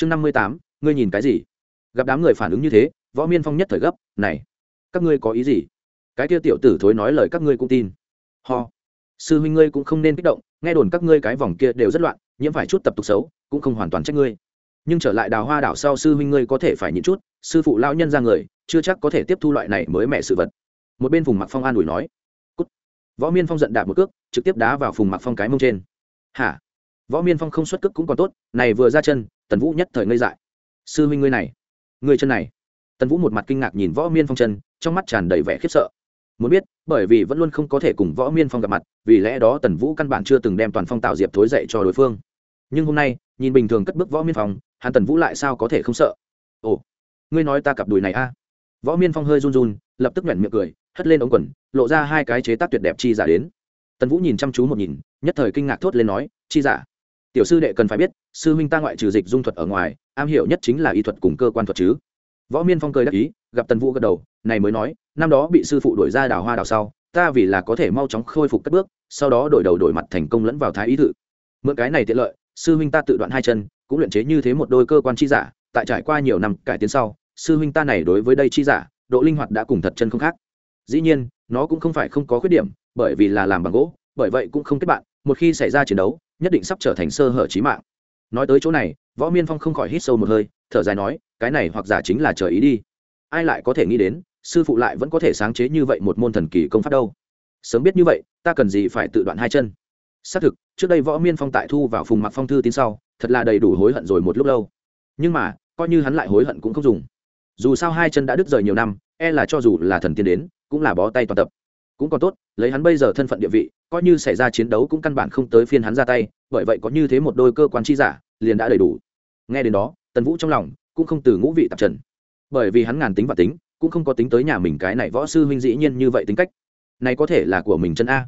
chương năm mươi tám, ngươi nhìn cái gì? Gặp đám người phản ứng như thế, võ miên phong nhất thời gấp, này, các ngươi có ý gì? Cái kia tiểu tử thối nói lời các ngươi cũng tin. Ho. Sư huynh ngươi cũng không nên kích động, nghe đồn các ngươi cái vòng kia đều rất loạn, nhiễm phải chút tập tục xấu, cũng không hoàn toàn trách ngươi. Nhưng trở lại đào hoa đảo sau sư huynh ngươi có thể phải nhịn chút, sư phụ lão nhân ra người, chưa chắc có thể tiếp thu loại này mới mẹ sự vật. Một bên phùng mặc phong an ủi nói, Cút. võ miên phong giận đạp một cước, trực tiếp đá vào phùng mặc phong cái mông trên. Hả? Võ miên phong không xuất cước cũng còn tốt, này vừa ra chân, tần vũ nhất thời ngây dại. Sư huynh ngươi này, ngươi chân này. Tần vũ một mặt kinh ngạc nhìn võ miên phong chân, trong mắt tràn đầy vẻ khiếp sợ. Muốn biết, bởi vì vẫn luôn không có thể cùng võ miên phong gặp mặt, vì lẽ đó tần vũ căn bản chưa từng đem toàn phong tạo diệp thối dậy cho đối phương. Nhưng hôm nay, nhìn bình thường cất bước võ miên phong, hắn tần vũ lại sao có thể không sợ? Ồ, ngươi nói ta cặp đùi này a? Võ miên phong hơi run run, lập tức nhoẻn miệng cười, hất lên ống quần, lộ ra hai cái chế tác tuyệt đẹp chi giả đến. Tần vũ nhìn chăm chú một nhìn, nhất thời kinh ngạc thốt lên nói, chi giả tiểu sư đệ cần phải biết, sư huynh ta ngoại trừ dịch dung thuật ở ngoài, am hiểu nhất chính là y thuật cùng cơ quan thuật chứ. Võ miên phong cười đắc ý, gặp tần vũ gật đầu, này mới nói, năm đó bị sư phụ đổi ra đào hoa đào sau, ta vì là có thể mau chóng khôi phục cất bước, sau đó đổi đầu đổi mặt thành công lẫn vào thái ý thự mượn cái này tiện lợi, sư huynh ta tự đoạn hai chân, cũng luyện chế như thế một đôi cơ quan chi giả, tại trải qua nhiều năm cải tiến sau, sư huynh ta này đối với đây chi giả, độ linh hoạt đã cùng thật chân không khác. Dĩ nhiên, nó cũng không phải không có khuyết điểm, bởi vì là làm bằng gỗ, bởi vậy cũng không kết bạn, một khi xảy ra chiến đấu nhất định sắp trở thành sơ hở trí mạng. Nói tới chỗ này, võ miên phong không khỏi hít sâu một hơi, thở dài nói, cái này hoặc giả chính là trời ý đi. Ai lại có thể nghĩ đến, sư phụ lại vẫn có thể sáng chế như vậy một môn thần kỳ công pháp đâu. Sớm biết như vậy, ta cần gì phải tự đoạn hai chân? Xác thực, trước đây võ miên phong tại thu vào phùng mặc phong thư tiến sau, thật là đầy đủ hối hận rồi một lúc lâu. Nhưng mà, coi như hắn lại hối hận cũng không dùng. Dù sao hai chân đã đứt rời nhiều năm e là cho dù là thần tiên đến, cũng là bó tay toàn tập cũng còn tốt, lấy hắn bây giờ thân phận địa vị, coi như xảy ra chiến đấu cũng căn bản không tới phiên hắn ra tay, bởi vậy có như thế một đôi cơ quan chi giả, liền đã đầy đủ. Nghe đến đó, tần vũ trong lòng cũng không từ ngũ vị tạp trần. Bởi vì hắn ngàn tính và tính, cũng không có tính tới nhà mình cái này võ sư huynh dĩ nhiên như vậy tính cách. Này có thể là của mình chân a.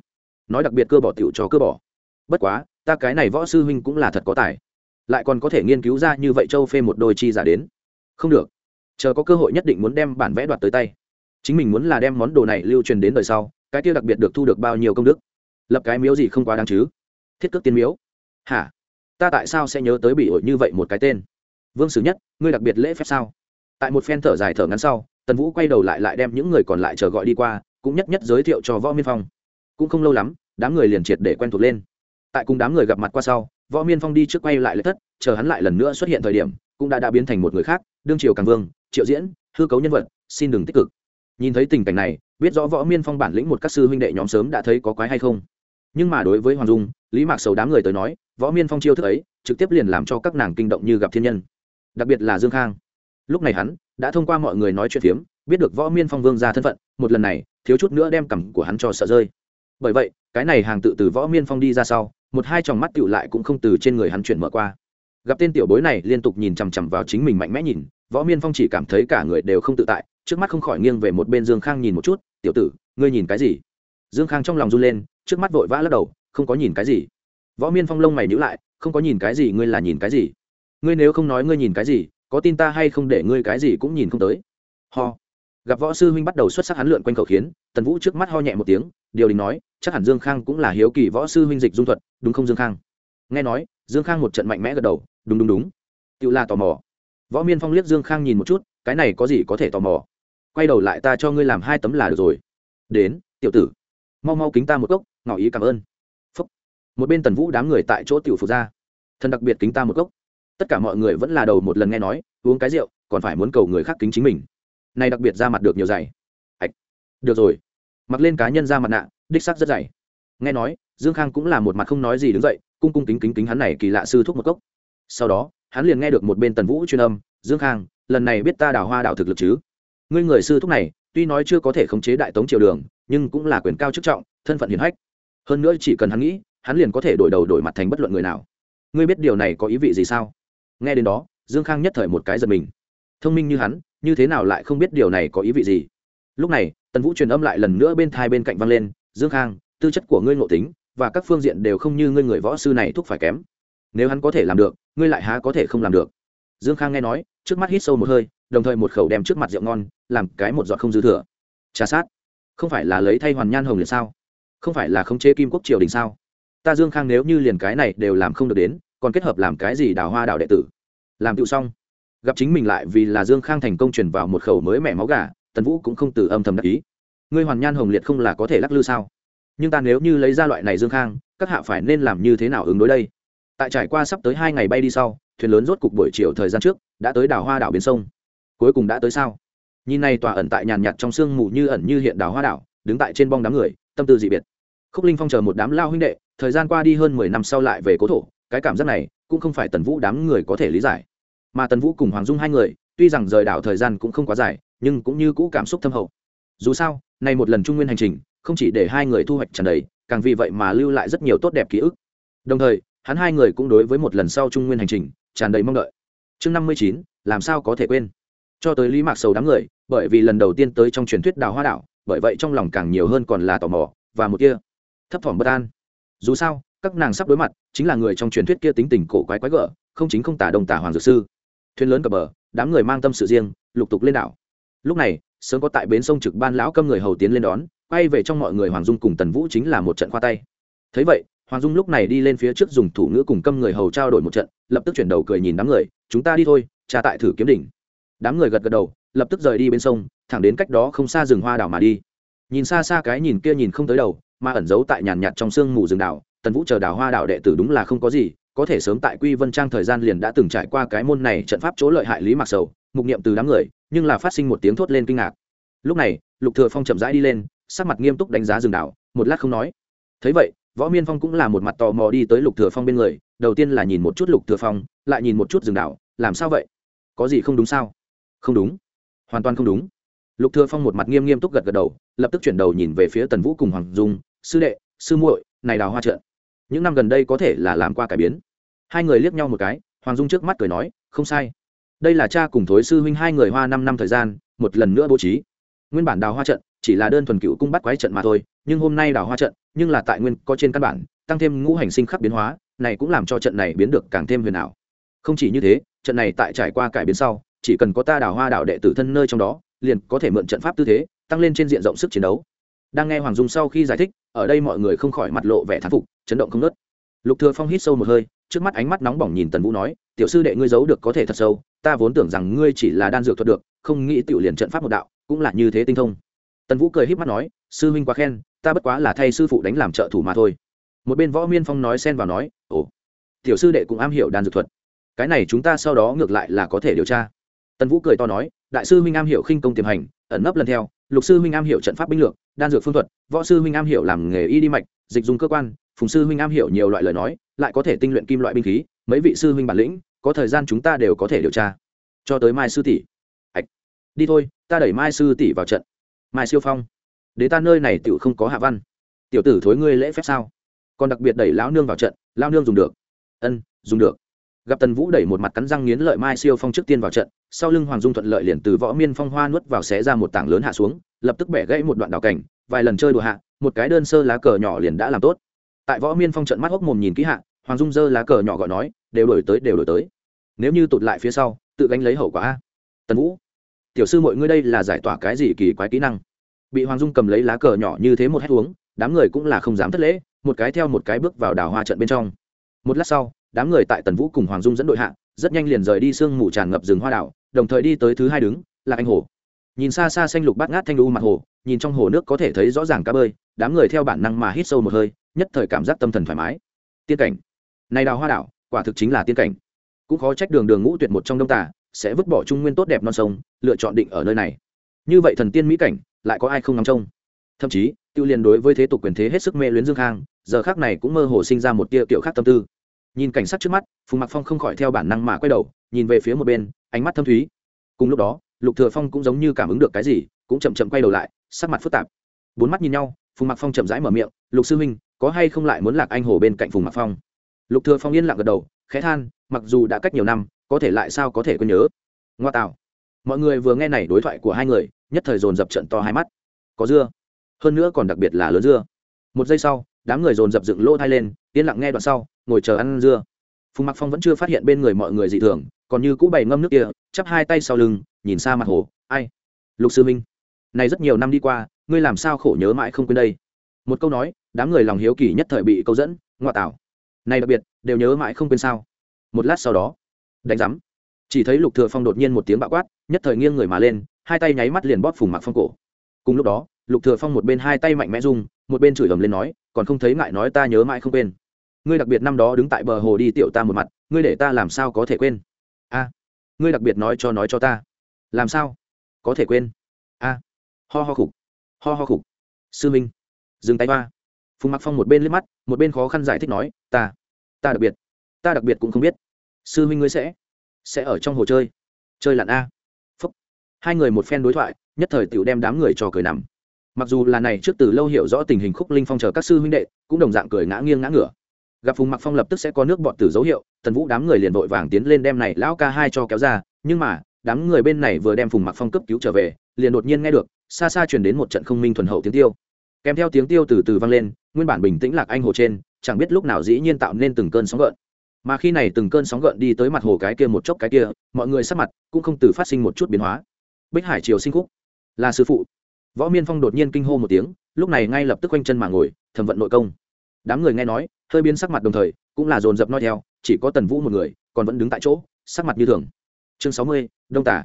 Nói đặc biệt cơ bỏ tiểu cho cơ bỏ. Bất quá, ta cái này võ sư huynh cũng là thật có tài. Lại còn có thể nghiên cứu ra như vậy châu phê một đôi chi giả đến. Không được. Chờ có cơ hội nhất định muốn đem bản vẽ đoạt tới tay. Chính mình muốn là đem món đồ này lưu truyền đến đời sau cái tiêu đặc biệt được thu được bao nhiêu công đức? Lập cái miếu gì không quá đáng chứ? Thiết cước tiên miếu. Hả? Ta tại sao sẽ nhớ tới bị ổi như vậy một cái tên? Vương sử nhất, ngươi đặc biệt lễ phép sao? Tại một phen thở dài thở ngắn sau, tần vũ quay đầu lại lại đem những người còn lại chờ gọi đi qua, cũng nhất nhất giới thiệu cho võ miên phong. Cũng không lâu lắm, đám người liền triệt để quen thuộc lên. Tại cùng đám người gặp mặt qua sau, võ miên phong đi trước quay lại lễ thất, chờ hắn lại lần nữa xuất hiện thời điểm, cũng đã đã biến thành một người khác, đương triều càng vương, triệu diễn, hư cấu nhân vật, xin đừng tích cực nhìn thấy tình cảnh này, biết rõ võ miên phong bản lĩnh một các sư huynh đệ nhóm sớm đã thấy có quái hay không. Nhưng mà đối với hoàng dung, lý mạc sầu đám người tới nói, võ miên phong chiêu thức ấy, trực tiếp liền làm cho các nàng kinh động như gặp thiên nhân. Đặc biệt là dương khang. Lúc này hắn đã thông qua mọi người nói chuyện phiếm, biết được võ miên phong vương ra thân phận, một lần này, thiếu chút nữa đem cằm của hắn cho sợ rơi. Bởi vậy, cái này hàng tự từ võ miên phong đi ra sau, một hai tròng mắt tựu lại cũng không từ trên người hắn chuyển mở qua. Gặp tên tiểu bối này liên tục nhìn chằm chằm vào chính mình mạnh mẽ nhìn, võ miên phong chỉ cảm thấy cả người đều không tự tại trước mắt không khỏi nghiêng về một bên dương khang nhìn một chút, tiểu tử, ngươi nhìn cái gì? Dương khang trong lòng run lên, trước mắt vội vã lắc đầu, không có nhìn cái gì. Võ miên phong lông mày nhữ lại, không có nhìn cái gì, ngươi là nhìn cái gì? Ngươi nếu không nói ngươi nhìn cái gì, có tin ta hay không để ngươi cái gì cũng nhìn không tới? Ho. Gặp võ sư huynh bắt đầu xuất sắc hắn lượn quanh cầu khiến, tần vũ trước mắt ho nhẹ một tiếng, điều đình nói, chắc hẳn dương khang cũng là hiếu kỳ võ sư huynh dịch dung thuật, đúng không dương khang? Nghe nói, dương khang một trận mạnh mẽ gật đầu, đúng đúng đúng. Tự là tò mò. Võ miên phong liếc dương khang nhìn một chút, cái này có gì có thể tò mò? Quay đầu lại ta cho ngươi làm hai tấm là được rồi. Đến, tiểu tử. Mau mau kính ta một cốc, ngỏ ý cảm ơn. Phúc. một bên tần vũ đám người tại chỗ tiểu phục ra. Thân đặc biệt kính ta một cốc. Tất cả mọi người vẫn là đầu một lần nghe nói, uống cái rượu, còn phải muốn cầu người khác kính chính mình. Này đặc biệt ra mặt được nhiều dày. Ạch được rồi. Mặc lên cá nhân ra mặt nạ, đích sắc rất dày. Nghe nói, dương khang cũng là một mặt không nói gì đứng dậy, cung cung kính kính kính hắn này kỳ lạ sư thuốc một cốc. Sau đó, hắn liền nghe được một bên tần vũ chuyên âm, dương khang, lần này biết ta đào hoa đào thực lực chứ? Ngươi người sư thúc này, tuy nói chưa có thể khống chế đại tống triều đường, nhưng cũng là quyền cao chức trọng, thân phận hiền hách. Hơn nữa chỉ cần hắn nghĩ, hắn liền có thể đổi đầu đổi mặt thành bất luận người nào. Ngươi biết điều này có ý vị gì sao? Nghe đến đó, dương khang nhất thời một cái giật mình. Thông minh như hắn, như thế nào lại không biết điều này có ý vị gì? Lúc này, tần vũ truyền âm lại lần nữa bên thai bên cạnh văng lên, dương khang, tư chất của ngươi ngộ tính và các phương diện đều không như ngươi người võ sư này thúc phải kém. Nếu hắn có thể làm được, ngươi lại há có thể không làm được. Dương khang nghe nói, trước mắt hít sâu một hơi đồng thời một khẩu đem trước mặt rượu ngon, làm cái một giọt không dư thừa. Trà sát. Không phải là lấy thay hoàn nhan hồng liệt sao? Không phải là khống chế kim quốc triều đình sao? Ta dương khang nếu như liền cái này đều làm không được đến, còn kết hợp làm cái gì đào hoa đào đệ tử? Làm tựu xong. Gặp chính mình lại vì là dương khang thành công truyền vào một khẩu mới mẻ máu gà, tần vũ cũng không từ âm thầm đắc ý. Ngươi hoàn nhan hồng liệt không là có thể lắc lư sao? Nhưng ta nếu như lấy ra loại này dương khang, các hạ phải nên làm như thế nào ứng đối đây? Tại trải qua sắp tới hai ngày bay đi sau, thuyền lớn rốt cục buổi chiều thời gian trước, đã tới đảo hoa đảo biến sông cuối cùng đã tới sao? Nhìn này tòa ẩn tại nhàn nhạt trong sương mù như ẩn như hiện đảo hoa đảo, đứng tại trên bong đám người, tâm tư dị biệt. Khúc linh phong chờ một đám lao huynh đệ, thời gian qua đi hơn mười năm sau lại về cố thổ, cái cảm giác này cũng không phải tần vũ đám người có thể lý giải. Mà tần vũ cùng hoàng dung hai người, tuy rằng rời đảo thời gian cũng không quá dài, nhưng cũng như cũ cảm xúc thâm hậu. Dù sao, này một lần trung nguyên hành trình, không chỉ để hai người thu hoạch trần đầy, càng vì vậy mà lưu lại rất nhiều tốt đẹp ký ức. Đồng thời, hắn hai người cũng đối với một lần sau trung nguyên hành trình tràn đầy mong đợi. Chương năm mươi chín, làm sao có thể quên? Cho tới lý mạc sầu đám người, bởi vì lần đầu tiên tới trong truyền thuyết đào hoa đảo, bởi vậy trong lòng càng nhiều hơn còn là tò mò và một kia thấp thỏm bất an. Dù sao, các nàng sắp đối mặt chính là người trong truyền thuyết kia tính tình cổ quái quái gở, không chính không tả đồng tả hoàng dược sư. Thuyền lớn cập bờ, đám người mang tâm sự riêng, lục tục lên đảo. Lúc này, sớm có tại bến sông trực ban lão câm người hầu tiến lên đón, quay về trong mọi người hoàng dung cùng tần vũ chính là một trận khoa tay. Thấy vậy, hoàng dung lúc này đi lên phía trước dùng thủ ngữ cùng câm người hầu trao đổi một trận, lập tức chuyển đầu cười nhìn đám người, chúng ta đi thôi trà tại thử kiếm đỉnh đám người gật gật đầu, lập tức rời đi bên sông, thẳng đến cách đó không xa rừng hoa đảo mà đi. Nhìn xa xa cái nhìn kia nhìn không tới đầu, mà ẩn giấu tại nhàn nhạt trong sương mù rừng đảo, tần vũ chờ đảo hoa đảo đệ tử đúng là không có gì, có thể sớm tại quy vân trang thời gian liền đã từng trải qua cái môn này trận pháp chỗ lợi hại lý mặc sầu, mục niệm từ đám người, nhưng là phát sinh một tiếng thốt lên kinh ngạc. Lúc này, lục thừa phong chậm rãi đi lên, sắc mặt nghiêm túc đánh giá rừng đảo, một lát không nói. Thấy vậy, võ miên phong cũng là một mặt tò mò đi tới lục thừa phong bên người, đầu tiên là nhìn một chút lục thừa phong, lại nhìn một chút rừng đảo, làm sao vậy? Có gì không đúng sao? Không đúng. Hoàn toàn không đúng. Lục thừa phong một mặt nghiêm nghiêm túc gật gật đầu, lập tức chuyển đầu nhìn về phía tần vũ cùng hoàng dung, sư đệ, sư muội, này đào hoa trận, những năm gần đây có thể là làm qua cải biến. Hai người liếc nhau một cái, hoàng dung trước mắt cười nói, không sai. Đây là cha cùng thối sư huynh hai người hoa năm năm thời gian, một lần nữa bố trí. Nguyên bản đào hoa trận chỉ là đơn thuần cựu cung bắt quái trận mà thôi, nhưng hôm nay đào hoa trận, nhưng là tại nguyên có trên căn bản, tăng thêm ngũ hành sinh khắc biến hóa, này cũng làm cho trận này biến được càng thêm huyền ảo. Không chỉ như thế, trận này tại trải qua cải biến sau chỉ cần có ta đào hoa đạo đệ tử thân nơi trong đó, liền có thể mượn trận pháp tư thế, tăng lên trên diện rộng sức chiến đấu. Đang nghe hoàng dung sau khi giải thích, ở đây mọi người không khỏi mặt lộ vẻ thán phục, chấn động không nớt lục thừa phong hít sâu một hơi, trước mắt ánh mắt nóng bỏng nhìn tần vũ nói, tiểu sư đệ ngươi giấu được có thể thật sâu, ta vốn tưởng rằng ngươi chỉ là đan dược thuật được, không nghĩ tiểu liền trận pháp một đạo, cũng là như thế tinh thông. Tần vũ cười híp mắt nói, sư huynh quá khen, ta bất quá là thay sư phụ đánh làm trợ thủ mà thôi. Một bên võ miên phong nói xen vào nói, ồ, tiểu sư đệ cũng am hiểu đan dược thuật. Cái này chúng ta sau đó ngược lại là có thể điều tra tần vũ cười to nói, đại sư Minh am hiểu khinh công tiềm hành, ẩn nấp lần theo, lục sư Minh am hiểu trận pháp binh lược, đan dược phương thuật, võ sư Minh am hiểu làm nghề y đi mạch, dịch dùng cơ quan, phùng sư Minh am hiểu nhiều loại lời nói, lại có thể tinh luyện kim loại binh khí, mấy vị sư huynh bản lĩnh, có thời gian chúng ta đều có thể điều tra. Cho tới mai sư tỷ. Ạch, đi thôi, ta đẩy mai sư tỷ vào trận. Mai siêu phong, đế ta nơi này tựu không có hạ văn. Tiểu tử thối ngươi lễ phép sao? Còn đặc biệt đẩy lão nương vào trận, lão nương dùng được. Ân, dùng được gặp tần vũ đẩy một mặt cắn răng nghiến lợi mai siêu phong trước tiên vào trận, sau lưng hoàng dung thuận lợi liền từ võ miên phong hoa nuốt vào xé ra một tảng lớn hạ xuống, lập tức bẻ gãy một đoạn đào cảnh, vài lần chơi đùa hạ, một cái đơn sơ lá cờ nhỏ liền đã làm tốt. Tại võ miên phong trận mắt hốc mồm nhìn kỹ hạ, hoàng dung giơ lá cờ nhỏ gọi nói, đều đổi tới, đều đổi tới. Nếu như tụt lại phía sau, tự gánh lấy hậu quả a. Tần vũ, tiểu sư mọi ngươi đây là giải tỏa cái gì kỳ quái kỹ năng? Bị hoàng dung cầm lấy lá cờ nhỏ như thế một hét uống, đám người cũng là không dám thất lễ, một cái theo một cái bước vào đào hoa trận bên trong. Một lát sau đám người tại tần vũ cùng hoàng dung dẫn đội hạ, rất nhanh liền rời đi sương mù tràn ngập rừng hoa đảo, đồng thời đi tới thứ hai đứng, là anh hồ. Nhìn xa xa xanh lục bát ngát thanh lưu mặt hồ, nhìn trong hồ nước có thể thấy rõ ràng cá bơi, đám người theo bản năng mà hít sâu một hơi, nhất thời cảm giác tâm thần thoải mái. Tiên cảnh. Này đào hoa đảo, quả thực chính là tiên cảnh. Cũng khó trách đường đường ngũ tuyệt một trong đông Tà, sẽ vứt bỏ trung nguyên tốt đẹp non sông, lựa chọn định ở nơi này. Như vậy thần tiên mỹ cảnh, lại có ai không ngắm trông? Thậm chí, tiêu liên đối với thế tục quyền thế hết sức mê luyến dương khang, giờ khác này cũng mơ hồ sinh ra một tia kiểu khác tâm tư nhìn cảnh sát trước mắt, phùng mặc phong không khỏi theo bản năng mà quay đầu, nhìn về phía một bên, ánh mắt thâm thúy. Cùng lúc đó, lục thừa phong cũng giống như cảm ứng được cái gì, cũng chậm chậm quay đầu lại, sắc mặt phức tạp. Bốn mắt nhìn nhau, phùng mặc phong chậm rãi mở miệng, lục sư huynh, có hay không lại muốn lạc anh hồ bên cạnh phùng mặc phong? Lục thừa phong yên lặng gật đầu, khẽ than, mặc dù đã cách nhiều năm, có thể lại sao có thể quên nhớ. Ngoa tạo. Mọi người vừa nghe này đối thoại của hai người, nhất thời dồn dập trận to hai mắt. Có dưa. Hơn nữa còn đặc biệt là lớn dưa. Một giây sau đám người dồn dập dựng lỗ thai lên, yên lặng nghe đoạn sau, ngồi chờ ăn dưa. Phùng mặc phong vẫn chưa phát hiện bên người mọi người dị thường, còn như cũ bày ngâm nước kia, chắp hai tay sau lưng, nhìn xa mặt hồ, ai? Lục sư minh, này rất nhiều năm đi qua, ngươi làm sao khổ nhớ mãi không quên đây? Một câu nói, đám người lòng hiếu kỳ nhất thời bị câu dẫn ngoại tảo. Này đặc biệt, đều nhớ mãi không quên sao? Một lát sau đó, đánh giám. Chỉ thấy lục thừa phong đột nhiên một tiếng bạo quát, nhất thời nghiêng người mà lên, hai tay nháy mắt liền bóp phùng mặc phong cổ. Cùng lúc đó lục thừa phong một bên hai tay mạnh mẽ rung, một bên chửi ầm lên nói, còn không thấy ngại nói ta nhớ mãi không quên. Ngươi đặc biệt năm đó đứng tại bờ hồ đi tiểu ta một mặt, ngươi để ta làm sao có thể quên? A, ngươi đặc biệt nói cho nói cho ta. Làm sao? Có thể quên? A, ho ho khục, ho ho khục. Sư minh, dừng tay ba. Phùng mặc phong một bên liếc mắt, một bên khó khăn giải thích nói, ta ta đặc biệt, ta đặc biệt cũng không biết. Sư minh ngươi sẽ sẽ ở trong hồ chơi. Chơi lặn a. Phúc. Hai người một phen đối thoại, nhất thời tiểu đem đám người trò cười nằm mặc dù là này trước từ lâu hiểu rõ tình hình khúc linh phong chờ các sư huynh đệ, cũng đồng dạng cười ngã nghiêng ngã ngửa. Gặp phùng mặc phong lập tức sẽ có nước bọt từ dấu hiệu, tần vũ đám người liền vội vàng tiến lên đem này lão ca hai cho kéo ra, nhưng mà, đám người bên này vừa đem phùng mặc phong cấp cứu trở về, liền đột nhiên nghe được, xa xa truyền đến một trận không minh thuần hậu tiếng tiêu. Kèm theo tiếng tiêu từ từ vang lên, nguyên bản bình tĩnh lạc anh hồ trên, chẳng biết lúc nào dĩ nhiên tạo nên từng cơn sóng gợn. Mà khi này từng cơn sóng gợn đi tới mặt hồ cái kia một chốc cái kia, mọi người sắc mặt cũng không từ phát sinh một chút biến hóa. Bích hải triều sinh khúc, là sư phụ võ miên phong đột nhiên kinh hô một tiếng, lúc này ngay lập tức quanh chân mà ngồi, thẩm vận nội công. Đám người nghe nói, hơi biến sắc mặt đồng thời, cũng là dồn dập nói theo, chỉ có tần vũ một người, còn vẫn đứng tại chỗ, sắc mặt như thường. Chương sáu mươi, đông tả.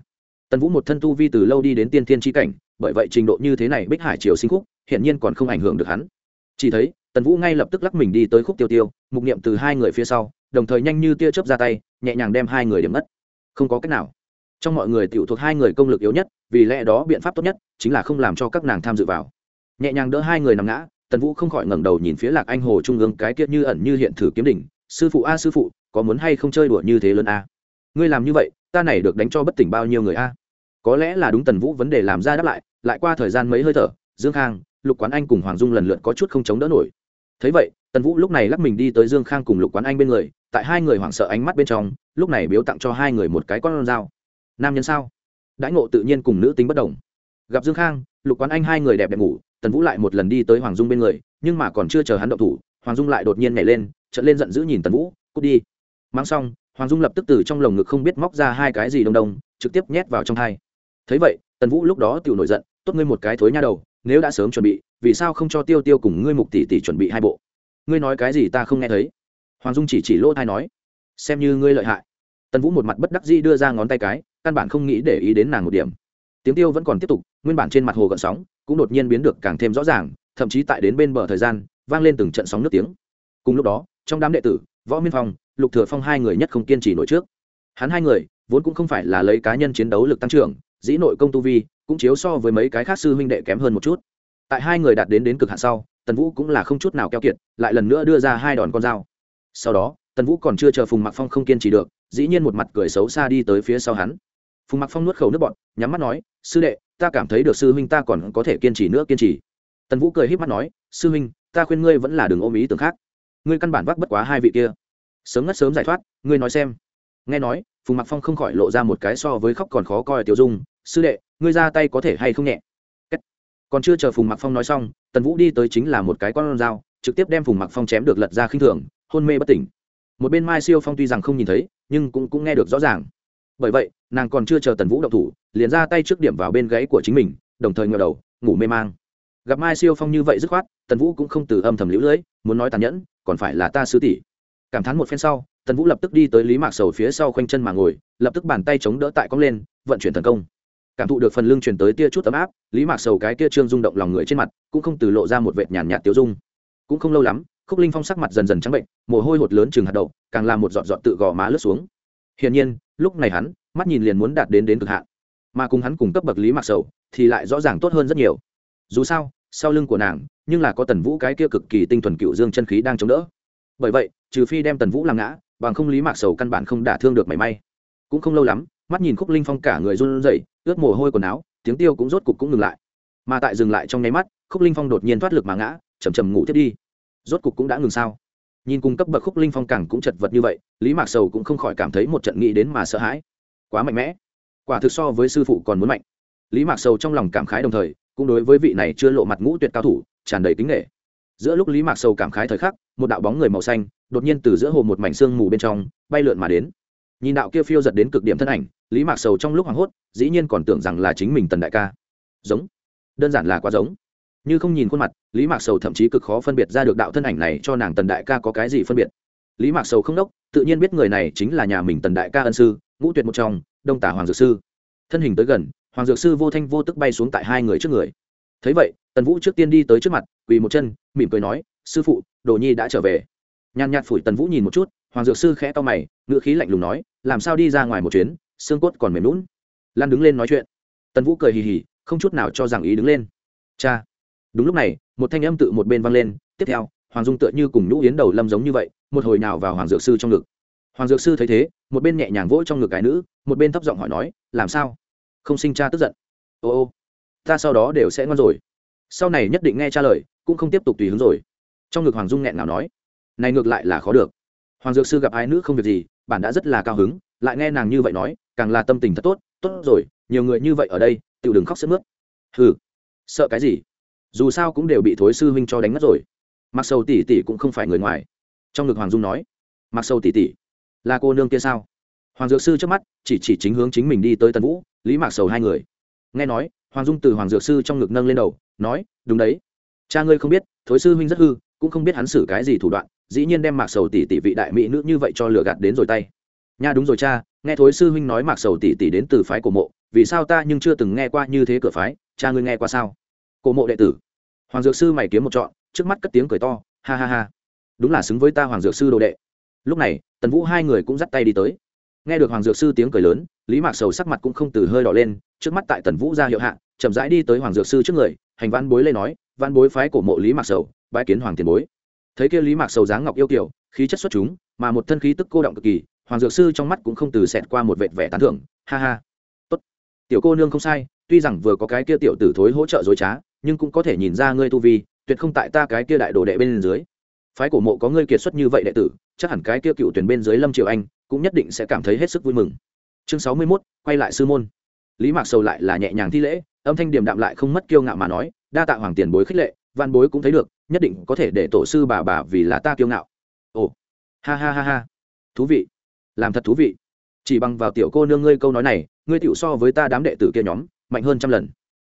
Tần vũ một thân tu vi từ lâu đi đến tiên thiên tri cảnh, bởi vậy trình độ như thế này bích hải triều sinh khúc hiện nhiên còn không ảnh hưởng được hắn. Chỉ thấy, tần vũ ngay lập tức lắc mình đi tới khúc tiêu tiêu, mục niệm từ hai người phía sau, đồng thời nhanh như tia chớp ra tay, nhẹ nhàng đem hai người điểm mất không có cách nào trong mọi người tiểu thuộc hai người công lực yếu nhất, vì lẽ đó biện pháp tốt nhất chính là không làm cho các nàng tham dự vào. Nhẹ nhàng đỡ hai người nằm ngã, tần vũ không khỏi ngẩng đầu nhìn phía lạc anh hồ trung ương cái kiết như ẩn như hiện thử kiếm đỉnh. Sư phụ a, sư phụ, có muốn hay không chơi đùa như thế lớn a? Ngươi làm như vậy, ta này được đánh cho bất tỉnh bao nhiêu người a? Có lẽ là đúng tần vũ vấn đề làm ra đáp lại lại qua thời gian mấy hơi thở, dương khang, lục quán anh cùng hoàng dung lần lượt có chút không chống đỡ nổi. Thấy vậy, tần vũ lúc này lắc mình đi tới dương khang cùng lục quán anh bên người, tại hai người hoảng sợ ánh mắt bên trong, lúc này biếu tặng cho hai người một cái con dao nam nhân sao? Đãi ngộ tự nhiên cùng nữ tính bất đồng. Gặp dương khang, lục quán anh hai người đẹp đẹp ngủ, tần vũ lại một lần đi tới hoàng dung bên người, nhưng mà còn chưa chờ hắn động thủ, hoàng dung lại đột nhiên nhảy lên trận lên giận dữ nhìn tần vũ, cút đi. Mang xong, hoàng dung lập tức từ trong lồng ngực không biết móc ra hai cái gì đông đông, trực tiếp nhét vào trong hai thấy vậy, tần vũ lúc đó tự nổi giận, tốt ngươi một cái thối nha đầu, nếu đã sớm chuẩn bị, vì sao không cho tiêu tiêu cùng ngươi mục tỷ tỷ chuẩn bị hai bộ? Ngươi nói cái gì ta không nghe thấy. Hoàng dung chỉ chỉ lỗ thai nói, xem như ngươi lợi hại. Tần vũ một mặt bất đắc dĩ đưa ra ngón tay cái căn bản không nghĩ để ý đến nàng một điểm. Tiếng tiêu vẫn còn tiếp tục, nguyên bản trên mặt hồ gợn sóng cũng đột nhiên biến được càng thêm rõ ràng, thậm chí tại đến bên bờ thời gian, vang lên từng trận sóng nước tiếng. Cùng lúc đó, trong đám đệ tử, võ miên phong, lục thừa phong hai người nhất không kiên trì nổi trước. Hắn hai người, vốn cũng không phải là lấy cá nhân chiến đấu lực tăng trưởng, dĩ nội công tu vi cũng chiếu so với mấy cái khác sư huynh đệ kém hơn một chút. Tại hai người đạt đến đến cực hạn sau, tần vũ cũng là không chút nào keo kiệt, lại lần nữa đưa ra hai đòn con dao. Sau đó, tần vũ còn chưa chờ phùng mặc phong không kiên trì được, dĩ nhiên một mặt cười xấu xa đi tới phía sau hắn phùng mặc phong nuốt khẩu nước bọt, nhắm mắt nói, sư đệ, ta cảm thấy được sư huynh ta còn có thể kiên trì nữa, kiên trì. Tần vũ cười h í p mắt nói, sư huynh, ta khuyên ngươi vẫn là đường ôm ý tưởng khác. Ngươi căn bản vác bất quá hai vị kia. Sớm ngất sớm giải thoát, ngươi nói xem. Nghe nói, phùng mặc phong không khỏi lộ ra một cái so với khóc còn khó coi tiểu dung, sư đệ, ngươi ra tay có thể hay không nhẹ? Còn chưa chờ phùng mặc phong nói xong, tần vũ đi tới chính là một cái con dao trực tiếp đem phùng mặc phong chém được lật ra khinh thường, hôn mê bất tỉnh. Một bên mai siêu phong tuy rằng không nhìn thấy, nhưng cũng cũng nghe được rõ ràng bởi vậy, nàng còn chưa chờ tần vũ động thủ, liền ra tay trước điểm vào bên gáy của chính mình, đồng thời ngờ đầu, ngủ mê mang. Gặp mai siêu phong như vậy dứt khoát, tần vũ cũng không từ âm thầm lũ lưỡi muốn nói tàn nhẫn, còn phải là ta sứ tỷ. Cảm thán một phen sau, tần vũ lập tức đi tới lý mạc sầu phía sau khoanh chân mà ngồi, lập tức bàn tay chống đỡ tại cong lên, vận chuyển thần công. Cảm thụ được phần lưng truyền tới tia chút ấm áp, lý mạc sầu cái tia trương rung động lòng người trên mặt, cũng không từ lộ ra một vệt nhàn nhạt tiêu dung. Cũng không lâu lắm, khúc linh phong sắc mặt dần dần trắng bệnh, mồ hôi hột lớn chừng hạt đậu, càng làm một giọt giọt tự gò má lướt xuống. Hiển nhiên lúc này hắn, mắt nhìn liền muốn đạt đến đến cực hạn. Mà cùng hắn cùng cấp bậc lý mặc sầu, thì lại rõ ràng tốt hơn rất nhiều. Dù sao, sau lưng của nàng, nhưng là có tần vũ cái kia cực kỳ tinh thuần cựu dương chân khí đang chống đỡ. Bởi vậy, trừ phi đem tần vũ làm ngã, bằng không lý mạc sầu căn bản không đả thương được mảy may. Cũng không lâu lắm, mắt nhìn khúc linh phong cả người run rẩy, ướt mồ hôi quần áo, tiếng tiêu cũng rốt cục cũng ngừng lại. Mà tại dừng lại trong nháy mắt, khúc linh phong đột nhiên thoát lực mà ngã chầm chầm ngủ thiết đi. Rốt cục cũng đã ngừng sao? Nhìn cùng cấp bậc khúc linh phong càng cũng chật vật như vậy, lý mạc sầu cũng không khỏi cảm thấy một trận nghĩ đến mà sợ hãi. Quá mạnh mẽ. Quả thực so với sư phụ còn muốn mạnh. Lý mạc sầu trong lòng cảm khái đồng thời, cũng đối với vị này chưa lộ mặt ngũ tuyệt cao thủ, tràn đầy kính nghệ giữa lúc lý mạc sầu cảm khái thời khắc, một đạo bóng người màu xanh, đột nhiên từ giữa hồ một mảnh xương mù bên trong, bay lượn mà đến. Nhìn đạo kia phiêu giật đến cực điểm thân ảnh, lý mạc sầu trong lúc hoảng hốt, dĩ nhiên còn tưởng rằng là chính mình tần đại ca. Giống. Đơn giản là quá giống như không nhìn khuôn mặt, lý mạc sầu thậm chí cực khó phân biệt ra được đạo thân ảnh này cho nàng tần đại ca có cái gì phân biệt. Lý mạc sầu không đốc, tự nhiên biết người này chính là nhà mình tần đại ca ân sư, ngũ tuyệt một trong, đông tả hoàng dược sư. Thân hình tới gần, hoàng dược sư vô thanh vô tức bay xuống tại hai người trước người. Thấy vậy, tần vũ trước tiên đi tới trước mặt, quỳ một chân, mỉm cười nói, sư phụ, đồ nhi đã trở về. Nhàn nhạt phủi tần vũ nhìn một chút, hoàng dược sư khẽ to mày ngựa khí lạnh lùng nói, làm sao đi ra ngoài một chuyến, xương cốt còn mềm lún lan đứng lên nói chuyện. Tần vũ cười hì hì, không chút nào cho rằng ý đứng lên. Cha đúng lúc này, một thanh âm tự một bên vang lên, tiếp theo, hoàng dung tựa như cùng nhũ yến đầu lâm giống như vậy, một hồi nào vào hoàng dược sư trong ngực. Hoàng dược sư thấy thế, một bên nhẹ nhàng vỗ trong ngực cái nữ, một bên thấp giọng hỏi nói, làm sao? Không sinh cha tức giận? Ô ô, ta sau đó đều sẽ ngon rồi. Sau này nhất định nghe cha lời, cũng không tiếp tục tùy hứng rồi. Trong ngực hoàng dung nghẹn nào nói, này ngược lại là khó được. Hoàng dược sư gặp ai nữ không việc gì, bản đã rất là cao hứng, lại nghe nàng như vậy nói, càng là tâm tình thật tốt tốt rồi, nhiều người như vậy ở đây tự đừng khóc sức mướt. Hừ, sợ cái gì? Dù sao cũng đều bị thối sư huynh cho đánh mất rồi. Mặc sầu tỷ tỷ cũng không phải người ngoài. Trong ngực hoàng dung nói, mặc sầu tỷ tỷ, là cô nương kia sao? Hoàng dược sư trước mắt chỉ chỉ chính hướng chính mình đi tới tần vũ, lý mạc sầu hai người. Nghe nói, hoàng dung từ hoàng dược sư trong ngực nâng lên đầu, nói, đúng đấy. Cha ngươi không biết, thối sư huynh rất hư, cũng không biết hắn xử cái gì thủ đoạn, dĩ nhiên đem mạc sầu tỷ tỷ vị đại mỹ nữ như vậy cho lừa gạt đến rồi tay. Nha, đúng rồi cha, nghe thối sư huynh nói mạc sầu tỷ tỷ đến từ phái của mộ, vì sao ta nhưng chưa từng nghe qua như thế cửa phái? Cha ngươi nghe qua sao? Cổ mộ đệ tử. Hoàng dược sư mày kiếm một trọn, trước mắt cất tiếng cười to, ha ha ha. Đúng là xứng với ta hoàng dược sư đồ đệ. Lúc này, tần vũ hai người cũng dắt tay đi tới. Nghe được hoàng dược sư tiếng cười lớn, lý mạc sầu sắc mặt cũng không từ hơi đỏ lên, trước mắt tại tần vũ ra hiệu hạ, chậm rãi đi tới hoàng dược sư trước người, hành văn bối lên nói văn bối phái cổ mộ lý mạc sầu bãi kiến hoàng tiền bối. Thấy kia lý mạc sầu dáng ngọc yêu kiểu khí chất xuất chúng, mà một thân khí tức cô động cực kỳ, hoàng dược sư trong mắt cũng không từ xẹt qua một vệt vẻ tán thưởng, ha ha. Tốt, tiểu cô nương không sai, tuy rằng vừa có cái kia tiểu tử thối hỗ trợ dối trá nhưng cũng có thể nhìn ra ngươi tu vi, tuyệt không tại ta cái kia đại đồ đệ bên dưới. Phái cổ mộ có ngươi kiệt xuất như vậy đệ tử, chắc hẳn cái kia cựu tuyển bên dưới lâm triều anh cũng nhất định sẽ cảm thấy hết sức vui mừng. Chương sáu mươi mốt, quay lại sư môn. Lý mạc sầu lại là nhẹ nhàng thi lễ, âm thanh điềm đạm lại không mất kiêu ngạo mà nói, đa tạ hoàng tiền bối khích lệ, văn bối cũng thấy được, nhất định có thể để tổ sư bà bà vì là ta kiêu ngạo. Ồ, ha ha ha ha. Thú vị. Làm thật thú vị. Chỉ bằng vào tiểu cô nương ngươi câu nói này, ngươi tiểu so với ta đám đệ tử kia nhóm, mạnh hơn trăm lần.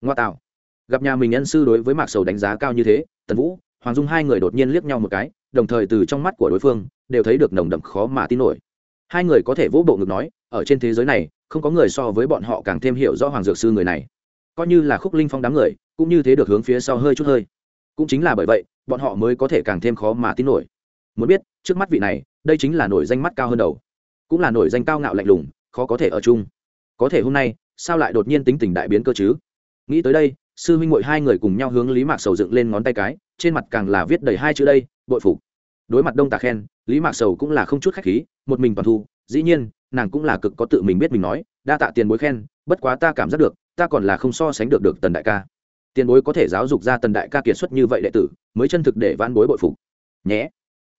Ngoa tạo gặp nhà mình nhân sư đối với mạc sầu đánh giá cao như thế, tần vũ, hoàng dung hai người đột nhiên liếc nhau một cái, đồng thời từ trong mắt của đối phương, đều thấy được nồng đậm khó mà tin nổi. Hai người có thể vỗ bộ ngực nói, ở trên thế giới này, không có người so với bọn họ càng thêm hiểu rõ hoàng dược sư người này. Coi như là khúc linh phong đám người, cũng như thế được hướng phía sau hơi chút hơi. Cũng chính là bởi vậy, bọn họ mới có thể càng thêm khó mà tin nổi. Muốn biết, trước mắt vị này, đây chính là nổi danh mắt cao hơn đầu. Cũng là nổi danh cao ngạo lạnh lùng, khó có thể ở chung. Có thể hôm nay, sao lại đột nhiên tính tình đại biến cơ chứ? Nghĩ tới đây sư huynh mội hai người cùng nhau hướng lý mạc sầu dựng lên ngón tay cái, trên mặt càng là viết đầy hai chữ đây, bội phục. Đối mặt đông tà khen, lý mạc sầu cũng là không chút khách khí, một mình toàn thu, dĩ nhiên, nàng cũng là cực có tự mình biết mình nói, đa tạ tiền bối khen, bất quá ta cảm giác được, ta còn là không so sánh được được tần đại ca. Tiền bối có thể giáo dục ra tần đại ca kiệt xuất như vậy đệ tử, mới chân thực để vãn bối bội phục. Nhé.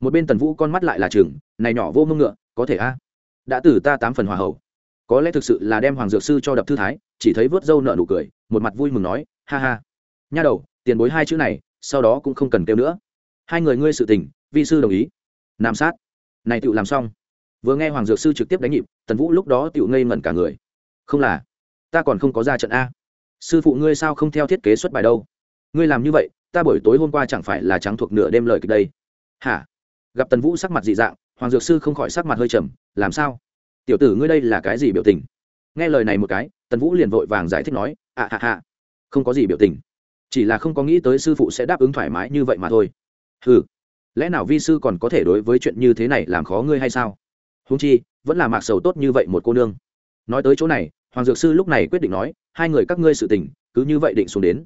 Một bên tần vũ con mắt lại là chừng này nhỏ vô mông ngựa, có thể a? Đã từ ta tám phần hòa hậu. Có lẽ thực sự là đem hoàng dược sư cho đập thư thái. Chỉ thấy vớt râu nợ nụ cười, một mặt vui mừng nói ha ha. Nha đầu, tiền bối hai chữ này, sau đó cũng không cần kêu nữa. Hai người ngươi sự tình, vi sư đồng ý. Nam sát. Này tựu làm xong. Vừa nghe hoàng dược sư trực tiếp đánh nhịp, tần vũ lúc đó tựu ngây ngẩn cả người. Không là. Ta còn không có ra trận a. Sư phụ ngươi sao không theo thiết kế xuất bài đâu? Ngươi làm như vậy, ta buổi tối hôm qua chẳng phải là trắng thuộc nửa đêm lời kịch đây. Hả? Gặp tần vũ sắc mặt dị dạng, hoàng dược sư không khỏi sắc mặt hơi trầm, làm sao? Tiểu tử ngươi đây là cái gì biểu tình? Nghe lời này một cái, tần vũ liền vội vàng giải thích nói à, ạ hạ hạ không có gì biểu tình. Chỉ là không có nghĩ tới sư phụ sẽ đáp ứng thoải mái như vậy mà thôi. Ừ lẽ nào vi sư còn có thể đối với chuyện như thế này làm khó ngươi hay sao? Húng chi, vẫn là mạc sầu tốt như vậy một cô nương. Nói tới chỗ này, hoàng dược sư lúc này quyết định nói, hai người các ngươi sự tình, cứ như vậy định xuống đến.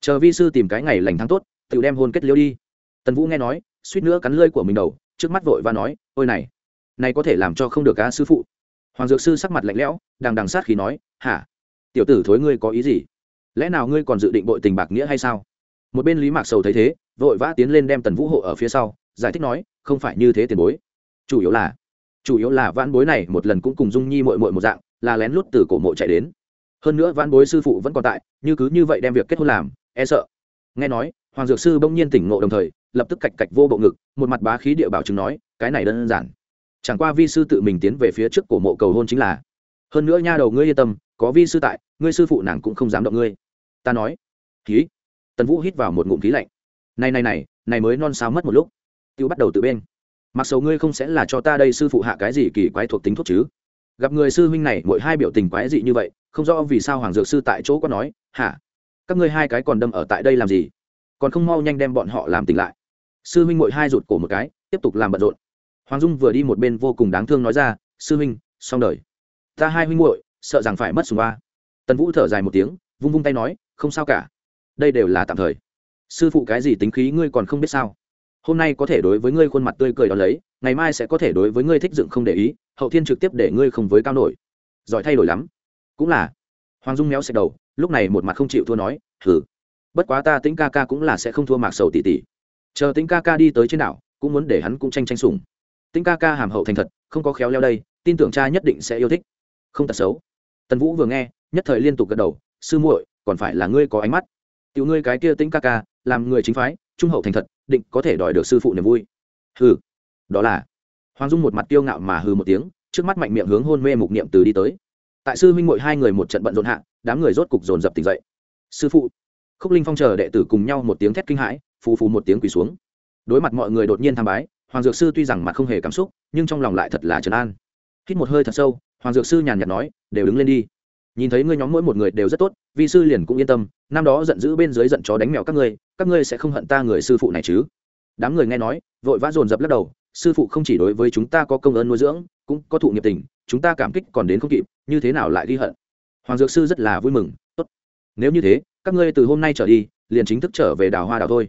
Chờ vi sư tìm cái ngày lành tháng tốt tự đem hôn kết liêu đi. Tần vũ nghe nói, suýt nữa cắn lơi của mình đầu, trước mắt vội và nói, ôi này này có thể làm cho không được cá sư phụ. Hoàng dược sư sắc mặt lạnh lẽo, đằng đằng sát khí nói, hả? Tiểu tử thối ngươi có ý gì? Lẽ nào ngươi còn dự định bội tình bạc nghĩa hay sao? Một bên lý mạc sầu thấy thế, vội vã tiến lên đem tần vũ hộ ở phía sau, giải thích nói, không phải như thế tiền bối. Chủ yếu là, chủ yếu là vãn bối này một lần cũng cùng dung nhi mội mội một dạng, là lén lút từ cổ mộ chạy đến. Hơn nữa vãn bối sư phụ vẫn còn tại, như cứ như vậy đem việc kết hôn làm e sợ. Nghe nói, hoàng dược sư bỗng nhiên tỉnh ngộ đồng thời, lập tức cạch cạch vô bộ ngực, một mặt bá khí địa bảo chứng nói, cái này đơn giản. Chẳng qua vi sư tự mình tiến về phía trước cổ mộ cầu hôn chính là, hơn nữa nha đầu ngươi yên tâm, có vi sư tại, ngươi sư phụ nàng cũng không dám động ngươi ta nói. Khí. Tần vũ hít vào một ngụm khí lạnh. Này này này này mới non sao mất một lúc. Tiêu bắt đầu tự bên. Mặc dù ngươi không sẽ là cho ta đây sư phụ hạ cái gì kỳ quái thuộc tính thuốc chứ. Gặp người sư huynh này, mỗi hai biểu tình quái dị như vậy, không rõ vì sao hoàng dược sư tại chỗ có nói, hả? Các ngươi hai cái còn đâm ở tại đây làm gì? Còn không mau nhanh đem bọn họ làm tỉnh lại. Sư huynh mỗi hai rụt cổ một cái, tiếp tục làm bận rộn. Hoàng dung vừa đi một bên vô cùng đáng thương nói ra, sư huynh, xong đời. Ta hai huynh muội, sợ rằng phải mất sùng ba tần vũ thở dài một tiếng, vung vung tay nói không sao cả. Đây đều là tạm thời. Sư phụ cái gì tính khí ngươi còn không biết sao? Hôm nay có thể đối với ngươi khuôn mặt tươi cười đó lấy, ngày mai sẽ có thể đối với ngươi thích dựng không để ý, hậu thiên trực tiếp để ngươi không với cao nổi. Giỏi thay đổi lắm. Cũng là. Hoàng dung méo xẹt đầu, lúc này một mặt không chịu thua nói thử bất quá ta tính ca ca cũng là sẽ không thua mạc sầu tỷ tỷ. Chờ tính ca ca đi tới trên đảo, cũng muốn để hắn cũng tranh tranh sủng. Tính ca ca hàm hậu thành thật, không có khéo leo đây, tin tưởng cha nhất định sẽ yêu thích. Không tật xấu. Tần vũ vừa nghe, nhất thời liên tục gật đầu, sư muội còn phải là ngươi có ánh mắt. Tiểu ngươi cái kia tính ca ca, làm người chính phái, trung hậu thành thật, định có thể đòi được sư phụ niềm vui. Hừ. Đó là. Hoàng dung một mặt tiêu ngạo mà hừ một tiếng, trước mắt mạnh miệng hướng hôn mê mục niệm từ đi tới. Tại sư huynh mội hai người một trận bận rộn hạ, đám người rốt cục dồn dập tỉnh dậy. Sư phụ. Khúc linh phong chờ đệ tử cùng nhau một tiếng thét kinh hãi, phù phù một tiếng quỳ xuống. Đối mặt mọi người đột nhiên tham bái, hoàng dược sư tuy rằng mặt không hề cảm xúc, nhưng trong lòng lại thật là trấn an. Hít một hơi thật sâu, hoàng dược sư nhàn nhạt nói, đều đứng lên đi nhìn thấy ngươi nhóm mỗi một người đều rất tốt, vi sư liền cũng yên tâm, năm đó giận dữ bên dưới giận chó đánh mèo các ngươi các ngươi sẽ không hận ta người sư phụ này chứ? Đám người nghe nói, vội vã dồn dập lắc đầu, sư phụ không chỉ đối với chúng ta có công ơn nuôi dưỡng, cũng có thụ nghiệp tình, chúng ta cảm kích còn đến không kịp, như thế nào lại ghi hận? Hoàng dược sư rất là vui mừng, tốt, nếu như thế, các ngươi từ hôm nay trở đi, liền chính thức trở về đào hoa đào thôi.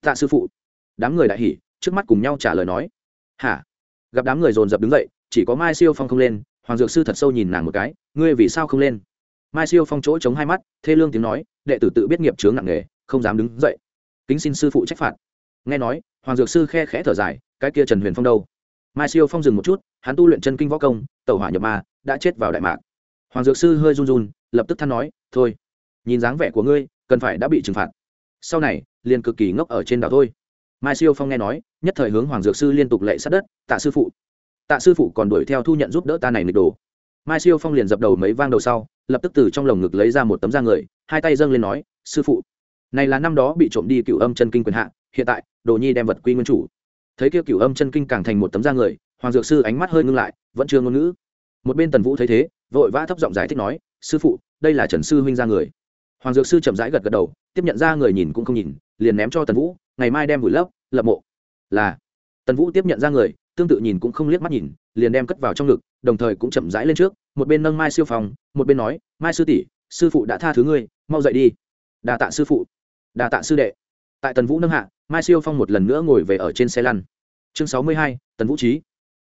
Tạ sư phụ. Đám người đại hỉ, trước mắt cùng nhau trả lời nói, hả? Gặp đám người dồn dập đứng dậy, chỉ có mai siêu phong không lên, hoàng dược sư thật sâu nhìn nàng một cái, ngươi vì sao không lên? Mai siêu phong chỗ chống hai mắt, thê lương tiếng nói, đệ tử tự biết nghiệp chướng nặng nề, không dám đứng dậy. Kính xin sư phụ trách phạt. Nghe nói, hoàng dược sư khe khẽ thở dài, cái kia trần huyền phong đâu? Mai siêu phong dừng một chút, hắn tu luyện chân kinh võ công tàu hỏa nhập ma, đã chết vào đại mạc. Hoàng dược sư hơi run run, lập tức than nói, thôi, nhìn dáng vẻ của ngươi, cần phải đã bị trừng phạt. Sau này, liền cực kỳ ngốc ở trên đảo thôi. Mai siêu phong nghe nói, nhất thời hướng hoàng dược sư liên tục lệ sát đất, tạ sư phụ. Tạ sư phụ còn đuổi theo thu nhận giúp đỡ ta này nghịch đồ. Mai siêu phong liền dập đầu mấy vang đầu sau lập tức từ trong lồng ngực lấy ra một tấm da người, hai tay dâng lên nói, sư phụ, này là năm đó bị trộm đi cựu âm chân kinh quyền hạ, hiện tại, đồ nhi đem vật quy nguyên chủ. Thấy kia cựu âm chân kinh càng thành một tấm da người, hoàng dược sư ánh mắt hơi ngưng lại, vẫn chưa ngôn ngữ. Một bên tần vũ thấy thế, vội vã thấp giọng giải thích nói, sư phụ, đây là trần sư huynh ra người. Hoàng dược sư chậm rãi gật gật đầu, tiếp nhận ra người nhìn cũng không nhìn, liền ném cho tần vũ, ngày mai đem vùi lấp, lập mộ. Là, tần vũ tiếp nhận ra người, tương tự nhìn cũng không liếc mắt nhìn, liền đem cất vào trong ngực đồng thời cũng chậm rãi lên trước, một bên nâng mai siêu phòng một bên nói, mai sư tỷ, sư phụ đã tha thứ ngươi, mau dậy đi. Đà tạ sư phụ. Đà tạ sư đệ. Tại tần vũ nâng hạ, mai siêu phong một lần nữa ngồi về ở trên xe lăn. Chương sáu mươi hai, tần vũ trí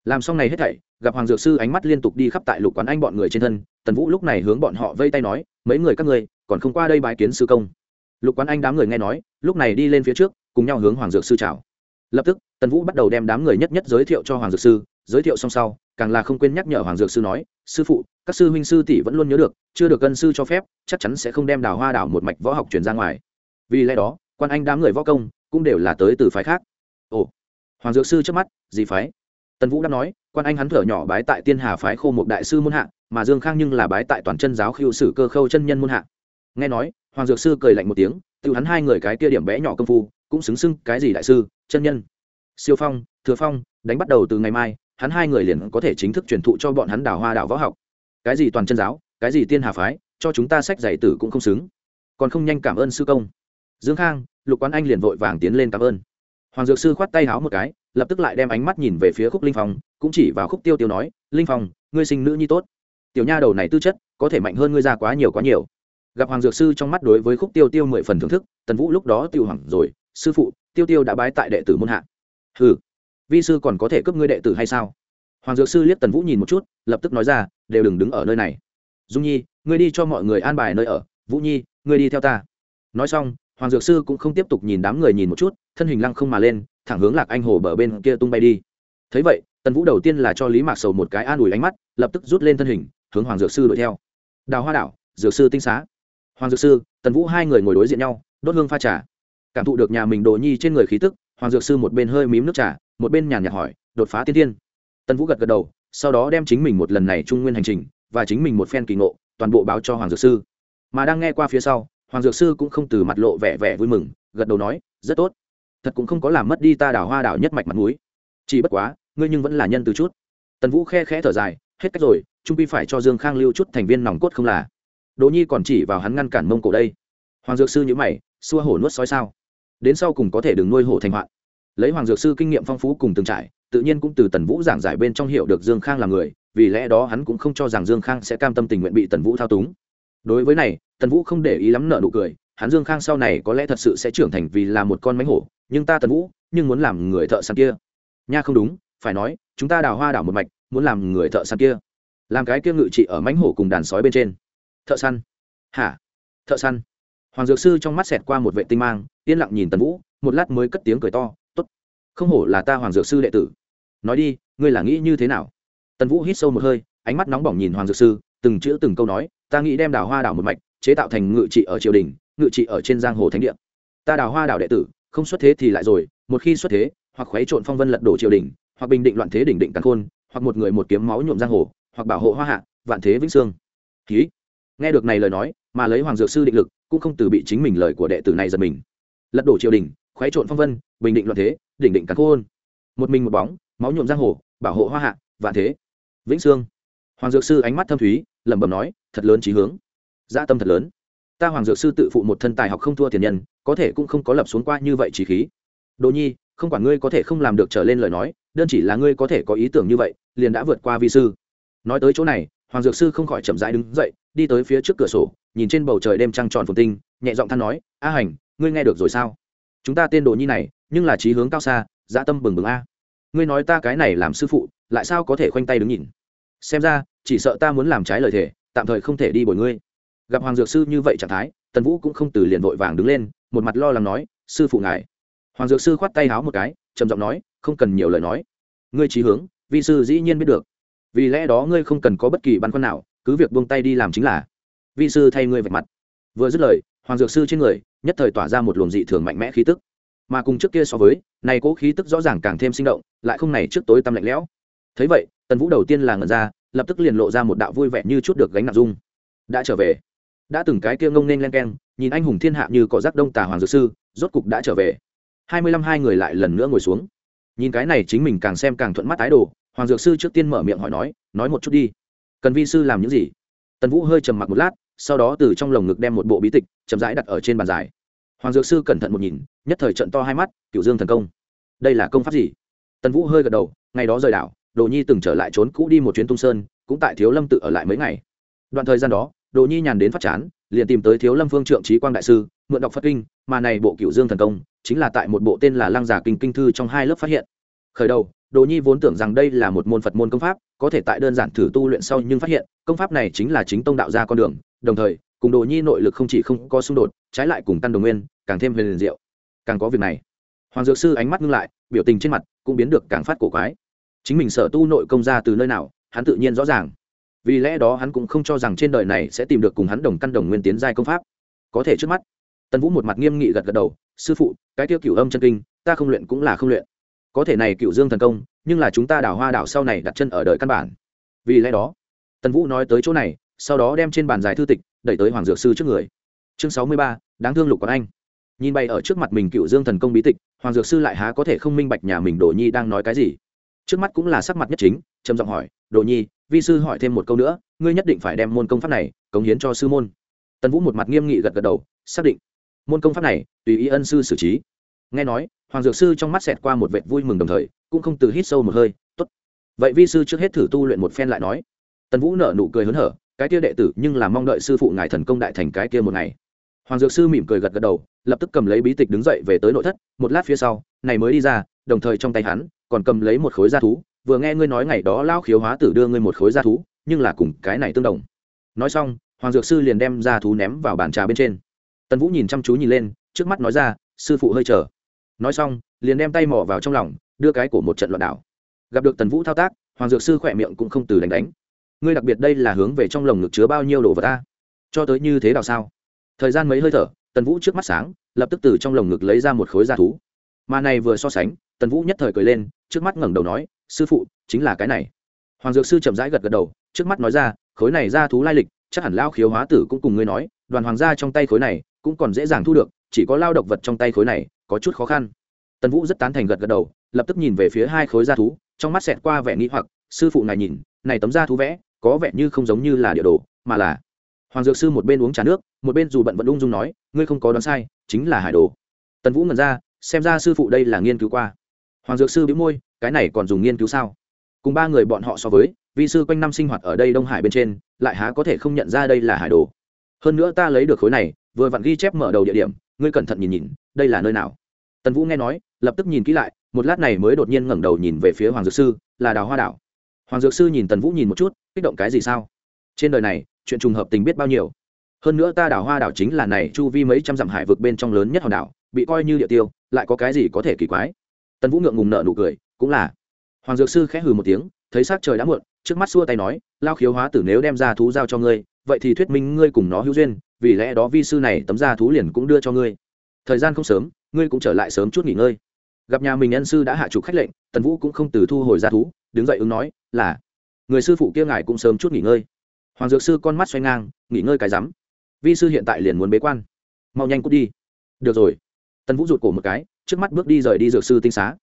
làm xong này hết thảy, gặp hoàng dược sư ánh mắt liên tục đi khắp tại lục quán anh bọn người trên thân, tần vũ lúc này hướng bọn họ vây tay nói, mấy người các ngươi, còn không qua đây bái kiến sư công. Lục quán anh đám người nghe nói, lúc này đi lên phía trước, cùng nhau hướng hoàng dược sư chào. Lập tức, tần vũ bắt đầu đem đám người nhất nhất giới thiệu cho hoàng dược sư giới thiệu xong sau, càng là không quên nhắc nhở hoàng dược sư nói, sư phụ, các sư huynh sư tỷ vẫn luôn nhớ được, chưa được cân sư cho phép, chắc chắn sẽ không đem đào hoa đảo một mạch võ học truyền ra ngoài. Vì lẽ đó, quan anh đám người võ công cũng đều là tới từ phái khác. Ồ. Hoàng dược sư trước mắt, gì phái? Tần vũ đã nói, quan anh hắn thở nhỏ bái tại tiên hà phái khô một đại sư môn hạ, mà dương khang nhưng là bái tại toàn chân giáo khiêu sử cơ khâu chân nhân môn hạ. Nghe nói, hoàng dược sư cười lạnh một tiếng tự hắn hai người cái kia điểm bé nhỏ công phu, cũng xứng xưng cái gì đại sư, chân nhân? Siêu phong, thừa phong, đánh bắt đầu từ ngày mai hắn hai người liền có thể chính thức truyền thụ cho bọn hắn đào hoa đào võ học. Cái gì toàn chân giáo, cái gì tiên hà phái, cho chúng ta sách giải tử cũng không xứng. Còn không nhanh cảm ơn sư công. Dương khang, lục quán anh liền vội vàng tiến lên cảm ơn. Hoàng dược sư khoát tay háo một cái, lập tức lại đem ánh mắt nhìn về phía khúc linh phong, cũng chỉ vào khúc tiêu tiêu nói, linh phong, ngươi sinh nữ nhi tốt. Tiểu nha đầu này tư chất, có thể mạnh hơn ngươi ra quá nhiều quá nhiều. Gặp hoàng dược sư trong mắt đối với khúc tiêu tiêu mười phần thưởng thức, tần vũ lúc đó tiêu hoàng rồi, sư phụ, tiêu tiêu đã bái tại đệ tử môn hạ. Ừ vi sư còn có thể cướp ngươi đệ tử hay sao? Hoàng dược sư liếc tần vũ nhìn một chút, lập tức nói ra, đều đừng đứng ở nơi này. Dung nhi, ngươi đi cho mọi người an bài nơi ở. Vũ nhi, ngươi đi theo ta. Nói xong, hoàng dược sư cũng không tiếp tục nhìn đám người nhìn một chút, thân hình lăng không mà lên, thẳng hướng lạc anh hồ bờ bên kia tung bay đi. Thấy vậy, tần vũ đầu tiên là cho lý mạc sầu một cái an ủi ánh mắt, lập tức rút lên thân hình, hướng hoàng dược sư đuổi theo. Đào hoa đảo, dược sư tinh xá. Hoàng dược sư, tần vũ hai người ngồi đối diện nhau, đốt hương pha trà. Cảm thụ được nhà mình đồ nhi trên người khí tức, hoàng dược sư một bên hơi mím nước trà một bên nhàn nhạt hỏi, đột phá tiên tiên tần vũ gật gật đầu, sau đó đem chính mình một lần này trung nguyên hành trình và chính mình một phen kỳ ngộ, toàn bộ báo cho hoàng dược sư. Mà đang nghe qua phía sau, hoàng dược sư cũng không từ mặt lộ vẻ vẻ vui mừng, gật đầu nói, rất tốt. Thật cũng không có làm mất đi ta đào hoa đảo nhất mạch mặt mũi. Chỉ bất quá, ngươi nhưng vẫn là nhân từ chút. Tần vũ khe khẽ thở dài, hết cách rồi, trung pi phải cho dương khang lưu chút thành viên nòng cốt không là? Đỗ nhi còn chỉ vào hắn ngăn cản mông cổ đây. Hoàng dược sư nhữ mày, xua hổ nuốt sói sao? Đến sau cùng có thể đừng nuôi hổ thành hoạn lấy hoàng dược sư kinh nghiệm phong phú cùng từng trải, tự nhiên cũng từ tần vũ giảng giải bên trong hiểu được dương khang là người, vì lẽ đó hắn cũng không cho rằng dương khang sẽ cam tâm tình nguyện bị tần vũ thao túng. Đối với này, tần vũ không để ý lắm nợ nụ cười, hắn dương khang sau này có lẽ thật sự sẽ trưởng thành vì là một con mánh hổ, nhưng ta tần vũ, nhưng muốn làm người thợ săn kia. Nha không đúng, phải nói, chúng ta đào hoa đảo một mạch, muốn làm người thợ săn kia. Làm cái kia ngự trị ở mánh hổ cùng đàn sói bên trên. Thợ săn? Hả? Thợ săn? Hoàng dược sư trong mắt xẹt qua một vệ tinh mang, yên lặng nhìn tần vũ, một lát mới cất tiếng cười to không hổ là ta hoàng dược sư đệ tử. Nói đi, ngươi là nghĩ như thế nào? Tần vũ hít sâu một hơi, ánh mắt nóng bỏng nhìn hoàng dược sư, từng chữ từng câu nói, ta nghĩ đem đào hoa đảo một mạch, chế tạo thành ngự trị ở triều đình, ngự trị ở trên giang hồ thánh địa. Ta đào hoa đảo đệ tử, không xuất thế thì lại rồi, một khi xuất thế, hoặc khuấy trộn phong vân lật đổ triều đình, hoặc bình định loạn thế đỉnh định càn khôn, hoặc một người một kiếm máu nhuộm giang hồ, hoặc bảo hộ hoa hạ, vạn thế vĩnh sương ký nghe được này lời nói, mà lấy hoàng dược sư định lực, cũng không từ bị chính mình lời của đệ tử này giật mình. Lật đổ triều đình khuấy trộn phong vân, bình định loạn thế, đỉnh định càn khôn. Một mình một bóng, máu nhuộm giang hồ, bảo hộ hoa hạ, vạn thế. Vĩnh sương. Hoàng dược sư ánh mắt thâm thúy, lẩm bẩm nói, thật lớn trí hướng. Dã tâm thật lớn. Ta hoàng dược sư tự phụ một thân tài học không thua tiền nhân, có thể cũng không có lập xuống qua như vậy trí khí. Đồ nhi, không quản ngươi có thể không làm được trở lên lời nói, đơn chỉ là ngươi có thể có ý tưởng như vậy, liền đã vượt qua vi sư. Nói tới chỗ này, hoàng dược sư không khỏi chậm rãi đứng dậy, đi tới phía trước cửa sổ, nhìn trên bầu trời đêm trăng tròn phồn tinh, nhẹ giọng than nói, a hành, ngươi nghe được rồi sao? Chúng ta tên đồ nhi này, nhưng là trí hướng cao xa dã tâm bừng bừng a. Ngươi nói ta cái này làm sư phụ, lại sao có thể khoanh tay đứng nhìn? Xem ra, chỉ sợ ta muốn làm trái lời thề, tạm thời không thể đi bồi ngươi. Gặp hoàng dược sư như vậy trạng thái, tần vũ cũng không từ liền vội vàng đứng lên, một mặt lo lắng nói, sư phụ ngài. Hoàng dược sư khoát tay háo một cái, trầm giọng nói, không cần nhiều lời nói. Ngươi trí hướng, vi sư dĩ nhiên biết được. Vì lẽ đó ngươi không cần có bất kỳ băn khoăn nào, cứ việc buông tay đi làm chính là. Vi sư thay ngươi vạch mặt. Vừa dứt lời hoàng dược sư trên người, nhất thời tỏa ra một luồng dị thường mạnh mẽ khí tức. Mà cùng trước kia so với, này cố khí tức rõ ràng càng thêm sinh động, lại không này trước tối tăm lạnh lẽo. Thấy vậy, tần vũ đầu tiên là ngẩn ra, lập tức liền lộ ra một đạo vui vẻ như chút được gánh nặng dung. Đã trở về. Đã từng cái kia ngông nên len keng, nhìn anh hùng thiên hạ như cỏ rác đông tà hoàng dược sư, rốt cục đã trở về. Hai mươi lăm hai người lại lần nữa ngồi xuống. Nhìn cái này chính mình càng xem càng thuận mắt tái đồ, hoàng dược sư trước tiên mở miệng hỏi nói nói một chút đi. Cần vi sư làm những gì? Tần vũ hơi trầm mặc một lát sau đó từ trong lồng ngực đem một bộ bí tịch chậm rãi đặt ở trên bàn giải. hoàng dược sư cẩn thận một nhìn, nhất thời trận to hai mắt cựu dương thần công, đây là công pháp gì? Tần vũ hơi gật đầu, ngày đó rời đảo, đồ nhi từng trở lại trốn cũ đi một chuyến tung sơn, cũng tại thiếu lâm tự ở lại mấy ngày. Đoạn thời gian đó, đồ nhi nhàn đến phát chán, liền tìm tới thiếu lâm phương trượng trí quang đại sư, mượn đọc phật kinh, mà này bộ cựu dương thần công, chính là tại một bộ tên là lăng giả kinh kinh thư trong hai lớp phát hiện. Khởi đầu, đồ nhi vốn tưởng rằng đây là một môn phật môn công pháp, có thể tại đơn giản thử tu luyện sau nhưng phát hiện, công pháp này chính là chính tông đạo gia con đường đồng thời, cùng đồ nhi nội lực không chỉ không có xung đột, trái lại cùng tăng đồng nguyên, càng thêm huyền diệu. Càng có việc này, hoàng dược sư ánh mắt ngưng lại, biểu tình trên mặt cũng biến được càng phát cổ quái. Chính mình sở tu nội công ra từ nơi nào, hắn tự nhiên rõ ràng. Vì lẽ đó hắn cũng không cho rằng trên đời này sẽ tìm được cùng hắn đồng căn đồng nguyên tiến giai công pháp. Có thể trước mắt, tần vũ một mặt nghiêm nghị gật gật đầu, sư phụ, cái tiêu cửu âm chân kinh, ta không luyện cũng là không luyện. Có thể này cựu dương thần công, nhưng là chúng ta đào hoa đảo sau này đặt chân ở đời căn bản. Vì lẽ đó, tần vũ nói tới chỗ này sau đó đem trên bàn giải thư tịch đẩy tới hoàng dược sư trước người chương sáu mươi ba, đáng thương lục quán anh nhìn bay ở trước mặt mình cựu dương thần công bí tịch hoàng dược sư lại há có thể không minh bạch nhà mình đồ nhi đang nói cái gì trước mắt cũng là sắc mặt nhất chính trầm giọng hỏi đồ nhi vi sư hỏi thêm một câu nữa ngươi nhất định phải đem môn công pháp này cống hiến cho sư môn tần vũ một mặt nghiêm nghị gật gật đầu xác định môn công pháp này tùy ý ân sư xử trí nghe nói hoàng dược sư trong mắt xẹt qua một vệt vui mừng đồng thời cũng không từ hít sâu một hơi tốt vậy vi sư trước hết thử tu luyện một phen lại nói tần vũ nở nụ cười hớn hở cái kia đệ tử nhưng là mong đợi sư phụ ngài thần công đại thành cái kia một ngày. Hoàng dược sư mỉm cười gật gật đầu, lập tức cầm lấy bí tịch đứng dậy về tới nội thất, một lát phía sau, này mới đi ra, đồng thời trong tay hắn còn cầm lấy một khối da thú, vừa nghe ngươi nói ngày đó lao khiếu hóa tử đưa ngươi một khối da thú, nhưng là cùng cái này tương đồng. Nói xong, hoàng dược sư liền đem da thú ném vào bàn trà bên trên. Tần vũ nhìn chăm chú nhìn lên, trước mắt nói ra, sư phụ hơi chờ. Nói xong, liền đem tay mỏ vào trong lòng, đưa cái của một trận loạn đảo gặp được tần vũ thao tác, hoàng dược sư khỏe miệng cũng không từ đánh đánh ngươi đặc biệt đây là hướng về trong lồng ngực chứa bao nhiêu đồ vật ta? Cho tới như thế đào sao? Thời gian mấy hơi thở, tần vũ trước mắt sáng, lập tức từ trong lồng ngực lấy ra một khối da thú. Mà này vừa so sánh, tần vũ nhất thời cười lên, trước mắt ngẩng đầu nói, sư phụ, chính là cái này. Hoàng dược sư chậm rãi gật gật đầu, trước mắt nói ra, khối này ra thú lai lịch, chắc hẳn lao khiếu hóa tử cũng cùng ngươi nói, đoàn hoàng gia trong tay khối này, cũng còn dễ dàng thu được, chỉ có lao độc vật trong tay khối này, có chút khó khăn. Tần vũ rất tán thành gật gật đầu, lập tức nhìn về phía hai khối da thú, trong mắt xẹt qua vẻ nghĩ hoặc, sư phụ này nhìn, này tấm da thú vẽ có vẻ như không giống như là địa đồ, mà là hoàng dược sư một bên uống trà nước, một bên dù bận vẫn ung dung nói, ngươi không có đoán sai, chính là hải đồ. Tần vũ ngẩn ra, xem ra sư phụ đây là nghiên cứu qua. Hoàng dược sư biếu môi, cái này còn dùng nghiên cứu sao? Cùng ba người bọn họ so với, vi sư quanh năm sinh hoạt ở đây đông hải bên trên, lại há có thể không nhận ra đây là hải đồ. Hơn nữa ta lấy được khối này, vừa vặn ghi chép mở đầu địa điểm, ngươi cẩn thận nhìn nhìn, đây là nơi nào? Tần vũ nghe nói, lập tức nhìn kỹ lại, một lát này mới đột nhiên ngẩng đầu nhìn về phía hoàng dược sư, là đào hoa đảo. Hoàng dược sư nhìn tần vũ nhìn một chút kích động cái gì sao? Trên đời này, chuyện trùng hợp tình biết bao nhiêu. Hơn nữa ta đảo hoa đảo chính là này chu vi mấy trăm dặm hải vực bên trong lớn nhất hòn đảo, bị coi như địa tiêu, lại có cái gì có thể kỳ quái? Tần vũ ngượng ngùng nợ nụ cười, cũng là. Hoàng dược sư khẽ hừ một tiếng, thấy s trời đã muộn, trước mắt xua tay nói, lao khiếu hóa tử nếu đem ra thú giao cho ngươi, vậy thì thuyết minh ngươi cùng nó hữu duyên, vì lẽ đó vi sư này tấm ra thú liền cũng đưa cho ngươi. Thời gian không sớm, ngươi cũng trở lại sớm chút nghỉ ngơi. Gặp nhà mình nhân sư đã hạ trục khách lệnh, tần vũ cũng không từ thu hồi ra thú, đứng dậy ứng nói, là người sư phụ kia ngài cũng sớm chút nghỉ ngơi. Hoàng dược sư con mắt xoay ngang, nghỉ ngơi cái rắm. Vi sư hiện tại liền muốn bế quan. Mau nhanh cút đi. Được rồi. Tần vũ rụt cổ một cái, trước mắt bước đi rời đi dược sư tinh xá.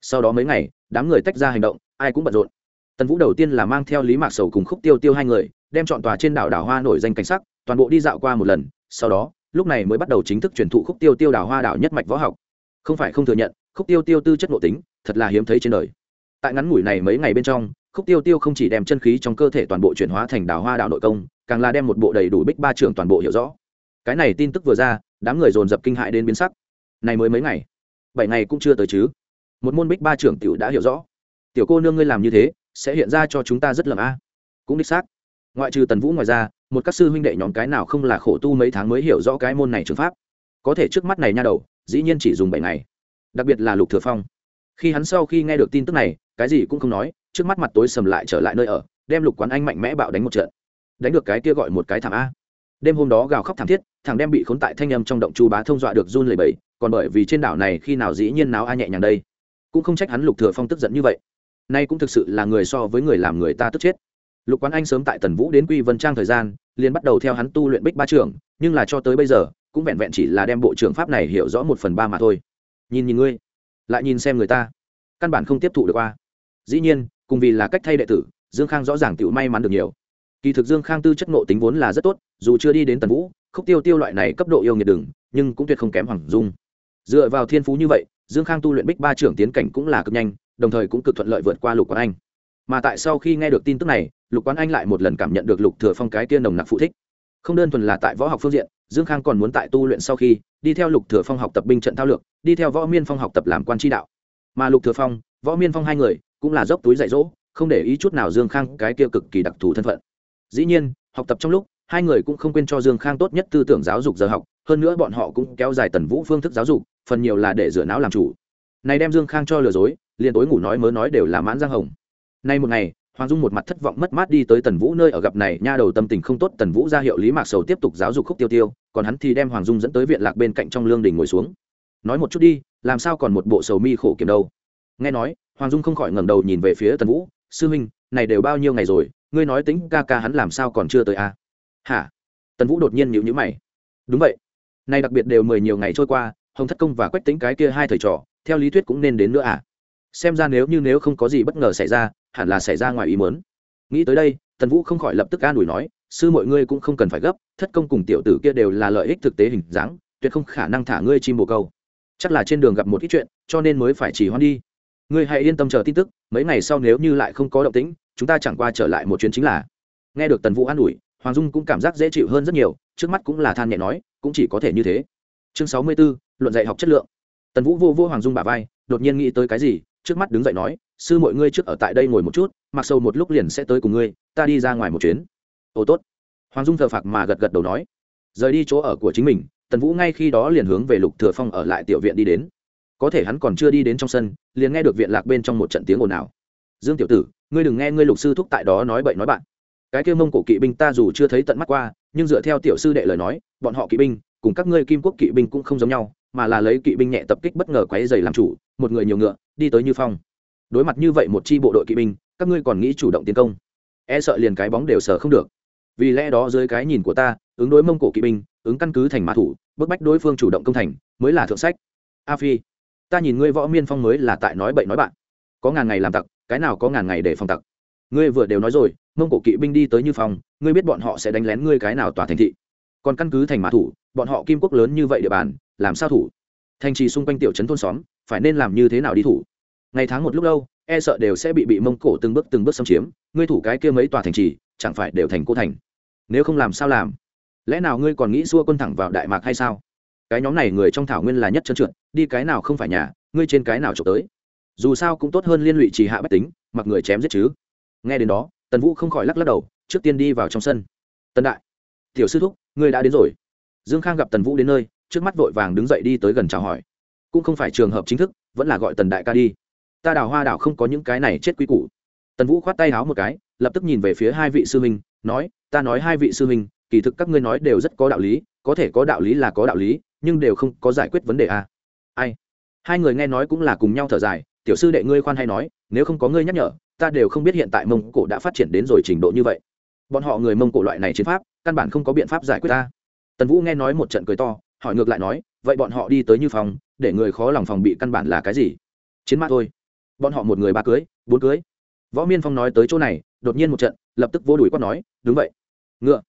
Sau đó mấy ngày, đám người tách ra hành động, ai cũng bận rộn. Tần vũ đầu tiên là mang theo lý mạc sầu cùng khúc tiêu tiêu hai người, đem chọn tòa trên đảo đảo hoa nổi danh cảnh sắc, toàn bộ đi dạo qua một lần, sau đó, lúc này mới bắt đầu chính thức truyền thụ khúc tiêu tiêu đảo hoa đảo nhất mạch võ học. Không phải không thừa nhận, khúc tiêu tiêu tư chất nội tính, thật là hiếm thấy trên đời. Tại ngắn ngủi này mấy ngày bên trong khúc tiêu tiêu không chỉ đem chân khí trong cơ thể toàn bộ chuyển hóa thành đào hoa đạo nội công, càng là đem một bộ đầy đủ bích ba trưởng toàn bộ hiểu rõ. Cái này tin tức vừa ra, đám người dồn dập kinh hại đến biến sắc. Này mới mấy ngày? Bảy ngày cũng chưa tới chứ? Một môn bích ba trưởng tiểu đã hiểu rõ. Tiểu cô nương ngươi làm như thế, sẽ hiện ra cho chúng ta rất lầm a. Cũng đích xác. Ngoại trừ tần vũ ngoài ra, một các sư huynh đệ nhóm cái nào không là khổ tu mấy tháng mới hiểu rõ cái môn này trường pháp. Có thể trước mắt này nha đầu, dĩ nhiên chỉ dùng bảy ngày. Đặc biệt là lục thừa phong. Khi hắn sau khi nghe được tin tức này, cái gì cũng không nói trước mắt mặt tối sầm lại trở lại nơi ở, đem lục quán anh mạnh mẽ bạo đánh một trận. Đánh được cái kia gọi một cái thảm a. Đêm hôm đó gào khóc thảm thiết, thằng đem bị khốn tại thanh âm trong động chu bá thông dọa được run lẩy bẩy, còn bởi vì trên đảo này khi nào dĩ nhiên nào a nhẹ nhàng đây. Cũng không trách hắn lục thừa phong tức giận như vậy. Nay cũng thực sự là người so với người làm người ta tức chết. Lục quán anh sớm tại tần vũ đến quy vân trang thời gian, liền bắt đầu theo hắn tu luyện bích ba trưởng, nhưng là cho tới bây giờ, cũng vẹn vẹn chỉ là đem bộ trưởng pháp này hiểu rõ một phần ba mà thôi. Nhìn nhìn ngươi, lại nhìn xem người ta. Căn bản không tiếp thụ được qua. Dĩ nhiên cùng vì là cách thay đệ tử, dương khang rõ ràng tự may mắn được nhiều. Kỳ thực dương khang tư chất nộ tính vốn là rất tốt, dù chưa đi đến tần vũ, khúc tiêu tiêu loại này cấp độ yêu nghiệt đừng, nhưng cũng tuyệt không kém hoàng dung. Dựa vào thiên phú như vậy, dương khang tu luyện bích ba trưởng tiến cảnh cũng là cực nhanh, đồng thời cũng cực thuận lợi vượt qua lục quán anh. Mà tại sau khi nghe được tin tức này, lục quán anh lại một lần cảm nhận được lục thừa phong cái tiên nồng nặc phụ thích. Không đơn thuần là tại võ học phương diện, dương khang còn muốn tại tu luyện sau khi, đi theo lục thừa phong học tập binh trận thao lược, đi theo võ miên phong học tập làm quan tri đạo. Mà lục thừa phong, võ miên phong hai người cũng là dốc túi dạy dỗ, không để ý chút nào dương khang cái kia cực kỳ đặc thù thân phận. Dĩ nhiên, học tập trong lúc, hai người cũng không quên cho dương khang tốt nhất tư tưởng giáo dục giờ học, hơn nữa bọn họ cũng kéo dài tần vũ phương thức giáo dục, phần nhiều là để rửa não làm chủ. Này đem dương khang cho lừa dối, liền tối ngủ nói mớ nói đều là mãn giang hồng. Nay một ngày, hoàng dung một mặt thất vọng mất mát đi tới tần vũ nơi ở gặp này, nha đầu tâm tình không tốt, tần vũ ra hiệu lý mạc sầu tiếp tục giáo dục khúc tiêu tiêu, còn hắn thì đem hoàng dung dẫn tới viện lạc bên cạnh trong lương đình ngồi xuống. Nói một chút đi, làm sao còn một bộ sầu mi khổ kiểm đâu? Nghe nói, hoàng dung không khỏi ngẩng đầu nhìn về phía tần vũ, sư huynh, này đều bao nhiêu ngày rồi, ngươi nói tính ca ca hắn làm sao còn chưa tới a à? hả? Tần vũ đột nhiên nhịu nhữ mày. Đúng vậy. Này đặc biệt đều mười nhiều ngày trôi qua, hồng thất công và quách tính cái kia hai thầy trò, theo lý thuyết cũng nên đến nữa à? Xem ra nếu như nếu không có gì bất ngờ xảy ra, hẳn là xảy ra ngoài ý muốn. Nghĩ tới đây, tần vũ không khỏi lập tức an ủi nói, sư mọi ngươi cũng không cần phải gấp, thất công cùng tiểu tử kia đều là lợi ích thực tế hình dáng, tuyệt không khả năng thả ngươi chim bồ câu. Chắc là trên đường gặp một ít chuyện, cho nên mới phải chỉ hoan đi ngươi hãy yên tâm chờ tin tức, mấy ngày sau nếu như lại không có động tĩnh, chúng ta chẳng qua trở lại một chuyến chính là. Nghe được tần vũ an ủi, hoàng dung cũng cảm giác dễ chịu hơn rất nhiều, trước mắt cũng là than nhẹ nói, cũng chỉ có thể như thế. Chương sáu mươi b ố luận dạy học chất lượng. Tần vũ vô vô hoàng dung bà vai, đột nhiên nghĩ tới cái gì, trước mắt đứng dậy nói, sư mọi ngươi trước ở tại đây ngồi một chút, mặc sâu một lúc liền sẽ tới cùng ngươi, ta đi ra ngoài một chuyến. Ồ tốt. Hoàng dung thờ phạc mà gật gật đầu nói. Rời đi chỗ ở của chính mình, tần vũ ngay khi đó liền hướng về lục thừa phong ở lại tiểu viện đi đến có thể hắn còn chưa đi đến trong sân, liền nghe được viện lạc bên trong một trận tiếng ồn ào. Dương tiểu tử, ngươi đừng nghe ngươi lục sư thúc tại đó nói bậy nói bạn. Cái kêu mông cổ kỵ binh ta dù chưa thấy tận mắt qua, nhưng dựa theo tiểu sư đệ lời nói, bọn họ kỵ binh cùng các ngươi kim quốc kỵ binh cũng không giống nhau, mà là lấy kỵ binh nhẹ tập kích bất ngờ quấy dày làm chủ, một người nhiều ngựa, đi tới như phong. Đối mặt như vậy một chi bộ đội kỵ binh, các ngươi còn nghĩ chủ động tiến công? E sợ liền cái bóng đều sở không được. Vì lẽ đó dưới cái nhìn của ta, ứng đối mông cổ kỵ binh, ứng căn cứ thành mã thủ, bức bách đối phương chủ động công thành, mới là thượng sách. A phi ta nhìn ngươi võ miên phong mới là tại nói bậy nói bạn. Có ngàn ngày làm tặc, cái nào có ngàn ngày để phòng tặc. Ngươi vừa đều nói rồi, mông cổ kỵ binh đi tới như phòng ngươi biết bọn họ sẽ đánh lén ngươi cái nào tòa thành thị. Còn căn cứ thành mã thủ, bọn họ kim quốc lớn như vậy địa bàn, làm sao thủ? Thành trì xung quanh tiểu trấn thôn xóm, phải nên làm như thế nào đi thủ? Ngày tháng một lúc lâu e sợ đều sẽ bị bị mông cổ từng bước từng bước xâm chiếm, ngươi thủ cái kia mấy tòa thành trì, chẳng phải đều thành cô thành. Nếu không làm sao làm? Lẽ nào ngươi còn nghĩ xua quân thẳng vào đại mạc hay sao? Cái nhóm này người trong thảo nguyên là nhất trơn trượt, đi cái nào không phải nhà, ngươi trên cái nào trộm tới. Dù sao cũng tốt hơn liên lụy trì hạ bách tính, mặc người chém giết chứ. Nghe đến đó, tần vũ không khỏi lắc lắc đầu, trước tiên đi vào trong sân. Tần đại, tiểu sư thúc, ngươi đã đến rồi. Dương khang gặp tần vũ đến nơi, trước mắt vội vàng đứng dậy đi tới gần chào hỏi. Cũng không phải trường hợp chính thức, vẫn là gọi tần đại ca đi. Ta đào hoa đảo không có những cái này chết quy củ. Tần vũ khoát tay háo một cái, lập tức nhìn về phía hai vị sư huynh, nói, ta nói hai vị sư huynh, kỳ thực các ngươi nói đều rất có đạo lý, có thể có đạo lý là có đạo lý nhưng đều không có giải quyết vấn đề à. ai? Hai người nghe nói cũng là cùng nhau thở dài, tiểu sư đệ ngươi khoan hay nói, nếu không có ngươi nhắc nhở, ta đều không biết hiện tại mông cổ đã phát triển đến rồi trình độ như vậy. Bọn họ người mông cổ loại này chiến pháp, căn bản không có biện pháp giải quyết ta. Tần vũ nghe nói một trận cười to, hỏi ngược lại nói, vậy bọn họ đi tới như phòng, để người khó lòng phòng bị căn bản là cái gì? Chiến mã thôi. Bọn họ một người ba cưới, bốn cưới. Võ miên phong nói tới chỗ này, đột nhiên một trận, lập tức vô đùi quát nói, đúng vậy. Ngựa.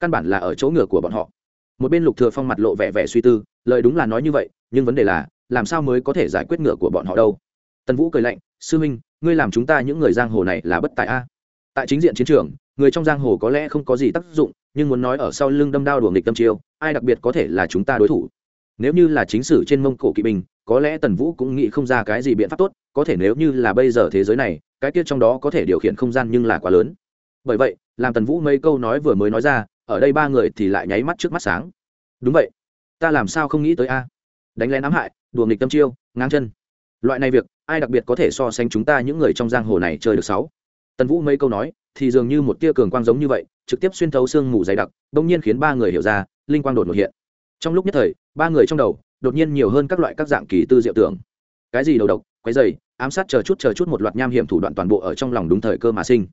Căn bản là ở chỗ ngựa của bọn họ một bên lục thừa phong mặt lộ vẻ vẻ suy tư lời đúng là nói như vậy nhưng vấn đề là làm sao mới có thể giải quyết ngựa của bọn họ đâu? Tần vũ cười lạnh sư huynh, ngươi làm chúng ta những người giang hồ này là bất tài a. Tại chính diện chiến trường người trong giang hồ có lẽ không có gì tác dụng nhưng muốn nói ở sau lưng đâm đao đùa nghịch tâm chiêu ai đặc biệt có thể là chúng ta đối thủ? Nếu như là chính sử trên mông cổ kỵ binh có lẽ tần vũ cũng nghĩ không ra cái gì biện pháp tốt có thể nếu như là bây giờ thế giới này cái kia trong đó có thể điều khiển không gian nhưng là quá lớn. Bởi vậy làm tần vũ mấy câu nói vừa mới nói ra ở đây ba người thì lại nháy mắt trước mắt sáng. Đúng vậy. Ta làm sao không nghĩ tới a? Đánh lén ám hại, đùa nghịch tâm chiêu, ngang chân. Loại này việc, ai đặc biệt có thể so sánh chúng ta những người trong giang hồ này chơi được sáu? Tần vũ mấy câu nói, thì dường như một tia cường quang giống như vậy, trực tiếp xuyên thấu xương mù dày đặc đông nhiên khiến ba người hiểu ra, linh quang đột ngột hiện. Trong lúc nhất thời, ba người trong đầu, đột nhiên nhiều hơn các loại các dạng kỳ tư diệu tưởng. Cái gì đầu độc quái dày ám sát chờ chút chờ chút một loạt nham hiểm thủ đoạn toàn bộ ở trong lòng đúng thời cơ mà sinh.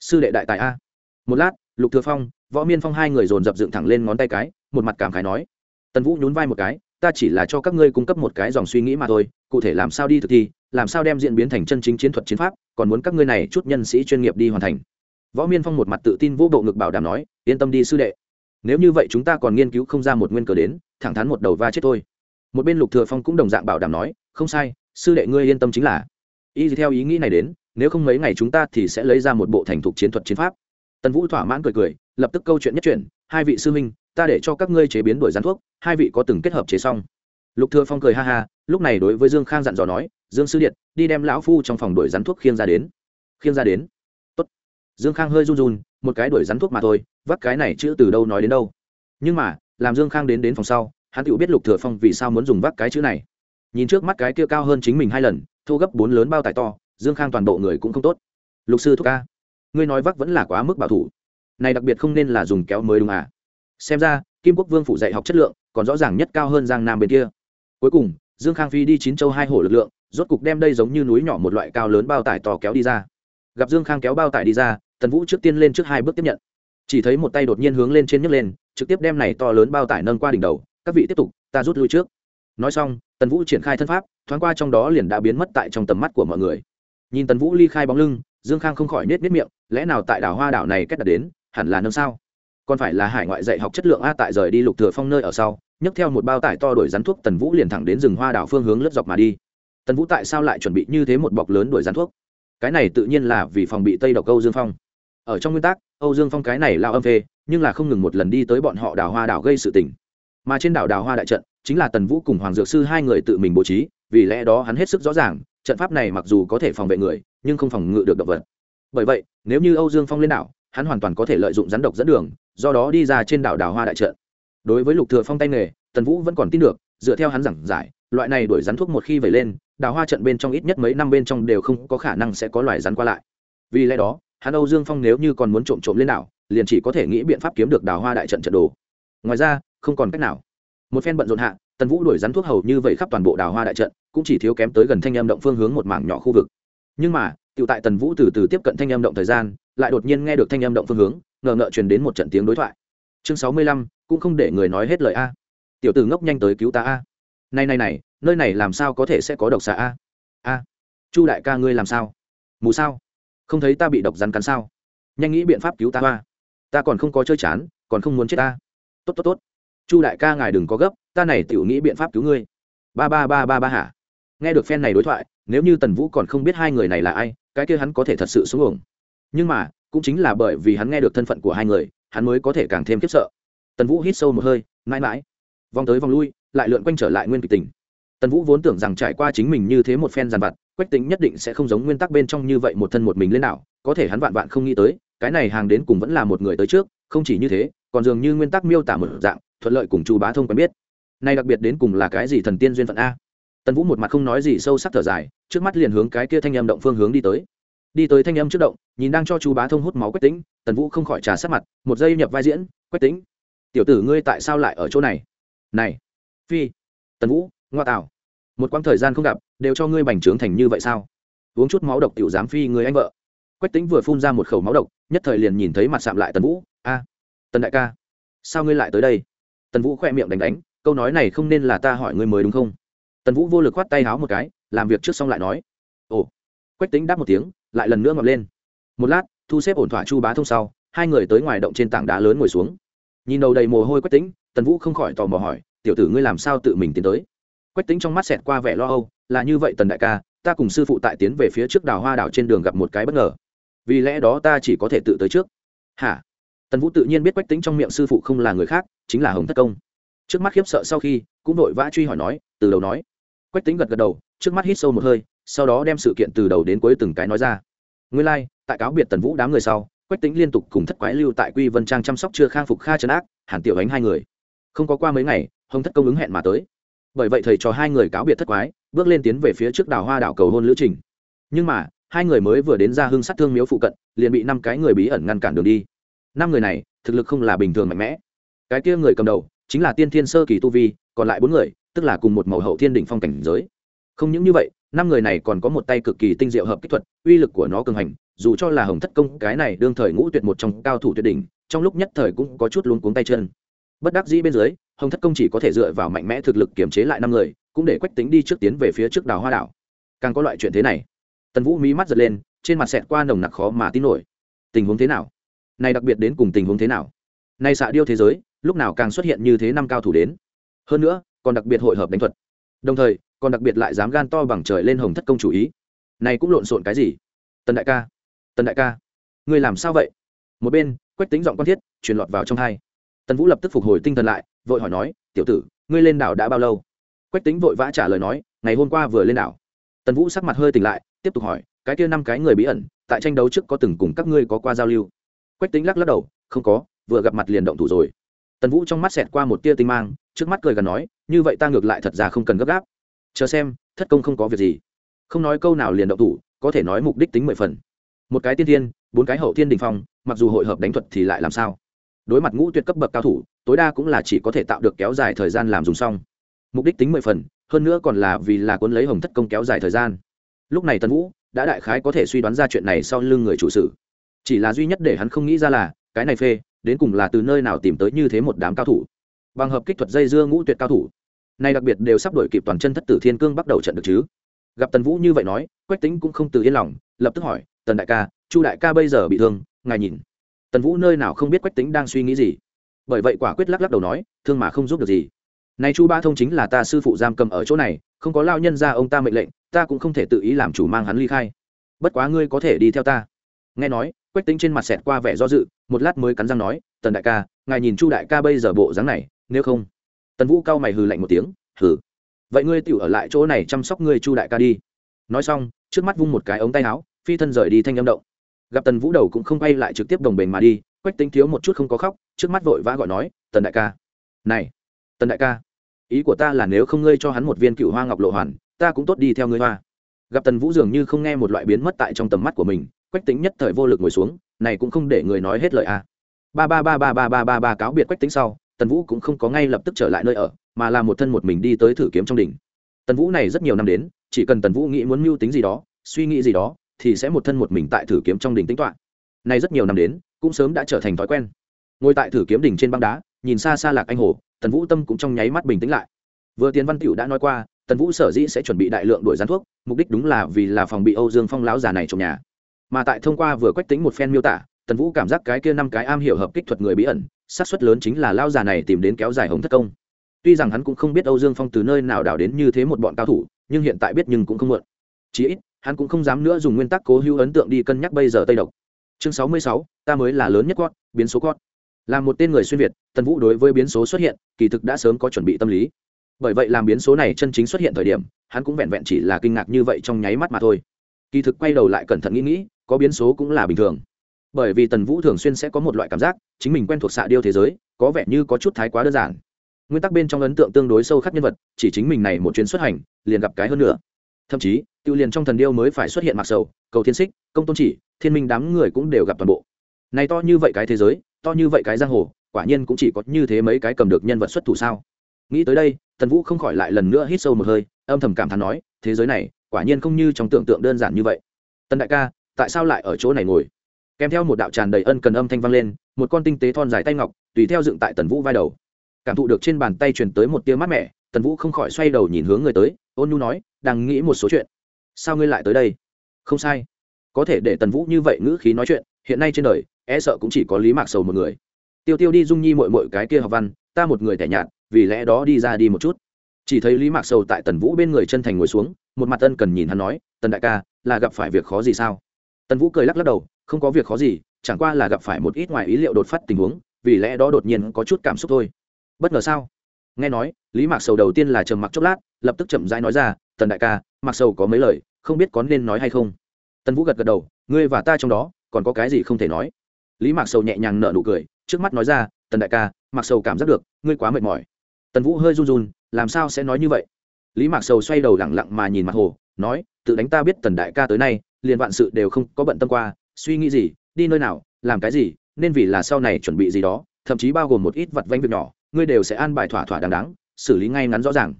Sư đệ đại tài a. Một lát, lục thừa phong võ miên phong hai người dồn dập dựng thẳng lên ngón tay cái, một mặt cảm khái nói, tần vũ nhún vai một cái, ta chỉ là cho các ngươi cung cấp một cái dòng suy nghĩ mà thôi, cụ thể làm sao đi thực thi, làm sao đem diễn biến thành chân chính chiến thuật chiến pháp, còn muốn các ngươi này chút nhân sĩ chuyên nghiệp đi hoàn thành. Võ miên phong một mặt tự tin vô bộ ngực bảo đảm nói, yên tâm đi sư đệ. Nếu như vậy chúng ta còn nghiên cứu không ra một nguyên cờ đến, thẳng thắn một đầu va chết thôi. Một bên lục thừa phong cũng đồng dạng bảo đảm nói, không sai, sư đệ ngươi yên tâm chính là. Y theo ý nghĩ này đến, nếu không mấy ngày chúng ta thì sẽ lấy ra một bộ thành thục chiến thuật chiến pháp tần vũ thỏa mãn cười cười, lập tức câu chuyện nhất chuyển, hai vị sư minh ta để cho các ngươi chế biến đổi rán thuốc, hai vị có từng kết hợp chế xong. Lục thừa phong cười ha ha, lúc này đối với dương khang dặn dò nói, dương sư điện, đi đem lão phu trong phòng đổi rán thuốc khiêng ra đến. Khiêng ra đến? Tốt. Dương khang hơi run run, một cái đổi rán thuốc mà thôi, vắt cái này chữ từ đâu nói đến đâu? Nhưng mà, làm dương khang đến đến phòng sau, hắn tự biết lục thừa phong vì sao muốn dùng vắt cái chữ này. Nhìn trước mắt cái kia cao hơn chính mình hai lần thu gấp bốn lớn bao tải to, dương khang toàn bộ người cũng không tốt. Lục sư thúc ca ngươi nói vác vẫn là quá mức bảo thủ. Này đặc biệt không nên là dùng kéo mới đúng à? Xem ra, kim quốc vương phủ dạy học chất lượng, còn rõ ràng nhất cao hơn giang nam bên kia. Cuối cùng, dương khang phi đi chín châu hai hổ lực lượng, rốt cục đem đây giống như núi nhỏ một loại cao lớn bao tải tò kéo đi ra. Gặp dương khang kéo bao tải đi ra, tần vũ trước tiên lên trước hai bước tiếp nhận. Chỉ thấy một tay đột nhiên hướng lên trên nhấc lên, trực tiếp đem này to lớn bao tải nâng qua đỉnh đầu, các vị tiếp tục, ta rút lui trước. Nói xong, tần vũ triển khai thân pháp, thoáng qua trong đó liền đã biến mất tại trong tầm mắt của mọi người. Nhìn tần vũ ly khai bóng lưng dương khang không khỏi nết nết miệng, lẽ nào tại đảo hoa đảo này kết đặt đến, hẳn là nâng sao? Còn phải là hải ngoại dạy học chất lượng a tại rời đi lục thừa phong nơi ở sau, nhấc theo một bao tải to đổi rắn thuốc tần vũ liền thẳng đến rừng hoa đảo phương hướng lướt dọc mà đi. Tần vũ tại sao lại chuẩn bị như thế một bọc lớn đổi rắn thuốc? Cái này tự nhiên là vì phòng bị tây độc âu dương phong. Ở trong nguyên tắc, âu dương phong cái này lao âm phê, nhưng là không ngừng một lần đi tới bọn họ đảo hoa đảo gây sự tình. Mà trên đảo đào hoa đại trận, chính là tần vũ cùng hoàng dược sư hai người tự mình bố trí, vì lẽ đó hắn hết sức rõ ràng, trận pháp này mặc dù có thể phòng vệ người nhưng không phòng ngự được động vật. Bởi vậy, nếu như âu dương phong lên đảo, hắn hoàn toàn có thể lợi dụng rắn độc dẫn đường, do đó đi ra trên đảo đào hoa đại trận. Đối với lục thừa phong tay nghề, tần vũ vẫn còn tin được, dựa theo hắn giảng giải, loại này đuổi rắn thuốc một khi vẩy lên, đào hoa trận bên trong ít nhất mấy năm bên trong đều không có khả năng sẽ có loài rắn qua lại. Vì lẽ đó, hắn âu dương phong nếu như còn muốn trộm trộm lên đảo, liền chỉ có thể nghĩ biện pháp kiếm được đào hoa đại trận trận đồ. Ngoài ra, không còn cách nào. Một phen bận rộn hạ, tần vũ đuổi rắn thuốc hầu như vậy khắp toàn bộ đào hoa đại trận, cũng chỉ thiếu kém tới gần thanh âm động phương hướng một mảng nhỏ khu vực nhưng mà tự tại tần vũ từ từ tiếp cận thanh âm động thời gian, lại đột nhiên nghe được thanh âm động phương hướng, ngờ ngợ truyền đến một trận tiếng đối thoại. Chương sáu mươi lăm, cũng không để người nói hết lời a. Tiểu tử ngốc nhanh tới cứu ta a. Này này này, nơi này làm sao có thể sẽ có độc xà a? A. Chu đại ca ngươi làm sao? Mù sao? Không thấy ta bị độc rắn cắn sao? Nhanh nghĩ biện pháp cứu ta hoa ta còn không có chơi chán, còn không muốn chết ta. Tốt tốt tốt. Chu đại ca ngài đừng có gấp, ta này tiểu nghĩ biện pháp cứu ngươi. Ba ba ba ba ba hả? Nghe được phen này đối thoại nếu như tần vũ còn không biết hai người này là ai, cái kia hắn có thể thật sự xuống ổng nhưng mà, cũng chính là bởi vì hắn nghe được thân phận của hai người, hắn mới có thể càng thêm khiếp sợ. Tần vũ hít sâu một hơi, mãi mãi. Vòng tới vòng lui, lại lượn quanh trở lại nguyên kịch tình tần vũ vốn tưởng rằng trải qua chính mình như thế một phen giàn vặt, quách tính nhất định sẽ không giống nguyên tắc bên trong như vậy một thân một mình lên nào có thể hắn vạn vạn không nghĩ tới, cái này hàng đến cùng vẫn là một người tới trước, không chỉ như thế, còn dường như nguyên tắc miêu tả một dạng, thuận lợi cùng chu bá thông quen biết. Nay đặc biệt đến cùng là cái gì thần tiên duyên phận a? Tần vũ một mặt không nói gì, sâu sắc thở dài, trước mắt liền hướng cái kia thanh âm động phương hướng đi tới. Đi tới thanh âm trước động, nhìn đang cho chú bá thông hút máu quách tính tần vũ không khỏi trà sát mặt, một giây nhập vai diễn, quách tính tiểu tử ngươi tại sao lại ở chỗ này? Này, phi, tần vũ, ngoa tạo một quãng thời gian không gặp, đều cho ngươi bành trướng thành như vậy sao? Uống chút máu độc tiểu giám phi người anh vợ. Quách tính vừa phun ra một khẩu máu độc, nhất thời liền nhìn thấy mặt sạm lại tần vũ, a, tần đại ca, sao ngươi lại tới đây? Tần vũ khoe miệng đánh đánh, câu nói này không nên là ta hỏi ngươi mới đúng không? Tần vũ vô lực khoát tay háo một cái, làm việc trước xong lại nói, ồ. Quách tính đáp một tiếng, lại lần nữa ngập lên. Một lát, thu xếp ổn thỏa chu bá thông sau, hai người tới ngoài động trên tảng đá lớn ngồi xuống. Nhìn đầu đầy mồ hôi quách tính tần vũ không khỏi tò mò hỏi, tiểu tử ngươi làm sao tự mình tiến tới? Quách tính trong mắt xẹt qua vẻ lo âu, là như vậy tần đại ca, ta cùng sư phụ tại tiến về phía trước đào hoa đảo trên đường gặp một cái bất ngờ. Vì lẽ đó ta chỉ có thể tự tới trước. Hả? Tần vũ tự nhiên biết quách tính trong miệng sư phụ không là người khác, chính là hồng thất công. Trước mắt khiếp sợ sau khi, cũng vội vã truy hỏi nói, từ đầu nói quách tính gật gật đầu trước mắt hít sâu một hơi sau đó đem sự kiện từ đầu đến cuối từng cái nói ra. Nguyên lai、like, tại cáo biệt tần vũ đám người sau quách tính liên tục cùng thất quái lưu tại quy vân trang chăm sóc chưa khang phục kha trấn ác hàn tiểu ánh hai người. Không có qua mấy ngày hồng thất công ứng hẹn mà tới. Bởi vậy thầy cho hai người cáo biệt thất quái bước lên tiến về phía trước đào hoa đảo cầu hôn lữ trình. Nhưng mà hai người mới vừa đến ra hưng sát thương miếu phụ cận liền bị năm cái người bí ẩn ngăn cản đường đi. Năm người này thực lực không là bình thường mạnh mẽ. Cái kia người cầm đầu chính là tiên thiên sơ kỳ tu vi còn lại bốn người tức là cùng một màu hậu thiên đỉnh phong cảnh giới. Không những như vậy, năm người này còn có một tay cực kỳ tinh diệu hợp kỹ thuật, uy lực của nó cường hành, dù cho là hồng thất công, cái này đương thời ngũ tuyệt một trong cao thủ tuyệt đỉnh, trong lúc nhất thời cũng có chút luống cuống tay chân. Bất đắc dĩ bên dưới, hồng thất công chỉ có thể dựa vào mạnh mẽ thực lực kiềm chế lại năm người, cũng để quách tính đi trước tiến về phía trước đào hoa đảo. Càng có loại chuyện thế này. Tần vũ mí mắt giật lên, trên mặt xẹt qua nồng nặc khó mà tin nổi. Tình huống thế nào? Này đặc biệt đến cùng tình huống thế nào? Nay xạ điêu thế giới, lúc nào càng xuất hiện như thế năm cao thủ đến? Hơn nữa còn đặc biệt hội hợp đánh thuật. Đồng thời, còn đặc biệt lại dám gan to bằng trời lên hồng thất công chủ ý. Này cũng lộn xộn cái gì? Tần đại ca, tần đại ca người làm sao vậy? Một bên, quách tính giọng quan thiết, truyền lọt vào trong hai. Tần vũ lập tức phục hồi tinh thần lại, vội hỏi nói, tiểu tử, ngươi lên đảo đã bao lâu? Quách tính vội vã trả lời nói, ngày hôm qua vừa lên đảo. Tần vũ sắc mặt hơi tỉnh lại, tiếp tục hỏi, cái kia năm cái người bí ẩn, tại tranh đấu trước có từng cùng các ngươi có qua giao lưu? Quách tính lắc lắc đầu, không có, vừa gặp mặt liền động thủ rồi tần vũ trong mắt xẹt qua một tia tinh mang, trước mắt cười gần nói, như vậy ta ngược lại thật ra không cần gấp gáp. Chờ xem, thất công không có việc gì. Không nói câu nào liền động thủ, có thể nói mục đích tính mười phần. Một cái tiên thiên, bốn cái hậu thiên đình phong, mặc dù hội hợp đánh thuật thì lại làm sao? Đối mặt ngũ tuyệt cấp bậc cao thủ, tối đa cũng là chỉ có thể tạo được kéo dài thời gian làm dùng xong. Mục đích tính mười phần, hơn nữa còn là vì là cuốn lấy hồng thất công kéo dài thời gian. Lúc này tần vũ đã đại khái có thể suy đoán ra chuyện này sau lưng người chủ sự. Chỉ là duy nhất để hắn không nghĩ ra là, cái này phê đến cùng là từ nơi nào tìm tới như thế một đám cao thủ. Bằng hợp kích thuật dây dưa ngũ tuyệt cao thủ. Nay đặc biệt đều sắp đổi kịp toàn chân thất tử thiên cương bắt đầu trận được chứ? Gặp tần vũ như vậy nói, quách tính cũng không từ yên lòng, lập tức hỏi, tần đại ca, chu đại ca bây giờ bị thương, ngài nhìn. Tần vũ nơi nào không biết quách tính đang suy nghĩ gì. Bởi vậy quả quyết lắc lắc đầu nói, thương mà không giúp được gì. Này chu ba thông chính là ta sư phụ giam cầm ở chỗ này, không có lao nhân ra ông ta mệnh lệnh, ta cũng không thể tự ý làm chủ mang hắn ly khai. Bất quá ngươi có thể đi theo ta. Nghe nói quách tính trên mặt xẹt qua vẻ do dự, một lát mới cắn răng nói, tần đại ca, ngài nhìn chu đại ca bây giờ bộ dáng này, nếu không? Tần vũ cao mày hừ lạnh một tiếng, hừ. Vậy ngươi tựu ở lại chỗ này chăm sóc ngươi chu đại ca đi. Nói xong, trước mắt vung một cái ống tay áo, phi thân rời đi thanh âm động. Gặp tần vũ đầu cũng không quay lại trực tiếp đồng bền mà đi, quách tính thiếu một chút không có khóc, trước mắt vội vã gọi nói, tần đại ca. Này, tần đại ca, ý của ta là nếu không ngươi cho hắn một viên cựu hoa ngọc lộ hoàn, ta cũng tốt đi theo ngươi hoa. Gặp tần vũ dường như không nghe một loại biến mất tại trong tầm mắt của mình quách tính nhất thời vô lực ngồi xuống, này cũng không để người nói hết lời a ba ba ba ba ba ba ba ba cáo biệt quách tính sau, tần vũ cũng không có ngay lập tức trở lại nơi ở, mà là một thân một mình đi tới thử kiếm trong đỉnh. Tần vũ này rất nhiều năm đến, chỉ cần tần vũ nghĩ muốn mưu tính gì đó, suy nghĩ gì đó, thì sẽ một thân một mình tại thử kiếm trong đỉnh tính toán. Này rất nhiều năm đến, cũng sớm đã trở thành thói quen. Ngồi tại thử kiếm đỉnh trên băng đá, nhìn xa xa lạc anh hồ, tần vũ tâm cũng trong nháy mắt bình tĩnh lại. Vừa tiến văn tiểu đã nói qua, tần vũ sở dĩ sẽ chuẩn bị đại lượng đổi gián thuốc, mục đích đúng là vì là phòng bị âu dương phong lão già này trong nhà mà tại thông qua vừa quách tính một phen miêu tả, tần vũ cảm giác cái kia năm cái am hiểu hợp kích thuật người bí ẩn, xác suất lớn chính là lao già này tìm đến kéo dài hồng thất công. Tuy rằng hắn cũng không biết âu dương phong từ nơi nào đào đến như thế một bọn cao thủ, nhưng hiện tại biết nhưng cũng không muộn. Chí ít, hắn cũng không dám nữa dùng nguyên tắc cố hữu ấn tượng đi cân nhắc bây giờ tây độc. Chương sáu mươi sáu, ta mới là lớn nhất cót biến số cót là một tên người xuyên việt, tần vũ đối với biến số xuất hiện, kỳ thực đã sớm có chuẩn bị tâm lý. Bởi vậy làm biến số này chân chính xuất hiện thời điểm, hắn cũng vẹn vẹn chỉ là kinh ngạc như vậy trong nháy mắt mà thôi. Kỳ thực quay đầu lại cẩn thận nghĩ nghĩ có biến số cũng là bình thường. Bởi vì tần vũ thường xuyên sẽ có một loại cảm giác, chính mình quen thuộc xạ điêu thế giới, có vẻ như có chút thái quá đơn giản. Nguyên tắc bên trong ấn tượng tương đối sâu khắc nhân vật, chỉ chính mình này một chuyến xuất hành, liền gặp cái hơn nữa. Thậm chí, tiêu liền trong thần điêu mới phải xuất hiện mặc sầu, cầu thiên xích công tôn chỉ, thiên minh đám người cũng đều gặp toàn bộ. Này to như vậy cái thế giới, to như vậy cái giang hồ, quả nhiên cũng chỉ có như thế mấy cái cầm được nhân vật xuất thủ sao. Nghĩ tới đây, tần vũ không khỏi lại lần nữa hít sâu một hơi, âm thầm cảm thán nói, thế giới này, quả nhiên không như trong tưởng tượng đơn giản như vậy. Tần đại ca tại sao lại ở chỗ này ngồi? Kèm theo một đạo tràn đầy ân cần âm thanh vang lên, một con tinh tế thon dài tay ngọc, tùy theo dựng tại tần vũ vai đầu. Cảm thụ được trên bàn tay truyền tới một tia mát mẻ, tần vũ không khỏi xoay đầu nhìn hướng người tới, ôn nhu nói, đang nghĩ một số chuyện. Sao ngươi lại tới đây? Không sai. Có thể để tần vũ như vậy ngữ khí nói chuyện, hiện nay trên đời e sợ cũng chỉ có lý mạc sầu một người. Tiêu tiêu đi dung nhi mội mội cái kia học văn, ta một người tẻ nhạt, vì lẽ đó đi ra đi một chút. Chỉ thấy lý mạc sầu tại tần vũ bên người chân thành ngồi xuống, một mặt tân cần nhìn hắn nói, tần đại ca, là gặp phải việc khó gì sao? Tần vũ cười lắc lắc đầu, không có việc khó gì, chẳng qua là gặp phải một ít ngoài ý liệu đột phát tình huống, vì lẽ đó đột nhiên có chút cảm xúc thôi. Bất ngờ sao? Nghe nói, lý mạc sầu đầu tiên là trầm mặc chốc lát, lập tức chậm rãi nói ra, tần đại ca mặc sầu có mấy lời, không biết có nên nói hay không? Tần vũ gật gật đầu, ngươi và ta trong đó, còn có cái gì không thể nói? Lý mạc sầu nhẹ nhàng nở nụ cười, trước mắt nói ra, tần đại ca mặc sầu cảm giác được, ngươi quá mệt mỏi. Tần vũ hơi run run, làm sao sẽ nói như vậy? Lý mạc sầu xoay đầu lẳng lặng mà nhìn mặt hồ, nói, tự đánh ta biết tần đại ca tới nay liền vạn sự đều không có bận tâm qua, suy nghĩ gì, đi nơi nào, làm cái gì, nên vì là sau này chuẩn bị gì đó, thậm chí bao gồm một ít vặt vanh việc nhỏ, ngươi đều sẽ an bài thỏa thỏa đáng đáng, xử lý ngay ngắn rõ ràng.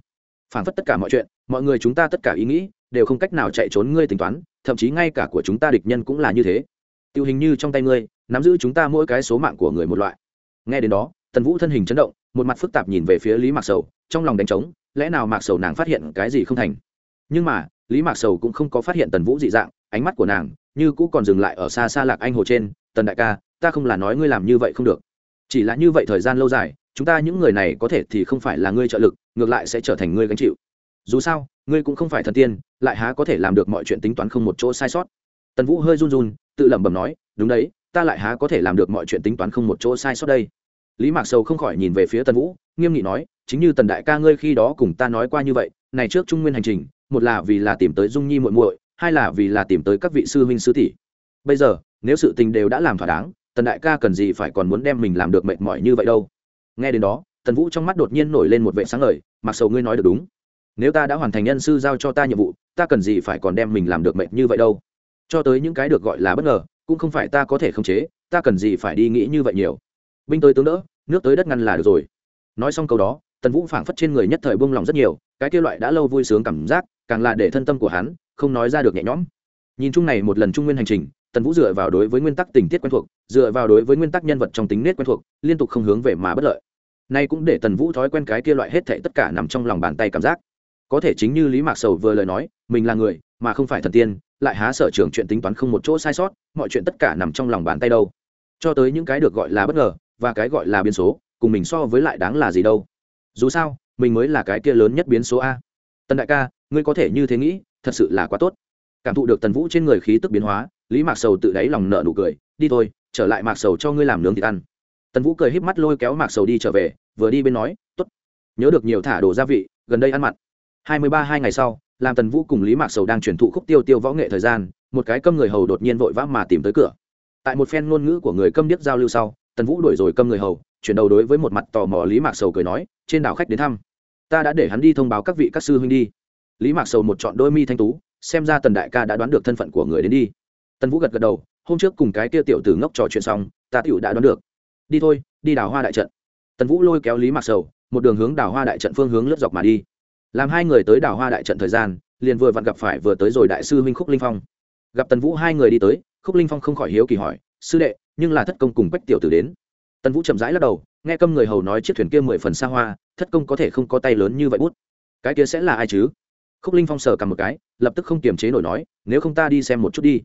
Phản phất tất cả mọi chuyện, mọi người chúng ta tất cả ý nghĩ, đều không cách nào chạy trốn ngươi tính toán, thậm chí ngay cả của chúng ta địch nhân cũng là như thế. Tiêu hình như trong tay ngươi, nắm giữ chúng ta mỗi cái số mạng của người một loại. Nghe đến đó, tần vũ thân hình chấn động, một mặt phức tạp nhìn về phía lý mạc sầu, trong lòng đánh trống, lẽ nào mạc sầu nàng phát hiện cái gì không thành? Nhưng mà, lý mạc sầu cũng không có phát hiện tần vũ dị dạng ánh mắt của nàng như cũ còn dừng lại ở xa xa lạc anh hồ trên, tần đại ca, ta không là nói ngươi làm như vậy không được. Chỉ là như vậy thời gian lâu dài, chúng ta những người này có thể thì không phải là ngươi trợ lực, ngược lại sẽ trở thành ngươi gánh chịu. Dù sao, ngươi cũng không phải thần tiên, lại há có thể làm được mọi chuyện tính toán không một chỗ sai sót. Tần vũ hơi run run, tự lẩm bẩm nói, đúng đấy, ta lại há có thể làm được mọi chuyện tính toán không một chỗ sai sót đây. Lý mạc sầu không khỏi nhìn về phía tần vũ, nghiêm nghị nói, chính như tần đại ca ngươi khi đó cùng ta nói qua như vậy, này trước trung nguyên hành trình, một là vì là tìm tới dung nhi muội muội hai là vì là tìm tới các vị sư huynh sư tỷ. Bây giờ, nếu sự tình đều đã làm thỏa đáng, tần đại ca cần gì phải còn muốn đem mình làm được mệt mỏi như vậy đâu? Nghe đến đó, tần vũ trong mắt đột nhiên nổi lên một vệ sáng ngời, mặc sầu ngươi nói được đúng. Nếu ta đã hoàn thành nhân sư giao cho ta nhiệm vụ, ta cần gì phải còn đem mình làm được mệt như vậy đâu? Cho tới những cái được gọi là bất ngờ, cũng không phải ta có thể khống chế, ta cần gì phải đi nghĩ như vậy nhiều? Binh tới tướng đỡ, nước tới đất ngăn là được rồi. Nói xong câu đó, tần vũ phảng phất trên người nhất thời buông lòng rất nhiều, cái kia loại đã lâu vui sướng cảm giác, càng là để thân tâm của hắn không nói ra được nhẹ nhõm. Nhìn chung này một lần trung nguyên hành trình, tần vũ dựa vào đối với nguyên tắc tình tiết quen thuộc, dựa vào đối với nguyên tắc nhân vật trong tính nết quen thuộc, liên tục không hướng về mà bất lợi. Nay cũng để tần vũ thói quen cái kia loại hết thệ tất cả nằm trong lòng bàn tay cảm giác. Có thể chính như lý mạc sầu vừa lời nói, mình là người, mà không phải thần tiên, lại há sở trường chuyện tính toán không một chỗ sai sót, mọi chuyện tất cả nằm trong lòng bàn tay đâu. Cho tới những cái được gọi là bất ngờ, và cái gọi là biến số, cùng mình so với lại đáng là gì đâu. Dù sao, mình mới là cái kia lớn nhất biến số a. Tần đại ca, ngươi có thể như thế nghĩ thật sự là quá tốt. Cảm thụ được tần vũ trên người khí tức biến hóa, lý mạc sầu tự đáy lòng nợ nụ cười, đi thôi, trở lại mạc sầu cho ngươi làm nướng thịt ăn. Tần vũ cười híp mắt lôi kéo mạc sầu đi trở về, vừa đi bên nói t ố t nhớ được nhiều thả đồ gia vị, gần đây ăn mặn. Hai mươi ba, hai ngày sau, làm tần vũ cùng lý mạc sầu đang truyền thụ khúc tiêu tiêu võ nghệ thời gian, một cái câm người hầu đột nhiên vội vã mà tìm tới cửa. Tại một phen ngôn ngữ của người câm điếc giao lưu sau, tần vũ đuổi rồi câm người hầu, chuyển đầu đối với một mặt tò mò lý mạc sầu cười nói, trên đảo khách đến thăm, ta đã để hắn đi thông báo các vị các sư huynh đi lý mạc sầu một chọn đôi mi thanh tú, xem ra tần đại ca đã đoán được thân phận của người đến đi. Tần vũ gật gật đầu, hôm trước cùng cái kia tiểu tử ngốc trò chuyện xong, ta tiểu đã đoán được. Đi thôi, đi đào hoa đại trận. Tần vũ lôi kéo lý mạc sầu, một đường hướng đào hoa đại trận phương hướng lướt dọc mà đi. Làm hai người tới đào hoa đại trận thời gian, liền vừa vặn gặp phải vừa tới rồi đại sư huynh khúc linh phong. Gặp tần vũ hai người đi tới, khúc linh phong không khỏi hiếu kỳ hỏi, sư đệ, nhưng là thất công cùng quách tiểu tử đến? Tần vũ chậm rãi lắc đầu, nghe câm người hầu nói chiếc thuyền kia mười phần xa hoa, thất công có thể không có tay lớn như vậy bút. Cái kia sẽ là ai chứ? Khúc linh phong sờ cầm một cái, lập tức không kiềm chế nổi nói, nếu không ta đi xem một chút đi.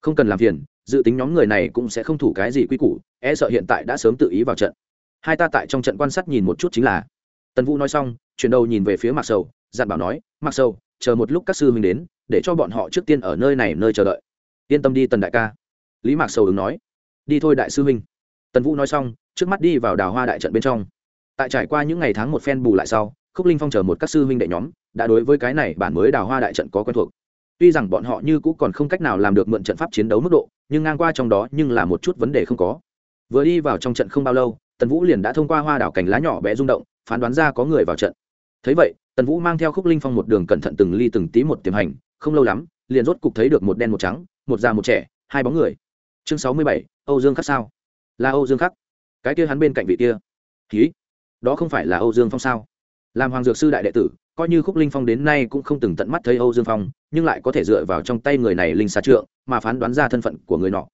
Không cần làm phiền, dự tính nhóm người này cũng sẽ không thủ cái gì quy củ e sợ hiện tại đã sớm tự ý vào trận. Hai ta tại trong trận quan sát nhìn một chút chính là. Tần vũ nói xong, chuyển đầu nhìn về phía mạc sầu, dặn bảo nói, mạc sầu, chờ một lúc các sư huynh đến, để cho bọn họ trước tiên ở nơi này nơi chờ đợi. Yên tâm đi, tần đại ca. Lý mạc sầu ứng nói. Đi thôi đại sư huynh. Tần vũ nói xong, trước mắt đi vào đào hoa đại trận bên trong. Tại trải qua những ngày tháng một phen bù lại sau khúc linh phong chờ một các sư huynh đệ nhóm, đã đối với cái này bản mới đào hoa đại trận có quen thuộc. Tuy rằng bọn họ như cũ còn không cách nào làm được mượn trận pháp chiến đấu mức độ, nhưng ngang qua trong đó nhưng là một chút vấn đề không có. Vừa đi vào trong trận không bao lâu, tần vũ liền đã thông qua hoa đảo cành lá nhỏ bé rung động, phán đoán ra có người vào trận. Thấy vậy, tần vũ mang theo khúc linh phong một đường cẩn thận từng ly từng tí một tiềm hành, không lâu lắm, liền rốt cục thấy được một đen một trắng, một già một trẻ, hai bóng người. Chương sáu mươi bảy, âu dương khắc sao? Là âu dương khắc. Cái kia hắn bên cạnh vị kia. Ký đó không phải là âu dương phong sao? Làm hoàng dược sư đại đệ tử, coi như khúc linh phong đến nay cũng không từng tận mắt thấy âu dương phong, nhưng lại có thể dựa vào trong tay người này linh xa trượng mà phán đoán ra thân phận của người nọ.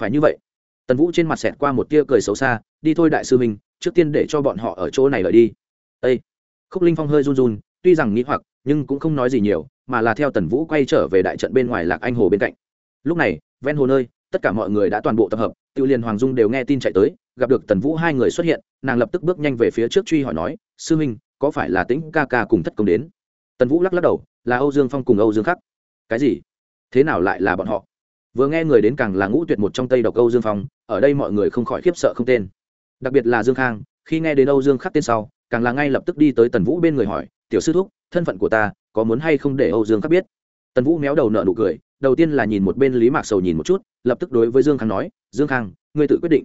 Phải như vậy, tần vũ trên mặt xẹt qua một tia cười xấu xa, đi thôi đại sư minh trước tiên để cho bọn họ ở chỗ này lợi đi. Â khúc linh phong hơi run run, tuy rằng nghĩ hoặc, nhưng cũng không nói gì nhiều, mà là theo tần vũ quay trở về đại trận bên ngoài lạc anh hồ bên cạnh. Lúc này, ven hồ nơi, tất cả mọi người đã toàn bộ tập hợp tự liền hoàng dung đều nghe tin chạy tới, gặp được tần vũ hai người xuất hiện, nàng lập tức bước nhanh về phía trước truy hỏi nói, sư huynh có phải là tĩnh ca ca cùng thất công đến? Tần vũ lắc lắc đầu, là âu dương phong cùng âu dương khắc. Cái gì? Thế nào lại là bọn họ? Vừa nghe người đến càng là ngũ tuyệt một trong tây độc âu dương phong, ở đây mọi người không khỏi khiếp sợ không tên. Đặc biệt là dương khang, khi nghe đến âu dương khắc tên sau, càng là ngay lập tức đi tới tần vũ bên người hỏi, tiểu sư thúc, thân phận của ta có muốn hay không để âu dương khắc biết? Tần vũ méo đầu nợ nụ cười, đầu tiên là nhìn một bên lý mạc sầu nhìn một chút, lập tức đối với dương khang nói, dương khang, ngươi tự quyết định.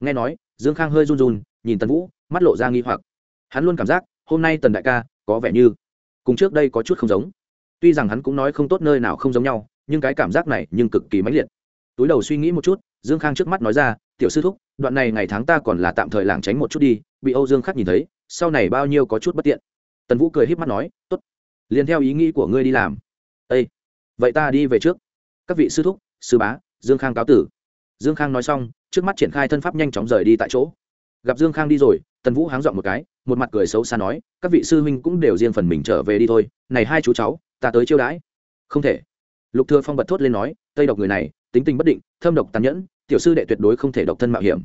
Nghe nói, dương khang hơi run run, nhìn tần vũ, mắt lộ ra nghi hoặc. Hắn luôn cảm giác hôm nay tần đại ca, có vẻ như cùng trước đây có chút không giống. Tuy rằng hắn cũng nói không tốt nơi nào không giống nhau, nhưng cái cảm giác này nhưng cực kỳ mãnh liệt. Túi đầu suy nghĩ một chút, dương khang trước mắt nói ra, tiểu sư thúc, đoạn này ngày tháng ta còn là tạm thời lảng tránh một chút đi. Bị âu dương khắc nhìn thấy, sau này bao nhiêu có chút bất tiện. Tần vũ cười h í p mắt nói t ố t liền theo ý nghĩ của ngươi đi làm. Â vậy ta đi về trước. Các vị sư thúc, sư bá, dương khang cáo tử. Dương khang nói xong, trước mắt triển khai thân pháp nhanh chóng rời đi tại chỗ. Gặp dương khang đi rồi, tần vũ háng dọn một cái một mặt cười xấu xa nói, các vị sư huynh cũng đều riêng phần mình trở về đi thôi, này hai chú cháu, ta tới chiêu đãi. Không thể. Lục thừa phong bật thốt lên nói, tây độc người này, tính tình bất định, thâm độc tàn nhẫn, tiểu sư đệ tuyệt đối không thể độc thân mạo hiểm.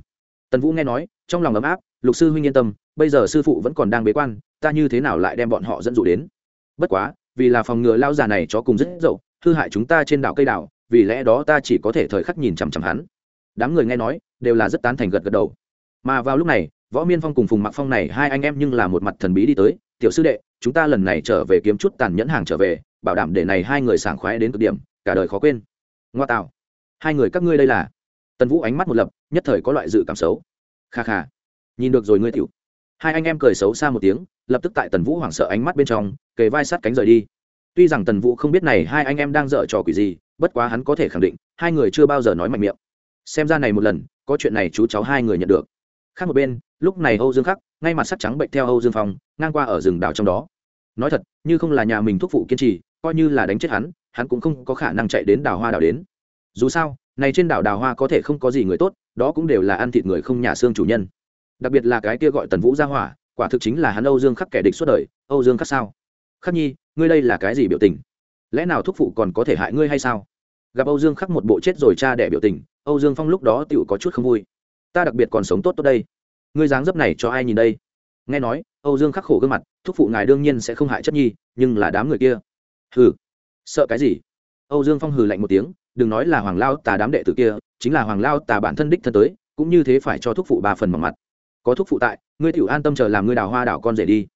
Tần vũ nghe nói, trong lòng ấm áp, lục sư huynh yên tâm, bây giờ sư phụ vẫn còn đang bế quan, ta như thế nào lại đem bọn họ dẫn dụ đến? Bất quá, vì là phòng ngừa lao già này chó cùng rất dậu, hư hại chúng ta trên đảo cây đảo, vì lẽ đó ta chỉ có thể thời khắc nhìn chằm chằm hắn. Đám người nghe nói, đều là rất tán thành gật gật đầu. Mà vào lúc này võ miên phong cùng phùng mặc phong này, hai anh em nhưng là một mặt thần bí đi tới. Tiểu sư đệ, chúng ta lần này trở về kiếm chút tàn nhẫn hàng trở về, bảo đảm để này hai người sảng khoái đến cực điểm, cả đời khó quên. Ngoa tạo. Hai người các ngươi đây là? Tần vũ ánh mắt một lập, nhất thời có loại dự cảm xấu. Kha kha, nhìn được rồi ngươi tiểu. Hai anh em cười xấu xa một tiếng, lập tức tại tần vũ hoảng sợ ánh mắt bên trong, kề vai sát cánh rời đi. Tuy rằng tần vũ không biết này hai anh em đang dở trò quỷ gì, bất quá hắn có thể khẳng định, hai người chưa bao giờ nói mạnh miệng. Xem ra này một lần, có chuyện này chú cháu hai người nhận được khác một bên, lúc này âu dương khắc, ngay mặt sắc trắng bệnh theo âu dương phong, ngang qua ở rừng đảo trong đó. Nói thật, như không là nhà mình thúc phụ kiên trì, coi như là đánh chết hắn hắn cũng không có khả năng chạy đến đảo hoa đảo đến. Dù sao, này trên đảo đào hoa có thể không có gì người tốt, đó cũng đều là ăn thịt người không nhà xương chủ nhân. Đặc biệt là cái kia gọi tần vũ ra hỏa, quả thực chính là hắn âu dương khắc kẻ địch suốt đời, âu dương khắc sao? Khắc nhi, ngươi đây là cái gì biểu tình? Lẽ nào thúc phụ còn có thể hại ngươi hay sao? Gặp âu dương khắc một bộ chết rồi cha đẻ biểu tình, âu dương phong lúc đó tựu có chút không vui ta đặc biệt còn sống tốt tốt đây. Ngươi dáng dấp này cho ai nhìn đây? Nghe nói, âu dương khắc khổ gương mặt, thúc phụ ngài đương nhiên sẽ không hại chất nhi, nhưng là đám người kia. Hừ. Sợ cái gì? Âu dương phong hừ lạnh một tiếng, đừng nói là hoàng lao tà đám đệ tử kia, chính là hoàng lao tà bản thân đích thân tới, cũng như thế phải cho thúc phụ ba phần mỏng mặt. Có thúc phụ tại, ngươi tiểu an tâm chờ làm ngươi đào hoa đảo con rể đi.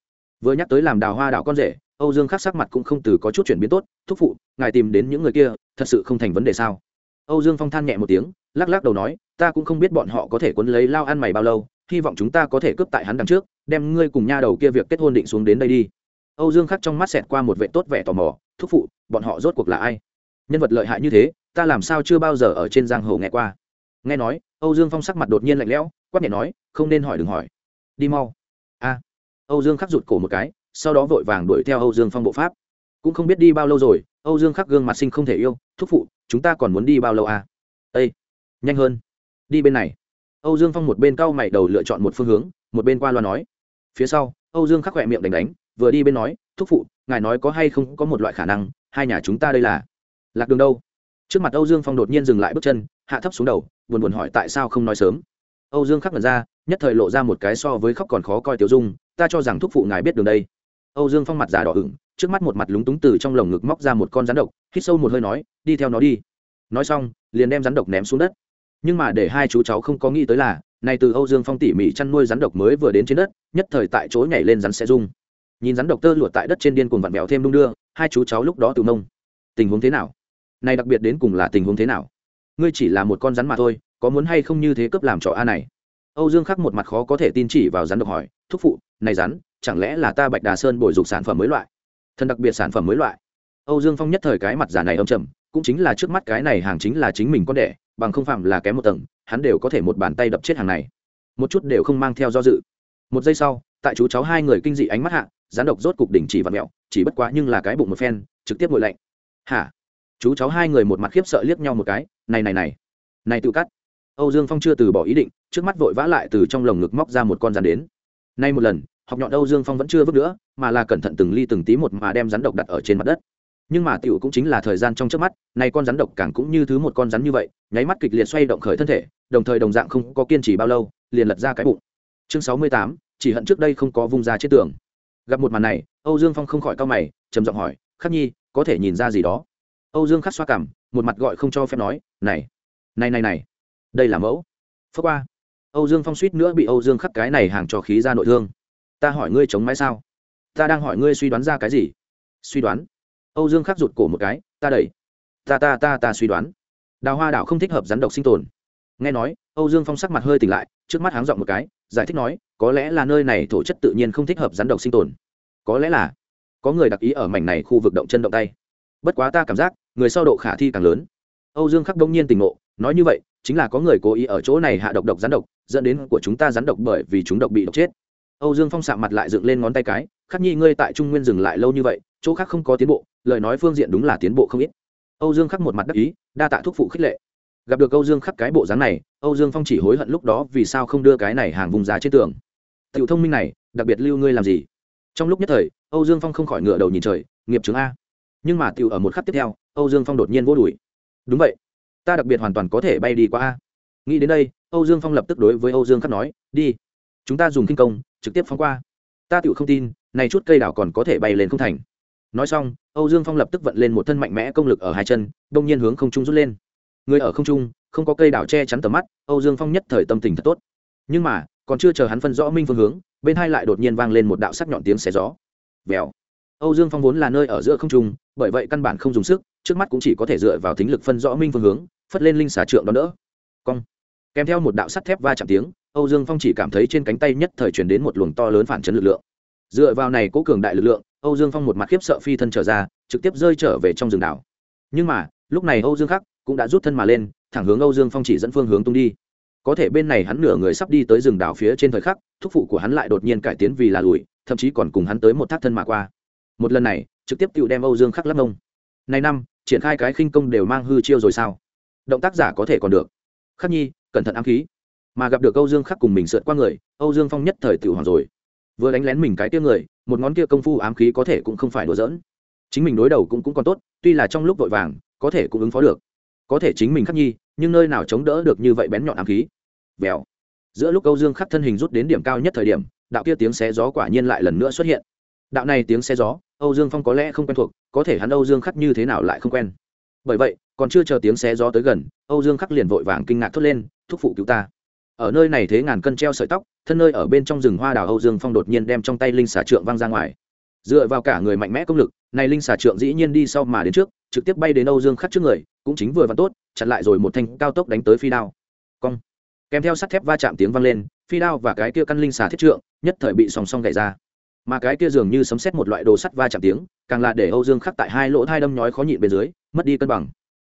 Vừa nhắc tới làm đào hoa đảo con rể, âu dương khắc sắc mặt cũng không từ có chút chuyển biến tốt, thúc phụ, ngài tìm đến những người kia, thật sự không thành vấn đề sao? Âu dương phong than nhẹ một tiếng, lắc lắc đầu nói ta cũng không biết bọn họ có thể quấn lấy lao ăn mày bao lâu, hy vọng chúng ta có thể cướp tại hắn đằng trước, đem ngươi cùng nha đầu kia việc kết hôn định xuống đến đây đi. Âu dương khắc trong mắt xẹt qua một vệ tốt vẻ tò mò, thúc phụ, bọn họ rốt cuộc là ai? Nhân vật lợi hại như thế, ta làm sao chưa bao giờ ở trên giang hồ nghe qua? Nghe nói, âu dương phong sắc mặt đột nhiên lạnh lẽo, quát nhẹ nói, không nên hỏi đừng hỏi. Đi mau. A. Âu dương khắc rụt cổ một cái, sau đó vội vàng đuổi theo âu dương phong bộ pháp. Cũng không biết đi bao lâu rồi, âu dương khắc gương mặt sinh không thể yêu, thúc phụ, chúng ta còn muốn đi bao lâu à? Ây nhanh hơn đi bên này. Âu dương phong một bên cau mày đầu lựa chọn một phương hướng, một bên qua loa nói. Phía sau, âu dương khắc khỏe miệng đánh đánh, vừa đi bên nói, thúc phụ, ngài nói có hay không có một loại khả năng, hai nhà chúng ta đây là lạc đường đâu? Trước mặt âu dương phong đột nhiên dừng lại bước chân, hạ thấp xuống đầu, buồn buồn hỏi tại sao không nói sớm. Âu dương khắc ngẩn ra, nhất thời lộ ra một cái so với khóc còn khó coi tiểu dung, ta cho rằng thúc phụ ngài biết đường đây. Âu dương phong mặt giả đỏ ửng, trước mắt một mặt lúng túng từ trong lồng ngực móc ra một con rắn độc, hít sâu một hơi nói, đi theo nó đi. Nói xong, liền đem rắn độc ném xuống đất nhưng mà để hai chú cháu không có nghĩ tới là này từ âu dương phong tỉ mỉ chăn nuôi rắn độc mới vừa đến trên đất, nhất thời tại chỗ nhảy lên rắn sẽ rung. Nhìn rắn độc tơ lụa tại đất trên điên cuồng vặn vẹo thêm đung đưa, hai chú cháu lúc đó tự nông tình huống thế nào? Này đặc biệt đến cùng là tình huống thế nào? Ngươi chỉ là một con rắn mà thôi, có muốn hay không như thế cướp làm trò a này? Âu dương khắc một mặt khó có thể tin chỉ vào rắn độc hỏi, thúc phụ, này rắn, chẳng lẽ là ta bạch đà sơn bồi dục sản phẩm mới loại? Thân đặc biệt sản phẩm mới loại. Âu dương phong nhất thời cái mặt giả này âm trầm, cũng chính là trước mắt cái này hàng chính là chính mình con đẻ bằng không phạm là kém một tầng, hắn đều có thể một bàn tay đập chết hàng này. Một chút đều không mang theo do dự. Một giây sau, tại chú cháu hai người kinh dị ánh mắt hạ rắn độc rốt cục đỉnh chỉ và mẹo, chỉ bất quá nhưng là cái bụng một phen, trực tiếp ngồi lạnh. Hả? Chú cháu hai người một mặt khiếp sợ liếc nhau một cái, này này này này tự cắt. Âu dương phong chưa từ bỏ ý định, trước mắt vội vã lại từ trong lồng ngực móc ra một con rắn đến. Nay một lần, học nhọn âu dương phong vẫn chưa vứt nữa, mà là cẩn thận từng ly từng tí một mà đem rắn độc đặt ở trên mặt đất nhưng mà tiểu cũng chính là thời gian trong trước mắt, nay con rắn độc càng cũng như thứ một con rắn như vậy, nháy mắt kịch liệt xoay động khởi thân thể, đồng thời đồng dạng không có kiên trì bao lâu, liền lật ra cái bụng. Chương sáu mươi tám, chỉ hận trước đây không có vung ra chết tường. Gặp một màn này, âu dương phong không khỏi cau mày, trầm giọng hỏi, khắc nhi, có thể nhìn ra gì đó? Âu dương khắc xoa cảm, một mặt gọi không cho phép nói, này này này này, đây là mẫu. Phước qua. Âu dương phong suýt nữa bị âu dương khắc cái này hàng cho khí ra nội thương. Ta hỏi ngươi chống mãi sao? Ta đang hỏi ngươi suy đoán ra cái gì? Suy đoán? Âu dương khắc rụt cổ một cái, ta đẩy. Ta ta ta ta suy đoán. Đào hoa đảo không thích hợp rắn độc sinh tồn. Nghe nói, âu dương phong sắc mặt hơi tỉnh lại, trước mắt háng dọn một cái, giải thích nói, có lẽ là nơi này thổ chất tự nhiên không thích hợp rắn độc sinh tồn. Có lẽ là có người đặc ý ở mảnh này khu vực động chân động tay. Bất quá ta cảm giác, người sau độ khả thi càng lớn. Âu dương khắc đông nhiên tỉnh ngộ, nói như vậy, chính là có người cố ý ở chỗ này hạ độc độc rắn độc, dẫn đến của chúng ta rắn độc bởi vì chúng độc bị độc chết. Âu dương phong sạm mặt lại dựng lên ngón tay cái, khắc nhi, ngươi tại trung nguyên dừng lại lâu như vậy, chỗ khác không có tiến bộ lời nói phương diện đúng là tiến bộ không ít. Âu dương khắc một mặt đắc ý, đa tạ thúc phụ khích lệ. Gặp được âu dương khắc cái bộ dáng này, âu dương phong chỉ hối hận lúc đó vì sao không đưa cái này hàng vùng giá trên tường. Tiểu thông minh này, đặc biệt lưu ngươi làm gì? Trong lúc nhất thời, âu dương phong không khỏi ngựa đầu nhìn trời, nghiệp chứng a. Nhưng mà tiểu ở một khắc tiếp theo, âu dương phong đột nhiên vô đuổi. Đúng vậy, ta đặc biệt hoàn toàn có thể bay đi qua a. Nghĩ đến đây, âu dương phong lập tức đối với âu dương khắc nói, đi, chúng ta dùng kinh công, trực tiếp phóng qua. Ta tiểu không tin, này chút cây đảo còn có thể bay lên không thành nói xong, âu dương phong lập tức vận lên một thân mạnh mẽ công lực ở hai chân, đông nhiên hướng không trung rút lên. Người ở không trung, không có cây đảo che chắn tầm mắt, âu dương phong nhất thời tâm tình thật tốt. Nhưng mà, còn chưa chờ hắn phân rõ minh phương hướng, bên hai lại đột nhiên vang lên một đạo sắc nhọn tiếng xé gió. Vèo. Âu dương phong vốn là nơi ở giữa không trung, bởi vậy căn bản không dùng sức, trước mắt cũng chỉ có thể dựa vào thính lực phân rõ minh phương hướng, phất lên linh xà trượng đón đỡ cong. Kèm theo một đạo sắt thép va chạm tiếng, âu dương phong chỉ cảm thấy trên cánh tay nhất thời chuyển đến một luồng to lớn phản chấn lực lượng. Dựa vào này cố cường đại lực lượng âu dương phong một mặt khiếp sợ phi thân trở ra, trực tiếp rơi trở về trong rừng đảo. Nhưng mà, lúc này âu dương khắc cũng đã rút thân mà lên, thẳng hướng âu dương phong chỉ dẫn phương hướng tung đi. Có thể bên này hắn nửa người sắp đi tới rừng đảo phía trên thời khắc, thúc phụ của hắn lại đột nhiên cải tiến vì là lùi, thậm chí còn cùng hắn tới một thác thân mà qua. Một lần này, trực tiếp tự đem âu dương khắc lắp mông này năm, triển khai cái khinh công đều mang hư chiêu rồi sao? Động tác giả có thể còn được. Khắc nhi, cẩn thận ám khí. Mà gặp được âu dương khắc cùng mình sượt qua người, âu dương phong nhất thời tự hoàng rồi vừa đánh lén mình cái kia người, một ngón kia công phu ám khí có thể cũng không phải đùa giỡn. Chính mình đối đầu cũng cũng còn tốt, tuy là trong lúc vội vàng, có thể cũng ứng phó được. Có thể chính mình khắc nhi, nhưng nơi nào chống đỡ được như vậy bén nhọn ám khí. Vèo. Giữa lúc âu dương khắc thân hình rút đến điểm cao nhất thời điểm, đạo kia tiếng xé gió quả nhiên lại lần nữa xuất hiện. Đạo này tiếng xé gió, âu dương phong có lẽ không quen thuộc, có thể hắn âu dương khắc như thế nào lại không quen. Bởi vậy, còn chưa chờ tiếng xé gió tới gần, âu dương khắc liền vội vàng kinh ngạc thốt lên, thúc phụ cứu ta ở nơi này thế ngàn cân treo sợi tóc, thân nơi ở bên trong rừng hoa đào âu dương phong đột nhiên đem trong tay linh xà trượng văng ra ngoài. Dựa vào cả người mạnh mẽ công lực, này linh xà trượng dĩ nhiên đi sau mà đến trước, trực tiếp bay đến âu dương khắc trước người, cũng chính vừa và tốt, chặn lại rồi một thanh cao tốc đánh tới phi đao. Cong. Kèm theo sắt thép va chạm tiếng vang lên, phi đao và cái kia căn linh xà thiết trượng, nhất thời bị song song gãy ra. Mà cái kia dường như sấm xét một loại đồ sắt va chạm tiếng, càng là để âu dương khắc tại hai lỗ thai đâm nhói khó nhịn bên dưới, mất đi cân bằng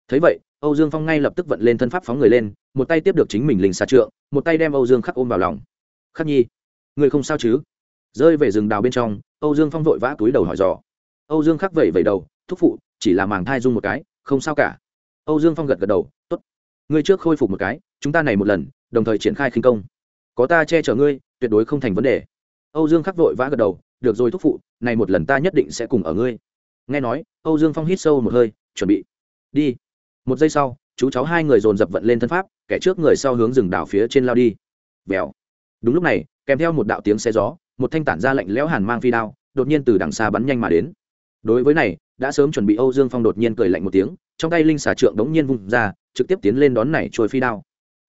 thấy vậy, âu dương phong ngay lập tức vận lên thân pháp phóng người lên, một tay tiếp được chính mình linh xà trượng, một tay đem âu dương khắc ôm vào lòng. Khắc nhi, người không sao chứ? Rơi về rừng đào bên trong, âu dương phong vội vã túi đầu hỏi dò. Âu dương khắc vẩy vẩy đầu, thúc phụ, chỉ là màng thai dung một cái, không sao cả. Âu dương phong gật gật đầu t ố t ngươi trước khôi phục một cái, chúng ta này một lần, đồng thời triển khai khinh công. Có ta che chở ngươi, tuyệt đối không thành vấn đề. Âu dương khắc vội vã gật đầu, được rồi thúc phụ, này một lần ta nhất định sẽ cùng ở ngươi. Nghe nói, âu dương phong hít sâu một hơi, chuẩn bị. Đi một giây sau, chú cháu hai người dồn dập vận lên thân pháp, kẻ trước người sau hướng rừng đảo phía trên lao đi. Vèo. Đúng lúc này, kèm theo một đạo tiếng xe gió, một thanh tản ra lạnh lẽo hàn mang phi đao, đột nhiên từ đằng xa bắn nhanh mà đến. Đối với này, đã sớm chuẩn bị âu dương phong đột nhiên cười lạnh một tiếng, trong tay linh xà trượng đống nhiên vung ra, trực tiếp tiến lên đón này trôi phi đao.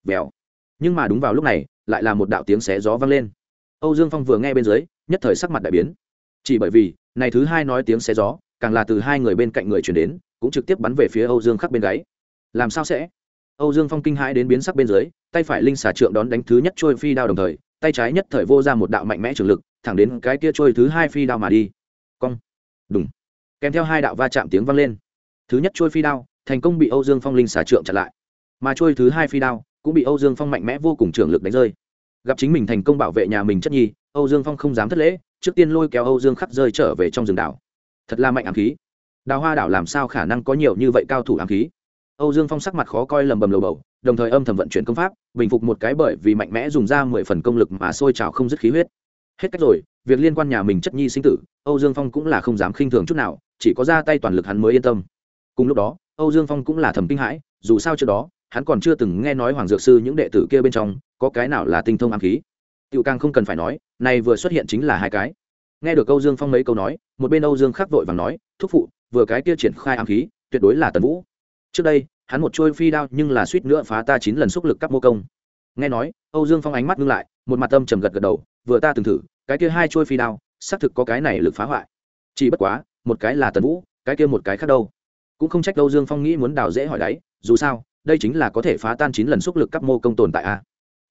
Vèo. Nhưng mà đúng vào lúc này, lại là một đạo tiếng xé gió vang lên. Âu dương phong vừa nghe bên dưới, nhất thời sắc mặt đại biến. Chỉ bởi vì, này thứ hai nói tiếng xé gió, càng là từ hai người bên cạnh người chuyển đến cũng trực tiếp bắn về phía âu dương khắc bên gáy. Làm sao sẽ? Âu dương phong kinh hãi đến biến sắc bên dưới, tay phải linh xà trượng đón đánh thứ nhất trôi phi đao đồng thời, tay trái nhất thời vô ra một đạo mạnh mẽ trường lực, thẳng đến cái kia trôi thứ hai phi đao mà đi. Cong. Đúng kèm theo hai đạo va chạm tiếng vang lên. Thứ nhất trôi phi đao, thành công bị âu dương phong linh xà trượng chặn lại. Mà trôi thứ hai phi đao, cũng bị âu dương phong mạnh mẽ vô cùng trường lực đánh rơi. Gặp chính mình thành công bảo vệ nhà mình chất nhi, âu dương phong không dám thất lễ, trước tiên lôi kéo âu dương khắc rơi trở về trong rừng đảo. Thật là mạnh ám khí đào hoa đảo làm sao khả năng có nhiều như vậy cao thủ ám khí? Âu dương phong sắc mặt khó coi lầm bầm lầu bầu, đồng thời âm thầm vận chuyển công pháp, bình phục một cái bởi vì mạnh mẽ dùng ra mười phần công lực mà sôi trào không dứt khí huyết. Hết cách rồi, việc liên quan nhà mình chất nhi sinh tử, âu dương phong cũng là không dám khinh thường chút nào, chỉ có ra tay toàn lực hắn mới yên tâm. Cùng lúc đó, âu dương phong cũng là thầm kinh hãi, dù sao trước đó, hắn còn chưa từng nghe nói hoàng dược sư những đệ tử kia bên trong, có cái nào là tinh thông ám khí. Tiểu càng không cần phải nói, này vừa xuất hiện chính là hai cái. Nghe được âu dương phong mấy câu nói, một bên âu dương khắc vội vàng nói, thúc phụ vừa cái kia triển khai ám khí, tuyệt đối là tần vũ. Trước đây, hắn một trôi phi đao nhưng là suýt nữa phá ta chín lần xúc lực các mô công. Nghe nói, âu dương phong ánh mắt ngưng lại, một mặt tâm trầm gật gật đầu, vừa ta từng thử, cái kia hai trôi phi đao, xác thực có cái này lực phá hoại. Chỉ bất quá, một cái là tần vũ, cái kia một cái khác đâu. Cũng không trách âu dương phong nghĩ muốn đào dễ hỏi đáy dù sao, đây chính là có thể phá tan chín lần xúc lực các mô công tồn tại a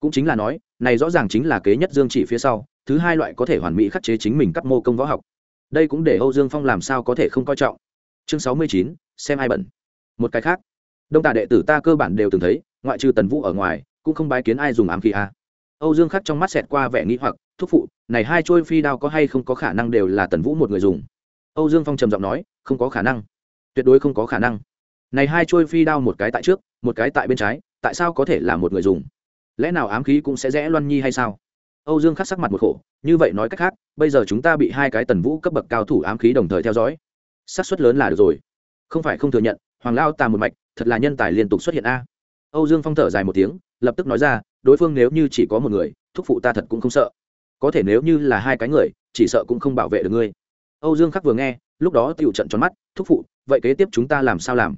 cũng chính là nói, này rõ ràng chính là kế nhất dương chỉ phía sau, thứ hai loại có thể hoàn mỹ khắc chế chính mình các mô công võ học. Đây cũng để âu dương phong làm sao có thể không coi trọng chương sáu mươi chín, xem ai bẩn. Một cái khác. Đông tà đệ tử ta cơ bản đều từng thấy, ngoại trừ tần vũ ở ngoài, cũng không bái kiến ai dùng ám khí a. Âu dương khắc trong mắt xẹt qua vẻ nghĩ hoặc, thúc phụ, này hai trôi phi đao có hay không có khả năng đều là tần vũ một người dùng? Âu dương phong trầm giọng nói, không có khả năng. Tuyệt đối không có khả năng. Này hai trôi phi đao một cái tại trước, một cái tại bên trái, tại sao có thể là một người dùng? Lẽ nào ám khí cũng sẽ rẽ loan nhi hay sao? Âu dương khắc sắc mặt một khổ, như vậy nói cách khác, bây giờ chúng ta bị hai cái tần vũ cấp bậc cao thủ ám khí đồng thời theo dõi xác suất lớn là được rồi. Không phải không thừa nhận, hoàng lao tà một mạch, thật là nhân tài liên tục xuất hiện a. Âu dương phong thở dài một tiếng, lập tức nói ra, đối phương nếu như chỉ có một người, thúc phụ ta thật cũng không sợ. Có thể nếu như là hai cái người, chỉ sợ cũng không bảo vệ được ngươi. Âu dương khắc vừa nghe, lúc đó tựu trận tròn mắt, thúc phụ, vậy kế tiếp chúng ta làm sao làm?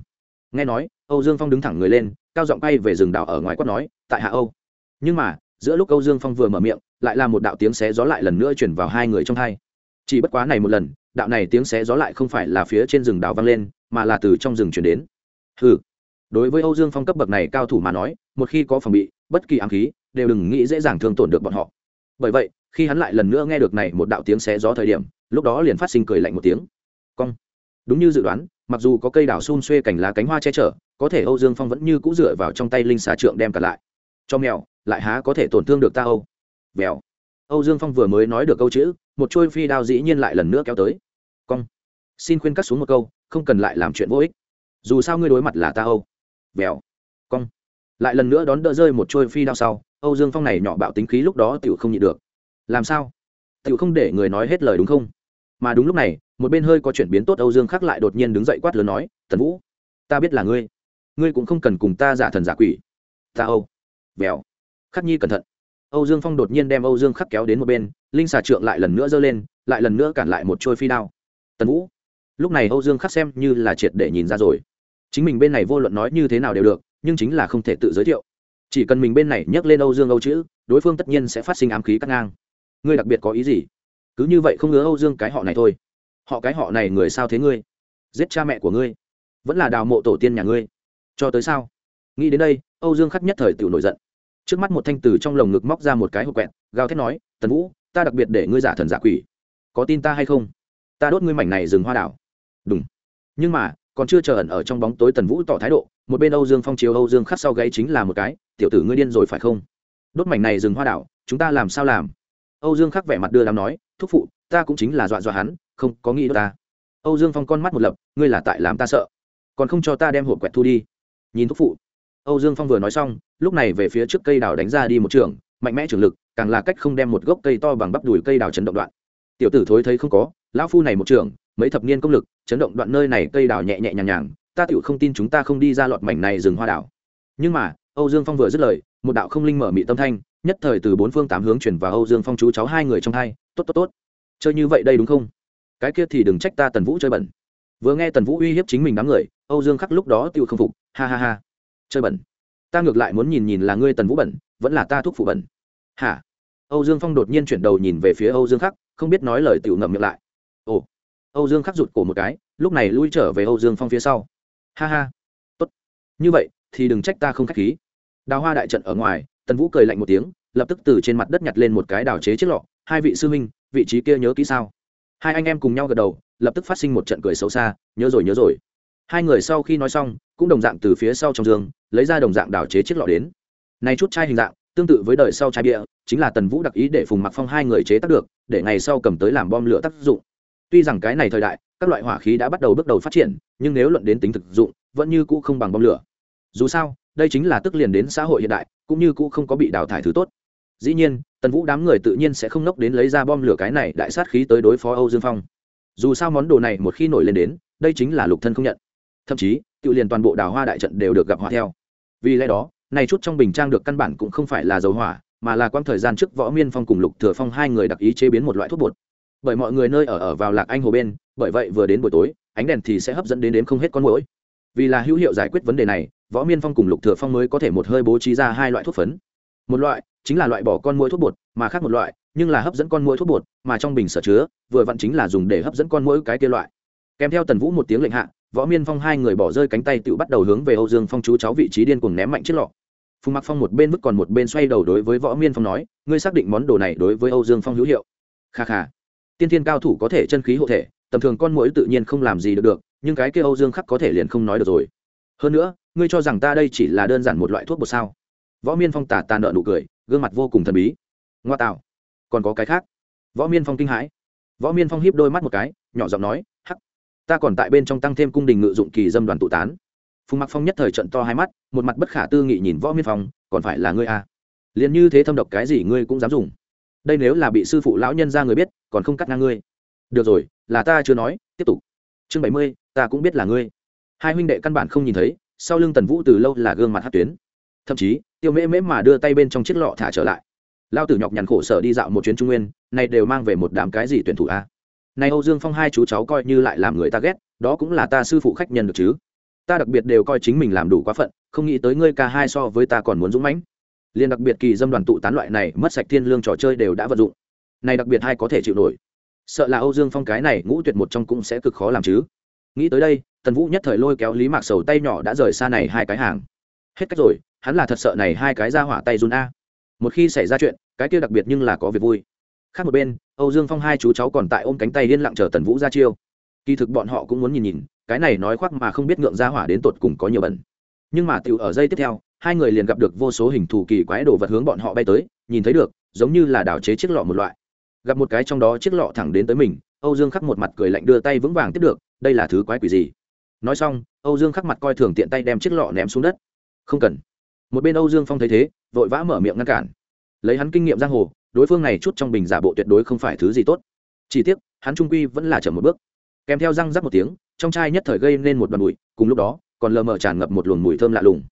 Nghe nói, âu dương phong đứng thẳng người lên, cao giọng bay về rừng đảo ở ngoài quát nói, tại hạ âu. Nhưng mà, giữa lúc âu dương phong vừa mở miệng, lại là một đạo tiếng xé gió lại lần nữa chuyển vào hai người trong hai. Chỉ bất quá này một lần đạo này tiếng xé gió lại không phải là phía trên rừng đào vang lên, mà là từ trong rừng chuyển đến. Ừ đối với âu dương phong cấp bậc này cao thủ mà nói, một khi có phòng bị, bất kỳ ám khí, đều đừng nghĩ dễ dàng thương tổn được bọn họ. Bởi vậy, khi hắn lại lần nữa nghe được này một đạo tiếng xé gió thời điểm, lúc đó liền phát sinh cười lạnh một tiếng. Cong. Đúng như dự đoán, mặc dù có cây đào xun xuê cành lá cánh hoa che chở, có thể âu dương phong vẫn như cũ dựa vào trong tay linh xà trượng đem cả lại. Cho mèo, lại há có thể tổn thương được ta âu? Vèo. Âu dương phong vừa mới nói được câu chữ, một trôi phi đao dĩ nhiên lại lần nữa kéo tới cong. Xin khuyên cắt xuống một câu, không cần lại làm chuyện vô ích. Dù sao ngươi đối mặt là ta âu. Vèo. Cong. Lại lần nữa đón đỡ rơi một trôi phi đao sau, âu dương phong này nhỏ bạo tính khí lúc đó tiểu không nhịn được. Làm sao? Tiểu không để người nói hết lời đúng không? Mà đúng lúc này, một bên hơi có chuyển biến tốt âu dương khắc lại đột nhiên đứng dậy quát lớn nói, tần vũ, ta biết là ngươi. Ngươi cũng không cần cùng ta giả thần giả quỷ. Ta âu. Vèo. Khắc nhi cẩn thận. Âu dương phong đột nhiên đem âu dương khắc kéo đến một bên, linh xà trượng lại lần nữa giơ lên, lại lần nữa cản lại một trôi phi đao tần vũ lúc này âu dương khắc xem như là triệt để nhìn ra rồi chính mình bên này vô luận nói như thế nào đều được nhưng chính là không thể tự giới thiệu chỉ cần mình bên này nhắc lên âu dương âu chữ đối phương tất nhiên sẽ phát sinh ám khí cắt ngang ngươi đặc biệt có ý gì cứ như vậy không ngứa âu dương cái họ này thôi họ cái họ này người sao thế ngươi giết cha mẹ của ngươi vẫn là đào mộ tổ tiên nhà ngươi cho tới sao nghĩ đến đây âu dương khắc nhất thời tự nổi giận trước mắt một thanh từ trong lồng ngực móc ra một cái hộp quẹt gào thét nói tần vũ ta đặc biệt để ngươi giả thần giả quỷ có tin ta hay không ta đốt ngươi mảnh này rừng hoa đảo. Đúng. Nhưng mà, còn chưa chờ ẩn ở trong bóng tối tần vũ tỏ thái độ, một bên âu dương phong chiếu âu dương khắc sau gáy chính là một cái, tiểu tử ngươi điên rồi phải không? Đốt mảnh này rừng hoa đảo, chúng ta làm sao làm? Âu dương khắc vẻ mặt đưa đám nói, thúc phụ, ta cũng chính là dọa dọa hắn, không có nghĩ đốt ta. Âu dương phong con mắt một lập, ngươi là tại làm ta sợ, còn không cho ta đem hộp quẹt thu đi. Nhìn thúc phụ, âu dương phong vừa nói xong, lúc này về phía trước cây đào đánh ra đi một trường, mạnh mẽ trường lực, càng là cách không đem một gốc cây to bằng bắp đùi cây đào chấn động đoạn. Tiểu tử thối thấy không có lão phu này một trưởng, mấy thập niên công lực chấn động đoạn nơi này cây đào nhẹ nhẹ nhàng nhàng ta tựu không tin chúng ta không đi ra lọt mảnh này rừng hoa đảo. Nhưng mà âu dương phong vừa dứt lời một đạo không linh mở mị tâm thanh nhất thời từ bốn phương tám hướng chuyển vào âu dương phong chú cháu hai người trong hai tốt tốt tốt. Chơi như vậy đây đúng không? Cái kia thì đừng trách ta tần vũ chơi bẩn. Vừa nghe tần vũ uy hiếp chính mình đám người âu dương khắc lúc đó tiêu không phục ha ha ha. Chơi bẩn. Ta ngược lại muốn nhìn nhìn là ngươi tần vũ bẩn vẫn là ta thuốc phụ bẩn. Hả? Âu dương phong đột nhiên chuyển đầu nhìn về phía âu dương khắc không biết nói lời tiểu ngậm miệng lại âu dương khắc rụt cổ một cái, lúc này lui trở về âu dương phong phía sau. Ha ha. Tốt. Như vậy, thì đừng trách ta không k h á c h khí. Đào hoa đại trận ở ngoài, tần vũ cười lạnh một tiếng, lập tức từ trên mặt đất nhặt lên một cái đào chế chiếc lọ. Hai vị sư huynh, vị trí kia nhớ kỹ sao? Hai anh em cùng nhau gật đầu, lập tức phát sinh một trận cười xấu xa, nhớ rồi nhớ rồi. Hai người sau khi nói xong, cũng đồng dạng từ phía sau trong giường, lấy ra đồng dạng đào chế chiếc lọ đến. Này chút chai hình dạng, tương tự với đời sau chai bia, chính là tần vũ đặc ý để phùng mặc phong hai người chế tác được, để ngày sau cầm tới làm bom lửa tác dụng tuy rằng cái này thời đại, các loại hỏa khí đã bắt đầu bước đầu phát triển, nhưng nếu luận đến tính thực dụng, vẫn như cũ không bằng bom lửa. Dù sao, đây chính là tức liền đến xã hội hiện đại, cũng như cũ không có bị đào thải thứ tốt. Dĩ nhiên, tần vũ đám người tự nhiên sẽ không nốc đến lấy ra bom lửa cái này đại sát khí tới đối phó âu dương phong. Dù sao món đồ này một khi nổi lên đến, đây chính là lục thân không nhận. Thậm chí, tự liền toàn bộ đào hoa đại trận đều được gặp hỏa theo. Vì lẽ đó, này chút trong bình trang được căn bản cũng không phải là dầu hỏa, mà là quãng thời gian trước võ miên phong cùng lục thừa phong hai người đặc ý chế biến một loại thuốc bột bởi mọi người nơi ở ở vào lạc anh hồ bên, bởi vậy vừa đến buổi tối, ánh đèn thì sẽ hấp dẫn đến đến không hết con mũi vì là hữu hiệu giải quyết vấn đề này, võ miên phong cùng lục thừa phong mới có thể một hơi bố trí ra hai loại thuốc phấn. Một loại chính là loại bỏ con mũi thuốc bột, mà khác một loại nhưng là hấp dẫn con mũi thuốc bột, mà trong bình sở chứa, vừa vặn chính là dùng để hấp dẫn con mũi cái kia loại. Kèm theo tần vũ một tiếng lệnh hạ, võ miên phong hai người bỏ rơi cánh tay tự bắt đầu hướng về âu dương phong chú cháu vị trí điên cuồng ném mạnh chiếc lọ. Phùng mặc phong một bên vứt còn một bên xoay đầu đối với võ miên phong nói, ngươi xác định món đồ này đối với âu dương phong hữu hiệu. Kha kha tiên thiên cao thủ có thể chân khí hộ thể, tầm thường con mũi tự nhiên không làm gì được được, nhưng cái kia âu dương khắc có thể liền không nói được rồi. Hơn nữa, ngươi cho rằng ta đây chỉ là đơn giản một loại thuốc bột sao? Võ miên phong tả tàn nợ nụ cười, gương mặt vô cùng thần bí. Ngoa tạo. Còn có cái khác? Võ miên phong kinh hãi. Võ miên phong hiếp đôi mắt một cái, nhỏ giọng nói, hắc, ta còn tại bên trong tăng thêm cung đình ngự dụng kỳ dâm đoàn tụ tán. Phùng mặc phong nhất thời trận to hai mắt, một mặt bất khả tư nghị nhìn võ miên phong, còn phải là ngươi à. liền như thế thâm độc cái gì ngươi cũng dám dùng? Đây nếu là bị sư phụ lão nhân ra người biết, còn không cắt ngang ngươi. Được rồi, là ta chưa nói, tiếp tục. Chương bảy mươi, ta cũng biết là ngươi. Hai huynh đệ căn bản không nhìn thấy, sau lưng tần vũ từ lâu là gương mặt hát tuyến. Thậm chí, tiêu mễ mễ mà đưa tay bên trong chiếc lọ thả trở lại. Lao tử nhọc nhằn khổ sở đi dạo một chuyến trung nguyên, này đều mang về một đám cái gì tuyển thủ a? Này âu dương phong hai chú cháu coi như lại làm người ta ghét, đó cũng là ta sư phụ khách nhân được chứ. Ta đặc biệt đều coi chính mình làm đủ quá phận, không nghĩ tới ngươi ca hai so với ta còn muốn dũng mãnh liên đặc biệt kỳ dâm đoàn tụ tán loại này mất sạch thiên lương trò chơi đều đã vận dụng. Này đặc biệt hai có thể chịu nổi. Sợ là âu dương phong cái này ngũ tuyệt một trong cũng sẽ cực khó làm chứ. Nghĩ tới đây, tần vũ nhất thời lôi kéo lý mạc sầu tay nhỏ đã rời xa này hai cái hàng. Hết cách rồi, hắn là thật sợ này hai cái ra hỏa tay run a. Một khi xảy ra chuyện, cái kia đặc biệt nhưng là có việc vui. Khác một bên, âu dương phong hai chú cháu còn tại ôm cánh tay yên lặng chờ tần vũ ra chiêu. Kỳ thực bọn họ cũng muốn nhìn nhìn, cái này nói khoác mà không biết ngượng ra hỏa đến tột cùng có nhiều bẩn nhưng mà tựu ở giây tiếp theo hai người liền gặp được vô số hình thù kỳ quái đồ vật hướng bọn họ bay tới, nhìn thấy được, giống như là đảo chế chiếc lọ một loại. Gặp một cái trong đó chiếc lọ thẳng đến tới mình, âu dương khắc một mặt cười lạnh đưa tay vững vàng tiếp được, đây là thứ quái quỷ gì? Nói xong, âu dương khắc mặt coi thường tiện tay đem chiếc lọ ném xuống đất. Không cần. Một bên âu dương phong thấy thế, vội vã mở miệng ngăn cản. Lấy hắn kinh nghiệm giang hồ, đối phương này chút trong bình giả bộ tuyệt đối không phải thứ gì tốt. Chỉ tiếc, hắn trung quy vẫn là chậm một bước. Kèm theo răng rắc một tiếng, trong chai nhất thời gây nên một đoàn bụi, cùng lúc đó, còn lờ mờ tràn ngập một luồng mùi thơm lạ lùng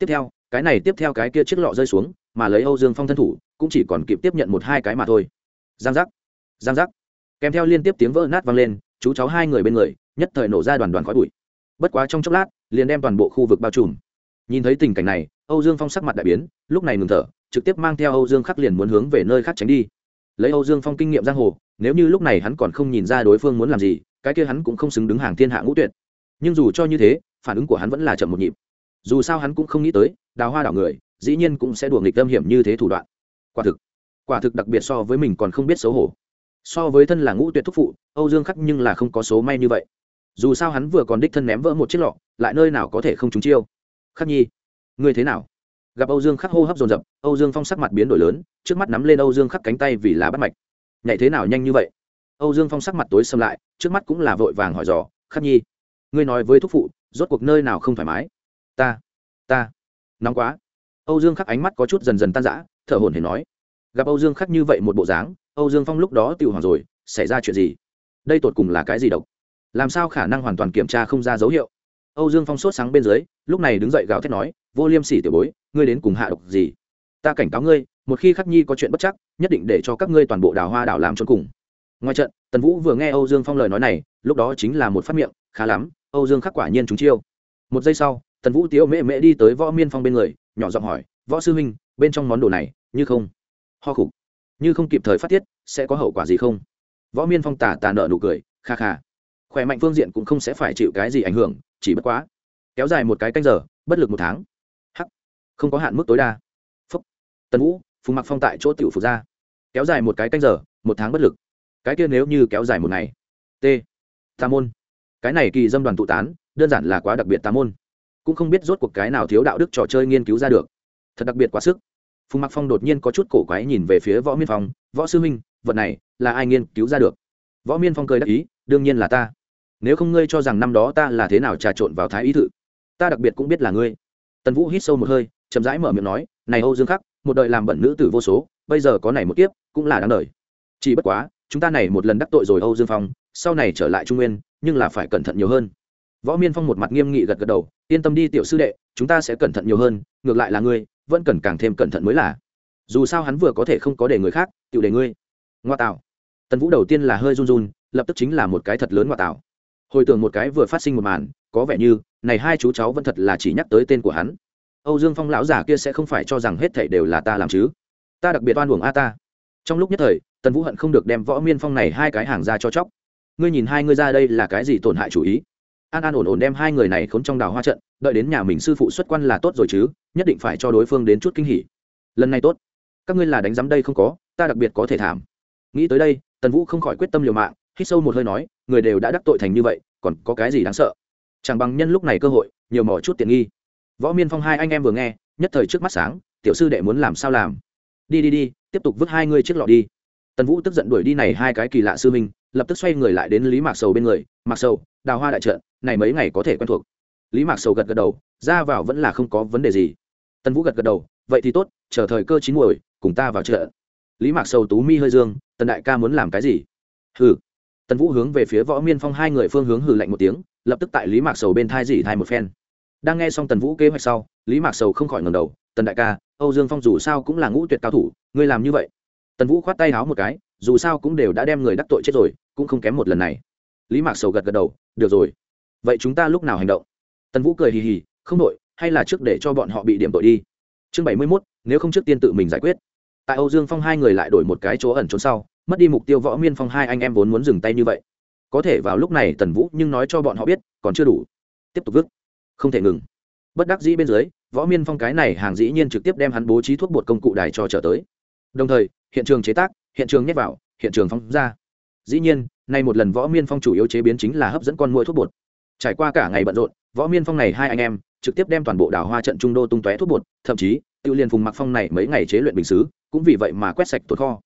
tiếp theo, cái này tiếp theo cái kia chiếc lọ rơi xuống, mà lấy âu dương phong thân thủ, cũng chỉ còn kịp tiếp nhận một hai cái mà thôi. Giang giác giang giác. Kèm theo liên tiếp tiếng vỡ nát vang lên, chú cháu hai người bên người, nhất thời nổ ra đoàn đoàn khói bụi. Bất quá trong chốc lát, liền đem toàn bộ khu vực bao trùm. Nhìn thấy tình cảnh này, âu dương phong sắc mặt đại biến, lúc này ngừng thở, trực tiếp mang theo âu dương khắc liền muốn hướng về nơi khác tránh đi. Lấy âu dương phong kinh nghiệm giang hồ, nếu như lúc này hắn còn không nhìn ra đối phương muốn làm gì, cái kia hắn cũng không xứng đứng hàng thiên hạ ngũ tuyệt. Nhưng dù cho như thế, phản ứng của hắn vẫn là chậm một nhịp dù sao hắn cũng không nghĩ tới, đào hoa đảo người, dĩ nhiên cũng sẽ đùa nghịch tâm hiểm như thế thủ đoạn. Quả thực quả thực đặc biệt so với mình còn không biết xấu hổ. So với thân là ngũ tuyệt thúc phụ, âu dương khắc nhưng là không có số may như vậy. Dù sao hắn vừa còn đích thân ném vỡ một chiếc lọ, lại nơi nào có thể không trúng chiêu. Khắc nhi, ngươi thế nào? Gặp âu dương khắc hô hấp dồn dập, âu dương phong sắc mặt biến đổi lớn, trước mắt nắm lên âu dương khắc cánh tay vì là bắt mạch. Nhảy thế nào nhanh như vậy? Âu dương phong sắc mặt tối xâm lại, trước mắt cũng là vội vàng hỏi dò, khắc nhi, ngươi nói với thúc phụ, rốt cuộc nơi nào không thoải mái? Ta ta. Nóng quá. Âu dương khắc ánh mắt có chút dần dần tan rã, thở hổn hển nói. Gặp âu dương khắc như vậy một bộ dáng, âu dương phong lúc đó tiêu hoàng rồi, xảy ra chuyện gì? Đây tột cùng là cái gì độc? Làm sao khả năng hoàn toàn kiểm tra không ra dấu hiệu? Âu dương phong sốt sáng bên dưới, lúc này đứng dậy gào thét nói, vô liêm sỉ tiểu bối, ngươi đến cùng hạ độc gì? Ta cảnh cáo ngươi, một khi khắc nhi có chuyện bất chắc, nhất định để cho các ngươi toàn bộ đào hoa đảo làm cho cùng. Ngoài trận, tần vũ vừa nghe âu dương phong lời nói này, lúc đó chính là một phát miệng, khá lắm, âu dương khắc quả nhiên chúng chiêu. Một giây sau tần vũ tiếu mễ mễ đi tới võ miên phong bên người, nhỏ giọng hỏi, võ sư huynh, bên trong món đồ này, như không? Ho khục, như không kịp thời phát tiết, sẽ có hậu quả gì không? Võ miên phong tà tà nợ nụ cười, kha kha, khỏe mạnh phương diện cũng không sẽ phải chịu cái gì ảnh hưởng, chỉ bất quá, kéo dài một cái canh giờ, bất lực một tháng. Hắc, không có hạn mức tối đa. Phúc, tần vũ, phùng mặc phong tại chỗ tiểu phục ra. Kéo dài một cái canh giờ, một tháng bất lực. Cái kia nếu như kéo dài một ngày. T, tà môn. Cái này kỳ dâm đoàn tụ tán, đơn giản là quá đặc biệt tà môn cũng không biết rốt cuộc cái nào thiếu đạo đức trò chơi nghiên cứu ra được. Thật đặc biệt quá sức. Phùng mặc phong đột nhiên có chút cổ quái nhìn về phía võ miên phong võ sư huynh, vật này là ai nghiên cứu ra được? Võ miên phong cười đắc ý đương nhiên là ta. Nếu không ngươi cho rằng năm đó ta là thế nào trà trộn vào thái ý thự ta đặc biệt cũng biết là ngươi. Tần vũ hít sâu một hơi chậm rãi mở miệng nói này âu dương khắc một đời làm bẩn nữ tử vô số bây giờ có này một kiếp cũng là đáng đời. Chỉ bất quá chúng ta này một lần đắc tội rồi âu dương phong sau này trở lại trung nguyên nhưng là phải cẩn thận nhiều hơn võ miên phong một mặt nghiêm nghị gật gật đầu, yên tâm đi tiểu sư đệ, chúng ta sẽ cẩn thận nhiều hơn, ngược lại là ngươi, vẫn cần càng thêm cẩn thận mới là. Dù sao hắn vừa có thể không có để người khác tự để ngươi. Ngoa tạo. Tần vũ đầu tiên là hơi run run, lập tức chính là một cái thật lớn ngoa tạo. Hồi tưởng một cái vừa phát sinh một màn, có vẻ như, này hai chú cháu vẫn thật là chỉ nhắc tới tên của hắn. Âu dương phong lão giả kia sẽ không phải cho rằng hết thảy đều là ta làm chứ. Ta đặc biệt oan uổng a ta. Trong lúc nhất thời, tần vũ hận không được đem võ miên phong này hai cái hàng ra cho chóc. Ngươi nhìn hai ngươi ra đây là cái gì tổn hại chủ ý? An an ổn ổn đem hai người này khốn trong đào hoa trận, đợi đến nhà mình sư phụ xuất quan là tốt rồi chứ, nhất định phải cho đối phương đến chút kinh hỉ. Lần này tốt. Các ngươi là đánh giám đây không có, ta đặc biệt có thể thảm. Nghĩ tới đây, tần vũ không khỏi quyết tâm liều mạng, hít sâu một hơi nói, người đều đã đắc tội thành như vậy, còn có cái gì đáng sợ? Chẳng bằng nhân lúc này cơ hội, nhiều mỏ chút tiện nghi. Võ miên phong hai anh em vừa nghe, nhất thời trước mắt sáng, tiểu sư đệ muốn làm sao làm? Đi đi đi, tiếp tục vứt hai ngươi chiếc lọ đi tần vũ tức giận đuổi đi này hai cái kỳ lạ sư minh lập tức xoay người lại đến lý mạc sầu bên người. Mạc sầu, đào hoa đại trận, này mấy ngày có thể quen thuộc. Lý mạc sầu gật gật đầu, ra vào vẫn là không có vấn đề gì. Tần vũ gật gật đầu, vậy thì tốt, chờ thời cơ chín muồi, cùng ta vào chợ. Lý mạc sầu tú mi hơi dương, tần đại ca muốn làm cái gì? Hừ. Tần vũ hướng về phía võ miên phong hai người phương hướng hừ lạnh một tiếng, lập tức tại lý mạc sầu bên thai dỉ thai một phen. Đang nghe xong tần vũ kế hoạch sau, lý mạc sầu không khỏi ngầm đầu, tần đại ca, âu dương phong dù sao cũng là ngũ tuyệt cao thủ, ngươi làm như vậy tần vũ khoát tay háo một cái, dù sao cũng đều đã đem người đắc tội chết rồi, cũng không kém một lần này. Lý mạc sầu gật gật đầu, được rồi. Vậy chúng ta lúc nào hành động? Tần vũ cười hì hì, không đội hay là trước để cho bọn họ bị điểm tội đi. Chương bảy mươi mốt, nếu không trước tiên tự mình giải quyết. Tại âu dương phong hai người lại đổi một cái chỗ ẩn trốn sau, mất đi mục tiêu võ miên phong hai anh em vốn muốn dừng tay như vậy. Có thể vào lúc này tần vũ nhưng nói cho bọn họ biết, còn chưa đủ. Tiếp tục vứt. Không thể ngừng. Bất đắc dĩ bên dưới, võ miên phong cái này hàng dĩ nhiên trực tiếp đem hắn bố trí thuốc bột công cụ đài cho trở tới. Đồng thời hiện trường chế tác, hiện trường nhét vào, hiện trường phóng ra. Dĩ nhiên, nay một lần võ miên phong chủ yếu chế biến chính là hấp dẫn con mũi thuốc bột. Trải qua cả ngày bận rộn, võ miên phong này hai anh em trực tiếp đem toàn bộ đảo hoa trận trung đô tung tóe thuốc bột, thậm chí tự liền phùng mặc phong này mấy ngày chế luyện bình xứ, cũng vì vậy mà quét sạch tồn kho.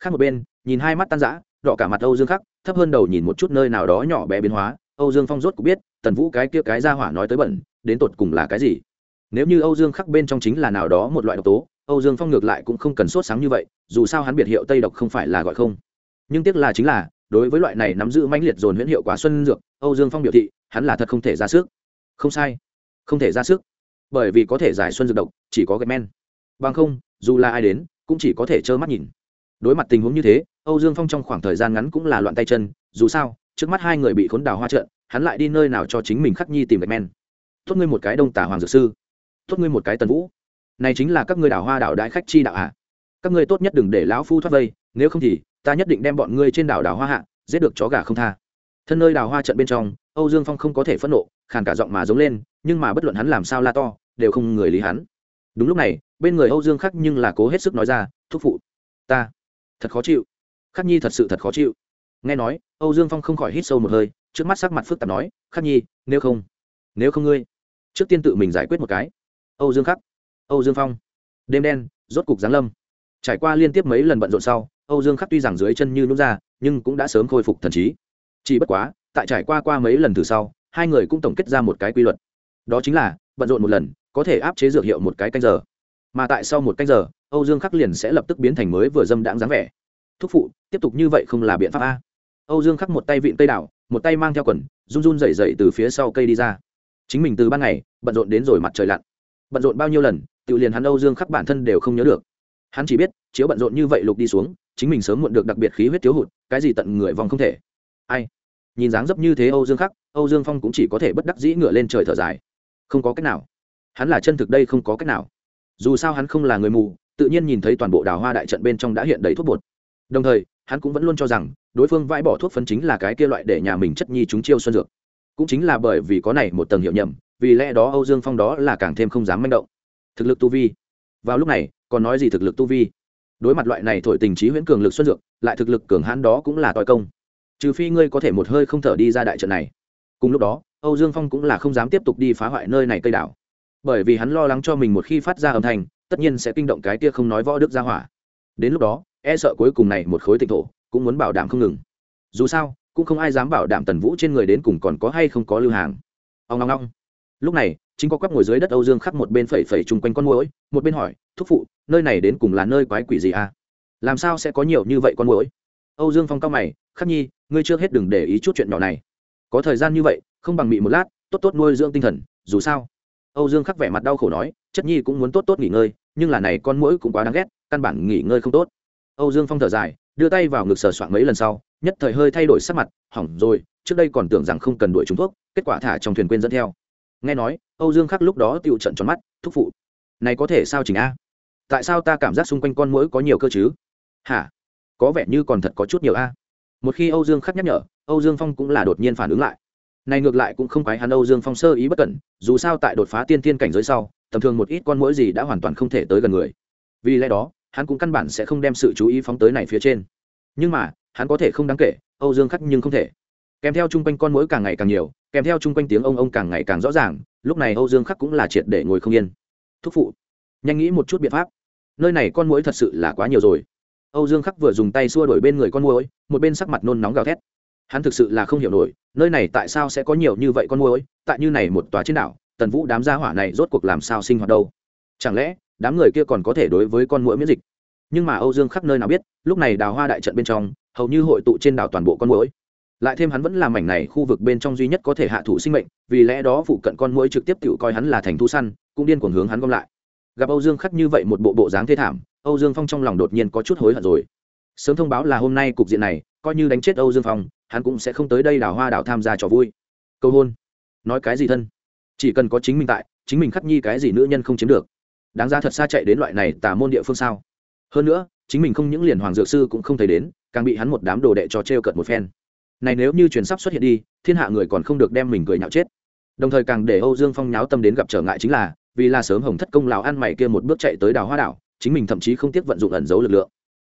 Khác một bên, nhìn hai mắt tan rã, đỏ cả mặt âu dương khắc, thấp hơn đầu nhìn một chút nơi nào đó nhỏ bé biến hóa. Âu dương phong rốt cũng biết, tần vũ cái kia cái ra hỏa nói tới bẩn, đến tột cùng là cái gì? Nếu như âu dương khắc bên trong chính là nào đó một loại độc tố âu dương phong ngược lại cũng không cần sốt sáng như vậy, dù sao hắn biệt hiệu tây độc không phải là gọi không. Nhưng tiếc là chính là, đối với loại này nắm giữ mãnh liệt dồn huyễn hiệu quả xuân dược, âu dương phong biểu thị, hắn là thật không thể ra sức. Không sai. Không thể ra sức. Bởi vì có thể giải xuân dược độc, chỉ có men. Bằng không, dù là ai đến, cũng chỉ có thể trơ mắt nhìn. Đối mặt tình huống như thế, âu dương phong trong khoảng thời gian ngắn cũng là loạn tay chân, dù sao, trước mắt hai người bị khốn đào hoa trận, hắn lại đi nơi nào cho chính mình khắc nhi tìm men. Tốt ngươi một cái đông tả hoàng dược sư. Tốt ngươi một cái tần vũ này chính là các ngươi đảo hoa đảo đại khách chi đạo hạ các ngươi tốt nhất đừng để lão phu thoát vây, nếu không thì, ta nhất định đem bọn ngươi trên đảo đảo hoa hạ, giết được chó gà không tha. Thân nơi đảo hoa trận bên trong, âu dương phong không có thể phẫn nộ, khàn cả giọng mà giống lên, nhưng mà bất luận hắn làm sao la to, đều không người lý hắn. Đúng lúc này, bên người âu dương khắc nhưng là cố hết sức nói ra, thúc phụ, ta thật khó chịu. Khắc nhi thật sự thật khó chịu. Nghe nói, âu dương phong không khỏi hít sâu một hơi, trước mắt sắc mặt phức tạp nói, khắc nhi, nếu không nếu không ngươi, trước tiên tự mình giải quyết một cái. Âu dương khắc âu dương phong. Đêm đen, rốt cục giáng lâm. Trải qua liên tiếp mấy lần bận rộn sau, âu dương khắc tuy rằng dưới chân như nút ra, nhưng cũng đã sớm khôi phục thần trí. Chỉ bất quá, tại trải qua qua mấy lần thử sau, hai người cũng tổng kết ra một cái quy luật. Đó chính là, bận rộn một lần, có thể áp chế dược hiệu một cái canh giờ. Mà tại sau một canh giờ, âu dương khắc liền sẽ lập tức biến thành mới vừa dâm đãng dáng vẻ. Thúc phụ, tiếp tục như vậy không là biện pháp a. Âu dương khắc một tay vịn cây đảo một tay mang theo quần, run run dậy dậy từ phía sau cây đi ra. Chính mình từ ban ngày, bận rộn đến rồi mặt trời lặn. Bận rộn bao nhiêu lần tự liền hắn âu dương khắc bản thân đều không nhớ được. Hắn chỉ biết, chiếu bận rộn như vậy lục đi xuống, chính mình sớm muộn được đặc biệt khí huyết thiếu hụt, cái gì tận người vòng không thể. Ai? Nhìn dáng dấp như thế âu dương khắc, âu dương phong cũng chỉ có thể bất đắc dĩ ngửa lên trời thở dài. Không có cách nào. Hắn là chân thực đây không có cách nào. Dù sao hắn không là người mù, tự nhiên nhìn thấy toàn bộ đào hoa đại trận bên trong đã hiện đầy thuốc bột. Đồng thời, hắn cũng vẫn luôn cho rằng, đối phương vãi bỏ thuốc phấn chính là cái kia loại để nhà mình chất nhi chúng chiêu xuân dược. Cũng chính là bởi vì có này một tầng hiệu nhầm, vì lẽ đó âu dương phong đó là càng thêm không dám manh động thực lực tu vi. Vào lúc này, còn nói gì thực lực tu vi? Đối mặt loại này thổi tình trí huyễn cường lực xuân dược, lại thực lực cường hãn đó cũng là tòi công. Trừ phi ngươi có thể một hơi không thở đi ra đại trận này. Cùng lúc đó, âu dương phong cũng là không dám tiếp tục đi phá hoại nơi này cây đảo. Bởi vì hắn lo lắng cho mình một khi phát ra âm thanh, tất nhiên sẽ kinh động cái kia không nói võ đức ra hỏa. Đến lúc đó e sợ cuối cùng này một khối tịnh thổ cũng muốn bảo đảm không ngừng. Dù sao, cũng không ai dám bảo đảm tần vũ trên người đến cùng còn có hay không có lưu hàng. Ông long long lúc này chính có quắp ngồi dưới đất âu dương khắc một bên phẩy phẩy chung quanh con mũi một bên hỏi, thúc phụ, nơi này đến cùng là nơi quái quỷ gì à? Làm sao sẽ có nhiều như vậy con mũi âu dương phong cao mày, khắc nhi, ngươi chưa hết đừng để ý chút chuyện nhỏ này. Có thời gian như vậy, không bằng mị một lát, tốt tốt nuôi dưỡng tinh thần, dù sao. Âu dương khắc vẻ mặt đau khổ nói, chất nhi cũng muốn tốt tốt nghỉ ngơi, nhưng là này con mũi cũng quá đáng ghét, căn bản nghỉ ngơi không tốt. Âu dương phong thở dài, đưa tay vào ngực sờ soạn mấy lần sau, nhất thời hơi thay đổi sắc mặt, hỏng rồi, trước đây còn tưởng rằng không cần đuổi trúng thuốc, kết quả thả trong thuyền quên dẫn theo nghe nói, âu dương khắc lúc đó tựu trận tròn mắt, thúc phụ. Này có thể sao chỉnh a? Tại sao ta cảm giác xung quanh con mũi có nhiều cơ chứ? Hả? Có vẻ như còn thật có chút nhiều a. Một khi âu dương khắc nhắc nhở, âu dương phong cũng là đột nhiên phản ứng lại. Này ngược lại cũng không phải hắn âu dương phong sơ ý bất cẩn, dù sao tại đột phá tiên tiên cảnh giới sau, tầm thường một ít con mũi gì đã hoàn toàn không thể tới gần người. Vì lẽ đó, hắn cũng căn bản sẽ không đem sự chú ý phóng tới này phía trên. Nhưng mà, hắn có thể không đáng kể, âu dương khắc nhưng không thể kèm theo chung quanh con mũi càng ngày càng nhiều, kèm theo chung quanh tiếng ông ông càng ngày càng rõ ràng, lúc này âu dương khắc cũng là triệt để ngồi không yên. Thúc phụ, nhanh nghĩ một chút biện pháp. Nơi này con mũi thật sự là quá nhiều rồi. Âu dương khắc vừa dùng tay xua đổi bên người con mũi, một bên sắc mặt nôn nóng gào thét. Hắn thực sự là không hiểu nổi, nơi này tại sao sẽ có nhiều như vậy con mũi, tại như này một tòa trên đảo, tần vũ đám gia hỏa này rốt cuộc làm sao sinh hoạt đâu? Chẳng lẽ, đám người kia còn có thể đối với con mũi miễn dịch? Nhưng mà âu dương khắp nơi nào biết, lúc này đào hoa đại trận bên trong, hầu như hội tụ trên đảo toàn bộ con mũi lại thêm hắn vẫn làm mảnh này khu vực bên trong duy nhất có thể hạ thủ sinh mệnh, vì lẽ đó phụ cận con mũi trực tiếp tự coi hắn là thành thu săn, cũng điên cuồng hướng hắn gom lại. Gặp âu dương khắc như vậy một bộ bộ dáng thê thảm, âu dương phong trong lòng đột nhiên có chút hối hận rồi. Sớm thông báo là hôm nay cục diện này, coi như đánh chết âu dương phong, hắn cũng sẽ không tới đây đào hoa đảo tham gia trò vui. Câu hôn. Nói cái gì thân? Chỉ cần có chính mình tại, chính mình khắc nhi cái gì nữ nhân không chiếm được. Đáng ra thật xa chạy đến loại này tả môn địa phương sao? Hơn nữa, chính mình không những liền hoàng dược sư cũng không thấy đến, càng bị hắn một đám đồ đệ cho t r e o cợt một phen này nếu như chuyển sắp xuất hiện đi, thiên hạ người còn không được đem mình cười nhạo chết. Đồng thời càng để âu dương phong nháo tâm đến gặp trở ngại chính là, vì là sớm hồng thất công lào ăn mày kia một bước chạy tới đào hoa đảo, chính mình thậm chí không tiếc vận dụng ẩn giấu lực lượng.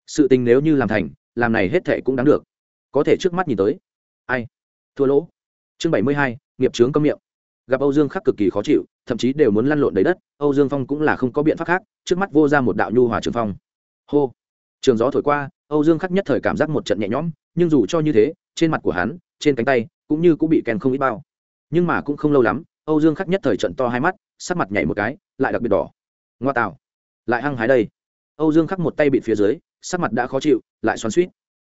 Sự tình nếu như làm thành, làm này hết thệ cũng đáng được. Có thể trước mắt nhìn tới. Ai? Thua lỗ. Chương bảy mươi hai, nghiệp trướng câm miệng. Gặp âu dương khắc cực kỳ khó chịu, thậm chí đều muốn lăn lộn đầy đất, âu dương phong cũng là không có biện pháp khác, trước mắt vô ra một đạo nhu hòa trường phong. Hô. Trường gió thổi qua, âu dương khắc nhất thời cảm giác một trận nhẹ nhõm, nhưng dù cho như thế trên mặt của hắn, trên cánh tay, cũng như cũng bị kèn không ít bao. Nhưng mà cũng không lâu lắm, âu dương khắc nhất thời trận to hai mắt, sắc mặt nhảy một cái, lại đặc biệt đỏ. Ngoa tạo. Lại hăng hái đây. Âu dương khắc một tay bị phía dưới, sắc mặt đã khó chịu, lại xoắn suýt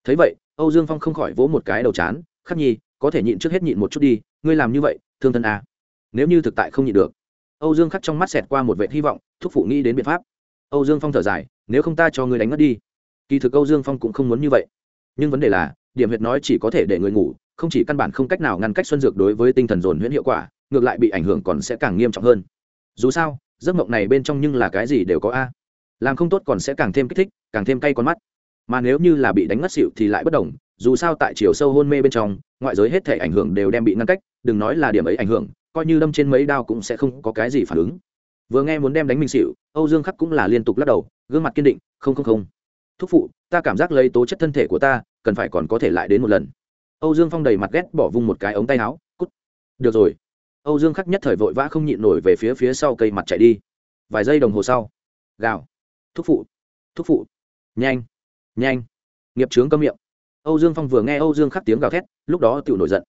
thấy vậy, âu dương phong không khỏi vỗ một cái đầu chán, khắc nhi, có thể nhịn trước hết nhịn một chút đi, ngươi làm như vậy, thương thân à. nếu như thực tại không nhịn được. Âu dương khắc trong mắt xẹt qua một vệ hy vọng, thúc phụ nghĩ đến biện pháp. Âu dương phong thở dài, nếu không ta cho ngươi đánh mất đi. Kỳ thực âu dương phong cũng không muốn như vậy. Nhưng vấn đề là điểm huyệt nói chỉ có thể để người ngủ, không chỉ căn bản không cách nào ngăn cách xuân dược đối với tinh thần dồn huyễn hiệu quả, ngược lại bị ảnh hưởng còn sẽ càng nghiêm trọng hơn. Dù sao, giấc mộng này bên trong nhưng là cái gì đều có a. Làm không tốt còn sẽ càng thêm kích thích, càng thêm cay con mắt. Mà nếu như là bị đánh ngất xịu thì lại bất đồng, dù sao tại chiều sâu hôn mê bên trong, ngoại giới hết thể ảnh hưởng đều đem bị ngăn cách, đừng nói là điểm ấy ảnh hưởng, coi như đâm trên mấy đao cũng sẽ không có cái gì phản ứng. Vừa nghe muốn đem đánh mình xịu âu dương khắc cũng là liên tục lắc đầu, gương mặt kiên định, không không không. Thúc phụ, ta cảm giác lấy tố chất thân thể của ta cần phải còn có thể lại đến một lần. Âu dương phong đầy mặt ghét bỏ vung một cái ống tay áo, cút. Được rồi. Âu dương khắc nhất thời vội vã không nhịn nổi về phía phía sau cây mặt chạy đi. Vài giây đồng hồ sau. Gào. Thúc phụ. Thúc phụ. Nhanh. Nhanh. Nghiệp trướng cơm miệng. Âu dương phong vừa nghe âu dương khắc tiếng gào thét, lúc đó tự nổi giận.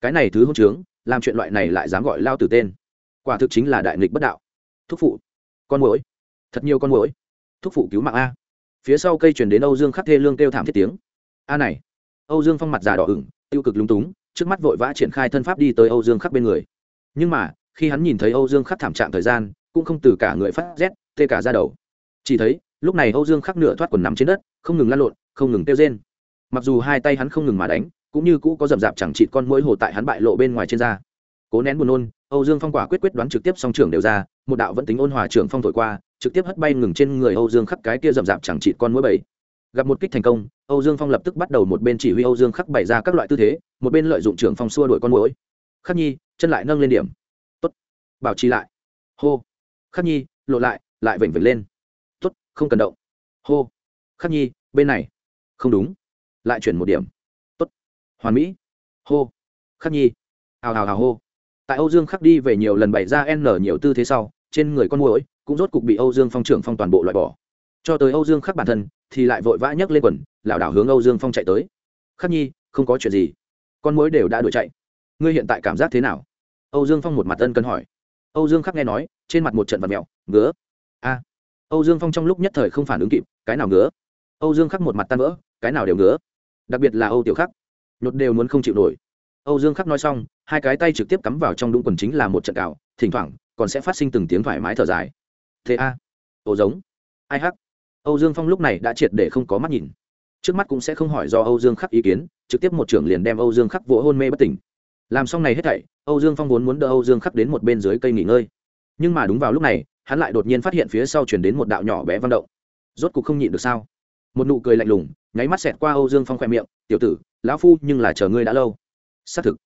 Cái này thứ hôn trướng, làm chuyện loại này lại dám gọi lao từ tên. Quả thực chính là đại nghịch bất đạo. Thúc phụ. Con mũi thật nhiều con mũi thúc phụ cứu mạng a. Phía sau cây chuyển đến âu dương khắc thê lương kêu thảm thiết tiếng a này. Âu dương phong mặt già đỏ ửng, tiêu cực lúng túng, trước mắt vội vã triển khai thân pháp đi tới âu dương khắc bên người. Nhưng mà, khi hắn nhìn thấy âu dương khắc thảm trạng thời gian, cũng không từ cả người phát rét, tê cả ra đầu. Chỉ thấy, lúc này âu dương khắc nửa thoát quần nằm trên đất, không ngừng lăn lộn, không ngừng kêu rên. Mặc dù hai tay hắn không ngừng mà đánh, cũng như cũ có rậm rạp chẳng chịt con mũi hồ tại hắn bại lộ bên ngoài trên da. Cố nén buồn nôn, âu dương phong quả quyết quyết đoán trực tiếp song trưởng đều ra, một đạo vẫn tính ôn hòa trưởng phong thổi qua, trực tiếp hất bay ngừng trên người âu dương khắc cái kia rậm rạp chẳng chịt con mũi bảy gặp một kích thành công, âu dương phong lập tức bắt đầu một bên chỉ huy âu dương khắc bày ra các loại tư thế, một bên lợi dụng trưởng phong xua đuổi con mũi khắc nhi, chân lại nâng lên điểm. Tốt. Bảo trì lại. Hô. Khắc nhi, lộ lại lại vểnh vểnh lên. Tốt, không cần động. Hô. Khắc nhi, bên này. Không đúng. Lại chuyển một điểm. Tốt. Hoàn mỹ. Hô. Khắc nhi. Hào hào hào, hô. Tại âu dương khắc đi về nhiều lần bày ra n nhiều tư thế sau, trên người con mũi cũng rốt cục bị âu dương phong trưởng phong toàn bộ loại bỏ cho tới âu dương khắc bản thân, thì lại vội vã nhấc lên quần, lảo đảo hướng âu dương phong chạy tới. Khắc nhi, không có chuyện gì. Con mối đều đã đuổi chạy. Ngươi hiện tại cảm giác thế nào? Âu dương phong một mặt ân cần hỏi. Âu dương khắc nghe nói, trên mặt một trận vật mẹo, ngứa. A. Âu dương phong trong lúc nhất thời không phản ứng kịp, cái nào ngứa? Âu dương khắc một mặt tan vỡ, cái nào đều ngứa. Đặc biệt là âu tiểu khắc. Nhột đều muốn không chịu nổi. Âu dương khắc nói xong, hai cái tay trực tiếp cắm vào trong đúng quần chính là một trận cào, thỉnh thoảng, còn sẽ phát sinh từng tiếng thoải mái thở dài. Thế a. Ồ giống. Ai hắc âu dương phong lúc này đã triệt để không có mắt nhìn. Trước mắt cũng sẽ không hỏi do âu dương khắc ý kiến, trực tiếp một trưởng liền đem âu dương khắc vỗ hôn mê bất tỉnh. Làm xong này hết thảy, âu dương phong vốn muốn đỡ âu dương khắc đến một bên dưới cây nghỉ ngơi. Nhưng mà đúng vào lúc này, hắn lại đột nhiên phát hiện phía sau chuyển đến một đạo nhỏ bé văn động. Rốt cục không nhịn được sao? Một nụ cười lạnh lùng, nháy mắt xẹt qua âu dương phong khoe miệng, tiểu tử, lão phu nhưng là chờ ngươi đã lâu. Xác thực,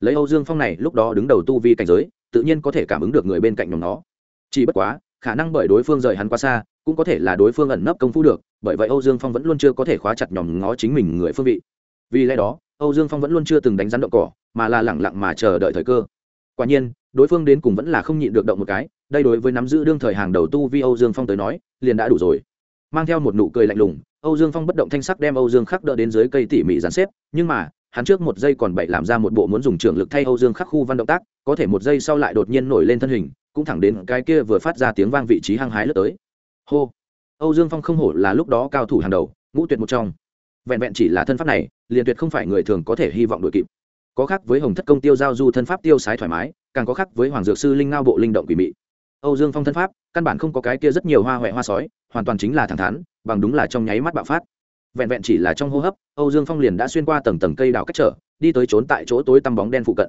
lấy âu dương phong này lúc đó đứng đầu tu vi cảnh giới, tự nhiên có thể cảm ứng được người bên cạnh nhóm nó. Chỉ bất quá khả năng bởi đối phương rời hắn quá xa, cũng có thể là đối phương ẩn nấp công phu được, bởi vậy âu dương phong vẫn luôn chưa có thể khóa chặt nhòm ngó chính mình người phương vị. Vì lẽ đó, âu dương phong vẫn luôn chưa từng đánh rắn động cỏ, mà là lẳng lặng mà chờ đợi thời cơ. Quả nhiên, đối phương đến cùng vẫn là không nhịn được động một cái, đây đối với nắm giữ đương thời hàng đầu tu vi âu dương phong tới nói, liền đã đủ rồi. Mang theo một nụ cười lạnh lùng, âu dương phong bất động thanh sắc đem âu dương khắc đỡ đến dưới cây tỉ mỉ dàn xếp, nhưng mà, hắn trước một giây còn bậy làm ra một bộ muốn dùng trường lực thay âu dương khắc khu văn động tác, có thể một giây sau lại đột nhiên nổi lên thân hình cũng thẳng đến cái kia vừa phát ra tiếng vang vị trí hăng hái lướt tới. Hô! Âu dương phong không hổ là lúc đó cao thủ hàng đầu, ngũ tuyệt một trong. Vẹn vẹn chỉ là thân pháp này, liền tuyệt không phải người thường có thể hy vọng đội kịp. Có khác với hồng thất công tiêu giao du thân pháp tiêu sái thoải mái, càng có khác với hoàng dược sư linh ngao bộ linh động quỷ mị. Âu dương phong thân pháp, căn bản không có cái kia rất nhiều hoa huệ hoa sói, hoàn toàn chính là thẳng thắn, bằng đúng là trong nháy mắt bạo phát. Vẹn vẹn chỉ là trong hô hấp, âu dương phong liền đã xuyên qua tầng tầng cây đào cách trở, đi tới trốn tại chỗ tối tăm bóng đen phụ cận.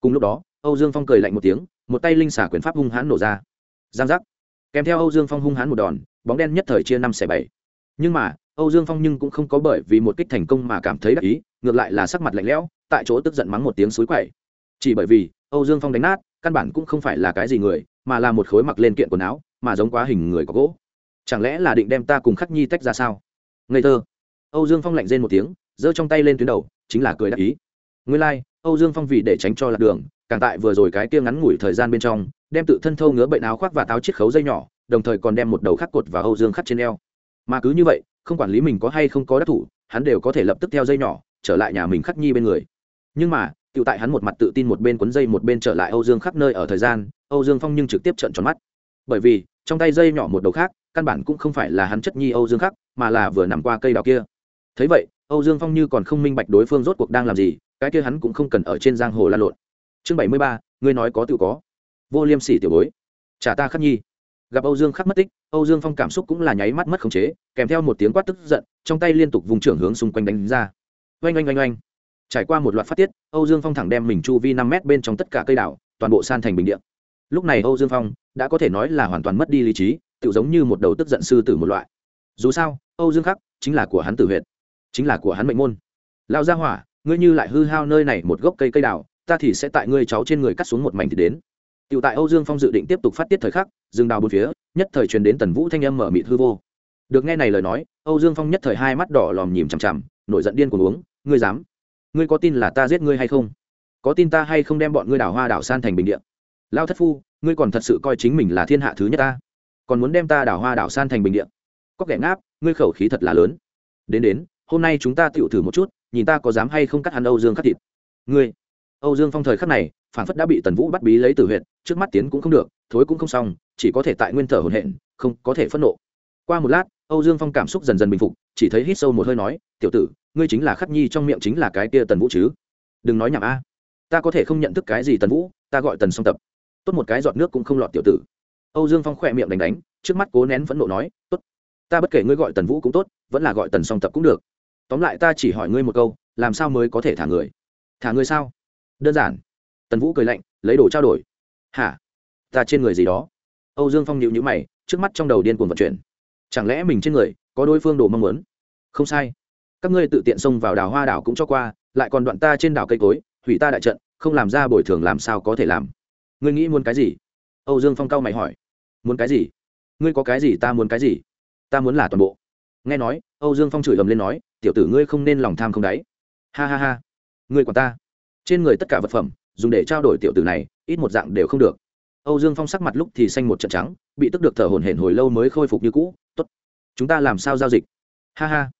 Cùng lúc đó, âu dương phong cười lạnh một tiếng một tay linh xả quyền pháp hung hãn nổ ra. Giang giác. Kèm theo âu dương phong hung hãn một đòn bóng đen nhất thời chia năm xẻ bảy. Nhưng mà âu dương phong nhưng cũng không có bởi vì một kích thành công mà cảm thấy đắc ý ngược lại là sắc mặt lạnh lẽo tại chỗ tức giận mắng một tiếng suối quậy. Chỉ bởi vì âu dương phong đánh nát căn bản cũng không phải là cái gì người mà là một khối mặc lên kiện quần áo mà giống quá hình người có gỗ. Chẳng lẽ là định đem ta cùng khắc nhi tách ra sao? Ngây thơ. Âu dương phong lạnh rên một tiếng giơ trong tay lên tuyến đầu chính là cười đắc ý. Nguyên lai、like, âu dương phong vì để tránh cho lạc đường càng tại vừa rồi cái kia ngắn ngủi thời gian bên trong, đem tự thân thâu ngứa bệnh áo khoác và táo chiếc khấu dây nhỏ, đồng thời còn đem một đầu khắc cột và âu dương khắc trên eo. Mà cứ như vậy, không quản lý mình có hay không có đắc thủ, hắn đều có thể lập tức theo dây nhỏ, trở lại nhà mình khắc nhi bên người. Nhưng mà tự tại hắn một mặt tự tin một bên cuốn dây một bên trở lại âu dương khắc nơi ở thời gian, âu dương phong nhưng trực tiếp trận tròn mắt. Bởi vì, trong tay dây nhỏ một đầu khác, căn bản cũng không phải là hắn chất nhi âu dương khắc, mà là vừa nằm qua cây đào kia. Thấy vậy, âu dương phong như còn không minh bạch đối phương rốt cuộc đang làm gì, cái kia hắn cũng không cần ở trên giang hồ lan lộn chương bảy mươi ba, ngươi nói có tự có. Vô liêm sỉ tiểu bối. Trả ta khắc nhi. Gặp âu dương khắc mất tích, âu dương phong cảm xúc cũng là nháy mắt mất khống chế, kèm theo một tiếng quát tức giận, trong tay liên tục vùng trưởng hướng xung quanh đánh ra. Oanh oanh oanh oanh. Trải qua một loạt phát tiết, âu dương phong thẳng đem mình chu vi năm mét bên trong tất cả cây đảo, toàn bộ san thành bình điện lúc này âu dương phong đã có thể nói là hoàn toàn mất đi lý trí tự giống như một đầu tức giận sư tử một loại. Dù sao, âu dương khắc chính là của hắn tử huyệt, chính là của hắn mệnh môn. Lao gia hỏa, ngươi như lại hư hao nơi này một gốc cây cây đào ta thì sẽ tại ngươi cháu trên người cắt xuống một mảnh thì đến Tiểu tại Âu Dương Phong dự định tiếp tục phát tiết thời khắc, dừng đào bốn phía, nhất thời truyền đến Tần Vũ thanh âm mở mịt hư vô. Được nghe này lời nói, Âu Dương Phong nhất thời hai mắt đỏ lòm nhìn chằm chằm, nổi giận điên cuồng uống, ngươi dám? Ngươi có tin là ta giết ngươi hay không? Có tin ta hay không đem bọn ngươi đảo hoa đảo san thành bình địa? Lao thất phu, ngươi còn thật sự coi chính mình là thiên hạ thứ nhất ta? Còn muốn đem ta đảo hoa đảo san thành bình địa? Có kẻ ngáp, ngươi khẩu khí thật là lớn. Đến đến, hôm nay chúng ta tiểu thử một chút, nhìn ta có dám hay không cắt hắn Âu Dương cắt thịt. Ngươi Âu Dương Phong thời khắc này, phản phất đã bị Tần Vũ bắt bí lấy tử huyệt, trước mắt tiến cũng không được, thối cũng không xong, chỉ có thể tại nguyên thở hổn hển, không có thể phẫn nộ. Qua một lát, Âu Dương Phong cảm xúc dần dần bình phục, chỉ thấy hít sâu một hơi nói, "Tiểu tử, ngươi chính là Khắc Nhi trong miệng chính là cái kia Tần Vũ chứ? Đừng nói nhảm a. Ta có thể không nhận thức cái gì Tần Vũ, ta gọi Tần Song Tập." tốt một cái giọt nước cũng không lọt tiểu tử âu dương phong khẽ miệng đánh đánh trước mắt cố nén phẫn nộ nói tốt ta bất kể ngươi gọi tần vũ cũng tốt vẫn là gọi tần song tập cũng được tóm lại ta chỉ hỏi ngươi một câu làm sao mới có thể thả người thả người sao đơn giản. Tần vũ cười lạnh, lấy đồ trao đổi. Hả? Ta trên người gì đó? Âu dương phong nhịu nhữ mày, trước mắt trong đầu điên cuồng vận chuyển. Chẳng lẽ mình trên người có đối phương đồ mong muốn? Không sai. Các ngươi tự tiện xông vào đảo hoa đảo cũng cho qua, lại còn đoạn ta trên đảo cây cối, hủy ta đại trận, không làm ra bồi thường làm sao có thể làm? Ngươi nghĩ muốn cái gì? Âu dương phong cao mày hỏi. Muốn cái gì? Ngươi có cái gì ta muốn cái gì? Ta muốn là toàn bộ. Nghe nói, âu dương phong chửi ầm lên nói, tiểu tử ngươi không nên lòng tham không đáy. Ha ha ha. Ngươi quản ta trên người tất cả vật phẩm, dùng để trao đổi tiểu tử này, ít một dạng đều không được. Âu dương phong sắc mặt lúc thì xanh một trận trắng, bị tức được thở hổn hển hồi lâu mới khôi phục như cũ, tốt, chúng ta làm sao giao dịch? Ha ha,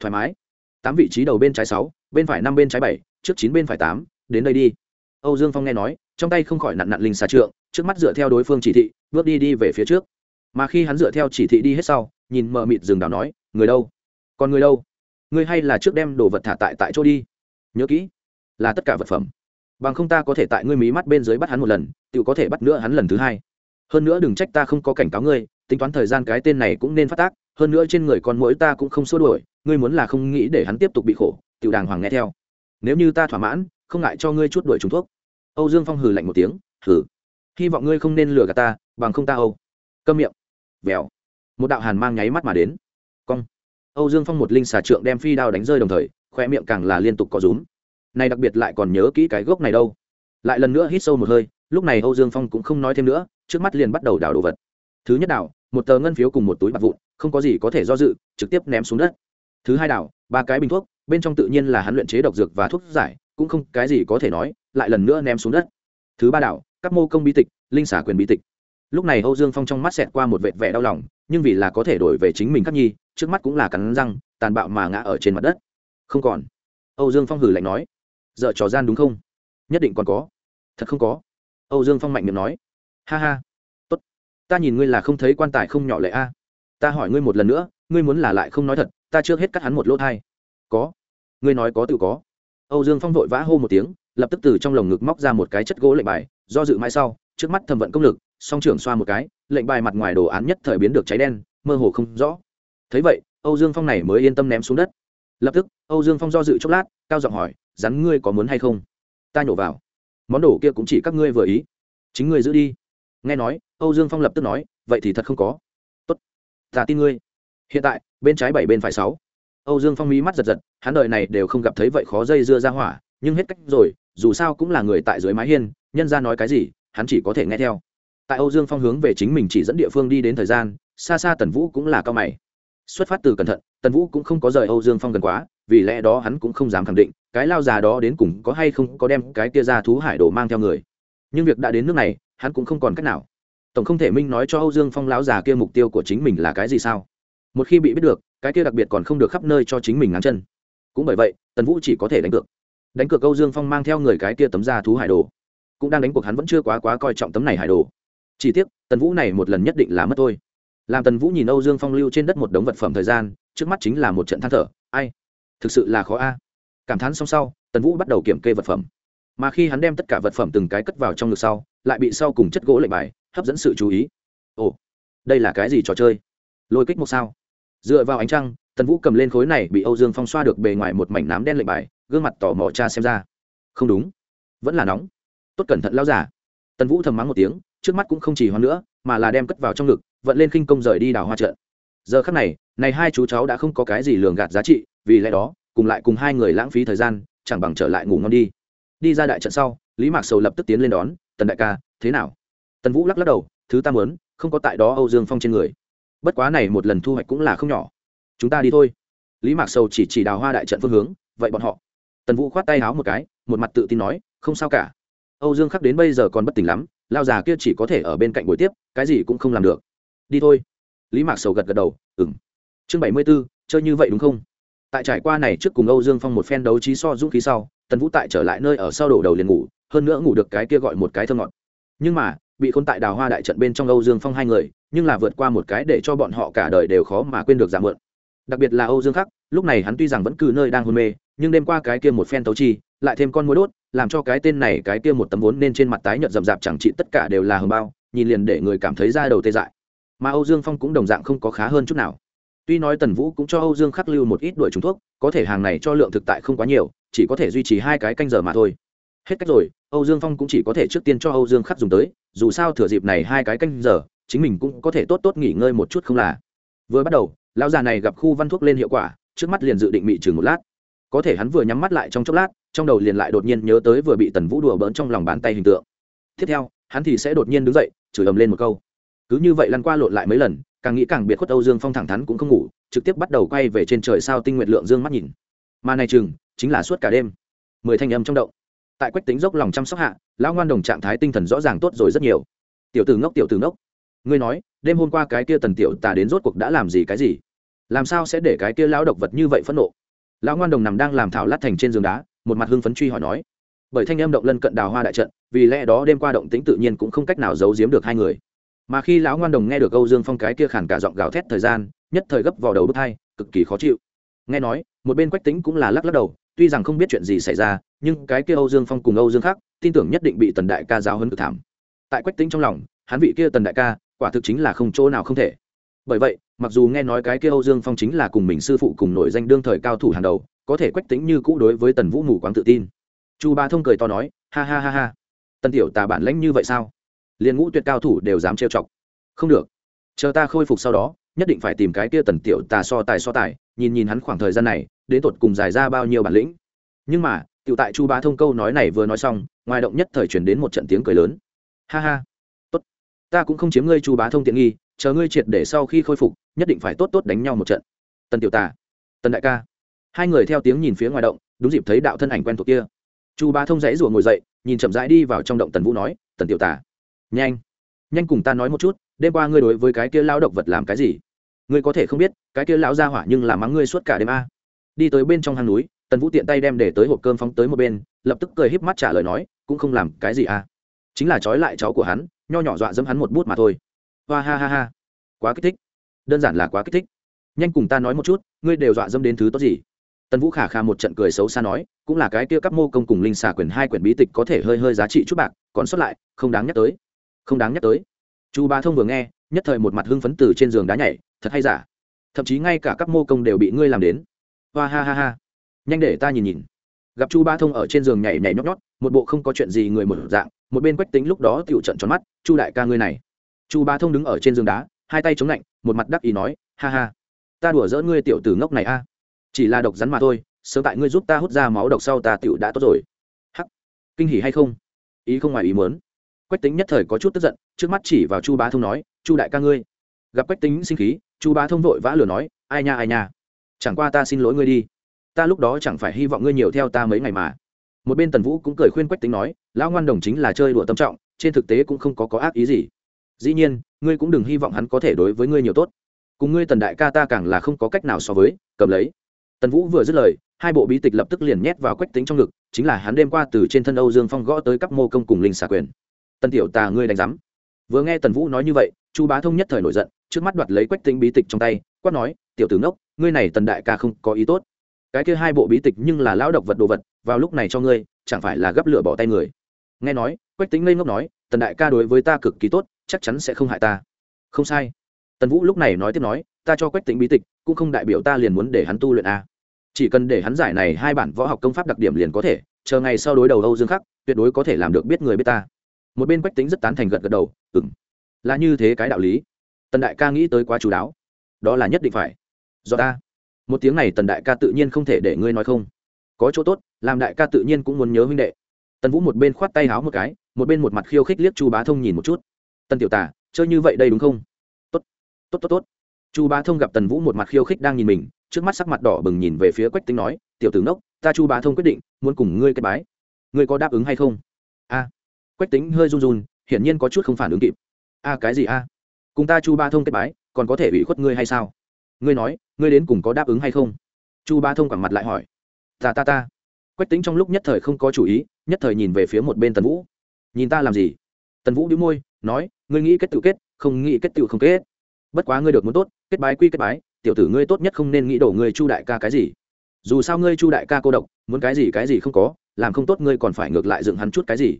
thoải mái. Tám vị trí đầu bên trái sáu, bên phải năm bên trái bảy, trước chín bên phải tám, đến đây đi. Âu dương phong nghe nói, trong tay không khỏi nặn nặn linh xà trượng, trước mắt dựa theo đối phương chỉ thị, bước đi đi về phía trước. Mà khi hắn dựa theo chỉ thị đi hết sau, nhìn mờ mịt rừng đào nói, người đâu? Còn người đâu? Ngươi hay là trước đem đồ vật thả tại tại chỗ đi? Nhớ kỹ là tất cả vật phẩm. Bằng không ta có thể tại ngươi mí mắt bên dưới bắt hắn một lần tự có thể bắt nữa hắn lần thứ hai. Hơn nữa đừng trách ta không có cảnh cáo ngươi, tính toán thời gian cái tên này cũng nên phát tác, hơn nữa trên người con mỗi ta cũng không xua đuổi, ngươi muốn là không nghĩ để hắn tiếp tục bị khổ tự đàng hoàng nghe theo. Nếu như ta thỏa mãn, không ngại cho ngươi chút đuổi trúng thuốc. Âu dương phong hừ lạnh một tiếng, hừ. Hy vọng ngươi không nên lừa gạt ta, bằng không ta âu. Câm miệng. Vèo. Một đạo hàn mang nháy mắt mà đến. Cong. Âu dương phong một linh xà trượng đem phi đao đánh rơi đồng thời, khoe miệng càng là liên tục có rúm này đặc biệt lại còn nhớ kỹ cái gốc này đâu. Lại lần nữa hít sâu một hơi, lúc này âu dương phong cũng không nói thêm nữa, trước mắt liền bắt đầu đảo đồ vật. Thứ nhất đảo một tờ ngân phiếu cùng một túi bạc vụn, không có gì có thể do dự, trực tiếp ném xuống đất. Thứ hai đảo ba cái bình thuốc, bên trong tự nhiên là hắn luyện chế độc dược và thuốc giải, cũng không cái gì có thể nói, lại lần nữa ném xuống đất. Thứ ba đảo các mô công bí tịch, linh xả quyền bí tịch. Lúc này âu dương phong trong mắt xẹt qua một vệt vẻ đau lòng, nhưng vì là có thể đổi về chính mình khắc nhi, trước mắt cũng là cắn răng, tàn bạo mà ngã ở trên mặt đất. Không còn. Âu dương phong hử lạnh nói dợ trò gian đúng không? Nhất định còn có. Thật không có. Âu dương phong mạnh miệng nói. Ha ha. Tốt. Ta nhìn ngươi là không thấy quan tài không nhỏ lệ a. Ta hỏi ngươi một lần nữa, ngươi muốn là lại không nói thật, ta chưa hết cắt hắn một lỗ thai. Có. Ngươi nói có tự có. Âu dương phong vội vã hô một tiếng, lập tức từ trong lồng ngực móc ra một cái chất gỗ lệnh bài, do dự mãi sau, trước mắt thẩm vận công lực, song trưởng xoa một cái, lệnh bài mặt ngoài đồ án nhất thời biến được cháy đen, mơ hồ không rõ. Thấy vậy, âu dương phong này mới yên tâm ném xuống đất. Lập tức, âu dương phong do dự chốc lát, cao giọng hỏi rắn ngươi có muốn hay không? Ta nhổ vào. Món đồ kia cũng chỉ các ngươi vừa ý. Chính ngươi giữ đi. Nghe nói, âu dương phong lập tức nói, vậy thì thật không có. Tốt. Ta tin ngươi. Hiện tại, bên trái bảy bên phải sáu. Âu dương phong mí mắt giật giật, hắn đời này đều không gặp thấy vậy khó dây dưa ra hỏa, nhưng hết cách rồi, dù sao cũng là người tại dưới mái hiên, nhân ra nói cái gì, hắn chỉ có thể nghe theo. Tại âu dương phong hướng về chính mình chỉ dẫn địa phương đi đến thời gian, xa xa tần vũ cũng là cao mày xuất phát từ cẩn thận, tần vũ cũng không có rời âu dương phong gần quá, vì lẽ đó hắn cũng không dám khẳng định, cái lao già đó đến cùng có hay không có đem cái tia ra thú hải đồ mang theo người. Nhưng việc đã đến nước này, hắn cũng không còn cách nào. Tổng không thể minh nói cho âu dương phong lão già kia mục tiêu của chính mình là cái gì sao? Một khi bị biết được, cái kia đặc biệt còn không được khắp nơi cho chính mình ngắn chân. Cũng bởi vậy, tần vũ chỉ có thể đánh cược. Đánh cược âu dương phong mang theo người cái kia tấm ra thú hải đồ. Cũng đang đánh cuộc hắn vẫn chưa quá quá coi trọng tấm này hải đồ. Chỉ tiếc, tần vũ này một lần nhất định là mất thôi làm tần vũ nhìn âu dương phong lưu trên đất một đống vật phẩm thời gian, trước mắt chính là một trận than thở. Ai? Thực sự là khó a. Cảm thán xong sau, tần vũ bắt đầu kiểm kê vật phẩm. Mà khi hắn đem tất cả vật phẩm từng cái cất vào trong ngực sau, lại bị sau cùng chất gỗ lệnh bài hấp dẫn sự chú ý. Ồ, đây là cái gì trò chơi? Lôi kích một sao. Dựa vào ánh trăng, tần vũ cầm lên khối này bị âu dương phong xoa được bề ngoài một mảnh nám đen lệnh bài, gương mặt tỏ mò cha xem ra. Không đúng. Vẫn là nóng. Tốt cẩn thận lao giả. Tần vũ thầm mắng một tiếng, trước mắt cũng không chỉ hoan nữa, mà là đem cất vào trong ngực vận lên khinh công rời đi đào hoa trận. Giờ khắc này này hai chú cháu đã không có cái gì lường gạt giá trị, vì lẽ đó, cùng lại cùng hai người lãng phí thời gian, chẳng bằng trở lại ngủ ngon đi. Đi ra đại trận sau, lý mạc sầu lập tức tiến lên đón, tần đại ca, thế nào? Tần vũ lắc lắc đầu, thứ ta muốn, không có tại đó âu dương phong trên người. Bất quá này một lần thu hoạch cũng là không nhỏ. Chúng ta đi thôi. Lý mạc sầu chỉ chỉ đào hoa đại trận phương hướng, vậy bọn họ. Tần vũ khoát tay háo một cái, một mặt tự tin nói, không sao cả. Âu dương khắc đến bây giờ còn bất tỉnh lắm, lao già kia chỉ có thể ở bên cạnh buổi tiếp, cái gì cũng không làm được đi thôi. Lý mạc sầu gật gật đầu ừng chương bảy mươi b ố chơi như vậy đúng không? Tại trải qua này trước cùng âu dương phong một phen đấu trí so dũng khí sau, tần vũ tại trở lại nơi ở sau đổ đầu liền ngủ, hơn nữa ngủ được cái kia gọi một cái thơ ngọt. Nhưng mà, bị khôn tại đào hoa đại trận bên trong âu dương phong hai người, nhưng là vượt qua một cái để cho bọn họ cả đời đều khó mà quên được giảm mượn đặc biệt là âu dương khắc, lúc này hắn tuy rằng vẫn cứ nơi đang hôn mê, nhưng đêm qua cái kia một phen tấu chi, lại thêm con mối đốt, làm cho cái tên này cái kia một tấm vốn nên trên mặt tái nhợt rậm rạp chẳng trị tất cả đều là hầm bao, nhìn liền để người cảm thấy da đầu tê dại mà âu dương phong cũng đồng dạng không có khá hơn chút nào. Tuy nói tần vũ cũng cho âu dương khắc lưu một ít đuổi trúng thuốc, có thể hàng này cho lượng thực tại không quá nhiều, chỉ có thể duy trì hai cái canh giờ mà thôi. Hết cách rồi, âu dương phong cũng chỉ có thể trước tiên cho âu dương khắc dùng tới, dù sao thừa dịp này hai cái canh giờ, chính mình cũng có thể tốt tốt nghỉ ngơi một chút không là. Vừa bắt đầu, lão già này gặp khu văn thuốc lên hiệu quả, trước mắt liền dự định mị trường một lát. Có thể hắn vừa nhắm mắt lại trong chốc lát, trong đầu liền lại đột nhiên nhớ tới vừa bị tần vũ đùa bỡn trong lòng bàn tay hình tượng. Tiếp theo, hắn thì sẽ đột nhiên đứng dậy, chửi ầm lên một câu cứ như vậy lăn qua lộn lại mấy lần càng nghĩ càng biệt khuất âu dương phong thẳng thắn cũng không ngủ trực tiếp bắt đầu quay về trên trời sao tinh nguyện lượng dương mắt nhìn mà này chừng chính là suốt cả đêm mười thanh âm trong động tại quách tính dốc lòng chăm sóc hạ lão ngoan đồng trạng thái tinh thần rõ ràng tốt rồi rất nhiều tiểu tử ngốc tiểu tử ngốc ngươi nói đêm hôm qua cái kia tần tiểu tà đến rốt cuộc đã làm gì cái gì làm sao sẽ để cái kia lão độc vật như vậy phẫn nộ lão ngoan đồng nằm đang làm thảo lát thành trên giường đá một mặt hưng phấn truy hỏi nói bởi thanh âm động lân cận đào hoa đại trận vì lẽ đó đêm qua động tĩnh tự nhiên cũng không cách nào giấu giếm được hai người mà khi lão ngoan đồng nghe được âu dương phong cái kia khản cả giọng gào thét thời gian, nhất thời gấp vào đầu bước hai, cực kỳ khó chịu. Nghe nói, một bên quách tính cũng là lắc lắc đầu, tuy rằng không biết chuyện gì xảy ra, nhưng cái kia âu dương phong cùng âu dương khác tin tưởng nhất định bị tần đại ca giáo hấn cực thảm. Tại quách tính trong lòng, hắn vị kia tần đại ca, quả thực chính là không chỗ nào không thể. Bởi vậy, mặc dù nghe nói cái kia âu dương phong chính là cùng mình sư phụ cùng nổi danh đương thời cao thủ hàng đầu, có thể quách tính như cũ đối với tần vũ mù quáng tự tin. Chu ba thông cười to nói, ha ha ha ha. Tần tiểu tà bản lãnh như vậy sao? Liền ngũ tuyệt cao thủ đều dám trêu chọc. Không được. Chờ ta khôi phục sau đó, nhất định phải tìm cái kia tần tiểu tà so tài so tài, nhìn nhìn hắn khoảng thời gian này, đến tột cùng dài ra bao nhiêu bản lĩnh. Nhưng mà, tiểu tại chu bá thông câu nói này vừa nói xong, ngoài động nhất thời chuyển đến một trận tiếng cười lớn. Ha ha. Tốt. Ta cũng không chiếm ngươi chu bá thông tiện nghi, chờ ngươi triệt để sau khi khôi phục, nhất định phải tốt tốt đánh nhau một trận. Tần tiểu tà. Tần đại ca. Hai người theo tiếng nhìn phía ngoài động, đúng dịp thấy đạo thân ảnh quen thuộc kia. Chu bá thông dãy rủa ngồi dậy, nhìn chậm rãi đi vào trong động tần vũ nói, tần tiểu tà nhanh. Nhanh cùng ta nói một chút, đêm qua ngươi đối với cái kia lão độc vật làm cái gì? Ngươi có thể không biết, cái kia lão ra hỏa nhưng làm mắng ngươi suốt cả đêm a. Đi tới bên trong hang núi, tần vũ tiện tay đem để tới hộp cơm phóng tới một bên, lập tức cười híp mắt trả lời nói, cũng không làm cái gì a. Chính là trói lại cháu của hắn, nho nhỏ dọa dẫm hắn một bút mà thôi. Hoa ha ha ha. Quá kích thích. Đơn giản là quá kích thích. Nhanh cùng ta nói một chút, ngươi đều dọa dẫm đến thứ tốt gì? Tần vũ khả khả một trận cười xấu xa nói, cũng là cái kia cắp mô công cùng linh xà quyền hai quyển bí tịch có thể hơi hơi giá trị chút bạc, còn sót lại, không đáng nhắc tới không đáng nhắc tới. Chu ba thông vừa nghe, nhất thời một mặt hưng phấn từ trên giường đá nhảy, thật hay giả? Thậm chí ngay cả các mô công đều bị ngươi làm đến. Hoa ha ha ha. Nhanh để ta nhìn nhìn. Gặp chu ba thông ở trên giường nhảy nhảy nhót nhót, một bộ không có chuyện gì người một dạng, một bên quách tính lúc đó tựu trận tròn mắt, chu đại ca ngươi này. Chu ba thông đứng ở trên giường đá, hai tay chống lạnh, một mặt đắc ý nói, ha ha. Ta đùa dỡ ngươi tiểu tử ngốc này a. Chỉ là độc rắn mà thôi, sớm tại ngươi giúp ta hút ra máu độc sau ta tiểu đã tốt rồi. Hắc. Kinh hỉ hay không? Ý không ngoài ý muốn quách tính nhất thời có chút tức giận, trước mắt chỉ vào chu bá thông nói, chu đại ca ngươi, gặp quách tính sinh khí, chu bá thông vội vã lừa nói, ai nha ai nha, chẳng qua ta xin lỗi ngươi đi, ta lúc đó chẳng phải hy vọng ngươi nhiều theo ta mấy ngày mà. Một bên tần vũ cũng cười khuyên quách tính nói, lão ngoan đồng chính là chơi đùa tâm trọng, trên thực tế cũng không có có ác ý gì. Dĩ nhiên, ngươi cũng đừng hy vọng hắn có thể đối với ngươi nhiều tốt. Cùng ngươi tần đại ca ta càng là không có cách nào so với, cầm lấy. Tần vũ vừa dứt lời, hai bộ bí tịch lập tức liền nhét vào quách tính trong ngực, chính là hắn đêm qua từ trên thân âu dương phong gõ tới các mô công cùng linh xà quyền tần tiểu tà ngươi đánh giám. Vừa nghe tần vũ nói như vậy, chu bá thông nhất thời nổi giận, trước mắt đoạt lấy quách tính bí tịch trong tay, quát nói, tiểu tử ngốc, ngươi này tần đại ca không có ý tốt. Cái kia hai bộ bí tịch nhưng là lão độc vật đồ vật, vào lúc này cho ngươi, chẳng phải là gấp lửa bỏ tay người? Nghe nói, quách tính ngây ngốc nói, tần đại ca đối với ta cực kỳ tốt, chắc chắn sẽ không hại ta. Không sai. Tần vũ lúc này nói tiếp nói, ta cho quách tính bí tịch, cũng không đại biểu ta liền muốn để hắn tu luyện a. Chỉ cần để hắn giải này hai bản võ học công pháp đặc điểm liền có thể, chờ ngày sau đối đầu âu dương khắc, tuyệt đối có thể làm được biết người biết ta một bên quách tính rất tán thành gật gật đầu ừng là như thế cái đạo lý. Tần đại ca nghĩ tới quá chú đáo. Đó là nhất định phải. Do ta. Một tiếng này tần đại ca tự nhiên không thể để ngươi nói không. Có chỗ tốt, làm đại ca tự nhiên cũng muốn nhớ huynh đệ. Tần vũ một bên khoát tay háo một cái, một bên một mặt khiêu khích liếc chu bá thông nhìn một chút. Tần tiểu tả chơi như vậy đây đúng không? Tốt tốt tốt tốt. Chu bá thông gặp tần vũ một mặt khiêu khích đang nhìn mình, trước mắt sắc mặt đỏ bừng nhìn về phía quách tính nói, tiểu tử ngốc, ta chu bá thông quyết định, muốn cùng ngươi kết bái. Ngươi có đáp ứng hay không? A quách tính hơi run run, hiển nhiên có chút không phản ứng kịp. A, cái gì a? Cùng ta chu ba thông kết bái, còn có thể ủy khuất ngươi hay sao? Ngươi nói, ngươi đến cùng có đáp ứng hay không? Chu ba thông quẳng mặt lại hỏi. Ta ta ta. Quách tính trong lúc nhất thời không có chủ ý, nhất thời nhìn về phía một bên tần vũ. Nhìn ta làm gì? Tần vũ đĩu môi, nói, ngươi nghĩ kết tự kết, không nghĩ kết tự không kết. Bất quá ngươi được muốn tốt, kết bái quy kết bái, tiểu tử ngươi tốt nhất không nên nghĩ đổ ngươi chu đại ca cái gì. Dù sao ngươi chu đại ca cô độc, muốn cái gì cái gì không có, làm không tốt ngươi còn phải ngược lại dựng hắn chút cái gì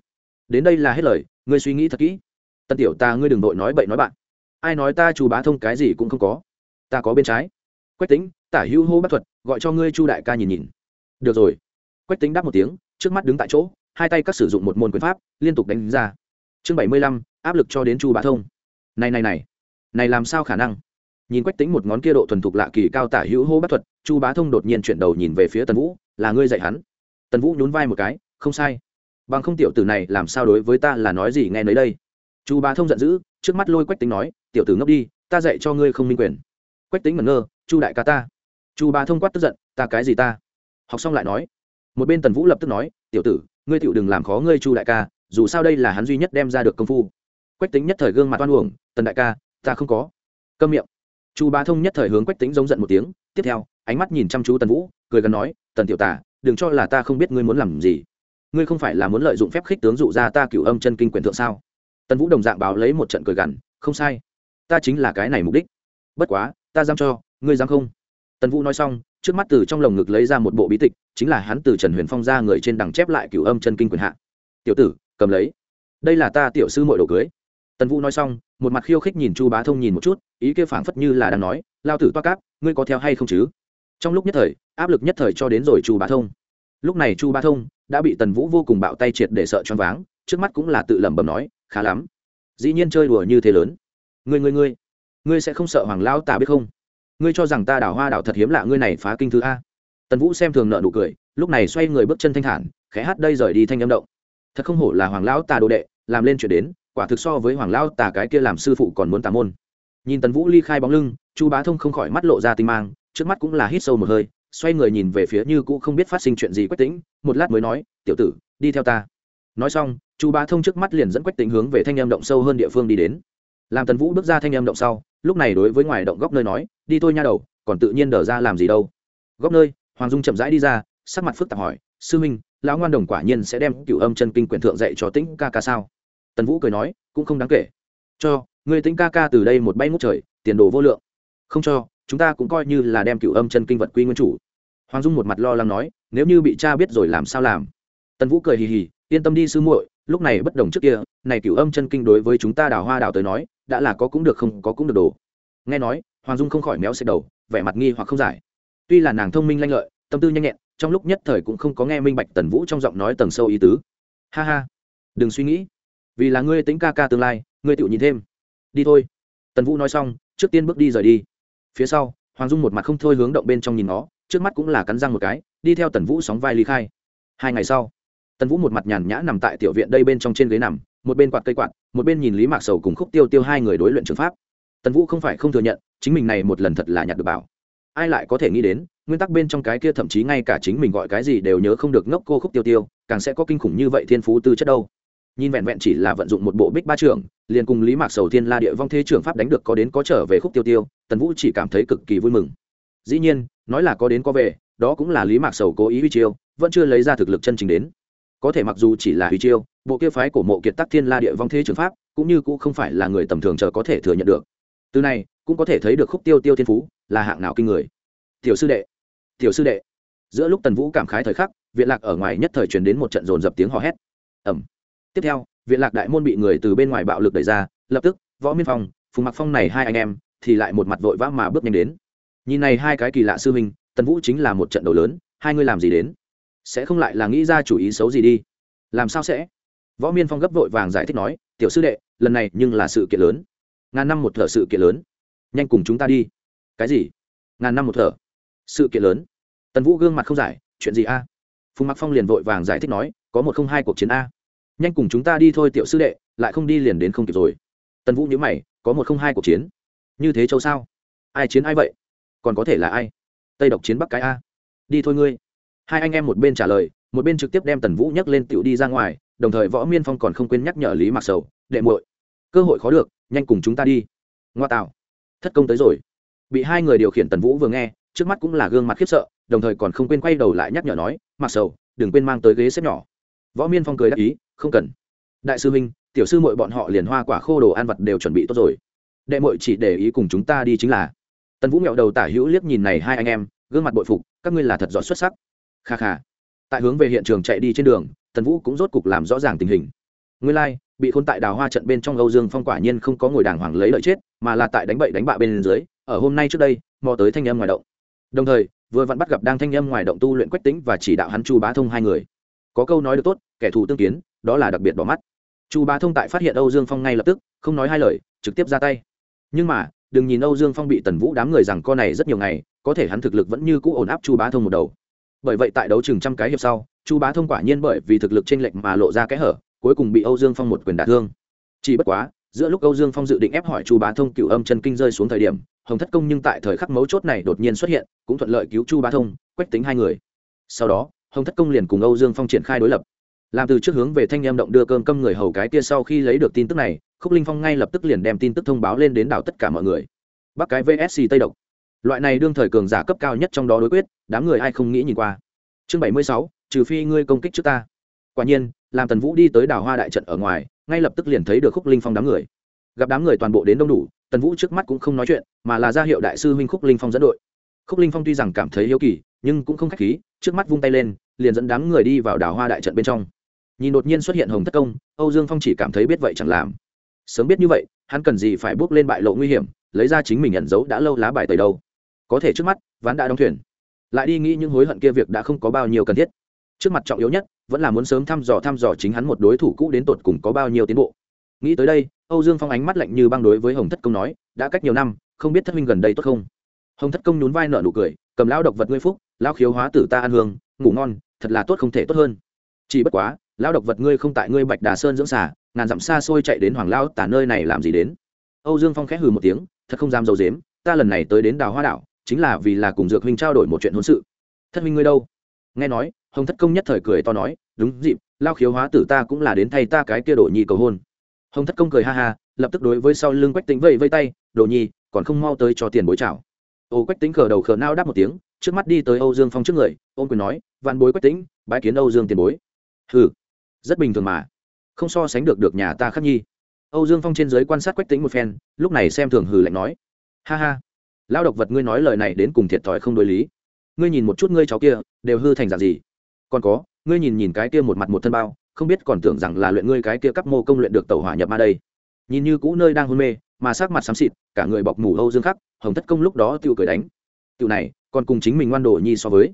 đến đây là hết lời, ngươi suy nghĩ thật kỹ. Tân tiểu ta ngươi đừng đội nói bậy nói bạn. Ai nói ta chu bá thông cái gì cũng không có. Ta có bên trái. Quách tính tả hữu hô bắt thuật, gọi cho ngươi chu đại ca nhìn nhìn. Được rồi. Quách tính đáp một tiếng, trước mắt đứng tại chỗ, hai tay các sử dụng một môn quyền pháp, liên tục đánh ra. Chương bảy mươi lăm, áp lực cho đến chu bá thông. Này này này. Này làm sao khả năng? Nhìn quách tính một ngón kia độ thuần thục lạ kỳ cao tả hữu hô bắt thuật, chu bá thông đột nhiên chuyển đầu nhìn về phía tần vũ, là ngươi dạy hắn. Tần vũ nhún vai một cái, không sai bằng không tiểu tử này làm sao đối với ta là nói gì nghe nấy đây? Chu bá thông giận dữ, trước mắt lôi quách tính nói, tiểu tử ngốc đi, ta dạy cho ngươi không minh quyền. Quách tính ngẩn ngơ, chu đại ca ta. Chu bá thông quát tức giận, ta cái gì ta? Học xong lại nói. Một bên tần vũ lập tức nói, tiểu tử, ngươi tiểu đừng làm khó ngươi chu đại ca, dù sao đây là hắn duy nhất đem ra được công phu. Quách tính nhất thời gương mặt oan uổng, tần đại ca, ta không có. Câm miệng. Chu bá thông nhất thời hướng quách tính giống giận một tiếng, tiếp theo, ánh mắt nhìn chăm chú tần vũ, cười gần nói, tần tiểu tả đừng cho là ta không biết ngươi muốn làm gì ngươi không phải là muốn lợi dụng phép khích tướng dụ ra ta cửu âm chân kinh quyền thượng sao? Tần vũ đồng dạng báo lấy một trận cười gằn, không sai. Ta chính là cái này mục đích. Bất quá, ta dám cho, ngươi dám không? Tần vũ nói xong, trước mắt từ trong lồng ngực lấy ra một bộ bí tịch, chính là hắn từ trần huyền phong ra người trên đằng chép lại cửu âm chân kinh quyền hạ. Tiểu tử, cầm lấy. Đây là ta tiểu sư mội đồ cưới. Tần vũ nói xong, một mặt khiêu khích nhìn chu bá thông nhìn một chút, ý kia phảng phất như là đang nói, lao tử toa cáp, ngươi có theo hay không chứ? Trong lúc nhất thời, áp lực nhất thời cho đến rồi chu bá thông lúc này chu bá thông đã bị tần vũ vô cùng bạo tay triệt để sợ choáng váng, trước mắt cũng là tự lẩm bẩm nói, khá lắm. Dĩ nhiên chơi đùa như thế lớn. Ngươi ngươi ngươi ngươi sẽ không sợ hoàng lao tà biết không? Ngươi cho rằng ta đảo hoa đảo thật hiếm lạ ngươi này phá kinh thứ a. Tần vũ xem thường nợ nụ cười, lúc này xoay người bước chân thanh thản, khẽ hát đây rời đi thanh âm động. Thật không hổ là hoàng lão tà đồ đệ, làm lên chuyện đến, quả thực so với hoàng lão tà cái kia làm sư phụ còn muốn tà môn. Nhìn tần vũ ly khai bóng lưng, chu bá thông không khỏi mắt lộ ra tinh mang, trước mắt cũng là hít sâu một hơi xoay người nhìn về phía như cũ không biết phát sinh chuyện gì quách tĩnh, một lát mới nói, tiểu tử, đi theo ta. Nói xong, chu ba thông trước mắt liền dẫn quách tĩnh hướng về thanh em động sâu hơn địa phương đi đến. Làm tần vũ bước ra thanh em động sau, lúc này đối với ngoài động góc nơi nói, đi thôi nha đầu, còn tự nhiên đờ ra làm gì đâu. Góc nơi, hoàng dung chậm rãi đi ra, sắc mặt phức tạp hỏi, sư minh, lão ngoan đồng quả nhiên sẽ đem cựu âm chân kinh quyển thượng dạy cho tĩnh ca ca sao? Tần vũ cười nói, cũng không đáng kể. Cho, người tĩnh ca ca từ đây một bay ngút trời, tiền đồ vô lượng. Không cho, chúng ta cũng coi như là đem cựu âm chân kinh vật quy nguyên chủ hoàng dung một mặt lo lắng nói, nếu như bị cha biết rồi làm sao làm? Tần vũ cười hì hì, yên tâm đi sư muội, lúc này bất đồng trước kia, này cửu âm chân kinh đối với chúng ta đào hoa đào tới nói, đã là có cũng được không có cũng được đồ. Nghe nói, hoàng dung không khỏi méo xẹt đầu, vẻ mặt nghi hoặc không giải. Tuy là nàng thông minh lanh lợi, tâm tư nhanh nhẹn, trong lúc nhất thời cũng không có nghe minh bạch tần vũ trong giọng nói tầng sâu ý tứ. Ha ha, đừng suy nghĩ, vì là ngươi tính ca ca tương lai, ngươi tự nhìn thêm. Đi thôi. Tần vũ nói xong, trước tiên bước đi rời đi. Phía sau, hoàng dung một mặt không thôi hướng động bên trong nhìn nó trước mắt cũng là cắn răng một cái, đi theo tần vũ sóng vai ly khai. Hai ngày sau, tần vũ một mặt nhàn nhã nằm tại tiểu viện đây bên trong trên ghế nằm, một bên quạt cây quạt, một bên nhìn lý mạc sầu cùng khúc tiêu tiêu hai người đối luyện trường pháp. Tần vũ không phải không thừa nhận, chính mình này một lần thật là nhặt được bảo. Ai lại có thể nghĩ đến, nguyên tắc bên trong cái kia thậm chí ngay cả chính mình gọi cái gì đều nhớ không được ngốc cô khúc tiêu tiêu, càng sẽ có kinh khủng như vậy thiên phú tư chất đâu. Nhìn vẹn vẹn chỉ là vận dụng một bộ bích ba trưởng, liền cùng lý mạc sầu thiên la địa vong thế trưởng pháp đánh được có đến có trở về khúc tiêu tiêu, tần vũ chỉ cảm thấy cực kỳ vui mừng dĩ nhiên, nói là có đến có về, đó cũng là lý mạc sầu cố ý huy chiêu, vẫn chưa lấy ra thực lực chân chính đến. Có thể mặc dù chỉ là huy chiêu, bộ kia phái của mộ kiệt tắc thiên la địa vong thế trường pháp, cũng như cũng không phải là người tầm thường chờ có thể thừa nhận được. Từ này, cũng có thể thấy được khúc tiêu tiêu thiên phú, là hạng nào kinh người. Tiểu sư đệ, tiểu sư đệ. Giữa lúc tần vũ cảm khái thời khắc, viện lạc ở ngoài nhất thời truyền đến một trận dồn dập tiếng hò hét. Ẩm tiếp theo, viện lạc đại môn bị người từ bên ngoài bạo lực đẩy ra, lập tức, võ miên phong, phùng mặc phong này hai anh em, thì lại một mặt vội vã mà bước nhanh đến nhìn này hai cái kỳ lạ sư huynh, tần vũ chính là một trận đấu lớn, hai ngươi làm gì đến? Sẽ không lại là nghĩ ra chủ ý xấu gì đi. Làm sao sẽ? Võ miên phong gấp vội vàng giải thích nói, tiểu sư đệ, lần này nhưng là sự kiện lớn. Ngàn năm một thở sự kiện lớn. Nhanh cùng chúng ta đi. Cái gì? Ngàn năm một thở? Sự kiện lớn? Tần vũ gương mặt không giải, chuyện gì a? Phùng mặc phong liền vội vàng giải thích nói, có một không hai cuộc chiến a. Nhanh cùng chúng ta đi thôi tiểu sư đệ, lại không đi liền đến không kịp rồi. Tần vũ nhớ mày, có một không hai cuộc chiến? Như thế châu sao? Ai chiến ai vậy? Còn có thể là ai? Tây độc chiến bắc cái a. Đi thôi ngươi. Hai anh em một bên trả lời, một bên trực tiếp đem tần vũ nhấc lên tựu đi ra ngoài, đồng thời võ miên phong còn không quên nhắc nhở lý mặc sầu, đệ muội, cơ hội khó được, nhanh cùng chúng ta đi. Ngoa tạo. Thất công tới rồi. Bị hai người điều khiển tần vũ vừa nghe, trước mắt cũng là gương mặt khiếp sợ, đồng thời còn không quên quay đầu lại nhắc nhở nói mặc sầu, đừng quên mang tới ghế xếp nhỏ. Võ miên phong cười đáp ý, không cần. Đại sư minh tiểu sư mội bọn họ liền hoa quả khô đồ ăn vật đều chuẩn bị tốt rồi. Đệ mội chỉ để ý cùng chúng ta đi chính là tần vũ mẹo đầu tả hữu liếc nhìn này hai anh em gương mặt bội phục các ngươi là thật giỏi xuất sắc. Kha kha. Tại hướng về hiện trường chạy đi trên đường tần vũ cũng rốt cục làm rõ ràng tình hình. Ngươi lai、like, bị khôn tại đào hoa trận bên trong âu dương phong quả nhiên không có ngồi đàng hoàng lấy lợi chết mà là tại đánh bậy đánh bạ bên dưới ở hôm nay trước đây mò tới thanh âm ngoài động. Đồng thời vừa vặn bắt gặp đang thanh âm ngoài động tu luyện quách tính và chỉ đạo hắn chu bá thông hai người. Có câu nói được tốt kẻ thù tương kiến đó là đặc biệt bỏ mắt. Chu bá thông tại phát hiện âu dương phong ngay lập tức không nói hai lời trực tiếp ra tay. Nhưng mà đừng nhìn âu dương phong bị tần vũ đám người rằng con này rất nhiều ngày, có thể hắn thực lực vẫn như cũ ổn áp chu bá thông một đầu. Bởi vậy tại đấu trường trăm cái hiệp sau, chu bá thông quả nhiên bởi vì thực lực chênh lệch mà lộ ra cái hở, cuối cùng bị âu dương phong một quyền đả thương. Chỉ bất quá, giữa lúc âu dương phong dự định ép hỏi chu bá thông cựu âm chân kinh rơi xuống thời điểm, hồng thất công nhưng tại thời khắc mấu chốt này đột nhiên xuất hiện, cũng thuận lợi cứu chu bá thông, quách tính hai người. Sau đó, hồng thất công liền cùng âu dương phong triển khai đối lập. Làm từ trước hướng về thanh em động đưa cơm câm người hầu cái kia sau khi lấy được tin tức này khúc linh phong ngay lập tức liền đem tin tức thông báo lên đến đảo tất cả mọi người. Bắc cái vsc tây độc. Loại này đương thời cường giả cấp cao nhất trong đó đối quyết, đám người ai không nghĩ nhìn qua. Chương bảy mươi sáu, trừ phi ngươi công kích trước ta. Quả nhiên làm tần vũ đi tới đảo hoa đại trận ở ngoài, ngay lập tức liền thấy được khúc linh phong đám người. Gặp đám người toàn bộ đến đông đủ, tần vũ trước mắt cũng không nói chuyện, mà là ra hiệu đại sư huynh khúc linh phong dẫn đội. Khúc linh phong tuy rằng cảm thấy yếu kỳ, nhưng cũng không k h á c h khí, trước mắt vung tay lên, liền dẫn đám người đi vào đảo hoa đại trận bên trong. Nhìn đột nhiên xuất hiện hồng thất công, âu dương phong chỉ cảm thấy biết vậy chẳng làm sớm biết như vậy, hắn cần gì phải bước lên bại lộ nguy hiểm, lấy ra chính mình nhận dấu đã lâu lá bài tẩy đâu. Có thể trước mắt, ván đã đóng thuyền. Lại đi nghĩ những hối hận kia việc đã không có bao nhiêu cần thiết. Trước mặt trọng yếu nhất, vẫn là muốn sớm thăm dò thăm dò chính hắn một đối thủ cũ đến tột cùng có bao nhiêu tiến bộ. Nghĩ tới đây, âu dương phong ánh mắt lạnh như băng đối với hồng thất công nói, đã cách nhiều năm, không biết thất minh gần đây tốt không? Hồng thất công nhún vai nở nụ cười, cầm lao độc vật ngươi phúc lao khiếu hóa tử ta ăn hương, ngủ ngon, thật là tốt không thể tốt hơn. Chỉ bất quá lao độc vật ngươi không tại ngươi bạch đà sơn dưỡng xả ngàn dặm xa xôi chạy đến hoàng lao, tả nơi này làm gì đến? Âu dương phong khẽ hừ một tiếng, thật không dám d i ấ u dếm ta lần này tới đến đào hoa đảo, chính là vì là cùng dược huynh trao đổi một chuyện hôn sự. Thất huynh ngươi đâu? Nghe nói, hồng thất công nhất thời cười to nói, đúng dịp, lao khiếu hóa tử ta cũng là đến thay ta cái kia đổ nhi cầu hôn. Hồng thất công cười ha ha, lập tức đối với sau lưng quách tính vây vây tay, đồ nhi, còn không mau tới cho tiền bối chào. Ô quách tính khờ đầu khờ nao đáp một tiếng, trước mắt đi tới âu dương phong trước người ôm quyền nói, vạn bối quách tính bãi kiến âu dương tiền bối. Hừ, rất bình thường mà không so sánh được được nhà ta khắc nhi. Âu dương phong trên giới quan sát quách tính một phen, lúc này xem thường hừ lạnh nói, ha ha lao độc vật ngươi nói lời này đến cùng thiệt thòi không đối lý. Ngươi nhìn một chút ngươi cháu kia, đều hư thành dạng gì? Còn có, ngươi nhìn nhìn cái kia một mặt một thân bao, không biết còn tưởng rằng là luyện ngươi cái kia cấp mô công luyện được tẩu hỏa nhập ma đây. Nhìn như cũ nơi đang hôn mê, mà sắc mặt xám xịt, cả người bọc mù âu dương khắc, hồng thất công lúc đó tiêu cười đánh tiêu này, còn cùng chính mình ngoan đồ nhi so với.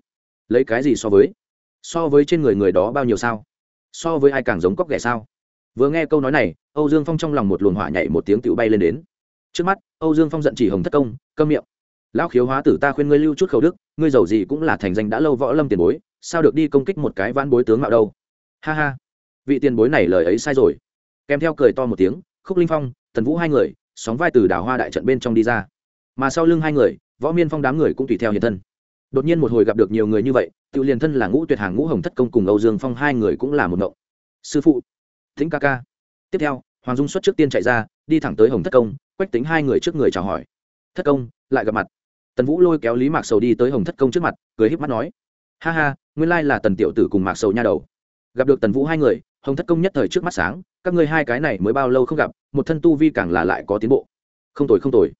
Lấy cái gì so với? So với trên người người đó bao nhiêu sao? So với ai càng giống cóc ghẻ sao? Vừa nghe câu nói này, âu dương phong trong lòng một luồng hỏa nhảy một tiếng tựu bay lên đến. Trước mắt, âu dương phong giận chỉ hồng thất công, câm miệng. Lão khiếu hóa tử ta khuyên ngươi lưu chút khẩu đức, ngươi giàu gì cũng là thành danh đã lâu võ lâm tiền bối, sao được đi công kích một cái vãn bối tướng mạo đâu? Ha ha, vị tiền bối này lời ấy sai rồi. Kèm theo cười to một tiếng, khúc linh phong thần vũ hai người, sóng vai từ đảo hoa đại trận bên trong đi ra. Mà sau lưng hai người, võ miên phong đám người cũng tùy theo hiện thân. Đột nhiên một hồi gặp được nhiều người như vậy tự liền thân là ngũ tuyệt hàng ngũ hồng thất công cùng âu dương phong hai người cũng là một ngộng sư phụ thính ca ca. Tiếp theo, hoàng dung xuất trước tiên chạy ra, đi thẳng tới hồng thất công, quách tính hai người trước người chào hỏi. Thất công, lại gặp mặt. Tần vũ lôi kéo lý mạc sầu đi tới hồng thất công trước mặt, cười h í p mắt nói, ha ha, nguyên lai là tần tiểu tử cùng mạc sầu nha đầu. Gặp được tần vũ hai người, hồng thất công nhất thời trước mắt sáng, các ngươi hai cái này mới bao lâu không gặp, một thân tu vi càng là lại có tiến bộ. Không tồi không tồi.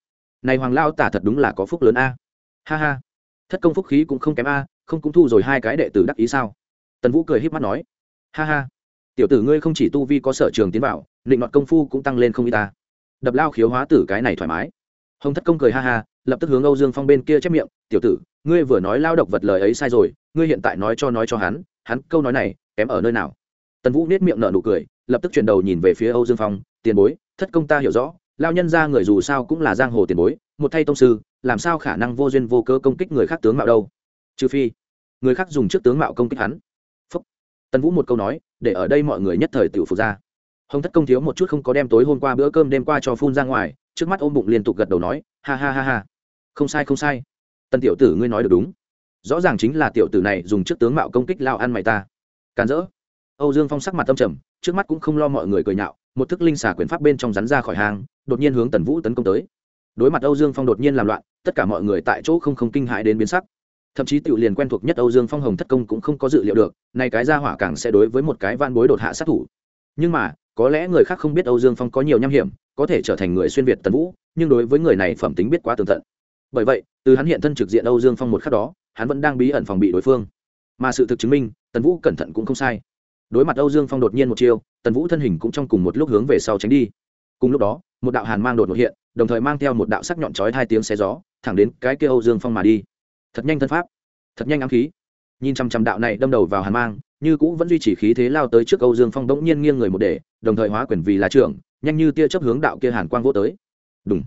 Này hoàng lao tả thật đúng là có phúc lớn a. Ha ha. Thất công phúc khí cũng không kém a, không cũng thu rồi hai cái đệ tử đắc ý sao? Tần vũ cười h í p mắt nói, ha ha tiểu tử ngươi không chỉ tu vi có sở trường tiến vào, định nọt công phu cũng tăng lên không y ta. Đập lao khiếu hóa tử cái này thoải mái. Hồng thất công cười ha ha, lập tức hướng âu dương phong bên kia chép miệng, tiểu tử, ngươi vừa nói lao độc vật lời ấy sai rồi, ngươi hiện tại nói cho nói cho hắn hắn câu nói này kém ở nơi nào? Tần vũ nết miệng nở nụ cười, lập tức chuyển đầu nhìn về phía âu dương phong, tiền bối, thất công ta hiểu rõ, lao nhân ra người dù sao cũng là giang hồ tiền bối, một thay tông sư, làm sao khả năng vô duyên vô cơ công kích người khác tướng mạo đâu? Trừ phi, người khác dùng trước tướng mạo công kích hắn. Phúc. tần vũ một câu nói để ở đây mọi người nhất thời tiểu phục ra. Hồng thất công thiếu một chút không có đem tối hôm qua bữa cơm đêm qua cho phun ra ngoài, trước mắt ôm bụng liên tục gật đầu nói, ha ha ha ha. Không sai không sai. Tân tiểu tử ngươi nói được đúng. Rõ ràng chính là tiểu tử này dùng trước tướng mạo công kích lao ăn mày ta. Càn rỡ. Âu dương phong sắc mặt tâm trầm, trước mắt cũng không lo mọi người cười nhạo, một thức linh xà quyền pháp bên trong rắn ra khỏi hang, đột nhiên hướng tần vũ tấn công tới. Đối mặt âu dương phong đột nhiên làm loạn, tất cả mọi người tại chỗ không không kinh hãi đến biến sắc thậm chí tự liền quen thuộc nhất âu dương phong hồng thất công cũng không có dự liệu được, nay cái ra hỏa càng sẽ đối với một cái van bối đột hạ sát thủ. Nhưng mà, có lẽ người khác không biết âu dương phong có nhiều nham hiểm, có thể trở thành người xuyên việt tần vũ, nhưng đối với người này phẩm tính biết quá tường tận. Bởi vậy, từ hắn hiện thân trực diện âu dương phong một khắc đó, hắn vẫn đang bí ẩn phòng bị đối phương. Mà sự thực chứng minh, tần vũ cẩn thận cũng không sai. Đối mặt âu dương phong đột nhiên một chiêu, tần vũ thân hình cũng trong cùng một lúc hướng về sau tránh đi. Cùng lúc đó, một đạo hàn mang đột ngột hiện, đồng thời mang theo một đạo sắc nhọn chói hai tiếng xé gió, thẳng đến cái kia âu dương phong mà đi thật nhanh thân pháp, thật nhanh ám khí. Nhìn chằm chằm đạo này đâm đầu vào hàn mang, như cũ vẫn duy trì khí thế lao tới trước âu dương phong bỗng nhiên nghiêng người một để, đồng thời hóa quyền vì là trưởng, nhanh như tia chấp hướng đạo kia hàn quang vô tới. Đúng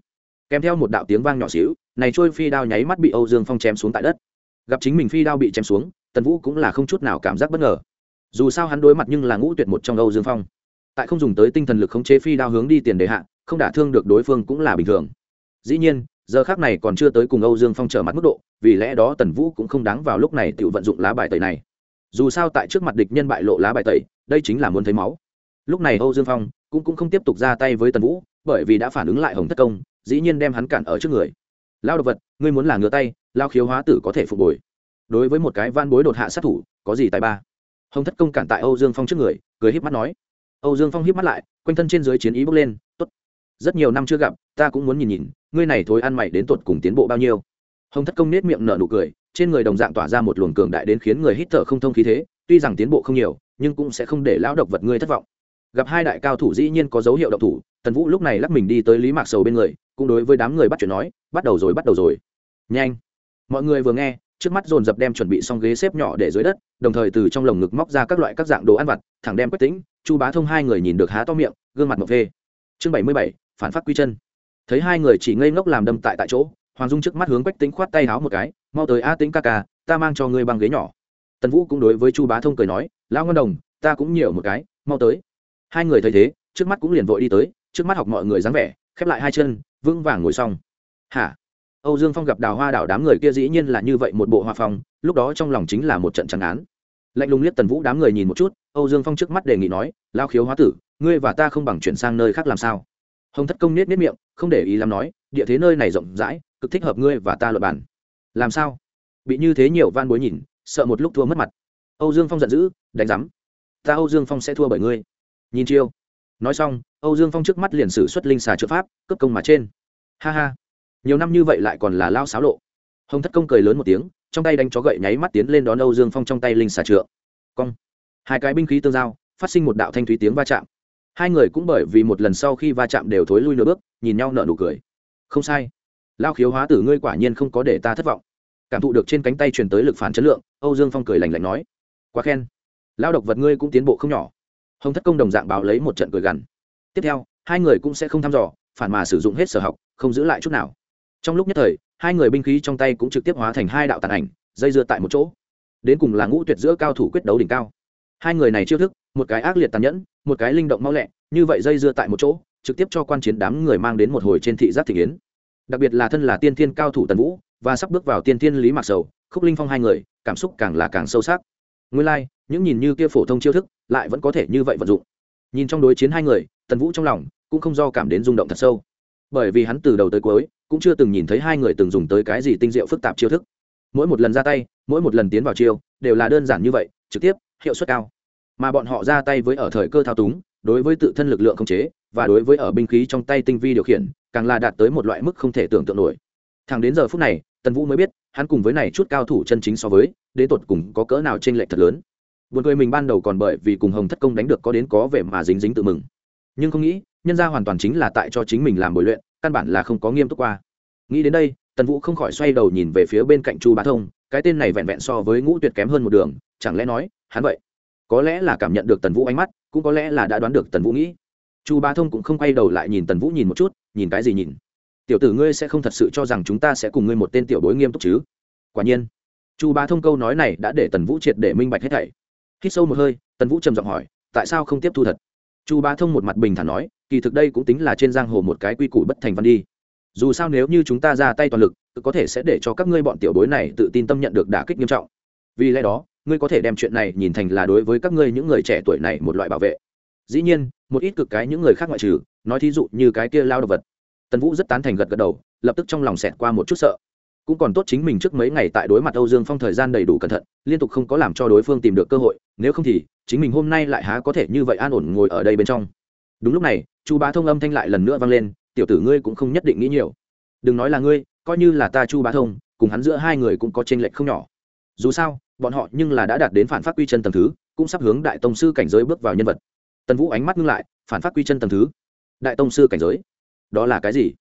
kèm theo một đạo tiếng vang nhỏ xíu, này trôi phi đao nháy mắt bị âu dương phong chém xuống tại đất. Gặp chính mình phi đao bị chém xuống, tần vũ cũng là không chút nào cảm giác bất ngờ. Dù sao hắn đối mặt nhưng là ngũ tuyệt một trong âu dương phong. Tại không dùng tới tinh thần lực khống chế phi đao hướng đi tiền đề hạ, không đả thương được đối phương cũng là bình thường. Dĩ nhiên giờ khác này còn chưa tới cùng âu dương phong trở mặt mức độ vì lẽ đó tần vũ cũng không đáng vào lúc này tự vận dụng lá bài tẩy này. Dù sao tại trước mặt địch nhân bại lộ lá bài tẩy đây chính là muốn thấy máu. Lúc này âu dương phong cũng, cũng không tiếp tục ra tay với tần vũ bởi vì đã phản ứng lại hồng thất công dĩ nhiên đem hắn cản ở trước người. Lao độc vật ngươi muốn là ngựa tay lao khiếu hóa tử có thể phục hồi. Đối với một cái van bối đột hạ sát thủ có gì tài ba? Hồng thất công cản tại âu dương phong trước người cười híp mắt nói. Âu dương phong híp mắt lại quanh thân trên dưới chiến ý bước lên rất nhiều năm chưa gặp, ta cũng muốn nhìn nhìn, ngươi này thối ăn mày đến tột cùng tiến bộ bao nhiêu. Hồng thất công nết miệng nở nụ cười, trên người đồng dạng tỏa ra một luồng cường đại đến khiến người hít thở không thông khí thế, tuy rằng tiến bộ không nhiều, nhưng cũng sẽ không để lão độc vật ngươi thất vọng. Gặp hai đại cao thủ dĩ nhiên có dấu hiệu độc thủ, tần vũ lúc này lắc mình đi tới lý mạc sầu bên người, cũng đối với đám người bắt chuyện nói, bắt đầu rồi, bắt đầu rồi. Nhanh. Mọi người vừa nghe, trước mắt dồn dập đem chuẩn bị xong ghế xếp nhỏ để dưới đất, đồng thời từ trong lồng ngực móc ra các loại các dạng đồ ăn vặt, thẳng đem quách tính, chu bá thông hai người nhìn được há to miệng, gương mặt mộc phê. Chương bảy mươi bảy phản phát quy chân. Thấy hai người chỉ ngây ngốc làm đâm tại tại chỗ, hoàng dung trước mắt hướng quách tính khoát tay háo một cái, mau tới a tính ca ca, ta mang cho ngươi bằng ghế nhỏ. Tần vũ cũng đối với chu bá thông cười nói, lão ngân đồng, ta cũng nhiều một cái, mau tới. Hai người thấy thế, trước mắt cũng liền vội đi tới, trước mắt học mọi người dáng vẻ, khép lại hai chân, vững vàng ngồi xong. Hả? Âu dương phong gặp đào hoa đảo đám người kia dĩ nhiên là như vậy một bộ hoa phong, lúc đó trong lòng chính là một trận trắng án. Lạnh lùng liếc tần vũ đám người nhìn một chút, âu dương phong trước mắt đề nghị nói lao khiếu hóa tử, ngươi và ta không bằng chuyển sang nơi khác làm sao? Hồng thất công nết nết miệng, không để ý làm nói, địa thế nơi này rộng rãi, cực thích hợp ngươi và ta luật bản làm sao? Bị như thế nhiều van bối nhìn, sợ một lúc thua mất mặt. Âu dương phong giận dữ, đánh rắm ta âu dương phong sẽ thua bởi ngươi. Nhìn chiêu. Nói xong, âu dương phong trước mắt liền sử xuất linh xà trợ pháp cấp công mà trên. Ha ha. Nhiều năm như vậy lại còn là lao xáo lộ. Hồng thất công cười lớn một tiếng, trong tay đánh chó gậy nháy mắt tiến lên đón âu dương phong trong tay linh xà trượng. Cong. Hai cái binh khí tương giao, phát sinh một đạo thanh thúy tiếng va chạm hai người cũng bởi vì một lần sau khi va chạm đều thối lui nửa bước, nhìn nhau nở nụ cười. Không sai. Lao khiếu hóa tử ngươi quả nhiên không có để ta thất vọng. Cảm thụ được trên cánh tay truyền tới lực phản chất lượng, âu dương phong cười lành lạnh nói. Quá khen. Lao độc vật ngươi cũng tiến bộ không nhỏ. Hồng thất công đồng dạng báo lấy một trận cười gằn. Tiếp theo, hai người cũng sẽ không thăm dò, phản mà sử dụng hết sở học, không giữ lại chút nào. Trong lúc nhất thời, hai người binh khí trong tay cũng trực tiếp hóa thành hai đạo tàn ảnh, dây dưa tại một chỗ. Đến cùng là ngũ tuyệt giữa cao thủ quyết đấu đỉnh cao. Hai người này chiêu thức một cái ác liệt tàn nhẫn một cái linh động mau lẹ như vậy dây dưa tại một chỗ trực tiếp cho quan chiến đám người mang đến một hồi trên thị giác thị kiến. đặc biệt là thân là tiên thiên cao thủ tần vũ và sắp bước vào tiên thiên lý mạc sầu khúc linh phong hai người cảm xúc càng là càng sâu sắc. Nguyên lai、like, những nhìn như kia phổ thông chiêu thức lại vẫn có thể như vậy vận dụng. Nhìn trong đối chiến hai người tần vũ trong lòng cũng không do cảm đến rung động thật sâu. Bởi vì hắn từ đầu tới cuối cũng chưa từng nhìn thấy hai người từng dùng tới cái gì tinh diệu phức tạp chiêu thức. Mỗi một lần ra tay mỗi một lần tiến vào chiêu đều là đơn giản như vậy trực tiếp hiệu suất cao mà bọn họ ra tay với ở thời cơ thao túng, đối với tự thân lực lượng không chế, và đối với ở binh khí trong tay tinh vi điều khiển, càng là đạt tới một loại mức không thể tưởng tượng nổi. Thẳng đến giờ phút này, tần vũ mới biết, hắn cùng với này chút cao thủ chân chính so với đến tột cùng có cỡ nào t r ê n lệch thật lớn. Buồn cười mình ban đầu còn bởi vì cùng hồng thất công đánh được có đến có vẻ mà dính dính tự mừng. Nhưng không nghĩ, nhân ra hoàn toàn chính là tại cho chính mình làm bồi luyện, căn bản là không có nghiêm túc qua. Nghĩ đến đây, tần vũ không khỏi xoay đầu nhìn về phía bên cạnh chu bá thông, cái tên này vẹn vẹn so với ngũ tuyệt kém hơn một đường, chẳng lẽ nói, hắn vậy? Có lẽ là cảm nhận được tần vũ ánh mắt, cũng có lẽ là đã đoán được tần vũ nghĩ. Chu bá thông cũng không quay đầu lại nhìn tần vũ nhìn một chút, nhìn cái gì nhìn? Tiểu tử ngươi sẽ không thật sự cho rằng chúng ta sẽ cùng ngươi một tên tiểu bối nghiêm túc chứ? Quả nhiên, chu bá thông câu nói này đã để tần vũ triệt để minh bạch hết thảy. Hít sâu một hơi, tần vũ trầm giọng hỏi, tại sao không tiếp thu thật? Chu bá thông một mặt bình thản nói, kỳ thực đây cũng tính là trên giang hồ một cái quy củ bất thành văn đi. Dù sao nếu như chúng ta ra tay toàn lực, có thể sẽ để cho các ngươi bọn tiểu bối này tự tin tâm nhận được đả kích nghiêm trọng. Vì lẽ đó ngươi có thể đem chuyện này nhìn thành là đối với các ngươi những người trẻ tuổi này một loại bảo vệ. Dĩ nhiên, một ít cực cái những người khác ngoại trừ, nói thí dụ như cái kia lao đồ vật. Tần vũ rất tán thành gật gật đầu, lập tức trong lòng xẹt qua một chút sợ. Cũng còn tốt chính mình trước mấy ngày tại đối mặt âu dương phong thời gian đầy đủ cẩn thận, liên tục không có làm cho đối phương tìm được cơ hội, nếu không thì, chính mình hôm nay lại há có thể như vậy an ổn ngồi ở đây bên trong. Đúng lúc này, chu bá thông âm thanh lại lần nữa vang lên, tiểu tử ngươi cũng không nhất định nghĩ nhiều. Đừng nói là ngươi, coi như là ta chu bá thông, cùng hắn giữa hai người cũng có tranh lệch không nhỏ. Dù sao bọn họ nhưng là đã đạt đến phản phát quy chân tầng thứ, cũng sắp hướng đại tông sư cảnh giới bước vào nhân vật. Tần vũ ánh mắt ngưng lại, phản phát quy chân tầng thứ. Đại tông sư cảnh giới? Đó là cái gì?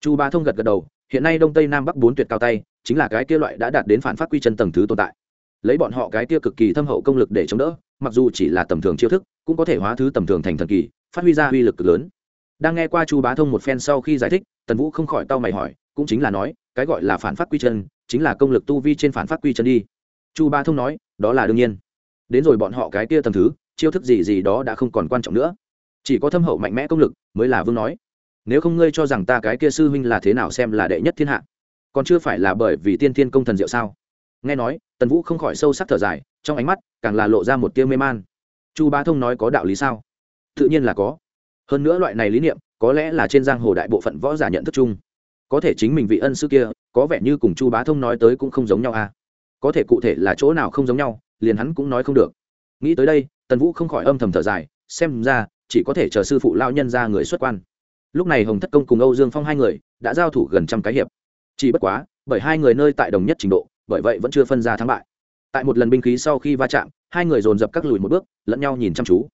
Chu bá thông gật gật đầu, hiện nay đông tây nam bắc bốn tuyệt cao tay, chính là cái kia loại đã đạt đến phản phát quy chân tầng thứ tồn tại. Lấy bọn họ cái kia cực kỳ thâm hậu công lực để chống đỡ, mặc dù chỉ là tầm thường chiêu thức, cũng có thể hóa thứ tầm thường thành thần kỳ, phát huy ra uy lực cực lớn. Đang nghe qua chu bá thông một phen sau khi giải thích, tần vũ không khỏi tao mày hỏi, cũng chính là nói, cái gọi là phản phát quy chân, chính là công lực tu vi trên phản phát quy chân đi chu bá thông nói, đó là đương nhiên. Đến rồi bọn họ cái kia tầm thứ, chiêu thức gì gì đó đã không còn quan trọng nữa. Chỉ có thâm hậu mạnh mẽ công lực mới là vương nói. Nếu không ngươi cho rằng ta cái kia sư huynh là thế nào xem là đệ nhất thiên hạ, còn chưa phải là bởi vì tiên thiên công thần diệu sao? Nghe nói, tần vũ không khỏi sâu sắc thở dài, trong ánh mắt càng là lộ ra một tiêu mê man. Chu bá thông nói có đạo lý sao? Tự nhiên là có. Hơn nữa loại này lý niệm, có lẽ là trên giang hồ đại bộ phận võ giả nhận thức chung. Có thể chính mình vị ân sư kia, có vẻ như cùng chu bá thông nói tới cũng không giống nhau à có thể cụ thể là chỗ nào không giống nhau, liền hắn cũng nói không được. Nghĩ tới đây, tần vũ không khỏi âm thầm thở dài, xem ra, chỉ có thể chờ sư phụ lao nhân ra người xuất quan. Lúc này hồng thất công cùng âu dương phong hai người đã giao thủ gần trăm cái hiệp. Chỉ bất quá, bởi hai người nơi tại đồng nhất trình độ, bởi vậy vẫn chưa phân ra thắng bại. Tại một lần binh khí sau khi va chạm, hai người dồn dập các lùi một bước, lẫn nhau nhìn chăm chú.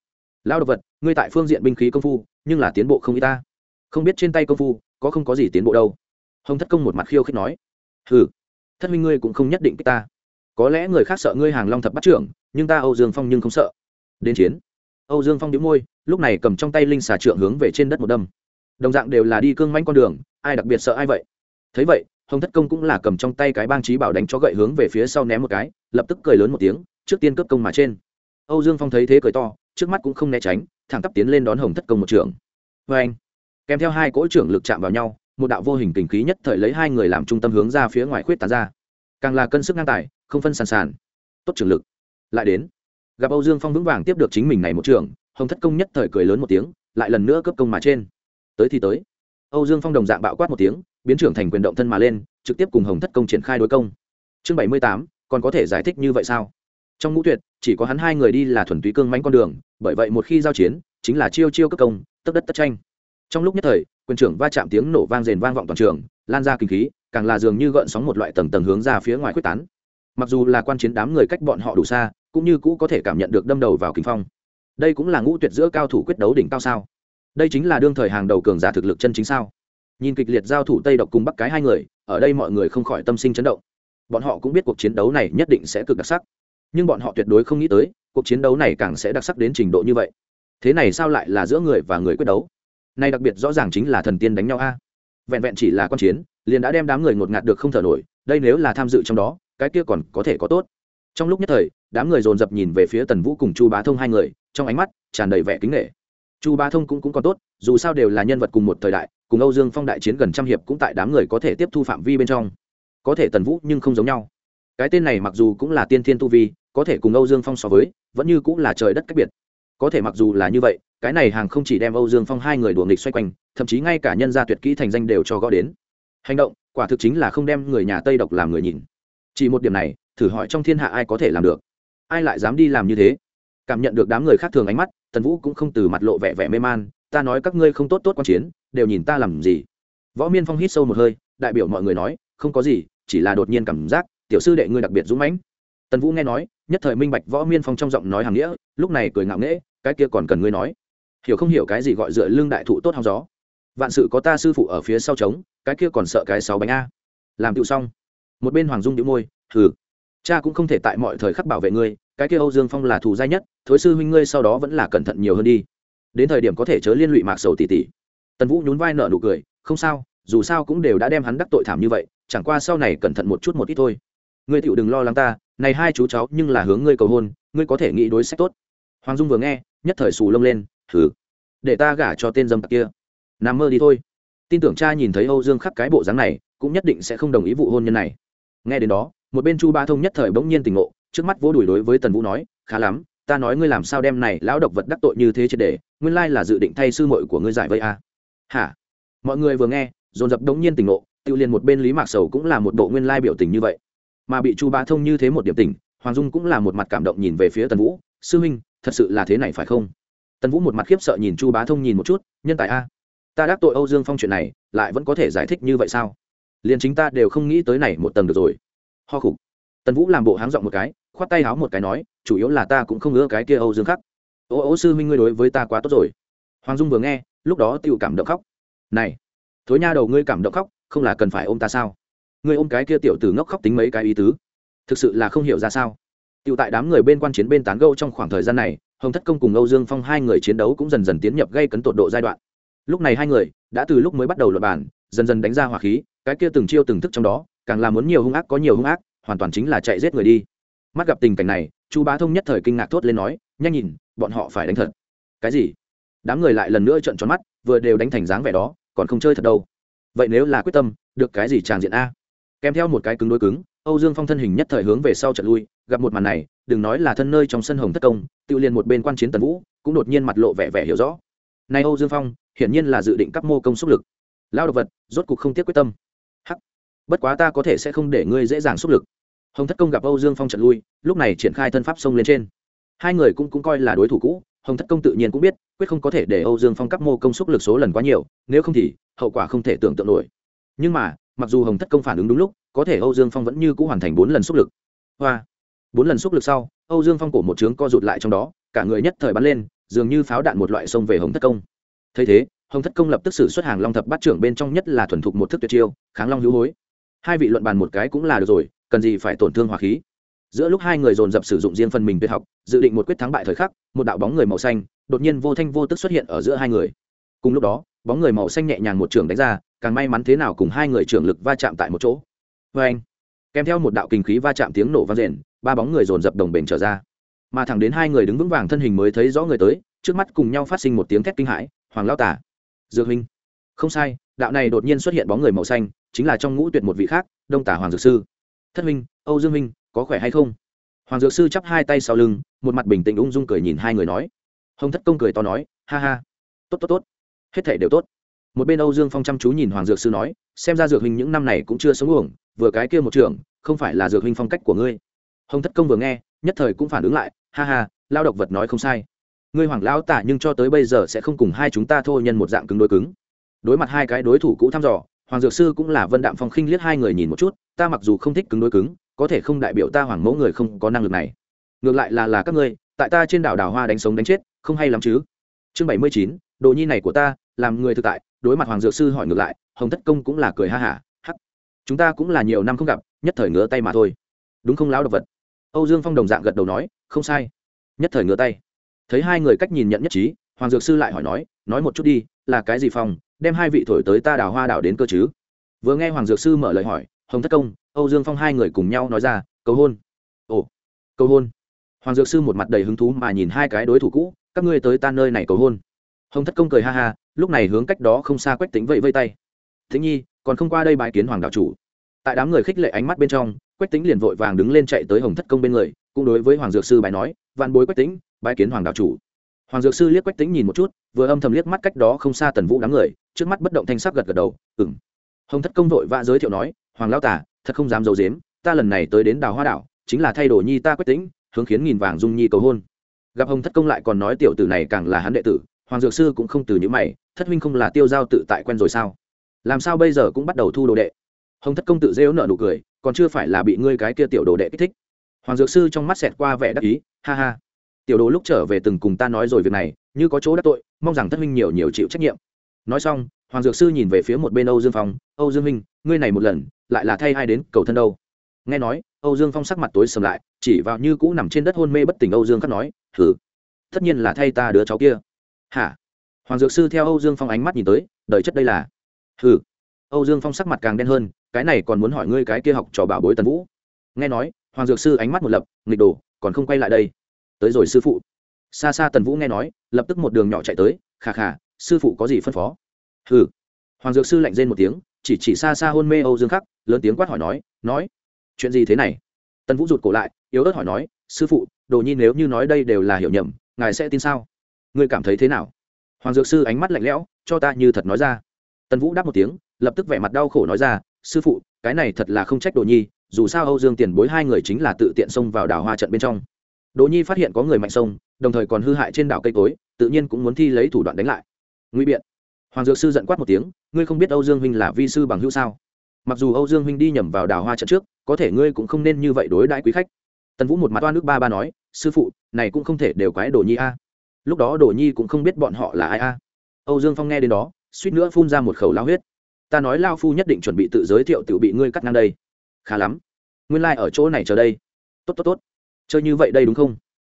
Lao đ vật, ngươi tại phương diện binh khí công phu, nhưng là tiến bộ không y ta. Không biết trên tay công phu, có không có gì tiến bộ đâu. Hồng thất công một mặt khiêu khích nói. Ừ thất minh ngươi cũng không nhất định kích ta có lẽ người khác sợ ngươi hàng long thập bắt trưởng, nhưng ta âu dương phong nhưng không sợ. Đến chiến. Âu dương phong đĩu môi, lúc này cầm trong tay linh xà trượng hướng về trên đất một đâm. Đồng dạng đều là đi cương manh con đường, ai đặc biệt sợ ai vậy? Thấy vậy, hồng thất công cũng là cầm trong tay cái bang trí bảo đánh cho gậy hướng về phía sau ném một cái, lập tức cười lớn một tiếng, trước tiên cướp công mà trên. Âu dương phong thấy thế cười to, trước mắt cũng không né tránh, thẳng tắp tiến lên đón hồng thất công một trưởng. Vê anh. Kèm theo hai cỗ trưởng lực chạm vào nhau, một đạo vô hình kình khí nhất thời lấy hai người làm trung tâm hướng ra phía ngoài khuyết tán ra. Càng là cân sức ngang tài không phân sàn sàn. Tốt trường lực. Lại đến. Gặp âu dương phong vững vàng tiếp được chính mình này một trường, hồng thất công nhất thời cười lớn một tiếng, lại lần nữa cấp công mà trên. Tới thì tới. Âu dương phong đồng dạng bạo quát một tiếng, biến trưởng thành quyền động thân mà lên, trực tiếp cùng hồng thất công triển khai đối công. Chương bảy mươi tám, còn có thể giải thích như vậy sao? Trong ngũ tuyệt, chỉ có hắn hai người đi là thuần túy cương mánh con đường, bởi vậy một khi giao chiến, chính là chiêu chiêu cấp công tất đất tất tranh. Trong lúc nhất thời, quyền trưởng va chạm tiếng nổ vang rền vang vọng toàn trường, lan ra kinh khí, càng là dường như gợn sóng một loại tầng tầng hướng ra phía ngoài quyết tán mặc dù là quan chiến đám người cách bọn họ đủ xa, cũng như cũ có thể cảm nhận được đâm đầu vào kinh phong. Đây cũng là ngũ tuyệt giữa cao thủ quyết đấu đỉnh cao sao? Đây chính là đương thời hàng đầu cường giả thực lực chân chính sao? Nhìn kịch liệt giao thủ tây độc cùng bắc cái hai người, ở đây mọi người không khỏi tâm sinh chấn động. Bọn họ cũng biết cuộc chiến đấu này nhất định sẽ cực đặc sắc. Nhưng bọn họ tuyệt đối không nghĩ tới, cuộc chiến đấu này càng sẽ đặc sắc đến trình độ như vậy. Thế này sao lại là giữa người và người quyết đấu? Nay đặc biệt rõ ràng chính là thần tiên đánh nhau a. Vẹn vẹn chỉ là quan chiến, liền đã đem đám người ngột ngạt được không thở nổi, đây nếu là tham dự trong đó cái kia còn có thể có tốt. Trong lúc nhất thời đám người dồn dập nhìn về phía tần vũ cùng chu bá thông hai người trong ánh mắt tràn đầy vẻ kính nghệ chu bá thông cũng, cũng còn tốt dù sao đều là nhân vật cùng một thời đại cùng âu dương phong đại chiến gần trăm hiệp cũng tại đám người có thể tiếp thu phạm vi bên trong. Có thể tần vũ nhưng không giống nhau. Cái tên này mặc dù cũng là tiên thiên tu vi có thể cùng âu dương phong so với vẫn như cũng là trời đất cách biệt. Có thể mặc dù là như vậy cái này hàng không chỉ đem âu dương phong hai người đùa nghịch xoay quanh thậm chí ngay cả nhân gia tuyệt kỹ thành danh đều cho gõ đến. Hành động quả thực chính là không đem người nhà tây độc làm người nhìn chỉ một điểm này, thử hỏi trong thiên hạ ai có thể làm được? Ai lại dám đi làm như thế? Cảm nhận được đám người khác thường ánh mắt, tần vũ cũng không từ mặt lộ vẻ vẻ mê man, ta nói các ngươi không tốt tốt q u a n chiến, đều nhìn ta làm gì? Võ miên phong hít sâu một hơi, đại biểu mọi người nói, không có gì, chỉ là đột nhiên cảm giác, tiểu sư đệ ngươi đặc biệt dũng mãnh. Tần vũ nghe nói, nhất thời minh bạch võ miên phong trong giọng nói hàng nghĩa, lúc này cười ngạo nghễ, cái kia còn cần ngươi nói. Hiểu không hiểu cái gì gọi dựa lưng đại thụ tốt hóng gió? Vạn sự có ta sư phụ ở phía sau trống, cái kia còn sợ cái sáu bánh a. Làm tựu xong một bên hoàng dung đĩu môi thử cha cũng không thể tại mọi thời khắc bảo vệ ngươi, cái kia âu dương phong là thù dai nhất, thối sư huynh ngươi sau đó vẫn là cẩn thận nhiều hơn đi. Đến thời điểm có thể chớ liên lụy mạc sầu tỷ tỷ. Tần vũ nhún vai nợ nụ cười, không sao, dù sao cũng đều đã đem hắn đắc tội thảm như vậy, chẳng qua sau này cẩn thận một chút một ít thôi. Ngươi tựu đừng lo lắng ta, này hai chú cháu nhưng là hướng ngươi cầu hôn, ngươi có thể nghĩ đối sách tốt. Hoàng dung vừa nghe, nhất thời xù lông lên thử để ta gả cho tên dâm tặc kia. Nằm mơ đi thôi. Tin tưởng cha nhìn thấy âu dương khắc cái bộ dáng này, cũng nhất định sẽ không đồng ý vụ hôn nhân này nghe đến đó, một bên chu ba thông nhất thời bỗng nhiên tỉnh ngộ, trước mắt vỗ đùi đối với tần vũ nói, khá lắm, ta nói ngươi làm sao đem này lão độc vật đắc tội như thế triệt để, nguyên lai là dự định thay sư muội của ngươi giải vây à. hả? Mọi người vừa nghe, dồn dập đống nhiên tỉnh ngộ tự liền một bên lý mạc sầu cũng là một bộ nguyên lai biểu tình như vậy. Mà bị chu ba thông như thế một điểm tỉnh, hoàng dung cũng là một mặt cảm động nhìn về phía tần vũ, sư huynh, thật sự là thế này phải không? Tần vũ một mặt khiếp sợ nhìn chu bá thông nhìn một chút, nhân tài a, ta đắc tội âu dương phong chuyện này, lại vẫn có thể giải thích như vậy sao? Liền chính ta đều không nghĩ tới này một tầng được rồi. Ho khục. Tần vũ làm bộ háng giọng một cái khoát tay háo một cái nói chủ yếu là ta cũng không ngỡ cái kia âu dương khắc. Ô ô sư minh ngươi đối với ta quá tốt rồi. Hoàng dung vừa nghe lúc đó tự cảm động khóc. Này thối nha đầu ngươi cảm động khóc không là cần phải ôm ta sao? Ngươi ôm cái kia tiểu tử ngốc khóc tính mấy cái ý tứ? Thực sự là không hiểu ra sao. Tiểu tại đám người bên quan chiến bên tán gẫu trong khoảng thời gian này, Hồng Thất Công cùng Âu Dương Phong hai người chiến đấu cũng dần dần tiến nhập gây cấn tột độ giai đoạn. Lúc này hai người đã từ lúc mới bắt đầu luận bàn, dần dần đánh ra hỏa khí, cái kia từng chiêu từng thức trong đó, càng là muốn nhiều hung ác có nhiều hung ác, hoàn toàn chính là chạy giết người đi. Mắt gặp tình cảnh này, Chu Bá Thông nhất thời kinh ngạc thốt lên nói, nhanh nhìn, bọn họ phải đánh thật. Cái gì? Đám người lại lần nữa trợn tròn mắt, vừa đều đánh thành dáng vẻ đó, còn không chơi thật đâu. Vậy nếu là quyết tâm, được cái gì tràng diện a? Kèm theo một cái cứng đối cứng, Âu Dương Phong thân hình nhất thời hướng về sau trận lui, gặp một màn này, đừng nói là thân nơi trong sân hồng thất công, tự liền một bên quan chiến Tần Vũ, cũng đột nhiên mặt lộ vẻ vẻ hiểu rõ. nay Âu Dương Phong, hiển nhiên là dự định cấp mô công xúc lực. Lao độc vật, rốt cục không tiếc quyết tâm. Bất quá ta có thể sẽ không để ngươi dễ dàng xúc lực. Hồng thất công gặp Âu Dương Phong trận lui, lúc này triển khai thân pháp xông lên trên. Hai người cũng cũng coi là đối thủ cũ, Hồng thất công tự nhiên cũng biết, quyết không có thể để Âu Dương Phong cấp mô công xúc lực số lần quá nhiều, nếu không thì hậu quả không thể tưởng tượng nổi. Nhưng mà, mặc dù Hồng thất công phản ứng đúng lúc, có thể âu dương phong vẫn như c ũ hoàn thành bốn lần xúc lực hoa bốn lần xúc lực sau âu dương phong cổ một trướng co rụt lại trong đó cả người nhất thời bắn lên dường như pháo đạn một loại sông về hồng thất công thấy thế hồng thất công lập tức xử xuất hàng long thập bắt trưởng bên trong nhất là thuần thục một thức tuyệt chiêu kháng long hữu hối hai vị luận bàn một cái cũng là được rồi, cần gì phải tổn thương hỏa khí. Giữa lúc hai người dồn dập sử dụng riêng phần mình tuyệt học, dự định một quyết thắng bại thời khắc, một đạo bóng người màu xanh đột nhiên vô thanh vô tức xuất hiện ở giữa hai người. Cùng lúc đó, bóng người màu xanh nhẹ nhàng một trường đánh ra, càng may mắn thế nào cùng hai người trưởng lực va chạm tại một chỗ. Vê anh, kèm theo một đạo kinh khí va chạm tiếng nổ vang rền ba bóng người dồn dập đồng bền trở ra. Mà thẳng đến hai người đứng vững vàng thân hình mới thấy rõ người tới, trước mắt cùng nhau phát sinh một tiếng thét kinh hãi, hoàng lao tả dược huynh, không sai đạo này đột nhiên xuất hiện bóng người màu xanh, chính là trong ngũ tuyệt một vị khác, đông tả hoàng dược sư. Thất huynh âu dương huynh có khỏe hay không? Hoàng dược sư chắp hai tay sau lưng, một mặt bình tĩnh ung dung cười nhìn hai người nói. Hồng thất công cười to nói, ha ha, tốt tốt tốt, hết thể đều tốt. Một bên âu dương phong chăm chú nhìn hoàng dược sư nói, xem ra dược huynh những năm này cũng chưa sống uổng, vừa cái kia một trường không phải là dược huynh phong cách của ngươi. Hồng thất công vừa nghe, nhất thời cũng phản ứng lại, ha ha, lao độc vật nói không sai. Ngươi hoàng lão tả nhưng cho tới bây giờ sẽ không cùng hai chúng ta thô nhân một dạng cứng đối cứng đối mặt hai cái đối thủ cũ thăm dò, hoàng dược sư cũng là vân đạm phong khinh liếc hai người nhìn một chút, ta mặc dù không thích cứng đối cứng, có thể không đại biểu ta hoàng mẫu người không có năng lực này. Ngược lại là là các ngươi, tại ta trên đảo đào hoa đánh sống đánh chết, không hay lắm chứ? Chương bảy mươi chín, đồ nhi này của ta, làm người thực tại, đối mặt hoàng dược sư hỏi ngược lại, hồng thất công cũng là cười ha hả, hắc. Chúng ta cũng là nhiều năm không gặp, nhất thời ngứa tay mà thôi. Đúng không lão đ ộ vật? Âu dương phong đồng dạng gật đầu nói, không sai. Nhất thời ngứa tay. Thấy hai người cách nhìn nhận nhất trí, hoàng dược sư lại hỏi nói nói một chút đi, là cái gì phong đem hai vị thổi tới ta đào hoa đảo đến cơ chứ? Vừa nghe hoàng dược sư mở lời hỏi, hồng thất công, âu dương phong hai người cùng nhau nói ra, cầu hôn. Ồ, cầu hôn. Hoàng dược sư một mặt đầy hứng thú mà nhìn hai cái đối thủ cũ, các ngươi tới ta nơi này cầu hôn. Hồng thất công cười ha ha, lúc này hướng cách đó không xa quách tính vẫy vây tay. Thính nhi, còn không qua đây bãi kiến hoàng đạo chủ. Tại đám người khích lệ ánh mắt bên trong, quách tính liền vội vàng đứng lên chạy tới hồng thất công bên người, cũng đối với hoàng dược sư bài nói văn bối quách tính bãi kiến hoàng đạo chủ hoàng dược sư liếc quách tính nhìn một chút, vừa âm thầm liếc mắt cách đó không xa tần vũ đám người, trước mắt bất động thanh sắc gật gật đầu ừng hồng thất công vội vã giới thiệu nói, hoàng lao tả thật không dám d i ấ u dếm ta lần này tới đến đào hoa đảo, chính là thay đổi nhi ta quách tính hướng khiến nghìn vàng dung nhi cầu hôn. Gặp hồng thất công lại còn nói tiểu tử này càng là hắn đệ tử, hoàng dược sư cũng không từ những mày, thất huynh không là tiêu giao tự tại quen rồi sao? Làm sao bây giờ cũng bắt đầu thu đồ đệ? Hồng thất công tự dễu nợ nụ cười, còn chưa phải là bị ngươi cái kia tiểu đồ đệ kích thích. Hoàng dược sư trong mắt xẹt qua vẻ đắc ý, ha ha tiểu đồ lúc trở về từng cùng ta nói rồi việc này, như có chỗ đắc tội, mong rằng thất minh nhiều nhiều chịu trách nhiệm. Nói xong, hoàng dược sư nhìn về phía một bên âu dương phong, âu dương minh ngươi này một lần, lại là thay ai đến cầu thân đâu? Nghe nói, âu dương phong sắc mặt tối sầm lại, chỉ vào như cũ nằm trên đất hôn mê bất tỉnh âu dương khắc nói thử tất nhiên là thay ta đứa cháu kia. Hả? Hoàng dược sư theo âu dương phong ánh mắt nhìn tới, đời chất đây là? Hừ. Âu dương phong sắc mặt càng đen hơn, cái này còn muốn hỏi ngươi cái kia học trò bảo bối tần vũ. Nghe nói, hoàng dược sư ánh mắt một lập, nghịch đồ, còn không quay lại đây tới rồi sư phụ. Xa xa tần vũ nghe nói, lập tức một đường nhỏ chạy tới, khà khà, sư phụ có gì phân phó? Hừ. Hoàng dược sư lạnh rên một tiếng, chỉ chỉ xa xa hôn mê âu dương khắc, lớn tiếng quát hỏi nói nói, chuyện gì thế này? Tần vũ rụt cổ lại, yếu ớt hỏi nói, sư phụ, đồ nhi nếu như nói đây đều là hiểu nhầm, ngài sẽ tin sao? Ngươi cảm thấy thế nào? Hoàng dược sư ánh mắt lạnh lẽo, cho ta như thật nói ra. Tần vũ đáp một tiếng, lập tức vẻ mặt đau khổ nói ra, sư phụ, cái này thật là không trách đồ nhi, dù sao âu dương tiền bối hai người chính là tự tiện xông vào đảo hoa trận bên trong đồ nhi phát hiện có người mạnh sông, đồng thời còn hư hại trên đảo cây cối, tự nhiên cũng muốn thi lấy thủ đoạn đánh lại. Nguy biện, hoàng dược sư giận quát một tiếng, ngươi không biết âu dương huynh là vi sư bằng hữu sao? Mặc dù âu dương huynh đi nhầm vào đào hoa trận trước, có thể ngươi cũng không nên như vậy đối đãi quý khách. Tần vũ một mặt oan nước ba ba nói, sư phụ, này cũng không thể đều quái đồ nhi a. Lúc đó đồ nhi cũng không biết bọn họ là ai a. Âu dương phong nghe đến đó, suýt nữa phun ra một khẩu lao huyết. Ta nói lao phu nhất định chuẩn bị tự giới thiệu tiểu bị ngươi cắt ngang đây. Khá lắm. Nguyên lai ở chỗ này chờ đây. Tốt tốt tốt chơi như vậy đây đúng không?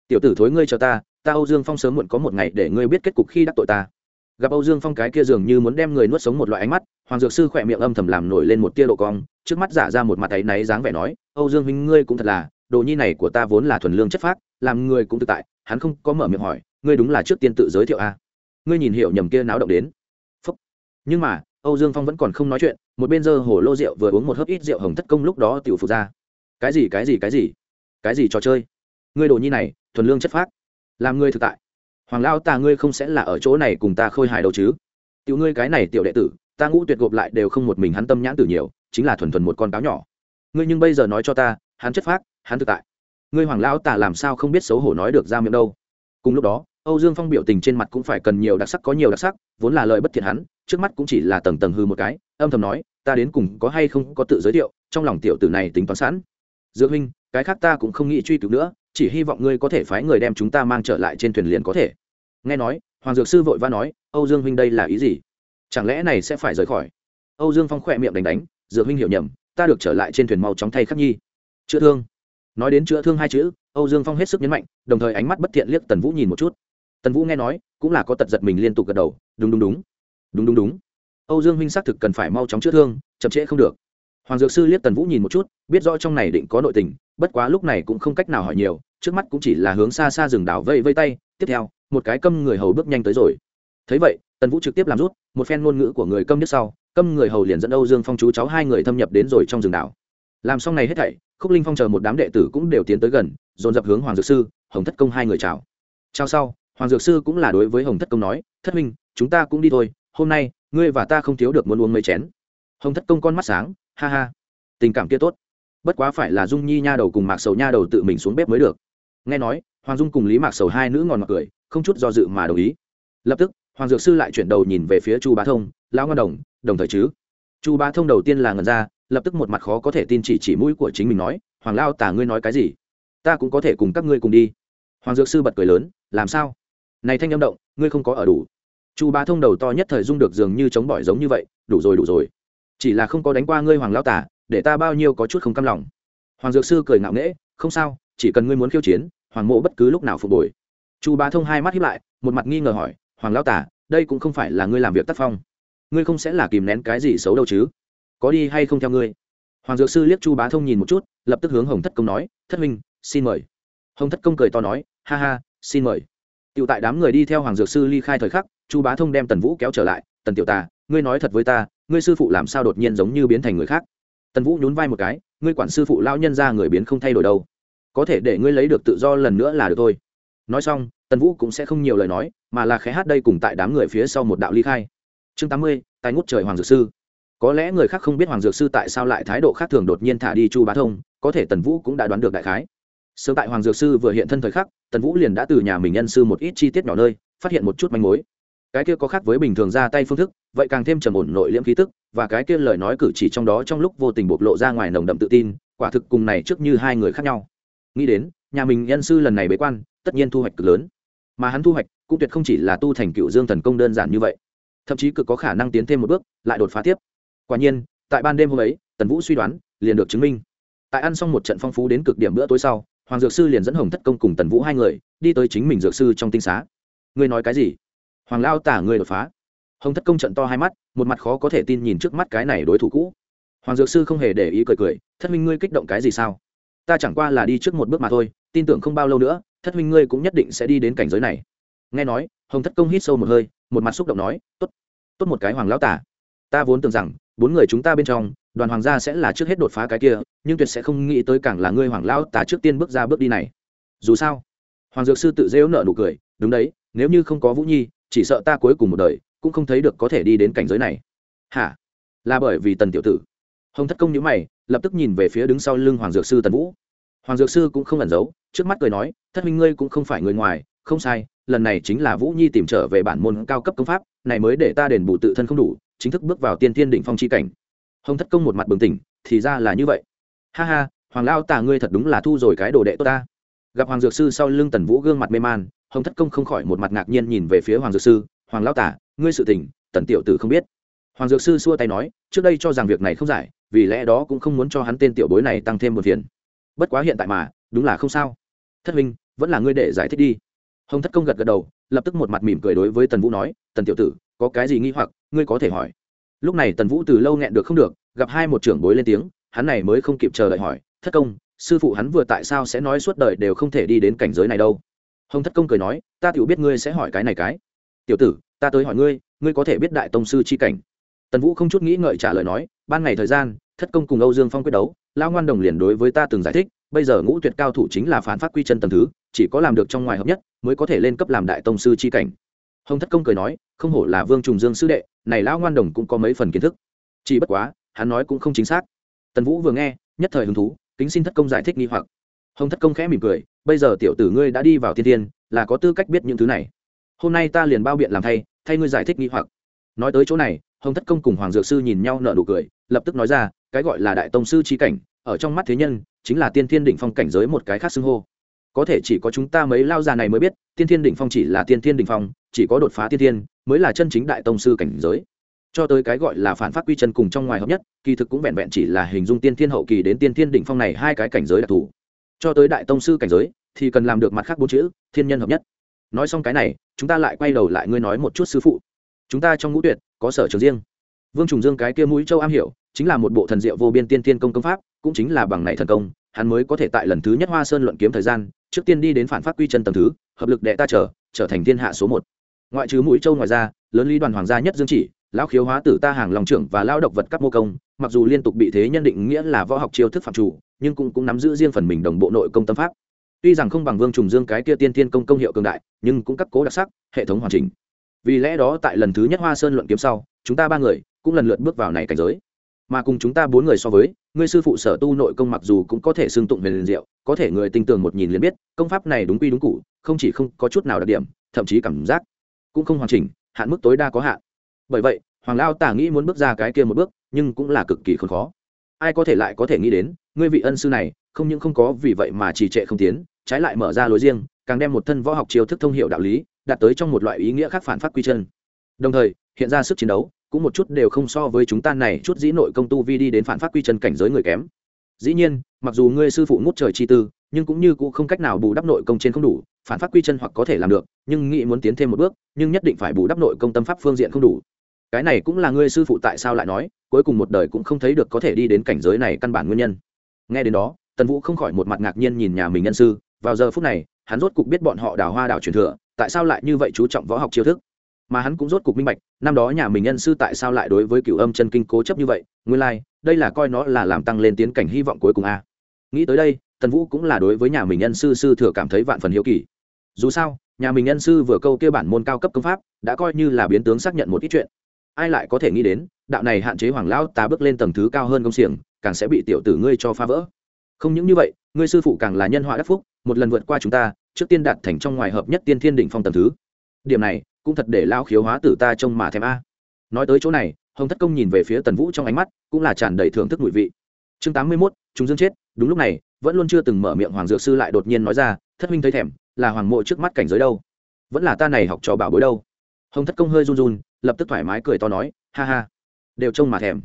Tiểu tử thối ngươi cho ta ta âu dương phong sớm muộn có một ngày để ngươi biết kết cục khi đắc tội ta. Gặp âu dương phong cái kia dường như muốn đem người nuốt sống một loại ánh mắt, hoàng dược sư khỏe miệng âm thầm làm nổi lên một tia độ cong, trước mắt giả ra một mặt áy náy dáng vẻ nói, âu dương huynh ngươi cũng thật là, đồ nhi này của ta vốn là thuần lương chất phác, làm người cũng tự tại, hắn không có mở miệng hỏi, ngươi đúng là trước tiên tự giới thiệu a à? ngươi nhìn hiểu nhầm kia náo động đến. Phúc. nhưng mà, âu dương phong vẫn còn không nói chuyện, một bên dơ hồ lô rượu vừa uống một hớp ít rượu hồng thất công lúc đó tiểu phục ra. Cái gì cái gì cái gì? Cái gì trò chơi? Ngươi đồ nhi này, thuần lương chất phác. Làm ngươi thực tại. Hoàng lao, ta ngươi không sẽ là ở chỗ này cùng ta khôi hài đâu chứ. Tiểu ngươi cái này tiểu đệ tử, ta ngũ tuyệt gộp lại đều không một mình hắn tâm nhãn tử nhiều, chính là thuần thuần một con cáo nhỏ. Ngươi nhưng bây giờ nói cho ta, hắn chất phác, hắn thực tại. Ngươi hoàng lão tả làm sao không biết xấu hổ nói được ra miệng đâu. Cùng lúc đó, âu dương phong biểu tình trên mặt cũng phải cần nhiều đặc sắc có nhiều đặc sắc, vốn là lời bất thiện hắn, trước mắt cũng chỉ là tầng tầng hư một cái, âm thầm nói, ta đến cùng có hay không có tự giới thiệu, trong lòng tiểu tử này tính toán sẵn dược huynh, cái khác ta cũng không nghĩ truy cứu nữa, chỉ hy vọng ngươi có thể phái người đem chúng ta mang trở lại trên thuyền liền có thể. Nghe nói, hoàng dược sư vội vã nói, âu dương huynh đây là ý gì? Chẳng lẽ này sẽ phải rời khỏi? Âu dương phong khỏe miệng đánh đánh, dược huynh hiểu nhầm, ta được trở lại trên thuyền mau chóng thay khắc nhi. Chữa thương. Nói đến chữa thương hai chữ, âu dương phong hết sức nhấn mạnh, đồng thời ánh mắt bất thiện liếc tần vũ nhìn một chút. Tần vũ nghe nói, cũng là có tật giật mình liên tục gật đầu, đúng đúng đúng. Đúng đúng đúng. Âu dương huynh xác thực cần phải mau chóng chữa thương, chậm trễ không được hoàng dược sư liếc tần vũ nhìn một chút, biết rõ trong này định có nội tình, bất quá lúc này cũng không cách nào hỏi nhiều, trước mắt cũng chỉ là hướng xa xa rừng đảo vây vây tay, tiếp theo, một cái câm người hầu bước nhanh tới rồi. Thấy vậy, tần vũ trực tiếp làm rút, một phen ngôn ngữ của người câm nhất sau, câm người hầu liền dẫn âu dương phong chú cháu hai người thâm nhập đến rồi trong rừng đảo. Làm xong này hết thảy, khúc linh phong chờ một đám đệ tử cũng đều tiến tới gần, dồn dập hướng hoàng dược sư, hồng thất công hai người chào. Chào sau, hoàng dược sư cũng là đối với hồng thất công nói, thất minh chúng ta cũng đi thôi, hôm nay, ngươi và ta không thiếu được muốn uống mấy chén. Hồng thất công con mắt sáng ha ha, tình cảm kia tốt. Bất quá phải là dung nhi nha đầu cùng mạc sầu nha đầu tự mình xuống bếp mới được. Nghe nói, hoàng dung cùng lý mạc sầu hai nữ ngòn mặc cười, không chút do dự mà đồng ý. Lập tức, hoàng dược sư lại chuyển đầu nhìn về phía chu bá thông, lão ngân đồng đồng thời chứ? Chu bá thông đầu tiên là ngần ra, lập tức một mặt khó có thể tin chỉ chỉ mũi của chính mình nói, hoàng lao tả ngươi nói cái gì? Ta cũng có thể cùng các ngươi cùng đi. Hoàng dược sư bật cười lớn, làm sao? Này thanh âm động, ngươi không có ở đủ. Chu bá thông đầu to nhất thời dung được dường như chống bỏi giống như vậy, đủ rồi đủ rồi chỉ là không có đánh qua ngươi hoàng lao tả, để ta bao nhiêu có chút không căm lòng. Hoàng dược sư cười ngạo nghễ, không sao, chỉ cần ngươi muốn khiêu chiến, hoàng mộ bất cứ lúc nào phục hồi chu bá thông hai mắt hiếp lại, một mặt nghi ngờ hỏi, hoàng lao tả, đây cũng không phải là ngươi làm việc tác phong. Ngươi không sẽ là kìm nén cái gì xấu đâu chứ? Có đi hay không theo ngươi? Hoàng dược sư liếc chu bá thông nhìn một chút, lập tức hướng hồng thất công nói, thất minh xin mời. Hồng thất công cười to nói, ha ha, xin mời. Tựu tại đám người đi theo hoàng dược sư ly khai thời khắc, chu bá thông đem tần vũ kéo trở lại, tần tiểu tà ngươi nói thật với ta, ngươi sư phụ làm sao đột nhiên giống như biến thành người khác? Tần vũ nhún vai một cái, ngươi quản sư phụ lao nhân ra người biến không thay đổi đâu. Có thể để ngươi lấy được tự do lần nữa là được thôi. Nói xong, tần vũ cũng sẽ không nhiều lời nói, mà là khé hát đây cùng tại đám người phía sau một đạo ly khai. Chương tám mươi tài ngút trời hoàng dược sư. Có lẽ người khác không biết hoàng dược sư tại sao lại thái độ khác thường đột nhiên thả đi chu bá thông, có thể tần vũ cũng đã đoán được đại khái. Sớm tại hoàng dược sư vừa hiện thân thời khắc, tần vũ liền đã từ nhà mình nhân sư một ít chi tiết nhỏ nơi, phát hiện một chút manh mối cái kia có khác với bình thường ra tay phương thức, vậy càng thêm trầm ổn nội liễm khí tức, và cái kia lời nói cử chỉ trong đó trong lúc vô tình bộc lộ ra ngoài nồng đậm tự tin, quả thực cùng này trước như hai người khác nhau. Nghĩ đến, nhà mình nhân sư lần này bế quan, tất nhiên thu hoạch cực lớn. Mà hắn thu hoạch, cũng tuyệt không chỉ là tu thành cựu dương thần công đơn giản như vậy. Thậm chí cực có khả năng tiến thêm một bước, lại đột phá tiếp. Quả nhiên, tại ban đêm hôm ấy, tần vũ suy đoán, liền được chứng minh. Tại ăn xong một trận phong phú đến cực điểm bữa tối sau, hoàng dược sư liền dẫn hồng thất công cùng tần vũ hai người, đi tới chính mình dược sư trong tinh xá. Ngươi nói cái gì? Hoàng lao tả người đột phá. Hồng thất công trận to hai mắt, một mặt khó có thể tin nhìn trước mắt cái này đối thủ cũ. Hoàng dược sư không hề để ý cười cười, thất minh ngươi kích động cái gì sao? Ta chẳng qua là đi trước một bước mà thôi, tin tưởng không bao lâu nữa, thất minh ngươi cũng nhất định sẽ đi đến cảnh giới này. Nghe nói, hồng thất công hít sâu một hơi, một mặt xúc động nói, tốt tốt một cái hoàng lão tả. Ta vốn tưởng rằng, bốn người chúng ta bên trong, đoàn hoàng gia sẽ là trước hết đột phá cái kia, nhưng tuyệt sẽ không nghĩ tới càng là ngươi hoàng lão tả trước tiên bước ra bước đi này. Dù sao, hoàng dược sư tự dễu nợ nụ cười, đúng đấy, nếu như không có vũ nhi chỉ sợ ta cuối cùng một đời cũng không thấy được có thể đi đến cảnh giới này. Hả? Là bởi vì tần tiểu tử. Hồng thất công nhữ mày, lập tức nhìn về phía đứng sau lưng hoàng dược sư tần vũ. Hoàng dược sư cũng không ẩn giấu, trước mắt cười nói, thất minh ngươi cũng không phải người ngoài, không sai, lần này chính là vũ nhi tìm trở về bản môn cao cấp công pháp, này mới để ta đền bù tự thân không đủ, chính thức bước vào tiên thiên định phong chi cảnh. Hồng thất công một mặt bừng tỉnh, thì ra là như vậy. Ha ha, hoàng lao tà ngươi thật đúng là thu rồi cái đồ đệ tốt ta. Gặp hoàng dược sư sau lưng tần vũ gương mặt mê man hồng thất công không khỏi một mặt ngạc nhiên nhìn về phía hoàng dược sư, hoàng lao tả, ngươi sự tình, tần tiểu tử không biết. Hoàng dược sư xua tay nói, trước đây cho rằng việc này không giải, vì lẽ đó cũng không muốn cho hắn tên tiểu bối này tăng thêm một phiền. Bất quá hiện tại mà, đúng là không sao. Thất minh vẫn là ngươi để giải thích đi. Hồng thất công gật gật đầu, lập tức một mặt mỉm cười đối với tần vũ nói, tần tiểu tử, có cái gì nghi hoặc, ngươi có thể hỏi. Lúc này tần vũ từ lâu nghẹn được không được, gặp hai một trưởng bối lên tiếng, hắn này mới không kịp chờ đợi hỏi, thất công, sư phụ hắn vừa tại sao sẽ nói suốt đời đều không thể đi đến cảnh giới này đâu? Hồng thất công cười nói, ta tự biết ngươi sẽ hỏi cái này cái. Tiểu tử, ta tới hỏi ngươi ngươi có thể biết đại tông sư chi cảnh? Tần vũ không chút nghĩ ngợi trả lời nói, ban ngày thời gian, thất công cùng âu dương phong quyết đấu lao ngoan đồng liền đối với ta từng giải thích, bây giờ ngũ tuyệt cao thủ chính là phán phát quy chân tầm thứ, chỉ có làm được trong ngoài hợp nhất, mới có thể lên cấp làm đại tông sư chi cảnh. Hồng thất công cười nói, không hổ là vương trùng dương sư đệ, này lão ngoan đồng cũng có mấy phần kiến thức. Chỉ bất quá, hắn nói cũng không chính xác. Tần vũ vừa nghe, nhất thời hứng thú, kính xin thất công giải thích nghi hoặc. Hồng thất công khẽ mỉm cười bây giờ tiểu tử ngươi đã đi vào thiên tiên, là có tư cách biết những thứ này. Hôm nay ta liền bao biện làm thay thay ngươi giải thích nghi hoặc. Nói tới chỗ này, hồng thất công cùng hoàng dược sư nhìn nhau nở nụ cười, lập tức nói ra, cái gọi là đại tông sư trí cảnh, ở trong mắt thế nhân, chính là tiên thiên đỉnh phong cảnh giới một cái khác xưng hô. Có thể chỉ có chúng ta mấy lao già này mới biết, tiên thiên đỉnh phong chỉ là tiên thiên đỉnh phong, chỉ có đột phá tiên thiên mới là chân chính đại tông sư cảnh giới. Cho tới cái gọi là phản phát quy chân cùng trong ngoài hợp nhất, kỳ thực cũng vẹn vẹn chỉ là hình dung tiên thiên hậu kỳ đến tiên thiên đỉnh phong này hai cái cảnh giới đặc thù cho tới đại tông sư cảnh giới, thì cần làm được mặt khác bốn chữ, thiên nhân hợp nhất. Nói xong cái này, chúng ta lại quay đầu lại ngươi nói một chút sư phụ. Chúng ta trong ngũ tuyệt, có sở trường riêng. Vương trùng dương cái kia mũi châu am hiểu, chính là một bộ thần diệu vô biên tiên tiên công công pháp, cũng chính là bằng này thần công, hắn mới có thể tại lần thứ nhất hoa sơn luận kiếm thời gian, trước tiên đi đến phản phát quy chân tầm thứ, hợp lực đệ ta trở trở thành thiên hạ số một. Ngoại trừ mũi châu ngoài ra, lớn lý đoàn hoàng gia nhất dương chỉ, lão khiếu hóa tử ta hàng lòng trưởng và lao độc vật cấp mô công, mặc dù liên tục bị thế nhân định nghĩa là võ học chiêu thức phạm chủ nhưng cũng cũng nắm giữ riêng phần mình đồng bộ nội công tâm pháp. Tuy rằng không bằng vương trùng dương cái kia tiên tiên công công hiệu cường đại, nhưng cũng các cố đặc sắc, hệ thống hoàn chỉnh. Vì lẽ đó tại lần thứ nhất hoa sơn luận kiếm sau, chúng ta ba người cũng lần lượt bước vào này cảnh giới. Mà cùng chúng ta bốn người so với, ngươi sư phụ sở tu nội công mặc dù cũng có thể xương tụng về liền diệu, có thể người tinh tường một nhìn liền biết, công pháp này đúng quy đúng cụ không chỉ không có chút nào đặc điểm, thậm chí cảm giác cũng không hoàn chỉnh, hạn mức tối đa có hạn. Bởi vậy, hoàng lao tả nghĩ muốn bước ra cái kia một bước, nhưng cũng là cực kỳ khốn khó ai có thể lại có thể nghĩ đến, ngươi vị ân sư này, không những không có vì vậy mà trì trệ không tiến, trái lại mở ra lối riêng, càng đem một thân võ học chiêu thức thông hiệu đạo lý, đạt tới trong một loại ý nghĩa khác phản phát quy chân. Đồng thời, hiện ra sức chiến đấu, cũng một chút đều không so với chúng ta này chút dĩ nội công tu vi đi đến phản phát quy chân cảnh giới người kém. Dĩ nhiên, mặc dù ngươi sư phụ ngút trời chi tư, nhưng cũng như cũng không cách nào bù đắp nội công trên không đủ, phản phát quy chân hoặc có thể làm được, nhưng nghĩ muốn tiến thêm một bước, nhưng nhất định phải bù đắp nội công tâm pháp phương diện không đủ cái này cũng là ngươi sư phụ tại sao lại nói cuối cùng một đời cũng không thấy được có thể đi đến cảnh giới này căn bản nguyên nhân. Nghe đến đó tần vũ không khỏi một mặt ngạc nhiên nhìn nhà mình nhân sư vào giờ phút này hắn rốt cục biết bọn họ đào hoa đào truyền thừa tại sao lại như vậy chú trọng võ học chiêu thức. Mà hắn cũng rốt cục minh bạch năm đó nhà mình nhân sư tại sao lại đối với cửu âm chân kinh cố chấp như vậy nguyên lai、like, đây là coi nó là làm tăng lên tiến cảnh hy vọng cuối cùng a. Nghĩ tới đây tần vũ cũng là đối với nhà mình nhân sư sư thừa cảm thấy vạn phần hiếu kỳ. Dù sao nhà mình nhân sư vừa câu kia bản môn cao cấp công pháp đã coi như là biến tướng xác nhận một ít chuyện ai lại có thể nghĩ đến, đạo này hạn chế hoàng lão ta bước lên tầng thứ cao hơn công xiềng, càng sẽ bị tiểu tử ngươi cho phá vỡ. Không những như vậy, ngươi sư phụ càng là nhân họa đắc phúc, một lần vượt qua chúng ta, trước tiên đạt thành trong ngoài hợp nhất tiên thiên đỉnh phong tầng thứ. Điểm này, cũng thật để lao khiếu hóa tử ta trông mà thèm a. Nói tới chỗ này, hồng thất công nhìn về phía tần vũ trong ánh mắt, cũng là tràn đầy thưởng thức mùi vị. Chương tám mươi mốt, chúng dương chết, đúng lúc này, vẫn luôn chưa từng mở miệng hoàng dược sư lại đột nhiên nói ra, thất huynh thấy thèm, là hoàng mộ trước mắt cảnh giới đâu? Vẫn là ta này học trò bảo bối đâu? Hồng thất công hơi run run, lập tức thoải mái cười to nói, ha ha, đều trông mà thèm.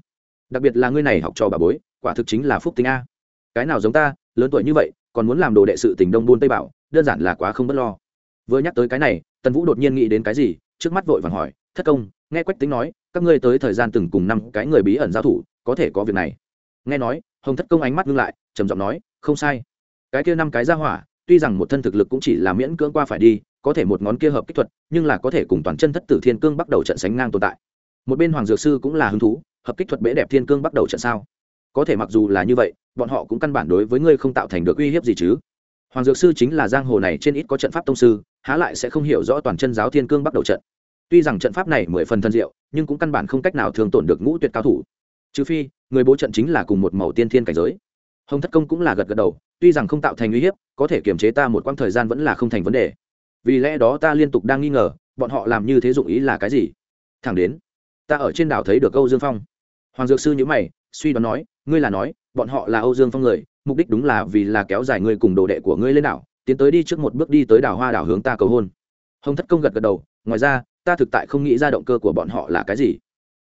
Đặc biệt là ngươi này học trò bà bối, quả thực chính là phúc tính a. Cái nào giống ta, lớn tuổi như vậy, còn muốn làm đồ đệ sự tình đông buôn tây bảo, đơn giản là quá không bất lo. Vừa nhắc tới cái này, tần vũ đột nhiên nghĩ đến cái gì, trước mắt vội vàng hỏi, thất công, nghe quách tính nói, các ngươi tới thời gian từng cùng năm cái người bí ẩn giao thủ, có thể có việc này. Nghe nói, hồng thất công ánh mắt ngưng lại, trầm giọng nói, không sai. Cái kia năm cái ra hỏa, tuy rằng một thân thực lực cũng chỉ là miễn cưỡng qua phải đi có thể một ngón kia hợp kích thuật, nhưng là có thể cùng toàn chân thất tử thiên cương bắt đầu trận sánh ngang tồn tại. Một bên hoàng dược sư cũng là hứng thú, hợp kích thuật bể đẹp thiên cương bắt đầu trận sao? Có thể mặc dù là như vậy, bọn họ cũng căn bản đối với ngươi không tạo thành được uy hiếp gì chứ. Hoàng dược sư chính là giang hồ này trên ít có trận pháp tông sư, há lại sẽ không hiểu rõ toàn chân giáo thiên cương bắt đầu trận. Tuy rằng trận pháp này mười phần thân diệu, nhưng cũng căn bản không cách nào thường tổn được ngũ tuyệt cao thủ. Trừ phi, người bố trận chính là cùng một màu tiên thiên cảnh giới. Hồng thất công cũng là gật gật đầu, tuy rằng không tạo thành uy hiếp, có thể kiềm chế ta một quãng thời gian vẫn là không thành vấn đề vì lẽ đó ta liên tục đang nghi ngờ, bọn họ làm như thế dụng ý là cái gì? Thẳng đến, ta ở trên đảo thấy được Âu dương phong. Hoàng dược sư nhữ mày, suy đoán nói, ngươi là nói, bọn họ là âu dương phong người, mục đích đúng là vì là kéo dài ngươi cùng đồ đệ của ngươi lên đảo, tiến tới đi trước một bước đi tới đảo hoa đảo hướng ta cầu hôn. Hồng thất công gật gật đầu, ngoài ra, ta thực tại không nghĩ ra động cơ của bọn họ là cái gì.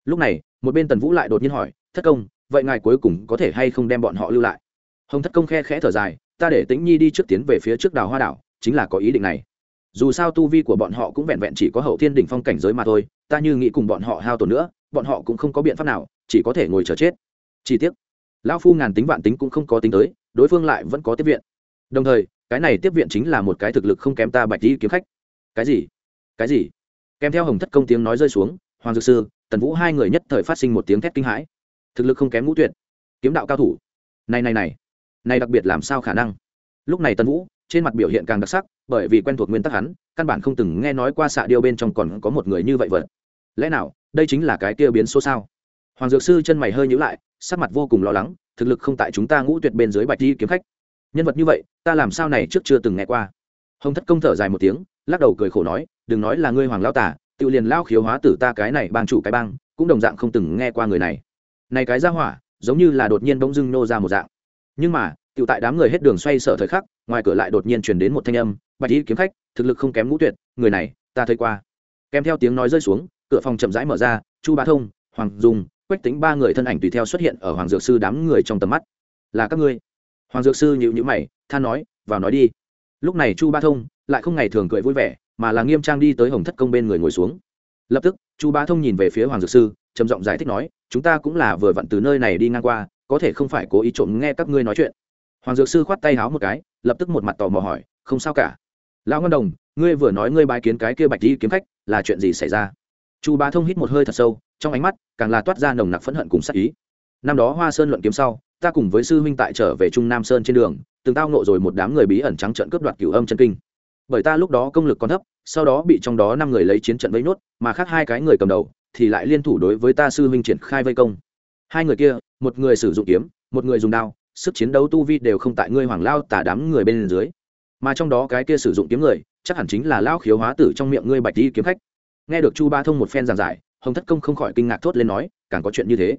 Lúc này, một bên tần vũ lại đột nhiên hỏi, thất công, vậy ngài cuối cùng có thể hay không đem bọn họ lưu lại? Hồng thất công khe khẽ thở dài, ta để tĩnh nhi đi trước tiến về phía trước đảo hoa đảo, chính là có ý định này dù sao tu vi của bọn họ cũng vẹn vẹn chỉ có hậu thiên đỉnh phong cảnh giới mà thôi, ta như nghĩ cùng bọn họ hao tổn nữa, bọn họ cũng không có biện pháp nào, chỉ có thể ngồi chờ chết. Chi tiết lão phu ngàn tính vạn tính cũng không có tính tới, đối phương lại vẫn có tiếp viện. Đồng thời, cái này tiếp viện chính là một cái thực lực không kém ta bạch đi kiếm khách. Cái gì? Cái gì? Kèm theo hồng thất công tiếng nói rơi xuống, hoàng dược sư, tần vũ hai người nhất thời phát sinh một tiếng thét kinh hãi. Thực lực không kém ngũ tuyệt, kiếm đạo cao thủ. Này này này này đặc biệt làm sao khả năng? Lúc này tần vũ, trên mặt biểu hiện càng đặc sắc bởi vì quen thuộc nguyên tắc hắn, căn bản không từng nghe nói qua xạ điêu bên trong còn có một người như vậy vật lẽ nào, đây chính là cái kia biến số sao? Hoàng dược sư chân mày hơi nhữ lại, sắc mặt vô cùng lo lắng, thực lực không tại chúng ta ngũ tuyệt bên dưới bạch đi kiếm khách. Nhân vật như vậy, ta làm sao này trước chưa từng nghe qua? Hồng thất công thở dài một tiếng, lắc đầu cười khổ nói, đừng nói là ngươi hoàng lao tả, tự liền lao khiếu hóa tử ta cái này bang chủ cái bang, cũng đồng dạng không từng nghe qua người này. Này cái ra hỏa, giống như là đột nhiên bỗng dưng nô ra một dạng. Nhưng mà tự tại đám người hết đường xoay sở thời khắc, ngoài cửa lại đột nhiên truyền đến một thanh âm, bạch y kiếm khách, thực lực không kém ngũ tuyệt, người này, ta thấy qua. Kèm theo tiếng nói rơi xuống, cửa phòng chậm rãi mở ra, chu bá thông, hoàng dung, quách tính ba người thân ảnh tùy theo xuất hiện ở hoàng dược sư đám người trong tầm mắt. Là các ngươi. Hoàng dược sư nhịu nhữ mày, than nói, vào nói đi. Lúc này chu ba thông lại không ngày thường cười vui vẻ, mà là nghiêm trang đi tới hồng thất công bên người ngồi xuống. Lập tức, chu ba thông nhìn về phía hoàng dược sư, trầm giọng giải thích nói, chúng ta cũng là vừa vặn từ nơi này đi ngang qua, có thể không phải cố ý trộm nghe các ngươi nói chuyện hoàng dược sư khoát tay háo một cái, lập tức một mặt tò mò hỏi, không sao cả. Lão ngân đồng, ngươi vừa nói ngươi bái kiến cái kia bạch đi kiếm khách, là chuyện gì xảy ra? Chu bá thông hít một hơi thật sâu, trong ánh mắt càng là toát ra nồng nặc phẫn hận cùng sắc ý. Năm đó hoa sơn luận kiếm sau, ta cùng với sư huynh tại trở về trung nam sơn trên đường, từng tao nộ rồi một đám người bí ẩn trắng trận cướp đoạt cửu âm chân kinh. Bởi ta lúc đó công lực còn thấp, sau đó bị trong đó năm người lấy chiến trận vây nốt, mà khác hai cái người cầm đầu thì lại liên thủ đối với ta sư huynh triển khai vây công. Hai người kia, một người sử dụng kiếm, một người dùng đao sức chiến đấu tu vi đều không tại ngươi hoàng lao tả đám người bên dưới. Mà trong đó cái kia sử dụng kiếm người, chắc hẳn chính là lao khiếu hóa tử trong miệng ngươi bạch đi kiếm khách. Nghe được chu ba thông một phen giảng giải, hồng thất công không khỏi kinh ngạc thốt lên nói, càng có chuyện như thế.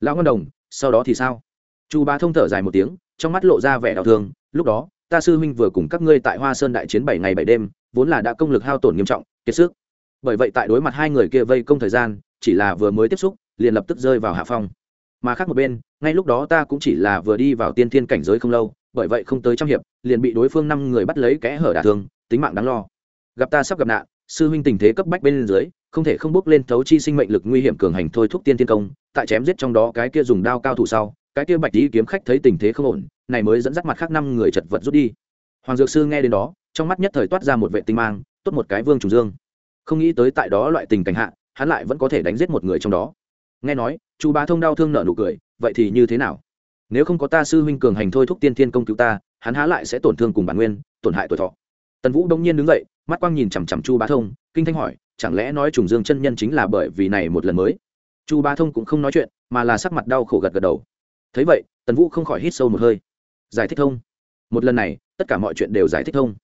Lão ngân đồng, sau đó thì sao? Chu ba thông thở dài một tiếng, trong mắt lộ ra vẻ đau thương, lúc đó, ta sư huynh vừa cùng các ngươi tại hoa sơn đại chiến bảy ngày bảy đêm, vốn là đã công lực hao tổn nghiêm trọng, kiệt sức. Bởi vậy tại đối mặt hai người kia vây công thời gian, chỉ là vừa mới tiếp xúc, liền lập tức rơi vào hạ phong mà khác một bên, ngay lúc đó ta cũng chỉ là vừa đi vào tiên thiên cảnh giới không lâu, bởi vậy không tới trăm hiệp, liền bị đối phương năm người bắt lấy kẽ hở đả thương, tính mạng đáng lo. Gặp ta sắp gặp nạn, sư huynh tình thế cấp bách bên dưới, không thể không bước lên thấu chi sinh mệnh lực nguy hiểm cường hành thôi thúc tiên thiên công, tại chém giết trong đó cái kia dùng đao cao thủ sau, cái kia bạch đi kiếm khách thấy tình thế không ổn, này mới dẫn dắt mặt khác năm người chật vật rút đi. Hoàng dược sư nghe đến đó, trong mắt nhất thời toát ra một vệ tinh mang, tốt một cái vương trùng dương. Không nghĩ tới tại đó loại tình cảnh hạ, hắn lại vẫn có thể đánh giết một người trong đó nghe nói chu bá thông đau thương nợ nụ cười, vậy thì như thế nào? Nếu không có ta sư huynh cường hành thôi thúc tiên thiên công cứu ta, hắn há lại sẽ tổn thương cùng bản nguyên, tổn hại tuổi thọ. Tần vũ đông nhiên đứng dậy, mắt quang nhìn chằm chằm chu bá thông, kinh thanh hỏi, chẳng lẽ nói trùng dương chân nhân chính là bởi vì này một lần mới? Chu bá thông cũng không nói chuyện, mà là sắc mặt đau khổ gật gật đầu. Thấy vậy, tần vũ không khỏi hít sâu một hơi. Giải thích thông một lần này, tất cả mọi chuyện đều giải thích thông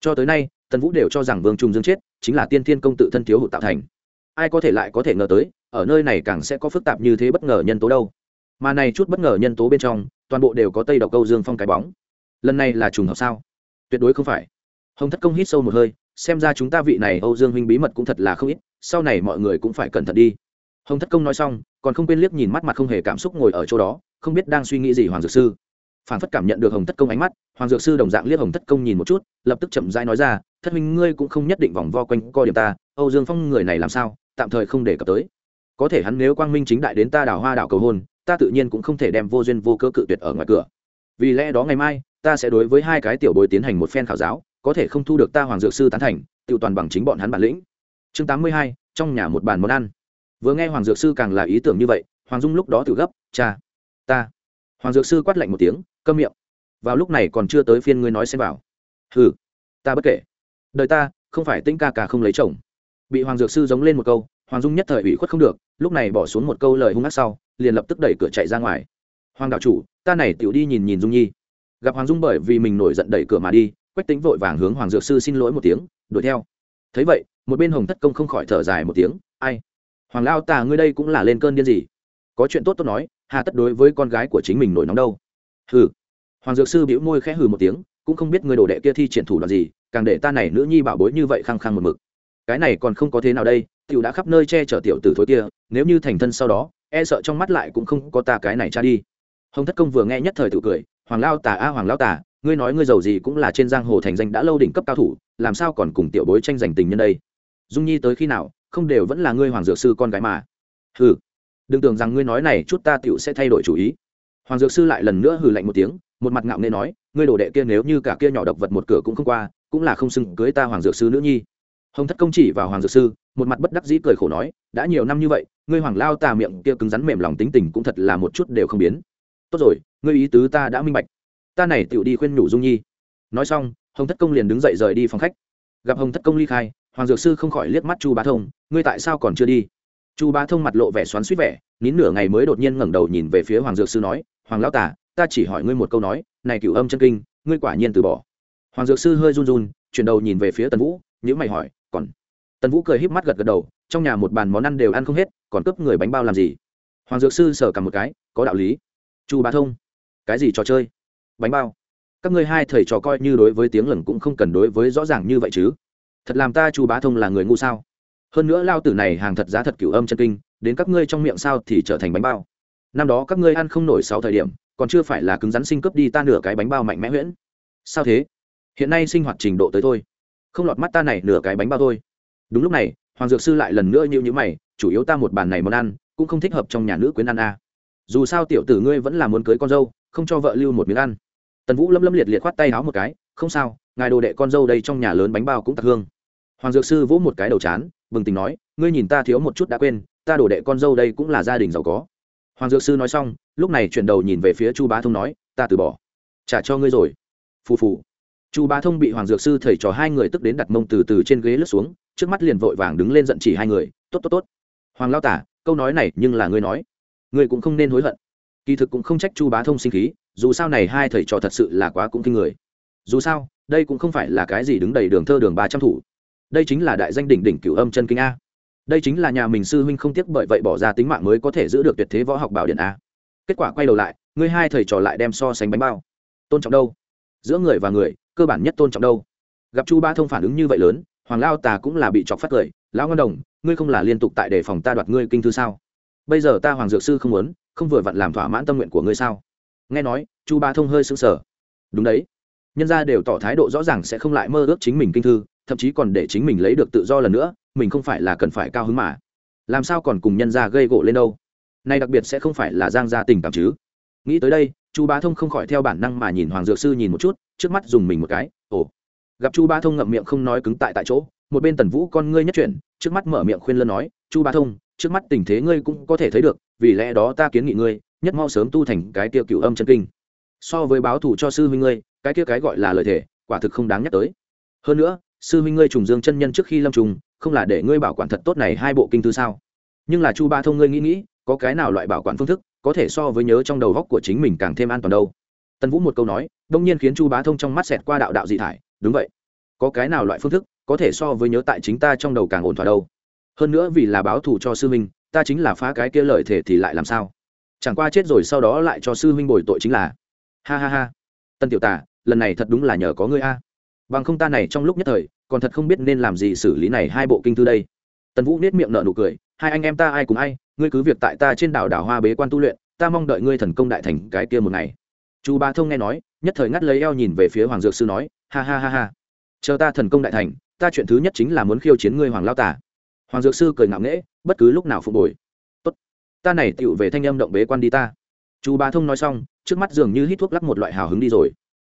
cho tới nay, tần vũ đều cho rằng vương trùng dương chết, chính là tiên thiên công tự thân thiếu hụt tạo thành ai có thể lại có thể ngờ tới, ở nơi này càng sẽ có phức tạp như thế bất ngờ nhân tố đâu. Mà này chút bất ngờ nhân tố bên trong, toàn bộ đều có tây độc câu dương phong cái bóng. Lần này là trùng hợp sao? Tuyệt đối không phải. Hồng thất công hít sâu một hơi, xem ra chúng ta vị này âu dương huynh bí mật cũng thật là không ít, sau này mọi người cũng phải cẩn thận đi. Hồng thất công nói xong, còn không quên liếc nhìn mắt mặt không hề cảm xúc ngồi ở chỗ đó, không biết đang suy nghĩ gì hoàng dược sư. Phản phất cảm nhận được hồng thất công ánh mắt, hoàng dược sư đồng dạng liếc hồng thất công nhìn một chút, lập tức chậm rãi nói ra, thất huynh ngươi cũng không nhất định vòng vo quanh co điểm ta, âu dương phong người này làm sao tạm thời không để cập tới. Có thể hắn nếu quang minh chính đại đến ta đào hoa đảo cầu hôn, ta tự nhiên cũng không thể đem vô duyên vô cơ cự tuyệt ở ngoài cửa. Vì lẽ đó ngày mai, ta sẽ đối với hai cái tiểu bối tiến hành một phen khảo giáo, có thể không thu được ta hoàng dược sư tán thành tự toàn bằng chính bọn hắn bản lĩnh. Chương tám mươi hai, trong nhà một bàn món ăn. Vừa nghe hoàng dược sư càng là ý tưởng như vậy, hoàng dung lúc đó tự gấp, cha, ta. Hoàng dược sư quát lạnh một tiếng, câm miệng. Vào lúc này còn chưa tới phiên ngươi nói xem vào. Hừ, ta bất kể. Đời ta, không phải tinh ca ca không lấy chồng bị hoàng dược sư giống lên một câu, hoàng dung nhất thời ủy khuất không được, lúc này bỏ xuống một câu lời hung ác sau, liền lập tức đẩy cửa chạy ra ngoài. Hoàng đạo chủ, ta này tiểu đi nhìn nhìn dung nhi. Gặp hoàng dung bởi vì mình nổi giận đẩy cửa mà đi, quách tính vội vàng hướng hoàng dược sư xin lỗi một tiếng, đuổi theo. Thấy vậy, một bên hồng thất công không khỏi thở dài một tiếng, ai? Hoàng lao tà ngươi đây cũng là lên cơn điên gì? Có chuyện tốt tốt nói, hà tất đối với con gái của chính mình nổi nóng đâu. Hừ. Hoàng dược sư bĩu môi khẽ hừ một tiếng, cũng không biết người đồ đệ kia thi triển thủ đoạn gì, càng để ta này nữ nhi bảo bối như vậy khăng khăng một mực cái này còn không có thế nào đây, tiểu đã khắp nơi che chở tiểu tử thối kia, nếu như thành thân sau đó e sợ trong mắt lại cũng không có ta cái này cha đi. Hồng thất công vừa nghe nhất thời tự cười, hoàng lao tà a, hoàng lao tà, ngươi nói ngươi giàu gì cũng là trên giang hồ thành danh đã lâu đỉnh cấp cao thủ, làm sao còn cùng tiểu bối tranh giành tình nhân đây? Dung nhi tới khi nào, không đều vẫn là ngươi hoàng dược sư con gái mà. Hừ, đừng tưởng rằng ngươi nói này, chút ta tiểu sẽ thay đổi chủ ý. Hoàng dược sư lại lần nữa hừ lạnh một tiếng, một mặt ngạo nghễ nói, ngươi đồ đệ kia nếu như cả kia nhỏ độc vật một cửa cũng không qua, cũng là không xứng cưới ta hoàng dược sư nữ nhi hồng thất công chỉ vào hoàng dược sư, một mặt bất đắc dĩ cười khổ nói, đã nhiều năm như vậy, ngươi hoàng lao tà miệng kia cứng rắn mềm lòng tính tình cũng thật là một chút đều không biến. Tốt rồi, ngươi ý tứ ta đã minh bạch. Ta này tựu đi khuyên nhủ dung nhi. Nói xong, hồng thất công liền đứng dậy rời đi phòng khách. Gặp hồng thất công ly khai, hoàng dược sư không khỏi liếc mắt chu bá thông, ngươi tại sao còn chưa đi? Chu bá thông mặt lộ vẻ xoắn suýt vẻ, nín nửa ngày mới đột nhiên ngẩng đầu nhìn về phía hoàng dược sư nói, hoàng lao tả ta chỉ hỏi ngươi một câu nói, này cửu âm chân kinh, ngươi quả nhiên từ bỏ. Hoàng dược sư hơi run run, chuyển đầu nhìn về phía tần vũ nhữ mày hỏi còn tần vũ cười híp mắt gật gật đầu trong nhà một bàn món ăn đều ăn không hết còn cướp người bánh bao làm gì hoàng dược sư sở cả một cái có đạo lý chu bá thông cái gì trò chơi bánh bao các ngươi hai thầy trò coi như đối với tiếng lẩn cũng không cần đối với rõ ràng như vậy chứ thật làm ta chu bá thông là người ngu sao hơn nữa lao tử này hàng thật giá thật cửu âm chân kinh đến các ngươi trong miệng sao thì trở thành bánh bao năm đó các ngươi ăn không nổi sáu thời điểm còn chưa phải là cứng rắn sinh cướp đi ta nửa cái bánh bao mạnh mẽ huyễn sao thế hiện nay sinh hoạt trình độ tới thôi không lọt mắt ta này nửa cái bánh bao thôi. Đúng lúc này, hoàng dược sư lại lần nữa như như mày, chủ yếu ta một bàn này món ăn, cũng không thích hợp trong nhà nữ quyến ăn a à. dù sao tiểu tử ngươi vẫn là muốn cưới con dâu, không cho vợ lưu một miếng ăn. Tần vũ lâm lâm liệt liệt khoát tay háo một cái, không sao, ngài đồ đệ con dâu đây trong nhà lớn bánh bao cũng tặc hương. Hoàng dược sư vỗ một cái đầu chán, bừng tỉnh nói, ngươi nhìn ta thiếu một chút đã quên, ta đồ đệ con dâu đây cũng là gia đình giàu có. Hoàng dược sư nói xong, lúc này chuyển đầu nhìn về phía chu bá thông nói, ta từ bỏ. Trả cho ngươi rồi. Phù phù chu bá thông bị hoàng dược sư thầy trò hai người tức đến đặt mông từ từ trên ghế lướt xuống, trước mắt liền vội vàng đứng lên giận chỉ hai người, tốt tốt tốt. Hoàng lao tả, câu nói này nhưng là ngươi nói. Ngươi cũng không nên hối hận. Kỳ thực cũng không trách chu bá thông sinh khí, dù sao này hai thầy trò thật sự là quá cũng kinh người. Dù sao, đây cũng không phải là cái gì đứng đầy đường thơ đường ba trăm thủ. Đây chính là đại danh đỉnh đỉnh cửu âm chân kinh a. Đây chính là nhà mình sư huynh không tiếc bởi vậy bỏ ra tính mạng mới có thể giữ được tuyệt thế võ học bảo điện a. Kết quả quay đầu lại, ngươi hai thầy trò lại đem so sánh bánh bao. Tôn trọng đâu? Giữa người và người cơ bản nhất tôn trọng đâu. Gặp chu ba thông phản ứng như vậy lớn, hoàng lao tà cũng là bị chọc phát cười, lão ngân đồng, ngươi không là liên tục tại đề phòng ta đoạt ngươi kinh thư sao? Bây giờ ta hoàng dược sư không muốn, không vừa vặn làm thỏa mãn tâm nguyện của ngươi sao? Nghe nói, chu ba thông hơi sững sờ. Đúng đấy. Nhân gia đều tỏ thái độ rõ ràng sẽ không lại mơ ước chính mình kinh thư, thậm chí còn để chính mình lấy được tự do lần nữa, mình không phải là cần phải cao hứng mà. Làm sao còn cùng nhân gia gây gỗ lên đâu? Nay đặc biệt sẽ không phải là giang gia tình cảm chứ. Nghĩ tới đây, chu bá thông không khỏi theo bản năng mà nhìn hoàng dược sư nhìn một chút trước mắt dùng mình một cái, ồ. Gặp chu Ba thông ngậm miệng không nói cứng tại tại chỗ, một bên tần vũ con ngươi nhất chuyển, trước mắt mở miệng khuyên lân nói, chu Ba thông, trước mắt tình thế ngươi cũng có thể thấy được, vì lẽ đó ta kiến nghị ngươi, nhất mau sớm tu thành cái tiêu cựu âm chân kinh. So với báo thủ cho sư huynh ngươi, cái kia cái gọi là lời thể quả thực không đáng nhắc tới. Hơn nữa, sư huynh ngươi trùng dương chân nhân trước khi lâm trùng, không là để ngươi bảo quản thật tốt này hai bộ kinh thư sao? Nhưng là chu ba thông ngươi nghĩ nghĩ, có cái nào loại bảo quản phương thức, có thể so với nhớ trong đầu góc của chính mình càng thêm an toàn đâu? Tần vũ một câu nói, đông nhiên khiến chu bá thông trong mắt xẹt qua đạo đạo dị thải, đúng vậy. Có cái nào loại phương thức có thể so với nhớ tại chính ta trong đầu càng ổn thỏa đâu? Hơn nữa vì là báo thù cho sư huynh, ta chính là phá cái kia lợi thể thì lại làm sao? Chẳng qua chết rồi sau đó lại cho sư huynh bồi tội chính là. Ha ha ha. Tân tiểu tả lần này thật đúng là nhờ có ngươi a. Bằng không ta này trong lúc nhất thời, còn thật không biết nên làm gì xử lý này hai bộ kinh thư đây. Tần vũ nết miệng nở nụ cười, hai anh em ta ai cùng ai, ngươi cứ việc tại ta trên đảo đảo hoa bế quan tu luyện, ta mong đợi ngươi thần công đại thành cái kia một ngày chu ba thông nghe nói, nhất thời ngắt lấy eo nhìn về phía hoàng dược sư nói, ha ha ha ha, chờ ta thần công đại thành, ta chuyện thứ nhất chính là muốn khiêu chiến ngươi hoàng lao tả. Hoàng dược sư cười ngạo nghễ, bất cứ lúc nào phục hồi. Tốt, ta này tựu về thanh âm động bế quan đi ta. Chu ba thông nói xong, trước mắt dường như hít thuốc lắc một loại hào hứng đi rồi.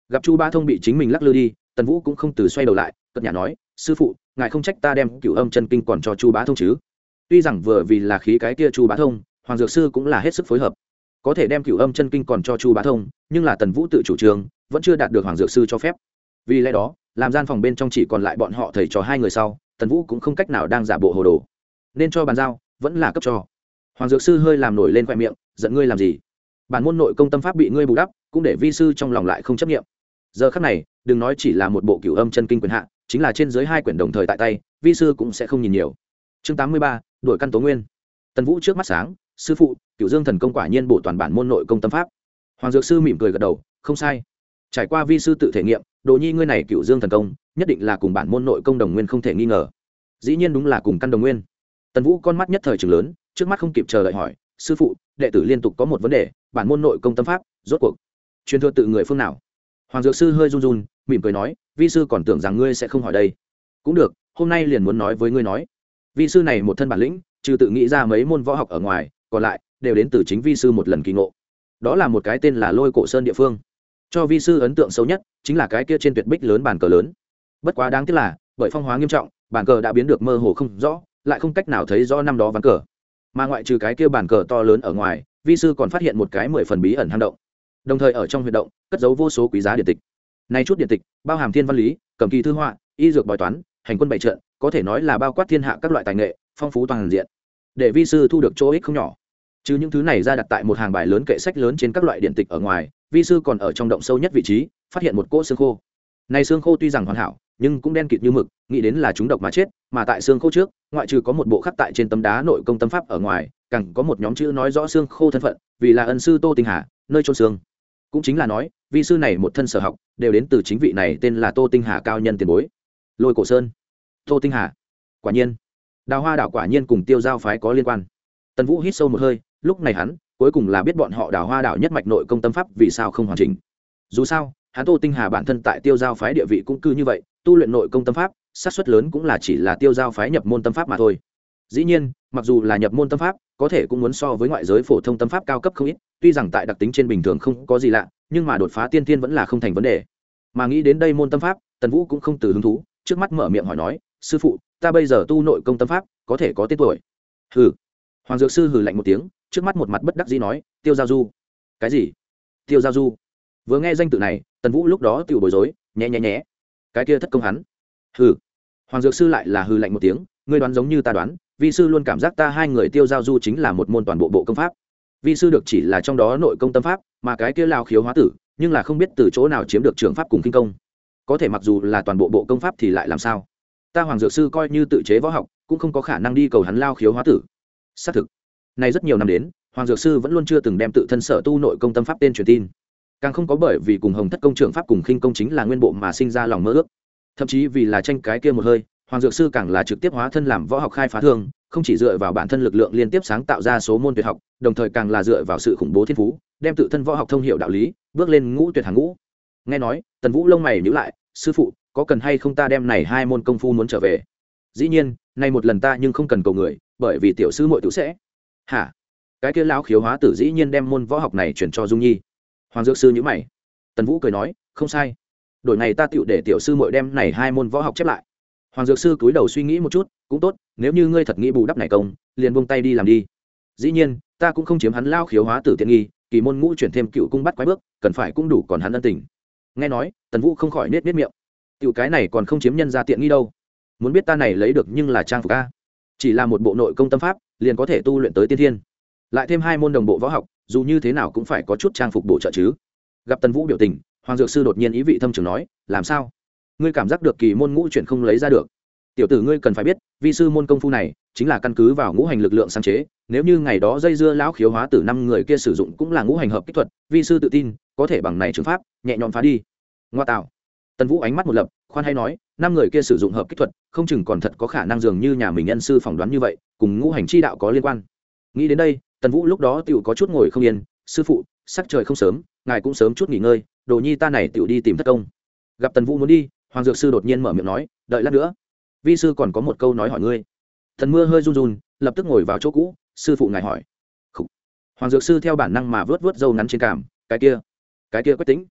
Gặp chu ba thông bị chính mình lắc lư đi, tần vũ cũng không từ xoay đầu lại cất nhà nói, sư phụ, ngài không trách ta đem cựu âm chân kinh còn cho chu bá thông chứ. Tuy rằng vừa vì là khí cái kia chu bá thông, hoàng dược sư cũng là hết sức phối hợp có thể đem cửu âm chân kinh còn cho chu bá thông, nhưng là tần vũ tự chủ trương vẫn chưa đạt được hoàng dược sư cho phép. Vì lẽ đó, làm gian phòng bên trong chỉ còn lại bọn họ thầy trò hai người sau, tần vũ cũng không cách nào đang giả bộ hồ đồ. Nên cho bàn giao, vẫn là cấp cho. Hoàng dược sư hơi làm nổi lên khoe miệng, giận ngươi làm gì? Bản môn nội công tâm pháp bị ngươi bù đắp, cũng để vi sư trong lòng lại không chấp nghiệm giờ khắc này, đừng nói chỉ là một bộ cửu âm chân kinh quyền hạ, chính là trên dưới hai quyển đồng thời tại tay, vi sư cũng sẽ không nhìn nhiều. Chương tám mươi ba đội căn tố nguyên. Tần vũ trước mắt sáng sư phụ cựu dương thần công quả nhiên bổ toàn bản môn nội công tâm pháp. Hoàng dược sư mỉm cười gật đầu, không sai. Trải qua vi sư tự thể nghiệm, đồ nhi ngươi này cựu dương thần công, nhất định là cùng bản môn nội công đồng nguyên không thể nghi ngờ. Dĩ nhiên đúng là cùng căn đồng nguyên. Tần vũ con mắt nhất thời trường lớn, trước mắt không kịp chờ đợi hỏi, sư phụ, đệ tử liên tục có một vấn đề, bản môn nội công tâm pháp, rốt cuộc, truyền thừa tự người phương nào? Hoàng dược sư hơi run run, mỉm cười nói, vi sư còn tưởng rằng ngươi sẽ không hỏi đây. Cũng được, hôm nay liền muốn nói với ngươi nói. Vi sư này một thân bản lĩnh, trừ tự nghĩ ra mấy môn võ học ở ngoài còn lại đều đến từ chính vi sư một lần kỳ ngộ. Đó là một cái tên là lôi cổ sơn địa phương. Cho vi sư ấn tượng xấu nhất chính là cái kia trên tuyệt bích lớn bàn cờ lớn. Bất quá đáng tiếc là, bởi phong hóa nghiêm trọng, bàn cờ đã biến được mơ hồ không rõ, lại không cách nào thấy rõ năm đó ván cờ. Mà ngoại trừ cái kia bàn cờ to lớn ở ngoài, vi sư còn phát hiện một cái mười phần bí ẩn hang động. Đồng thời ở trong huyệt động, cất giấu vô số quý giá điện tịch. Nay chút điện tịch, bao hàm thiên văn lý, cầm kỳ thư họa, y dược bói toán, hành quân bày trận, có thể nói là bao quát thiên hạ các loại tài nghệ, phong phú toàn diện. Để vi sư thu được chỗ ích không nhỏ chứ những thứ này ra đặt tại một hàng bài lớn kệ sách lớn trên các loại điện tịch ở ngoài, vi sư còn ở trong động sâu nhất vị trí, phát hiện một cỗ xương khô. Này xương khô tuy rằng hoàn hảo, nhưng cũng đen kịt như mực, nghĩ đến là chúng độc mà chết, mà tại xương khô trước, ngoại trừ có một bộ khắc tại trên tấm đá nội công tâm pháp ở ngoài, càng có một nhóm chữ nói rõ xương khô thân phận, vì là ân sư tô tinh hà, nơi chôn xương. Cũng chính là nói, vi sư này một thân sở học, đều đến từ chính vị này tên là tô tinh hà cao nhân tiền bối. Lôi cổ sơn. Tô tinh hà. Quả nhiên. Đào hoa đảo quả nhiên cùng tiêu giao phái có liên quan. Tần vũ hít sâu một hơi lúc này hắn, cuối cùng là biết bọn họ đào hoa đảo nhất mạch nội công tâm pháp vì sao không hoàn chỉnh. Dù sao, hắn tô tinh hà bản thân tại tiêu giao phái địa vị cũng cư như vậy, tu luyện nội công tâm pháp sát xuất lớn cũng là chỉ là tiêu giao phái nhập môn tâm pháp mà thôi. Dĩ nhiên, mặc dù là nhập môn tâm pháp, có thể cũng muốn so với ngoại giới phổ thông tâm pháp cao cấp không ít, tuy rằng tại đặc tính trên bình thường không có gì lạ, nhưng mà đột phá tiên tiên vẫn là không thành vấn đề. Mà nghĩ đến đây môn tâm pháp, tần vũ cũng không từ hứng thú, trước mắt mở miệng hỏi nói, sư phụ, ta bây giờ tu nội công tâm pháp, có thể có tên tuổi? Hừ. Hoàng dược sư hừ lạnh một tiếng trước mắt một mặt bất đắc dĩ nói, tiêu giao du. Cái gì? Tiêu giao du. Vừa nghe danh tự này, tần vũ lúc đó tự bối rối nhé nhé nhé cái kia thất công hắn. Hừ. Hoàng dược sư lại là hừ lạnh một tiếng, ngươi đoán giống như ta đoán, vi sư luôn cảm giác ta hai người tiêu giao du chính là một môn toàn bộ bộ công pháp. Vi sư được chỉ là trong đó nội công tâm pháp, mà cái kia lao khiếu hóa tử, nhưng là không biết từ chỗ nào chiếm được trường pháp cùng kinh công. Có thể mặc dù là toàn bộ bộ công pháp thì lại làm sao? Ta hoàng dược sư coi như tự chế võ học, cũng không có khả năng đi cầu hắn lao khiếu hóa tử. Xác thực nay rất nhiều năm đến, hoàng dược sư vẫn luôn chưa từng đem tự thân sở tu nội công tâm pháp tên truyền tin. Càng không có bởi vì cùng hồng thất công trưởng pháp cùng khinh công chính là nguyên bộ mà sinh ra lòng mơ ước. Thậm chí vì là tranh cái kia một hơi, hoàng dược sư càng là trực tiếp hóa thân làm võ học khai phá thương, không chỉ dựa vào bản thân lực lượng liên tiếp sáng tạo ra số môn tuyệt học, đồng thời càng là dựa vào sự khủng bố thiên phú, đem tự thân võ học thông hiệu đạo lý, bước lên ngũ tuyệt hàng ngũ. Nghe nói, tần vũ lông mày nhữ lại, sư phụ, có cần hay không ta đem này hai môn công phu muốn trở về? Dĩ nhiên, nay một lần ta nhưng không cần cầu người, bởi vì tiểu sư muội tự sẽ hả? Cái kia lão khiếu hóa tử dĩ nhiên đem môn võ học này chuyển cho dung nhi. Hoàng dược sư nhữ mày. Tần vũ cười nói, không sai. Đổi ngày ta tựu để tiểu sư muội đem này hai môn võ học chép lại. Hoàng dược sư cúi đầu suy nghĩ một chút, cũng tốt, nếu như ngươi thật nghĩ bù đắp này công, liền buông tay đi làm đi. Dĩ nhiên, ta cũng không chiếm hắn lao khiếu hóa tử tiện nghi, kỳ môn ngũ chuyển thêm cựu cung bắt quái bước, cần phải cũng đủ còn hắn ân tình. Nghe nói, tần vũ không khỏi nết nết miệng. Cựu cái này còn không chiếm nhân ra tiện nghi đâu. Muốn biết ta này lấy được nhưng là trang phục a chỉ là một bộ nội công tâm pháp, liền có thể tu luyện tới tiên thiên. Lại thêm hai môn đồng bộ võ học, dù như thế nào cũng phải có chút trang phục bổ trợ chứ. Gặp tần vũ biểu tình, hoàng dược sư đột nhiên ý vị thâm trường nói, làm sao? Ngươi cảm giác được kỳ môn ngũ chuyển không lấy ra được. Tiểu tử ngươi cần phải biết, vi sư môn công phu này, chính là căn cứ vào ngũ hành lực lượng sáng chế, nếu như ngày đó dây dưa lão khiếu hóa tử năm người kia sử dụng cũng là ngũ hành hợp kích thuật, vi sư tự tin, có thể bằng này trường pháp, nhẹ nhõm phá đi. Ngoa tạo. Tần vũ ánh mắt một lập khoan hay nói, năm người kia sử dụng hợp kích thuật, không chừng còn thật có khả năng dường như nhà mình nhân sư phỏng đoán như vậy, cùng ngũ hành chi đạo có liên quan. Nghĩ đến đây, tần vũ lúc đó tựu có chút ngồi không yên, sư phụ, sắc trời không sớm, ngài cũng sớm chút nghỉ ngơi, đồ nhi ta này tựu đi tìm thất công. Gặp tần vũ muốn đi, hoàng dược sư đột nhiên mở miệng nói, đợi lát nữa, vi sư còn có một câu nói hỏi ngươi. Thần mưa hơi run run, lập tức ngồi vào chỗ cũ, sư phụ ngài hỏi. Hoàng dược sư theo bản năng mà vớt vớt dâu ngắn trên cảm cái kia cái kia quách tính,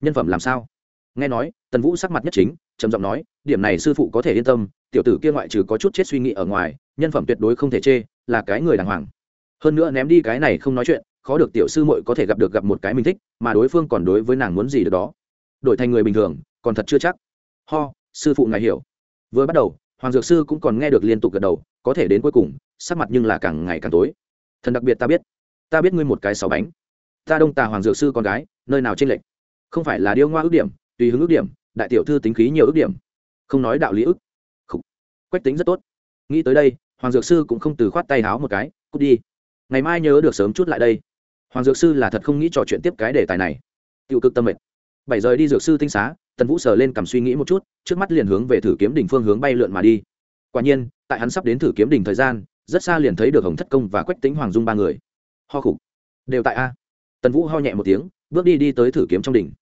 nhân phẩm làm sao? Nghe nói, tần vũ sắc mặt nhất chính trầm giọng nói, điểm này sư phụ có thể yên tâm, tiểu tử kia ngoại trừ có chút chết suy nghĩ ở ngoài, nhân phẩm tuyệt đối không thể chê, là cái người đàng hoàng. Hơn nữa ném đi cái này không nói chuyện, khó được tiểu sư muội có thể gặp được gặp một cái mình thích, mà đối phương còn đối với nàng muốn gì được đó. Đổi thành người bình thường, còn thật chưa chắc. Ho, sư phụ ngài hiểu. Vừa bắt đầu, hoàng dược sư cũng còn nghe được liên tục gật đầu, có thể đến cuối cùng, sắc mặt nhưng là càng ngày càng tối. Thần đặc biệt ta biết ta biết ngươi một cái sáu bánh. Ta đông tà hoàng dược sư con gái, nơi nào trên lệnh không phải là điêu ngoa ước điểm, tùy hứng ước điểm đại tiểu thư tính khí nhiều ước điểm. Không nói đạo lý ức. Khủ. quách tính rất tốt. Nghĩ tới đây, hoàng dược sư cũng không từ khoát tay háo một cái, cút đi. Ngày mai nhớ được sớm chút lại đây. Hoàng dược sư là thật không nghĩ trò chuyện tiếp cái đề tài này. Tiêu cực tâm mệt. Bảy giờ đi dược sư tinh xá, tần vũ sờ lên cầm suy nghĩ một chút, trước mắt liền hướng về thử kiếm đỉnh phương hướng bay lượn mà đi. Quả nhiên, tại hắn sắp đến thử kiếm đỉnh thời gian, rất xa liền thấy được hồng thất công và quách tính hoàng dung ba người. Ho khục. Đều tại a. Tần vũ ho nhẹ một tiếng, bước đi đi tới thử kiếm trong đỉnh.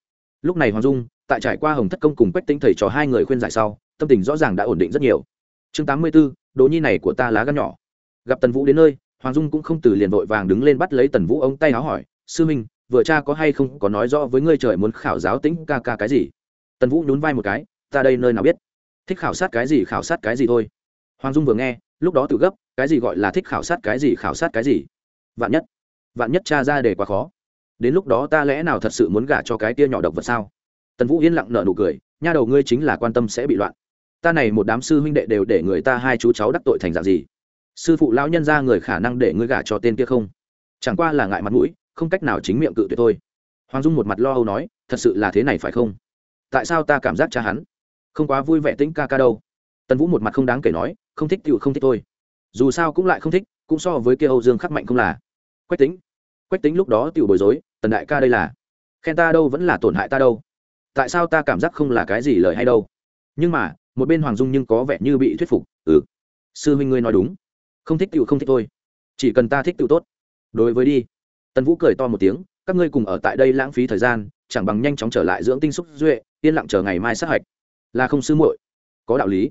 Lúc này hoàng dung tại trải qua hồng thất công cùng quách tính thầy trò hai người khuyên giải sau, tâm tình rõ ràng đã ổn định rất nhiều. Chương tám mươi b ố đỗ nhi này của ta lá gan nhỏ. Gặp tần vũ đến nơi, hoàng dung cũng không từ liền vội vàng đứng lên bắt lấy tần vũ ông tay áo hỏi, sư minh, vừa cha có hay không có nói rõ với ngươi trời muốn khảo giáo tĩnh ca ca cái gì? Tần vũ nhún vai một cái, ta đây nơi nào biết? Thích khảo sát cái gì khảo sát cái gì thôi. Hoàng dung vừa nghe, lúc đó tự gấp, cái gì gọi là thích khảo sát cái gì khảo sát cái gì? Vạn nhất vạn nhất cha ra để quá khó. Đến lúc đó ta lẽ nào thật sự muốn gả cho cái tia nhỏ độc vật sao? Tần vũ yên lặng nợ nụ cười, nha đầu ngươi chính là quan tâm sẽ bị loạn. Ta này một đám sư huynh đệ đều để người ta hai chú cháu đắc tội thành dạng gì? Sư phụ lão nhân ra người khả năng để ngươi gả cho tên kia không? Chẳng qua là ngại mặt mũi, không cách nào chính miệng cự tuyệt thôi. Hoàng dung một mặt lo âu nói, thật sự là thế này phải không? Tại sao ta cảm giác cha hắn không quá vui vẻ tĩnh ca ca đâu? Tần vũ một mặt không đáng kể nói, không thích tựu không thích thôi. Dù sao cũng lại không thích, cũng so với kia âu dương khắc mạnh không là. Quách tính quách tính lúc đó tựu bối rối, tần đại ca đây là. Khen ta đâu vẫn là tổn hại ta đâu tại sao ta cảm giác không là cái gì lời hay đâu? Nhưng mà, một bên hoàng dung nhưng có vẻ như bị thuyết phục ừ sư huynh ngươi nói đúng. Không thích tựu không thích thôi. Chỉ cần ta thích tựu tốt. Đối với đi. Tần vũ cười to một tiếng, các ngươi cùng ở tại đây lãng phí thời gian, chẳng bằng nhanh chóng trở lại dưỡng tinh xúc duệ, yên lặng chờ ngày mai sát hạch. Là không sư muội. Có đạo lý.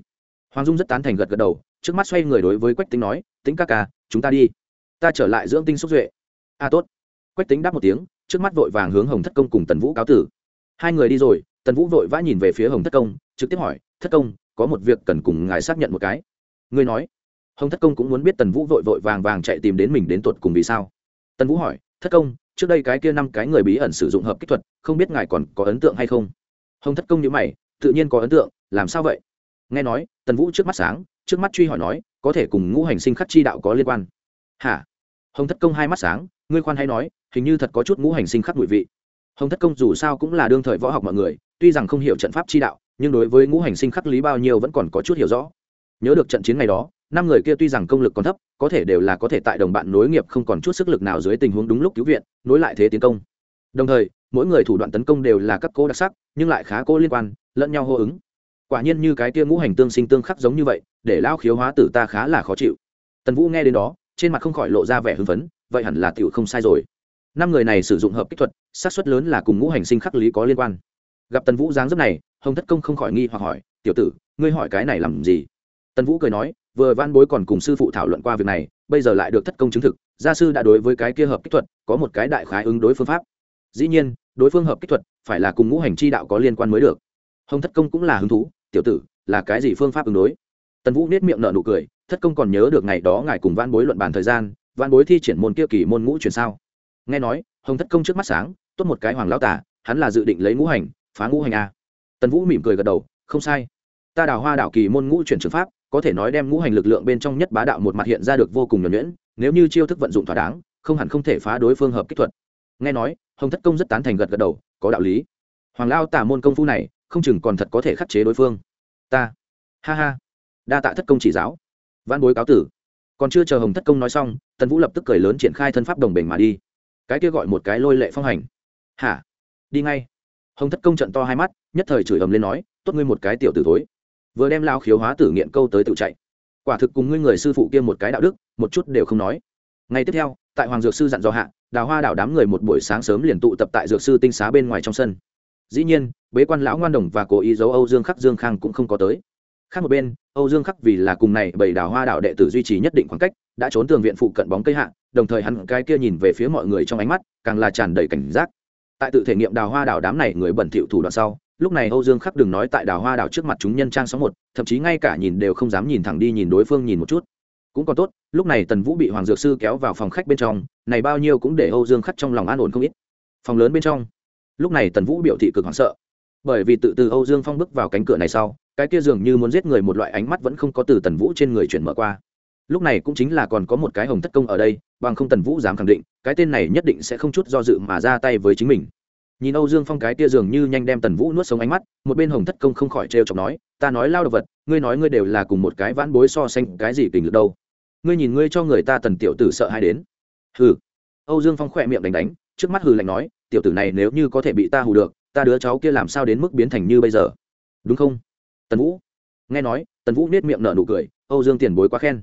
Hoàng dung rất tán thành gật gật đầu, trước mắt xoay người đối với quách tính nói, tính ca ca, chúng ta đi. Ta trở lại dưỡng tinh xúc duệ. A tốt. Quách tính đáp một tiếng, trước mắt vội vàng hướng hồng thất công cùng tần vũ cáo tử hai người đi rồi, tần vũ vội vã nhìn về phía hồng thất công, trực tiếp hỏi, thất công, có một việc cần cùng ngài xác nhận một cái. Ngươi nói, hồng thất công cũng muốn biết tần vũ vội vội vàng vàng chạy tìm đến mình đến tuột cùng vì sao. Tần vũ hỏi, thất công, trước đây cái kia năm cái người bí ẩn sử dụng hợp kích thuật, không biết ngài còn có ấn tượng hay không? Hồng thất công nhớ mày, tự nhiên có ấn tượng, làm sao vậy? Nghe nói, tần vũ trước mắt sáng, trước mắt truy hỏi nói, có thể cùng ngũ hành sinh khắc chi đạo có liên quan? Hả? Hồng thất công hai mắt sáng, ngươi khoan hay nói, hình như thật có chút ngũ hành sinh khắc ngụy vị hồng thất công dù sao cũng là đương thời võ học mọi người, tuy rằng không hiểu trận pháp chi đạo, nhưng đối với ngũ hành sinh khắc lý bao nhiêu vẫn còn có chút hiểu rõ. Nhớ được trận chiến ngày đó, năm người kia tuy rằng công lực còn thấp, có thể đều là có thể tại đồng bạn nối nghiệp không còn chút sức lực nào dưới tình huống đúng lúc cứu viện, nối lại thế tiến công. Đồng thời, mỗi người thủ đoạn tấn công đều là các cố đặc sắc, nhưng lại khá cố liên quan, lẫn nhau hô ứng. Quả nhiên như cái kia ngũ hành tương sinh tương khắc giống như vậy, để lao khiếu hóa tử ta khá là khó chịu. Tần vũ nghe đến đó, trên mặt không khỏi lộ ra vẻ hưng phấn, vậy hẳn là tiểu không sai rồi. Năm người này sử dụng hợp kích thuật xác suất lớn là cùng ngũ hành sinh khắc lý có liên quan. Gặp tần vũ dáng dấp này, hồng thất công không khỏi nghi hoặc hỏi, tiểu tử, ngươi hỏi cái này làm gì? Tần vũ cười nói, vừa văn bối còn cùng sư phụ thảo luận qua việc này, bây giờ lại được thất công chứng thực, gia sư đã đối với cái kia hợp kích thuật có một cái đại khái ứng đối phương pháp. Dĩ nhiên, đối phương hợp kích thuật phải là cùng ngũ hành chi đạo có liên quan mới được. Hồng thất công cũng là hứng thú, tiểu tử, là cái gì phương pháp ứng đối? Tần vũ nết miệng nở nụ cười, thất công còn nhớ được ngày đó ngài cùng văn bối luận bàn thời gian văn bối thi triển môn kia kỳ môn ngũ truyền sao? Nghe nói, hồng thất công trước mắt sáng tốt một cái hoàng lão tả, hắn là dự định lấy ngũ hành, phá ngũ hành a. Tần vũ mỉm cười gật đầu, không sai. Ta đào hoa đảo kỳ môn ngũ chuyển trường pháp, có thể nói đem ngũ hành lực lượng bên trong nhất bá đạo một mặt hiện ra được vô cùng nhuẩn nhuyễn, nếu như chiêu thức vận dụng thỏa đáng, không hẳn không thể phá đối phương hợp kích thuật. Nghe nói, hồng thất công rất tán thành gật gật đầu, có đạo lý. Hoàng lao tả môn công phu này, không chừng còn thật có thể khắc chế đối phương. Ta, ha ha. Đa tạ thất công chỉ giáo. Văn bối cáo tử. Còn chưa chờ hồng thất công nói xong, tần vũ lập tức cười lớn triển khai thân pháp đồng bình mà đi. Cái kia gọi một cái lôi lệ phong hành hả? Đi ngay. Hồng thất công trận to hai mắt, nhất thời chửi ầm lên nói, tốt ngươi một cái tiểu tử thối. Vừa đem lao khiếu hóa tử nghiện câu tới tự chạy. Quả thực cùng ngươi người sư phụ kia một cái đạo đức, một chút đều không nói. Ngày tiếp theo, tại hoàng dược sư dặn dò hạ, đào hoa đảo đám người một buổi sáng sớm liền tụ tập tại dược sư tinh xá bên ngoài trong sân. Dĩ nhiên, bế quan lão ngoan đồng và cố ý giấu âu dương khắc dương khang cũng không có tới. Khác một bên, âu dương khắc vì là cùng này bảy đào hoa đảo đệ tử duy trì nhất định khoảng cách, đã trốn tường viện phụ cận bóng cây hạ, đồng thời hắn cái kia nhìn về phía mọi người trong ánh mắt, càng là tràn đầy cảnh giác tại tự thể nghiệm đào hoa đảo đám này người bẩn thỉu thủ đoạn sau, lúc này âu dương khắc đừng nói tại đào hoa đảo trước mặt chúng nhân trang sóng một, thậm chí ngay cả nhìn đều không dám nhìn thẳng đi nhìn đối phương nhìn một chút. Cũng còn tốt, lúc này tần vũ bị hoàng dược sư kéo vào phòng khách bên trong, này bao nhiêu cũng để âu dương khắc trong lòng an ổn không ít. Phòng lớn bên trong, lúc này tần vũ biểu thị cực hoảng sợ. Bởi vì tự từ âu dương phong bước vào cánh cửa này sau, cái kia dường như muốn giết người một loại ánh mắt vẫn không có từ tần vũ trên người chuyển mở qua lúc này cũng chính là còn có một cái hồng thất công ở đây, bằng không tần vũ dám khẳng định, cái tên này nhất định sẽ không chút do dự mà ra tay với chính mình. Nhìn âu dương phong cái tia dường như nhanh đem tần vũ nuốt sống ánh mắt, một bên hồng thất công không khỏi trêu chọc nói, ta nói lao đ ộ vật, ngươi nói ngươi đều là cùng một cái vãn bối so sánh, cái gì kình được đâu? Ngươi nhìn ngươi cho người ta tần tiểu tử sợ hay đến. Hừ. Âu dương phong khỏe miệng đánh đánh, trước mắt hừ lạnh nói, tiểu tử này nếu như có thể bị ta hù được, ta đứa cháu kia làm sao đến mức biến thành như bây giờ? Đúng không? Tần vũ nghe nói, tần vũ nết miệng nở nụ cười, âu dương tiền bối quá khen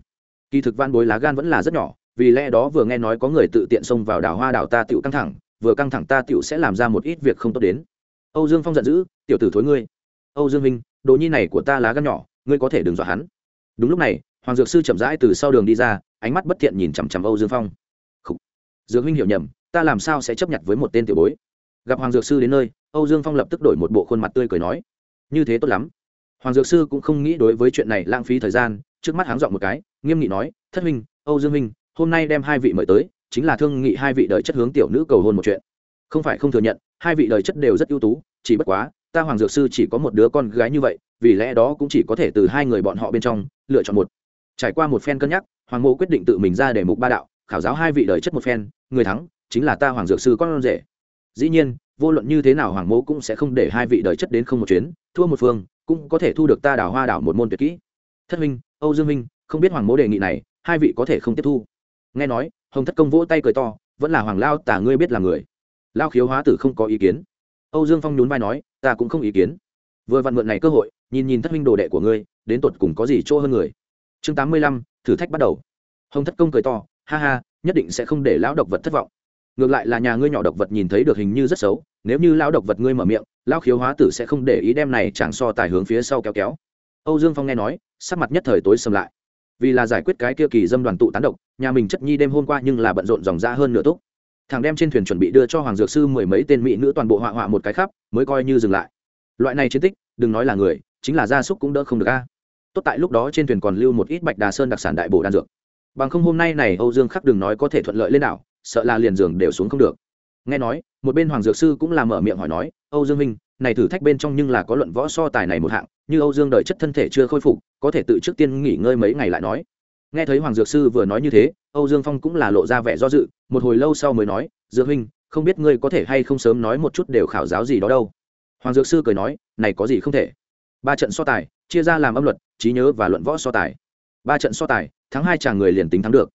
kỳ thực van bối lá gan vẫn là rất nhỏ, vì lẽ đó vừa nghe nói có người tự tiện xông vào đảo hoa đảo ta tựu căng thẳng, vừa căng thẳng ta tựu sẽ làm ra một ít việc không tốt đến. Âu dương phong giận dữ, tiểu tử thối ngươi, âu dương minh đồ nhi này của ta lá gan nhỏ, ngươi có thể đừng dọa hắn. Đúng lúc này, hoàng dược sư chậm rãi từ sau đường đi ra, ánh mắt bất thiện nhìn chằm chằm âu dương phong. Khủ. dược huynh hiểu nhầm, ta làm sao sẽ chấp nhận với một tên tiểu bối? Gặp hoàng dược sư đến nơi, âu dương phong lập tức đổi một bộ khuôn mặt tươi cười nói, như thế tốt lắm. Hoàng dược sư cũng không nghĩ đối với chuyện này lãng phí thời gian trước mắt háng dọn một cái nghiêm nghị nói thất huynh âu dương Minh, hôm nay đem hai vị mời tới chính là thương nghị hai vị đời chất hướng tiểu nữ cầu hôn một chuyện. Không phải không thừa nhận hai vị đời chất đều rất ưu tú chỉ bất quá ta hoàng dược sư chỉ có một đứa con gái như vậy vì lẽ đó cũng chỉ có thể từ hai người bọn họ bên trong lựa chọn một. Trải qua một phen cân nhắc hoàng mộ quyết định tự mình ra để mục ba đạo khảo giáo hai vị đời chất một phen người thắng chính là ta hoàng dược sư con rể. Dĩ nhiên vô luận như thế nào hoàng mẫu cũng sẽ không để hai vị đời chất đến không một chuyến thua một phương cũng có thể thu được ta đào hoa đảo một môn tuyệt kỹ. Thất minh âu dương minh, không biết hoàng mẫu đề nghị này, hai vị có thể không tiếp thu. Nghe nói, hồng thất công vỗ tay cười to, vẫn là hoàng lao tả ngươi biết là người. Lao khiếu hóa tử không có ý kiến. Âu dương phong nhún vai nói, ta cũng không ý kiến. Vừa vặn mượn này cơ hội, nhìn nhìn thất minh đồ đệ của ngươi, đến tột cùng có gì chỗ hơn người. Chương tám mươi lăm, thử thách bắt đầu. Hồng thất công cười to, ha ha, nhất định sẽ không để lão độc vật thất vọng. Ngược lại là nhà ngươi nhỏ độc vật nhìn thấy được hình như rất xấu, nếu như lão độc vật ngươi mở miệng, lão khiếu hóa tử sẽ không để ý đem này chẳng so tài hướng phía sau kéo kéo. Âu dương phong nghe nói sắc mặt nhất thời tối sầm lại. Vì là giải quyết cái kia kỳ dâm đoàn tụ tán độc, nhà mình chất nhi đêm hôm qua nhưng là bận rộn dòng ra hơn nửa túc. Thằng đem trên thuyền chuẩn bị đưa cho hoàng dược sư mười mấy tên mỹ nữ toàn bộ họa họa một cái khắp, mới coi như dừng lại. Loại này chiến tích, đừng nói là người, chính là gia súc cũng đỡ không được a. Tốt tại lúc đó trên thuyền còn lưu một ít bạch đà sơn đặc sản đại bổ đan dược. Bằng không hôm nay này âu dương khắc đừng nói có thể thuận lợi lên nào sợ là liền giường đều xuống không được. Nghe nói, một bên hoàng dược sư cũng làm mở miệng hỏi nói, âu dương minh này thử thách bên trong nhưng là có luận võ so tài này một hạng, như âu dương đợi chất thân thể chưa khôi phục, có thể tự trước tiên nghỉ ngơi mấy ngày lại nói. Nghe thấy hoàng dược sư vừa nói như thế, âu dương phong cũng là lộ ra vẻ do dự, một hồi lâu sau mới nói, dược huynh, không biết ngươi có thể hay không sớm nói một chút đều khảo giáo gì đó đâu. Hoàng dược sư cười nói, này có gì không thể. Ba trận so tài, chia ra làm âm luật, trí nhớ và luận võ so tài. Ba trận so tài, thắng hai chàng người liền tính thắng được.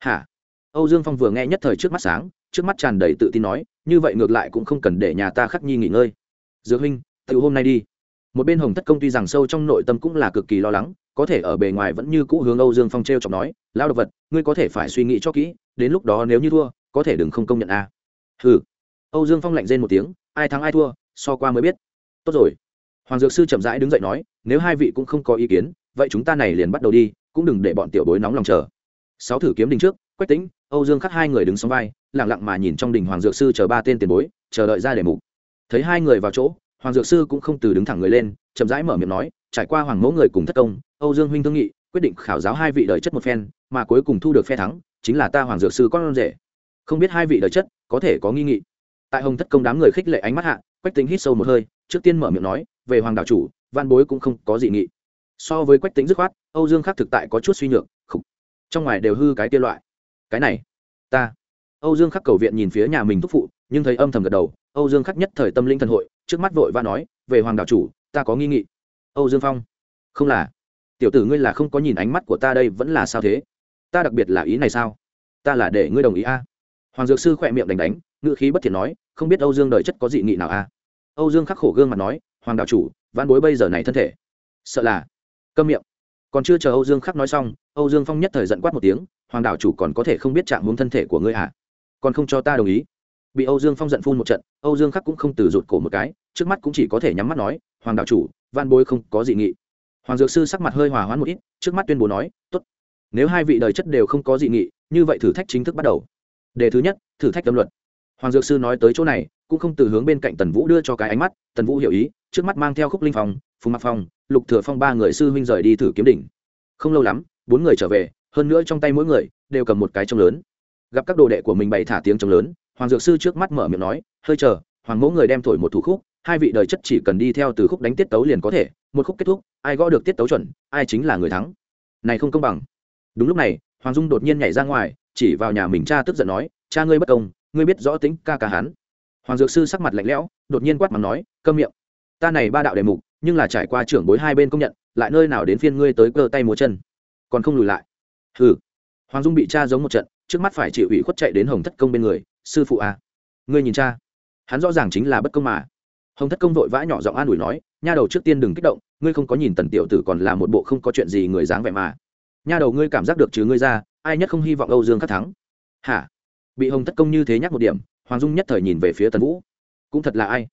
Hả? Âu dương phong vừa nghe nhất thời trước mắt sáng, trước mắt tràn đầy tự tin nói, như vậy ngược lại cũng không cần để nhà ta khắc nhi nghỉ ngơi dược huynh tự hôm nay đi. Một bên hồng thất công tuy rằng sâu trong nội tâm cũng là cực kỳ lo lắng, có thể ở bề ngoài vẫn như cũ hướng âu dương phong t r e o chọc nói lao đ ộ c vật, ngươi có thể phải suy nghĩ cho kỹ, đến lúc đó nếu như thua, có thể đừng không công nhận a. À. ừ âu dương phong lạnh rên một tiếng, ai thắng ai thua, so qua mới biết. Tốt rồi. Hoàng dược sư chậm rãi đứng dậy nói, nếu hai vị cũng không có ý kiến, vậy chúng ta này liền bắt đầu đi, cũng đừng để bọn tiểu bối nóng lòng chờ. Sáu thử kiếm đình trước, quách tính âu dương khắc hai người đứng sóng vai lẳng lặng mà nhìn trong đình hoàng dược sư chờ ba tên tiền bối, chờ đợi ra để mục thấy hai người vào chỗ, hoàng dược sư cũng không từ đứng thẳng người lên, chậm rãi mở miệng nói, trải qua hoàng mẫu người cùng thất công, âu dương huynh thương nghị, quyết định khảo giáo hai vị đời chất một phen, mà cuối cùng thu được phe thắng, chính là ta hoàng dược sư con rể. Không biết hai vị đời chất có thể có nghi nghị. Tại hồng thất công đám người khích lệ ánh mắt hạ, quách tính hít sâu một hơi, trước tiên mở miệng nói, về hoàng đạo chủ, văn bối cũng không có dị nghị. So với quách tính dứt khoát, âu dương khác thực tại có chút suy nhược khủng. trong ngoài đều hư cái tiên loại. Cái này, ta. Âu dương khắc cầu viện nhìn phía nhà mình thúc phụ, nhưng thấy âm thầm gật đầu âu dương khắc nhất thời tâm linh thần hội, trước mắt vội và nói, về hoàng đạo chủ, ta có nghi nghị. Âu dương phong? Không là. Tiểu tử ngươi là không có nhìn ánh mắt của ta đây vẫn là sao thế? Ta đặc biệt là ý này sao? Ta là để ngươi đồng ý a? Hoàng dược sư khỏe miệng đánh đánh ngự khí bất thiện nói, không biết âu dương đời chất có dị nghị nào a? Âu dương khắc khổ gương mặt nói, hoàng đạo chủ văn bối bây giờ này thân thể. Sợ là. Câm miệng. Còn chưa chờ âu dương khắc nói xong, âu dương phong nhất thời giận quát một tiếng, hoàng đạo chủ còn có thể không biết trạng hướng thân thể của ngươi à? Còn không cho ta đồng ý bị âu dương phong giận phun một trận, âu dương khắc cũng không từ rụt cổ một cái, trước mắt cũng chỉ có thể nhắm mắt nói, hoàng đạo chủ văn bối không có dị nghị. Hoàng dược sư sắc mặt hơi hòa hoãn một ít, trước mắt tuyên bố nói, tốt, nếu hai vị đời chất đều không có dị nghị, như vậy thử thách chính thức bắt đầu. Đề thứ nhất, thử thách tâm luật. Hoàng dược sư nói tới chỗ này, cũng không từ hướng bên cạnh tần vũ đưa cho cái ánh mắt, tần vũ hiểu ý, trước mắt mang theo khúc linh phong, phùng mặc phong, lục thừa phong ba người sư huynh rời đi thử kiếm đỉnh. Không lâu lắm, bốn người trở về, hơn nữa trong tay mỗi người đều cầm một cái trống lớn. Gặp các đồ đệ của mình bày thả tiếng trống lớn hoàng dược sư trước mắt mở miệng nói, hơi chờ, hoàng mẫu người đem thổi một thủ khúc, hai vị đời chất chỉ cần đi theo từ khúc đánh tiết tấu liền có thể, một khúc kết thúc, ai gõ được tiết tấu chuẩn, ai chính là người thắng. Này không công bằng. Đúng lúc này, hoàng dung đột nhiên nhảy ra ngoài, chỉ vào nhà mình cha tức giận nói, cha ngươi bất công, ngươi biết rõ tính ca ca hắn. Hoàng dược sư sắc mặt lạnh lẽo, đột nhiên quát mắng nói, câm miệng. Ta này ba đạo đề mục, nhưng là trải qua trưởng bối hai bên công nhận, lại nơi nào đến phiên ngươi tới cơ tay múa chân. Còn không lùi lại. Hừ. Hoàng dung bị cha giống một trận, trước mắt phải chịu ủy khuất chạy đến hồng thất công bên người sư phụ à? Ngươi nhìn cha. Hắn rõ ràng chính là bất công mà. Hồng thất công vội vã nhỏ giọng an ủi nói, nha đầu trước tiên đừng kích động, ngươi không có nhìn tần tiểu tử còn là một bộ không có chuyện gì người dáng vẻ mà. Nha đầu ngươi cảm giác được chứ ngươi ra, ai nhất không hy vọng âu dương khắc thắng? Hả? Bị hồng thất công như thế nhắc một điểm, hoàng dung nhất thời nhìn về phía tần vũ. Cũng thật là ai?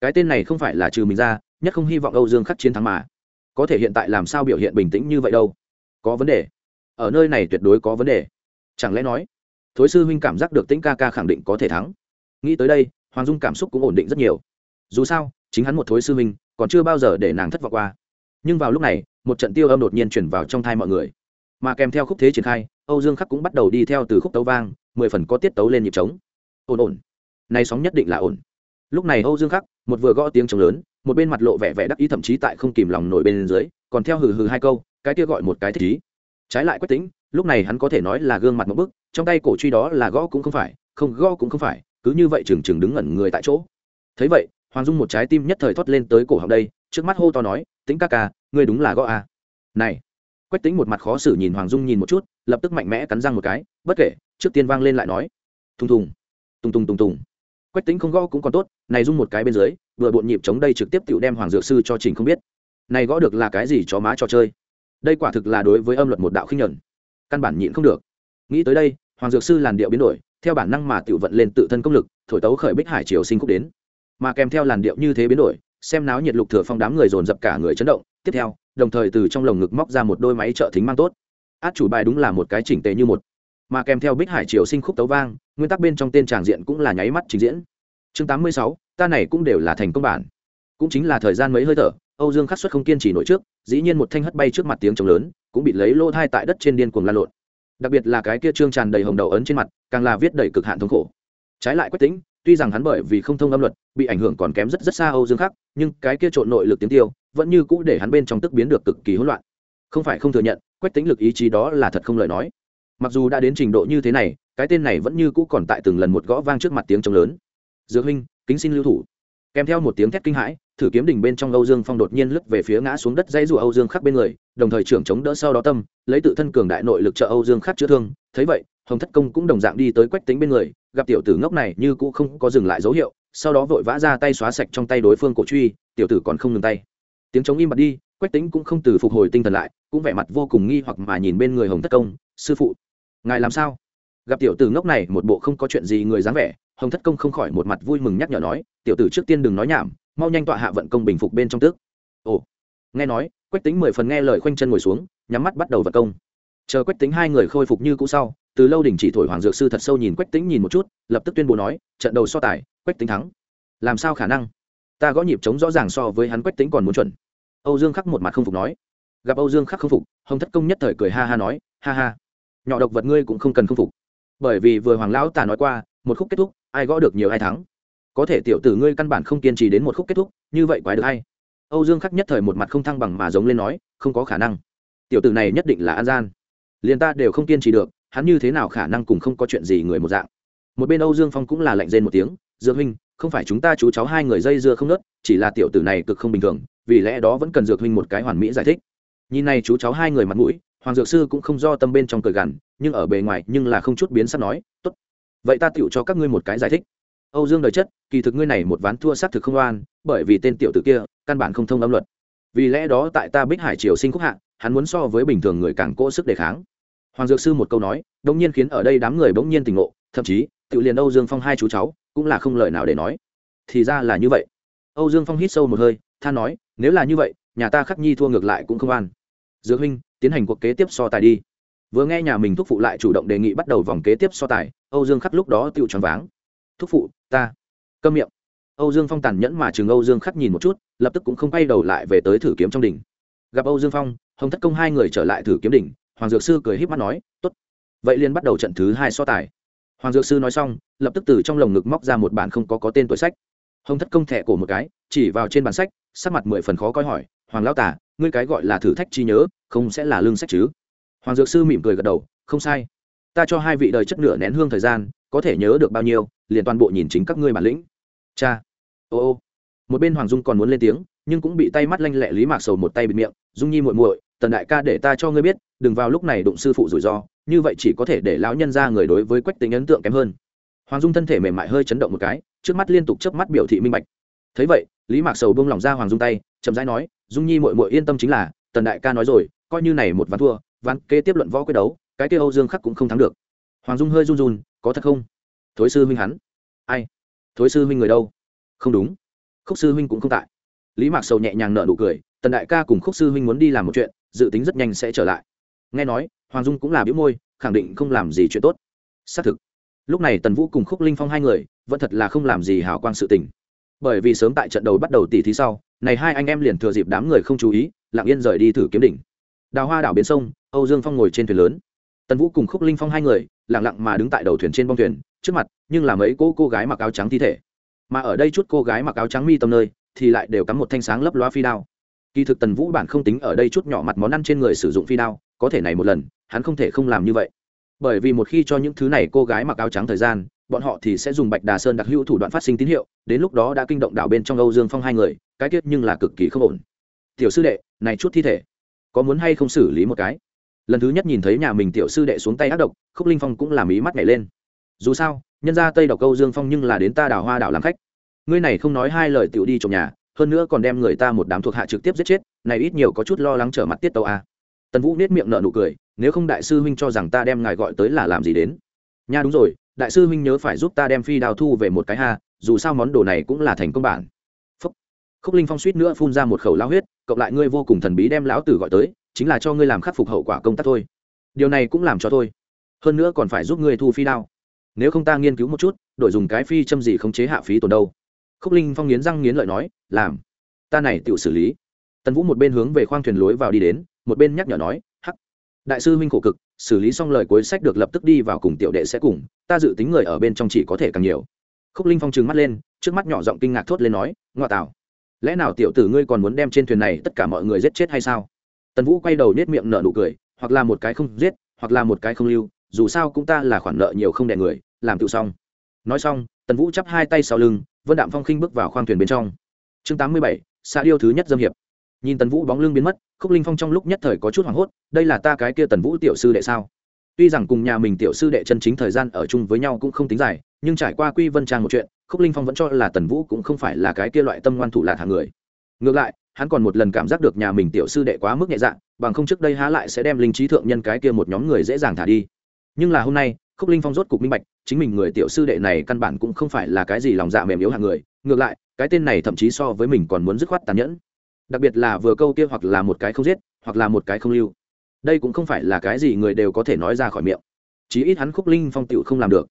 Cái tên này không phải là trừ mình ra, nhất không hy vọng âu dương khắc chiến thắng mà. Có thể hiện tại làm sao biểu hiện bình tĩnh như vậy đâu? Có vấn đề. Ở nơi này tuyệt đối có vấn đề. Chẳng lẽ nói thối sư huynh cảm giác được tĩnh ca ca khẳng định có thể thắng. Nghĩ tới đây, hoàng dung cảm xúc cũng ổn định rất nhiều. Dù sao, chính hắn một thối sư huynh, còn chưa bao giờ để nàng thất vọng qua. Nhưng vào lúc này, một trận tiêu âm đột nhiên chuyển vào trong thai mọi người. Mà kèm theo khúc thế triển khai, âu dương khắc cũng bắt đầu đi theo từ khúc tấu vang, mười phần có tiết tấu lên nhịp trống. Ổn ổn. Này sóng nhất định là ổn. Lúc này âu dương khắc, một vừa gõ tiếng trống lớn, một bên mặt lộ vẻ vẻ đắc ý thậm chí tại không kìm lòng nổi bên dưới, còn theo hừ hừ hai câu, cái kia gọi một cái thích ý. Trái lại quách tính lúc này hắn có thể nói là gương mặt một bức, trong tay cổ truy đó là gõ cũng không phải, không gõ cũng không phải, cứ như vậy trừng trừng đứng ngẩn người tại chỗ. Thấy vậy, hoàng dung một trái tim nhất thời thoát lên tới cổ họng đây, trước mắt hô to nói tính ca ca, ngươi đúng là gõ à. này. Quách tính một mặt khó xử nhìn hoàng dung nhìn một chút, lập tức mạnh mẽ cắn răng một cái, bất kể, trước tiên vang lên lại nói, thùng thùng, tùng tùng tùng tùng. Quách tính không gõ cũng còn tốt, này dung một cái bên dưới, vừa bộn nhịp chống đây trực tiếp tự đem hoàng dược sư cho trình không biết. Này gõ được là cái gì cho má trò chơi? Đây quả thực là đối với âm luật một đạo khinh nhẫn căn bản nhịn không được. Nghĩ tới đây hoàng dược sư làn điệu biến đổi theo bản năng mà tự vận lên tự thân công lực thổi tấu khởi bích hải triều sinh khúc đến. Mà kèm theo làn điệu như thế biến đổi xem náo nhiệt lục thừa phong đám người dồn dập cả người chấn động tiếp theo đồng thời từ trong lồng ngực móc ra một đôi máy trợ thính mang tốt. Át chủ bài đúng là một cái chỉnh tề như một. Mà kèm theo bích hải triều sinh khúc tấu vang nguyên tắc bên trong tên tràng diện cũng là nháy mắt trình diễn. Chương 86, ta này cũng đều là thành công bản. Cũng chính là thời gian mấy hơi thở âu dương khắc xuất không kiên trì nổi trước dĩ nhiên một thanh hất bay trước mặt tiếng trống lớn, cũng bị lấy lỗ thai tại đất trên điên cuồng lan lộn. Đặc biệt là cái kia trương tràn đầy hồng đầu ấn trên mặt, càng là viết đầy cực hạn thống khổ. Trái lại quách tính tuy rằng hắn bởi vì không thông âm luật, bị ảnh hưởng còn kém rất rất xa âu dương khắc, nhưng cái kia trộn nội lực tiếng tiêu, vẫn như cũ để hắn bên trong tức biến được cực kỳ hỗn loạn. Không phải không thừa nhận, quách tính lực ý chí đó là thật không lời nói. Mặc dù đã đến trình độ như thế này, cái tên này vẫn như cũ còn tại từng lần một gõ vang trước mặt tiếng trống lớn. Dược huynh, kính xin lưu thủ kèm theo một tiếng thét kinh hãi, thử kiếm đỉnh bên trong âu dương phong đột nhiên lướt về phía ngã xuống đất dãy rùa âu dương khắc bên người, đồng thời trưởng chống đỡ sau đó tâm, lấy tự thân cường đại nội lực trợ âu dương khắc chữa thương. Thấy vậy, hồng thất công cũng đồng dạng đi tới quách tính bên người, gặp tiểu tử ngốc này như cũ không có dừng lại dấu hiệu, sau đó vội vã ra tay xóa sạch trong tay đối phương cổ truy, tiểu tử còn không ngừng tay. Tiếng chống im bặt đi, quách tính cũng không từ phục hồi tinh thần lại, cũng vẻ mặt vô cùng nghi hoặc mà nhìn bên người hồng thất công, sư phụ, ngài làm sao? Gặp tiểu tử ngốc này một bộ không có chuyện gì người dáng vẻ hồng thất công không khỏi một mặt vui mừng nhắc nhở nói, tiểu tử trước tiên đừng nói nhảm, mau nhanh tọa hạ vận công bình phục bên trong tước. Ồ, nghe nói, quách tính mười phần nghe lời khoanh chân ngồi xuống, nhắm mắt bắt đầu vận công. Chờ quách tính hai người khôi phục như cũ sau, từ lâu đình chỉ thổi hoàng dược sư thật sâu nhìn quách tính nhìn một chút, lập tức tuyên bố nói, trận đầu so tài, quách tính thắng. Làm sao khả năng? Ta gõ nhịp trống rõ ràng so với hắn quách tính còn muốn chuẩn. Âu dương khắc một mặt không phục nói. Gặp âu dương khắc không phục, hồng thất công nhất thời cười ha ha nói, ha ha, nhỏ độc vật ngươi cũng không cần không phục. Bởi vì vừa hoàng lão ta nói qua một khúc kết thúc, ai gõ được nhiều ai thắng. Có thể tiểu tử ngươi căn bản không kiên trì đến một khúc kết thúc, như vậy quái được hay. Âu dương khắc nhất thời một mặt không thăng bằng mà giống lên nói, không có khả năng. Tiểu tử này nhất định là an gian. Liền ta đều không kiên trì được, hắn như thế nào khả năng cùng không có chuyện gì người một dạng. Một bên âu dương phong cũng là lạnh rên một tiếng dương huynh, không phải chúng ta chú cháu hai người dây dưa không nớt, chỉ là tiểu tử này cực không bình thường, vì lẽ đó vẫn cần dược huynh một cái hoàn mỹ giải thích. Nhìn này chú cháu hai người mặt mũi, hoàng dược sư cũng không do tâm bên trong cười gằn, nhưng ở bề ngoài nhưng là không chút biến sắp nói, tốt vậy ta tựu cho các ngươi một cái giải thích. Âu dương đời chất, kỳ thực ngươi này một ván thua xác thực không oan, bởi vì tên tiểu tử kia, căn bản không thông âm luật. Vì lẽ đó tại ta bích hải triều sinh khúc hạ, hắn muốn so với bình thường người càng cỗ sức đề kháng. Hoàng dược sư một câu nói, đống nhiên khiến ở đây đám người bỗng nhiên tỉnh ngộ, thậm chí tự liền âu dương phong hai chú cháu, cũng là không lời nào để nói. Thì ra là như vậy. Âu dương phong hít sâu một hơi, than nói, nếu là như vậy, nhà ta khắc nhi thua ngược lại cũng không an dược huynh, tiến hành cuộc kế tiếp so tài đi vừa nghe nhà mình thúc phụ lại chủ động đề nghị bắt đầu vòng kế tiếp so tài, âu dương khắc lúc đó tựu tròn váng. Thúc phụ, ta. Câm miệng. Âu dương phong tàn nhẫn mà chừng âu dương khắc nhìn một chút, lập tức cũng không quay đầu lại về tới thử kiếm trong đỉnh. Gặp âu dương phong, hồng thất công hai người trở lại thử kiếm đỉnh, hoàng dược sư cười h í p mắt nói t ố t vậy liền bắt đầu trận thứ hai so tài. Hoàng dược sư nói xong, lập tức từ trong lồng ngực móc ra một bản không có có tên tuổi sách. Hồng thất công thẹ cổ một cái, chỉ vào trên bản sách, sắc mặt mười phần khó coi hỏi, hoàng lão tả ngươi cái gọi là thử thách chi nhớ, không sẽ là lương sách chứ? Hoàng dược sư mỉm cười gật đầu, không sai. Ta cho hai vị đời chất nửa nén hương thời gian, có thể nhớ được bao nhiêu, liền toàn bộ nhìn chính các ngươi bản lĩnh. Cha. Ô ô. Một bên hoàng dung còn muốn lên tiếng, nhưng cũng bị tay mắt lanh lẹ lý mạc sầu một tay bịt miệng, dung nhi muội muội, tần đại ca để ta cho ngươi biết, đừng vào lúc này đụng sư phụ rủi ro, như vậy chỉ có thể để lão nhân ra người đối với quách tính ấn tượng kém hơn. Hoàng dung thân thể mềm mại hơi chấn động một cái, trước mắt liên tục chớp mắt biểu thị minh bạch. Thấy vậy, lý mạc sầu bông lỏng ra hoàng dung tay, chậm rãi nói, dung nhi muội muội yên tâm chính là, tần đại ca nói rồi, coi như này một ván thua ván kế tiếp luận võ quyết đấu, cái kia âu dương khắc cũng không thắng được. Hoàng dung hơi run run, có thật không? Thối sư huynh hắn. Ai? Thối sư huynh người đâu? Không đúng. Khúc sư huynh cũng không tại. Lý mạc sầu nhẹ nhàng nở nụ cười, tần đại ca cùng khúc sư huynh muốn đi làm một chuyện, dự tính rất nhanh sẽ trở lại. Nghe nói, hoàng dung cũng là biếu môi, khẳng định không làm gì chuyện tốt. Xác thực. Lúc này tần vũ cùng khúc linh phong hai người, vẫn thật là không làm gì hào quang sự tình. Bởi vì sớm tại trận đầu bắt đầu tỉ thí sau, này hai anh em liền thừa dịp đám người không chú ý, lặng yên rời đi thử kiếm đỉnh. Đào hoa đảo bến sông âu dương phong ngồi trên thuyền lớn. Tần vũ cùng khúc linh phong hai người, lặng lặng mà đứng tại đầu thuyền trên bông thuyền, trước mặt, nhưng là mấy cô cô gái mặc áo trắng thi thể. Mà ở đây chút cô gái mặc áo trắng mi tâm nơi, thì lại đều cắm một thanh sáng lấp loa phi đao. Kỳ thực tần vũ bản không tính ở đây chút nhỏ mặt món ăn trên người sử dụng phi đao, có thể này một lần, hắn không thể không làm như vậy. Bởi vì một khi cho những thứ này cô gái mặc áo trắng thời gian, bọn họ thì sẽ dùng bạch đà sơn đặc hữu thủ đoạn phát sinh tín hiệu, đến lúc đó đã kinh động đảo bên trong âu dương phong hai người, cái tiết nhưng là cực kỳ không ổn. Tiểu sư đệ, này chút thi thể, có muốn hay không xử lý một cái? Lần thứ nhất nhìn thấy nhà mình tiểu sư đệ xuống tay ác độc, khúc linh phong cũng làm ý mắt nhảy lên. Dù sao, nhân ra tây độc câu dương phong nhưng là đến ta đào hoa đảo làm khách. Ngươi này không nói hai lời tiểu đi trộm nhà, hơn nữa còn đem người ta một đám thuộc hạ trực tiếp giết chết, này ít nhiều có chút lo lắng trở mặt tiết tàu a. Tần vũ nết miệng nợ nụ cười, nếu không đại sư huynh cho rằng ta đem ngài gọi tới là làm gì đến? Nha đúng rồi, đại sư huynh nhớ phải giúp ta đem phi đào thu về một cái ha, dù sao món đồ này cũng là thành công bản. Phúc. khúc linh phong suýt nữa phun ra một khẩu lao huyết cộng lại ngươi vô cùng thần bí đem lão tử gọi tới, chính là cho ngươi làm khắc phục hậu quả công tác thôi. Điều này cũng làm cho thôi. Hơn nữa còn phải giúp ngươi thu phi đao. Nếu không ta nghiên cứu một chút, đổi dùng cái phi châm gì không chế hạ phí tồn đâu. Khúc linh phong nghiến răng nghiến lợi nói, làm. Ta này tự xử lý. Tần vũ một bên hướng về khoang thuyền lối vào đi đến, một bên nhắc nhở nói, hắc. Đại sư huynh khổ cực, xử lý xong lời cuối sách được lập tức đi vào cùng tiểu đệ sẽ cùng, ta dự tính người ở bên trong chỉ có thể càng nhiều. Khúc linh phong trừng mắt lên, trước mắt nhỏ giọng kinh ngạc thốt lên nói, ngoa tạo lẽ nào tiểu tử ngươi còn muốn đem trên thuyền này tất cả mọi người giết chết hay sao? Tần vũ quay đầu nết miệng nở nụ cười, hoặc là một cái không giết, hoặc là một cái không lưu, dù sao cũng ta là khoản nợ nhiều không đẻ người, làm tự xong. Nói xong, tần vũ chắp hai tay sau lưng, vân đạm phong khinh bước vào khoang thuyền bên trong. Chương tám mươi bảy xa điêu thứ nhất dâm hiệp. Nhìn tần vũ bóng lưng biến mất, khúc linh phong trong lúc nhất thời có chút hoảng hốt, đây là ta cái kia tần vũ tiểu sư đệ sao? Tuy rằng cùng nhà mình tiểu sư đệ chân chính thời gian ở chung với nhau cũng không tính dài, nhưng trải qua quy vân trang một chuyện khúc linh phong vẫn cho là tần vũ cũng không phải là cái kia loại tâm ngoan thủ lạc hàng người. Ngược lại, hắn còn một lần cảm giác được nhà mình tiểu sư đệ quá mức nhẹ dạ bằng không trước đây há lại sẽ đem linh trí thượng nhân cái kia một nhóm người dễ dàng thả đi. Nhưng là hôm nay, khúc linh phong rốt cục minh bạch, chính mình người tiểu sư đệ này căn bản cũng không phải là cái gì lòng dạ mềm yếu hạng người, ngược lại, cái tên này thậm chí so với mình còn muốn dứt khoát tàn nhẫn. Đặc biệt là vừa câu kia hoặc là một cái không giết, hoặc là một cái không lưu. Đây cũng không phải là cái gì người đều có thể nói ra khỏi miệng. Chí ít hắn khúc linh phong tựu không làm được.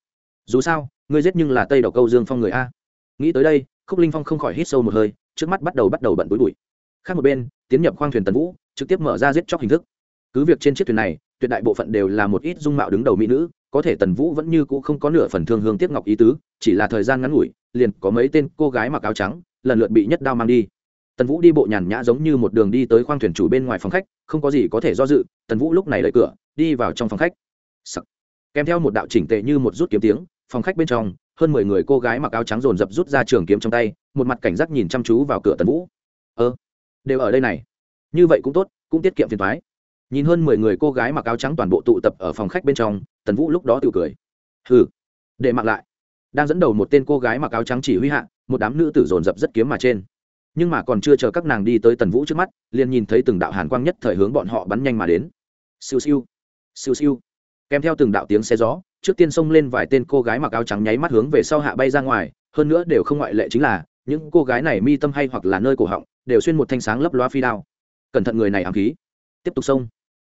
Dù sao ngươi giết nhưng là tây Đầu câu dương phong người a. Nghĩ tới đây, khúc linh phong không khỏi hít sâu một hơi, trước mắt bắt đầu bắt đầu bận túi bụi. Khác một bên, tiến nhập khoang thuyền tần vũ, trực tiếp mở ra giết chóc hình thức. Cứ việc trên chiếc thuyền này, tuyệt đại bộ phận đều là một ít dung mạo đứng đầu mỹ nữ, có thể tần vũ vẫn như cũ không có nửa phần thương hương tiếc ngọc ý tứ, chỉ là thời gian ngắn ngủi, liền có mấy tên cô gái mặc áo trắng, lần lượt bị nhất đao mang đi. Tần vũ đi bộ nhàn nhã giống như một đường đi tới khoang thuyền chủ bên ngoài phòng khách, không có gì có thể do dự, tần vũ lúc này đợi cửa, đi vào trong phòng khách. Kèm theo một đạo chỉnh tệ như một rút kiếm tiếng phòng khách bên trong, hơn mười người cô gái mặc áo trắng dồn dập rút ra trường kiếm trong tay, một mặt cảnh giác nhìn chăm chú vào cửa tần vũ. Ơ, đều ở đây này. Như vậy cũng tốt, cũng tiết kiệm phiền thoái nhìn hơn mười người cô gái mặc áo trắng toàn bộ tụ tập ở phòng khách bên trong, tần vũ lúc đó tự cười. Hừ, để mặc lại. Đang dẫn đầu một tên cô gái mặc áo trắng chỉ huy hạ, một đám nữ tử dồn dập rất kiếm mà trên. Nhưng mà còn chưa chờ các nàng đi tới tần vũ trước mắt, liền nhìn thấy từng đạo hàn quang nhất thời hướng bọn họ bắn nhanh mà đến. Siêu siêu siêu siêu kèm theo từng đạo tiếng xe gió, trước tiên xông lên vài tên cô gái mặc áo trắng nháy mắt hướng về sau hạ bay ra ngoài, hơn nữa đều không ngoại lệ chính là, những cô gái này mi tâm hay hoặc là nơi cổ họng, đều xuyên một thanh sáng lấp loa phi đao. Cẩn thận người này ám khí. Tiếp tục xông.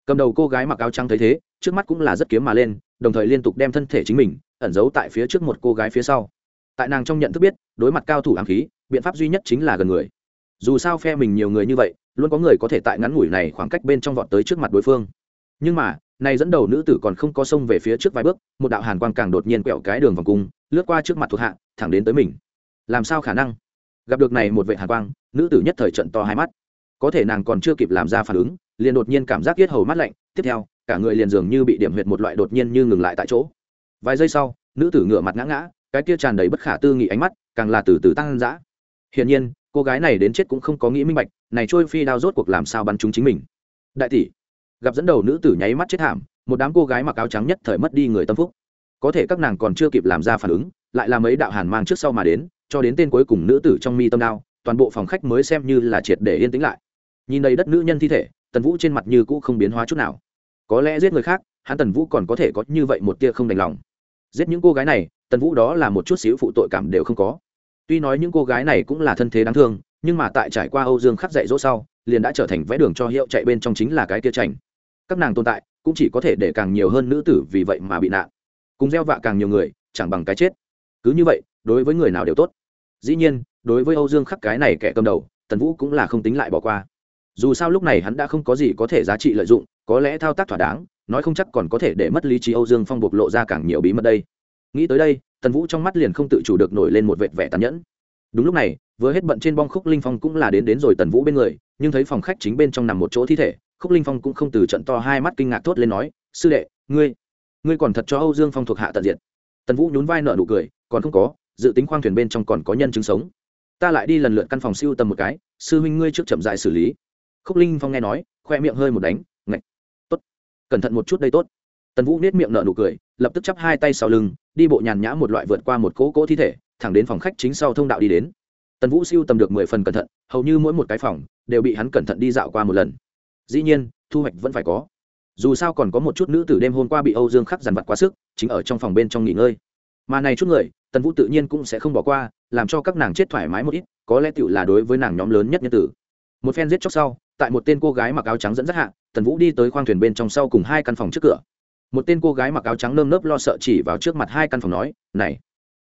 Cầm đầu cô gái mặc áo trắng thấy thế, trước mắt cũng là rất kiếm mà lên, đồng thời liên tục đem thân thể chính mình ẩn giấu tại phía trước một cô gái phía sau. Tại nàng trong nhận thức biết, đối mặt cao thủ ám khí, biện pháp duy nhất chính là gần người. Dù sao phe mình nhiều người như vậy, luôn có người có thể tại ngắn ngủi này khoảng cách bên trong vọt tới trước mặt đối phương. Nhưng mà này dẫn đầu nữ tử còn không có sông về phía trước vài bước, một đạo hàn quang càng đột nhiên quẹo cái đường vòng cung, lướt qua trước mặt thuộc hạ, thẳng đến tới mình. Làm sao khả năng? Gặp được này một vệ hàn quang, nữ tử nhất thời trận to hai mắt. Có thể nàng còn chưa kịp làm ra phản ứng, liền đột nhiên cảm giác yết hầu mắt lạnh, tiếp theo, cả người liền dường như bị điểm huyệt một loại đột nhiên như ngừng lại tại chỗ. Vài giây sau, nữ tử ngửa mặt ngã ngã, cái kia tràn đầy bất khả tư nghị ánh mắt, càng là từ từ tăng dã. Hiển nhiên, cô gái này đến chết cũng không có nghĩ minh bạch, này trôi phi đao rốt cuộc làm sao bắn trúng chính mình. Đại tỷ gặp dẫn đầu nữ tử nháy mắt chết thảm, một đám cô gái mặc áo trắng nhất thời mất đi người tâm phúc. Có thể các nàng còn chưa kịp làm ra phản ứng, lại là mấy đạo hàn mang trước sau mà đến, cho đến tên cuối cùng nữ tử trong mi tâm đao, toàn bộ phòng khách mới xem như là triệt để yên tĩnh lại. Nhìn đầy đất nữ nhân thi thể, tần vũ trên mặt như cũ không biến hóa chút nào. Có lẽ giết người khác, hắn tần vũ còn có thể có như vậy một tia không đành lòng. Giết những cô gái này, tần vũ đó là một chút xíu phụ tội cảm đều không có. Tuy nói những cô gái này cũng là thân thế đáng thương, nhưng mà tại trải qua âu dương khắc dạy dỗ sau, liền đã trở thành vẽ đường cho hiệu chạy bên trong chính là cái tia trành các nàng tồn tại cũng chỉ có thể để càng nhiều hơn nữ tử vì vậy mà bị nạn. Cùng gieo vạ càng nhiều người, chẳng bằng cái chết. Cứ như vậy, đối với người nào đều tốt. Dĩ nhiên, đối với âu dương khắc cái này kẻ cầm đầu, tần vũ cũng là không tính lại bỏ qua. Dù sao lúc này hắn đã không có gì có thể giá trị lợi dụng, có lẽ thao tác thỏa đáng, nói không chắc còn có thể để mất lý trí âu dương phong bộc lộ ra càng nhiều bí mật đây. Nghĩ tới đây, tần vũ trong mắt liền không tự chủ được nổi lên một vệt vẻ tàn nhẫn. Đúng lúc này, vừa hết bận trên bong khúc linh phong cũng là đến đến rồi tần vũ bên người, nhưng thấy phòng khách chính bên trong nằm một chỗ thi thể khúc linh phong cũng không từ trận to hai mắt kinh ngạc thốt lên nói, sư đệ, ngươi ngươi còn thật cho âu dương phong thuộc hạ tận diệt. Tần vũ nhún vai nợ nụ cười, còn không có, dự tính khoang thuyền bên trong còn có nhân chứng sống. Ta lại đi lần lượt căn phòng siêu tầm một cái, sư huynh ngươi trước chậm dại xử lý. Khúc linh phong nghe nói, khoe miệng hơi một đánh, ngạch, tốt, cẩn thận một chút đây tốt. Tần vũ nết miệng nở nụ cười, lập tức chắp hai tay sau lưng, đi bộ nhàn nhã một loại vượt qua một cỗ cỗ thi thể, thẳng đến phòng khách chính sau thông đạo đi đến. Tần vũ siêu tầm được mười phần cẩn thận, hầu như mỗi một cái phòng đều bị hắn cẩn thận đi dạo qua một lần dĩ nhiên, thu hoạch vẫn phải có. Dù sao còn có một chút nữ tử đêm hôm qua bị âu dương khắc dằn vặt quá sức, chính ở trong phòng bên trong nghỉ ngơi. Mà này chút người, tần vũ tự nhiên cũng sẽ không bỏ qua, làm cho các nàng chết thoải mái một ít, có lẽ tựu là đối với nàng nhóm lớn nhất nhân tử. Một phen giết chóc sau, tại một tên cô gái mặc áo trắng dẫn dắt hạ, tần vũ đi tới khoang thuyền bên trong sau cùng hai căn phòng trước cửa. Một tên cô gái mặc áo trắng nơm nớp lo sợ chỉ vào trước mặt hai căn phòng nói, này,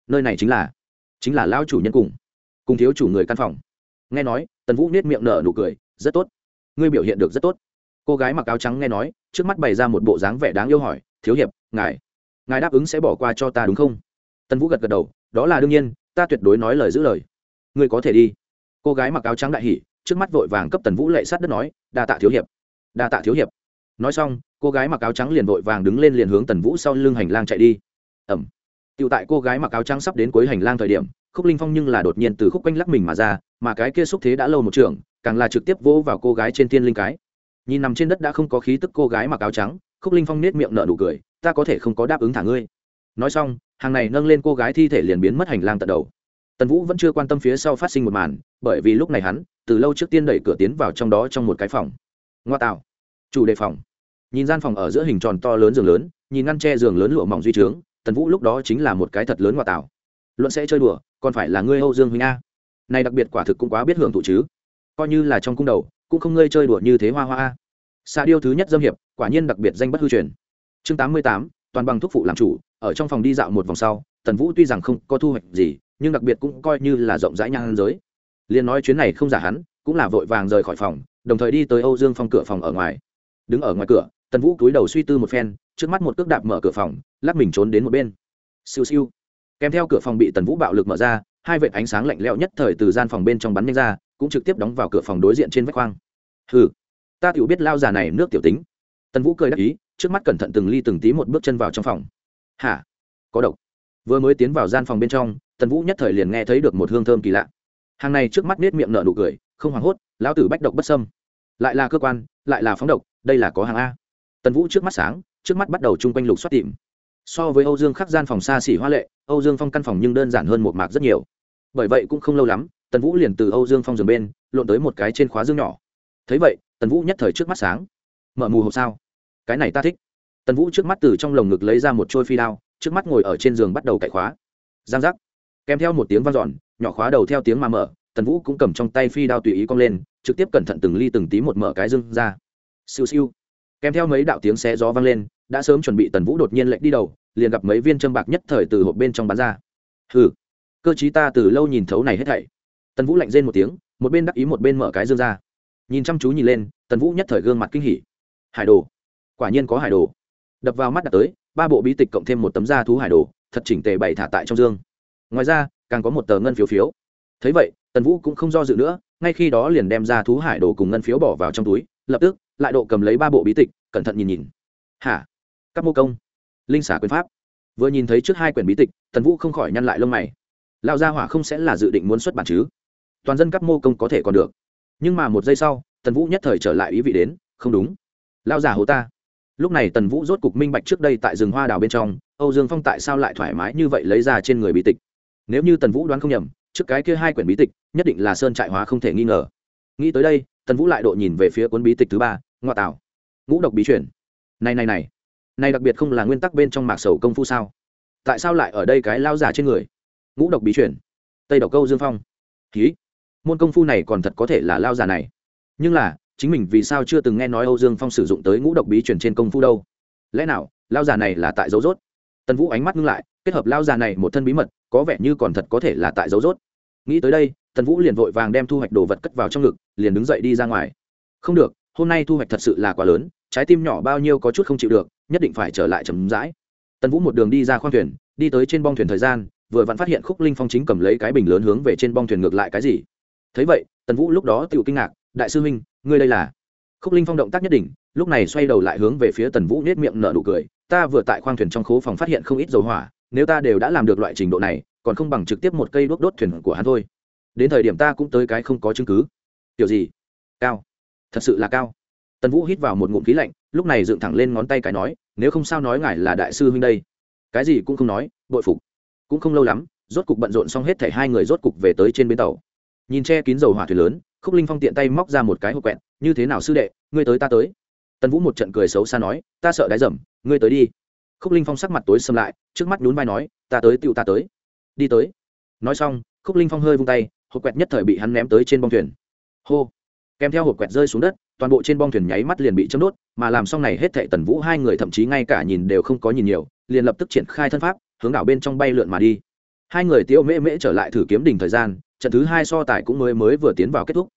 nơi này chính là chính là lao chủ nhân cùng cùng thiếu chủ người căn phòng. Nghe nói, tần vũ nết miệng nở nụ cười, rất tốt ngươi biểu hiện được rất tốt. Cô gái mặc áo trắng nghe nói, trước mắt bày ra một bộ dáng vẻ đáng yêu hỏi, thiếu hiệp, ngài ngài đáp ứng sẽ bỏ qua cho ta đúng không? Tần vũ gật gật đầu, đó là đương nhiên, ta tuyệt đối nói lời giữ lời. Ngươi có thể đi. Cô gái mặc áo trắng đại hỉ, trước mắt vội vàng cấp tần vũ lệ sát đất nói, đa tạ thiếu hiệp, đa tạ thiếu hiệp. Nói xong, cô gái mặc áo trắng liền vội vàng đứng lên liền hướng tần vũ sau lưng hành lang chạy đi. Ẩm. Tựu tại cô gái mặc áo trắng sắp đến cuối hành lang thời điểm, khúc linh phong nhưng là đột nhiên từ khúc quanh lắc mình mà ra, mà cái kia xúc thế đã lâu một trường càng là trực tiếp vỗ vào cô gái trên thiên linh cái. Nhìn nằm trên đất đã không có khí tức cô gái mặc áo trắng, khúc linh phong nết miệng nở nụ cười, ta có thể không có đáp ứng thả ngươi. Nói xong, hàng này nâng lên cô gái thi thể liền biến mất hành lang tận đầu. Tần vũ vẫn chưa quan tâm phía sau phát sinh một màn, bởi vì lúc này hắn, từ lâu trước tiên đẩy cửa tiến vào trong đó trong một cái phòng. Ngoa tạo. Chủ đề phòng. Nhìn gian phòng ở giữa hình tròn to lớn giường lớn, nhìn ngăn tre giường lớn lụa mỏng duy trướng, tần vũ lúc đó chính là một cái thật lớn ngoa tạo. Luận sẽ chơi đùa, còn phải là ngươi âu dương huynh a. Này đặc biệt quả thực cũng quá biết hưởng thụ chứ coi như là trong cung đầu, cũng không ngơi chơi đùa như thế hoa hoa a. Xa điêu thứ nhất dâm hiệp, quả nhiên đặc biệt danh bất hư truyền. Chương tám mươi tám, toàn bằng thuốc phụ làm chủ, ở trong phòng đi dạo một vòng sau, tần vũ tuy rằng không có thu hoạch gì, nhưng đặc biệt cũng coi như là rộng rãi nhang giới. Liền nói chuyến này không giả hắn, cũng là vội vàng rời khỏi phòng, đồng thời đi tới âu dương phong cửa phòng ở ngoài. Đứng ở ngoài cửa, tần vũ cúi đầu suy tư một phen, trước mắt một cước đạp mở cửa phòng, lắc mình trốn đến một bên. Siêu siêu. Kèm theo cửa phòng bị tần vũ bạo lực mở ra hai vệt ánh sáng lạnh lẽo nhất thời từ gian phòng bên trong bắn nhanh ra, cũng trực tiếp đóng vào cửa phòng đối diện trên vách khoang. Hừ, ta tiểu biết lao già này nước tiểu tính. Tần vũ cười đắc ý, trước mắt cẩn thận từng ly từng tí một bước chân vào trong phòng. Hả? Có độc. Vừa mới tiến vào gian phòng bên trong, tần vũ nhất thời liền nghe thấy được một hương thơm kỳ lạ. Hàng này trước mắt nết miệng nở nụ cười, không hoảng hốt, lão tử bách độc bất sâm lại là cơ quan, lại là phóng độc, đây là có hàng a. Tần vũ trước mắt sáng, trước mắt bắt đầu chung quanh lục xoát tìm so với âu dương khắc gian phòng xa xỉ hoa lệ, âu dương phong căn phòng nhưng đơn giản hơn một mạc rất nhiều. Bởi vậy cũng không lâu lắm, tần vũ liền từ âu dương phong giường bên, lộn tới một cái trên khóa dương nhỏ. Thấy vậy, tần vũ nhất thời trước mắt sáng. Mở mù hộp sao? Cái này ta thích. Tần vũ trước mắt từ trong lồng ngực lấy ra một trôi phi đao, trước mắt ngồi ở trên giường bắt đầu cải khóa. Giang giác. Kèm theo một tiếng vang dọn, nhỏ khóa đầu theo tiếng mà mở, tần vũ cũng cầm trong tay phi đao tùy ý cong lên, trực tiếp cẩn thận từng ly từng tí một mở cái dương ra. Siêu siêu. Kèm theo mấy đạo tiếng xé gió vang lên đã sớm chuẩn bị tần vũ đột nhiên lệnh đi đầu, liền gặp mấy viên châm bạc nhất thời từ hộp bên trong bán ra. Hừ, cơ chí ta từ lâu nhìn thấu này hết thảy. Tần vũ lạnh rên một tiếng, một bên đắc ý một bên mở cái dương ra. Nhìn chăm chú nhìn lên, tần vũ nhất thời gương mặt kinh hỉ. Hải đồ, quả nhiên có hải đồ. Đập vào mắt đặt tới, ba bộ bí tịch cộng thêm một tấm da thú hải đồ, thật chỉnh tề bày thả tại trong dương. Ngoài ra, càng có một tờ ngân phiếu phiếu. Thấy vậy, tần vũ cũng không do dự nữa, ngay khi đó liền đem ra thú hải đồ cùng ngân phiếu bỏ vào trong túi, lập tức, lại độ cầm lấy ba bộ bí tịch, cẩn thận nhìn nhìn. Hả? Các mô công. Linh xả quyền pháp. Vừa nhìn thấy trước hai quyển bí tịch, tần vũ không khỏi nhăn lại lông mày. Lão gia hỏa không sẽ là dự định muốn xuất bản chứ? Toàn dân các mô công có thể còn được. Nhưng mà một giây sau, tần vũ nhất thời trở lại ý vị đến, không đúng. Lão già hồ ta. Lúc này tần vũ rốt cục minh bạch trước đây tại rừng hoa đào bên trong, âu dương phong tại sao lại thoải mái như vậy lấy ra trên người bí tịch. Nếu như tần vũ đoán không nhầm, trước cái kia hai quyển bí tịch, nhất định là sơn trại hóa không thể nghi ngờ. Nghĩ tới đây, tần vũ lại độ nhìn về phía cuốn bí tịch thứ ba, ngoại tảo. Ngũ độc bí chuyển này này này này đặc biệt không là nguyên tắc bên trong mạc sầu công phu sao? Tại sao lại ở đây cái lao giả trên người? Ngũ độc bí chuyển tây độc câu dương phong. Ký môn công phu này còn thật có thể là lao giả này. Nhưng là, chính mình vì sao chưa từng nghe nói âu dương phong sử dụng tới ngũ độc bí chuyển trên công phu đâu? Lẽ nào, lao giả này là tại dấu rốt? Tần vũ ánh mắt ngưng lại, kết hợp lao giả này một thân bí mật, có vẻ như còn thật có thể là tại dấu rốt. Nghĩ tới đây, tần vũ liền vội vàng đem thu hoạch đồ vật cất vào trong ngực, liền đứng dậy đi ra ngoài. Không được, hôm nay thu hoạch thật sự là quá lớn trái tim nhỏ bao nhiêu có chút không chịu được, nhất định phải trở lại chấm dãi tần vũ một đường đi ra khoang thuyền, đi tới trên bong thuyền thời gian, vừa vặn phát hiện khúc linh phong chính cầm lấy cái bình lớn hướng về trên bong thuyền ngược lại cái gì. Thấy vậy, tần vũ lúc đó tự kinh ngạc, đại sư huynh, ngươi đây là? Khúc linh phong động tác nhất định, lúc này xoay đầu lại hướng về phía tần vũ nết miệng nở nụ cười, ta vừa tại khoang thuyền trong khố phòng phát hiện không ít dầu hỏa, nếu ta đều đã làm được loại trình độ này, còn không bằng trực tiếp một cây đốt đốt thuyền của hắn thôi. Đến thời điểm ta cũng tới cái không có chứng cứ. Kiểu gì? Cao. Thật sự là cao tần vũ hít vào một ngụm khí lạnh, lúc này dựng thẳng lên ngón tay cái nói, nếu không sao nói ngài là đại sư huynh đây. Cái gì cũng không nói, bội phục. Cũng không lâu lắm, rốt cục bận rộn xong hết thảy hai người rốt cục về tới trên bến tàu. Nhìn che kín dầu hỏa thuyền lớn, khúc linh phong tiện tay móc ra một cái hộp quẹt, như thế nào sư đệ, ngươi tới ta tới. Tần vũ một trận cười xấu xa nói, ta sợ đáy dầm, ngươi tới đi. Khúc linh phong sắc mặt tối xâm lại, trước mắt nhún vai nói, ta tới tựu ta tới. Đi tới. Nói xong, khúc linh phong hơi vung tay, hộp quẹt nhất thời bị hắn ném tới trên bong thuyền. Hô! Kèm theo hộp quẹt rơi xuống đất, toàn bộ trên bong thuyền nháy mắt liền bị châm đốt, mà làm xong này hết thệ tần vũ hai người thậm chí ngay cả nhìn đều không có nhìn nhiều, liền lập tức triển khai thân pháp, hướng đảo bên trong bay lượn mà đi. Hai người tiêu mễ mễ trở lại thử kiếm đỉnh thời gian, trận thứ hai so tài cũng mới mới vừa tiến vào kết thúc.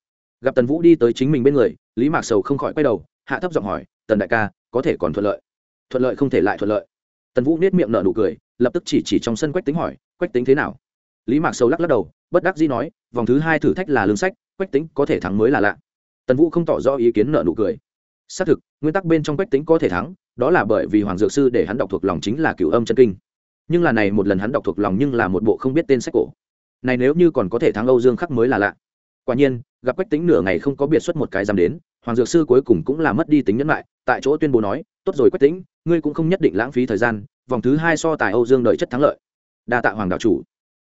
Gặp tần vũ đi tới chính mình bên người, lý mạc sầu không khỏi quay đầu, hạ thấp giọng hỏi, tần đại ca, có thể còn thuận lợi? Thuận lợi không thể lại thuận lợi. Tần vũ nết miệng nở nụ cười, lập tức chỉ chỉ trong sân quách tính hỏi, quách tính thế nào? Lý mạc sầu lắc lắc đầu, bất đắc dĩ nói, vòng thứ hai thử thách là lương sách, quách tính có thể thắng mới là lạ tần vũ không tỏ rõ ý kiến nợ nụ cười. Xác thực, nguyên tắc bên trong quách tính có thể thắng, đó là bởi vì hoàng dược sư để hắn đọc thuộc lòng chính là cửu âm chân kinh. Nhưng là này một lần hắn đọc thuộc lòng nhưng là một bộ không biết tên sách cổ. Này nếu như còn có thể thắng âu dương khắc mới là lạ. Quả nhiên, gặp quách tính nửa ngày không có biệt xuất một cái dám đến, hoàng dược sư cuối cùng cũng là mất đi tính nhẫn lại tại chỗ tuyên bố nói, tốt rồi quách tính, ngươi cũng không nhất định lãng phí thời gian, vòng thứ hai so tài âu dương đợi chất thắng lợi. Đa tạ hoàng đạo chủ.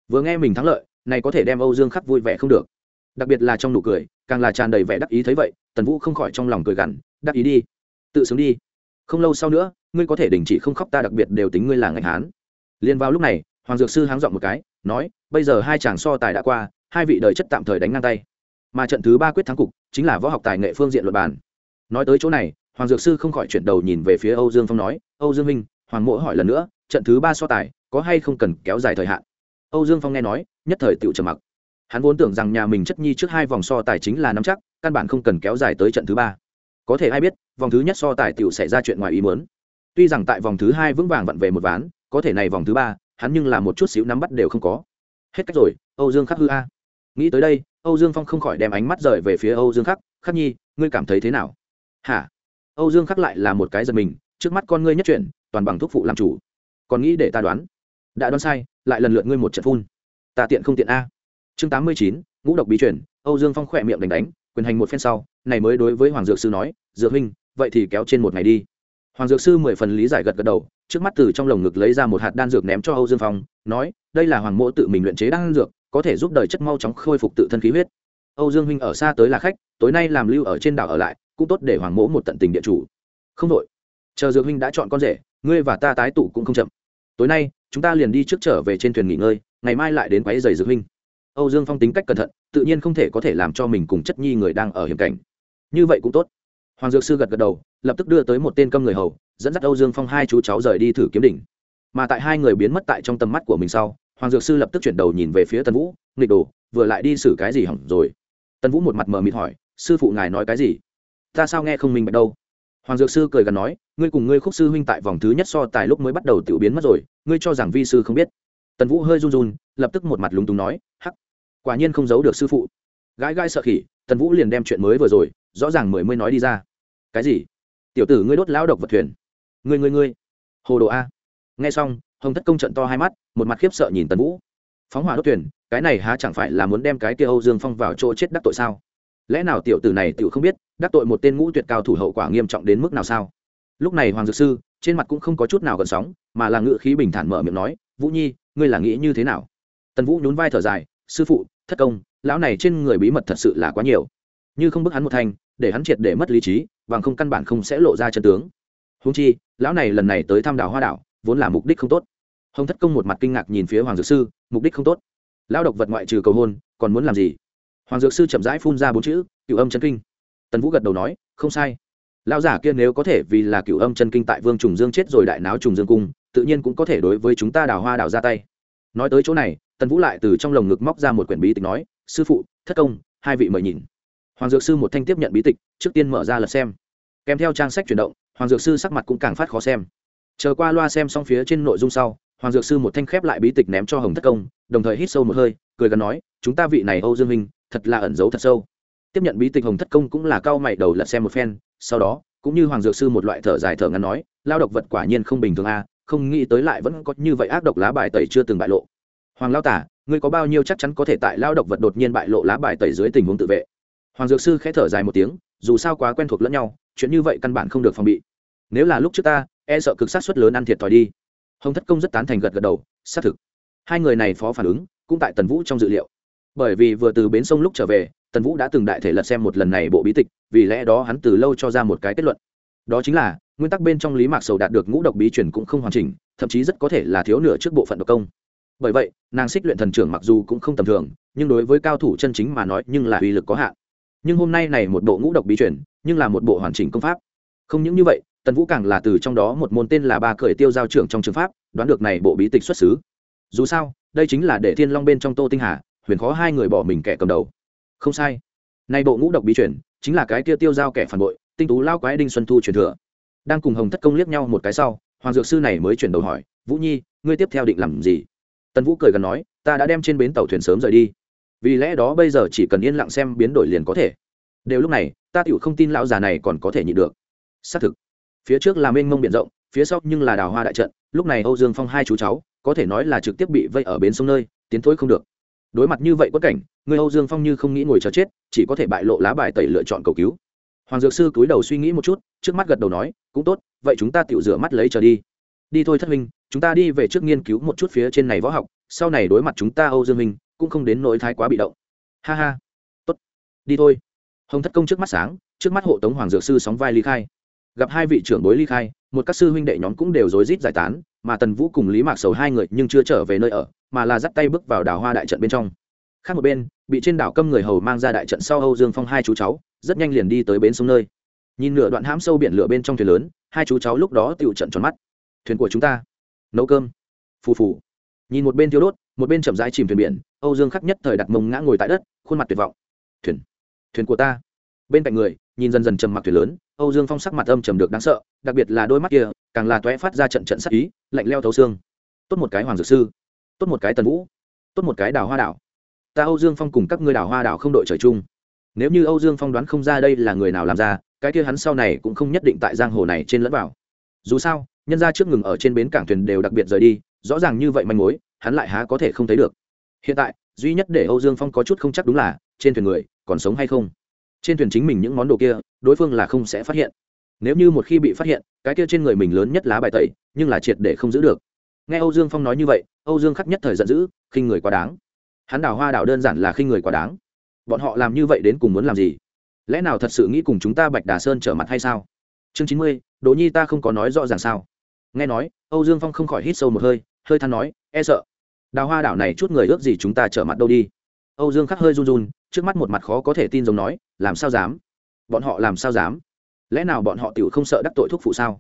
Vừa nghe mình thắng lợi, này có thể đem âu dương khắc vui vẻ không được đặc biệt là trong nụ cười, càng là tràn đầy vẻ đắc ý thấy vậy, tần vũ không khỏi trong lòng cười gằn, đắc ý đi, tự sướng đi. Không lâu sau nữa, ngươi có thể đình chỉ không khóc ta đặc biệt đều tính ngươi là ngành hán. Liền vào lúc này, hoàng dược sư háng dọn một cái, nói, bây giờ hai chàng so tài đã qua, hai vị đời chất tạm thời đánh ngang tay. Mà trận thứ ba quyết thắng cục, chính là võ học tài nghệ phương diện luật bàn. Nói tới chỗ này, hoàng dược sư không khỏi chuyển đầu nhìn về phía âu dương phong nói, âu dương minh, hoàng mỗ hỏi lần nữa, trận thứ ba so tài, có hay không cần kéo dài thời hạn? Âu dương phong nghe nói, nhất thời tựu trầm mặc hắn vốn tưởng rằng nhà mình chất nhi trước hai vòng so tài chính là nắm chắc, căn bản không cần kéo dài tới trận thứ ba. Có thể ai biết, vòng thứ nhất so tài tiểu xảy ra chuyện ngoài ý muốn. Tuy rằng tại vòng thứ hai vững vàng vặn về một ván, có thể này vòng thứ ba, hắn nhưng là một chút xíu nắm bắt đều không có. Hết cách rồi, âu dương khắc hư a. Nghĩ tới đây, âu dương phong không khỏi đem ánh mắt rời về phía âu dương khắc khắc nhi, ngươi cảm thấy thế nào? Hả? Âu dương khắc lại là một cái giật mình, trước mắt con ngươi nhất chuyển, toàn bằng thuốc phụ làm chủ. Còn nghĩ để ta đoán? Đã đoán sai, lại lần lượt ngươi một trận phun. Ta tiện không tiện a chương tám mươi chín, ngũ độc bí chuyển âu dương phong khỏe miệng đánh đánh, quyền hành một phen sau, này mới đối với hoàng dược sư nói, dược huynh, vậy thì kéo trên một ngày đi. Hoàng dược sư mười phần lý giải gật gật đầu, trước mắt từ trong lồng ngực lấy ra một hạt đan dược ném cho âu dương phong, nói, đây là hoàng mỗ tự mình luyện chế đan dược, có thể giúp đời chất mau chóng khôi phục tự thân khí huyết. Âu dương huynh ở xa tới là khách, tối nay làm lưu ở trên đảo ở lại, cũng tốt để hoàng mỗ một tận tình địa chủ. Không đội. Chờ dược huynh đã chọn con rể, ngươi và ta tái tụ cũng không chậm. Tối nay, chúng ta liền đi trước trở về trên thuyền nghỉ ngơi, ngày mai lại đến quáy giày dược huynh âu dương phong tính cách cẩn thận, tự nhiên không thể có thể làm cho mình cùng chất nhi người đang ở hiểm cảnh. Như vậy cũng tốt. Hoàng dược sư gật gật đầu, lập tức đưa tới một tên câm người hầu, dẫn dắt âu dương phong hai chú cháu rời đi thử kiếm đỉnh. Mà tại hai người biến mất tại trong tầm mắt của mình sau, hoàng dược sư lập tức chuyển đầu nhìn về phía tần vũ, nghịch đồ, vừa lại đi xử cái gì hỏng rồi? Tần vũ một mặt mờ mịt hỏi, sư phụ ngài nói cái gì? Ta sao nghe không minh bạch đâu? Hoàng dược sư cười gần nói, ngươi cùng ngươi khúc sư huynh tại vòng thứ nhất so tài lúc mới bắt đầu tiểu biến mất rồi, ngươi cho rằng vi sư không biết tần vũ hơi run run, lập tức một mặt lúng túng nói, hắc, quả nhiên không giấu được sư phụ. Gái gãi sợ khỉ, tần vũ liền đem chuyện mới vừa rồi, rõ ràng mười mới nói đi ra. Cái gì? Tiểu tử ngươi đốt lão độc vật thuyền. Ngươi ngươi ngươi. Hồ đồ a. Nghe xong, hồng thất công trận to hai mắt, một mặt khiếp sợ nhìn tần vũ. Phóng hỏa đốt thuyền, cái này há chẳng phải là muốn đem cái kia âu dương phong vào chỗ chết đắc tội sao? Lẽ nào tiểu tử này tự không biết, đắc tội một tên ngũ tuyệt cao thủ hậu quả nghiêm trọng đến mức nào sao? Lúc này hoàng dược sư, trên mặt cũng không có chút nào gần sóng, mà là ngự khí bình thản mở miệng nói, vũ nhi ngươi là nghĩ như thế nào? Tần vũ nhún vai thở dài, sư phụ, thất công, lão này trên người bí mật thật sự là quá nhiều. Như không bức hắn một thành, để hắn triệt để mất lý trí, bằng không căn bản không sẽ lộ ra chân tướng. Húng chi, lão này lần này tới thăm đảo hoa đảo, vốn là mục đích không tốt. Hồng thất công một mặt kinh ngạc nhìn phía hoàng dược sư, mục đích không tốt? Lão độc vật ngoại trừ cầu hôn, còn muốn làm gì? Hoàng dược sư chậm rãi phun ra bốn chữ cựu âm chân kinh. Tần vũ gật đầu nói, không sai lão giả kia nếu có thể vì là cựu âm chân kinh tại vương trùng dương chết rồi đại náo trùng dương cung, tự nhiên cũng có thể đối với chúng ta đào hoa đào ra tay. Nói tới chỗ này, tần vũ lại từ trong lồng ngực móc ra một quyển bí tịch nói, sư phụ, thất công, hai vị mời nhìn. Hoàng dược sư một thanh tiếp nhận bí tịch, trước tiên mở ra lật xem. Kèm theo trang sách chuyển động, hoàng dược sư sắc mặt cũng càng phát khó xem. Chờ qua loa xem xong phía trên nội dung sau, hoàng dược sư một thanh khép lại bí tịch ném cho hồng thất công, đồng thời hít sâu một hơi, cười gần nói, chúng ta vị này âu dương minh thật là ẩn giấu thật sâu tiếp nhận bí tịch hồng thất công cũng là cao mày đầu lật xem một phen, sau đó, cũng như hoàng dược sư một loại thở dài thở ngắn nói, lao độc vật quả nhiên không bình thường a, không nghĩ tới lại vẫn có như vậy ác độc lá bài tẩy chưa từng bại lộ. Hoàng lao tả, ngươi có bao nhiêu chắc chắn có thể tại lao độc vật đột nhiên bại lộ lá bài tẩy dưới tình huống tự vệ? Hoàng dược sư khẽ thở dài một tiếng, dù sao quá quen thuộc lẫn nhau, chuyện như vậy căn bản không được phòng bị. Nếu là lúc trước ta e sợ cực sát suất lớn ăn thiệt thòi đi. Hồng thất công rất tán thành gật gật đầu, xác thực. Hai người này phó phản ứng, cũng tại tần vũ trong dự liệu. Bởi vì vừa từ bến sông lúc trở về tần vũ đã từng đại thể lật xem một lần này bộ bí tịch, vì lẽ đó hắn từ lâu cho ra một cái kết luận. Đó chính là, nguyên tắc bên trong lý mạc sầu đạt được ngũ độc bí truyền cũng không hoàn chỉnh, thậm chí rất có thể là thiếu nửa trước bộ phận độc công. Bởi vậy, nàng xích luyện thần trưởng mặc dù cũng không tầm thường, nhưng đối với cao thủ chân chính mà nói nhưng là uy lực có hạn. Nhưng hôm nay này một bộ ngũ độc bí truyền, nhưng là một bộ hoàn chỉnh công pháp. Không những như vậy, tần vũ càng là từ trong đó một môn tên là ba cởi tiêu giao trưởng trong trường pháp, đoán được này bộ bí tịch xuất xứ. Dù sao, đây chính là để thiên long bên trong tô tinh hà, huyền khó hai người bỏ mình kẻ cầm đầu không sai. Nay bộ ngũ độc bí truyền chính là cái kia tiêu giao kẻ phản bội, tinh tú lao quái đinh xuân thu truyền thừa. Đang cùng hồng thất công liếc nhau một cái sau, hoàng dược sư này mới chuyển đầu hỏi, vũ nhi, ngươi tiếp theo định làm gì? Tần vũ cười gần nói, ta đã đem trên bến tàu thuyền sớm rời đi. Vì lẽ đó bây giờ chỉ cần yên lặng xem biến đổi liền có thể. Đều lúc này, ta tựu không tin lão già này còn có thể nhịn được. Xác thực, phía trước là mênh mông biển rộng, phía sau nhưng là đào hoa đại trận, lúc này âu dương phong hai chú cháu, có thể nói là trực tiếp bị vây ở bến sông nơi, tiến thối không được đối mặt như vậy quất cảnh, người âu dương phong như không nghĩ ngồi chờ chết, chỉ có thể bại lộ lá bài tẩy lựa chọn cầu cứu. Hoàng dược sư cúi đầu suy nghĩ một chút, trước mắt gật đầu nói, cũng tốt, vậy chúng ta tự rửa mắt lấy trở đi. Đi thôi thất minh chúng ta đi về trước nghiên cứu một chút phía trên này võ học, sau này đối mặt chúng ta âu dương minh cũng không đến nỗi thái quá bị động. Ha ha, tốt, đi thôi. Hồng thất công trước mắt sáng, trước mắt hộ tống hoàng dược sư sóng vai ly khai. Gặp hai vị trưởng bối ly khai, một các sư huynh đệ nhóm cũng đều rối rít giải tán, mà tần vũ cùng lý mạc sầu hai người nhưng chưa trở về nơi ở mà là dắt tay bước vào đảo hoa đại trận bên trong. Khác một bên, bị trên đảo câm người hầu mang ra đại trận sau âu dương phong hai chú cháu, rất nhanh liền đi tới bến sông nơi. Nhìn nửa đoạn hãm sâu biển lửa bên trong thuyền lớn, hai chú cháu lúc đó tựu trận tròn mắt. Thuyền của chúng ta, nấu cơm. Phù phù. Nhìn một bên thiếu đốt, một bên chậm rãi chìm thuyền biển, âu dương khắc nhất thời đặt mông ngã ngồi tại đất, khuôn mặt tuyệt vọng. Thuyền thuyền của ta. Bên cạnh người, nhìn dần dần trầm mặc thuyền lớn, âu dương phong sắc mặt âm trầm được đáng sợ, đặc biệt là đôi mắt kia, càng là toé phát ra trận trận sắc ý, lạnh leo thấu xương. Tốt một cái hoàng dược sư tốt một cái tần vũ, tốt một cái đào hoa đảo. Ta âu dương phong cùng các ngươi đào hoa đảo không đội trời chung. Nếu như âu dương phong đoán không ra đây là người nào làm ra, cái kia hắn sau này cũng không nhất định tại giang hồ này trên lẫn vào. Dù sao, nhân ra trước ngừng ở trên bến cảng thuyền đều đặc biệt rời đi, rõ ràng như vậy manh mối, hắn lại há có thể không thấy được. Hiện tại, duy nhất để âu dương phong có chút không chắc đúng là trên thuyền người còn sống hay không. Trên thuyền chính mình những món đồ kia, đối phương là không sẽ phát hiện. Nếu như một khi bị phát hiện, cái kia trên người mình lớn nhất lá bài tẩy, nhưng là triệt để không giữ được. Nghe âu dương phong nói như vậy âu dương khắc nhất thời giận dữ, khinh người quá đáng. Hắn đào hoa đảo đơn giản là khinh người quá đáng. Bọn họ làm như vậy đến cùng muốn làm gì? Lẽ nào thật sự nghĩ cùng chúng ta bạch đà sơn trở mặt hay sao? Chương chín mươi, đỗ nhi ta không có nói rõ ràng sao? Nghe nói, âu dương phong không khỏi hít sâu một hơi hơi than nói e sợ. Đào hoa đảo này chút người ước gì chúng ta trở mặt đâu đi? Âu dương khắc hơi run run, trước mắt một mặt khó có thể tin giống nói, làm sao dám? Bọn họ làm sao dám? Lẽ nào bọn họ tiểu không sợ đắc tội thuốc phụ sao?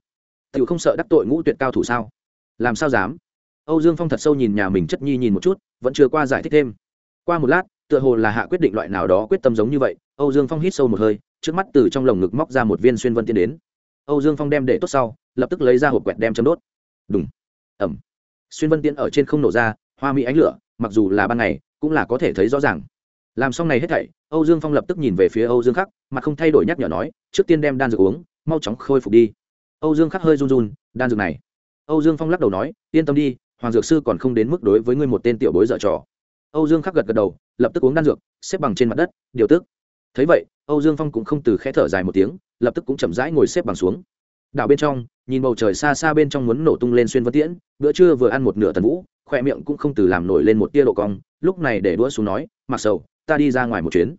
Tiểu không sợ đắc tội ngũ tuyệt cao thủ sao? Làm sao dám? Âu dương phong thật sâu nhìn nhà mình chất nhi nhìn một chút, vẫn chưa qua giải thích thêm. Qua một lát, tựa hồ là hạ quyết định loại nào đó quyết tâm giống như vậy, âu dương phong hít sâu một hơi, trước mắt từ trong lồng ngực móc ra một viên xuyên vân tiến đến. Âu dương phong đem để tốt sau, lập tức lấy ra hộp quẹt đem châm đốt. Đúng ẩm. Xuyên vân tiến ở trên không nổ ra, hoa mỹ ánh lửa, mặc dù là ban ngày, cũng là có thể thấy rõ ràng. Làm xong này hết thảy, âu dương phong lập tức nhìn về phía âu dương khắc mà không thay đổi nhắc nhở nói, trước tiên đem đan dược uống, mau chóng khôi phục đi. Âu dương khắc hơi run run, đan dược này. Âu dương phong lắc đầu nói, yên tâm đi hoàng dược sư còn không đến mức đối với ngươi một tên tiểu bối dở trò. Âu dương khắc gật gật đầu, lập tức uống đan dược, xếp bằng trên mặt đất, điều tức. Thấy vậy, âu dương phong cũng không từ khẽ thở dài một tiếng, lập tức cũng chậm rãi ngồi xếp bằng xuống. Đảo bên trong, nhìn bầu trời xa xa bên trong muốn nổ tung lên xuyên vân tiễn, bữa trưa vừa ăn một nửa tần vũ khoe miệng cũng không từ làm nổi lên một tia độ cong, lúc này để đũa xuống nói mặc sầu, ta đi ra ngoài một chuyến.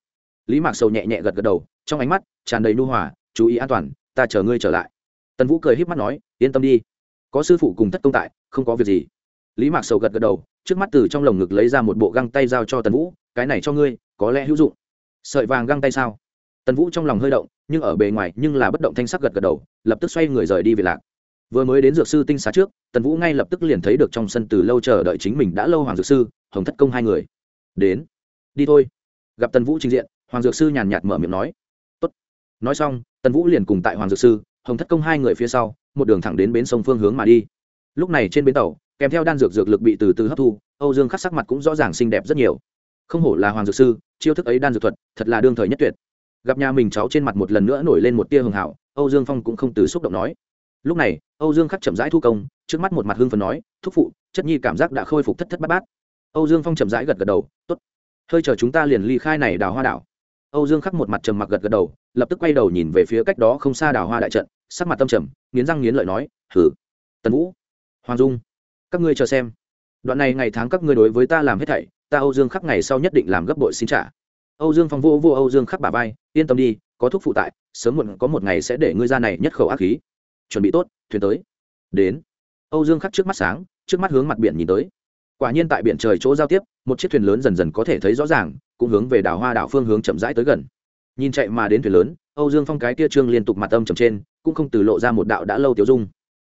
Lý mạc sầu nhẹ nhẹ gật gật đầu, trong ánh mắt tràn đầy nu hòa, chú ý an toàn, ta chờ ngươi trở lại. Tần vũ cười híp mắt nói, yên tâm đi, có sư phụ cùng thất công tại, không có việc gì lý mạc sầu gật gật đầu, trước mắt từ trong lồng ngực lấy ra một bộ găng tay giao cho tần vũ, cái này cho ngươi, có lẽ hữu dụng. Sợi vàng găng tay sao? Tần vũ trong lòng hơi động, nhưng ở bề ngoài nhưng là bất động thanh sắc gật gật đầu, lập tức xoay người rời đi về lạc. Vừa mới đến dược sư tinh xá trước, tần vũ ngay lập tức liền thấy được trong sân từ lâu chờ đợi chính mình đã lâu hoàng dược sư, hồng thất công hai người. Đến, đi thôi. Gặp tần vũ trình diện, hoàng dược sư nhàn nhạt mở miệng nói. Tốt. nói xong, tần vũ liền cùng tại hoàng dược sư, hồng thất công hai người phía sau, một đường thẳng đến bến sông phương hướng mà đi. Lúc này trên bến tàu kèm theo đan dược dược lực bị từ từ hấp thu, âu dương khắc sắc mặt cũng rõ ràng xinh đẹp rất nhiều. Không hổ là hoàng dược sư, chiêu thức ấy đan dược thuật thật là đương thời nhất tuyệt. Gặp nhà mình cháu trên mặt một lần nữa nổi lên một tia hường hảo, âu dương phong cũng không từ xúc động nói. Lúc này, âu dương khắc chậm rãi thu công, trước mắt một mặt hưng phần nói, thúc phụ, chất nhi cảm giác đã khôi phục thất thất bát bát. Âu dương phong chậm rãi gật gật đầu t ố t hơi chờ chúng ta liền ly khai này đào hoa đảo. Âu dương khắc một mặt trầm mặc gật gật đầu, lập tức quay đầu nhìn về phía cách đó không xa đào hoa đại trận, sắc mặt tâm trầm, nghiến răng nghiến lợi nói hử tần vũ. Hoàng dung các ngươi chờ xem. Đoạn này ngày tháng các ngươi đối với ta làm hết thảy, ta âu dương khắc ngày sau nhất định làm gấp bội xin trả. Âu dương phong vô vô âu dương khắc bà vai, yên tâm đi, có thuốc phụ tại, sớm muộn có một ngày sẽ để ngươi ra này nhất khẩu ác khí. Chuẩn bị tốt, thuyền tới. Đến. Âu dương khắc trước mắt sáng, trước mắt hướng mặt biển nhìn tới. Quả nhiên tại biển trời chỗ giao tiếp, một chiếc thuyền lớn dần dần có thể thấy rõ ràng, cũng hướng về đảo hoa đảo phương hướng chậm rãi tới gần. Nhìn chạy mà đến thuyền lớn, âu dương phong cái kia trương liên tục mặt âm chầm trên, cũng không từ lộ ra một đạo đã lâu tiêu dung.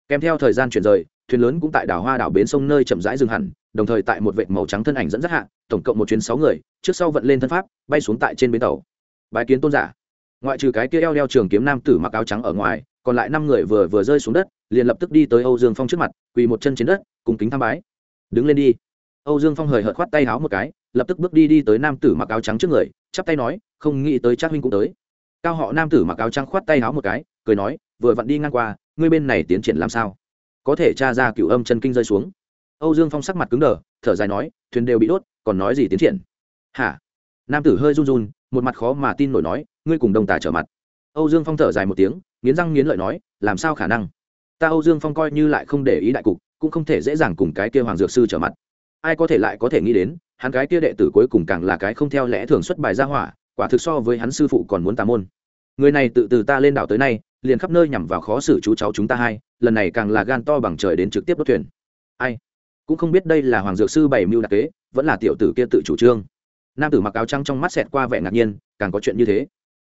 Kèm theo thời gian chuyển rời thuyền lớn cũng tại đảo hoa đảo bến sông nơi chậm rãi dừng hẳn, đồng thời tại một vệt màu trắng thân ảnh dẫn dắt hạ, tổng cộng một chuyến sáu người, trước sau vận lên thân pháp, bay xuống tại trên bến tàu. Bài kiến tôn giả. Ngoại trừ cái kia eo đeo trường kiếm nam tử mặc áo trắng ở ngoài, còn lại năm người vừa vừa rơi xuống đất, liền lập tức đi tới âu dương phong trước mặt, quỳ một chân trên đất cùng kính tham bái. Đứng lên đi. Âu dương phong hời hợt khoát tay háo một cái, lập tức bước đi đi tới nam tử mặc áo trắng trước người, chắp tay nói, không nghĩ tới Trác huynh cũng tới. Cao họ nam tử mặc áo trắng khoát tay háo một cái, cười nói, vừa vặn đi ngang qua, ngươi bên này tiến triển làm sao? Có thể tra ra cựu âm chân kinh rơi xuống. Âu dương phong sắc mặt cứng đờ, thở dài nói, thuyền đều bị đốt, còn nói gì tiến triển? Hả? Nam tử hơi run run, một mặt khó mà tin nổi nói, ngươi cùng đồng tài trở mặt. Âu dương phong thở dài một tiếng, nghiến răng nghiến lợi nói, làm sao khả năng? Ta âu dương phong coi như lại không để ý đại cục, cũng không thể dễ dàng cùng cái kia hoàng dược sư trở mặt. Ai có thể lại có thể nghĩ đến, hắn cái kia đệ tử cuối cùng càng là cái không theo lẽ thường xuất bài ra hỏa, quả thực so với hắn sư phụ còn muốn tà môn. Người này tự từ ta lên đảo tới nay liền khắp nơi nhằm vào khó xử chú cháu chúng ta hai, lần này càng là gan to bằng trời đến trực tiếp đốt thuyền. Ai? Cũng không biết đây là hoàng dược sư bảy mưu đặc kế, vẫn là tiểu tử kia tự chủ trương. Nam tử mặc áo trắng trong mắt xẹt qua vẻ ngạc nhiên, càng có chuyện như thế.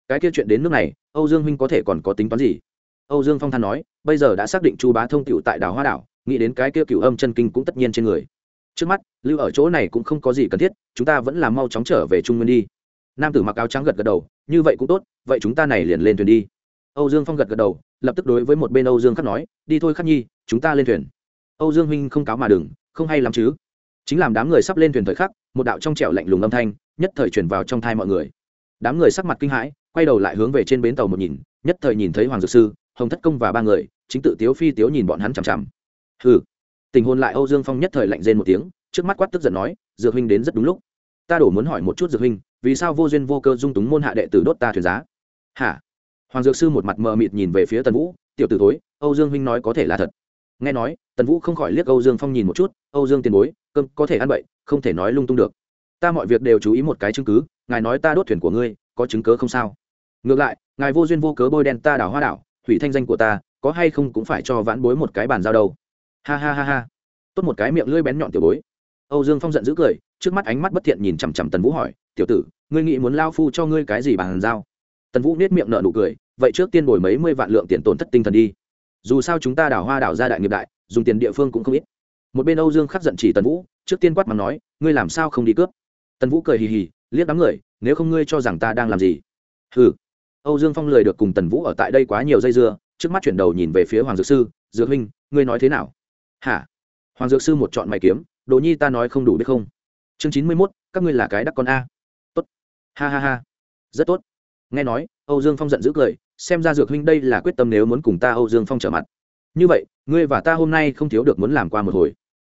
Cái kia chuyện đến nước này, âu dương huynh có thể còn có tính toán gì? Âu dương phong than nói, bây giờ đã xác định chu bá thông cựu tại đảo hoa đảo, nghĩ đến cái kia cựu âm chân kinh cũng tất nhiên trên người. Trước mắt, lưu ở chỗ này cũng không có gì cần thiết, chúng ta vẫn là mau chóng trở về trung nguyên đi. Nam tử mặc áo trắng gật gật đầu, như vậy cũng tốt, vậy chúng ta này liền lên thuyền đi âu dương phong gật gật đầu, lập tức đối với một bên âu dương khắc nói, đi thôi khắc nhi, chúng ta lên thuyền. Âu dương huynh không cáo mà đừng, không hay lắm chứ. Chính làm đám người sắp lên thuyền thời khắc, một đạo trong trẻo lạnh lùng âm thanh, nhất thời chuyển vào trong thai mọi người. Đám người sắc mặt kinh hãi, quay đầu lại hướng về trên bến tàu một nhìn, nhất thời nhìn thấy hoàng dược sư, hồng thất công và ba người, chính tự tiếu phi tiếu nhìn bọn hắn chằm chằm. Hừ. Tình hôn lại âu dương phong nhất thời lạnh rên một tiếng, trước mắt quát tức giận nói, dược huynh đến rất đúng lúc. Ta đổ muốn hỏi một chút dược huynh, vì sao vô duyên vô cơ dung túng môn hạ đệ tử đốt ta thuyền giá? Hả? Hoàng dược sư một mặt mờ mịt nhìn về phía tần vũ, tiểu t ử tối âu dương huynh nói có thể là thật. Nghe nói, tần vũ không khỏi liếc âu dương phong nhìn một chút, âu dương tiền bối, cơm có thể ăn bậy, không thể nói lung tung được. Ta mọi việc đều chú ý một cái chứng cứ, ngài nói ta đốt thuyền của ngươi, có chứng cớ không sao? Ngược lại, ngài vô duyên vô cớ bôi đen ta đảo hoa đảo, hủy thanh danh của ta, có hay không cũng phải cho vãn bối một cái bàn giao đâu. Ha ha ha ha. Tốt một cái miệng lưỡi bén nhọn tiểu bối. Âu dương phong giận dữ cười, trước mắt ánh mắt bất thiện nhìn chằm chằm tần vũ hỏi, tiểu tử, ngươi nghĩ muốn lao phu cho ngươi cái gì bàn giao? Tần vũ nết miệng nợ nụ cười, vậy trước tiên đổi mấy mươi vạn lượng tiền tổn thất tinh thần đi. Dù sao chúng ta đảo hoa đảo ra đại nghiệp đại, dùng tiền địa phương cũng không ít. Một bên âu dương khắc giận chỉ tần vũ, trước tiên quát mắng nói, ngươi làm sao không đi cướp? Tần vũ cười hì hì, liếc đám người, nếu không ngươi cho rằng ta đang làm gì? Hừ. Âu dương phong lười được cùng tần vũ ở tại đây quá nhiều dây dưa, trước mắt chuyển đầu nhìn về phía hoàng dược sư, dược huynh, ngươi nói thế nào? Hả? Hoàng dược sư một chọn mày kiếm, đồ nhi ta nói không đủ biết không? Chương chín mươi mốt, các ngươi là cái đắc con a. Tốt. Ha ha ha. Rất tốt nghe nói, âu dương phong giận dữ cười, xem ra dược huynh đây là quyết tâm nếu muốn cùng ta âu dương phong trở mặt. Như vậy, ngươi và ta hôm nay không thiếu được muốn làm qua một hồi.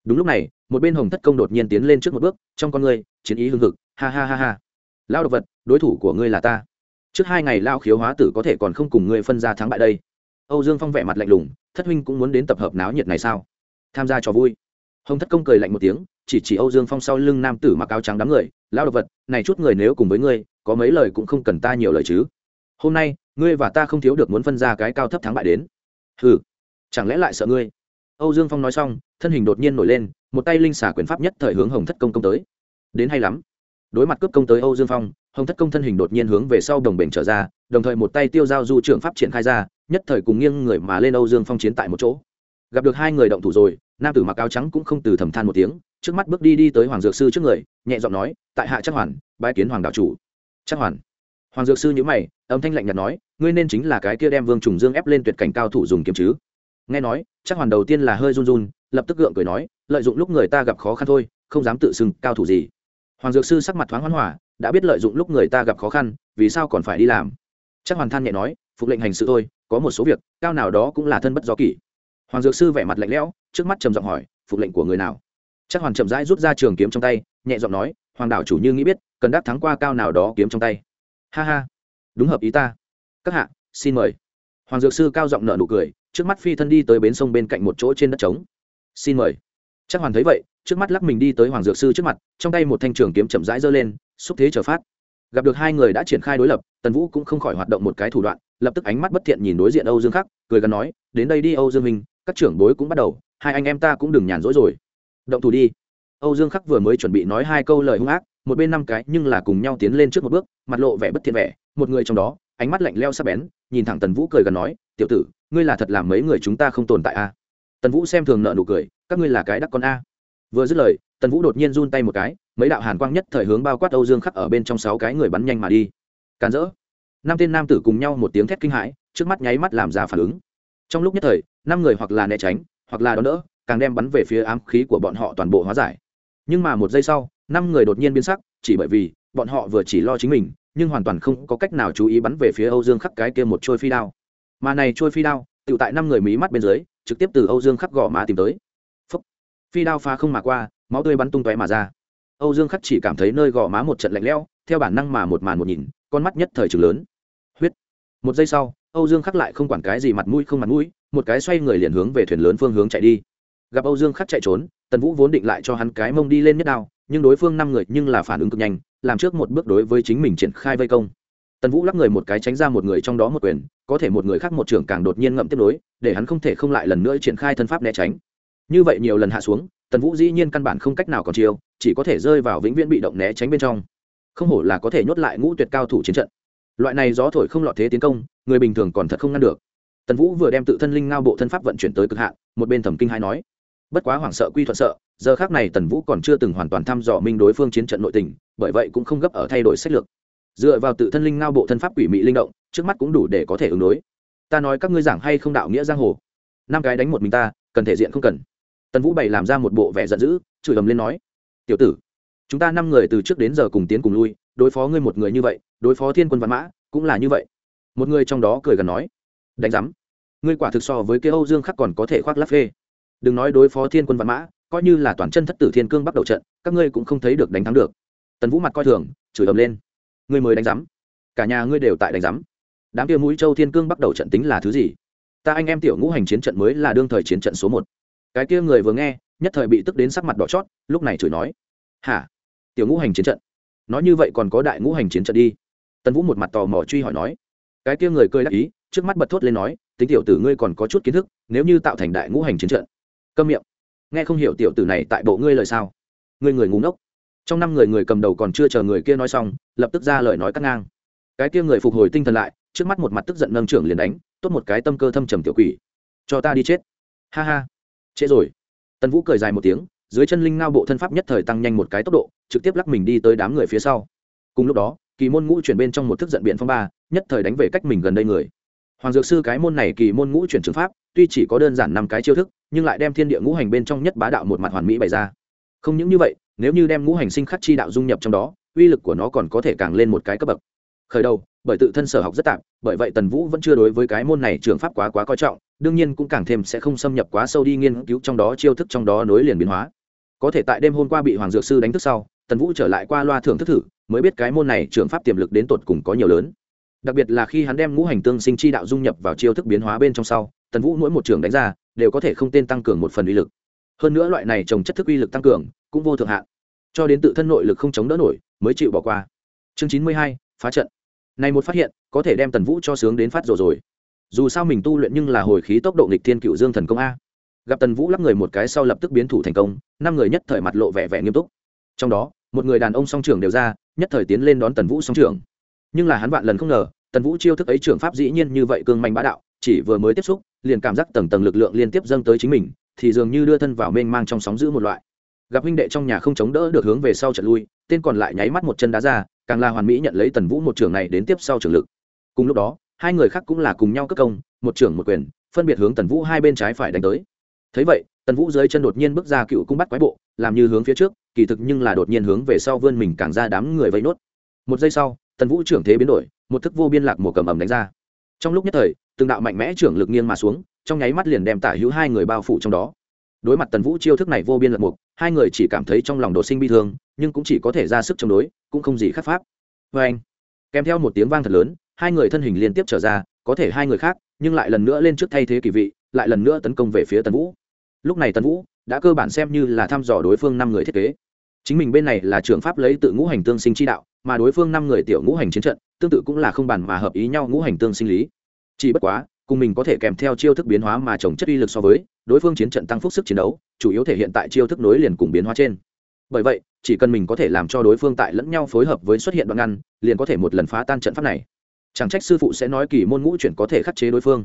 Đúng lúc này, một bên hồng thất công đột nhiên tiến lên trước một bước, trong con ngươi, chiến ý hưng hực, ha ha ha ha. Lao độc vật, đối thủ của ngươi là ta. Trước hai ngày lao khiếu hóa tử có thể còn không cùng ngươi phân ra thắng bại đây. Âu dương phong vẻ mặt lạnh lùng, thất huynh cũng muốn đến tập hợp náo nhiệt này sao? Tham gia trò vui. Hồng thất công cười lạnh một tiếng, chỉ chỉ âu dương phong sau lưng nam tử mặc áo trắng đám người lao độc vật, này chút người nếu cùng với ngươi có mấy lời cũng không cần ta nhiều lời chứ. Hôm nay, ngươi và ta không thiếu được muốn phân ra cái cao thấp thắng bại đến. Ừ chẳng lẽ lại sợ ngươi? Âu dương phong nói xong, thân hình đột nhiên nổi lên, một tay linh xả quyền pháp nhất thời hướng hồng thất công công tới. Đến hay lắm. Đối mặt cướp công tới âu dương phong, hồng thất công thân hình đột nhiên hướng về sau đồng bình trở ra, đồng thời một tay tiêu giao du trưởng pháp triển khai ra, nhất thời cùng nghiêng người mà lên âu dương phong chiến tại một chỗ. Gặp được hai người động thủ rồi, nam tử mặc áo trắng cũng không từ thầm than một tiếng, trước mắt bước đi đi tới hoàng dược sư trước người, nhẹ giọng nói, tại hạ chắc hoàn, bái kiến hoàng đạo chủ chắc hoàn. Hoàng dược sư nhữ mày, âm thanh lạnh nhạt nói, ngươi nên chính là cái kia đem vương trùng dương ép lên tuyệt cảnh cao thủ dùng kiếm chứ. Nghe nói, chắc hoàn đầu tiên là hơi run run, lập tức gượng cười nói, lợi dụng lúc người ta gặp khó khăn thôi, không dám tự xưng cao thủ gì. Hoàng dược sư sắc mặt thoáng hoán hỏa, đã biết lợi dụng lúc người ta gặp khó khăn, vì sao còn phải đi làm? Chắc hoàn than nhẹ nói, phục lệnh hành sự thôi, có một số việc, cao nào đó cũng là thân bất do kỷ. Hoàng dược sư vẻ mặt lạnh lẽo, trước mắt trầm giọng hỏi, phục lệnh của người nào? Chắc hoàn chậm rãi rút ra trường kiếm trong tay, nhẹ giọng nói, hoàng đảo chủ như nghĩ biết cần đắc thắng qua cao nào đó kiếm trong tay. Ha ha. Đúng hợp ý ta. Các hạ, xin mời. Hoàng dược sư cao giọng nợ nụ cười, trước mắt phi thân đi tới bến sông bên cạnh một chỗ trên đất trống. Xin mời. Chắc hoàn thấy vậy, trước mắt lắc mình đi tới hoàng dược sư trước mặt, trong tay một thanh trường kiếm chậm rãi giơ lên, xúc thế trở phát. Gặp được hai người đã triển khai đối lập, tần vũ cũng không khỏi hoạt động một cái thủ đoạn, lập tức ánh mắt bất thiện nhìn đối diện âu dương khắc, cười gắn nói, đến đây đi âu dương minh các trưởng bối cũng bắt đầu, hai anh em ta cũng đừng nhàn rỗi rồi. Động thủ đi. Âu dương khắc vừa mới chuẩn bị nói hai câu lời hung ác một bên năm cái nhưng là cùng nhau tiến lên trước một bước, mặt lộ vẻ bất thiện vẻ, một người trong đó, ánh mắt lạnh leo sắc bén, nhìn thẳng tần vũ cười gần nói, tiểu tử, ngươi là thật làm mấy người chúng ta không tồn tại a? À? tần vũ xem thường nợ nụ cười, các ngươi là cái đắc con a? Vừa dứt lời, tần vũ đột nhiên run tay một cái, mấy đạo hàn quang nhất thời hướng bao quát âu dương khắc ở bên trong sáu cái người bắn nhanh mà đi. Càn rỡ. Năm tên nam tử cùng nhau một tiếng thét kinh hãi, trước mắt nháy mắt làm ra phản ứng. Trong lúc nhất thời, năm người hoặc là né tránh, hoặc là đón đỡ, càng đem bắn về phía ám khí của bọn họ toàn bộ hóa giải. Nhưng mà một giây sau năm người đột nhiên biến sắc, chỉ bởi vì bọn họ vừa chỉ lo chính mình, nhưng hoàn toàn không có cách nào chú ý bắn về phía âu dương khắc cái kia một trôi phi đao. Mà này trôi phi đao tự tại năm người mí mắt bên dưới, trực tiếp từ âu dương khắc gõ má tìm tới. Phúc. phi đao phá không mà qua, máu tươi bắn tung tóe mà ra. Âu dương khắc chỉ cảm thấy nơi gò má một trận lạnh lẽo, theo bản năng mà một màn một nhìn, con mắt nhất thời trường lớn. Huyết! Một giây sau, âu dương khắc lại không quản cái gì mặt mũi không mặt mũi, một cái xoay người liền hướng về thuyền lớn phương hướng chạy đi. Gặp âu dương khắc chạy trốn, tần vũ vốn định lại cho hắn cái mông đi lên nhất đao nhưng đối phương năm người nhưng là phản ứng cực nhanh, làm trước một bước đối với chính mình triển khai vây công. Tần vũ lắc người một cái tránh ra một người trong đó một quyền, có thể một người khác một trưởng càng đột nhiên ngậm tiếp nối, để hắn không thể không lại lần nữa triển khai thân pháp né tránh. Như vậy nhiều lần hạ xuống, tần vũ dĩ nhiên căn bản không cách nào còn chiêu, chỉ có thể rơi vào vĩnh viễn bị động né tránh bên trong. Không hổ là có thể nhốt lại ngũ tuyệt cao thủ chiến trận. Loại này gió thổi không lọt thế tiến công, người bình thường còn thật không ngăn được. Tần vũ vừa đem tự thân linh ngao bộ thân pháp vận chuyển tới cực hạn, một bên thẩm kinh hai nói, bất quá hoảng sợ quy thuận sợ giờ khác này tần vũ còn chưa từng hoàn toàn thăm dò minh đối phương chiến trận nội tình, bởi vậy cũng không gấp ở thay đổi sách lược. Dựa vào tự thân linh ngao bộ thân pháp quỷ mị linh động, trước mắt cũng đủ để có thể ứng đối. Ta nói các ngươi giảng hay không đạo nghĩa giang hồ? Năm cái đánh một mình ta, cần thể diện không cần. Tần vũ bày làm ra một bộ vẻ giận dữ, chửi ầm lên nói, tiểu tử, chúng ta năm người từ trước đến giờ cùng tiến cùng lui, đối phó ngươi một người như vậy, đối phó thiên quân văn mã, cũng là như vậy. Một người trong đó cười gần nói, đánh giám, ngươi quả thực so với kia âu dương khắc còn có thể khoác lắp phê. Đừng nói đối phó thiên quân văn mã coi như là toàn chân thất tử thiên cương bắt đầu trận, các ngươi cũng không thấy được đánh thắng được. Tần vũ mặt coi thường, chửi ầm lên. Ngươi mới đánh giám. Cả nhà ngươi đều tại đánh giám. Đám kia mũi châu thiên cương bắt đầu trận tính là thứ gì? Ta anh em tiểu ngũ hành chiến trận mới là đương thời chiến trận số một. Cái kia người vừa nghe, nhất thời bị tức đến sắc mặt đỏ chót, lúc này chửi nói. Hả? Tiểu ngũ hành chiến trận? Nói như vậy còn có đại ngũ hành chiến trận đi. Tần vũ một mặt tò mò truy hỏi nói. Cái kia người cười đắc ý, trước mắt bật thốt lên nói, tính tiểu tử ngươi còn có chút kiến thức, nếu như tạo thành đại ngũ hành chiến trận. Câm miệng nghe không hiểu tiểu tử này tại bộ ngươi lời sao? Ngươi người ngu ngốc. Trong năm người người cầm đầu còn chưa chờ người kia nói xong, lập tức ra lời nói cắt ngang. Cái kia người phục hồi tinh thần lại, trước mắt một mặt tức giận nâng trưởng liền đánh, tốt một cái tâm cơ thâm trầm tiểu quỷ. Cho ta đi chết. Ha ha. Trễ rồi. Tần vũ cười dài một tiếng, dưới chân linh ngao bộ thân pháp nhất thời tăng nhanh một cái tốc độ, trực tiếp lắc mình đi tới đám người phía sau. Cùng lúc đó, kỳ môn ngũ chuyển bên trong một thức giận biện phong ba, nhất thời đánh về cách mình gần đây người. Hoàng dược sư cái môn này kỳ môn ngũ chuyển trường pháp, tuy chỉ có đơn giản năm cái chiêu thức nhưng lại đem thiên địa ngũ hành bên trong nhất bá đạo một mặt hoàn mỹ bày ra. Không những như vậy, nếu như đem ngũ hành sinh khắc chi đạo dung nhập trong đó, uy lực của nó còn có thể càng lên một cái cấp bậc. Khởi đầu, bởi tự thân sở học rất tạm bởi vậy tần vũ vẫn chưa đối với cái môn này trường pháp quá quá coi trọng, đương nhiên cũng càng thêm sẽ không xâm nhập quá sâu đi nghiên cứu trong đó chiêu thức trong đó nối liền biến hóa. Có thể tại đêm hôm qua bị hoàng dược sư đánh thức sau, tần vũ trở lại qua loa thưởng thức thử, mới biết cái môn này trường pháp tiềm lực đến tột cùng có nhiều lớn. Đặc biệt là khi hắn đem ngũ hành tương sinh chi đạo dung nhập vào chiêu thức biến hóa bên trong sau, tần vũ mỗi một trường đánh ra đều có thể không tên tăng cường một phần uy lực. Hơn nữa loại này trồng chất thức uy lực tăng cường cũng vô thượng hạn. Cho đến tự thân nội lực không chống đỡ nổi mới chịu bỏ qua. Chương chín mươi hai, phá trận. Này một phát hiện, có thể đem tần vũ cho sướng đến phát rồi rồi. Dù sao mình tu luyện nhưng là hồi khí tốc độ nghịch thiên cựu dương thần công a. Gặp tần vũ lắp người một cái sau lập tức biến thủ thành công, năm người nhất thời mặt lộ vẻ vẻ nghiêm túc. Trong đó, một người đàn ông song trưởng đều ra, nhất thời tiến lên đón tần vũ song trưởng. Nhưng là hắn vạn lần không ngờ, tần vũ chiêu thức ấy trưởng pháp dĩ nhiên như vậy cương manh bá đạo, chỉ vừa mới tiếp xúc liền cảm giác tầng tầng lực lượng liên tiếp dâng tới chính mình, thì dường như đưa thân vào mênh mang trong sóng giữ một loại. Gặp huynh đệ trong nhà không chống đỡ được hướng về sau trận lui, tên còn lại nháy mắt một chân đá ra, càng là hoàn mỹ nhận lấy tần vũ một trưởng này đến tiếp sau trưởng lực. Cùng lúc đó, hai người khác cũng là cùng nhau cất công, một trưởng một quyền, phân biệt hướng tần vũ hai bên trái phải đánh tới. Thấy vậy, tần vũ dưới chân đột nhiên bước ra cựu cung bắt quái bộ, làm như hướng phía trước, kỳ thực nhưng là đột nhiên hướng về sau vươn mình càng ra đám người vây nốt. Một giây sau, tần vũ trưởng thế biến đổi, một thức vô biên lạc mùa cầm ẩm đánh ra. Trong lúc nhất thời từng đạo mạnh mẽ trưởng lực nghiêng mà xuống, trong nháy mắt liền đem tả hữu hai người bao phủ trong đó. Đối mặt tần vũ chiêu thức này vô biên lật mục hai người chỉ cảm thấy trong lòng đột sinh bi thương, nhưng cũng chỉ có thể ra sức chống đối, cũng không gì khắc pháp. Vê anh, kèm theo một tiếng vang thật lớn, hai người thân hình liên tiếp trở ra, có thể hai người khác, nhưng lại lần nữa lên trước thay thế kỳ vị, lại lần nữa tấn công về phía tần vũ. Lúc này tần vũ đã cơ bản xem như là thăm dò đối phương năm người thiết kế. Chính mình bên này là trường pháp lấy tự ngũ hành tương sinh chi đạo, mà đối phương năm người tiểu ngũ hành chiến trận, tương tự cũng là không bàn mà hợp ý nhau ngũ hành tương sinh lý chỉ bất quá, cùng mình có thể kèm theo chiêu thức biến hóa mà trồng chất uy lực so với, đối phương chiến trận tăng phúc sức chiến đấu, chủ yếu thể hiện tại chiêu thức nối liền cùng biến hóa trên. Bởi vậy, chỉ cần mình có thể làm cho đối phương tại lẫn nhau phối hợp với xuất hiện đoạn ngăn, liền có thể một lần phá tan trận pháp này. Chẳng trách sư phụ sẽ nói kỳ môn ngũ chuyển có thể khắc chế đối phương.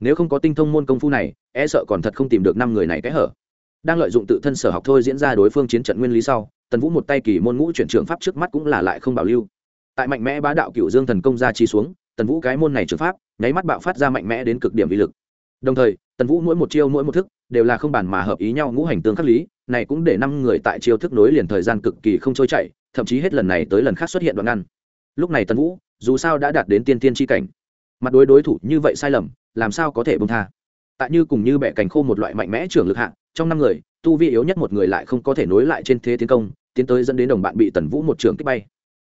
Nếu không có tinh thông môn công phu này e sợ còn thật không tìm được năm người này cái hở. Đang lợi dụng tự thân sở học thôi diễn ra đối phương chiến trận nguyên lý sau, tần vũ một tay kỳ môn ngũ chuyển trường pháp trước mắt cũng là lại không bảo lưu. Tại mạnh mẽ bá đạo cựu dương thần công ra chi xuống, tần vũ cái môn này trường pháp nháy mắt bạo phát ra mạnh mẽ đến cực điểm vi lực. Đồng thời, tần vũ mỗi một chiêu, mỗi một thức đều là không bàn mà hợp ý nhau ngũ hành tương khắc lý, này cũng để năm người tại chiêu thức nối liền thời gian cực kỳ không trôi chảy, thậm chí hết lần này tới lần khác xuất hiện đoạn ngăn. Lúc này tần vũ, dù sao đã đạt đến tiên tiên tri cảnh, mặt đối đối thủ như vậy sai lầm, làm sao có thể bông tha? Tại như cùng như bẻ cành khô một loại mạnh mẽ trưởng lực hạng trong năm người, tu vi yếu nhất một người lại không có thể nối lại trên thế tiến công, tiến tới dẫn đến đồng bạn bị tần vũ một trường kích bay.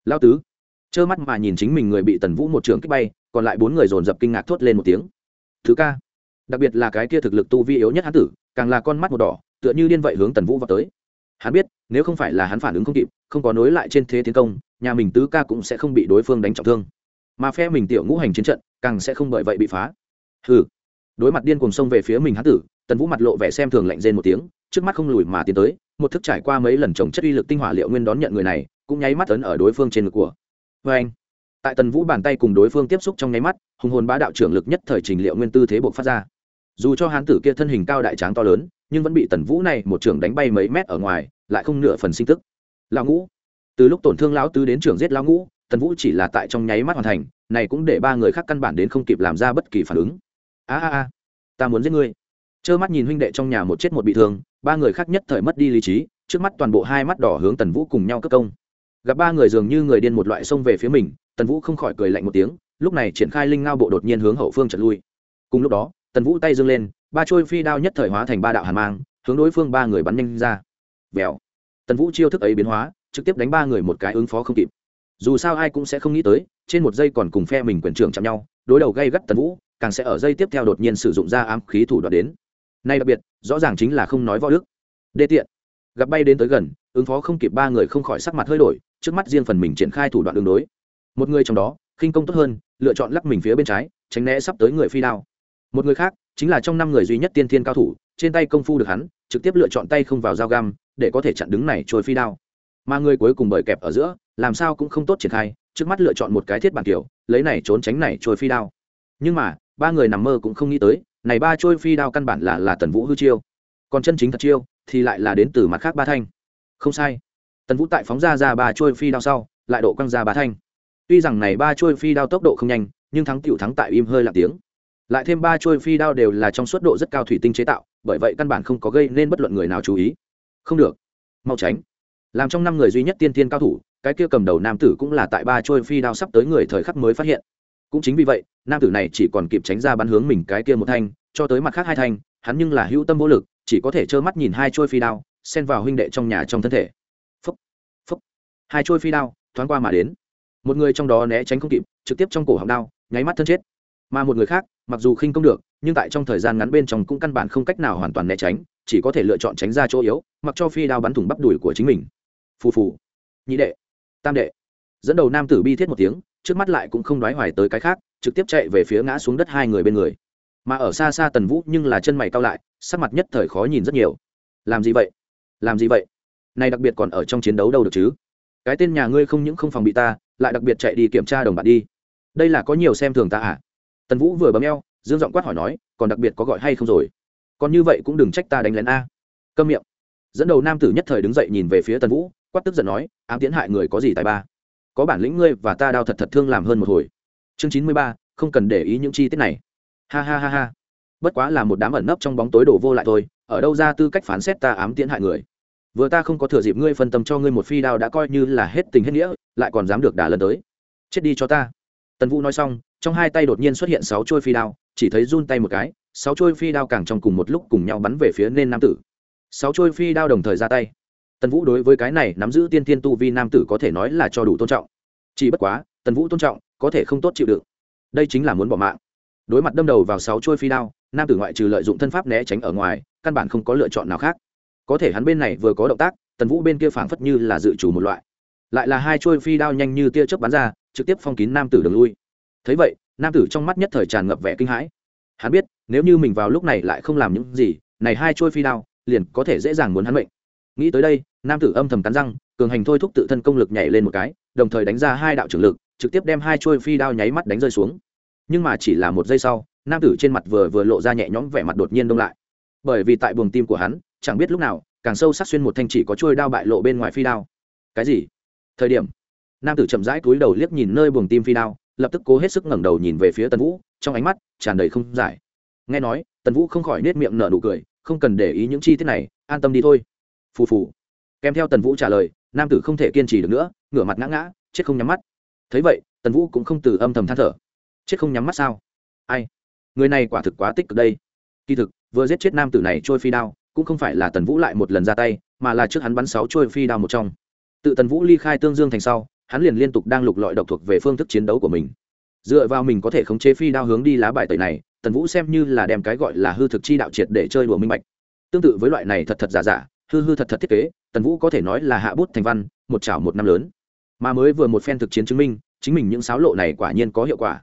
Lao tứ, trơ mắt mà nhìn chính mình người bị tần vũ một trường kích bay còn lại bốn người dồn dập kinh ngạc thốt lên một tiếng. Thứ ca, đặc biệt là cái kia thực lực tu vi yếu nhất hán tử, càng là con mắt một đỏ, tựa như điên vậy hướng tần vũ vào tới. Hắn biết, nếu không phải là hắn phản ứng không kịp, không có nối lại trên thế tiến công, nhà mình tứ ca cũng sẽ không bị đối phương đánh trọng thương. Mà phe mình tiểu ngũ hành chiến trận, càng sẽ không bởi vậy bị phá. Hừ. Đối mặt điên cùng xông về phía mình hán tử, tần vũ mặt lộ vẻ xem thường lạnh rên một tiếng, trước mắt không lùi mà tiến tới, một thức trải qua mấy lần trồng chất uy lực tinh hỏa liệu nguyên đón nhận người này, cũng nháy mắt ấn ở đối phương trên ngực của. Vê anh tại tần vũ bàn tay cùng đối phương tiếp xúc trong nháy mắt, hùng hồn bá đạo trưởng lực nhất thời trình liệu nguyên tư thế buộc phát ra. Dù cho hán tử kia thân hình cao đại tráng to lớn, nhưng vẫn bị tần vũ này một trưởng đánh bay mấy mét ở ngoài, lại không nửa phần sinh tức. Lão ngũ, từ lúc tổn thương lão tứ đến trưởng giết lão ngũ, tần vũ chỉ là tại trong nháy mắt hoàn thành, này cũng để ba người khác căn bản đến không kịp làm ra bất kỳ phản ứng. A a a, ta muốn giết ngươi. Trơ mắt nhìn huynh đệ trong nhà một chết một bị thương, ba người khác nhất thời mất đi lý trí, trước mắt toàn bộ hai mắt đỏ hướng tần vũ cùng nhau cất công gặp ba người dường như người điên một loại xông về phía mình, tần vũ không khỏi cười lạnh một tiếng, lúc này triển khai linh ngao bộ đột nhiên hướng hậu phương trật lui. Cùng lúc đó, tần vũ tay dâng lên, ba trôi phi đao nhất thời hóa thành ba đạo hàn mang, hướng đối phương ba người bắn nhanh ra. Vèo. Tần vũ chiêu thức ấy biến hóa, trực tiếp đánh ba người một cái ứng phó không kịp. Dù sao ai cũng sẽ không nghĩ tới, trên một giây còn cùng phe mình quyền trưởng chạm nhau, đối đầu gây gắt tần vũ, càng sẽ ở giây tiếp theo đột nhiên sử dụng ra ám khí thủ đoạn đến. Nay đặc biệt, rõ ràng chính là không nói võ đức. Đê tiện. Gặp bay đến tới gần ứng phó không kịp ba người không khỏi sắc mặt hơi đổi, trước mắt riêng phần mình triển khai thủ đoạn đường đối. Một người trong đó, khinh công tốt hơn, lựa chọn lắc mình phía bên trái, tránh né sắp tới người phi đao. Một người khác, chính là trong năm người duy nhất tiên thiên cao thủ, trên tay công phu được hắn, trực tiếp lựa chọn tay không vào dao găm, để có thể chặn đứng này trôi phi đao. Mà người cuối cùng bởi kẹp ở giữa, làm sao cũng không tốt triển khai, trước mắt lựa chọn một cái thiết bản kiểu, lấy này trốn tránh này trôi phi đao. Nhưng mà, ba người nằm mơ cũng không nghĩ tới, này ba trôi phi đao căn bản là là tần vũ hư chiêu. Còn chân chính thật chiêu, thì lại là đến từ mặt khác ba thanh không sai. Tần vũ tại phóng ra ra ba trôi phi đao sau, lại độ căng ra ba thanh. Tuy rằng này ba trôi phi đao tốc độ không nhanh, nhưng thắng cựu thắng tại im hơi lạc tiếng. Lại thêm ba trôi phi đao đều là trong suất độ rất cao thủy tinh chế tạo, bởi vậy căn bản không có gây nên bất luận người nào chú ý. Không được. Mau tránh. Làm trong năm người duy nhất tiên tiên cao thủ, cái kia cầm đầu nam tử cũng là tại ba trôi phi đao sắp tới người thời khắc mới phát hiện. Cũng chính vì vậy, nam tử này chỉ còn kịp tránh ra bắn hướng mình cái kia một thanh, cho tới mặt khác hai thanh, hắn nhưng là hữu tâm vô lực, chỉ có thể trơ mắt nhìn hai trôi phi đao xen vào huynh đệ trong nhà trong thân thể. Phúc phúc. Hai trôi phi đao, thoáng qua mà đến. Một người trong đó né tránh không kịp, trực tiếp trong cổ họng đao, nháy mắt thân chết. Mà một người khác, mặc dù khinh công được, nhưng tại trong thời gian ngắn bên trong cũng căn bản không cách nào hoàn toàn né tránh, chỉ có thể lựa chọn tránh ra chỗ yếu, mặc cho phi đao bắn thủng bắp đùi của chính mình. Phù phù. Nhị đệ, tam đệ. Dẫn đầu nam tử bi thiết một tiếng, trước mắt lại cũng không đoái hoài tới cái khác, trực tiếp chạy về phía ngã xuống đất hai người bên người. Mà ở xa xa tần vũ nhưng là chân mày cao lại, sắc mặt nhất thời khó nhìn rất nhiều. Làm gì vậy? Làm gì vậy? Này đặc biệt còn ở trong chiến đấu đâu được chứ? Cái tên nhà ngươi không những không phòng bị ta, lại đặc biệt chạy đi kiểm tra đồng bạn đi. Đây là có nhiều xem thường ta à? Tần vũ vừa bấm eo, dương giọng quát hỏi nói, còn đặc biệt có gọi hay không rồi? Còn như vậy cũng đừng trách ta đánh lén a. Câm miệng. Dẫn đầu nam tử nhất thời đứng dậy nhìn về phía tần vũ, quát tức giận nói, ám tiến hại người có gì tài ba? Có bản lĩnh ngươi và ta đao thật thật thương làm hơn một hồi. Chương chín mươi ba, không cần để ý những chi tiết này. Ha ha ha ha. Bất quá là một đám ẩn nấp trong bóng tối đổ vô lại thôi ở đâu ra tư cách phán xét ta ám tiễn hại người? Vừa ta không có thừa dịp ngươi phân tâm cho ngươi một phi đao đã coi như là hết tình hết nghĩa, lại còn dám được đả lần tới. Chết đi cho ta. Tần vũ nói xong, trong hai tay đột nhiên xuất hiện sáu trôi phi đao, chỉ thấy run tay một cái, sáu trôi phi đao càng trong cùng một lúc cùng nhau bắn về phía nên nam tử. Sáu trôi phi đao đồng thời ra tay. Tần vũ đối với cái này nắm giữ tiên tiên tu vi nam tử có thể nói là cho đủ tôn trọng. Chỉ bất quá, tần vũ tôn trọng, có thể không tốt chịu đựng. Đây chính là muốn bỏ mạng. Đối mặt đâm đầu vào sáu trôi phi đao, nam tử ngoại trừ lợi dụng thân pháp né tránh ở ngoài căn bản không có lựa chọn nào khác. Có thể hắn bên này vừa có động tác, tần vũ bên kia phảng phất như là dự chủ một loại. Lại là hai chuôi phi đao nhanh như tia chớp bắn ra, trực tiếp phong kín nam tử đường lui. Thấy vậy, nam tử trong mắt nhất thời tràn ngập vẻ kinh hãi. Hắn biết, nếu như mình vào lúc này lại không làm những gì, này hai chuôi phi đao, liền có thể dễ dàng muốn hắn mệnh. Nghĩ tới đây, nam tử âm thầm cắn răng, cường hành thôi thúc tự thân công lực nhảy lên một cái, đồng thời đánh ra hai đạo trưởng lực, trực tiếp đem hai chuôi phi đao nháy mắt đánh rơi xuống. Nhưng mà chỉ là một giây sau, nam tử trên mặt vừa vừa lộ ra nhẹ nhõm vẻ mặt đột nhiên đông lại bởi vì tại buồng tim của hắn, chẳng biết lúc nào, càng sâu sắc xuyên một thanh chỉ có trôi đao bại lộ bên ngoài phi đao. Cái gì? Thời điểm, nam tử chậm rãi cúi đầu liếc nhìn nơi buồng tim phi đao, lập tức cố hết sức ngẩng đầu nhìn về phía tần vũ, trong ánh mắt tràn đầy không giải. Nghe nói, tần vũ không khỏi nết miệng nở nụ cười, không cần để ý những chi tiết này, an tâm đi thôi. Phù phù. Kèm theo tần vũ trả lời, nam tử không thể kiên trì được nữa, ngửa mặt ngã ngã, chết không nhắm mắt. Thấy vậy, tần vũ cũng không từ âm thầm than thở. Chết không nhắm mắt sao? Ai? Người này quả thực quá tích cực đây kỳ thực, vừa giết chết nam tử này trôi phi đao, cũng không phải là tần vũ lại một lần ra tay, mà là trước hắn bắn sáu trôi phi đao một trong. Tự tần vũ ly khai tương dương thành sau, hắn liền liên tục đang lục lọi độc thuộc về phương thức chiến đấu của mình. Dựa vào mình có thể khống chế phi đao hướng đi lá bài tẩy này, tần vũ xem như là đem cái gọi là hư thực chi đạo triệt để chơi đùa minh bạch. Tương tự với loại này thật thật giả giả, hư hư thật thật thiết kế, tần vũ có thể nói là hạ bút thành văn, một chảo một năm lớn. Mà mới vừa một phen thực chiến chứng minh, chính mình những sáo lộ này quả nhiên có hiệu quả.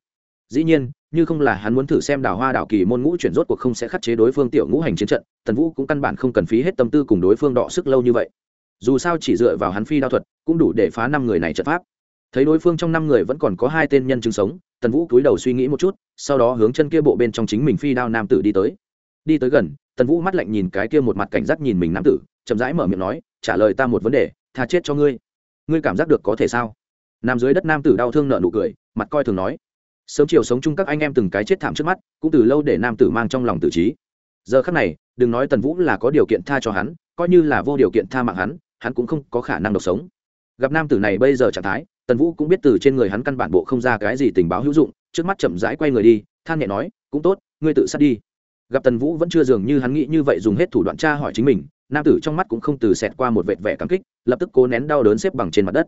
Dĩ nhiên như không là hắn muốn thử xem đào hoa đảo kỳ môn ngũ chuyển rốt cuộc không sẽ khắc chế đối phương tiểu ngũ hành chiến trận, tần vũ cũng căn bản không cần phí hết tâm tư cùng đối phương đọ sức lâu như vậy. Dù sao chỉ dựa vào hắn phi đao thuật, cũng đủ để phá năm người này trận pháp. Thấy đối phương trong năm người vẫn còn có hai tên nhân chứng sống, tần vũ cúi đầu suy nghĩ một chút, sau đó hướng chân kia bộ bên trong chính mình phi đao nam tử đi tới. Đi tới gần, tần vũ mắt lạnh nhìn cái kia một mặt cảnh giác nhìn mình nam tử, chậm rãi mở miệng nói, trả lời ta một vấn đề, tha chết cho ngươi. Ngươi cảm giác được có thể sao? Nằm dưới đất nam tử đau thương nợ nụ cười, mặt coi thường nói sớm chiều sống chung các anh em từng cái chết thảm trước mắt, cũng từ lâu để nam tử mang trong lòng tử trí. Giờ khắc này, đừng nói tần vũ là có điều kiện tha cho hắn, coi như là vô điều kiện tha mạng hắn hắn cũng không có khả năng độc sống. Gặp nam tử này bây giờ trạng thái, tần vũ cũng biết từ trên người hắn căn bản bộ không ra cái gì tình báo hữu dụng, trước mắt chậm rãi quay người đi, than nhẹ nói, cũng tốt, ngươi tự sát đi. Gặp tần vũ vẫn chưa dường như hắn nghĩ như vậy dùng hết thủ đoạn tra hỏi chính mình, nam tử trong mắt cũng không từ xẹt qua một vệt vẻ cảm kích, lập tức cố nén đau đớn xếp bằng trên mặt đất.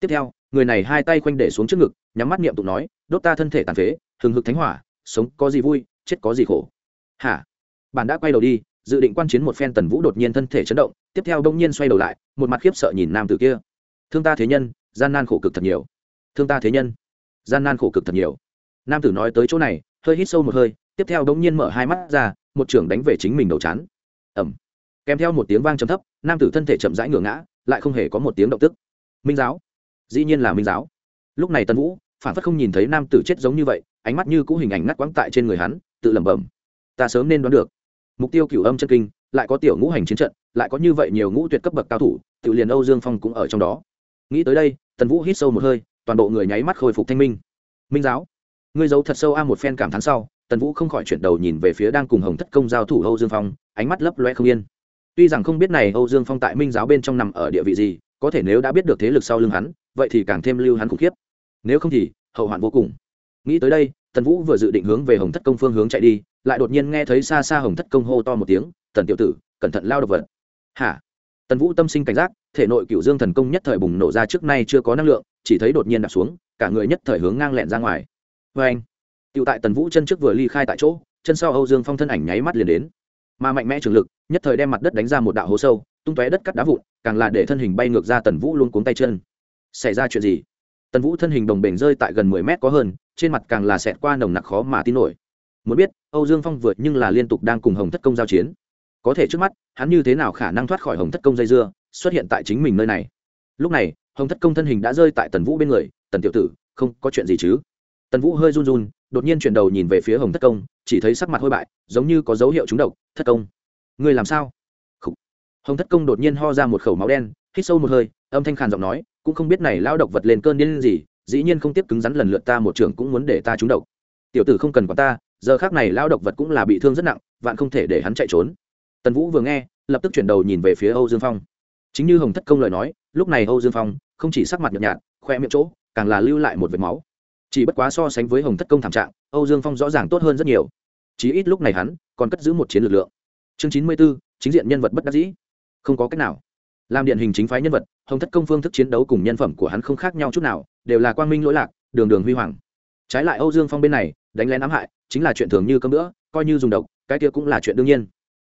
Tiếp theo người này hai tay khoanh để xuống trước ngực, nhắm mắt niệm tụng nói, đốt ta thân thể tàn phế, hừng hực thánh hỏa, sống có gì vui, chết có gì khổ. Hả? Bạn đã quay đầu đi, dự định quan chiến một phen tần vũ đột nhiên thân thể chấn động, tiếp theo đông nhiên xoay đầu lại, một mặt khiếp sợ nhìn nam tử kia. Thương ta thế nhân, gian nan khổ cực thật nhiều. Thương ta thế nhân, gian nan khổ cực thật nhiều. Nam tử nói tới chỗ này, hơi hít sâu một hơi, tiếp theo đông nhiên mở hai mắt ra, một trưởng đánh về chính mình đầu chán. Ẩm kèm theo một tiếng vang trầm thấp, nam tử thân thể chậm rãi ngửa ngã, lại không hề có một tiếng động tức. Minh giáo dĩ nhiên là minh giáo. Lúc này tân vũ phản phất không nhìn thấy nam tử chết giống như vậy, ánh mắt như cũ hình ảnh ngắt quãng tại trên người hắn, tự lẩm bẩm, ta sớm nên đoán được. Mục tiêu cửu âm chân kinh, lại có tiểu ngũ hành chiến trận, lại có như vậy nhiều ngũ tuyệt cấp bậc cao thủ, tự liền âu dương phong cũng ở trong đó. Nghĩ tới đây, tần vũ hít sâu một hơi, toàn bộ người nháy mắt khôi phục thanh minh. Minh giáo, ngươi giấu thật sâu a một phen cảm thán sau, tần vũ không khỏi chuyển đầu nhìn về phía đang cùng hồng thất công giao thủ âu dương phong, ánh mắt lấp loe không yên. Tuy rằng không biết này âu dương phong tại minh giáo bên trong nằm ở địa vị gì, có thể nếu đã biết được thế lực sau lưng hắn vậy thì càng thêm lưu hắn khủng khiếp. Nếu không thì, hậu hoạn vô cùng. Nghĩ tới đây, tần vũ vừa dự định hướng về hồng thất công phương hướng chạy đi, lại đột nhiên nghe thấy xa xa hồng thất công hô to một tiếng, tần tiểu tử, cẩn thận lao đ ộ vật. Hả? Tần vũ tâm sinh cảnh giác, thể nội cựu dương thần công nhất thời bùng nổ ra trước nay chưa có năng lượng, chỉ thấy đột nhiên đạp xuống, cả người nhất thời hướng ngang lẹn ra ngoài. Vê anh tựu tại tần vũ chân trước vừa ly khai tại chỗ, chân sau âu dương phong thân ảnh nháy mắt liền đến. Mà mạnh mẽ trường lực, nhất thời đem mặt đất đánh ra một đạo hố sâu, tung tóe đất cắt đá vụn, càng là để thân hình bay ngược ra tần vũ luôn cuống tay chân xảy ra chuyện gì? Tần vũ thân hình đồng bền rơi tại gần mười mét có hơn, trên mặt càng là xẹt qua nồng nặc khó mà tin nổi. Muốn biết, âu dương phong vượt nhưng là liên tục đang cùng hồng thất công giao chiến. Có thể trước mắt, hắn như thế nào khả năng thoát khỏi hồng thất công dây dưa, xuất hiện tại chính mình nơi này? Lúc này, hồng thất công thân hình đã rơi tại tần vũ bên người, tần tiểu tử, không có chuyện gì chứ? Tần vũ hơi run run, đột nhiên chuyển đầu nhìn về phía hồng thất công, chỉ thấy sắc mặt hôi bại, giống như có dấu hiệu trúng độc, thất công, ngươi làm sao? Hồng thất công đột nhiên ho ra một khẩu máu đen, hít sâu một hơi âm thanh khàn giọng nói, cũng không biết này lao độc vật lên cơn điên gì, dĩ nhiên không tiếp cứng rắn lần lượt ta một trường cũng muốn để ta trúng độc. Tiểu tử không cần quản ta, giờ khác này lao độc vật cũng là bị thương rất nặng, vạn không thể để hắn chạy trốn. Tần vũ vừa nghe, lập tức chuyển đầu nhìn về phía âu dương phong. Chính như hồng thất công lời nói, lúc này âu dương phong không chỉ sắc mặt nhợt nhạt, khoe miệng chỗ, càng là lưu lại một vệt máu. Chỉ bất quá so sánh với hồng thất công thảm trạng, âu dương phong rõ ràng tốt hơn rất nhiều. Chí ít lúc này hắn còn cất giữ một chiến lực lượng. Chương chín mươi b ố chính diện nhân vật bất đắc dĩ. Không có cách nào làm điện hình chính phái nhân vật, hồng thất công phương thức chiến đấu cùng nhân phẩm của hắn không khác nhau chút nào, đều là quang minh lỗi lạc, đường đường huy hoàng. Trái lại âu dương phong bên này, đánh lén ám hại, chính là chuyện thường như cơm nữa coi như dùng độc, cái kia cũng là chuyện đương nhiên.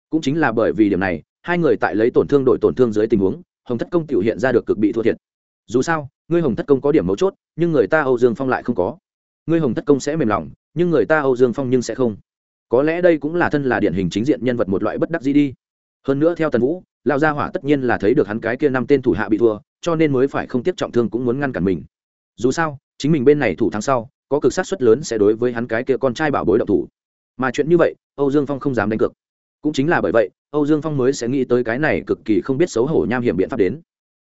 Cũng chính là bởi vì điểm này, hai người tại lấy tổn thương đổi tổn thương dưới tình huống, hồng thất công tiểu hiện ra được cực bị thua thiệt. Dù sao, ngươi hồng thất công có điểm mấu chốt, nhưng người ta âu dương phong lại không có. Ngươi hồng thất công sẽ mềm lòng, nhưng người ta âu dương phong nhưng sẽ không. Có lẽ đây cũng là thân là điển hình chính diện nhân vật một loại bất đắc gì đi. Hơn nữa theo tần vũ lao gia hỏa tất nhiên là thấy được hắn cái kia năm tên thủ hạ bị thua, cho nên mới phải không tiếp trọng thương cũng muốn ngăn cản mình. Dù sao, chính mình bên này thủ thắng sau, có cực sát suất lớn sẽ đối với hắn cái kia con trai bảo bối động thủ. Mà chuyện như vậy, âu dương phong không dám đánh cược. Cũng chính là bởi vậy, âu dương phong mới sẽ nghĩ tới cái này cực kỳ không biết xấu hổ nham hiểm biện pháp đến.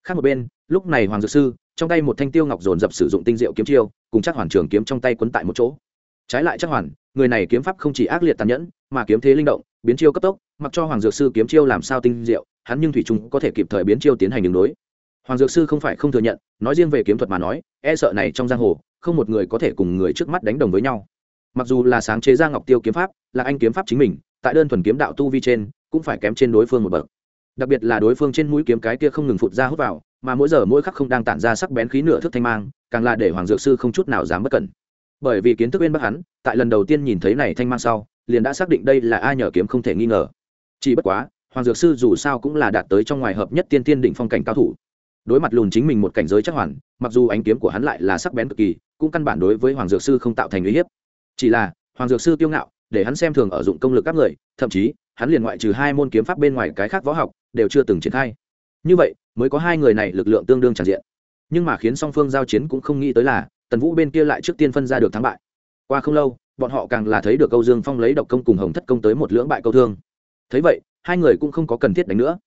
Khác một bên, lúc này hoàng dược sư, trong tay một thanh tiêu ngọc dồn dập sử dụng tinh diệu kiếm chiêu, cùng chắc hoàn trường kiếm trong tay quấn tại một chỗ. Trái lại chắc hoàn, người này kiếm pháp không chỉ ác liệt tàn nhẫn, mà kiếm thế linh động, biến chiêu cấp tốc mặc cho hoàng dược sư kiếm chiêu làm sao tinh diệu, hắn nhưng thủy trung có thể kịp thời biến chiêu tiến hành đường đối. Hoàng dược sư không phải không thừa nhận, nói riêng về kiếm thuật mà nói e sợ này trong giang hồ, không một người có thể cùng người trước mắt đánh đồng với nhau. Mặc dù là sáng chế ra ngọc tiêu kiếm pháp, là anh kiếm pháp chính mình, tại đơn thuần kiếm đạo tu vi trên, cũng phải kém trên đối phương một bậc. Đặc biệt là đối phương trên mũi kiếm cái kia không ngừng phụt ra hút vào, mà mỗi giờ mỗi khắc không đang tản ra sắc bén khí nửa thức thanh mang, càng là để hoàng dược sư không chút nào dám bất cẩn. Bởi vì kiến thức bên bắc hắn, tại lần đầu tiên nhìn thấy này thanh mang sau, liền đã xác định đây là ai nhờ kiếm không thể nghi ngờ chỉ bất quá, hoàng dược sư dù sao cũng là đạt tới trong ngoài hợp nhất tiên tiên đỉnh phong cảnh cao thủ. Đối mặt lùn chính mình một cảnh giới chắc hoàn, mặc dù ánh kiếm của hắn lại là sắc bén cực kỳ, cũng căn bản đối với hoàng dược sư không tạo thành uy hiếp. Chỉ là, hoàng dược sư kiêu ngạo, để hắn xem thường ở dụng công lực các người, thậm chí, hắn liền ngoại trừ hai môn kiếm pháp bên ngoài cái khác võ học, đều chưa từng triển khai. Như vậy, mới có hai người này lực lượng tương đương tràn diện. Nhưng mà khiến song phương giao chiến cũng không nghĩ tới là, tần vũ bên kia lại trước tiên phân ra được thắng bại. Qua không lâu, bọn họ càng là thấy được câu dương phong lấy độc công cùng hồng thất công tới một lưỡng bại câu thương thấy vậy, hai người cũng không có cần thiết đánh nữa.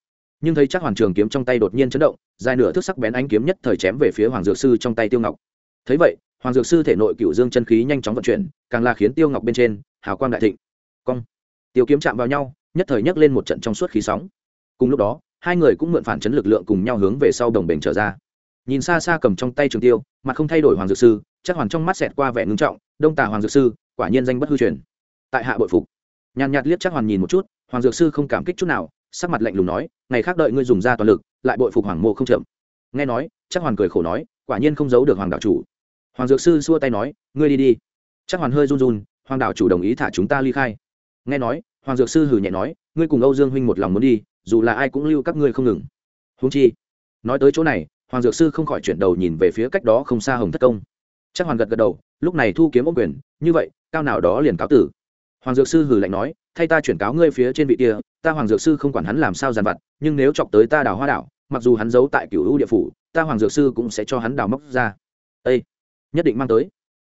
Nhưng thấy chắc hoàng trường kiếm trong tay đột nhiên chấn động, dài nửa thước sắc bén ánh kiếm nhất thời chém về phía hoàng dược sư trong tay tiêu ngọc. Thấy vậy, hoàng dược sư thể nội cựu dương chân khí nhanh chóng vận chuyển, càng là khiến tiêu ngọc bên trên, hào quang đại thịnh. Cong. Tiêu kiếm chạm vào nhau, nhất thời nhấc lên một trận trong suốt khí sóng. Cùng lúc đó, hai người cũng mượn phản chấn lực lượng cùng nhau hướng về sau đồng bền trở ra. Nhìn xa xa cầm trong tay trường tiêu, mặt không thay đổi hoàng dược sư, chắc hoàn trong mắt xẹt qua vẻ ngưng trọng, đông tà hoàng dược sư, quả nhiên danh bất hư truyền. Tại hạ bội phục. Nhàn nhạt liếc chắc hoàn nhìn một chút hoàng dược sư không cảm kích chút nào, sắc mặt lạnh lùng nói, ngày khác đợi ngươi dùng ra toàn lực, lại bội phục hoàng mộ không chậm. Nghe nói, chắc hoàn cười khổ nói, quả nhiên không giấu được hoàng đạo chủ. Hoàng dược sư xua tay nói, ngươi đi đi. Chắc hoàn hơi run run, hoàng đạo chủ đồng ý thả chúng ta ly khai. Nghe nói, hoàng dược sư hử nhẹ nói, ngươi cùng âu dương huynh một lòng muốn đi, dù là ai cũng lưu các ngươi không ngừng. Húng chi, nói tới chỗ này, hoàng dược sư không khỏi chuyển đầu nhìn về phía cách đó không xa hồng thất công. Chắc hoàn gật gật đầu, lúc này thu kiếm ô quyền, như vậy, cao nào đó liền cáo tử. Hoàng dược sư hử lạnh nói thay ta chuyển cáo ngươi phía trên vị kia, ta hoàng dược sư không quản hắn làm sao giàn vặt, nhưng nếu chọc tới ta đào hoa đảo, mặc dù hắn giấu tại cựu hữu địa phủ, ta hoàng dược sư cũng sẽ cho hắn đào móc ra. Ây nhất định mang tới.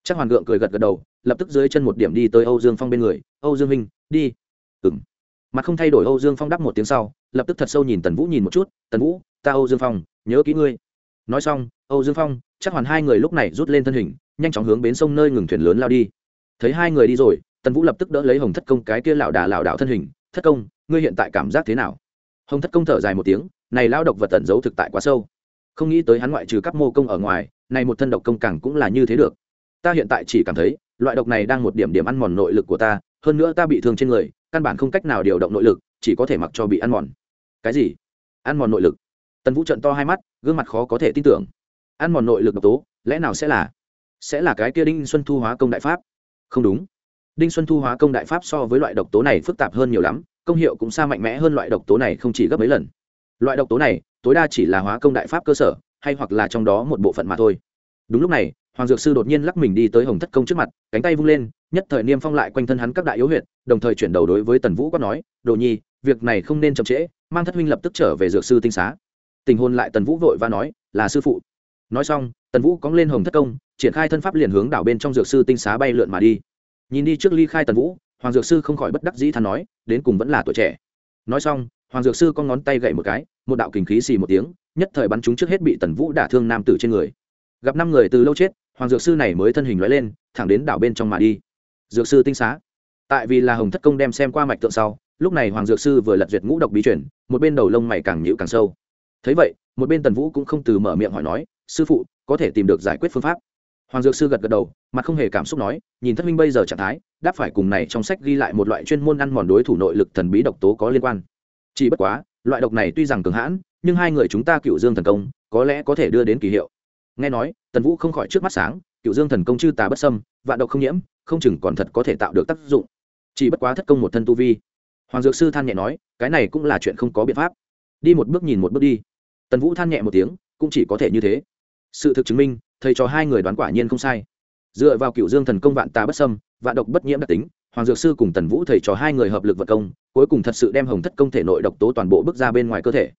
Chắc hoàn gượng cười gật gật đầu, lập tức dưới chân một điểm đi tới âu dương phong bên người. Âu dương minh, đi. Ừng mặt không thay đổi âu dương phong đáp một tiếng sau, lập tức thật sâu nhìn tần vũ nhìn một chút. Tần vũ, ta âu dương phong, nhớ kỹ ngươi. Nói xong, âu dương phong, chắc hoàn hai người lúc này rút lên thân hình, nhanh chóng hướng bến sông nơi ngừng thuyền lớn lao đi. Thấy hai người đi rồi tần vũ lập tức đỡ lấy hồng thất công cái kia lảo đà lảo đảo thân hình, thất công, ngươi hiện tại cảm giác thế nào? Hồng thất công thở dài một tiếng, này lao độc vật tẩn giấu thực tại quá sâu. Không nghĩ tới hắn ngoại trừ các mô công ở ngoài, này một thân độc công càng cũng là như thế được. Ta hiện tại chỉ cảm thấy, loại độc này đang một điểm điểm ăn mòn nội lực của ta, hơn nữa ta bị thương trên người, căn bản không cách nào điều động nội lực, chỉ có thể mặc cho bị ăn mòn. Cái gì? Ăn mòn nội lực? Tần vũ trận to hai mắt, gương mặt khó có thể tin tưởng. Ăn mòn nội lực độc tố, lẽ nào sẽ là sẽ là cái kia đinh xuân thu hóa công đại pháp? Không đúng đinh xuân thu hóa công đại pháp so với loại độc tố này phức tạp hơn nhiều lắm, công hiệu cũng xa mạnh mẽ hơn loại độc tố này không chỉ gấp mấy lần. Loại độc tố này, tối đa chỉ là hóa công đại pháp cơ sở, hay hoặc là trong đó một bộ phận mà thôi. Đúng lúc này, hoàng dược sư đột nhiên lắc mình đi tới hồng thất công trước mặt, cánh tay vung lên, nhất thời niêm phong lại quanh thân hắn các đại yếu huyệt, đồng thời chuyển đầu đối với tần vũ quát nói, đồ nhi, việc này không nên chậm trễ, mang thất huynh lập tức trở về dược sư tinh xá. Tình hôn lại tần vũ vội và nói, là sư phụ. Nói xong, tần vũ cóng lên hồng thất công, triển khai thân pháp liền hướng đảo bên trong dược sư tinh xá bay lượn mà đi nhìn đi trước ly khai tần vũ, hoàng dược sư không khỏi bất đắc dĩ than nói, đến cùng vẫn là tuổi trẻ. Nói xong, hoàng dược sư con ngón tay gậy một cái, một đạo kình khí xì một tiếng, nhất thời bắn chúng trước hết bị tần vũ đả thương nam tử trên người. Gặp năm người từ lâu chết, hoàng dược sư này mới thân hình nói lên, thẳng đến đảo bên trong mà đi. Dược sư tinh xá. Tại vì là hồng thất công đem xem qua mạch tượng sau, lúc này hoàng dược sư vừa lật duyệt ngũ độc bí chuyển một bên đầu lông mày càng nhịu càng sâu. Thấy vậy, một bên tần vũ cũng không từ mở miệng hỏi nói, sư phụ, có thể tìm được giải quyết phương pháp? Hoàng dược sư gật gật đầu, mặt không hề cảm xúc nói, nhìn thất minh bây giờ trạng thái, đáp phải cùng này trong sách ghi lại một loại chuyên môn ăn mòn đối thủ nội lực thần bí độc tố có liên quan. Chỉ bất quá, loại độc này tuy rằng cường hãn, nhưng hai người chúng ta cựu dương thần công, có lẽ có thể đưa đến kỳ hiệu. Nghe nói, tần vũ không khỏi trước mắt sáng, cựu dương thần công chư tà bất sâm vạn độc không nhiễm, không chừng còn thật có thể tạo được tác dụng. Chỉ bất quá thất công một thân tu vi. Hoàng dược sư than nhẹ nói, cái này cũng là chuyện không có biện pháp. Đi một bước nhìn một bước đi. Tần vũ than nhẹ một tiếng, cũng chỉ có thể như thế. Sự thực chứng minh thầy trò hai người đoán quả nhiên không sai. Dựa vào cựu dương thần công vạn tà bất sâm vạn độc bất nhiễm đặc tính, hoàng dược sư cùng tần vũ thầy trò hai người hợp lực vật công, cuối cùng thật sự đem hồng thất công thể nội độc tố toàn bộ bước ra bên ngoài cơ thể.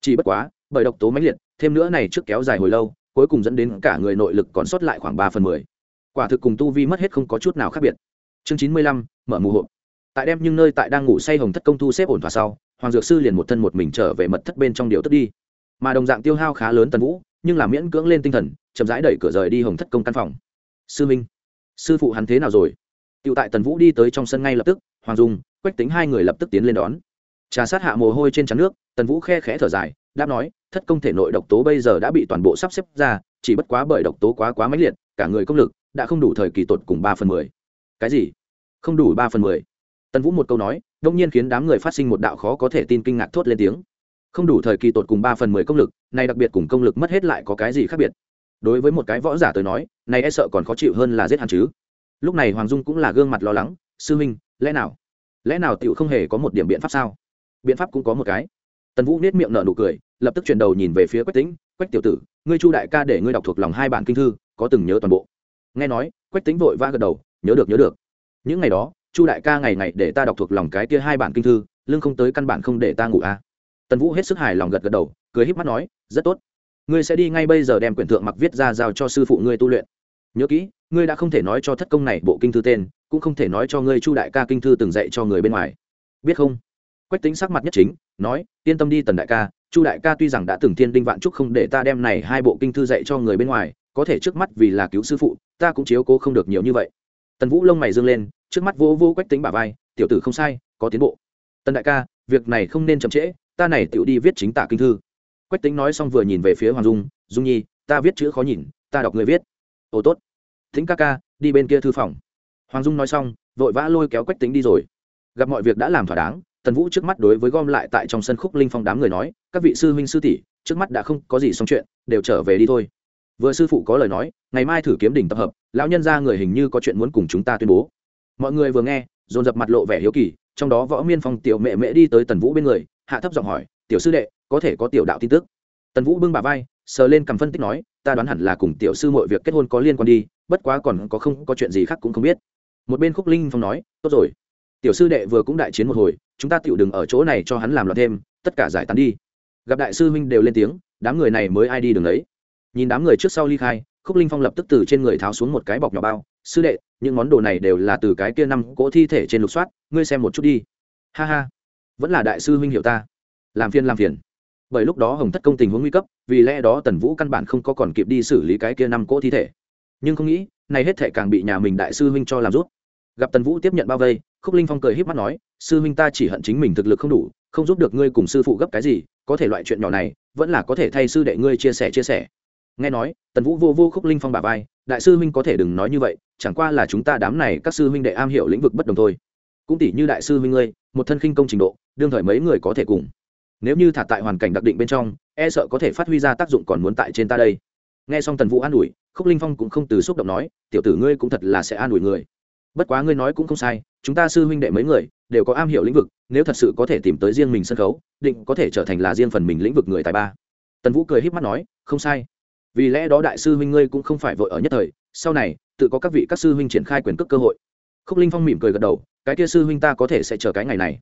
Chỉ bất quá, bởi độc tố mãnh liệt, thêm nữa này trước kéo dài hồi lâu, cuối cùng dẫn đến cả người nội lực còn sót lại khoảng ba phần mười. Quả thực cùng tu vi mất hết không có chút nào khác biệt. Chương chín mươi lăm, mở mù hộp. Tại đem nhưng nơi tại đang ngủ say hồng thất công thu xếp ổn thỏa sau, hoàng dược sư liền một thân một mình trở về mật thất bên trong điều tức đi. Mà đồng dạng tiêu hao khá lớn tần vũ, nhưng là miễn cưỡng lên tinh thần chậm rãi đẩy cửa rời đi hồng thất công căn phòng. Sư minh, sư phụ hắn thế nào rồi? Tựu tại tần vũ đi tới trong sân ngay lập tức, hoàng dung, quách tính hai người lập tức tiến lên đón. Trà sát hạ mồ hôi trên trắng nước, tần vũ khe khẽ thở dài, đáp nói, thất công thể nội độc tố bây giờ đã bị toàn bộ sắp xếp ra, chỉ bất quá bởi độc tố quá quá mãnh liệt, cả người công lực đã không đủ thời kỳ tột cùng ba phần mười. Cái gì? Không đủ ba phần mười? Tần vũ một câu nói, đông nhiên khiến đám người phát sinh một đạo khó có thể tin kinh ngạc thốt lên tiếng. Không đủ thời kỳ tột cùng ba phần mười công lực này đặc biệt cùng công lực mất hết lại có cái gì khác biệt? Đối với một cái võ giả tới nói, này e sợ còn khó chịu hơn là giết hắn chứ. Lúc này hoàng dung cũng là gương mặt lo lắng, sư huynh, lẽ nào? Lẽ nào tựu không hề có một điểm biện pháp sao? Biện pháp cũng có một cái. Tần vũ nết miệng nở nụ cười, lập tức chuyển đầu nhìn về phía quách tính quách tiểu tử, ngươi chu đại ca để ngươi đọc thuộc lòng hai bản kinh thư, có từng nhớ toàn bộ? Nghe nói, quách tính vội vã gật đầu, nhớ được nhớ được. Những ngày đó, chu đại ca ngày ngày để ta đọc thuộc lòng cái kia hai bản kinh thư lương không tới căn bản không để ta ngủ à. tần vũ hết sức hài lòng gật gật đầu, cười híp mắt nói, rất tốt ngươi sẽ đi ngay bây giờ đem quyển thượng mặc viết ra giao cho sư phụ ngươi tu luyện. Nhớ kỹ, ngươi đã không thể nói cho thất công này bộ kinh thư tên, cũng không thể nói cho ngươi chu đại ca kinh thư từng dạy cho người bên ngoài. Biết không? Quách tính sắc mặt nhất chính, nói, yên tâm đi tần đại ca, chu đại ca tuy rằng đã từng thiên đinh vạn trúc không để ta đem này hai bộ kinh thư dạy cho người bên ngoài, có thể trước mắt vì là cứu sư phụ, ta cũng chiếu cố không được nhiều như vậy. Tần vũ lông mày dương lên, trước mắt vô vô quách tính bả vai, tiểu tử không sai, có tiến bộ. Tần đại ca, việc này không nên chậm trễ, ta này tự đi viết chính tả kinh thư quách tính nói xong vừa nhìn về phía hoàng dung dung nhi, ta viết chữ khó nhìn, ta đọc người viết. Ồ, tốt. Thính ca ca, đi bên kia thư phòng. Hoàng dung nói xong, vội vã lôi kéo quách tính đi rồi. Gặp mọi việc đã làm thỏa đáng, tần vũ trước mắt đối với gom lại tại trong sân khúc linh phong đám người nói, các vị sư huynh sư tỷ, trước mắt đã không có gì xong chuyện, đều trở về đi thôi. Vừa sư phụ có lời nói, ngày mai thử kiếm đỉnh tập hợp, lão nhân ra người hình như có chuyện muốn cùng chúng ta tuyên bố. Mọi người vừa nghe, dồn dập mặt lộ vẻ hiếu kỳ, trong đó võ miên phong tiểu mẹ mẹ đi tới tần vũ bên người, hạ thấp giọng hỏi, tiểu sư đệ có thể có tiểu đạo tin tức. Tần vũ bưng bà vai, sờ lên cầm phân tích nói, ta đoán hẳn là cùng tiểu sư mọi việc kết hôn có liên quan đi, bất quá còn có không, có chuyện gì khác cũng không biết. Một bên khúc linh phong nói, tốt rồi. Tiểu sư đệ vừa cũng đại chiến một hồi, chúng ta tựu đừng ở chỗ này cho hắn làm loạn thêm, tất cả giải tán đi. Gặp đại sư huynh đều lên tiếng, đám người này mới ai đi đường ấy. Nhìn đám người trước sau ly khai, khúc linh phong lập tức từ trên người tháo xuống một cái bọc nhỏ bao, sư đệ, những món đồ này đều là từ cái kia năm cỗ thi thể trên lục soát, ngươi xem một chút đi. Ha ha, vẫn là đại sư huynh hiểu ta. Làm phiền làm phiền bởi lúc đó hồng thất công tình huống nguy cấp, vì lẽ đó tần vũ căn bản không có còn kịp đi xử lý cái kia năm cỗ thi thể. Nhưng không nghĩ, này hết thể càng bị nhà mình đại sư huynh cho làm rút. Gặp tần vũ tiếp nhận bao vây, khúc linh phong cười híp mắt nói, sư huynh ta chỉ hận chính mình thực lực không đủ, không giúp được ngươi cùng sư phụ gấp cái gì, có thể loại chuyện nhỏ này, vẫn là có thể thay sư đệ ngươi chia sẻ chia sẻ. Nghe nói, tần vũ vô vô khúc linh phong bà vai, đại sư huynh có thể đừng nói như vậy, chẳng qua là chúng ta đám này các sư huynh đệ am hiểu lĩnh vực bất đồng thôi. Cũng tỷ như đại sư huynh ngươi, một thân khinh công trình độ, đương thời mấy người có thể cùng nếu như thả tại hoàn cảnh đặc định bên trong e sợ có thể phát huy ra tác dụng còn muốn tại trên ta đây. Nghe xong tần vũ an ủi, khúc linh phong cũng không từ xúc động nói, tiểu tử ngươi cũng thật là sẽ an ủi người. Bất quá ngươi nói cũng không sai, chúng ta sư huynh đệ mấy người đều có am hiểu lĩnh vực, nếu thật sự có thể tìm tới riêng mình sân khấu, định có thể trở thành là riêng phần mình lĩnh vực người tài ba. Tần vũ cười h í p mắt nói, không sai. Vì lẽ đó đại sư huynh ngươi cũng không phải vội ở nhất thời, sau này, tự có các vị các sư huynh triển khai quyền cước cơ hội. Khúc linh phong mỉm cười gật đầu, cái kia sư huynh ta có thể sẽ chờ cái ngày này.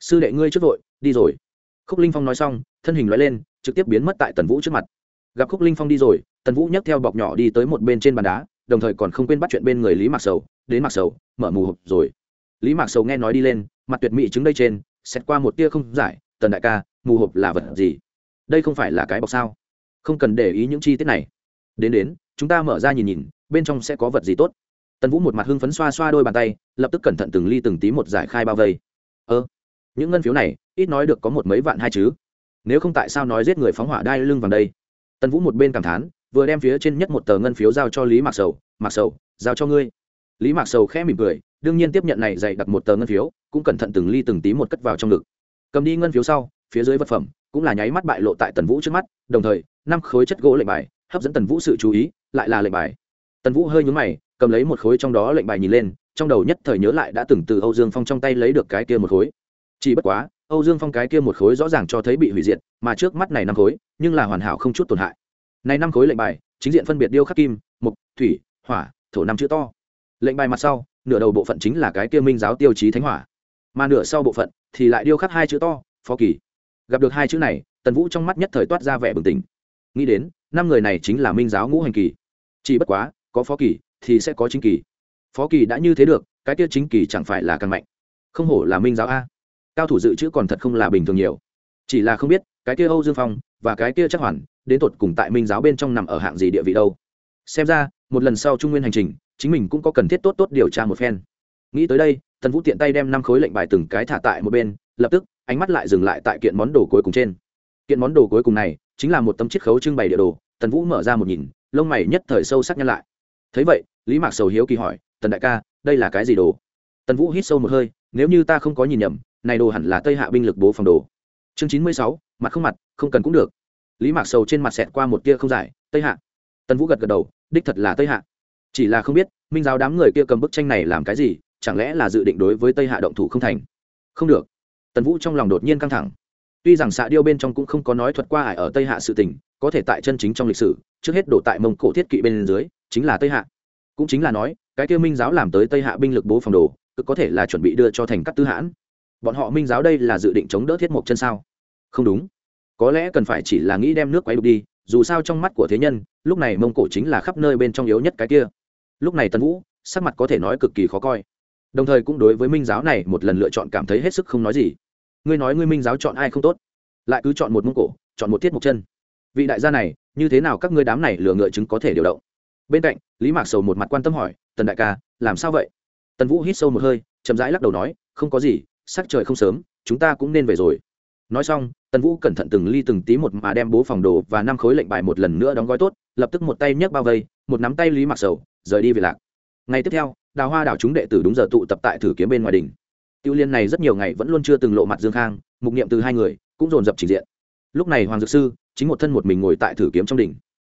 Sư đệ ngươi trước vội, đi rồi khúc linh phong nói xong, thân hình loại lên, trực tiếp biến mất tại tần vũ trước mặt. Gặp khúc linh phong đi rồi, tần vũ nhấc theo bọc nhỏ đi tới một bên trên bàn đá, đồng thời còn không quên bắt chuyện bên người lý mạc sầu, đến mạc sầu, mở mù hộp rồi. Lý mạc sầu nghe nói đi lên, mặt tuyệt mỹ chứng đây trên, xét qua một tia không giải, tần đại ca, mù hộp là vật gì? Đây không phải là cái bọc sao? Không cần để ý những chi tiết này. Đến đến, chúng ta mở ra nhìn nhìn, bên trong sẽ có vật gì tốt. Tần vũ một mặt hưng phấn xoa xoa đôi bàn tay, lập tức cẩn thận từng ly từng tí một giải khai bao vây. Ơ những ngân phiếu này ít nói được có một mấy vạn hai chứ. Nếu không tại sao nói giết người phóng hỏa đai lưng vào đây? Tần vũ một bên cảm thán, vừa đem phía trên nhất một tờ ngân phiếu giao cho lý mạc sầu mạc sầu, giao cho ngươi. Lý mạc sầu khẽ mỉm cười, đương nhiên tiếp nhận này dày đặt một tờ ngân phiếu, cũng cẩn thận từng ly từng tí một cất vào trong ngực. Cầm đi ngân phiếu sau, phía dưới vật phẩm cũng là nháy mắt bại lộ tại tần vũ trước mắt, đồng thời, năm khối chất gỗ lệnh bài hấp dẫn tần vũ sự chú ý, lại là lệnh bài. Tần vũ hơi nhúng mày, cầm lấy một khối trong đó lệnh bài nhìn lên, trong đầu nhất thời nhớ lại đã từng từ âu dương phong trong tay lấy được cái kia một khối chỉ bất quá, âu dương phong cái kia một khối rõ ràng cho thấy bị hủy diệt, mà trước mắt này năm khối, nhưng là hoàn hảo không chút tổn hại. Này năm khối lệnh bài, chính diện phân biệt điêu khắc kim, mục, thủy, hỏa, thổ năm chữ to. Lệnh bài mặt sau, nửa đầu bộ phận chính là cái kia minh giáo tiêu chí thánh hỏa. Mà nửa sau bộ phận thì lại điêu khắc hai chữ to, phó kỳ. Gặp được hai chữ này, tần vũ trong mắt nhất thời toát ra vẻ bừng tỉnh. Nghĩ đến, năm người này chính là minh giáo ngũ hành kỳ. Chỉ bất quá, có phó kỳ thì sẽ có chính kỳ. Phó kỳ đã như thế được, cái kia chính kỳ chẳng phải là càng mạnh. Không hổ là minh giáo a cao thủ dự trữ còn thật không là bình thường nhiều. Chỉ là không biết, cái kia âu dương phong và cái kia chắc hoàn đến tột cùng tại minh giáo bên trong nằm ở hạng gì địa vị đâu. Xem ra, một lần sau trung nguyên hành trình, chính mình cũng có cần thiết tốt tốt điều tra một phen. Nghĩ tới đây, tần vũ tiện tay đem năm khối lệnh bài từng cái thả tại một bên, lập tức, ánh mắt lại dừng lại tại kiện món đồ cuối cùng trên. Kiện món đồ cuối cùng này, chính là một tấm chiết khấu trưng bày địa đồ, tần vũ mở ra một nhìn, lông mày nhất thời sâu sắc nhăn lại. Thấy vậy, lý mạc sầu hiếu kỳ hỏi, tần đại ca, đây là cái gì đồ? Tần vũ hít sâu một hơi, nếu như ta không có nhìn nhầm này đồ hẳn là tây hạ binh lực bố phòng đồ. Chương chín mươi sáu, mặt không mặt, không cần cũng được. Lý mạc sầu trên mặt xẹt qua một kia không dài tây hạ. Tần vũ gật gật đầu, đích thật là tây hạ. Chỉ là không biết, minh giáo đám người kia cầm bức tranh này làm cái gì, chẳng lẽ là dự định đối với tây hạ động thủ không thành? Không được. Tần vũ trong lòng đột nhiên căng thẳng. Tuy rằng xạ điêu bên trong cũng không có nói thuật qua ải ở tây hạ sự tình, có thể tại chân chính trong lịch sử, trước hết đổ tại mông cổ thiết kỵ bên dưới, chính là tây hạ. Cũng chính là nói, cái kia minh giáo làm tới tây hạ binh lực bố phòng đồ, cực có thể là chuẩn bị đưa cho thành các tư hãn bọn họ minh giáo đây là dự định chống đỡ thiết mộc chân sao? Không đúng. Có lẽ cần phải chỉ là nghĩ đem nước quấy đục đi, dù sao trong mắt của thế nhân, lúc này mông cổ chính là khắp nơi bên trong yếu nhất cái kia. Lúc này tần vũ, sắc mặt có thể nói cực kỳ khó coi. Đồng thời cũng đối với minh giáo này một lần lựa chọn cảm thấy hết sức không nói gì. Ngươi nói ngươi minh giáo chọn ai không tốt? Lại cứ chọn một mông cổ, chọn một thiết mộc chân. Vị đại gia này, như thế nào các ngươi đám này lừa ngựa chứng có thể điều động? Bên cạnh, lý mạc sầu một mặt quan tâm hỏi, tần đại ca, làm sao vậy? Tần vũ hít sâu một hơi, chậm rãi lắc đầu nói, không có gì sắc trời không sớm, chúng ta cũng nên về rồi. Nói xong, tần vũ cẩn thận từng ly từng tí một mà đem bố phòng đồ và năm khối lệnh bài một lần nữa đóng gói tốt, lập tức một tay nhấc bao vây, một nắm tay lý mặc sầu, rời đi về lạc. Ngày tiếp theo, đào hoa đảo chúng đệ tử đúng giờ tụ tập tại thử kiếm bên ngoài đình tiêu liên này rất nhiều ngày vẫn luôn chưa từng lộ mặt dương khang, mục niệm từ hai người, cũng dồn dập trình diện. Lúc này hoàng dược sư, chính một thân một mình ngồi tại thử kiếm trong đỉnh.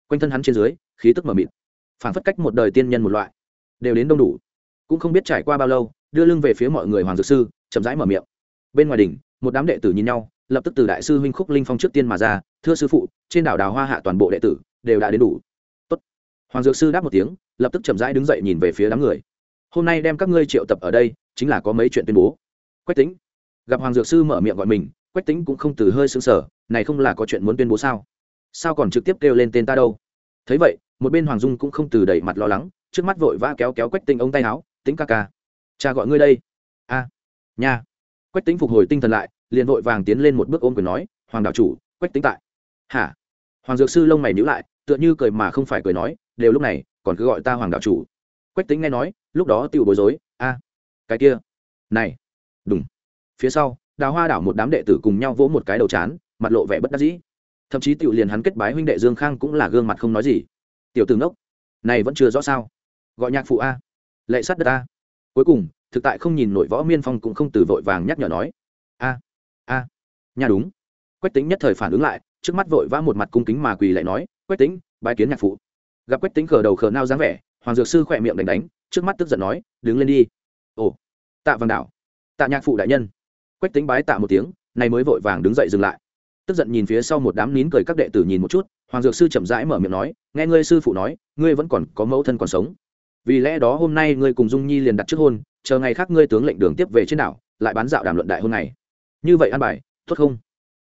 Quanh thân hắn trên dưới, khí tức mờ mịt. Phảng phất cách một đời tiên nhân một loại. Đều đến đông đủ. Cũng không biết trải qua bao lâu, đưa lưng về phía mọi người hoàng dược sư chậm rãi mở miệng. Bên ngoài đỉnh, một đám đệ tử nhìn nhau, lập tức từ đại sư huynh khúc linh phong trước tiên mà ra, thưa sư phụ, trên đảo đào hoa hạ toàn bộ đệ tử đều đã đến đủ. Tốt. hoàng dược sư đáp một tiếng, lập tức chậm rãi đứng dậy nhìn về phía đám người. Hôm nay đem các ngươi triệu tập ở đây, chính là có mấy chuyện tuyên bố. Quách tính gặp hoàng dược sư mở miệng gọi mình, quách tính cũng không từ hơi xứng sở này không là có chuyện muốn tuyên bố sao? Sao còn trực tiếp kêu lên tên ta đâu? Thấy vậy, một bên hoàng dung cũng không từ đẩy mặt lo lắng, trước mắt vội vã kéo kéo quách Tĩnh ông tay áo tính ca ca, cha gọi ngươi đây. A nha. Quách tính phục hồi tinh thần lại, liền vội vàng tiến lên một bước ôm quyền nói, hoàng đạo chủ, quách tính tại. Hả? Hoàng dược sư lông mày nhữ lại, tựa như cười mà không phải cười nói, đều lúc này, còn cứ gọi ta hoàng đạo chủ. Quách tính nghe nói, lúc đó tự bối rối, a, cái kia, này đúng phía sau, đào hoa đảo một đám đệ tử cùng nhau vỗ một cái đầu chán, mặt lộ vẻ bất đắc dĩ. Thậm chí tiểu liền hắn kết bái huynh đệ dương khang cũng là gương mặt không nói gì. Tiểu tướng đốc này vẫn chưa rõ sao? Gọi nhạc phụ a, lệ sắt đất a. Cuối cùng thực tại không nhìn nổi võ miên phong cũng không từ vội vàng nhắc nhở nói. A a nhà đúng. Quách tính nhất thời phản ứng lại, trước mắt vội vã một mặt cung kính mà quỳ lại nói, quách tính bái kiến nhạc phụ. Gặp quách tính khờ đầu khờ nao dáng vẻ, hoàng dược sư khỏe miệng đánh đánh, trước mắt tức giận nói, đứng lên đi. Ồ, tạ vàng đảo tạ nhạc phụ đại nhân. Quách tính bái tạ một tiếng này mới vội vàng đứng dậy dừng lại. Tức giận nhìn phía sau một đám nín cười các đệ tử nhìn một chút, hoàng dược sư chậm rãi mở miệng nói, nghe ngươi sư phụ nói, ngươi vẫn còn có mẫu thân còn sống vì lẽ đó hôm nay ngươi cùng dung nhi liền đặt trước hôn, chờ ngày khác ngươi tướng lệnh đường tiếp về trên đảo, lại bán dạo đàm luận đại hôn này như vậy an bài, tốt không?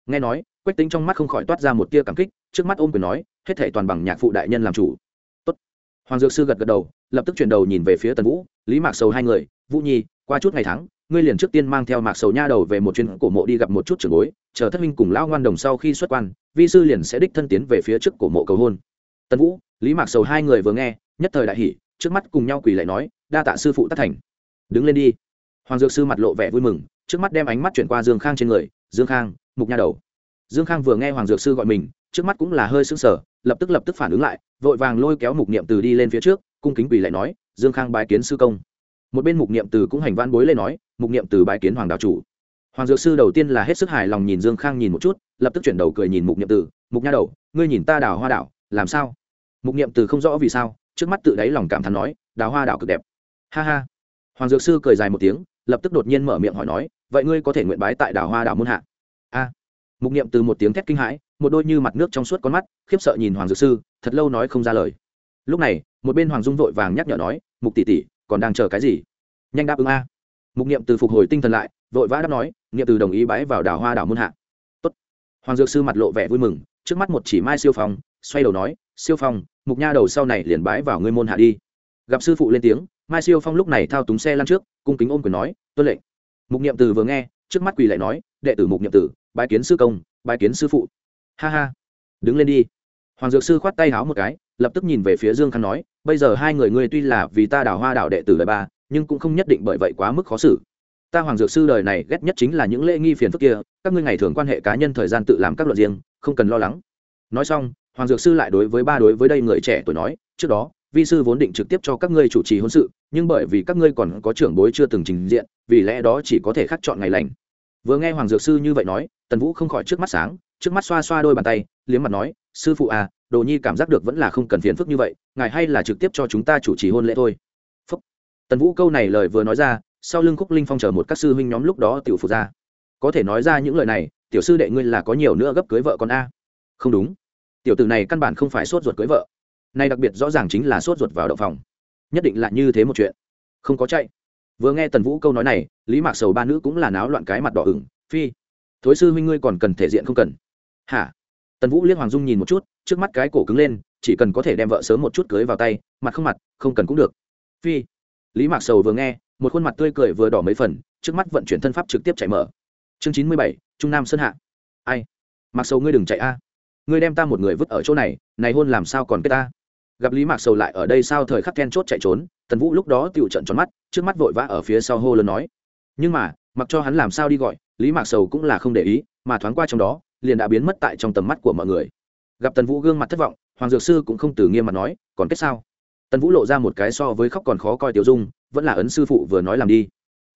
Nghe nói, quách tính trong mắt không khỏi toát ra một tia cảm kích, trước mắt ôm quyền nói, hết thể toàn bằng nhạc phụ đại nhân làm chủ. Tốt. Hoàng dược sư gật gật đầu, lập tức chuyển đầu nhìn về phía tần vũ, lý mạc sầu hai người, vũ nhi, qua chút ngày tháng, ngươi liền trước tiên mang theo mạc sầu nha đầu về một chuyến cổ mộ đi gặp một chút trưởng bối, chờ thất minh cùng lão ngoan đồng sau khi xuất quan, vi sư liền sẽ đích thân tiến về phía trước cổ mộ cầu hôn. Tần vũ, lý mạc sầu hai người vừa nghe, nhất thời đại hỉ trước mắt cùng nhau quỳ lại nói, đa tạ sư phụ tất thành. Đứng lên đi. Hoàng dược sư mặt lộ vẻ vui mừng, trước mắt đem ánh mắt chuyển qua dương khang trên người, dương khang, mục nha đầu. Dương khang vừa nghe hoàng dược sư gọi mình, trước mắt cũng là hơi sững sờ, lập tức lập tức phản ứng lại, vội vàng lôi kéo mục niệm từ đi lên phía trước, cung kính quỳ lại nói, dương khang bái kiến sư công. Một bên mục niệm từ cũng hành văn bối lên nói, mục niệm từ bái kiến hoàng đạo chủ. Hoàng dược sư đầu tiên là hết sức hài lòng nhìn dương khang nhìn một chút, lập tức chuyển đầu cười nhìn mục niệm từ, mục nha đầu, ngươi nhìn ta đào hoa đảo, làm sao? Mục niệm từ không rõ vì sao trước mắt tự đáy lòng cảm thán nói, đào hoa đảo cực đẹp. Ha ha. Hoàng dược sư cười dài một tiếng, lập tức đột nhiên mở miệng hỏi nói, vậy ngươi có thể nguyện bái tại đảo hoa đảo muôn hạ? A. Mục niệm từ một tiếng thét kinh hãi, một đôi như mặt nước trong suốt con mắt, khiếp sợ nhìn hoàng dược sư, thật lâu nói không ra lời. Lúc này, một bên hoàng dung vội vàng nhắc nhở nói, mục tỷ tỷ, còn đang chờ cái gì? Nhanh đáp ứng a. Mục niệm từ phục hồi tinh thần lại, vội vã đáp nói, niệm từ đồng ý bái vào đảo hoa đảo muôn hạ. Tốt. hoàng dược sư mặt lộ vẻ vui mừng, trước mắt một chỉ mai siêu phong, xoay đầu nói, siêu phong mục nha đầu sau này liền bái vào ngươi môn hạ đi. Gặp sư phụ lên tiếng, mai siêu phong lúc này thao túng xe lăn trước, cung kính ôm quyền nói, tuân lệnh. Mục niệm từ vừa nghe, trước mắt quỳ lại nói, đệ tử mục niệm tử, bái kiến sư công, bái kiến sư phụ. Ha ha. Đứng lên đi. Hoàng dược sư khoát tay háo một cái, lập tức nhìn về phía dương khang nói, bây giờ hai người ngươi tuy là vì ta đào hoa đào đệ tử đời ba, nhưng cũng không nhất định bởi vậy quá mức khó xử. Ta hoàng dược sư đời này ghét nhất chính là những lễ nghi phiền phức kia, các ngươi ngày thường quan hệ cá nhân thời gian tự làm các luật riêng, không cần lo lắng. Nói xong hoàng dược sư lại đối với ba đối với đây người trẻ tuổi nói, trước đó, vi sư vốn định trực tiếp cho các ngươi chủ trì hôn sự, nhưng bởi vì các ngươi còn có trưởng bối chưa từng trình diện, vì lẽ đó chỉ có thể khắc chọn ngày lành. Vừa nghe hoàng dược sư như vậy nói, tần vũ không khỏi trước mắt sáng, trước mắt xoa xoa đôi bàn tay, liếm mặt nói, sư phụ à đồ nhi cảm giác được vẫn là không cần phiền phức như vậy, ngài hay là trực tiếp cho chúng ta chủ trì hôn lễ thôi. Phúc. tần vũ câu này lời vừa nói ra, sau lưng khúc linh phong chờ một các sư huynh nhóm lúc đó tiểu phụ ra. Có thể nói ra những lời này, tiểu sư đệ ngươi là có nhiều nữa gấp cưới vợ con a. Không đúng tiểu tử này căn bản không phải sốt ruột cưới vợ. Nay đặc biệt rõ ràng chính là sốt ruột vào đậu phòng. Nhất định là như thế một chuyện. Không có chạy. Vừa nghe tần vũ câu nói này, lý mạc sầu ba nữ cũng là náo loạn cái mặt đỏ ửng. Phi, thối sư huynh ngươi còn cần thể diện không cần. Hả? Tần vũ liếc hoàng dung nhìn một chút, trước mắt cái cổ cứng lên, chỉ cần có thể đem vợ sớm một chút cưới vào tay, mặt không mặt, không cần cũng được. Phi, lý mạc sầu vừa nghe, một khuôn mặt tươi cười vừa đỏ mấy phần, trước mắt vận chuyển thân pháp trực tiếp chạy mở. Chương chín mươi bảy, trung nam sơn hạ. Ai? Mặc sầu ngươi đừng chạy a ngươi đem ta một người vứt ở chỗ này này hôn làm sao còn kết ta? Gặp lý mạc sầu lại ở đây sao thời khắc then chốt chạy trốn, tần vũ lúc đó tựu trận tròn mắt, trước mắt vội vã ở phía sau hô lớn nói. Nhưng mà, mặc cho hắn làm sao đi gọi, lý mạc sầu cũng là không để ý, mà thoáng qua trong đó, liền đã biến mất tại trong tầm mắt của mọi người. Gặp tần vũ gương mặt thất vọng, hoàng dược sư cũng không từ nghiêm mặt nói, còn kết sao? Tần vũ lộ ra một cái so với khóc còn khó coi tiểu dung, vẫn là ấn sư phụ vừa nói làm đi.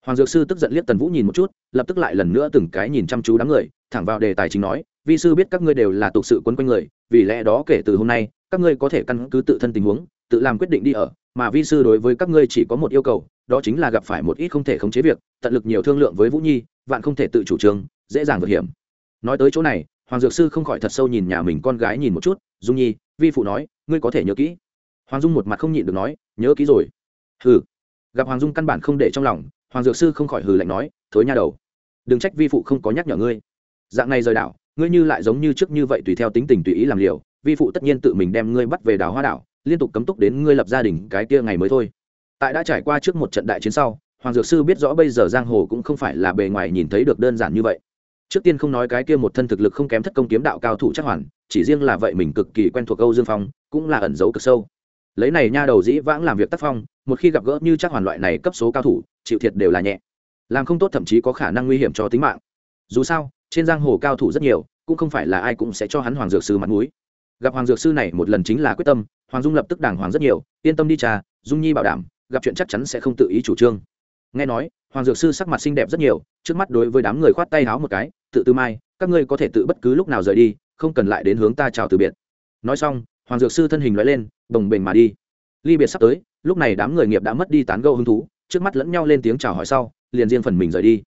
Hoàng dược sư tức giận liếc tần vũ nhìn một chút, lập tức lại lần nữa từng cái nhìn chăm chú đám người, thẳng vào đề tài chính nói vi sư biết các ngươi đều là tục sự quấn quanh người, vì lẽ đó kể từ hôm nay, các ngươi có thể căn cứ tự thân tình huống, tự làm quyết định đi ở, mà vi sư đối với các ngươi chỉ có một yêu cầu, đó chính là gặp phải một ít không thể khống chế việc, tận lực nhiều thương lượng với vũ nhi, vạn không thể tự chủ trương, dễ dàng vượt hiểm. Nói tới chỗ này, hoàng dược sư không khỏi thật sâu nhìn nhà mình con gái nhìn một chút, dung nhi, vi phụ nói, ngươi có thể nhớ kỹ. Hoàng dung một mặt không nhịn được nói, nhớ kỹ rồi. Hừ. Gặp hoàng dung căn bản không để trong lòng, hoàng dược sư không khỏi hừ lạnh nói, thối nha đầu, đừng trách vi phụ không có nhắc nhở ngươi. Dạng này rời đảo ngươi như lại giống như trước như vậy tùy theo tính tình tùy ý làm liều, vi phụ tất nhiên tự mình đem ngươi bắt về đảo hoa đảo, liên tục cấm túc đến ngươi lập gia đình cái kia ngày mới thôi. Tại đã trải qua trước một trận đại chiến sau, hoàng dược sư biết rõ bây giờ giang hồ cũng không phải là bề ngoài nhìn thấy được đơn giản như vậy. Trước tiên không nói cái kia một thân thực lực không kém thất công kiếm đạo cao thủ chắc hoàn, chỉ riêng là vậy mình cực kỳ quen thuộc âu dương phong, cũng là ẩn giấu cực sâu. Lấy này nha đầu dĩ vãng làm việc tác phong, một khi gặp gỡ như chắc hoàn loại này cấp số cao thủ, chịu thiệt đều là nhẹ. Làm không tốt thậm chí có khả năng nguy hiểm cho tính mạng. Dù sao trên giang hồ cao thủ rất nhiều, cũng không phải là ai cũng sẽ cho hắn hoàng dược sư mặt mũi. Gặp hoàng dược sư này một lần chính là quyết tâm, hoàng dung lập tức đàng hoàng rất nhiều, yên tâm đi trà dung nhi bảo đảm, gặp chuyện chắc chắn sẽ không tự ý chủ trương. Nghe nói, hoàng dược sư sắc mặt xinh đẹp rất nhiều, trước mắt đối với đám người khoát tay háo một cái, tự tư mai, các ngươi có thể tự bất cứ lúc nào rời đi, không cần lại đến hướng ta chào từ biệt. Nói xong, hoàng dược sư thân hình loại lên đồng bền mà đi. Ly biệt sắp tới, lúc này đám người nghiệp đã mất đi tán gâu hứng thú, trước mắt lẫn nhau lên tiếng chào hỏi sau, liền riêng phần mình rời đi.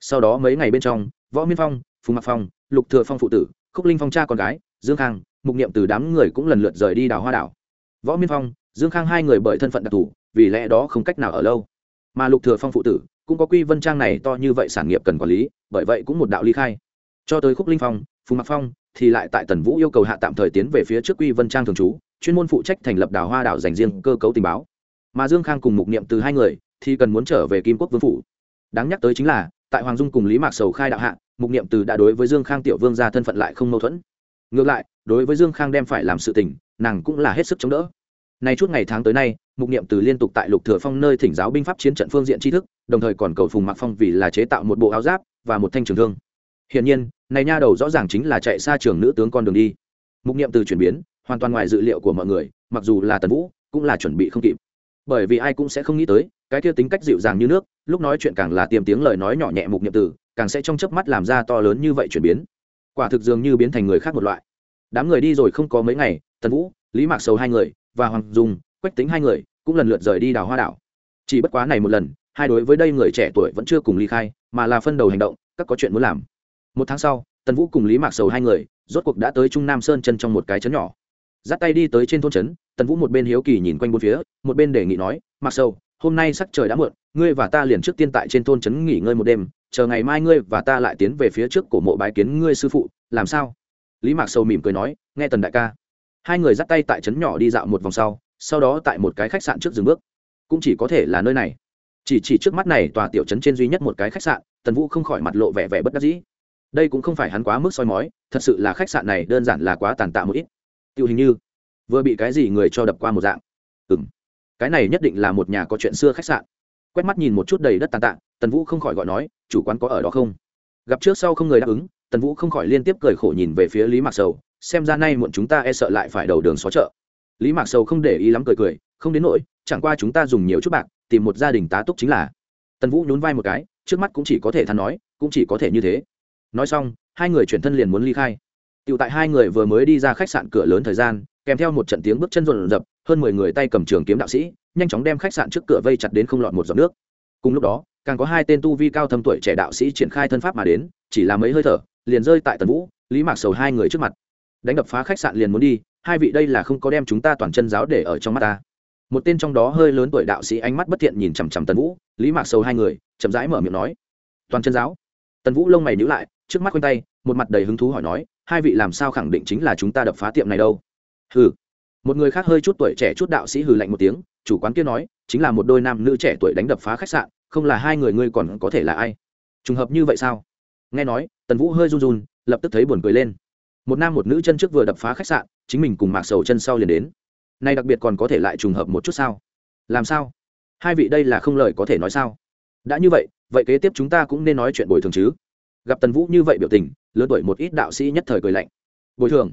Sau đó mấy ngày bên trong võ miên phong, phùng mặc phong, lục thừa phong phụ tử, khúc linh phong cha con gái, dương khang, mục niệm từ đám người cũng lần lượt rời đi đào hoa đảo. Võ miên phong, dương khang hai người bởi thân phận đặc thù, vì lẽ đó không cách nào ở lâu. Mà lục thừa phong phụ tử cũng có quy vân trang này to như vậy sản nghiệp cần quản lý, bởi vậy cũng một đạo ly khai. Cho tới khúc linh phong, phùng mặc phong thì lại tại tần vũ yêu cầu hạ tạm thời tiến về phía trước quy vân trang thường trú, chuyên môn phụ trách thành lập đào hoa đảo dành riêng cơ cấu tình báo. Mà dương khang cùng mục niệm từ hai người thì cần muốn trở về kim quốc vương phủ. Đáng nhắc tới chính là tại hoàng dung cùng lý mạc sầu khai đạo hạ, mục niệm từ đã đối với dương khang tiểu vương ra thân phận lại không mâu thuẫn. Ngược lại, đối với dương khang đem phải làm sự tình, nàng cũng là hết sức chống đỡ. Nay chút ngày tháng tới nay, mục niệm từ liên tục tại lục thừa phong nơi thỉnh giáo binh pháp chiến trận phương diện tri thức, đồng thời còn cầu phùng mạc phong vì là chế tạo một bộ áo giáp và một thanh trường thương. Hiển nhiên, này nha đầu rõ ràng chính là chạy xa trường nữ tướng con đường đi. Mục niệm từ chuyển biến, hoàn toàn ngoài dự liệu của mọi người, mặc dù là tần vũ, cũng là chuẩn bị không kịp bởi vì ai cũng sẽ không nghĩ tới cái kia tính cách dịu dàng như nước lúc nói chuyện càng là tiềm tiếng lời nói nhỏ nhẹ mục nhiệm tử, càng sẽ trong chớp mắt làm ra to lớn như vậy chuyển biến. Quả thực dường như biến thành người khác một loại. Đám người đi rồi không có mấy ngày tần vũ lý mạc sầu hai người và hoàng dung quách tính hai người cũng lần lượt rời đi đào hoa đảo. Chỉ bất quá này một lần hai đối với đây người trẻ tuổi vẫn chưa cùng ly khai mà là phân đầu hành động các có chuyện muốn làm. Một tháng sau tần vũ cùng lý mạc sầu hai người rốt cuộc đã tới trung nam sơn chân trong một cái chấn nhỏ dắt tay đi tới trên thôn trấn tần vũ một bên hiếu kỳ nhìn quanh bốn phía một bên đề nghị nói mạc sâu, hôm nay sắc trời đã muộn ngươi và ta liền trước tiên tại trên thôn trấn nghỉ ngơi một đêm chờ ngày mai ngươi và ta lại tiến về phía trước cổ mộ bái kiến ngươi sư phụ làm sao? Lý mạc sâu mỉm cười nói nghe tần đại ca. Hai người dắt tay tại trấn nhỏ đi dạo một vòng sau sau đó tại một cái khách sạn trước dừng bước. Cũng chỉ có thể là nơi này. Chỉ chỉ trước mắt này tòa tiểu trấn trên duy nhất một cái khách sạn tần vũ không khỏi mặt lộ vẻ vẻ bất đắc dĩ. Đây cũng không phải hắn quá mức soi mói thật sự là khách sạn này đơn giản là quá tàn tạ một ít tiêu hình như, vừa bị cái gì người cho đập qua một dạng. Ừ m cái này nhất định là một nhà có chuyện xưa khách sạn. Quét mắt nhìn một chút đầy đất tàn tạ, tần vũ không khỏi gọi nói, chủ quán có ở đó không? Gặp trước sau không người đáp ứng, tần vũ không khỏi liên tiếp cười khổ nhìn về phía lý mạc sầu, xem ra nay muộn chúng ta e sợ lại phải đầu đường xó chợ. Lý mạc sầu không để ý lắm cười cười, không đến nỗi, chẳng qua chúng ta dùng nhiều chút bạc, tìm một gia đình tá túc chính là. Tần vũ nhún vai một cái, trước mắt cũng chỉ có thể than nói, cũng chỉ có thể như thế. Nói xong, hai người chuyển thân liền muốn ly khai. Tiểu tại hai người vừa mới đi ra khách sạn cửa lớn thời gian, kèm theo một trận tiếng bước chân rộn rập, hơn mười người tay cầm trường kiếm đạo sĩ, nhanh chóng đem khách sạn trước cửa vây chặt đến không lọt một giọt nước. Cùng lúc đó, càng có hai tên tu vi cao thâm tuổi trẻ đạo sĩ triển khai thân pháp mà đến, chỉ là mấy hơi thở, liền rơi tại tần vũ, lý mạc sầu hai người trước mặt. Đánh đập phá khách sạn liền muốn đi, hai vị đây là không có đem chúng ta toàn chân giáo để ở trong mắt ta. Một tên trong đó hơi lớn tuổi đạo sĩ ánh mắt bất thiện nhìn chằm chằm tần vũ, lý mạc sầu hai người, chậm rãi mở miệng nói, toàn chân giáo? Tần vũ lông mày nhữ lại, trước mắt quanh tay, một mặt đầy hứng thú hỏi nói, hai vị làm sao khẳng định chính là chúng ta đập phá tiệm này đâu? Hừ. Một người khác hơi chút tuổi trẻ chút đạo sĩ hừ lạnh một tiếng, chủ quán kia nói, chính là một đôi nam nữ trẻ tuổi đánh đập phá khách sạn, không là hai người ngươi còn có thể là ai? Trùng hợp như vậy sao? Nghe nói, tần vũ hơi run run, lập tức thấy buồn cười lên. Một nam một nữ chân trước vừa đập phá khách sạn, chính mình cùng mạc sầu chân sau liền đến. Nay đặc biệt còn có thể lại trùng hợp một chút sao? Làm sao? Hai vị đây là không lời có thể nói sao? Đã như vậy vậy kế tiếp chúng ta cũng nên nói chuyện bồi thường chứ? Gặp tần vũ như vậy biểu tình, lớn tuổi một ít đạo sĩ nhất thời cười lạnh. Bồi thường?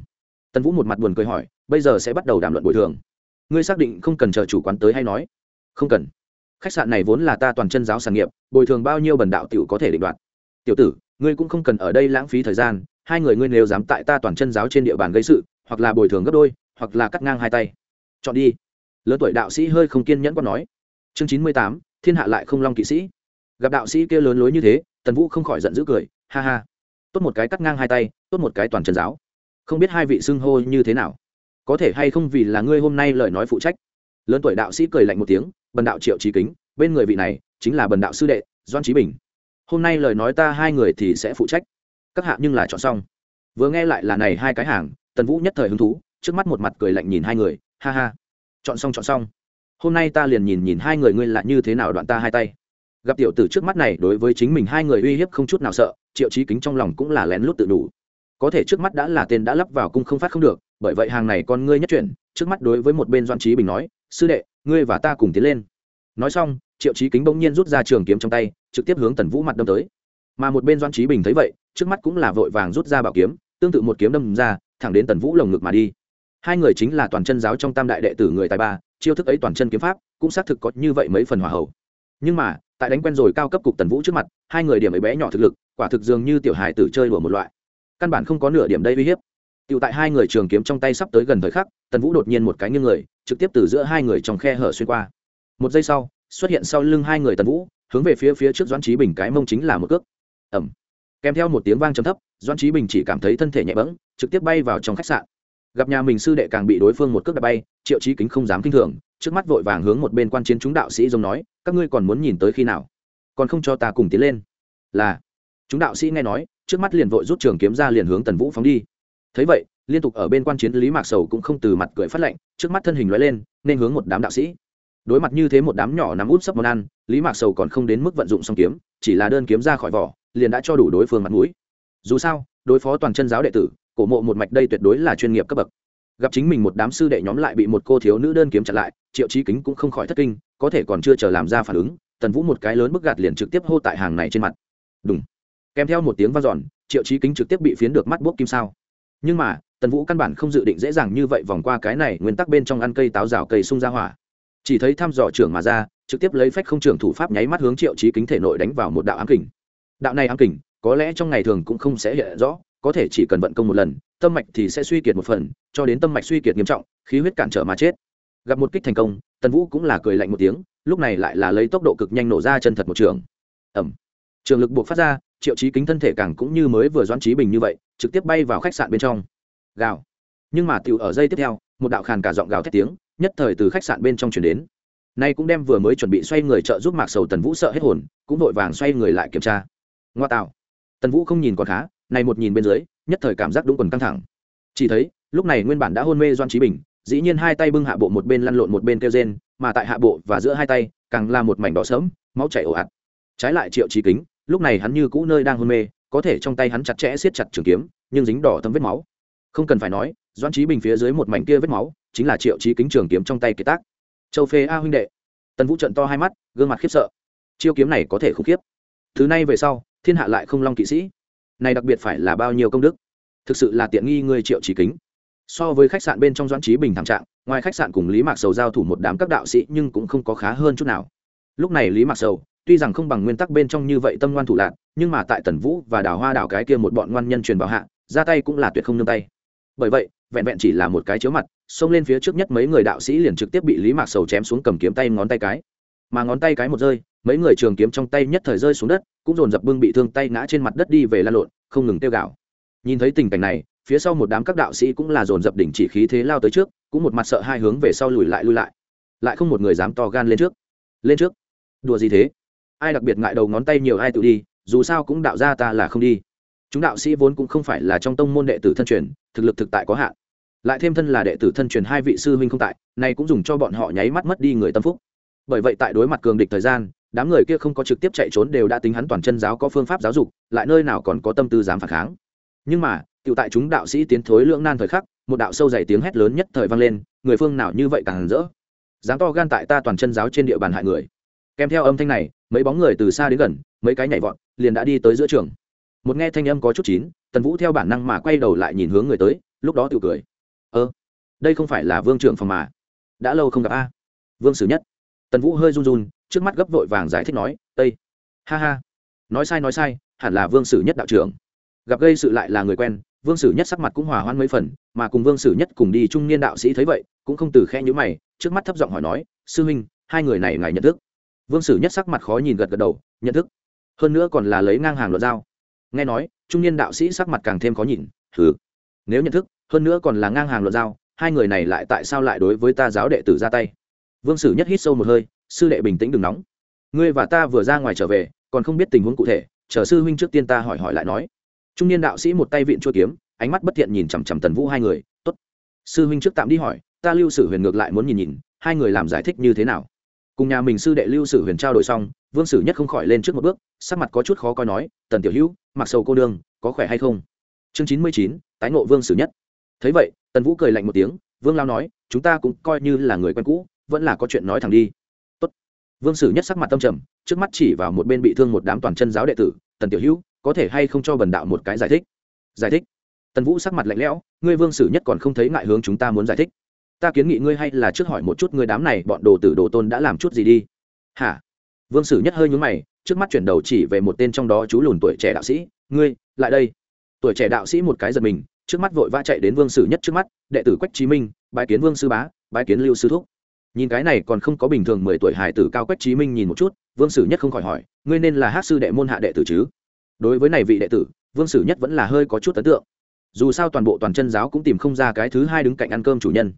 Tần vũ một mặt buồn cười hỏi, bây giờ sẽ bắt đầu đàm luận bồi thường. Ngươi xác định không cần chờ chủ quán tới hay nói? Không cần. Khách sạn này vốn là ta toàn chân giáo sản nghiệp, bồi thường bao nhiêu bần đạo t i ể u có thể định đoạt. Tiểu tử, ngươi cũng không cần ở đây lãng phí thời gian, hai người ngươi nếu dám tại ta toàn chân giáo trên địa bàn gây sự, hoặc là bồi thường gấp đôi, hoặc là cắt ngang hai tay. Chọn đi. Lớn tuổi đạo sĩ hơi không kiên nhẫn còn nói. Chương chín mươi tám, thiên hạ lại không long kỵ sĩ gặp đạo sĩ kia lớn lối như thế, tần vũ không khỏi giận dữ cười, ha ha. Tốt một cái cắt ngang hai tay, tốt một cái toàn trần giáo. Không biết hai vị xưng hô như thế nào. Có thể hay không vì là ngươi hôm nay lời nói phụ trách. Lớn tuổi đạo sĩ cười lạnh một tiếng, bần đạo triệu trí kính, bên người vị này chính là bần đạo sư đệ doan trí bình. Hôm nay lời nói ta hai người thì sẽ phụ trách. Các hạ nhưng là chọn xong. Vừa nghe lại là này hai cái hàng, tần vũ nhất thời hứng thú, trước mắt một mặt cười lạnh nhìn hai người, ha ha. Chọn xong chọn xong. Hôm nay ta liền nhìn nhìn hai người ngươi là như thế nào đoạn ta hai tay gặp tiểu tử trước mắt này đối với chính mình hai người uy hiếp không chút nào sợ, triệu trí kính trong lòng cũng là lén lút tự đủ. Có thể trước mắt đã là tên đã lắp vào cung không phát không được, bởi vậy hàng này con ngươi nhất chuyển, trước mắt đối với một bên doan trí bình nói, sư đệ, ngươi và ta cùng tiến lên. Nói xong, triệu trí kính bỗng nhiên rút ra trường kiếm trong tay, trực tiếp hướng tần vũ mặt đâm tới. Mà một bên doan trí bình thấy vậy, trước mắt cũng là vội vàng rút ra bảo kiếm, tương tự một kiếm đâm ra, thẳng đến tần vũ lồng ngực mà đi. Hai người chính là toàn chân giáo trong tam đại đệ tử người tài ba, chiêu thức ấy toàn chân kiếm pháp, cũng xác thực có như vậy mấy phần hòa hậu nhưng mà tại đánh quen rồi cao cấp cục tần vũ trước mặt hai người điểm ấy bé nhỏ thực lực quả thực dường như tiểu hài tử chơi đùa một loại căn bản không có nửa điểm đây uy hiếp Tiểu tại hai người trường kiếm trong tay sắp tới gần thời khắc, Tần Vũ đột nhiên một cái nghiêng người, trực tiếp từ giữa hai người trong khe hở xuyên qua. Một giây sau, xuất hiện sau lưng hai người Tần Vũ, hướng về phía phía trước Doãn Chí Bình cái mông chính là một cước. Ầm. Kèm theo một tiếng vang trầm thấp, Doãn Chí Bình chỉ cảm thấy thân thể nhẹ bẫng, trực tiếp bay vào trong khách sạn. Gặp nhà mình sư đệ càng bị đối phương một cước đập bay, Triệu Chí Kính không dám kinh thường, trước mắt vội vàng hướng một bên quan chiến chúng đạo sĩ giống nói, các ngươi còn muốn nhìn tới khi nào? Còn không cho ta cùng tiến lên. Là. Chúng đạo sĩ nghe nói, trước mắt liền vội rút trường kiếm ra liền hướng Tần Vũ phóng đi. Thấy vậy, liên tục ở bên quan chiến lý mạc sầu cũng không từ mặt cười phát lệnh trước mắt thân hình loại lên nên hướng một đám đạo sĩ đối mặt như thế một đám nhỏ nắm út sấp món ăn lý mạc sầu còn không đến mức vận dụng song kiếm chỉ là đơn kiếm ra khỏi vỏ liền đã cho đủ đối phương mặt mũi dù sao đối phó toàn chân giáo đệ tử cổ mộ một mạch đây tuyệt đối là chuyên nghiệp cấp bậc gặp chính mình một đám sư đệ nhóm lại bị một cô thiếu nữ đơn kiếm chặn lại, triệu trí kính cũng không khỏi thất kinh, có thể còn chưa chờ làm ra phản ứng, tần vũ một cái lớn bức gạt liền trực tiếp hô tại hàng này trên mặt. Đúng kèm theo một tiếng v a n giòn triệu trí kính trực tiếp bị phiến được mắt bốc kim sao. Nhưng mà, tần vũ căn bản không dự định dễ dàng như vậy vòng qua cái này nguyên tắc bên trong ăn cây táo rào cây sung ra hỏa. Chỉ thấy thăm dò trưởng mà ra, trực tiếp lấy phách không trưởng thủ pháp nháy mắt hướng triệu trí kính thể nội đánh vào một đạo ám kình. Đạo này ám kình, có lẽ trong ngày thường cũng không sẽ hiện rõ có thể chỉ cần vận công một lần, tâm mạch thì sẽ suy kiệt một phần, cho đến tâm mạch suy kiệt nghiêm trọng, khí huyết cản trở mà chết. Gặp một kích thành công, tần vũ cũng là cười lạnh một tiếng, lúc này lại là lấy tốc độ cực nhanh nổ ra chân thật một trường. Ẩm trường lực buộc phát ra, triệu chí kính thân thể càng cũng như mới vừa doãn trí bình như vậy, trực tiếp bay vào khách sạn bên trong. Gào. Nhưng mà tiểu ở giây tiếp theo, một đạo khàn cả giọng gào thét tiếng, nhất thời từ khách sạn bên trong chuyển đến. Nay cũng đem vừa mới chuẩn bị xoay người trợ giúp mạc sầu tần vũ sợ hết hồn, cũng vội vàng xoay người lại kiểm tra. Ngoa tạo. Tần vũ không nhìn còn khá này một nhìn bên dưới, nhất thời cảm giác đúng quần căng thẳng. Chỉ thấy, lúc này nguyên bản đã hôn mê doan trí bình, dĩ nhiên hai tay bưng hạ bộ một bên lăn lộn một bên kêu rên, mà tại hạ bộ và giữa hai tay, càng là một mảnh đỏ sớm máu chảy ồ ạt. Trái lại triệu trí kính, lúc này hắn như cũ nơi đang hôn mê, có thể trong tay hắn chặt chẽ siết chặt trường kiếm, nhưng dính đỏ thấm vết máu. Không cần phải nói, doan trí bình phía dưới một mảnh kia vết máu, chính là triệu trí kính trường kiếm trong tay kế tác. Châu phê a huynh đệ. Tần vũ trận to hai mắt, gương mặt khiếp sợ. Chiêu kiếm này có thể khủng khiếp. Thứ này về sau, thiên hạ lại không long kỵ sĩ này đặc biệt phải là bao nhiêu công đức? Thực sự là tiện nghi người triệu trí kính. So với khách sạn bên trong doãn trí bình thảm trạng, ngoài khách sạn cùng lý mạc sầu giao thủ một đám các đạo sĩ nhưng cũng không có khá hơn chút nào. Lúc này lý mạc sầu, tuy rằng không bằng nguyên tắc bên trong như vậy tâm ngoan thủ lạc nhưng mà tại tần vũ và đào hoa đào cái kia một bọn ngoan nhân truyền vào hạ, ra tay cũng là tuyệt không nương tay. Bởi vậy, vẹn vẹn chỉ là một cái chiếu mặt, xông lên phía trước nhất mấy người đạo sĩ liền trực tiếp bị lý mạc sầu chém xuống cầm kiếm tay ngón tay cái. Mà ngón tay cái một rơi mấy người trường kiếm trong tay nhất thời rơi xuống đất, cũng dồn dập bưng bị thương tay ngã trên mặt đất đi về la lộn, không ngừng tiêu gạo nhìn thấy tình cảnh này, phía sau một đám các đạo sĩ cũng là dồn dập đỉnh chỉ khí thế lao tới trước, cũng một mặt sợ hai hướng về sau lùi lại lùi lại. Lại không một người dám to gan lên trước. Lên trước? Đùa gì thế? Ai đặc biệt ngại đầu ngón tay nhiều ai tự đi, dù sao cũng đạo ra ta là không đi. Chúng đạo sĩ vốn cũng không phải là trong tông môn đệ tử thân truyền, thực lực thực tại có hạn. Lại thêm thân là đệ tử thân truyền hai vị sư huynh không tại, nay cũng dùng cho bọn họ nháy mắt mất đi người tâm phúc. Bởi vậy tại đối mặt cường địch thời gian đám người kia không có trực tiếp chạy trốn đều đã tính hắn toàn chân giáo có phương pháp giáo dục, lại nơi nào còn có tâm tư dám phản kháng. Nhưng mà tự tại chúng đạo sĩ tiến thối lưỡng nan thời khắc, một đạo sâu dày tiếng hét lớn nhất thời vang lên, người phương nào như vậy càng rỡ. Dám to gan tại ta toàn chân giáo trên địa bàn hại người. Kèm theo âm thanh này, mấy bóng người từ xa đến gần, mấy cái nhảy vọt, liền đã đi tới giữa trường. Một nghe thanh âm có chút chín, tần vũ theo bản năng mà quay đầu lại nhìn hướng người tới, lúc đó tự cười. Ơ, đây không phải là vương trưởng phòng mà. Đã lâu không gặp a. Vương sử nhất. Tần vũ hơi run run trước mắt gấp vội vàng giải thích nói ây ha ha, nói sai nói sai, hẳn là vương sử nhất đạo trưởng. Gặp gây sự lại là người quen, vương sử nhất sắc mặt cũng hòa hoan mấy phần, mà cùng vương sử nhất cùng đi trung niên đạo sĩ thấy vậy, cũng không từ khe nhữ mày, trước mắt thấp giọng hỏi nói, sư huynh, hai người này ngài nhận thức? Vương sử nhất sắc mặt khó nhìn gật gật đầu, nhận thức, hơn nữa còn là lấy ngang hàng luật giao. Nghe nói, trung niên đạo sĩ sắc mặt càng thêm khó nhìn thử nếu nhận thức, hơn nữa còn là ngang hàng luật giao, hai người này lại tại sao lại đối với ta giáo đệ tử ra tay? Vương sử nhất hít sâu một hơi sư đệ bình tĩnh đừng nóng. Ngươi và ta vừa ra ngoài trở về, còn không biết tình huống cụ thể, chờ sư huynh trước tiên ta hỏi hỏi lại nói. Trung niên đạo sĩ một tay viện chua kiếm, ánh mắt bất thiện nhìn chằm chằm tần vũ hai người t ố t sư huynh trước tạm đi hỏi, ta lưu sử huyền ngược lại muốn nhìn nhìn, hai người làm giải thích như thế nào? Cùng nhà mình sư đệ lưu sử huyền trao đổi xong, vương sử nhất không khỏi lên trước một bước, sắc mặt có chút khó coi nói, tần tiểu hữu, mặc sầu cô đương có khỏe hay không? Chương chín mươi chín, tái ngộ vương sử nhất. Thấy vậy, tần vũ cười lạnh một tiếng, vương lao nói, chúng ta cũng coi như là người quen cũ, vẫn là có chuyện nói thẳng đi vương sử nhất sắc mặt tâm trầm, trước mắt chỉ vào một bên bị thương một đám toàn chân giáo đệ tử, tần tiểu hữu, có thể hay không cho bần đạo một cái giải thích? Giải thích? Tần vũ sắc mặt lạnh lẽo, ngươi vương sử nhất còn không thấy ngại hướng chúng ta muốn giải thích. Ta kiến nghị ngươi hay là trước hỏi một chút ngươi đám này bọn đồ tử đồ tôn đã làm chút gì đi. Hả? Vương sử nhất hơi nhúng mày, trước mắt chuyển đầu chỉ về một tên trong đó chú lùn tuổi trẻ đạo sĩ, ngươi, lại đây. Tuổi trẻ đạo sĩ một cái giật mình, trước mắt vội vã chạy đến vương sử nhất trước mắt, đệ tử quách chí minh, bái kiến vương sư bá, bái kiến lưu sư thúc nhìn cái này còn không có bình thường mười tuổi hải tử cao quách trí minh nhìn một chút, vương sử nhất không khỏi hỏi, ngươi nên là hát sư đệ môn hạ đệ tử chứ? Đối với này vị đệ tử, vương sử nhất vẫn là hơi có chút ấn tượng. Dù sao toàn bộ toàn chân giáo cũng tìm không ra cái thứ hai đứng cạnh ăn cơm chủ nhân.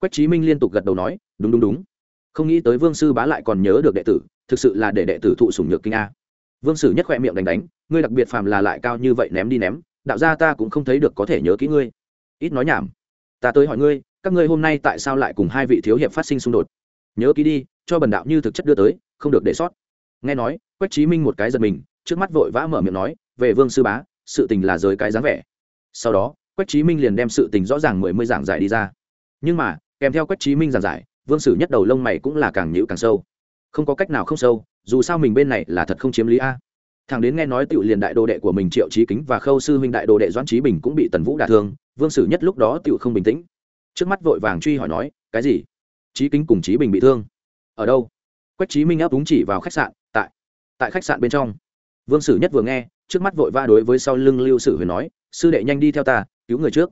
Quách trí minh liên tục gật đầu nói, đúng đúng đúng. Không nghĩ tới vương sư bá lại còn nhớ được đệ tử, thực sự là để đệ tử thụ sủng nhược kinh a. Vương sử nhất khoe miệng đánh đánh, ngươi đặc biệt phàm là lại cao như vậy ném đi ném, đạo ra ta cũng không thấy được có thể nhớ kỹ ngươi. Ít nói nhảm. Ta tới hỏi ngươi các ngươi hôm nay tại sao lại cùng hai vị thiếu hiệp phát sinh xung đột? Nhớ kỹ đi, cho bần đạo như thực chất đưa tới, không được để sót. Nghe nói, quách trí minh một cái giật mình, trước mắt vội vã mở miệng nói, về vương sư bá, sự tình là giới cái dáng vẻ. Sau đó, quách trí minh liền đem sự tình rõ ràng mười mươi giảng giải đi ra. Nhưng mà, kèm theo quách trí minh giảng giải, vương sử nhất đầu lông mày cũng là càng nhữ càng sâu. Không có cách nào không sâu, dù sao mình bên này là thật không chiếm lý a. Thằng đến nghe nói tiểu liền đại đồ đệ của mình triệu trí kính và khâu sư huynh đại đồ đệ doãn trí bình cũng bị tần vũ đả thương, vương sử nhất lúc đó tiểu không bình tĩnh trước mắt vội vàng truy hỏi nói, cái gì? Trí kính cùng trí bình bị thương? Ở đâu? Quách trí minh áp đúng chỉ vào khách sạn, tại tại khách sạn bên trong. Vương sử nhất vừa nghe, trước mắt vội va đối với sau lưng lưu sử huyền nói, sư đệ nhanh đi theo ta, cứu người trước.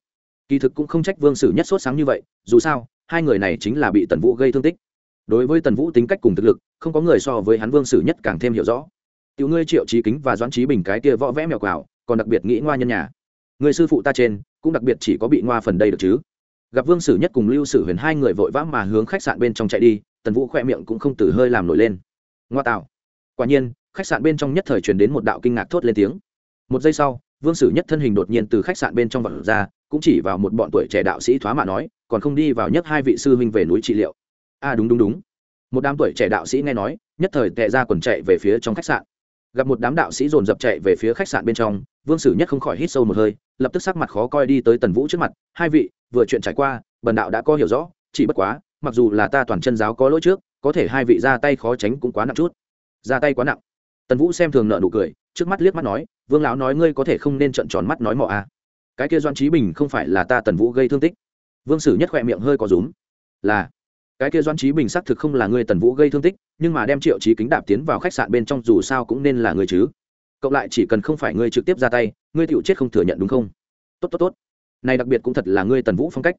Kỳ thực cũng không trách vương sử nhất sốt sáng như vậy, dù sao, hai người này chính là bị tần vũ gây thương tích. Đối với tần vũ tính cách cùng thực lực, không có người so với hắn vương sử nhất càng thêm hiểu rõ. Tiểu ngươi triệu trí kính và doãn trí bình cái kia võ vẽ mèo quào, còn đặc biệt nghĩ ngoa nhân nhà. Người sư phụ ta trên, cũng đặc biệt chỉ có bị ngoa phần đây được chứ gặp vương sử nhất cùng lưu sử huyền hai người vội vã mà hướng khách sạn bên trong chạy đi tần vũ khoe miệng cũng không từ hơi làm nổi lên. Ngoa tạo. Quả nhiên khách sạn bên trong nhất thời truyền đến một đạo kinh ngạc thốt lên tiếng. Một giây sau vương sử nhất thân hình đột nhiên từ khách sạn bên trong vật ra cũng chỉ vào một bọn tuổi trẻ đạo sĩ thoá mạ nói còn không đi vào nhất hai vị sư huynh về núi trị liệu. A à, đúng đúng đúng. Một đám tuổi trẻ đạo sĩ nghe nói nhất thời tệ ra quần chạy về phía trong khách sạn gặp một đám đạo sĩ dồn dập chạy về phía khách sạn bên trong, vương sử nhất không khỏi hít sâu một hơi, lập tức sắc mặt khó coi đi tới tần vũ trước mặt, hai vị, vừa chuyện trải qua, bần đạo đã có hiểu rõ, chỉ bất quá, mặc dù là ta toàn chân giáo có lỗi trước, có thể hai vị ra tay khó tránh cũng quá nặng chút. Ra tay quá nặng. Tần vũ xem thường nợ nụ cười, trước mắt liếc mắt nói, vương lão nói ngươi có thể không nên trận tròn mắt nói mọ a à. cái kia doan trí bình không phải là ta tần vũ gây thương tích. Vương sử nhất khỏe miệng hơi có rúm, là cái kia doan trí bình xác thực không là ngươi tần vũ gây thương tích, nhưng mà đem triệu trí kính đạp tiến vào khách sạn bên trong dù sao cũng nên là người chứ. Cộng lại chỉ cần không phải ngươi trực tiếp ra tay ngươi tựu chết không thừa nhận đúng không? Tốt tốt tốt. Này đặc biệt cũng thật là ngươi tần vũ phong cách.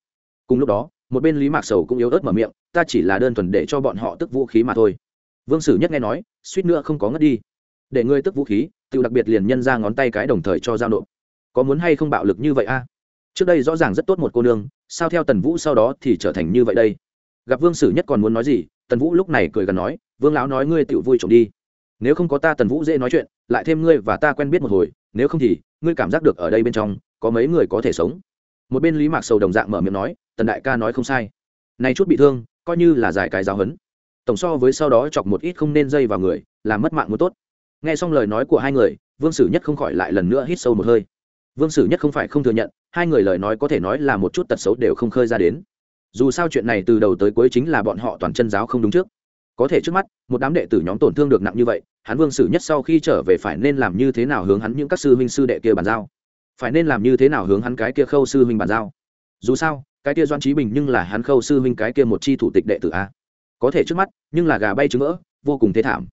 Cùng lúc đó, một bên lý mạc sầu cũng yếu ớt mở miệng, ta chỉ là đơn thuần để cho bọn họ tức vũ khí mà thôi. Vương sử nhất nghe nói, suýt nữa không có ngất đi. Để ngươi tức vũ khí tự đặc biệt liền nhân ra ngón tay cái đồng thời cho giao nộp. Có muốn hay không bạo lực như vậy a? Trước đây rõ ràng rất tốt một cô nương, sao theo tần vũ sau đó thì trở thành như vậy đây? Gặp vương sử nhất còn muốn nói gì, tần vũ lúc này cười gần nói, vương lão nói ngươi tự vui trộm đi. Nếu không có ta tần vũ dễ nói chuyện, lại thêm ngươi và ta quen biết một hồi, nếu không thì, ngươi cảm giác được ở đây bên trong, có mấy người có thể sống. Một bên lý mạc sầu đồng dạng mở miệng nói, tần đại ca nói không sai. Nay chút bị thương, coi như là giải cái giáo hấn tổng so với sau đó chọc một ít không nên dây vào người làm mất mạng muốn tốt. Nghe xong lời nói của hai người, vương sử nhất không khỏi lại lần nữa hít sâu một hơi. Vương sử nhất không phải không thừa nhận, hai người lời nói có thể nói là một chút tật xấu đều không khơi ra đến dù sao chuyện này từ đầu tới cuối chính là bọn họ toàn chân giáo không đúng trước. Có thể trước mắt, một đám đệ tử nhóm tổn thương được nặng như vậy, hắn vương sử nhất sau khi trở về phải nên làm như thế nào hướng hắn những các sư huynh sư đệ kia bàn giao? Phải nên làm như thế nào hướng hắn cái kia khâu sư huynh bàn giao? Dù sao, cái kia doan trí bình nhưng là hắn khâu sư huynh cái kia một chi thủ tịch đệ tử a. Có thể trước mắt, nhưng là gà bay trứng vỡ, vô cùng thế thảm.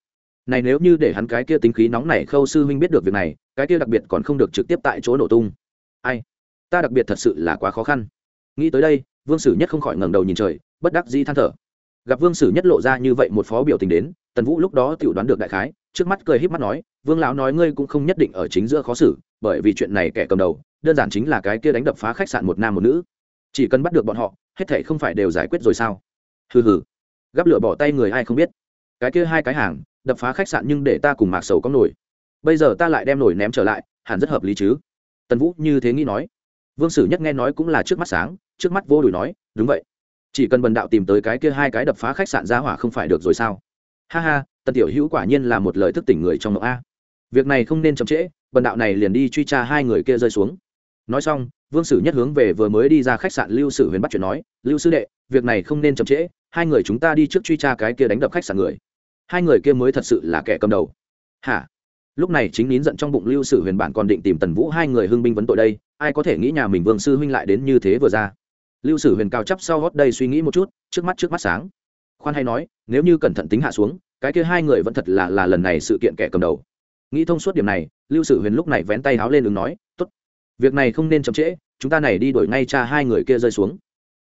Này nếu như để hắn cái kia tính khí nóng này khâu sư huynh biết được việc này, cái kia đặc biệt còn không được trực tiếp tại chỗ nổ tung. Ai? Ta đặc biệt thật sự là quá khó khăn. Nghĩ tới đây vương sử nhất không khỏi ngẩng đầu nhìn trời, bất đắc dĩ than thở. Gặp vương sử nhất lộ ra như vậy một phó biểu tình đến, tần vũ lúc đó tự đoán được đại khái, trước mắt cười híp mắt nói, vương lão nói ngươi cũng không nhất định ở chính giữa khó xử, bởi vì chuyện này kẻ cầm đầu, đơn giản chính là cái kia đánh đập phá khách sạn một nam một nữ. Chỉ cần bắt được bọn họ, hết thể không phải đều giải quyết rồi sao? Hừ hừ. Gắp lửa bỏ tay người ai không biết. Cái kia hai cái hàng, đập phá khách sạn nhưng để ta cùng mạc sầu có nổi. Bây giờ ta lại đem nổi ném trở lại, hẳn rất hợp lý chứ? Tần vũ như thế nghĩ nói vương sử nhất nghe nói cũng là trước mắt sáng, trước mắt vô đùi nói, đúng vậy. Chỉ cần bần đạo tìm tới cái kia hai cái đập phá khách sạn ra hỏa không phải được rồi sao? Ha ha, tần tiểu hữu quả nhiên là một lời thức tỉnh người trong mộng a. Việc này không nên chậm trễ, bần đạo này liền đi truy tra hai người kia rơi xuống. Nói xong, vương sử nhất hướng về vừa mới đi ra khách sạn lưu sử huyền bắt chuyện nói, lưu sư đệ, việc này không nên chậm trễ, hai người chúng ta đi trước truy tra cái kia đánh đập khách sạn người. Hai người kia mới thật sự là kẻ cầm đầu. Hả? Lúc này chính nín giận trong bụng lưu sử huyền bản còn định tìm tần vũ hai người hưng binh vấn tội đây ai có thể nghĩ nhà mình vương sư huynh lại đến như thế vừa ra. Lưu sử huyền cao chắp sau gót đây suy nghĩ một chút, trước mắt trước mắt sáng. Khoan hay nói, nếu như cẩn thận tính hạ xuống, cái kia hai người vẫn thật là là lần này sự kiện kẻ cầm đầu. Nghĩ thông suốt điểm này, lưu sử huyền lúc này vén tay háo lên ứng nói, tốt, việc này không nên chậm trễ, chúng ta này đi đuổi ngay cha hai người kia rơi xuống.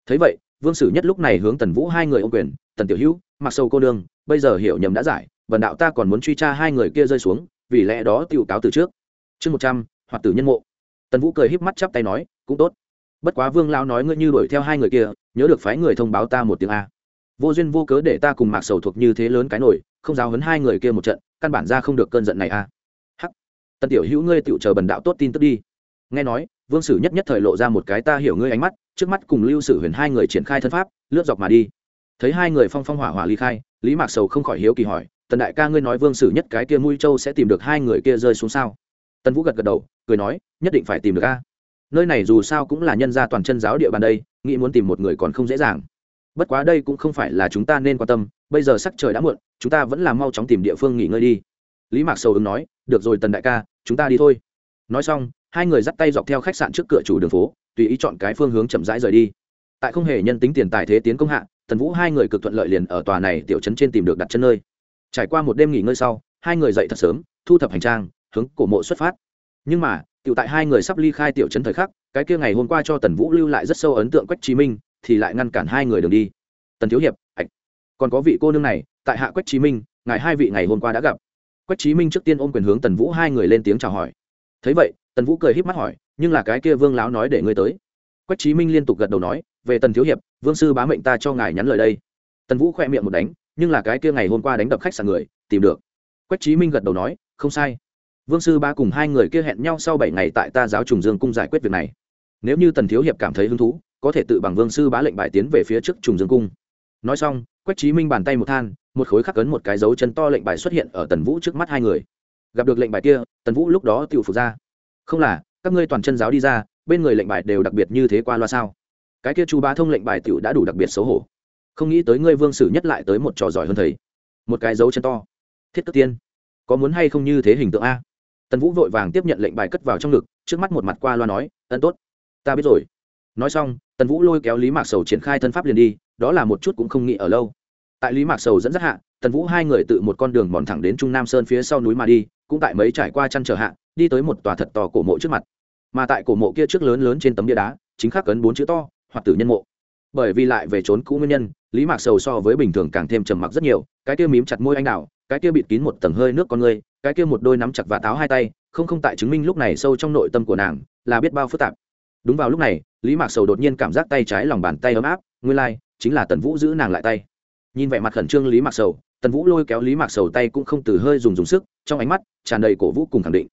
Thấy vậy, vương sử nhất lúc này hướng tần vũ hai người ô quyền, tần tiểu hữu, mặc sâu cô đương bây giờ hiểu nhầm đã giải, vần đạo ta còn muốn truy tra hai người kia rơi xuống, vì lẽ đó t cáo từ trước. Chương một trăm hoặc tử nhân mộ tần vũ cười híp mắt chắp tay nói, cũng tốt. Bất quá vương lão nói ngươi như đuổi theo hai người kia, nhớ được phái người thông báo ta một tiếng a. Vô duyên vô cớ để ta cùng mạc sầu thuộc như thế lớn cái nổi không giáo hấn hai người kia một trận, căn bản ra không được cơn giận này a. Hắc. Tần tiểu hữu ngươi tựu chờ bần đạo tốt tin tức đi. Nghe nói, vương sử nhất nhất thời lộ ra một cái ta hiểu ngươi ánh mắt, trước mắt cùng lưu sử huyền hai người triển khai thân pháp, lướt dọc mà đi. Thấy hai người phong phong hỏa hỏa ly khai, lý mạc sầu không khỏi hiếu kỳ hỏi, tần đại ca ngươi nói vương sử nhất cái kia mũi châu sẽ tìm được hai người kia rơi xuống sao? Tần vũ gật gật đầu, cười nói, nhất định phải tìm được a. Nơi này dù sao cũng là nhân gia toàn chân giáo địa bàn đây, nghĩ muốn tìm một người còn không dễ dàng. Bất quá đây cũng không phải là chúng ta nên quan tâm, bây giờ sắc trời đã muộn, chúng ta vẫn là mau chóng tìm địa phương nghỉ ngơi đi. Lý mạc sầu ứng nói, được rồi tần đại ca, chúng ta đi thôi. Nói xong, hai người dắt tay dọc theo khách sạn trước cửa chủ đường phố, tùy ý chọn cái phương hướng chậm rãi rời đi. Tại không hề nhân tính tiền tài thế tiến công hạ, tần vũ hai người cực thuận lợi liền ở tòa này tiểu trấn trên tìm được đặt chân nơi. Trải qua một đêm nghỉ ngơi sau, hai người dậy thật sớm, thu thập hành trang hướng cổ mộ xuất phát. Nhưng mà, tiểu tại hai người sắp ly khai tiểu trấn thời khắc, cái kia ngày hôm qua cho tần vũ lưu lại rất sâu ấn tượng quách chí minh, thì lại ngăn cản hai người đường đi. Tần thiếu hiệp, ạch. Còn có vị cô nương này, tại hạ quách chí minh, ngài hai vị ngày hôm qua đã gặp. Quách chí minh trước tiên ôm quyền hướng tần vũ hai người lên tiếng chào hỏi. Thấy vậy, tần vũ cười híp mắt hỏi, nhưng là cái kia vương láo nói để ngươi tới? Quách chí minh liên tục gật đầu nói, về tần thiếu hiệp, vương sư bá mệnh ta cho ngài nhắn lời đây. Tần vũ khoe miệng một đánh, nhưng là cái kia ngày hôm qua đánh đập khách sạn người, tìm được. Quách chí minh gật đầu nói, không sai vương sư ba cùng hai người kia hẹn nhau sau bảy ngày tại ta giáo trùng dương cung giải quyết việc này. Nếu như tần thiếu hiệp cảm thấy hứng thú, có thể tự bằng vương sư bá lệnh bài tiến về phía trước trùng dương cung. Nói xong, quách trí minh bàn tay một than, một khối khắc cấn một cái dấu chân to lệnh bài xuất hiện ở tần vũ trước mắt hai người. Gặp được lệnh bài kia, tần vũ lúc đó tự phục ra. Không là, các ngươi toàn chân giáo đi ra, bên người lệnh bài đều đặc biệt như thế qua loa sao? Cái kia chu bá thông lệnh bài tiểu đã đủ đặc biệt xấu hổ. Không nghĩ tới ngươi vương sử nhất lại tới một trò giỏi hơn thầy. Một cái dấu chân to. Thiết cất tiên, có muốn hay không như thế hình tượng a? Tần vũ vội vàng tiếp nhận lệnh bài cất vào trong ngực, trước mắt một mặt qua loa nói, ân tốt, ta biết rồi. Nói xong, tần vũ lôi kéo lý mạc sầu triển khai thân pháp liền đi, đó là một chút cũng không nghĩ ở lâu. Tại lý mạc sầu dẫn dắt hạ, tần vũ hai người tự một con đường mòn thẳng đến trung nam sơn phía sau núi mà đi, cũng tại mấy trải qua chăn trở hạ, đi tới một tòa thật to cổ mộ trước mặt. Mà tại cổ mộ kia trước lớn lớn trên tấm bia đá, chính khắc cấn bốn chữ to, hoặc tử nhân mộ. Bởi vì lại về trốn cũ nguyên nhân, lý mạc sầu so với bình thường càng thêm trầm mặc rất nhiều, cái kia mím chặt môi anh đào cái kia bịt kín một tầng hơi nước con người cái kia một đôi nắm chặt và táo hai tay không không tại chứng minh lúc này sâu trong nội tâm của nàng là biết bao phức tạp. Đúng vào lúc này lý mạc sầu đột nhiên cảm giác tay trái lòng bàn tay ấm áp nguyên lai、like, chính là tần vũ giữ nàng lại tay. Nhìn vẻ mặt khẩn trương lý mạc sầu tần vũ lôi kéo lý mạc sầu tay cũng không từ hơi dùng dùng sức trong ánh mắt tràn đầy cổ vũ cùng khẳng định.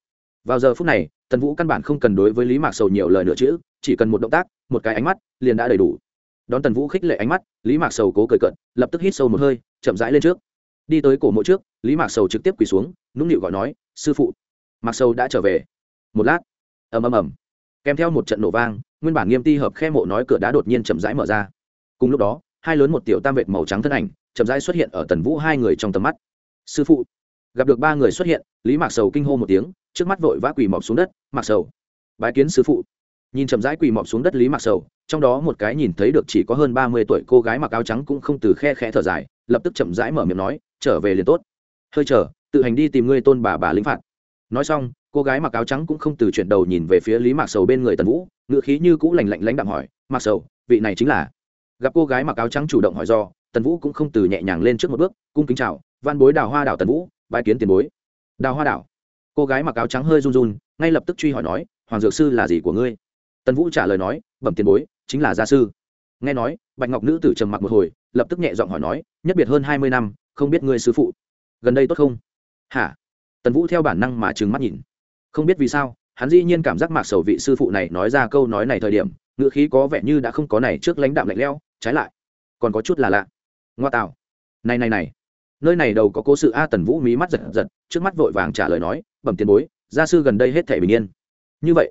Vào giờ phút này tần vũ căn bản không cần đối với lý mạc sầu nhiều lời nữa chữ chỉ cần một động tác một cái ánh mắt liền đã đầy đủ. Đón tần vũ khích lệ ánh mắt lý mạc sầu cố cười cận lập tức hít sâu một hơi chậm rãi lên trước đi tới cổ mộ trước, lý mạc sầu trực tiếp quỳ xuống, nũng nịu gọi nói, sư phụ. Mạc sầu đã trở về. Một lát, ầm ầm ầm. Kèm theo một trận nổ vang, nguyên bản nghiêm ti hợp khe mộ nói cửa đá đột nhiên chậm rãi mở ra. Cùng lúc đó, hai lớn một tiểu tam vệt màu trắng thân ảnh, chậm rãi xuất hiện ở tần vũ hai người trong tầm mắt. Sư phụ. Gặp được ba người xuất hiện, lý mạc sầu kinh hô một tiếng, trước mắt vội vã quỳ mọc xuống đất, mạc sầu. Bái kiến sư phụ. Nhìn chậm rãi quỳ mọc xuống đất lý mạc sầu, trong đó một cái nhìn thấy được chỉ có hơn ba mươi tuổi cô gái mặc áo trắng cũng không từ khe khẽ thở dài lập tức chậm rãi mở miệng nói, trở về liền tốt. Hơi chờ, tự hành đi tìm ngươi tôn bà bà lính phạt. Nói xong, cô gái mặc áo trắng cũng không từ chuyển đầu nhìn về phía lý mạc sầu bên người tần vũ, ngựa khí như cũ lành lạnh lãnh đạm hỏi, mạc sầu, vị này chính là? Gặp cô gái mặc áo trắng chủ động hỏi do, tần vũ cũng không từ nhẹ nhàng lên trước một bước, cung kính chào, văn bối đào hoa đảo tần vũ bãi kiến tiền bối. Đào hoa đảo? Cô gái mặc áo trắng hơi run run, ngay lập tức truy hỏi nói, hoàng dược sư là gì của ngươi? Tần vũ trả lời nói, bẩm tiền bối, chính là gia sư nghe nói, bạch ngọc nữ tử trầm mặc một hồi, lập tức nhẹ giọng hỏi nói, nhất biệt hơn hai mươi năm, không biết ngươi sư phụ gần đây tốt không? Hả? Tần vũ theo bản năng mà trừng mắt nhìn. Không biết vì sao, hắn dĩ nhiên cảm giác mạc sầu vị sư phụ này nói ra câu nói này thời điểm ngựa khí có vẻ như đã không có này trước lãnh đạm lạnh leo trái lại, còn có chút là lạ. Ngoa tạo, này này này. Nơi này đầu có cố sự a tần vũ mí mắt giật giật, trước mắt vội vàng trả lời nói, bẩm tiền bối, gia sư gần đây hết thể bình yên. Như vậy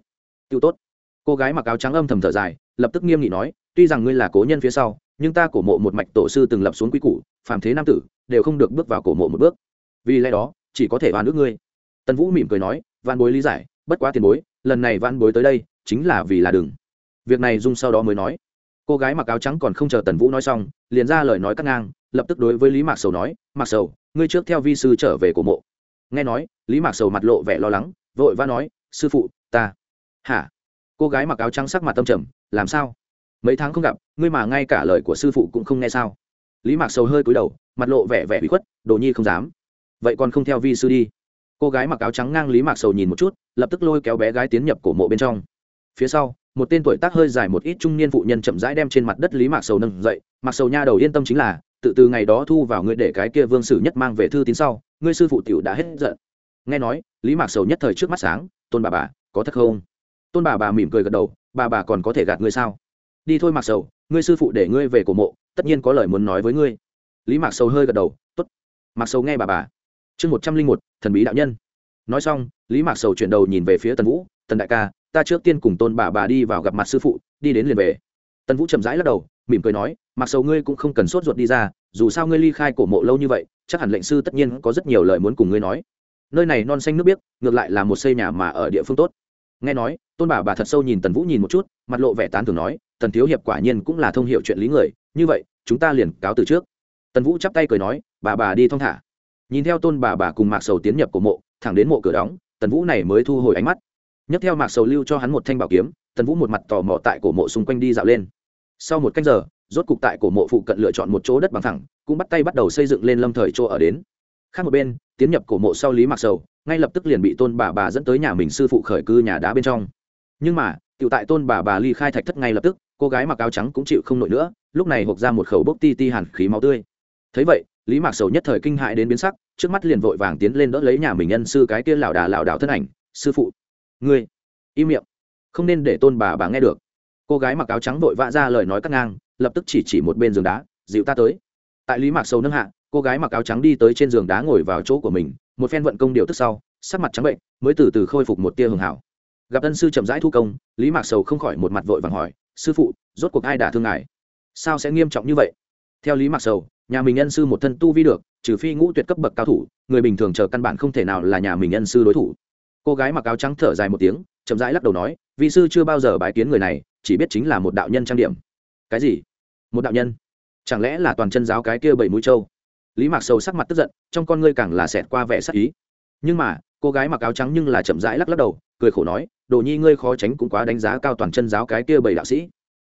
tiêu tốt. Cô gái mặc áo trắng âm thầm thở dài, lập tức nghiêm nghị nói tuy rằng ngươi là cố nhân phía sau, nhưng ta cổ mộ một mạch tổ sư từng lập xuống quy củ, phàm thế nam tử, đều không được bước vào cổ mộ một bước. Vì lẽ đó, chỉ có thể oan ước ngươi. Tần vũ mỉm cười nói Van bối lý giải, bất quá tiền bối, lần này Van bối tới đây, chính là vì là đừng. Việc này dung sau đó mới nói. Cô gái mặc áo trắng còn không chờ tần vũ nói xong, liền ra lời nói cắt ngang, lập tức đối với lý mạc sầu nói, mạc sầu, ngươi trước theo vi sư trở về cổ mộ. Nghe nói, lý mạc sầu mặt lộ vẻ lo lắng, vội vã nói, sư phụ, ta. Hả? Cô gái mặc áo trắng sắc mặt tâm trầm, làm sao? Mấy tháng không gặp, ngươi mà ngay cả lời của sư phụ cũng không nghe sao? Lý mạc sầu hơi cúi đầu, mặt lộ vẻ vẻ bị khuất, đồ nhi không dám. Vậy còn không theo vi sư đi. Cô gái mặc áo trắng ngang lý mạc sầu nhìn một chút, lập tức lôi kéo bé gái tiến nhập cổ mộ bên trong. Phía sau, một tên tuổi tác hơi dài một ít trung niên phụ nhân chậm rãi đem trên mặt đất lý mạc sầu nâng dậy. Mặc sầu nha đầu yên tâm chính là, tự từ ngày đó thu vào ngươi để cái kia vương sử nhất mang về thư tín sau, ngươi sư phụ tiểu đã hết giận. Nghe nói, lý mạc sầu nhất thời trước mắt sáng, tôn bà bà, có thật không? Tôn bà bà mỉm cười gật đầu, bà bà còn có thể gạt ngươi sao? Đi thôi mạc sầu, ngươi sư phụ để ngươi về cổ mộ, tất nhiên có lời muốn nói với ngươi. Lý mạc sầu hơi gật đầu t ố t mạc sầu nghe bà bà. Chương một trăm linh một, thần bí đạo nhân. Nói xong, lý mạc sầu chuyển đầu nhìn về phía tần vũ, tần đại ca, ta trước tiên cùng tôn bà bà đi vào gặp mặt sư phụ, đi đến liền về. Tần vũ chậm rãi lắc đầu, mỉm cười nói mặc sầu ngươi cũng không cần sốt ruột đi ra, dù sao ngươi ly khai cổ mộ lâu như vậy, chắc hẳn lệnh sư tất nhiên có rất nhiều lời muốn cùng ngươi nói. Nơi này non xanh nước biếc, ngược lại là một xây nhà mà ở địa phương tốt. Nghe nói, tôn bà bà thật sâu nhìn tần vũ nhìn một chút, mặt lộ vẻ tán thường nói tần thiếu hiệp quả nhiên cũng là thông hiệu chuyện lý người, như vậy, chúng ta liền cáo từ trước. Tần vũ chắp tay cười nói, bà bà đi thong thả. Nhìn theo tôn bà bà cùng mạc sầu tiến nhập cổ mộ, thẳng đến mộ cửa đóng, tần vũ này mới thu hồi ánh mắt. Nhấc theo mạc sầu lưu cho hắn một thanh bảo kiếm, tần vũ một mặt tò mò tại cổ mộ xung quanh đi dạo lên. Sau một cách giờ, rốt cục tại cổ mộ phụ cận lựa chọn một chỗ đất bằng thẳng, cũng bắt tay bắt đầu xây dựng lên lâm thời chỗ ở đến. Khác một bên, tiến nhập cổ mộ sau lý mạc sầu, ngay lập tức liền bị tôn bà bà dẫn tới nhà mình sư phụ khởi cư nhà đá bên trong. Nhưng mà tự tại tôn bà bà ly khai thạch thất ngay lập tức cô gái mặc áo trắng cũng chịu không nổi nữa, lúc này hộp ra một khẩu bốc ti ti hàn khí máu tươi. Thấy vậy, lý mạc sầu nhất thời kinh hại đến biến sắc, trước mắt liền vội vàng tiến lên đỡ lấy nhà mình nhân sư cái kia lảo đà lảo đảo thân ảnh, sư phụ, ngươi, im miệng, không nên để tôn bà bà nghe được. Cô gái mặc áo trắng vội vã ra lời nói cắt ngang, lập tức chỉ chỉ một bên giường đá, dịu ta tới. Tại lý mạc sầu nâng hạ, cô gái mặc áo trắng đi tới trên giường đá ngồi vào chỗ của mình, một phen vận công điều tức sau, sắc mặt trắng bệnh, mới từ từ khôi phục một tia hưởng hảo. Gặp tân sư chậm rãi thu công, lý mạc sầu không khỏi một mặt vội vàng hỏi sư phụ, rốt cuộc ai đả thương ngài? Sao sẽ nghiêm trọng như vậy? Theo lý mạc sầu, nhà mình nhân sư một thân tu vi được, trừ phi ngũ tuyệt cấp bậc cao thủ, người bình thường chờ căn bản không thể nào là nhà mình nhân sư đối thủ. Cô gái mặc áo trắng thở dài một tiếng, chậm rãi lắc đầu nói vị sư chưa bao giờ bái kiến người này, chỉ biết chính là một đạo nhân trang điểm. Cái gì? Một đạo nhân? Chẳng lẽ là toàn chân giáo cái kia bảy mũi trâu? Lý mạc sầu sắc mặt tức giận, trong con ngươi càng là xẹt qua vẻ sắc ý. Nhưng mà, cô gái mặc áo trắng nhưng là chậm rãi lắc lắc đầu cười khổ nói, đồ nhi ngươi khó tránh cũng quá đánh giá cao toàn chân giáo cái kia bảy đạo sĩ.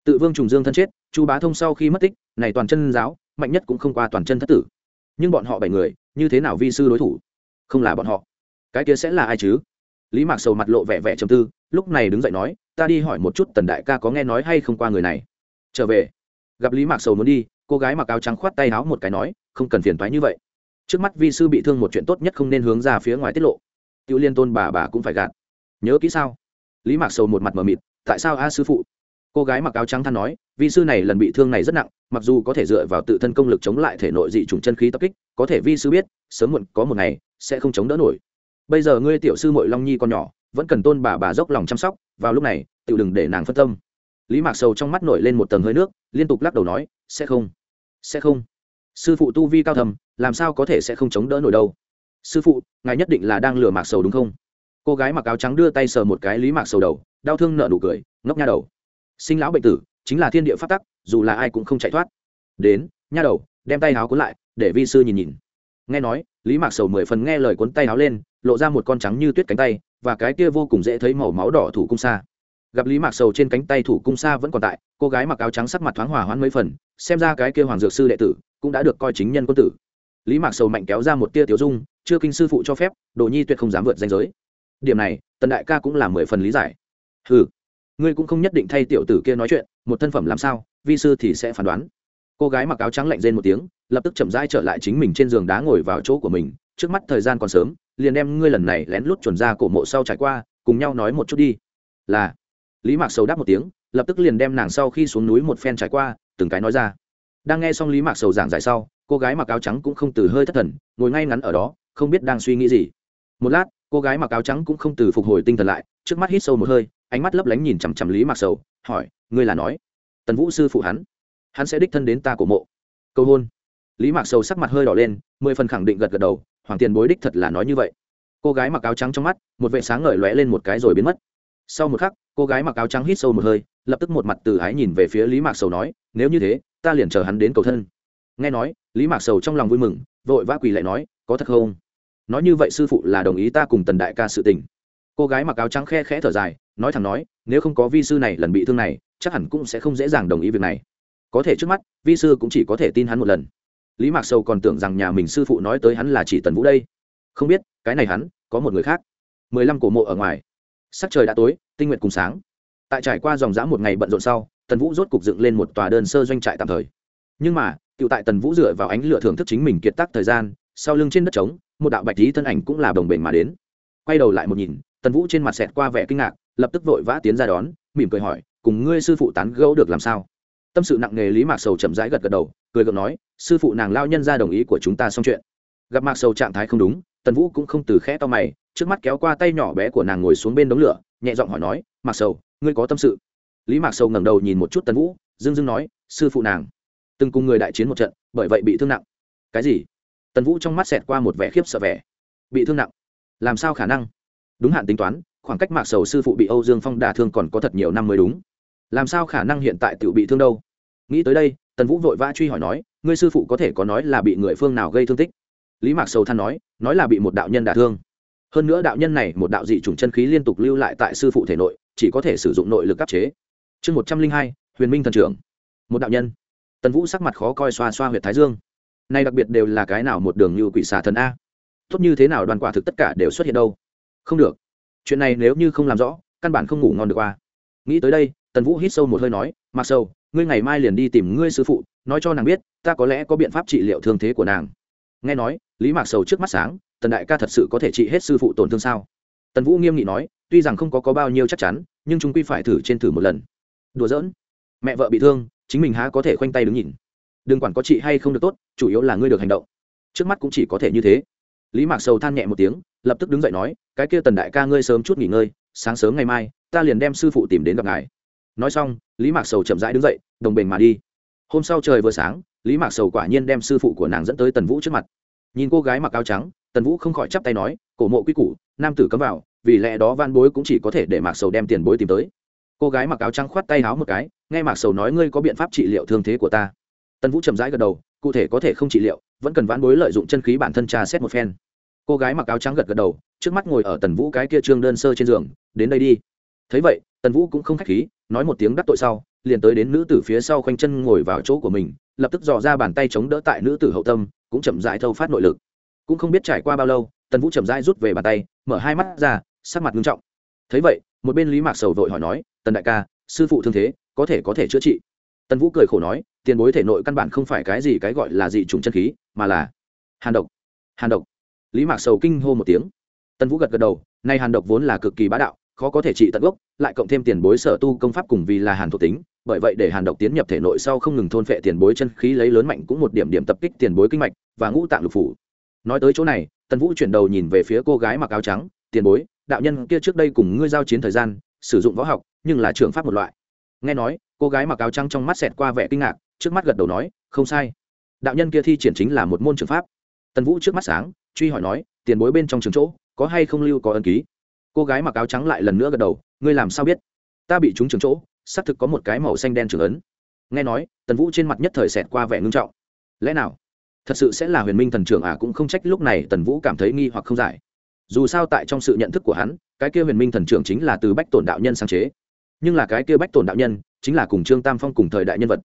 Tự vương trùng dương thân chết, chu bá thông sau khi mất tích, này toàn chân giáo, mạnh nhất cũng không qua toàn chân thất tử. Nhưng bọn họ bảy người, như thế nào vi sư đối thủ? Không là bọn họ. Cái kia sẽ là ai chứ? Lý mạc sầu mặt lộ vẻ vẻ trầm tư, lúc này đứng dậy nói, ta đi hỏi một chút tần đại ca có nghe nói hay không qua người này. Trở về. Gặp lý mạc sầu muốn đi, cô gái mặc áo trắng khoát tay áo một cái nói, không cần phiền toái như vậy. Trước mắt vi sư bị thương một chuyện tốt nhất không nên hướng ra phía ngoài tiết lộ. Tiểu liên tôn bà bà cũng phải gạt nhớ kỹ sao? Lý mạc sầu một mặt mờ mịt, tại sao a sư phụ? Cô gái mặc áo trắng than nói, vi sư này lần bị thương này rất nặng, mặc dù có thể dựa vào tự thân công lực chống lại thể nội dị trùng chân khí tập kích, có thể vi sư biết, sớm muộn có một ngày, sẽ không chống đỡ nổi. Bây giờ ngươi tiểu sư mội long nhi còn nhỏ, vẫn cần tôn bà bà dốc lòng chăm sóc, vào lúc này tự đừng để nàng phân tâm. Lý mạc sầu trong mắt nổi lên một tầng hơi nước, liên tục lắc đầu nói, sẽ không sẽ không. Sư phụ tu vi cao thầm, làm sao có thể sẽ không chống đỡ nổi đâu? Sư phụ, ngài nhất định là đang lừa mạc sầu đúng không? Cô gái mặc áo trắng đưa tay sờ một cái lý mạc sầu đầu, đau thương nợ nụ cười, ngốc nha đầu. Sinh lão bệnh tử, chính là thiên địa phát tắc, dù là ai cũng không chạy thoát. Đến, nha đầu, đem tay áo cuốn lại, để vi sư nhìn nhìn. Nghe nói, lý mạc sầu mười phần nghe lời cuốn tay áo lên, lộ ra một con trắng như tuyết cánh tay, và cái kia vô cùng dễ thấy màu máu đỏ thủ cung xa gặp lý mạc sầu trên cánh tay thủ cung xa vẫn còn tại, cô gái mặc áo trắng sắc mặt thoáng hòa hoãn mấy phần, xem ra cái kia hoàng dược sư đệ tử cũng đã được coi chính nhân quân tử. Lý mạc sầu mạnh kéo ra một tia tiểu dung, chưa kinh sư phụ cho phép, đồ nhi tuyệt không dám vượt danh giới điểm này, tần đại ca cũng là mười phần lý giải. Ừ ngươi cũng không nhất định thay tiểu tử kia nói chuyện, một thân phẩm làm sao, vi sư thì sẽ phán đoán. Cô gái mặc áo trắng lạnh rên một tiếng, lập tức chậm rãi trở lại chính mình trên giường đá ngồi vào chỗ của mình, trước mắt thời gian còn sớm, liền đem ngươi lần này lén lút chuẩn ra cổ mộ sau trải qua, cùng nhau nói một chút đi. Là, lý mạc sầu đáp một tiếng, lập tức liền đem nàng sau khi xuống núi một phen trải qua, từng cái nói ra. Đang nghe xong lý mạc sầu giảng giải sau, cô gái mặc áo trắng cũng không từ hơi thất thần, ngồi ngay ngắn ở đó, không biết đang suy nghĩ gì. Một lát cô gái mặc áo trắng cũng không từ phục hồi tinh thần lại, trước mắt hít sâu một hơi, ánh mắt lấp lánh nhìn chằm chằm lý mặc sầu, hỏi, ngươi là nói, tần vũ sư phụ hắn hắn sẽ đích thân đến ta của mộ? Câu hôn. Lý mạc sầu sắc mặt hơi đỏ lên, mười phần khẳng định gật gật đầu, hoàng tiền bối đích thật là nói như vậy. Cô gái mặc áo trắng trong mắt, một vệ sáng ngời lóe lên một cái rồi biến mất. Sau một khắc, cô gái mặc áo trắng hít sâu một hơi, lập tức một mặt từ ái nhìn về phía lý mạc sầu nói, nếu như thế, ta liền chờ hắn đến cầu thân. Nghe nói, lý mạc sầu trong lòng vui mừng, vội vã quỳ lại nói, có thật không? Nói như vậy sư phụ là đồng ý ta cùng tần đại ca sự tình. Cô gái mặc áo trắng khe khẽ thở dài, nói thẳng nói, nếu không có vi sư này lần bị thương này, chắc hẳn cũng sẽ không dễ dàng đồng ý việc này. Có thể trước mắt, vi sư cũng chỉ có thể tin hắn một lần. Lý mạc sầu còn tưởng rằng nhà mình sư phụ nói tới hắn là chỉ tần vũ đây. Không biết, cái này hắn, có một người khác. Mười lăm cổ mộ ở ngoài. Sắc trời đã tối, tinh nguyện cùng sáng. Tại trải qua dòng dã một ngày bận rộn sau, tần vũ rốt cục dựng lên một tòa đơn sơ doanh trại tạm thời. Nhưng mà tự tại tần vũ dựa vào ánh lửa thưởng thức chính mình kiệt tác thời gian, sau lưng trên đất trống một đạo bạch lý thân ảnh cũng là đồng bền mà đến. Quay đầu lại một nhìn, tần vũ trên mặt xẹt qua vẻ kinh ngạc, lập tức vội vã tiến ra đón, mỉm cười hỏi, cùng ngươi sư phụ tán gẫu được làm sao? Tâm sự nặng nề lý mạc sầu chậm rãi gật gật đầu, cười gượng nói, sư phụ nàng lao nhân ra đồng ý của chúng ta xong chuyện. Gặp mạc sầu trạng thái không đúng, tần vũ cũng không từ khẽ to mày, trước mắt kéo qua tay nhỏ bé của nàng ngồi xuống bên đống lửa, nhẹ giọng hỏi nói, mạc sầu, ngươi có tâm sự? Lý mạc sầu ngẩng đầu nhìn một chút tần vũ, dưng dưng nói, sư phụ nàng, từng cùng người đại chiến một trận, bởi vậy bị thương nặng. Cái gì? Tần vũ trong mắt xẹt qua một vẻ khiếp sợ vẻ. Bị thương nặng. Làm sao khả năng? Đúng hạn tính toán, khoảng cách mạc sầu sư phụ bị âu dương phong đả thương còn có thật nhiều năm mới đúng. Làm sao khả năng hiện tại tự bị thương đâu? Nghĩ tới đây, tần vũ vội vã truy hỏi nói, ngươi sư phụ có thể có nói là bị người phương nào gây thương tích? Lý mạc sầu than nói nói là bị một đạo nhân đả thương. Hơn nữa đạo nhân này một đạo dị chủng chân khí liên tục lưu lại tại sư phụ thể nội, chỉ có thể sử dụng nội lực áp chế. Chương một trăm linh hai, huyền minh thần trưởng. Một đạo nhân. Tần vũ sắc mặt khó coi xoa xoa h u y ệ t thái dương nay đặc biệt đều là cái nào một đường như quỷ xà thần a? Tốt như thế nào đoàn quả thực tất cả đều xuất hiện đâu? Không được. Chuyện này nếu như không làm rõ căn bản không ngủ ngon được qua. Nghĩ tới đây tần vũ hít sâu một hơi nói mặc sâu ngươi ngày mai liền đi tìm ngươi sư phụ nói cho nàng biết ta có lẽ có biện pháp trị liệu thương thế của nàng. Nghe nói lý mạc sầu trước mắt sáng tần đại ca thật sự có thể trị hết sư phụ tổn thương sao? Tần vũ nghiêm nghị nói tuy rằng không có, có bao nhiêu chắc chắn nhưng chúng quy phải thử trên thử một lần. Đùa giỡn. Mẹ vợ bị thương chính mình há có thể khoanh tay đứng nhìn đừng quản có chị hay không được tốt, chủ yếu là ngươi được hành động. Trước mắt cũng chỉ có thể như thế. Lý mạc sầu than nhẹ một tiếng, lập tức đứng dậy nói, cái kia tần đại ca ngươi sớm chút nghỉ ngơi, sáng sớm ngày mai, ta liền đem sư phụ tìm đến gặp ngài. Nói xong, lý mạc sầu chậm rãi đứng dậy, đồng bền mà đi. Hôm sau trời vừa sáng, lý mạc sầu quả nhiên đem sư phụ của nàng dẫn tới tần vũ trước mặt. Nhìn cô gái mặc áo trắng, tần vũ không khỏi chắp tay nói, cổ mộ quy củ, nam tử cấm vào, vì lẽ đó van bối cũng chỉ có thể để mạc sầu đem tiền bối tìm tới. Cô gái mặc áo trắng khoát tay háo một cái, nghe mạc sầu nói ngươi có biện pháp trị liệu thương thế của ta tần vũ chậm rãi gật đầu, cụ thể có thể không trị liệu, vẫn cần vãn bối lợi dụng chân khí bản thân trà xét một phen. Cô gái mặc áo trắng gật gật đầu, trước mắt ngồi ở tần vũ cái kia trương đơn sơ trên giường, đến đây đi. Thấy vậy, tần vũ cũng không k h á c h khí, nói một tiếng đắc tội sau, liền tới đến nữ tử phía sau khoanh chân ngồi vào chỗ của mình, lập tức dò ra bàn tay chống đỡ tại nữ tử hậu tâm, cũng chậm rãi thâu phát nội lực. Cũng không biết trải qua bao lâu, tần vũ chậm rãi rút về bàn tay, mở hai mắt ra, sắc mặt nghiêm trọng. Thấy vậy, một bên lý mạc sầu vội hỏi nói, tần đại ca, sư phụ thương thế, có thể có thể chữa trị? Tần vũ cười khổ nói tiền bối thể nội căn bản không phải cái gì cái gọi là dị trùng chân khí, mà là hàn độc. Hàn độc. Lý mạc sầu kinh hô một tiếng. Tần vũ gật gật đầu, nay hàn độc vốn là cực kỳ bá đạo, khó có thể trị tận gốc, lại cộng thêm tiền bối sở tu công pháp cùng vì là hàn thuộc tính, bởi vậy để hàn độc tiến nhập thể nội sau không ngừng thôn phệ tiền bối chân khí lấy lớn mạnh cũng một điểm điểm tập kích tiền bối kinh mạch và ngũ tạng lục phủ. Nói tới chỗ này, tần vũ chuyển đầu nhìn về phía cô gái mặc áo trắng, tiền bối, đạo nhân kia trước đây cùng ngươi giao chiến thời gian, sử dụng võ học, nhưng là trường pháp một loại. Nghe nói, cô gái mặc áo trắng trong mắt xẹt qua vẻ kinh ngạc trước mắt gật đầu nói, không sai. Đạo nhân kia thi triển chính là một môn trường pháp. Tần vũ trước mắt sáng, truy hỏi nói, tiền bối bên trong trường chỗ, có hay không lưu có ân ký? Cô gái mặc áo trắng lại lần nữa gật đầu, ngươi làm sao biết? Ta bị trúng trường chỗ, xác thực có một cái màu xanh đen trường ấn. Nghe nói, tần vũ trên mặt nhất thời xẹt qua vẻ ngưng trọng. Lẽ nào? Thật sự sẽ là huyền minh thần trưởng à cũng không trách lúc này tần vũ cảm thấy nghi hoặc không giải. Dù sao tại trong sự nhận thức của hắn, cái kia huyền minh thần trưởng chính là từ bách tổn đạo nhân sáng chế. Nhưng là cái kia bách tổn đạo nhân, chính là cùng trương tam phong cùng thời đại nhân vật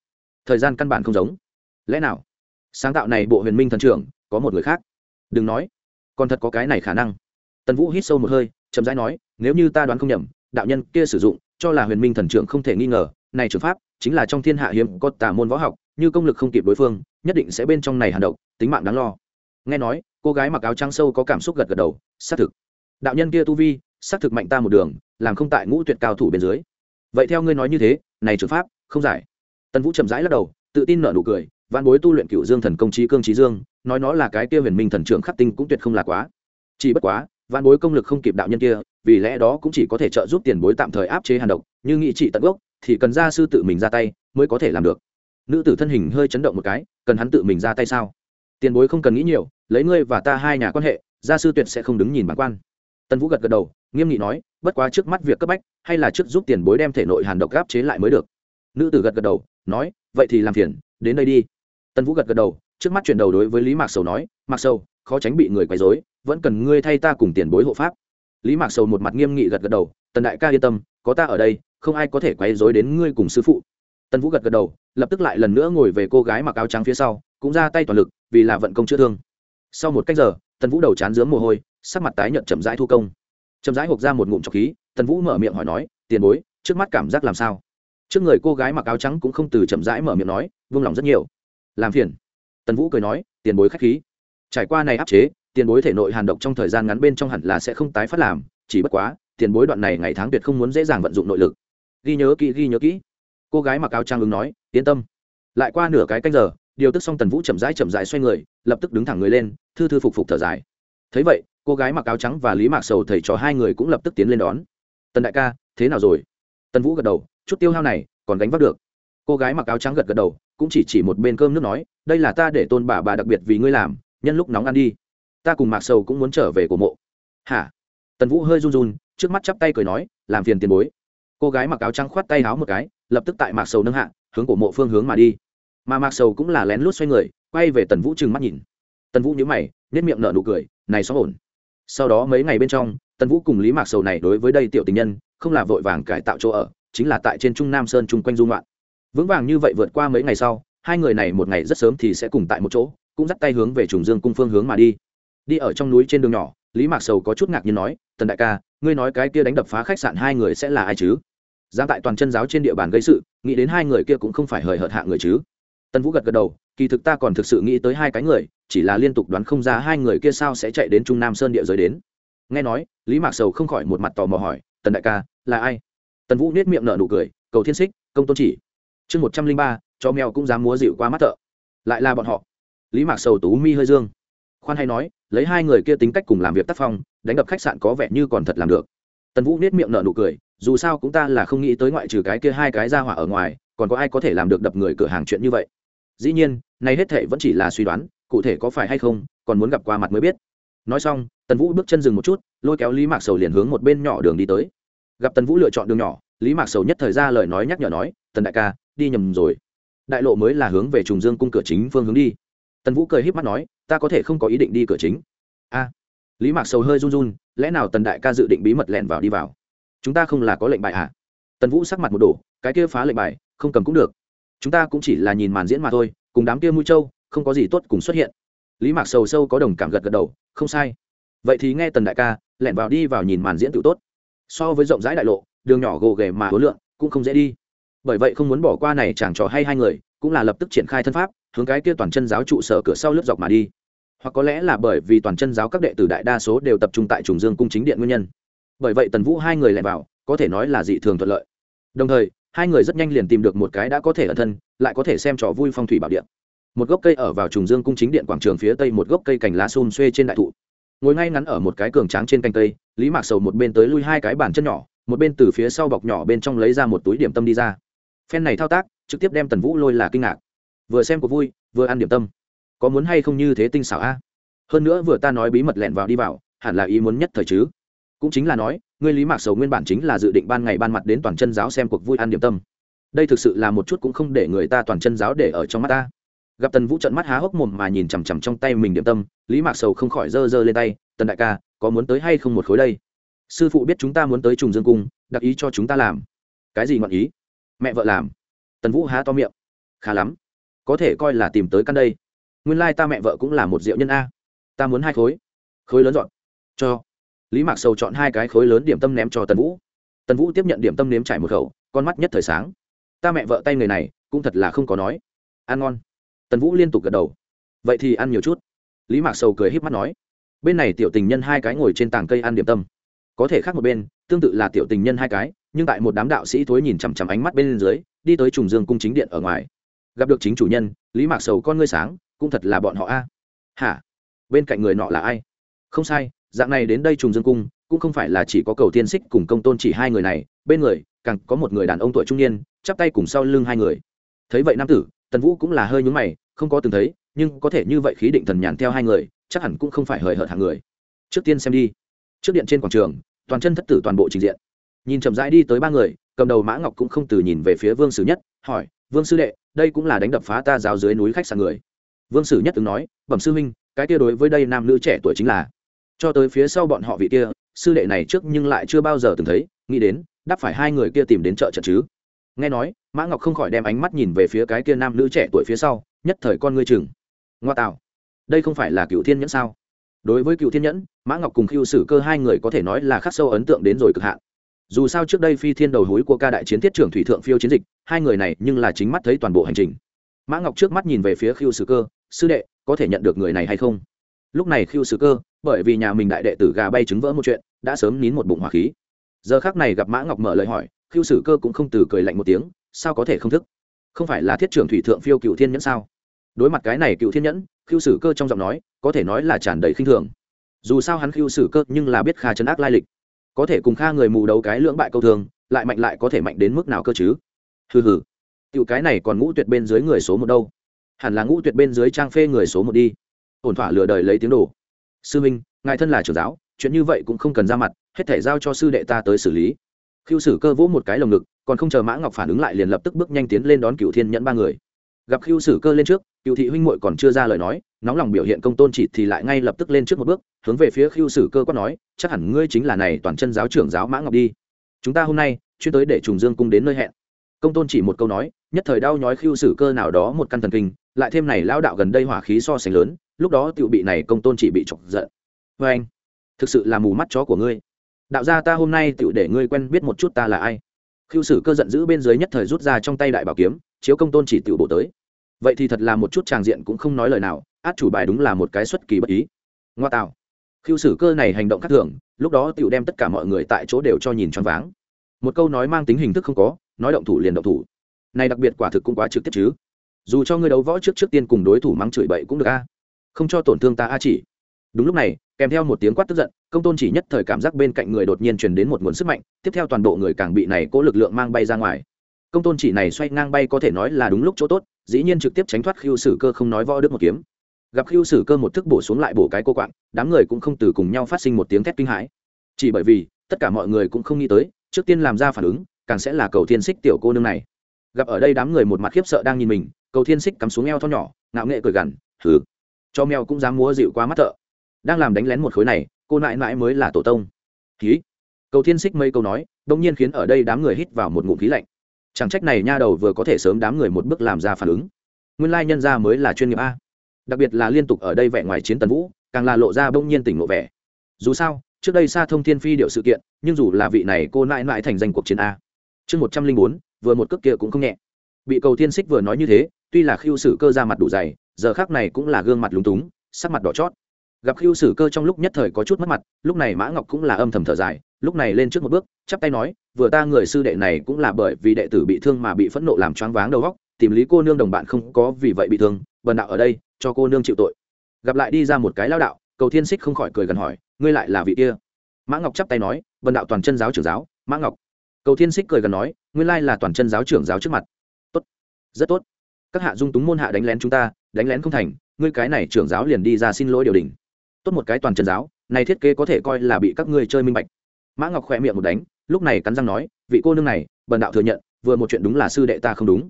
thời gian căn bản không giống. Lẽ nào? Sáng tạo này bộ huyền minh thần trưởng, có một người khác? Đừng nói. Còn thật có cái này khả năng. Tần vũ hít sâu một hơi, chậm rãi nói, nếu như ta đoán không nhầm, đạo nhân kia sử dụng, cho là huyền minh thần trưởng không thể nghi ngờ, này trường pháp, chính là trong thiên hạ hiếm có tà môn võ học, như công lực không kịp đối phương, nhất định sẽ bên trong này hàn độc, tính mạng đáng lo. Nghe nói, cô gái mặc áo trắng sâu có cảm xúc gật gật đầu, xác thực. Đạo nhân kia tu vi, xác thực mạnh ta một đường, làm không tại ngũ tuyệt cao thủ bên dưới. Vậy theo ngươi nói như thế, này trường pháp, không giải tần vũ chậm rãi lắc đầu, tự tin nở nụ cười văn bối tu luyện cựu dương thần công trí cương trí dương, nói nó là cái kia huyền minh thần trưởng khắc tinh cũng tuyệt không là quá. Chỉ bất quá văn bối công lực không kịp đạo nhân kia, vì lẽ đó cũng chỉ có thể trợ giúp tiền bối tạm thời áp chế hàn độc, như nghị trị tận gốc, thì cần gia sư tự mình ra tay mới có thể làm được. Nữ tử thân hình hơi chấn động một cái, cần hắn tự mình ra tay sao? Tiền bối không cần nghĩ nhiều, lấy ngươi và ta hai nhà quan hệ, gia sư tuyệt sẽ không đứng nhìn bản quan. Tân vũ gật gật đầu, nghiêm nghị nói, bất quá trước mắt việc cấp bách, hay là trước giúp tiền bối đem thể nội hàn độc gáp chế lại mới được. Nữ tử gật gật đầu nói, vậy thì làm phiền, đến đây đi. Tần vũ gật gật đầu, trước mắt chuyển đầu đối với lý mạc sầu nói, mạc sầu, khó tránh bị người quấy dối vẫn cần ngươi thay ta cùng tiền bối hộ pháp. Lý mạc sầu một mặt nghiêm nghị gật gật đầu, tần đại ca yên tâm, có ta ở đây, không ai có thể quấy rối đến ngươi cùng sư phụ. Tần vũ gật gật đầu, lập tức lại lần nữa ngồi về cô gái mặc áo trắng phía sau, cũng ra tay toàn lực, vì là vận công chữa thương. Sau một cách giờ tần vũ đầu chán dướng mồ hôi, sắc mặt tái nhợt chậm rãi thu công. Chậm rãi hộp ra một ngụm trọc khí tần vũ mở miệng hỏi nói, tiền bối, trước mắt cảm giác làm sao? Trước người cô gái mặc áo trắng cũng không từ chậm rãi mở miệng nói vung lòng rất nhiều làm phiền tần vũ cười nói tiền bối k h á c h khí trải qua này áp chế tiền bối thể nội hàn độc trong thời gian ngắn bên trong hẳn là sẽ không tái phát làm chỉ bất quá tiền bối đoạn này ngày tháng tuyệt không muốn dễ dàng vận dụng nội lực ghi nhớ kỹ ghi nhớ kỹ cô gái mặc áo trang ứng nói yên tâm lại qua nửa cái canh giờ điều tức xong tần vũ chậm rãi chậm rãi xoay người lập tức đứng thẳng người lên thư thư phục phục thở dài thấy vậy cô gái mặc áo trắng và lý mạc sầu thầy trò hai người cũng lập tức tiến lên đón tần đại ca thế nào rồi tần vũ gật đầu chút tiêu hao này, còn gánh vác được. Cô gái mặc áo trắng gật gật đầu, cũng chỉ chỉ một bên cơm nước nói, đây là ta để tôn bà bà đặc biệt vì ngươi làm, nhân lúc nóng ăn đi. Ta cùng mạc sầu cũng muốn trở về cổ mộ. Hả? Tần vũ hơi run run, trước mắt chắp tay cười nói, làm phiền tiền bối. Cô gái mặc áo trắng khoát tay háo một cái, lập tức tại mạc sầu nâng hạ, hướng cổ mộ phương hướng mà đi. Mà mạc sầu cũng là lén lút xoay người, quay về tần vũ trừng mắt nhìn. Tần vũ nhớ mày nết miệng nở nụ cười, này xóa ổn. Sau đó mấy ngày bên trong, tần vũ cùng lý mạc sầu này đối với đây tiểu tình nhân, không là vội vàng cải tạo chỗ ở chính là tại trên trung nam sơn chung quanh dung loạn vững vàng như vậy vượt qua mấy ngày sau, hai người này một ngày rất sớm thì sẽ cùng tại một chỗ, cũng dắt tay hướng về trùng dương cung phương hướng mà đi. Đi ở trong núi trên đường nhỏ, lý mạc sầu có chút ngạc nhiên nói, tần đại ca, ngươi nói cái kia đánh đập phá khách sạn hai người sẽ là ai chứ? Giang tại toàn chân giáo trên địa bàn gây sự, nghĩ đến hai người kia cũng không phải hời hợt hạ người chứ. Tần vũ gật gật đầu, kỳ thực ta còn thực sự nghĩ tới hai cái người, chỉ là liên tục đoán không ra hai người kia sao sẽ chạy đến trung nam sơn địa giới đến. Nghe nói, lý mạc sầu không khỏi một mặt tò mò hỏi, tần đại ca, là ai? Tần vũ nết miệng nở nụ cười, cầu thiên xích công tôn chỉ. Chương một trăm linh ba cho mèo cũng dám múa dịu qua mắt thợ. Lại là bọn họ. Lý mạc sầu tú mi hơi dương. Khoan hay nói, lấy hai người kia tính cách cùng làm việc tác phong, đánh đập khách sạn có vẻ như còn thật làm được. Tần vũ nết miệng nở nụ cười, dù sao cũng ta là không nghĩ tới ngoại trừ cái kia hai cái ra hỏa ở ngoài, còn có ai có thể làm được đập người cửa hàng chuyện như vậy. Dĩ nhiên nay hết thệ vẫn chỉ là suy đoán, cụ thể có phải hay không, còn muốn gặp qua mặt mới biết. Nói xong, tần vũ bước chân dừng một chút, lôi kéo lý mạc sầu liền hướng một bên nhỏ đường đi tới gặp tần vũ lựa chọn đường nhỏ, lý mạc sầu nhất thời ra lời nói nhắc nhở nói, tần đại ca, đi nhầm rồi. Đại lộ mới là hướng về trùng dương cung cửa chính phương hướng đi. Tần vũ cười h í p mắt nói, ta có thể không có ý định đi cửa chính. A. Lý mạc sầu hơi run run, lẽ nào tần đại ca dự định bí mật lẻn vào đi vào? Chúng ta không là có lệnh bài à? Tần vũ sắc mặt một đổ, cái kia phá lệnh bài, không cầm cũng được. Chúng ta cũng chỉ là nhìn màn diễn mà thôi, cùng đám kia mũi trâu, không có gì tốt cùng xuất hiện. Lý mạc sầu sâu có đồng cảm gật gật đầu, không sai. Vậy thì nghe tần đại ca, lẻn vào đi vào nhìn màn diễn tự tốt so với rộng rãi đại lộ, đường nhỏ gồ ghề mà hối lượng, cũng không dễ đi. Bởi vậy không muốn bỏ qua này chẳng trò hay hai người, cũng là lập tức triển khai thân pháp, hướng cái kia toàn chân giáo trụ sở cửa sau lướt dọc mà đi. Hoặc có lẽ là bởi vì toàn chân giáo các đệ tử đại đa số đều tập trung tại trùng dương cung chính điện nguyên nhân. Bởi vậy tần vũ hai người lại vào, có thể nói là dị thường thuận lợi. Đồng thời, hai người rất nhanh liền tìm được một cái đã có thể ở thân, lại có thể xem trò vui phong thủy bảo điện một gốc cây ở vào trùng dương cung chính điện quảng trường phía tây một gốc cây cành lá xôn xuê trên đại thụ ngồi ngay ngắn ở một cái cường tráng trên canh tây, lý mạc sầu một bên tới lui hai cái bàn chân nhỏ một bên từ phía sau bọc nhỏ bên trong lấy ra một túi điểm tâm đi ra. Phen này thao tác trực tiếp đem tần vũ lôi là kinh ngạc. Vừa xem có vui vừa ăn điểm tâm. Có muốn hay không như thế tinh xảo a? Hơn nữa vừa ta nói bí mật lẹn vào đi vào hẳn là ý muốn nhất thời chứ. Cũng chính là nói ngươi lý mạc sầu nguyên bản chính là dự định ban ngày ban mặt đến toàn chân giáo xem cuộc vui ăn điểm tâm. Đây thực sự là một chút cũng không để người ta toàn chân giáo để ở trong mắt ta gặp tần vũ trận mắt há hốc mồm mà nhìn chằm chằm trong tay mình điểm tâm, lý mạc sầu không khỏi giơ giơ lên tay, tần đại ca, có muốn tới hay không một khối đây? Sư phụ biết chúng ta muốn tới trùng dương cung đặc ý cho chúng ta làm. Cái gì ngọn ý? Mẹ vợ làm. Tần vũ há to miệng. Khá lắm, có thể coi là tìm tới căn đây. Nguyên lai ta mẹ vợ cũng là một diệu nhân a. Ta muốn hai khối. Khối lớn dọn. Cho. Lý mạc sầu chọn hai cái khối lớn điểm tâm ném cho tần vũ. Tần vũ tiếp nhận điểm tâm nếm trải một khẩu, con mắt nhất thời sáng. Ta mẹ vợ tay người này, cũng thật là không có nói. Ăn ngon tần vũ liên tục gật đầu. Vậy thì ăn nhiều chút. Lý mạc sầu cười h í p mắt nói. Bên này tiểu tình nhân hai cái ngồi trên tảng cây ăn điểm tâm. Có thể khác một bên, tương tự là tiểu tình nhân hai cái, nhưng tại một đám đạo sĩ thối nhìn chằm chằm ánh mắt bên dưới, đi tới trùng dương cung chính điện ở ngoài. Gặp được chính chủ nhân, lý mạc sầu con ngươi sáng, cũng thật là bọn họ a. À. Hả? Bên cạnh người nọ là ai? Không sai, dạng này đến đây trùng dương cung, cũng không phải là chỉ có cầu tiên xích cùng công tôn chỉ hai người này, bên người, càng có một người đàn ông tuổi trung niên, chắp tay cùng sau lưng hai người. Thấy vậy nam tử tần vũ cũng là hơi nhúng mày, không có từng thấy, nhưng có thể như vậy khí định thần nhàn theo hai người, chắc hẳn cũng không phải hời hợt hàng người. Trước tiên xem đi. Trước điện trên quảng trường, toàn chân thất tử toàn bộ trình diện. Nhìn chậm rãi đi tới ba người, cầm đầu mã ngọc cũng không từ nhìn về phía vương sử nhất, hỏi, vương sư đệ, đây cũng là đánh đập phá ta giáo dưới núi khách sạn người? Vương sử nhất từng nói, bẩm sư huynh, cái kia đối với đây nam nữ trẻ tuổi chính là. Cho tới phía sau bọn họ vị kia, sư đệ này trước nhưng lại chưa bao giờ từng thấy, nghĩ đến, đáp phải hai người kia tìm đến chợ trận chứ. Nghe nói mã ngọc không khỏi đem ánh mắt nhìn về phía cái kia nam nữ trẻ tuổi phía sau, nhất thời con ngươi chừng ngoa tạo. Đây không phải là cựu thiên nhẫn sao? Đối với cựu thiên nhẫn, mã ngọc cùng khiêu sử cơ hai người có thể nói là khắc sâu ấn tượng đến rồi cực hạn. Dù sao trước đây phi thiên đầu hối của ca đại chiến thiết trưởng thủy thượng phiêu chiến dịch, hai người này nhưng là chính mắt thấy toàn bộ hành trình. Mã ngọc trước mắt nhìn về phía khiêu sử cơ, sư đệ, có thể nhận được người này hay không? Lúc này khiêu sử cơ, bởi vì nhà mình đại đệ tử gà bay trứng vỡ một chuyện, đã sớm nín một bụng hỏa khí. Giờ khác này gặp mã ngọc mở lời hỏi khiêu sử cơ cũng không từ cười lạnh một tiếng sao có thể không thức? Không phải là thiết trưởng thủy thượng phiêu cựu thiên nhẫn sao? Đối mặt cái này cựu thiên nhẫn khiêu sử cơ trong giọng nói, có thể nói là tràn đầy khinh thường. Dù sao hắn khiêu sử cơ nhưng là biết kha chấn ác lai lịch. Có thể cùng kha người mù đấu cái lưỡng bại câu thường, lại mạnh lại có thể mạnh đến mức nào cơ chứ? Hừ hừ. Tiểu cái này còn ngũ tuyệt bên dưới người số một đâu? Hẳn là ngũ tuyệt bên dưới trang phê người số một đi. Ổn thỏa lừa đời lấy tiếng đồ. Sư minh, ngài thân là trưởng giáo, chuyện như vậy cũng không cần ra mặt, hết thể giao cho sư đệ ta tới xử lý khiêu sử cơ vỗ một cái lồng ngực, còn không chờ mã ngọc phản ứng lại liền lập tức bước nhanh tiến lên đón cựu thiên nhẫn ba người. Gặp khiêu sử cơ lên trước cựu thị huynh muội còn chưa ra lời nói, nóng lòng biểu hiện công tôn chỉ thì lại ngay lập tức lên trước một bước, hướng về phía khiêu sử cơ quát nói, chắc hẳn ngươi chính là này toàn chân giáo trưởng giáo mã ngọc đi. Chúng ta hôm nay, chuyên tới để trùng dương cung đến nơi hẹn. Công tôn chỉ một câu nói, nhất thời đau nhói khiêu sử cơ nào đó một căn thần kinh, lại thêm này lao đạo gần đây hỏa khí so sánh lớn, lúc đó tiểu bị này công tôn chỉ bị chọc giận. Vê anh thực sự là mù mắt chó của ngươi đạo gia ta hôm nay tựu để ngươi quen biết một chút ta là ai. Khiêu sử cơ giận dữ bên dưới nhất thời rút ra trong tay đại bảo kiếm, chiếu công tôn chỉ tựu bộ tới. Vậy thì thật là một chút tràng diện cũng không nói lời nào, át chủ bài đúng là một cái xuất kỳ bất ý. Ngoa tạo. Khiêu sử cơ này hành động khác thường, lúc đó tựu đem tất cả mọi người tại chỗ đều cho nhìn choáng váng. Một câu nói mang tính hình thức không có, nói động thủ liền động thủ. Này đặc biệt quả thực cũng quá trực tiếp chứ. Dù cho ngươi đấu võ trước trước tiên cùng đối thủ mắng chửi bậy cũng được a. Không cho tổn thương ta a chỉ. Đúng lúc này kèm theo một tiếng quát tức giận, công tôn chỉ nhất thời cảm giác bên cạnh người đột nhiên truyền đến một nguồn sức mạnh, tiếp theo toàn bộ người càng bị này cố lực lượng mang bay ra ngoài. Công tôn chỉ này xoay ngang bay có thể nói là đúng lúc chỗ tốt, dĩ nhiên trực tiếp tránh thoát khiêu sử cơ không nói võ đức một kiếm. Gặp khiêu sử cơ một thức bổ xuống lại bổ cái cô quạng, đám người cũng không từ cùng nhau phát sinh một tiếng thét kinh hãi. Chỉ bởi vì, tất cả mọi người cũng không nghĩ tới, trước tiên làm ra phản ứng, càng sẽ là cầu thiên xích tiểu cô nương này. Gặp ở đây đám người một mặt khiếp sợ đang nhìn mình, cầu thiên xích cắm xuống eo thon nhỏ, ngạo nghệ cười gằn thử cho mèo cũng dám múa dịu qua mắt thợ đang làm đánh lén một khối này, cô nại mãi mới là tổ tông. Khí cầu thiên xích mấy câu nói đông nhiên khiến ở đây đám người hít vào một ngụm khí lạnh. Chẳng trách này nha đầu vừa có thể sớm đám người một bước làm ra phản ứng. Nguyên lai nhân ra mới là chuyên nghiệp a. Đặc biệt là liên tục ở đây vẻ ngoài chiến tần vũ, càng là lộ ra bỗng nhiên tỉnh lộ vẻ. Dù sao, trước đây xa thông thiên phi điệu sự kiện, nhưng dù là vị này cô nại nãi thành danh cuộc chiến a. Chương một trăm linh bốn, vừa một cước kia cũng không nhẹ. Bị cầu thiên xích vừa nói như thế, tuy là khiêu sử cơ ra mặt đủ dày, giờ khác này cũng là gương mặt lúng túng, sắc mặt đỏ chót gặp khiêu sử cơ trong lúc nhất thời có chút mất mặt, lúc này mã ngọc cũng là âm thầm thở dài, lúc này lên trước một bước, chắp tay nói, vừa ta người sư đệ này cũng là bởi vì đệ tử bị thương mà bị phẫn nộ làm choáng váng đầu góc tìm lý cô nương đồng bạn không có vì vậy bị thương, bần đạo ở đây, cho cô nương chịu tội. Gặp lại đi ra một cái lao đạo, cầu thiên xích không khỏi cười gần hỏi, ngươi lại là vị kia? Mã ngọc chắp tay nói, bần đạo toàn chân giáo trưởng giáo, mã ngọc. Cầu thiên xích cười gần nói, nguyên lai là toàn chân giáo trưởng giáo trước mặt. Tốt, rất tốt. Các hạ dung túng môn hạ đánh lén chúng ta, đánh lén không thành, ngươi cái này trưởng giáo liền đi ra xin lỗi điều đình tốt một cái toàn trần giáo, này thiết kế có thể coi là bị các ngươi chơi minh bạch. Mã ngọc khỏe miệng một đánh, lúc này cắn răng nói, vị cô nương này, bần đạo thừa nhận, vừa một chuyện đúng là sư đệ ta không đúng.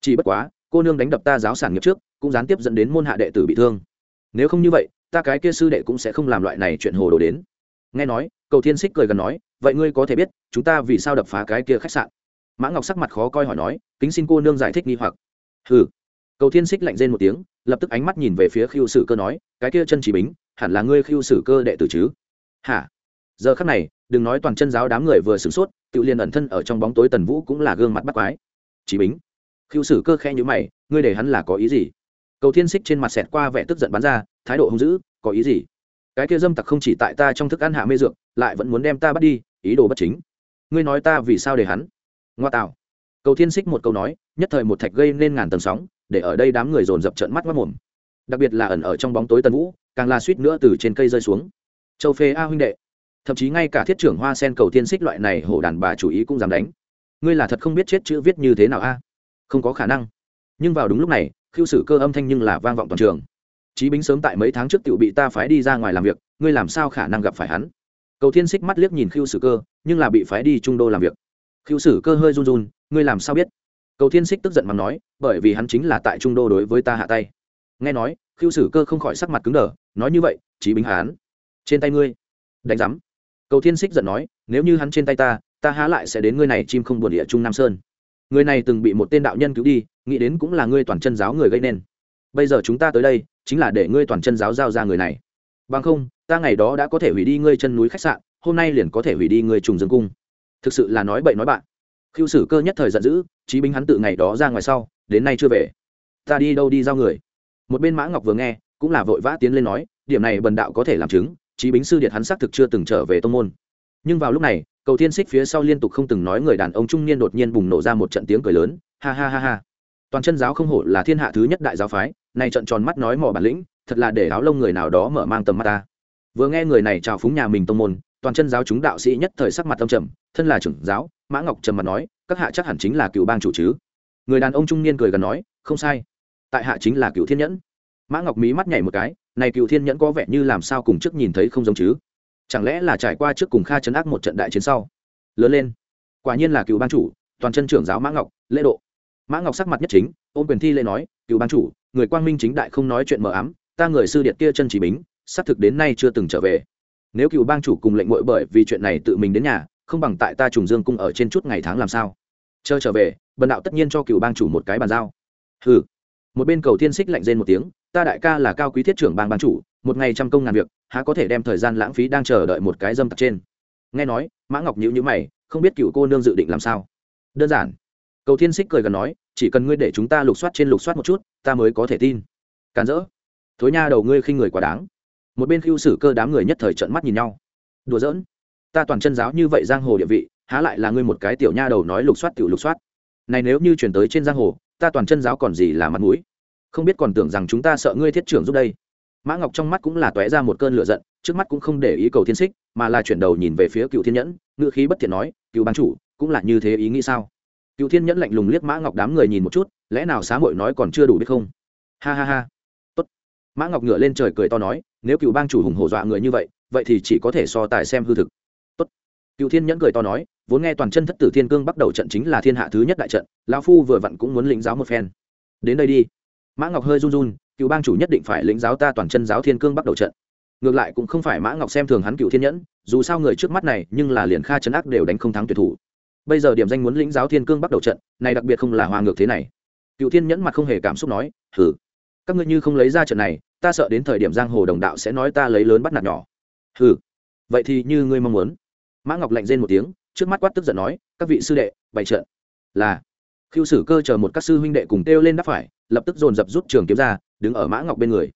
Chỉ bất quá, cô nương đánh đập ta giáo sản nghiệp trước, cũng gián tiếp dẫn đến môn hạ đệ tử bị thương. Nếu không như vậy, ta cái kia sư đệ cũng sẽ không làm loại này chuyện hồ đồ đến. Nghe nói, cầu thiên xích cười gần nói, vậy ngươi có thể biết, chúng ta vì sao đập phá cái kia khách sạn? Mã ngọc sắc mặt khó coi hỏi nói, kính xin cô nương giải thích nghi hoặc. Ừ cầu thiên xích lạnh rên một tiếng, lập tức ánh mắt nhìn về phía khiêu sử cơ nói, cái kia chân chỉ bính, hẳn là ngươi khiêu sử cơ đệ tử chứ? Hả? Giờ khắc này, đừng nói toàn chân giáo đám người vừa sửng sốt tự liền ẩn thân ở trong bóng tối tần vũ cũng là gương mặt bắt quái. Chỉ bính? Khiêu sử cơ khe nhữ mày, ngươi để hắn là có ý gì? Cầu thiên xích trên mặt xẹt qua vẻ tức giận bắn ra, thái độ hung dữ, có ý gì? Cái kia dâm tặc không chỉ tại ta trong thức ăn hạ mê dược, lại vẫn muốn đem ta bắt đi, ý đồ bất chính. Ngươi nói ta vì sao để hắn? Ngoa tạo. Cầu thiên xích một câu nói, nhất thời một thạch gây nên ngàn tầng sóng để ở đây đám người dồn dập trận mắt mất mồm. Đặc biệt là ẩn ở trong bóng tối tần vũ, càng là suýt nữa từ trên cây rơi xuống. Châu phê a huynh đệ, thậm chí ngay cả thiết trưởng hoa sen cầu thiên xích loại này hổ đàn bà chủ ý cũng dám đánh. Ngươi là thật không biết chết chữ viết như thế nào a? Không có khả năng. Nhưng vào đúng lúc này, khiêu sử cơ âm thanh nhưng là vang vọng toàn trường. Chí bính sớm tại mấy tháng trước tự bị ta phái đi ra ngoài làm việc, ngươi làm sao khả năng gặp phải hắn? Cầu thiên xích mắt liếc nhìn khiêu sử cơ, nhưng là bị phái đi trung đô làm việc. Khiêu sử cơ hơi run run, ngươi làm sao biết? Cầu thiên xích tức giận mà nói bởi vì hắn chính là tại trung đô đối với ta hạ tay. Nghe nói khiêu sử cơ không khỏi sắc mặt cứng đờ nói như vậy chí bính Hán, trên tay ngươi. Đánh giám. Cầu thiên xích giận nói nếu như hắn trên tay ta ta há lại sẽ đến ngươi này chim không buồn địa trung nam sơn. Người này từng bị một tên đạo nhân cứu đi nghĩ đến cũng là ngươi toàn chân giáo người gây nên. Bây giờ chúng ta tới đây chính là để ngươi toàn chân giáo giao ra người này. Bằng không ta ngày đó đã có thể hủy đi ngươi chân núi khách sạn hôm nay liền có thể hủy đi ngươi trùng dương cung. Thực sự là nói bậy nói bạn khiêu sử cơ nhất thời giận dữ, chí binh hắn tự ngày đó ra ngoài sau, đến nay chưa về. Ta đi đâu đi giao người? Một bên mã ngọc vừa nghe, cũng là vội vã tiến lên nói, điểm này bần đạo có thể làm chứng, chí bính sư điện hắn xác thực chưa từng trở về tông môn. Nhưng vào lúc này, cầu thiên xích phía sau liên tục không từng nói người đàn ông trung niên đột nhiên bùng nổ ra một trận tiếng cười lớn, ha ha ha ha. Toàn chân giáo không hổ là thiên hạ thứ nhất đại giáo phái, nay trận tròn mắt nói mỏ bản lĩnh, thật là để áo lông người nào đó mở mang tầm mắt ta. Vừa nghe người này chào phúng nhà mình tông môn, toàn chân giáo chúng đạo sĩ nhất thời sắc mặt âm trầm, thân là trưởng giáo mã ngọc trầm mặt nói, các hạ chắc hẳn chính là cựu bang chủ chứ. Người đàn ông trung niên cười gần nói, không sai. Tại hạ chính là cựu thiên nhẫn. Mã ngọc mí mắt nhảy một cái, này cựu thiên nhẫn có vẻ như làm sao cùng trước nhìn thấy không giống chứ? Chẳng lẽ là trải qua trước cùng kha chấn ác một trận đại chiến sau? Lớn lên. Quả nhiên là cựu ban chủ, toàn chân trưởng giáo mã ngọc, lễ độ. Mã ngọc sắc mặt nhất chính, ôm quyền thi lễ nói, cựu ban chủ, người quang minh chính đại không nói chuyện mờ ám, ta người sư điện kia chân chỉ bính, xác thực đến nay chưa từng trở về. Nếu cựu bang chủ cùng lệnh ngội bởi vì chuyện này tự mình đến nhà không bằng tại ta trùng dương cung ở trên chút ngày tháng làm sao? Chờ trở về, bần đạo tất nhiên cho cựu bang chủ một cái bàn giao. Hừ. Một bên cầu thiên xích lạnh rên một tiếng, ta đại ca là cao quý thiết trưởng bang ban chủ, một ngày trăm công ngàn việc, há có thể đem thời gian lãng phí đang chờ đợi một cái dâm tặc trên? Nghe nói, mã ngọc nhữ nhữ mày, không biết cựu cô nương dự định làm sao? Đơn giản. Cầu thiên xích cười gần nói, chỉ cần ngươi để chúng ta lục soát trên lục soát một chút, ta mới có thể tin. Càn rỡ. Thối nha đầu ngươi khinh người quá đáng. Một bên khiêu sử cơ đám người nhất thời trận mắt nhìn nhau. Đùa giỡn ta toàn chân giáo như vậy giang hồ địa vị, há lại là ngươi một cái tiểu nha đầu nói lục soát tiểu lục soát. Này nếu như chuyển tới trên giang hồ, ta toàn chân giáo còn gì là mặt mũi? Không biết còn tưởng rằng chúng ta sợ ngươi thiết trưởng giúp đây. Mã ngọc trong mắt cũng là tóe ra một cơn lửa giận, trước mắt cũng không để ý cầu thiên xích, mà là chuyển đầu nhìn về phía cựu thiên nhẫn ngự khí bất thiện nói, cựu ban chủ, cũng là như thế ý nghĩ sao? Cựu thiên nhẫn lạnh lùng liếc mã ngọc đám người nhìn một chút, lẽ nào xá mội nói còn chưa đủ biết không? Ha ha ha. Tốt. mã ngọc ngửa lên trời cười to nói, nếu cựu bang chủ hùng hổ dọa người như vậy vậy thì chỉ có thể so tài xem hư thực cựu thiên nhẫn cười to nói vốn nghe toàn chân thất tử thiên cương bắt đầu trận chính là thiên hạ thứ nhất đại trận lão phu vừa vặn cũng muốn lĩnh giáo một phen. Đến đây đi. Mã ngọc hơi run run cựu bang chủ nhất định phải lĩnh giáo ta toàn chân giáo thiên cương bắt đầu trận. Ngược lại cũng không phải mã ngọc xem thường hắn cựu thiên nhẫn dù sao người trước mắt này nhưng là liền kha chấn ác đều đánh không thắng tuyệt thủ. Bây giờ điểm danh muốn lĩnh giáo thiên cương bắt đầu trận này đặc biệt không là hòa ngược thế này. Cựu thiên nhẫn mặt không hề cảm xúc nói hừ, các ngươi như không lấy ra trận này ta sợ đến thời điểm giang hồ đồng đạo sẽ nói ta lấy lớn bắt nạt nhỏ. Hừ, vậy thì như ngươi mong muốn mã ngọc lạnh rên một tiếng, trước mắt quát tức giận nói, các vị sư đệ, bày trận. Là. Khiêu sử cơ chờ một các sư huynh đệ cùng kêu lên đáp phải, lập tức dồn dập rút trường kiếm ra, đứng ở mã ngọc bên người.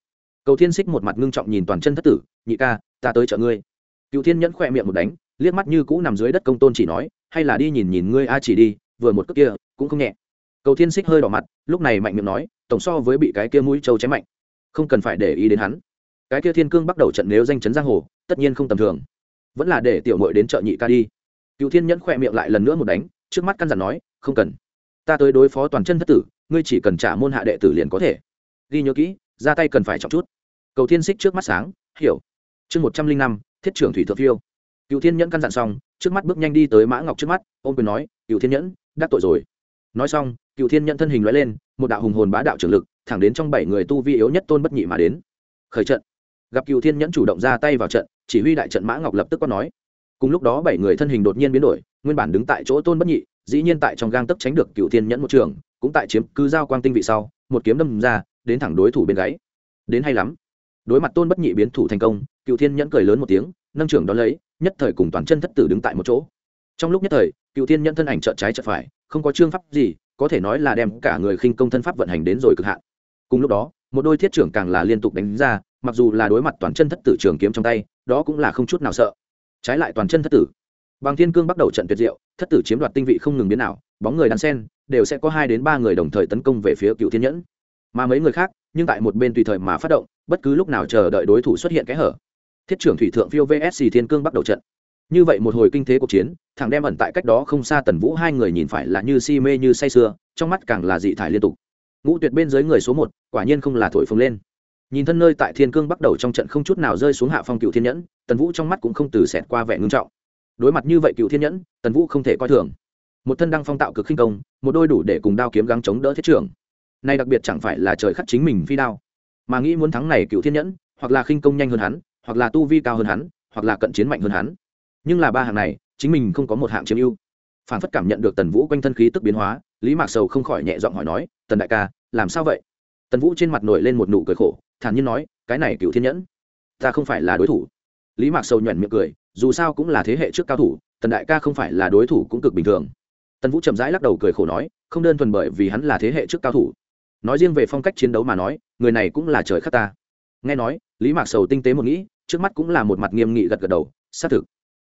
Cầu thiên xích một mặt ngưng trọng nhìn toàn chân thất tử, nhị ca, ta tới chợ ngươi. Cựu thiên nhẫn khỏe miệng một đánh, liếc mắt như cũ nằm dưới đất công tôn chỉ nói, hay là đi nhìn nhìn ngươi a chỉ đi, vừa một cước kia, cũng không nhẹ. Cầu thiên xích hơi đỏ mặt, lúc này mạnh miệng nói, tổng so với bị cái kia mũi trâu chém mạnh, không cần phải để ý đến hắn. Cái kia thiên cương bắt đầu trận nếu danh chấn giang hồ, tất nhiên không tầm thường vẫn là để tiểu mội đến chợ nhị ca đi. Cựu thiên nhẫn khỏe miệng lại lần nữa một đánh, trước mắt căn dặn nói, không cần. Ta tới đối phó toàn chân thất tử, ngươi chỉ cần trả môn hạ đệ tử liền có thể. Ghi nhớ kỹ, ra tay cần phải trọng chút. Cầu thiên xích trước mắt sáng, hiểu. Chương một trăm linh năm, thiết trưởng thủy thượng phiêu. Cựu thiên nhẫn căn dặn xong, trước mắt bước nhanh đi tới mã ngọc trước mắt, ôm quyền nói cựu thiên nhẫn, đắc tội rồi. Nói xong cựu thiên nhẫn thân hình loại lên, một đạo hùng hồn bá đạo trưởng lực, thẳng đến trong bảy người tu vi yếu nhất tôn bất nhị mà đến. Khởi trận. Gặp cựu thiên nhẫn chủ động ra tay vào trận chỉ huy đại trận mã ngọc lập tức có nói. Cùng lúc đó bảy người thân hình đột nhiên biến đổi, nguyên bản đứng tại chỗ tôn bất nhị, dĩ nhiên tại trong gang tấp tránh được cựu thiên nhẫn một trường, cũng tại chiếm cứ giao quang tinh vị sau, một kiếm đâm ra, đến thẳng đối thủ bên gáy. Đến hay lắm. Đối mặt tôn bất nhị biến thủ thành công cựu thiên nhẫn cười lớn một tiếng, nâng trưởng đón lấy, nhất thời cùng toàn chân thất tử đứng tại một chỗ. Trong lúc nhất thời cựu thiên nhẫn thân ảnh trợn trái trợn phải, không có chương pháp gì, có thể nói là đem cả người khinh công thân pháp vận hành đến rồi cực hạn. Cùng lúc đó, một đôi thiết trưởng càng là liên tục đánh ra mặc dù là đối mặt toàn chân thất tử trường kiếm trong tay, đó cũng là không chút nào sợ. Trái lại toàn chân thất tử, bằng thiên cương bắt đầu trận tuyệt diệu, thất tử chiếm đoạt tinh vị không ngừng biến nào bóng người đan sen, đều sẽ có hai đến ba người đồng thời tấn công về phía cựu thiên nhẫn. Mà mấy người khác, nhưng tại một bên tùy thời mà phát động, bất cứ lúc nào chờ đợi đối thủ xuất hiện kẽ hở. Thiết trưởng thủy thượng phiêu vsc thiên cương bắt đầu trận. Như vậy một hồi kinh thế cuộc chiến, thằng đem ẩn tại cách đó không xa tần vũ hai người nhìn phải là như si mê như say sưa, trong mắt càng là dị thải liên tục. Ngũ tuyệt bên dưới người số một, quả nhiên không là thổi phồng lên nhìn thân nơi tại thiên cương bắt đầu trong trận không chút nào rơi xuống hạ phong cựu thiên nhẫn, tần vũ trong mắt cũng không từ xẹt qua vẻ ngưng trọng. Đối mặt như vậy cựu thiên nhẫn, tần vũ không thể coi thường. Một thân đăng phong tạo cực khinh công, một đôi đủ để cùng đao kiếm gắng chống đỡ thiết trưởng. Nay đặc biệt chẳng phải là trời khắc chính mình phi đao. Mà nghĩ muốn thắng này cựu thiên nhẫn, hoặc là khinh công nhanh hơn hắn, hoặc là tu vi cao hơn hắn, hoặc là cận chiến mạnh hơn hắn. Nhưng là ba hạng này, chính mình không có một hạng chiếm ưu. Phản phất cảm nhận được tần vũ quanh thân khí tức biến hóa, lý mạc sầu không khỏi nhẹ giọng hỏi nói, tần đại ca, làm sao vậy? Tần vũ trên mặt nổi lên một nụ cười khổ thản nhiên nói, cái này cựu thiên nhẫn, ta không phải là đối thủ. Lý mạc sầu nhuẩn miệng cười, dù sao cũng là thế hệ trước cao thủ, tần đại ca không phải là đối thủ cũng cực bình thường. Tần vũ chậm rãi lắc đầu cười khổ nói, không đơn thuần bởi vì hắn là thế hệ trước cao thủ. Nói riêng về phong cách chiến đấu mà nói, người này cũng là trời khắc ta. Nghe nói, lý mạc sầu tinh tế một nghĩ, trước mắt cũng là một mặt nghiêm nghị gật gật đầu, xác thực.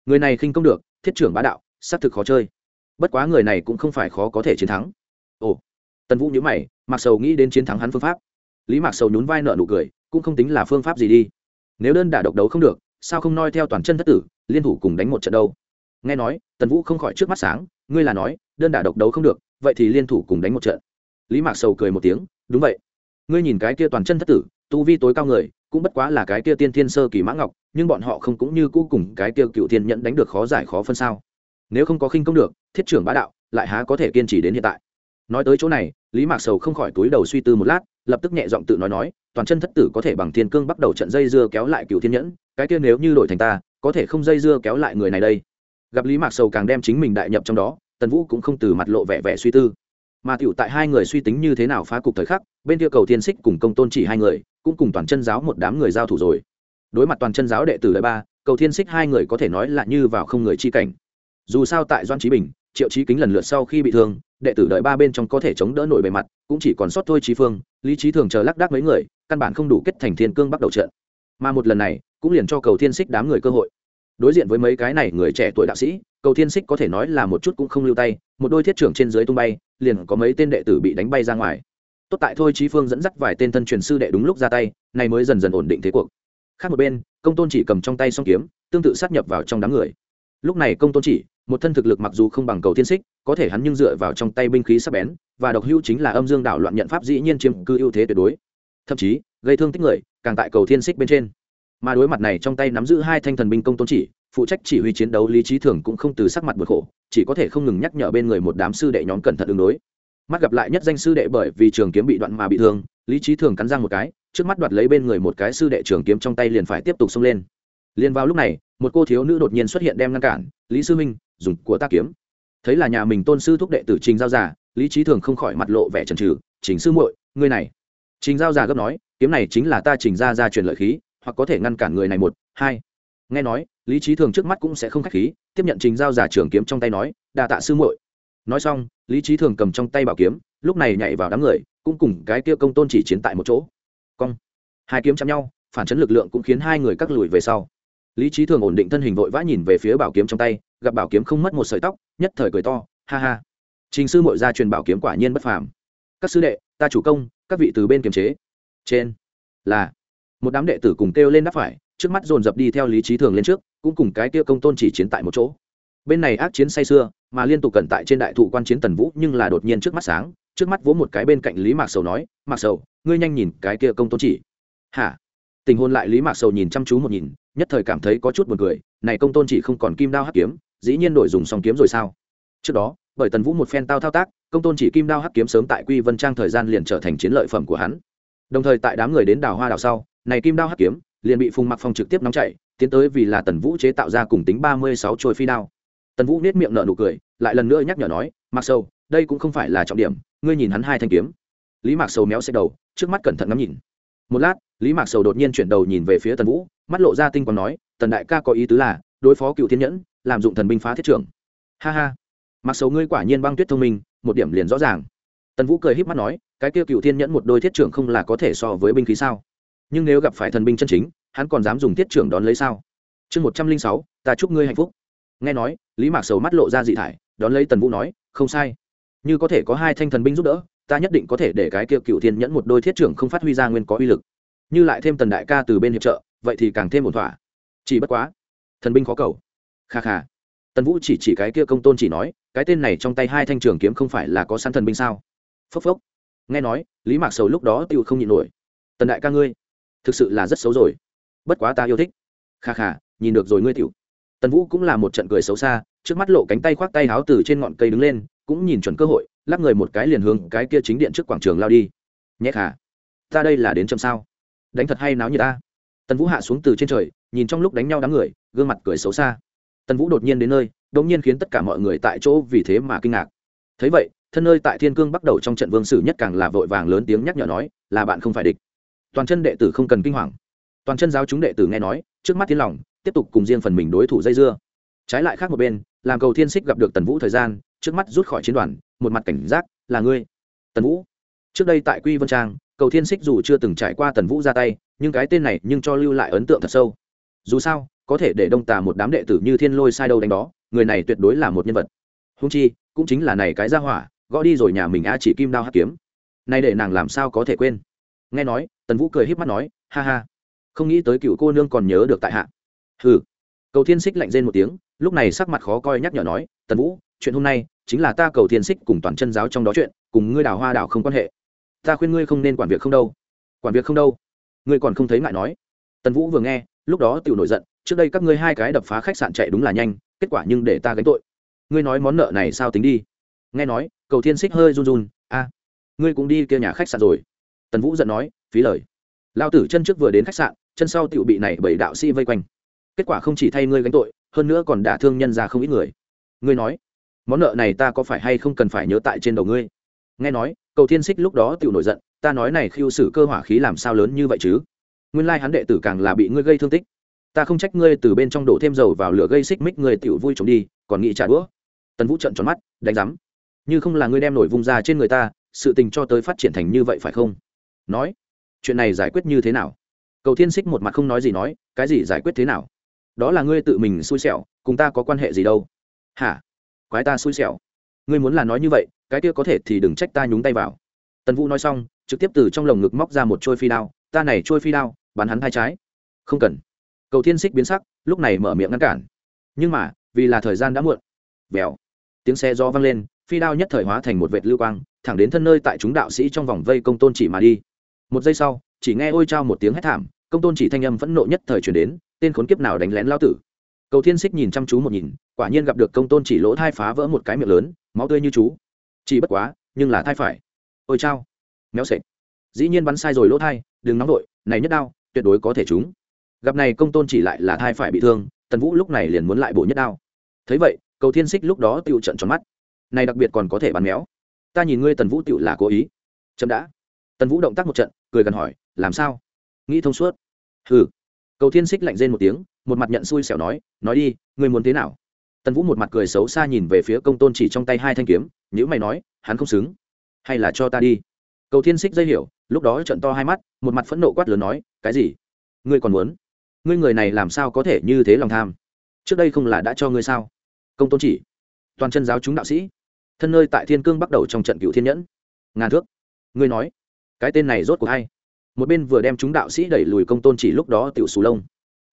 Người này khinh công được, thiết trưởng bá đạo, xác thực khó chơi. Bất quá người này cũng không phải khó có thể chiến thắng. Ồ. Tần vũ nhớ mày, mạc sầu nghĩ đến chiến thắng hắn phương pháp lý mạc sầu nhún vai nợ nụ cười, cũng không tính là phương pháp gì đi. Nếu đơn đả độc đấu không được, sao không noi theo toàn chân thất tử, liên thủ cùng đánh một trận đâu? Nghe nói, tần vũ không khỏi trước mắt sáng, ngươi là nói, đơn đả độc đấu không được, vậy thì liên thủ cùng đánh một trận. Lý mạc sầu cười một tiếng, đúng vậy. Ngươi nhìn cái kia toàn chân thất tử, tu vi tối cao người, cũng bất quá là cái kia tiên thiên sơ kỳ mã ngọc, nhưng bọn họ không cũng như cũ cùng cái kia cựu thiên nhẫn đánh được khó giải khó phân sao? Nếu không có khinh công được, thiết trưởng bá đạo, lại há có thể kiên trì đến hiện tại? Nói tới chỗ này, lý mạc sầu không khỏi túi đầu suy tư một lát lập tức nhẹ giọng tự nói nói, toàn chân thất tử có thể bằng thiên cương bắt đầu trận dây dưa kéo lại cựu thiên nhẫn, cái kia nếu như đổi thành ta, có thể không dây dưa kéo lại người này đây. Gặp lý mạc sầu càng đem chính mình đại nhập trong đó, tần vũ cũng không từ mặt lộ vẻ vẻ suy tư. Mà tiểu tại hai người suy tính như thế nào phá cục thời khắc, bên kia cầu thiên xích cùng công tôn chỉ hai người, cũng cùng toàn chân giáo một đám người giao thủ rồi. Đối mặt toàn chân giáo đệ tử lợi ba, cầu thiên xích hai người có thể nói là như vào không người chi cảnh. Dù sao tại doan trí bình triệu trí kính lần lượt sau khi bị thương, đệ tử đợi ba bên trong có thể chống đỡ nổi bề mặt, cũng chỉ còn sót thôi trí phương, lý trí thường chờ lác đác mấy người, căn bản không đủ kết thành thiên cương bắt đầu trận. Mà một lần này, cũng liền cho cầu thiên xích đám người cơ hội. Đối diện với mấy cái này người trẻ tuổi đạo sĩ, cầu thiên xích có thể nói là một chút cũng không lưu tay, một đôi thiết trưởng trên dưới tung bay, liền có mấy tên đệ tử bị đánh bay ra ngoài. Tốt tại thôi trí phương dẫn dắt vài tên thân truyền sư đệ đúng lúc ra tay, này mới dần dần ổn định thế cuộc. Khác một bên, công tôn chỉ cầm trong tay song kiếm, tương tự sát nhập vào trong đám người. Lúc này công tôn chỉ một thân thực lực mặc dù không bằng cầu thiên xích, có thể hắn nhưng dựa vào trong tay binh khí sắc bén, và độc hữu chính là âm dương đảo loạn nhận pháp dĩ nhiên chiếm cư ưu thế tuyệt đối. Thậm chí, gây thương tích người, càng tại cầu thiên xích bên trên. Mà đối mặt này trong tay nắm giữ hai thanh thần binh công tôn chỉ, phụ trách chỉ huy chiến đấu lý trí thường cũng không từ sắc mặt bực khổ, chỉ có thể không ngừng nhắc nhở bên người một đám sư đệ nhóm cẩn thận ứng đối. Mắt gặp lại nhất danh sư đệ bởi vì trường kiếm bị đoạn mà bị thương, lý trí thường cắn răng một cái, trước mắt đoạt lấy bên người một cái sư đệ trường kiếm trong tay liền phải tiếp tục xông lên. Liền vào lúc này, một cô thiếu nữ đột nhiên xuất hiện đem ngăn cản, lý sư minh dùng của ta kiếm. Thấy là nhà mình tôn sư thúc đệ tử trình giao giả lý trí thường không khỏi mặt lộ vẻ trần trừ trình sư muội, ngươi này. Trình giao giả gấp nói, kiếm này chính là ta trình ra ra truyền lợi khí, hoặc có thể ngăn cản người này một, hai. Nghe nói, lý trí thường trước mắt cũng sẽ không k h á c h khí, tiếp nhận trình giao giả trường kiếm trong tay nói đà tạ sư muội. Nói xong, lý trí thường cầm trong tay bảo kiếm, lúc này nhảy vào đám người, cũng cùng cái kia công tôn chỉ chiến tại một chỗ. Cong. Hai kiếm chạm nhau, phản chấn lực lượng cũng khiến hai người cắt lùi về sau. Lý trí thường ổn định thân hình vội vã nhìn về phía bảo kiếm trong tay gặp bảo kiếm không mất một sợi tóc, nhất thời cười to, ha ha. Trình sư mội ra truyền bảo kiếm quả nhiên bất phàm. Các sư đệ, ta chủ công, các vị từ bên kiềm chế. Trên, là, một đám đệ tử cùng kêu lên đáp phải, trước mắt dồn dập đi theo lý trí thường lên trước, cũng cùng cái kia công tôn chỉ chiến tại một chỗ. Bên này ác chiến say xưa mà liên tục cẩn tại trên đại thụ quan chiến tần vũ nhưng là đột nhiên trước mắt sáng, trước mắt vỗ một cái bên cạnh lý mạc sầu nói, mạc sầu, ngươi nhanh nhìn cái kia công tôn chỉ. Hả? Tình hôn lại lý mạc sầu nhìn chăm chú một nhìn, nhất thời cảm thấy có chút buồn cười này công tôn chỉ không còn kim đao hắc kiếm, dĩ nhiên đổi dùng song kiếm rồi sao? Trước đó, bởi tần vũ một phen tao thao tác, công tôn chỉ kim đao hắc kiếm sớm tại quy vân trang thời gian liền trở thành chiến lợi phẩm của hắn. Đồng thời tại đám người đến đào hoa đào sau, này kim đao hắc kiếm liền bị phùng mặc phong trực tiếp nóng chạy, tiến tới vì là tần vũ chế tạo ra cùng tính ba mươi sáu trôi phi đao. Tần vũ nết miệng nở nụ cười, lại lần nữa nhắc nhở nói mặc sâu đây cũng không phải là trọng điểm, ngươi nhìn hắn hai thanh kiếm. Lý mạc sầu méo xe đầu, trước mắt cẩn thận ngắm nhìn. Một lát, lý mạc sầu đột nhiên chuyển đầu nhìn về phía tần vũ, mắt lộ ra tinh còn nói tần đại ca có ý tứ là, đối phó cựu thiên nhẫn, làm dụng thần binh phá thiết trưởng. Ha ha. Mặc sầu ngươi quả nhiên băng tuyết thông minh, một điểm liền rõ ràng. Tần vũ cười h í p mắt nói, cái kia cựu thiên nhẫn một đôi thiết trưởng không là có thể so với binh khí sao? Nhưng nếu gặp phải thần binh chân chính, hắn còn dám dùng thiết trưởng đón lấy sao? Chương một trăm linh sáu, ta chúc ngươi hạnh phúc. Nghe nói, lý mạc sầu mắt lộ ra dị thải, đón lấy tần vũ nói, không sai. Như có thể có hai thanh thần binh giúp đỡ, ta nhất định có thể để cái kia cựu thiên nhẫn một đôi thiết trưởng không phát huy ra nguyên có uy lực. Như lại thêm tần đại ca từ bên hiệp trợ, vậy thì càng thêm một thỏa chỉ bất quá, thần binh khó cầu. Kha kha. Tần vũ chỉ chỉ cái kia công tôn chỉ nói, cái tên này trong tay hai thanh trường kiếm không phải là có săn thần binh sao? Phốc phốc. Nghe nói, lý mạc sầu lúc đó tiêu không nhịn nổi. Tần đại ca ngươi, thực sự là rất xấu rồi. Bất quá ta yêu thích. Kha kha, nhìn được rồi ngươi tiểu tần vũ cũng là một trận cười xấu xa, trước mắt lộ cánh tay khoác tay háo từ trên ngọn cây đứng lên, cũng nhìn chuẩn cơ hội, lắp người một cái liền hướng cái kia chính điện trước quảng trường lao đi. Nhé khả ta đây là đến chậm sao? Đánh thật hay náo như ta. Tần vũ hạ xuống từ trên trời nhìn trong lúc đánh nhau đám người, gương mặt cười xấu xa. Tần vũ đột nhiên đến nơi đống nhiên khiến tất cả mọi người tại chỗ vì thế mà kinh ngạc. Thấy vậy, thân nơi tại thiên cương bắt đầu trong trận vương sử nhất càng là vội vàng lớn tiếng nhắc nhở nói, là bạn không phải địch. Toàn chân đệ tử không cần kinh hoàng. Toàn chân giáo chúng đệ tử nghe nói, trước mắt thiên lòng tiếp tục cùng riêng phần mình đối thủ dây dưa. Trái lại khác một bên, làm cầu thiên xích gặp được tần vũ thời gian, trước mắt rút khỏi chiến đoàn, một mặt cảnh giác, là ngươi. Tần vũ? Trước đây tại quy vân trang, cầu thiên xích dù chưa từng trải qua tần vũ ra tay, nhưng cái tên này nhưng cho lưu lại ấn tượng thật sâu dù sao có thể để đông tà một đám đệ tử như thiên lôi sai đâu đánh đó người này tuyệt đối là một nhân vật. Húng chi cũng chính là này cái ra hỏa gõ đi rồi nhà mình a chỉ kim đao hát kiếm. Nay để nàng làm sao có thể quên? Nghe nói tần vũ cười h í p mắt nói ha ha không nghĩ tới cựu cô nương còn nhớ được tại hạ. Hừ, cầu thiên xích lạnh rên một tiếng lúc này sắc mặt khó coi nhắc nhở nói tần vũ chuyện hôm nay chính là ta cầu thiên xích cùng toàn chân giáo trong đó chuyện cùng ngươi đào hoa đào không quan hệ. Ta khuyên ngươi không nên quản việc không đâu. Quản việc không đâu? Ngươi còn không thấy ngại nói. Tần vũ vừa nghe lúc đó tiểu nổi giận, trước đây các ngươi hai cái đập phá khách sạn chạy đúng là nhanh, kết quả nhưng để ta gánh tội. Ngươi nói món nợ này sao tính đi? Nghe nói, cầu thiên xích hơi run run, a, ngươi cũng đi kia nhà khách sạn rồi. Tần vũ giận nói, phí lời. Lao tử chân trước vừa đến khách sạn, chân sau tiểu bị này bảy đạo sĩ vây quanh. Kết quả không chỉ thay ngươi gánh tội, hơn nữa còn đả thương nhân ra không ít người. Ngươi nói, món nợ này ta có phải hay không cần phải nhớ tại trên đầu ngươi? Nghe nói, cầu thiên xích lúc đó tiểu nổi giận, ta nói này khiêu sử cơ hỏa khí làm sao lớn như vậy chứ? Nguyên lai hắn đệ tử càng là bị ngươi gây thương tích. Ta không trách ngươi từ bên trong đổ thêm dầu vào lửa gây xích mích người tiểu vui trốn đi, còn nghĩ trả đũa. Tần vũ trận tròn mắt, đánh rắm như không là ngươi đem nổi vung ra trên người ta, sự tình cho tới phát triển thành như vậy phải không? Nói, chuyện này giải quyết như thế nào? Cầu thiên xích một mặt không nói gì nói, cái gì giải quyết thế nào? Đó là ngươi tự mình xui xẻo, cùng ta có quan hệ gì đâu? Hả? Quái ta xui xẻo. Ngươi muốn là nói như vậy, cái kia có thể thì đừng trách ta nhúng tay vào. Tần vũ nói xong, trực tiếp từ trong lồng ngực móc ra một trôi phi đao. Ta này trôi phi đao bắn hắn hai trái. Không cần. Cầu thiên xích biến sắc lúc này mở miệng ngăn cản. Nhưng mà vì là thời gian đã muộn. Vèo. Tiếng xe gió vang lên phi đao nhất thời hóa thành một vệt lưu quang thẳng đến thân nơi tại chúng đạo sĩ trong vòng vây công tôn chỉ mà đi. Một giây sau chỉ nghe ôi trao một tiếng hét thảm công tôn chỉ thanh âm phẫn nộ nhất thời chuyển đến tên khốn kiếp nào đánh lén lao tử. Cầu thiên xích nhìn chăm chú một nhìn quả nhiên gặp được công tôn chỉ lỗ thai phá vỡ một cái miệng lớn máu tươi như chú. Chỉ bất quá nhưng là thai phải. Ôi trao, méo sệt. Dĩ nhiên bắn sai rồi lỗ thai đừng nóng đội này nhất đau tuyệt đối có thể trúng. Gặp này công tôn chỉ lại là thai phải bị thương, tần vũ lúc này liền muốn lại bổ nhất đao. Thấy vậy, cầu thiên xích lúc đó tựu trận tròn mắt. Này đặc biệt còn có thể bắn méo. Ta nhìn ngươi tần vũ tựu là cố ý. Chậm đã. Tần vũ động tác một trận, cười gần hỏi, làm sao? Nghĩ thông suốt. Hừ. Cầu thiên xích lạnh rên một tiếng, một mặt nhận xui xẻo nói nói đi, ngươi muốn thế nào? Tần vũ một mặt cười xấu xa nhìn về phía công tôn chỉ trong tay hai thanh kiếm nhữ mày nói, hắn không xứng. Hay là cho ta đi cầu thiên xích dây hiểu, lúc đó trận to hai mắt, một mặt phẫn nộ quát lớn nói, cái gì? Ngươi còn muốn? Ngươi người này làm sao có thể như thế lòng tham? Trước đây không là đã cho ngươi sao? Công tôn chỉ, toàn chân giáo chúng đạo sĩ, thân nơi tại thiên cương bắt đầu trong trận cựu thiên nhẫn. Ngàn thước. Ngươi nói, cái tên này rốt cuộc hay một bên vừa đem chúng đạo sĩ đẩy lùi công tôn chỉ lúc đó tiểu xù lông.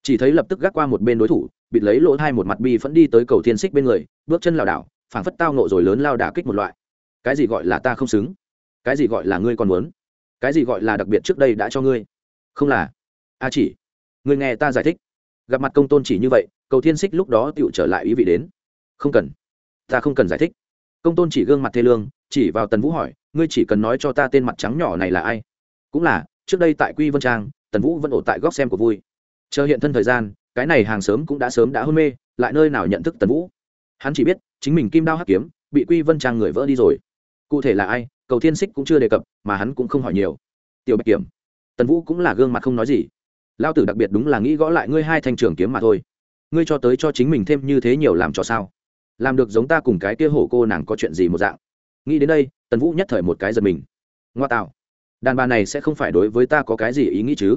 Chỉ thấy lập tức gác qua một bên đối thủ, bịt lấy lỗ thai một mặt bi phẫn đi tới cầu thiên xích bên người, bước chân lảo đảo, phảng phất tao nộ rồi lớn lao đả kích một loại. Cái gì gọi là ta không xứng? Cái gì gọi là ngươi còn muốn? Cái gì gọi là đặc biệt trước đây đã cho ngươi? Không là. A chỉ, ngươi nghe ta giải thích. Gặp mặt công tôn chỉ như vậy, cầu thiên xích lúc đó tựu trở lại ý vị đến. Không cần. Ta không cần giải thích. Công tôn chỉ gương mặt thê lương, chỉ vào tần vũ hỏi, ngươi chỉ cần nói cho ta tên mặt trắng nhỏ này là ai? Cũng là, trước đây tại quy vân trang, tần vũ vẫn ổ tại góc xem của vui. Chờ hiện thân thời gian, cái này hàng sớm cũng đã sớm đã hôn mê, lại nơi nào nhận thức tần vũ? Hắn chỉ biết, chính mình kim đao hắc kiếm, bị quy vân trang người vỡ đi rồi. Cụ thể là ai? Cầu thiên xích cũng chưa đề cập, mà hắn cũng không hỏi nhiều. Tiểu bạch kiểm, tần vũ cũng là gương mặt không nói gì. Lao tử đặc biệt đúng là nghĩ gõ lại ngươi hai thanh trường kiếm mà thôi. Ngươi cho tới cho chính mình thêm như thế nhiều làm cho sao? Làm được giống ta cùng cái kia hổ cô nàng có chuyện gì một dạng? Nghĩ đến đây, tần vũ nhất thời một cái giật mình. Ngoa tạo, đàn bà này sẽ không phải đối với ta có cái gì ý nghĩ chứ?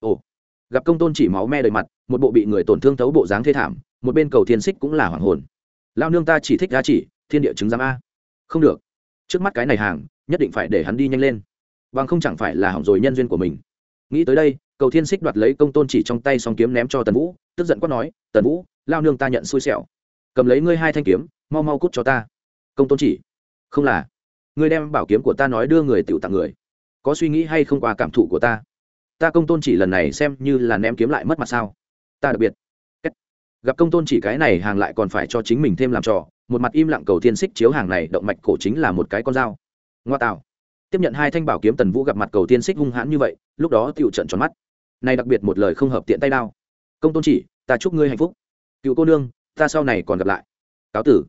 Ồ, gặp công tôn chỉ máu me đầy mặt, một bộ bị người tổn thương thấu bộ dáng thê thảm, một bên cầu thiên xích cũng là hoàng hồn. Lao nương ta chỉ thích giá chỉ thiên địa chứng giám a. Không được. Trước mắt cái này hàng nhất định phải để hắn đi nhanh lên. Bằng không chẳng phải là hỏng rồi nhân duyên của mình. Nghĩ tới đây, cầu thiên xích đoạt lấy công tôn chỉ trong tay xong kiếm ném cho tần vũ, tức giận quát nói, tần vũ, lao nương ta nhận xui xẻo. Cầm lấy ngươi hai thanh kiếm, mau mau cút cho ta. Công tôn chỉ, không là. Ngươi đem bảo kiếm của ta nói đưa người tiểu tặng người. Có suy nghĩ hay không qua cảm thụ của ta? Ta công tôn chỉ lần này xem như là ném kiếm lại mất mặt sao? Ta đặc biệt. Gặp công tôn chỉ cái này, hàng lại còn phải cho chính mình thêm làm trò. Một mặt im lặng cầu thiên xích chiếu hàng này, động mạch cổ chính là một cái con dao ngoa tạo tiếp nhận hai thanh bảo kiếm tần vũ gặp mặt cầu tiên xích hung hãn như vậy, lúc đó tựu trận tròn mắt. Nay đặc biệt một lời không hợp tiện tay đao. Công tôn chỉ, ta chúc ngươi hạnh phúc. Cựu cô nương, ta sau này còn gặp lại. Cáo tử.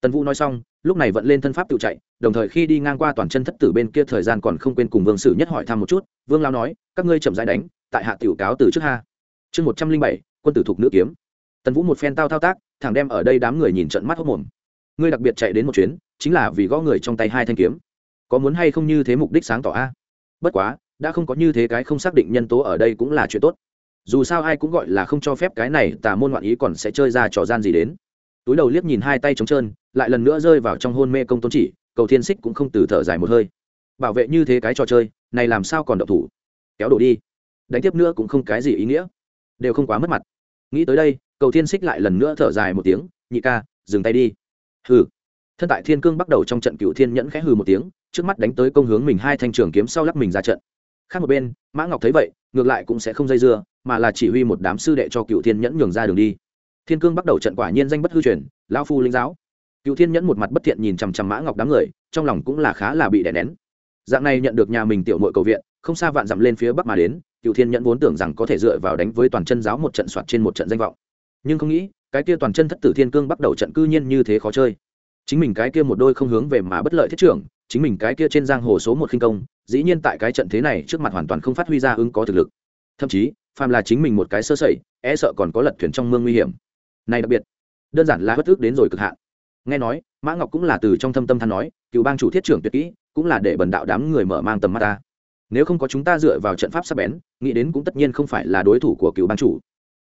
Tần vũ nói xong, lúc này vận lên thân pháp tự chạy, đồng thời khi đi ngang qua toàn chân thất tử bên kia thời gian còn không quên cùng vương sử nhất hỏi thăm một chút, vương lao nói, các ngươi chậm rãi đánh, tại hạ tiểu cáo từ trước ha. Chương một trăm linh bảy, quân tử thục nữ kiếm. Tần vũ một phen tao thao tác, thẳng đem ở đây đám người nhìn trận mắt hốc mồm. Ngươi đặc biệt chạy đến một chuyến, chính là vì gõ người trong tay hai thanh kiếm có muốn hay không như thế mục đích sáng tỏ a? Bất quá, đã không có như thế cái không xác định nhân tố ở đây cũng là chuyện tốt. Dù sao ai cũng gọi là không cho phép cái này, tà môn ngoạn ý còn sẽ chơi ra trò gian gì đến. Túi đầu liếc nhìn hai tay trống trơn, lại lần nữa rơi vào trong hôn mê công tôn chỉ, cầu thiên xích cũng không từ thở dài một hơi. Bảo vệ như thế cái trò chơi, này làm sao còn đậu thủ? Kéo đổ đi. Đánh tiếp nữa cũng không cái gì ý nghĩa. Đều không quá mất mặt. Nghĩ tới đây, cầu thiên xích lại lần nữa thở dài một tiếng, nhị ca, dừng tay đi. Hừ thân tại thiên cương bắt đầu trong trận cựu thiên nhẫn khẽ hừ một tiếng, trước mắt đánh tới công hướng mình hai thanh trường kiếm sau lắc mình ra trận. Khác một bên, mã ngọc thấy vậy, ngược lại cũng sẽ không dây dưa, mà là chỉ huy một đám sư đệ cho cựu thiên nhẫn nhường ra đường đi. Thiên cương bắt đầu trận quả nhiên danh bất hư truyền lao phu linh giáo. Cựu thiên nhẫn một mặt bất thiện nhìn chằm chằm mã ngọc đám người, trong lòng cũng là khá là bị đè nén. Dạng này nhận được nhà mình tiểu mội cầu viện, không xa vạn dặm lên phía bắc mà đến, cựu thiên nhẫn vốn tưởng rằng có thể dựa vào đánh với toàn chân giáo một trận soạt trên một trận danh vọng. Nhưng không nghĩ, cái kia toàn chân thất tử thiên cương bắt đầu trận cư nhiên như thế khó chơi chính mình cái kia một đôi không hướng về mà bất lợi thiết trưởng, chính mình cái kia trên giang hồ số một khinh công, dĩ nhiên tại cái trận thế này trước mặt hoàn toàn không phát huy ra ứng có thực lực. Thậm chí, phàm là chính mình một cái sơ sẩy e sợ còn có lật thuyền trong mương nguy hiểm. Này đặc biệt, đơn giản là bất ước đến rồi cực hạn. Nghe nói, mã ngọc cũng là từ trong thâm tâm than nói, cựu bang chủ thiết trưởng tuyệt kỹ, cũng là để bần đạo đám người mở mang tầm mắt ta. Nếu không có chúng ta dựa vào trận pháp sắp bén, nghĩ đến cũng tất nhiên không phải là đối thủ của cựu bang chủ.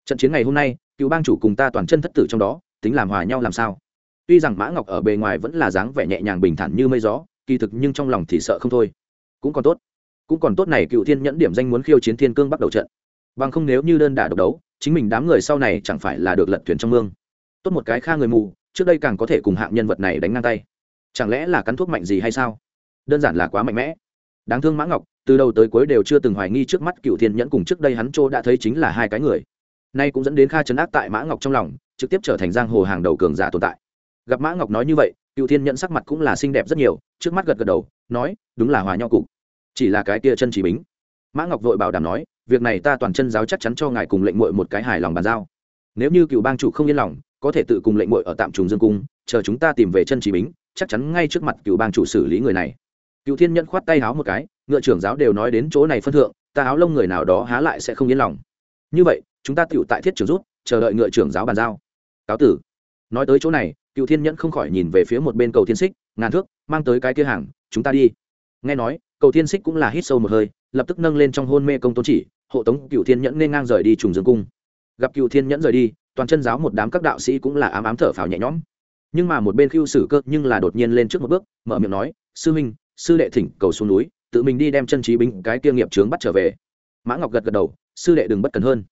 Trận chiến ngày hôm nay, cựu bang chủ cùng ta toàn chân thất tử trong đó, tính làm hòa nhau làm sao? Tuy rằng mã ngọc ở bề ngoài vẫn là dáng vẻ nhẹ nhàng bình thản như mây gió, kỳ thực nhưng trong lòng thì sợ không thôi. Cũng còn tốt. Cũng còn tốt này cựu thiên nhẫn điểm danh muốn khiêu chiến thiên cương bắt đầu trận. Bằng không nếu như đơn đả độc đấu, chính mình đám người sau này chẳng phải là được lật thuyền trong mương. Tốt một cái kha người mù, trước đây càng có thể cùng hạng nhân vật này đánh ngang tay. Chẳng lẽ là cắn thuốc mạnh gì hay sao? Đơn giản là quá mạnh mẽ. Đáng thương mã ngọc, từ đầu tới cuối đều chưa từng hoài nghi trước mắt cựu thiên nhẫn cùng trước đây hắn châu đã thấy chính là hai cái người. Nay cũng dẫn đến kha chấn áp tại mã ngọc trong lòng, trực tiếp trở thành giang hồ hàng đầu cường giả tồn tại gặp mã ngọc nói như vậy, cựu thiên nhận sắc mặt cũng là xinh đẹp rất nhiều, trước mắt gật gật đầu, nói, đúng là hòa nhau cục. Chỉ là cái kia chân chỉ bính. Mã ngọc vội bảo đảm nói, việc này ta toàn chân giáo chắc chắn cho ngài cùng lệnh mội một cái hài lòng bàn giao. Nếu như cựu bang chủ không yên lòng, có thể tự cùng lệnh mội ở tạm trùng dương cung, chờ chúng ta tìm về chân chỉ bính, chắc chắn ngay trước mặt cựu bang chủ xử lý người này. Cựu thiên nhận khoát tay háo một cái, ngựa trưởng giáo đều nói đến chỗ này phân thượng, ta háo lông người nào đó há lại sẽ không yên lòng. Như vậy, chúng ta tựu tại thiết trưởng rút, chờ đợi ngựa trưởng giáo bàn giao. Cáo tử. Nói tới chỗ này cựu thiên nhẫn không khỏi nhìn về phía một bên cầu thiên xích ngàn thước, mang tới cái kia hàng, chúng ta đi. Nghe nói, cầu thiên xích cũng là hít sâu một hơi, lập tức nâng lên trong hôn mê công tôn chỉ, hộ tống cựu thiên nhẫn nên ngang rời đi trùng dương cung. Gặp cựu thiên nhẫn rời đi, toàn chân giáo một đám các đạo sĩ cũng là ám ám thở phào nhẹ nhõm. Nhưng mà một bên khiêu sử cơ nhưng là đột nhiên lên trước một bước, mở miệng nói, sư minh, sư đệ thỉnh cầu xuống núi, tự mình đi đem chân trí binh cái kia nghiệp trướng bắt trở về. Mã ngọc gật gật đầu, sư đệ đừng bất cần hơn.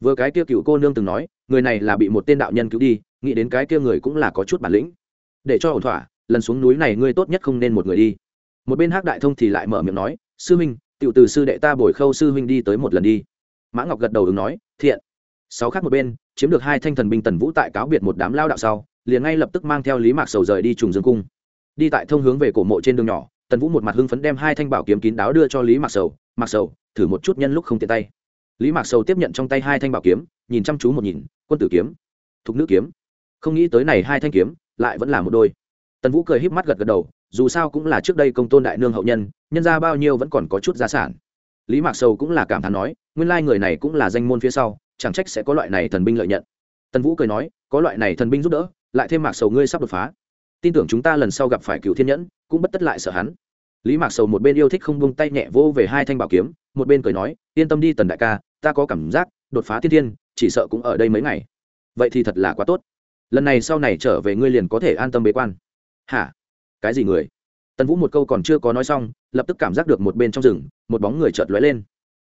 Vừa cái kia cựu cô nương từng nói, người này là bị một tên đạo nhân cứu đi nghĩ đến cái kia người cũng là có chút bản lĩnh. Để cho ổn thỏa, lần xuống núi này ngươi tốt nhất không nên một người đi. Một bên hắc đại thông thì lại mở miệng nói, sư huynh tiểu từ sư đệ ta bồi khâu sư huynh đi tới một lần đi. Mã ngọc gật đầu ứng nói, thiện. Sáu khác một bên, chiếm được hai thanh thần binh tần vũ tại cáo biệt một đám lao đạo sau, liền ngay lập tức mang theo lý mạc sầu rời đi trùng dương cung. Đi tại thông hướng về cổ mộ trên đường nhỏ, tần vũ một mặt hưng phấn đem hai thanh bảo kiếm kín đáo đưa cho lý mạc sầu mạc sầu, thử một chút nhân lúc không tiện tay. Lý mạc sầu tiếp nhận trong tay hai thanh bảo kiếm, nhìn chăm chú một nhìn, quân tử kiếm, thục nữ kiếm không nghĩ tới này hai thanh kiếm, lại vẫn là một đôi. Tần vũ cười híp mắt gật gật đầu, dù sao cũng là trước đây công tôn đại nương hậu nhân nhân ra bao nhiêu vẫn còn có chút gia sản. Lý mạc sầu cũng là cảm thán nói, nguyên lai người này cũng là danh môn phía sau, chẳng trách sẽ có loại này thần binh lợi nhận. Tần vũ cười nói, có loại này thần binh giúp đỡ, lại thêm mạc sầu ngươi sắp đột phá. Tin tưởng chúng ta lần sau gặp phải cựu thiên nhẫn, cũng bất tất lại sợ hắn. Lý mạc sầu một bên yêu thích không buông tay nhẹ vô về hai thanh bảo kiếm, một bên cười nói, yên tâm đi tần đại ca, ta có cảm giác, đột phá thiên thiên, chỉ sợ cũng ở đây mấy ngày. Vậy thì thật là quá tốt lần này sau này trở về ngươi liền có thể an tâm bế quan. Hả? Cái gì người? Tần vũ một câu còn chưa có nói xong, lập tức cảm giác được một bên trong rừng, một bóng người chợt lóe lên.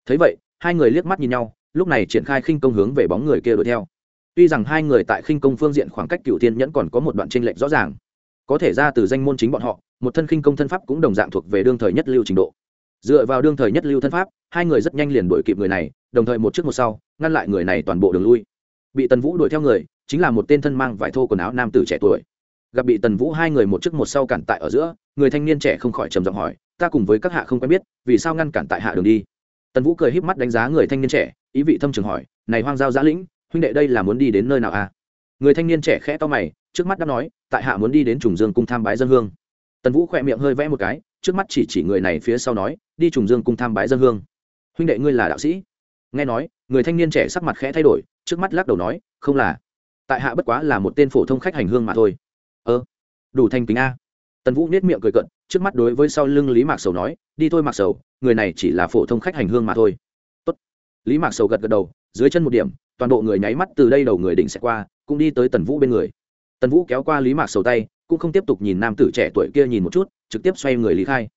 Thấy vậy, hai người liếc mắt nhìn nhau, lúc này triển khai khinh công hướng về bóng người kia đuổi theo. Tuy rằng hai người tại khinh công phương diện khoảng cách cựu thiên nhẫn còn có một đoạn tranh lệch rõ ràng, có thể ra từ danh môn chính bọn họ, một thân khinh công thân pháp cũng đồng dạng thuộc về đương thời nhất lưu trình độ. Dựa vào đương thời nhất lưu thân pháp, hai người rất nhanh liền đuổi kịp người này, đồng thời một trước một sau, ngăn lại người này toàn bộ đường lui. Bị tần vũ đuổi theo người chính là một tên thân mang vải thô quần áo nam tử trẻ tuổi. Gặp bị tần vũ hai người một trước một sau cản tại ở giữa, người thanh niên trẻ không khỏi trầm giọng hỏi, ta cùng với các hạ không quen biết, vì sao ngăn cản tại hạ đường đi? Tần vũ cười híp mắt đánh giá người thanh niên trẻ, ý vị thâm trường hỏi, này hoang giao giã lĩnh, huynh đệ đây là muốn đi đến nơi nào à? Người thanh niên trẻ khẽ to mày, trước mắt đã nói, tại hạ muốn đi đến trùng dương cung tham bái dân hương. Tần vũ khỏe miệng hơi vẽ một cái, trước mắt chỉ chỉ người này phía sau nói, đi trùng dương cung tham bái dân hương. Huynh đệ ngươi là đạo sĩ. Nghe nói, người thanh niên trẻ sắc mặt khẽ thay đổi, trước mắt lắc đầu nói, không là tại hạ bất quá là một tên phổ thông khách hành hương mà thôi. Ơ, đủ thành kính a. Tần vũ nết miệng cười cận trước mắt đối với sau lưng lý mạc sầu nói, đi thôi mạc sầu, người này chỉ là phổ thông khách hành hương mà thôi. Tốt. lý mạc sầu gật gật đầu, dưới chân một điểm, toàn bộ người nháy mắt từ đây đầu người đỉnh sẽ qua, cũng đi tới tần vũ bên người. Tần vũ kéo qua lý mạc sầu tay, cũng không tiếp tục nhìn nam tử trẻ tuổi kia nhìn một chút, trực tiếp xoay người lý khai.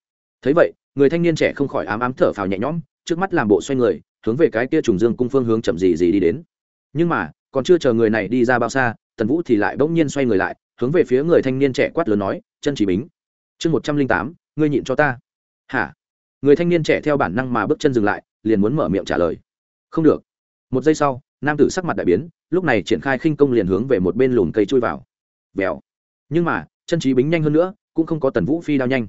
Thấy vậy, người thanh niên trẻ không khỏi ám ám thở phào nhẹ nhõm, trước mắt làm bộ xoay người, hướng về cái kia trùng dương cung phương hướng chậm gì gì đi đến. Nhưng mà còn chưa chờ người này đi ra bao xa, tần vũ thì lại bỗng nhiên xoay người lại, hướng về phía người thanh niên trẻ quát lớn nói, chân chỉ bính, chương một trăm linh tám, ngươi nhịn cho ta. Hả? Người thanh niên trẻ theo bản năng mà bước chân dừng lại, liền muốn mở miệng trả lời. Không được. Một giây sau, nam tử sắc mặt đại biến, lúc này triển khai khinh công liền hướng về một bên lùm cây chui vào. Vèo. Nhưng mà, chân trí bính nhanh hơn nữa, cũng không có tần vũ phi đao nhanh.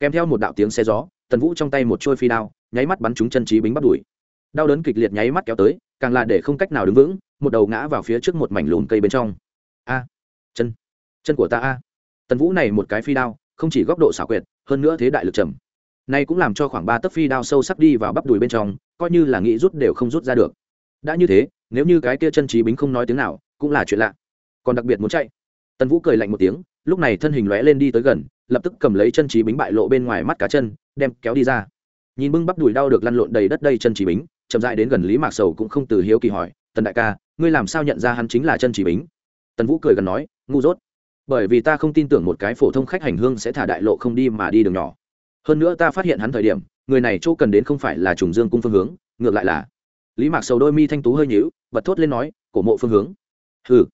Kèm theo một đạo tiếng xe gió, tần vũ trong tay một trôi phi đao, nháy mắt bắn trúng chân trí bính bắt đuổi đau đớn kịch liệt nháy mắt kéo tới, càng là để không cách nào đứng vững một đầu ngã vào phía trước một mảnh lùn cây bên trong. A, chân chân của ta a. Tần vũ này một cái phi đao, không chỉ góc độ xảo quyệt, hơn nữa thế đại lực trầm. Nay cũng làm cho khoảng ba tấc phi đao sâu sắc đi vào bắp đùi bên trong, coi như là nghĩ rút đều không rút ra được. Đã như thế, nếu như cái kia chân trí bính không nói tiếng nào, cũng là chuyện lạ. Còn đặc biệt muốn chạy. Tần vũ cười lạnh một tiếng, lúc này thân hình lóe lên đi tới gần, lập tức cầm lấy chân trí bính bại lộ bên ngoài mắt cá chân, đem kéo đi ra. Nhìn bưng bắp đùi đau được lăn lộn đầy đất đây chân trí bính, chậm dại đến gần lý mạc sầu cũng không từ hiếu kỳ hỏi, tần đại ca ngươi làm sao nhận ra hắn chính là chân chỉ bính? Tần vũ cười gần nói, ngu dốt. Bởi vì ta không tin tưởng một cái phổ thông khách hành hương sẽ thả đại lộ không đi mà đi đường nhỏ. Hơn nữa ta phát hiện hắn thời điểm, người này chỗ cần đến không phải là trùng dương cung phương hướng, ngược lại là. Lý mạc sầu đôi mi thanh tú hơi nhíu, bật thốt lên nói, cổ mộ phương hướng. Hừ.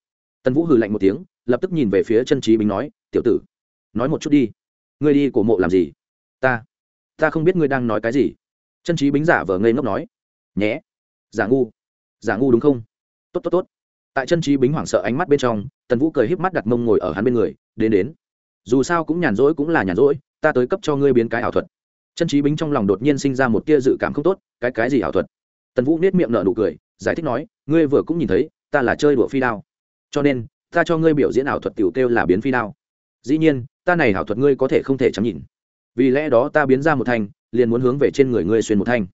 Tần vũ hừ lạnh một tiếng, lập tức nhìn về phía chân trí bính nói, tiểu tử, nói một chút đi. Ngươi đi cổ mộ làm gì? Ta. Ta không biết ngươi đang nói cái gì. Chân trí bính giả vờ ngây ngốc nói, nhé. Giả ngu. Giả ngu đúng không? Tốt tốt tốt. Tại chân trí bính hoảng sợ ánh mắt bên trong, tần vũ cười híp mắt đặt mông ngồi ở hắn bên người, đến đến. Dù sao cũng nhàn rỗi cũng là nhàn rỗi, ta tới cấp cho ngươi biến cái ảo thuật. Chân trí bính trong lòng đột nhiên sinh ra một tia dự cảm không tốt, cái cái gì ảo thuật? Tần vũ nết miệng nở nụ cười, giải thích nói, ngươi vừa cũng nhìn thấy, ta là chơi đùa phi đao. Cho nên, ta cho ngươi biểu diễn ảo thuật tiểu kêu là biến phi đao. Dĩ nhiên, ta này ảo thuật ngươi có thể không thể chẳng nhìn. Vì lẽ đó ta biến ra một thanh, liền muốn hướng về trên người ngươi xuyên một thanh.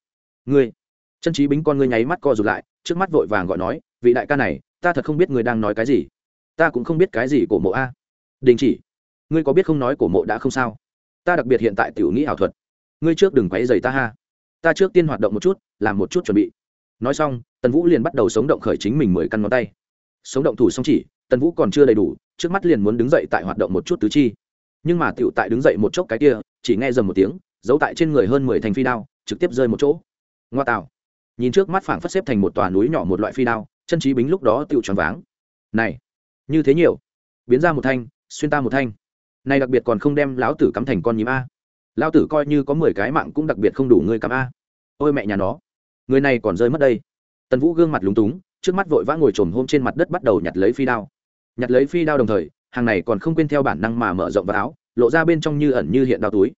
Ngươi. Chân trí bính con ngươi nháy mắt co rụt lại, trước mắt vội vàng gọi nói vị đại ca này, ta thật không biết người đang nói cái gì. Ta cũng không biết cái gì của mộ a. Đình chỉ, ngươi có biết không nói của mộ đã không sao? Ta đặc biệt hiện tại tiểu nghĩ ảo thuật. Ngươi trước đừng quấy dày ta ha. Ta trước tiên hoạt động một chút, làm một chút chuẩn bị. Nói xong, tần vũ liền bắt đầu sống động khởi chính mình mười căn ngón tay. Sống động thủ xong chỉ, tần vũ còn chưa đầy đủ, trước mắt liền muốn đứng dậy tại hoạt động một chút tứ chi. Nhưng mà tiểu tại đứng dậy một chốc cái kia, chỉ nghe dầm một tiếng, giấu tại trên người hơn mười thành phi đao, trực tiếp rơi một chỗ. Ngoa tạo. Nhìn trước mắt phảng phất xếp thành một tòa núi nhỏ một loại phi đao chân trí bính lúc đó tựu tròn váng. Này, như thế nhiều. Biến ra một thanh, xuyên ta một thanh. Này đặc biệt còn không đem lão tử cắm thành con nhím a. Lão tử coi như có mười cái mạng cũng đặc biệt không đủ ngươi cắm a. Ôi mẹ nhà nó. Người này còn rơi mất đây. Tần vũ gương mặt lúng túng, trước mắt vội vã ngồi trồm hôm trên mặt đất bắt đầu nhặt lấy phi đao. Nhặt lấy phi đao đồng thời, hàng này còn không quên theo bản năng mà mở rộng vào áo, lộ ra bên trong như ẩn như hiện đao túi.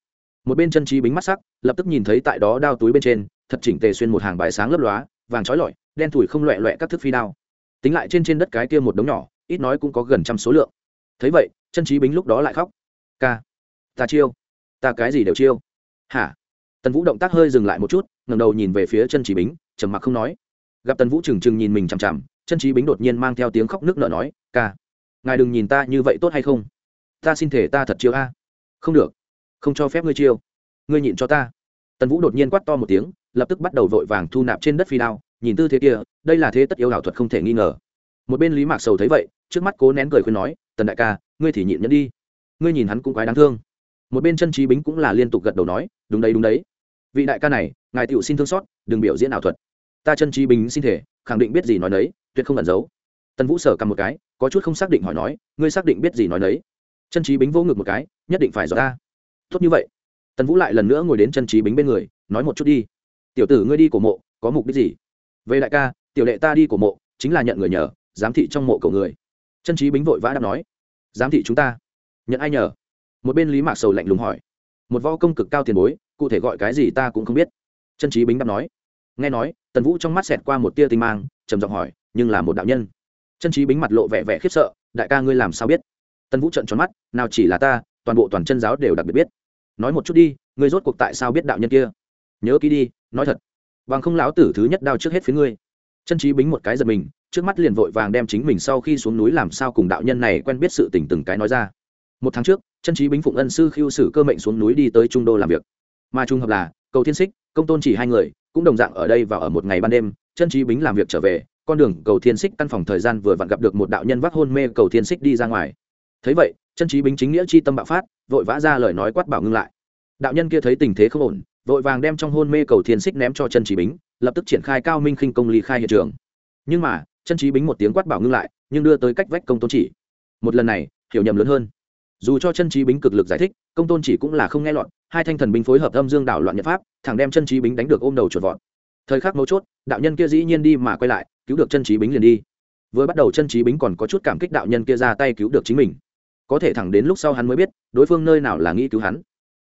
Một bên chân trí bính mắt sắc, lập tức nhìn thấy tại đó đao túi bên trên, thật chỉnh tề xuyên một hàng bài sáng lấp lóa, vàng trói lọi đen thủi không loẹ loẹ các thức phi đao. Tính lại trên trên đất cái kia một đống nhỏ, ít nói cũng có gần trăm số lượng. Thấy vậy, chân trí bính lúc đó lại khóc. Ca, ta chiêu. Ta cái gì đều chiêu. Hả? Tần vũ động tác hơi dừng lại một chút ngầm đầu nhìn về phía chân trí bính, trầm mặc không nói. Gặp tần vũ trừng trừng nhìn mình chằm chằm, chân trí bính đột nhiên mang theo tiếng khóc nước nợ nói, ca, ngài đừng nhìn ta như vậy tốt hay không? Ta xin thể ta thật chiêu a. Không được. Không cho phép ngươi chiêu. Ngươi nhịn cho ta. Tần vũ đột nhiên quát to một tiếng, lập tức bắt đầu vội vàng thu nạp trên đất phi đao nhìn tư thế kia, đây là thế tất yếu ảo thuật không thể nghi ngờ. Một bên lý mạc sầu thấy vậy, trước mắt cố nén cười khuyên nói, tần đại ca, ngươi thì nhịn nhẫn đi. Ngươi nhìn hắn cũng quái đáng thương. Một bên chân trí bính cũng là liên tục gật đầu nói, đúng đấy đúng đấy. Vị đại ca này, ngài tựu xin thương xót, đừng biểu diễn ảo thuật. Ta chân trí bính xin thể, khẳng định biết gì nói đấy tuyệt không ẩn giấu. Tần vũ sở cầm một cái, có chút không xác định hỏi nói, ngươi xác định biết gì nói đấy chân trí bính vỗ ngực một cái, nhất định phải rõ ta. Tốt như vậy. Tần vũ lại lần nữa ngồi đến chân trí bính bên người, nói một chút đi. Tiểu tử ngươi đi cổ mộ, có mục đích gì? Về đại ca, tiểu đệ ta đi của mộ, chính là nhận người nhờ, giám thị trong mộ cầu người. Chân trí bính vội vã đáp nói, giám thị chúng ta. Nhận ai nhờ? Một bên lý mạc sầu lạnh lùng hỏi. Một võ công cực cao tiền bối, cụ thể gọi cái gì ta cũng không biết. Chân trí bính đáp nói. Nghe nói, tần vũ trong mắt xẹt qua một tia tinh mang, trầm giọng hỏi, nhưng là một đạo nhân. Chân trí bính mặt lộ vẻ vẻ khiếp sợ, đại ca ngươi làm sao biết? Tần vũ trận tròn mắt, nào chỉ là ta, toàn bộ toàn chân giáo đều đặc biệt biết. Nói một chút đi, ngươi rốt cuộc tại sao biết đạo nhân kia? Nhớ kỹ đi, nói thật bằng không lão tử thứ nhất đao trước hết phía ngươi. Chân trí bính một cái giật mình, trước mắt liền vội vàng đem chính mình sau khi xuống núi làm sao cùng đạo nhân này quen biết sự tình từng cái nói ra. Một tháng trước, chân trí bính phụng ân sư khiêu sử cơ mệnh xuống núi đi tới trung đô làm việc. Mà trung hợp là, cầu thiên xích công tôn chỉ hai người, cũng đồng dạng ở đây vào ở một ngày ban đêm, chân trí bính làm việc trở về, con đường cầu thiên xích căn phòng thời gian vừa vặn gặp được một đạo nhân vác hôn mê cầu thiên xích đi ra ngoài. Thấy vậy, chân trí bính chính nghĩa chi tâm bạo phát, vội vã ra lời nói quát bảo ngưng lại. Đạo nhân kia thấy tình thế không ổn vội vàng đem trong hôn mê cầu thiên xích ném cho chân trí bính, lập tức triển khai cao minh khinh công ly khai hiện trường. Nhưng mà, chân trí bính một tiếng quát bảo ngưng lại, nhưng đưa tới cách vách công tôn chỉ. Một lần này, hiểu nhầm lớn hơn. Dù cho chân trí bính cực lực giải thích, công tôn chỉ cũng là không nghe lọt, hai thanh thần binh phối hợp âm dương đảo loạn nhật pháp, thẳng đem chân trí bính đánh được ôm đầu chuột vọt. Thời khắc mấu chốt, đạo nhân kia dĩ nhiên đi mà quay lại, cứu được chân trí bính liền đi. Vừa bắt đầu chân trí bính còn có chút cảm kích đạo nhân kia ra tay cứu được chính mình. Có thể thẳng đến lúc sau hắn mới biết, đối phương nơi nào là nghĩ cứu hắn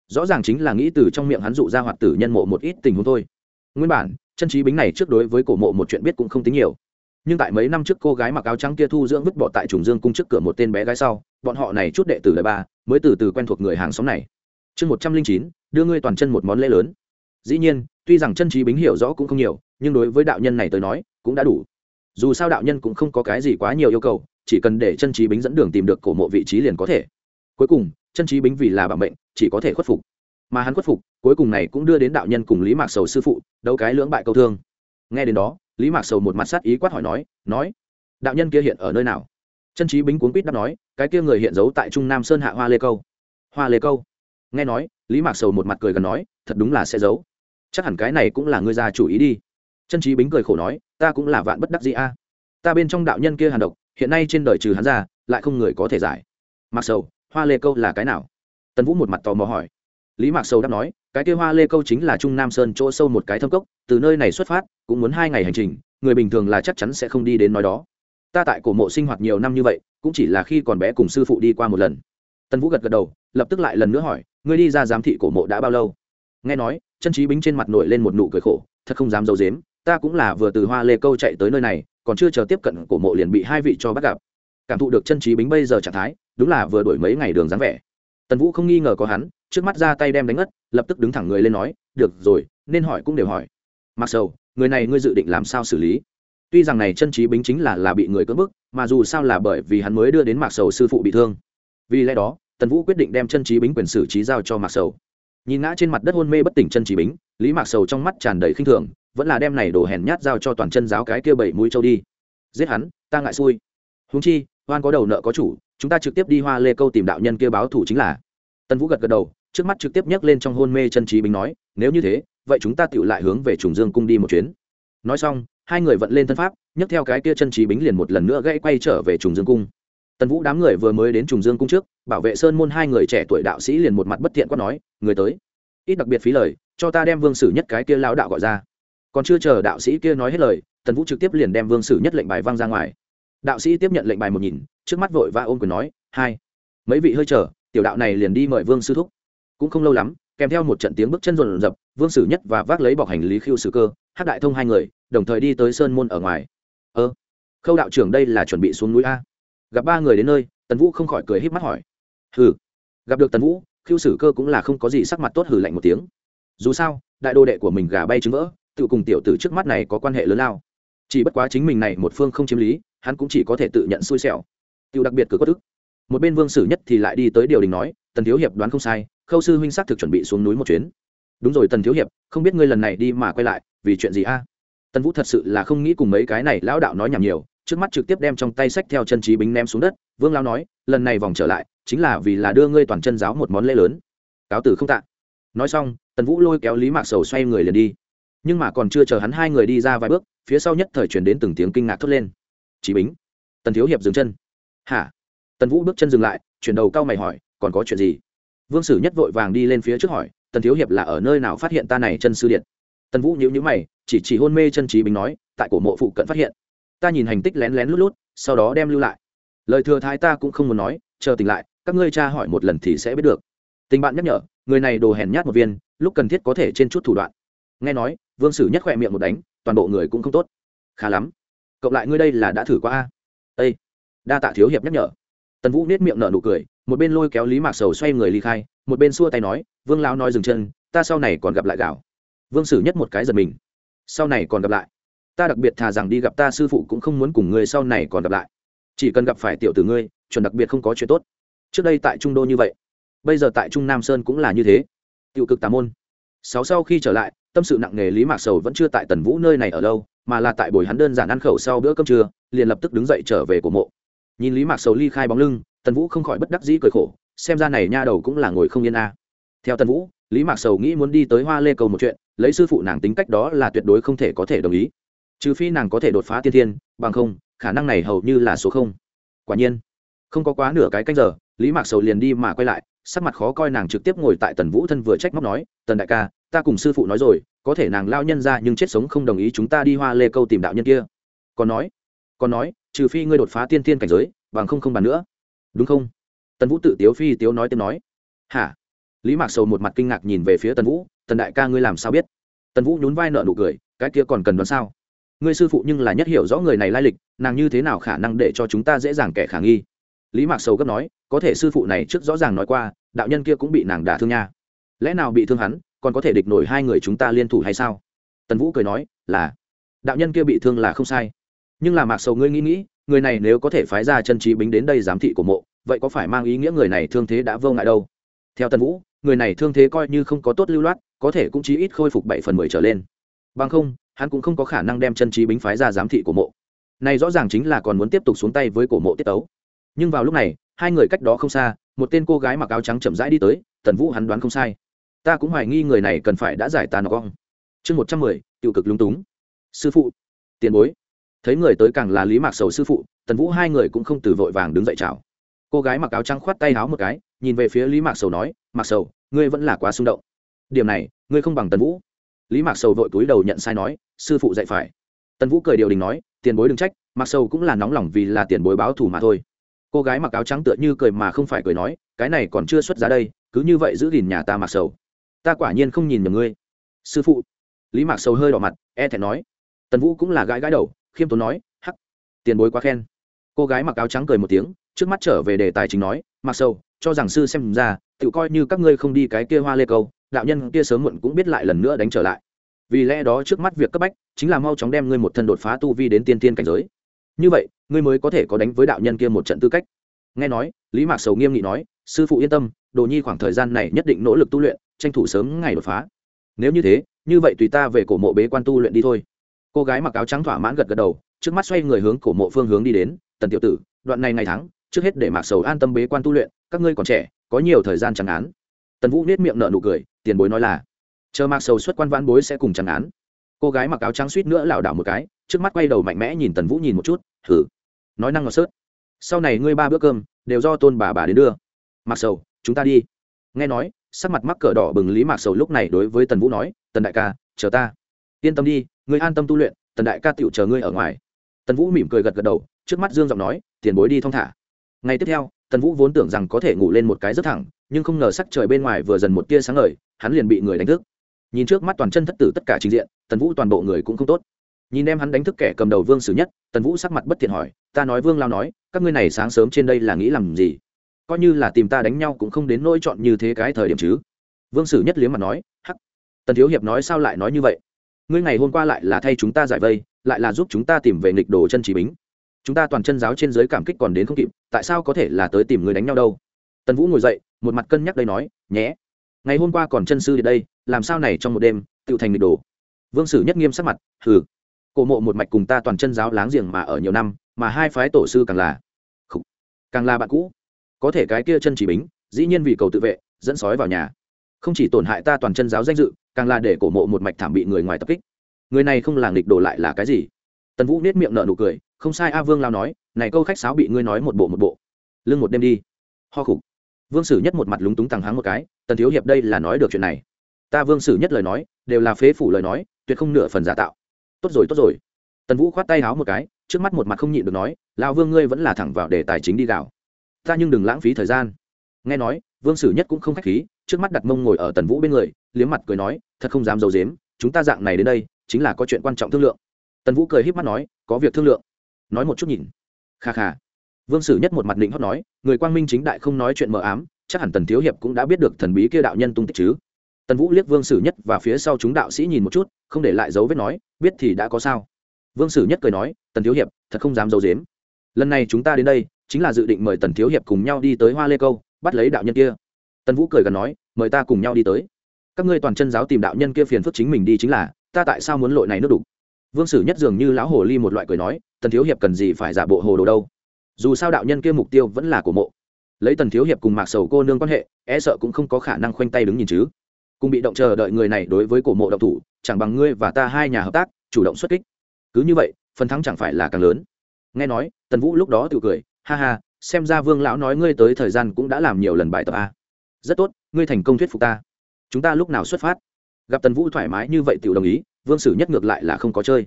rõ ràng chính là nghĩ từ trong miệng hắn dụ ra hoạt tử nhân mộ một ít tình huống thôi. Nguyên bản, chân trí bính này trước đối với cổ mộ một chuyện biết cũng không tính nhiều. Nhưng tại mấy năm trước cô gái mặc áo trắng kia thu dưỡng vứt bỏ tại trùng dương cung trước cửa một tên bé gái sau, bọn họ này chút đệ tử đời ba mới từ từ quen thuộc người hàng xóm này. Chương một trăm linh chín, đưa ngươi toàn chân một món lễ lớn. Dĩ nhiên, tuy rằng chân trí bính hiểu rõ cũng không nhiều, nhưng đối với đạo nhân này tới nói, cũng đã đủ. Dù sao đạo nhân cũng không có cái gì quá nhiều yêu cầu, chỉ cần để chân trí bính dẫn đường tìm được cổ mộ vị trí liền có thể. Cuối cùng chân trí bính vì là bảo mệnh, chỉ có thể khuất phục. Mà hắn khuất phục, cuối cùng này cũng đưa đến đạo nhân cùng lý mạc sầu sư phụ đấu cái lưỡng bại câu thương. Nghe đến đó, lý mạc sầu một mặt sát ý quát hỏi nói nói, đạo nhân kia hiện ở nơi nào? Chân trí bính cuốn quýt đáp nói, cái kia người hiện giấu tại trung nam sơn hạ hoa lê câu. Hoa lê câu? Nghe nói, lý mạc sầu một mặt cười gần nói, thật đúng là sẽ giấu. Chắc hẳn cái này cũng là ngươi ra chủ ý đi. Chân trí bính cười khổ nói, ta cũng là vạn bất đắc dĩ a. Ta bên trong đạo nhân kia hàn độc, hiện nay trên đời trừ hắn ra, lại không người có thể giải. Mặc sầu hoa lê câu là cái nào? Tần vũ một mặt tò mò hỏi. Lý mạc sầu đáp nói, cái kia hoa lê câu chính là trung nam sơn chỗ sâu một cái thâm cốc, từ nơi này xuất phát, cũng muốn hai ngày hành trình, người bình thường là chắc chắn sẽ không đi đến nói đó. Ta tại cổ mộ sinh hoạt nhiều năm như vậy, cũng chỉ là khi còn bé cùng sư phụ đi qua một lần. Tần vũ gật gật đầu, lập tức lại lần nữa hỏi, ngươi đi ra giám thị cổ mộ đã bao lâu? Nghe nói, chân trí bính trên mặt nổi lên một nụ cười khổ, thật không dám d i ấ u dếm ta cũng là vừa từ hoa lê câu chạy tới nơi này, còn chưa chờ tiếp cận cổ mộ liền bị hai vị cho bắt gặp. Cảm thụ được chân trí bính bây giờ trạng thái đúng là vừa đổi mấy ngày đường dáng vẻ. Tần vũ không nghi ngờ có hắn, trước mắt ra tay đem đánh ngất, lập tức đứng thẳng người lên nói, được rồi, nên hỏi cũng đều hỏi. Mặc sầu, người này ngươi dự định làm sao xử lý? Tuy rằng này chân trí bính chính là là bị người cưỡng bức, mà dù sao là bởi vì hắn mới đưa đến mạc sầu sư phụ bị thương. Vì lẽ đó, tần vũ quyết định đem chân trí bính quyền xử trí giao cho mạc sầu. Nhìn ngã trên mặt đất hôn mê bất tỉnh chân trí bính, lý mạc sầu trong mắt tràn đầy khinh thường, vẫn là đem này đồ hèn nhát giao cho toàn chân giáo cái kia bảy mũi châu đi. Giết hắn, ta ngại xui. Húng chi hoan có đầu nợ có chủ, chúng ta trực tiếp đi hoa lê câu tìm đạo nhân kia báo thủ chính là. Tần vũ gật gật đầu, trước mắt trực tiếp nhấc lên trong hôn mê chân trí bính nói, nếu như thế, vậy chúng ta tự lại hướng về trùng dương cung đi một chuyến. Nói xong, hai người vận lên thân pháp, nhấc theo cái kia chân trí bính liền một lần nữa gãy quay trở về trùng dương cung. Tần vũ đám người vừa mới đến trùng dương cung trước, bảo vệ sơn môn hai người trẻ tuổi đạo sĩ liền một mặt bất thiện quát nói, người tới, ít đặc biệt phí lời, cho ta đem vương sử nhất cái kia lão đạo gọi ra. Còn chưa chờ đạo sĩ kia nói hết lời tần vũ trực tiếp liền đem vương sử nhất lệnh bài văng ra ngoài đạo sĩ tiếp nhận lệnh bài một nhìn, trước mắt vội và ôm quyền nói, hai, mấy vị hơi chờ, tiểu đạo này liền đi mời vương sư thúc. Cũng không lâu lắm, kèm theo một trận tiếng bước chân rộn rập, vương sử nhất và vác lấy bọc hành lý khiêu sử cơ, hát đại thông hai người, đồng thời đi tới sơn môn ở ngoài. Ơ, khâu đạo trưởng đây là chuẩn bị xuống núi a. Gặp ba người đến nơi, tần vũ không khỏi cười h í p mắt hỏi, hừ, gặp được tần vũ, khiêu sử cơ cũng là không có gì sắc mặt tốt hử lạnh một tiếng. Dù sao, đại đô đệ của mình gà bay trứng vỡ, tự cùng tiểu tử trước mắt này có quan hệ lớn lao. Chỉ bất quá chính mình này một phương không chiếm lý hắn cũng chỉ có thể tự nhận xui xẻo. Tiêu đặc biệt cử có thức. Một bên vương sử nhất thì lại đi tới điều đình nói, tần thiếu hiệp đoán không sai, khâu sư huynh xác thực chuẩn bị xuống núi một chuyến. Đúng rồi, tần thiếu hiệp, không biết ngươi lần này đi mà quay lại, vì chuyện gì a? Tần vũ thật sự là không nghĩ cùng mấy cái này lão đạo nói nhảm nhiều, trước mắt trực tiếp đem trong tay sách theo chân trí bính ném xuống đất, vương lao nói, lần này vòng trở lại, chính là vì là đưa ngươi toàn chân giáo một món lễ lớn. Cáo tử không tạ. Nói xong, tần vũ lôi kéo lý mạc sầu xoay người liền đi. Nhưng mà còn chưa chờ hắn hai người đi ra vài bước, phía sau nhất thời chuyển đến từng tiếng kinh ngạc thốt lên trí bính. Tần thiếu hiệp dừng chân. Hả? Tần vũ bước chân dừng lại, chuyển đầu cao mày hỏi, còn có chuyện gì? Vương sử nhất vội vàng đi lên phía trước hỏi, tần thiếu hiệp là ở nơi nào phát hiện ta này chân sư điện? Tần vũ nhíu nhíu mày, chỉ chỉ hôn mê chân trí bình nói, tại cổ mộ phụ cận phát hiện. Ta nhìn hành tích lén lén lút lút, sau đó đem lưu lại. Lời thừa thái ta cũng không muốn nói, chờ tỉnh lại, các ngươi cha hỏi một lần thì sẽ biết được. Tình bạn nhắc nhở, người này đồ hèn nhát một viên, lúc cần thiết có thể trên chút thủ đoạn. Nghe nói, vương sử nhất khỏe miệng một đánh, toàn bộ người cũng không tốt. Khá lắm cộng lại ngươi đây là đã thử qua a. Ây đa tạ thiếu hiệp nhắc nhở. Tần vũ nết miệng nở nụ cười, một bên lôi kéo lý mạc sầu xoay người ly khai, một bên xua tay nói, vương lão nói dừng chân, ta sau này còn gặp lại gạo. Vương sử nhất một cái giật mình. Sau này còn gặp lại? Ta đặc biệt thà rằng đi gặp ta sư phụ cũng không muốn cùng người sau này còn gặp lại. Chỉ cần gặp phải tiểu tử ngươi, chuẩn đặc biệt không có chuyện tốt. Trước đây tại trung đô như vậy, bây giờ tại trung nam sơn cũng là như thế. Tiểu cực tà môn. Sáu sau khi trở lại, tâm sự nặng nề lý mạc sầu vẫn chưa tại tần vũ nơi này ở lâu mà là tại buổi hắn đơn giản ăn khẩu sau bữa cơm trưa, liền lập tức đứng dậy trở về cổ mộ. Nhìn lý mạc sầu ly khai bóng lưng, tần vũ không khỏi bất đắc dĩ cười khổ, xem ra này nha đầu cũng là ngồi không yên a. Theo tần vũ, lý mạc sầu nghĩ muốn đi tới hoa lê cầu một chuyện, lấy sư phụ nàng tính cách đó là tuyệt đối không thể có thể đồng ý. Trừ phi nàng có thể đột phá tiên thiên, bằng không, khả năng này hầu như là số không. Quả nhiên, không có quá nửa cái canh giờ, lý mạc sầu liền đi mà quay lại, sắc mặt khó coi nàng trực tiếp ngồi tại tần vũ thân vừa trách móc nói, tần đại ca, ta cùng sư phụ nói rồi có thể nàng lao nhân ra nhưng chết sống không đồng ý chúng ta đi hoa lê câu tìm đạo nhân kia. Còn nói còn nói, trừ phi ngươi đột phá tiên tiên cảnh giới, bằng không không bàn nữa. Đúng không? Tần vũ tự tiếu phi tiếu nói tiếng nói. Hả? Lý mạc sầu một mặt kinh ngạc nhìn về phía tần vũ, tần đại ca ngươi làm sao biết? Tần vũ nhún vai nợ nụ cười, cái kia còn cần đoán sao? Ngươi sư phụ nhưng là nhất hiểu rõ người này lai lịch, nàng như thế nào khả năng để cho chúng ta dễ dàng kẻ khả nghi? Lý mạc sầu gấp nói, có thể sư phụ này trước rõ ràng nói qua, đạo nhân kia cũng bị nàng đả thương nha. Lẽ nào bị thương hắn còn có thể địch nổi hai người chúng ta liên thủ hay sao? Tần vũ cười nói, là. Đạo nhân kia bị thương là không sai. Nhưng là mạc sầu ngươi nghĩ nghĩ, người này nếu có thể phái ra chân trí bính đến đây giám thị của mộ, vậy có phải mang ý nghĩa người này thương thế đã vô ngại đâu? Theo tần vũ, người này thương thế coi như không có tốt lưu loát, có thể cũng chí ít khôi phục bảy phần mười trở lên. Bằng không, hắn cũng không có khả năng đem chân trí bính phái ra giám thị của mộ. Này rõ ràng chính là còn muốn tiếp tục xuống tay với cổ mộ tiết tấu. Nhưng vào lúc này, hai người cách đó không xa, một tên cô gái mặc áo trắng chậm rãi đi tới, tần vũ hắn đoán không sai ta cũng hoài nghi người này cần phải đã giải tàn cong chương một trăm mười, tiêu cực lung túng. Sư phụ, tiền bối. Thấy người tới càng là lý mạc sầu sư phụ, tần vũ hai người cũng không từ vội vàng đứng dậy chào. Cô gái mặc áo trắng khoát tay áo một cái, nhìn về phía lý mạc sầu nói, mạc sầu, ngươi vẫn là quá xung động. Điểm này, ngươi không bằng tần vũ. Lý mạc sầu vội túi đầu nhận sai nói, sư phụ dạy phải. Tần vũ cười điều đình nói, tiền bối đừng trách, mạc sầu cũng là nóng lòng vì là tiền bối báo thù mà thôi. Cô gái mặc áo trắng tựa như cười mà không phải cười nói, cái này còn chưa xuất ra đây, cứ như vậy giữ gìn nhà ta mặc sầu ta quả nhiên không nhìn nhầm ngươi. Sư phụ. Lý mạc sầu hơi đỏ mặt e thẹn nói. Tần vũ cũng là gãi gãi đầu, khiêm tốn nói, hắc, tiền bối quá khen. Cô gái mặc áo trắng cười một tiếng, trước mắt trở về đề tài chính nói mặc sầu, cho rằng sư xem ra tự coi như các ngươi không đi cái kia hoa lê câu, đạo nhân kia sớm muộn cũng biết lại lần nữa đánh trở lại. Vì lẽ đó trước mắt việc cấp bách, chính là mau chóng đem ngươi một thân đột phá tu vi đến tiên tiên cảnh giới. Như vậy, ngươi mới có thể có đánh với đạo nhân kia một trận tư cách. Nghe nói, lý mạc sầu nghiêm nghị nói, sư phụ yên tâm, đồ nhi khoảng thời gian này nhất định nỗ lực tu luyện tranh thủ sớm ngày đột phá. Nếu như thế, như vậy tùy ta về cổ mộ bế quan tu luyện đi thôi. Cô gái mặc áo trắng thỏa mãn gật gật đầu, trước mắt xoay người hướng cổ mộ phương hướng đi đến, tần tiểu tử, đoạn này ngày tháng, trước hết để mạc sầu an tâm bế quan tu luyện, các ngươi còn trẻ, có nhiều thời gian chẳng án. Tần vũ nết miệng nở nụ cười, tiền bối nói là, chờ mạc sầu xuất quan vãn bối sẽ cùng chẳng án. Cô gái mặc áo trắng suýt nữa lảo đảo một cái, trước mắt quay đầu mạnh mẽ nhìn tần vũ nhìn một chút thử nói năng ngọt sớt, sau này ngươi ba bữa cơm, đều do tôn bà bà đến đưa. Mặc sầu, chúng ta đi. Nghe nói sắc mặt mắc cỡ đỏ bừng lý mạc sầu lúc này đối với tần vũ nói, tần đại ca, chờ ta. Yên tâm đi, ngươi an tâm tu luyện, tần đại ca tựu chờ ngươi ở ngoài. Tần vũ mỉm cười gật gật đầu, trước mắt dương giọng nói, tiền bối đi thong thả. Ngày tiếp theo, tần vũ vốn tưởng rằng có thể ngủ lên một cái rất thẳng, nhưng không ngờ sắc trời bên ngoài vừa dần một tia sáng ngời, hắn liền bị người đánh thức. Nhìn trước mắt toàn chân thất tử tất cả trình diện, tần vũ toàn bộ người cũng không tốt. Nhìn em hắn đánh thức kẻ cầm đầu vương sử nhất, tần vũ sắc mặt bất thiện hỏi, ta nói vương lao nói, các ngươi này sáng sớm trên đây là nghĩ làm gì? Coi như là tìm ta đánh nhau cũng không đến nỗi chọn như thế cái thời điểm chứ. Vương sử nhất liếm mặt nói, hắc. Tần thiếu hiệp nói sao lại nói như vậy? Ngươi ngày hôm qua lại là thay chúng ta giải vây, lại là giúp chúng ta tìm về nghịch đồ chân chỉ bính. Chúng ta toàn chân giáo trên giới cảm kích còn đến không kịp, tại sao có thể là tới tìm người đánh nhau đâu? Tần vũ ngồi dậy, một mặt cân nhắc đây nói, nhé, ngày hôm qua còn chân sư đi đây, làm sao này trong một đêm, tự thành nghịch đồ? Vương sử nhất nghiêm sắc mặt, hừ, cổ mộ một mạch cùng ta toàn chân giáo láng giềng mà ở nhiều năm, mà hai phái tổ sư càng là càng là bạn cũ có thể cái kia chân chỉ bính, dĩ nhiên vì cầu tự vệ, dẫn sói vào nhà. Không chỉ tổn hại ta toàn chân giáo danh dự, càng là để cổ mộ một mạch thảm bị người ngoài tập kích. Người này không là nghịch đổ lại là cái gì? Tần vũ nết miệng nở nụ cười, không sai a vương lao nói, này câu khách sáo bị ngươi nói một bộ một bộ. Lưng một đêm đi. Ho khục. Vương sử nhất một mặt lúng túng tằng háng một cái, tần thiếu hiệp đây là nói được chuyện này. Ta vương sử nhất lời nói, đều là phế phủ lời nói, tuyệt không nửa phần giả tạo. Tốt rồi tốt rồi. Tần vũ khoát tay háo một cái, trước mắt một mặt không nhịn được nói lao vương ngươi vẫn là thẳng vào đề tài chính đi gạo ta nhưng đừng lãng phí thời gian. Nghe nói, vương sử nhất cũng không k h á c h khí, trước mắt đặt mông ngồi ở tần vũ bên người, liếm mặt cười nói, thật không dám d i ấ u dếm chúng ta dạng này đến đây, chính là có chuyện quan trọng thương lượng. Tần vũ cười h í p mắt nói, có việc thương lượng. Nói một chút nhìn. Kha kha. Vương sử nhất một mặt định hót nói, người quang minh chính đại không nói chuyện mờ ám, chắc hẳn tần thiếu hiệp cũng đã biết được thần bí kia đạo nhân tung tích chứ. Tần vũ liếc vương sử nhất và phía sau chúng đạo sĩ nhìn một chút, không để lại dấu vết nói, biết thì đã có sao. Vương sử nhất cười nói, tần thiếu hiệp, thật không dám giấu dếm lần này chúng ta đến đây chính là dự định mời tần thiếu hiệp cùng nhau đi tới hoa lê câu, bắt lấy đạo nhân kia. Tần vũ cười gần nói, mời ta cùng nhau đi tới. Các ngươi toàn chân giáo tìm đạo nhân kia phiền phức chính mình đi chính là, ta tại sao muốn lội này nước đục? Vương sử nhất dường như lão hồ ly một loại cười nói, tần thiếu hiệp cần gì phải giả bộ hồ đồ đâu? Dù sao đạo nhân kia mục tiêu vẫn là của mộ. Lấy tần thiếu hiệp cùng mạc sầu cô nương quan hệ e sợ cũng không có khả năng khoanh tay đứng nhìn chứ. Cùng bị động chờ đợi người này đối với cổ mộ động thủ, chẳng bằng ngươi và ta hai nhà hợp tác, chủ động xuất kích. Cứ như vậy, phần thắng chẳng phải là càng lớn. Nghe nói, tần vũ lúc đó tự cười ha ha, xem ra vương lão nói ngươi tới thời gian cũng đã làm nhiều lần bài tập a. Rất tốt, ngươi thành công thuyết phục ta. Chúng ta lúc nào xuất phát? Gặp tần vũ thoải mái như vậy tiểu đồng ý, vương sử nhất ngược lại là không có chơi.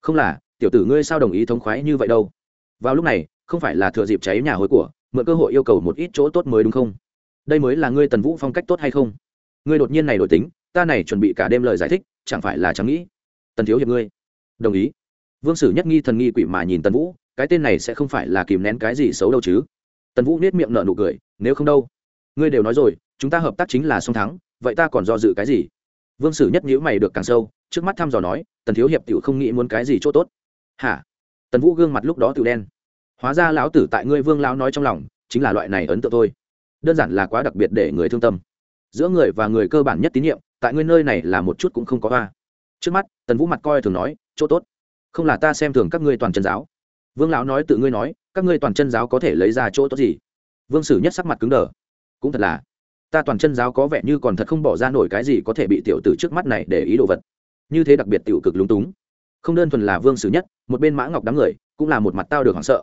Không là, tiểu tử ngươi sao đồng ý thống khoái như vậy đâu? Vào lúc này, không phải là thừa dịp cháy nhà hối của, mượn cơ hội yêu cầu một ít chỗ tốt mới đúng không? Đây mới là ngươi tần vũ phong cách tốt hay không? Ngươi đột nhiên này đổi tính, ta này chuẩn bị cả đêm lời giải thích, chẳng phải là chẳng nghĩ. Tần thiếu hiệp ngươi. Đồng ý vương sử nhất nghi thần nghi quỷ mà nhìn tần vũ, cái tên này sẽ không phải là kìm nén cái gì xấu đâu chứ. Tần vũ nết miệng nở nụ cười, nếu không đâu? Ngươi đều nói rồi, chúng ta hợp tác chính là song thắng, vậy ta còn do dự cái gì? Vương sử nhất nhữ mày được càng sâu, trước mắt thăm dò nói, tần thiếu hiệp tiểu không nghĩ muốn cái gì chỗ tốt. Hả? Tần vũ gương mặt lúc đó tiểu đen. Hóa ra lão tử tại ngươi vương lão nói trong lòng, chính là loại này ấn tượng thôi. Đơn giản là quá đặc biệt để người thương tâm. Giữa người và người cơ bản nhất tín nhiệm, tại ngươi nơi này là một chút cũng không có ba trước mắt, tần vũ mặt coi thường nói, chỗ tốt không là ta xem thường các ngươi toàn chân giáo. Vương lão nói tự ngươi nói, các ngươi toàn chân giáo có thể lấy ra chỗ tốt gì? Vương sử nhất sắc mặt cứng đờ. Cũng thật là, ta toàn chân giáo có vẻ như còn thật không bỏ ra nổi cái gì có thể bị tiểu tử trước mắt này để ý đồ vật. Như thế đặc biệt tiểu cực lúng túng. Không đơn thuần là vương sử nhất, một bên mã ngọc đám người, cũng là một mặt tao được hoảng sợ.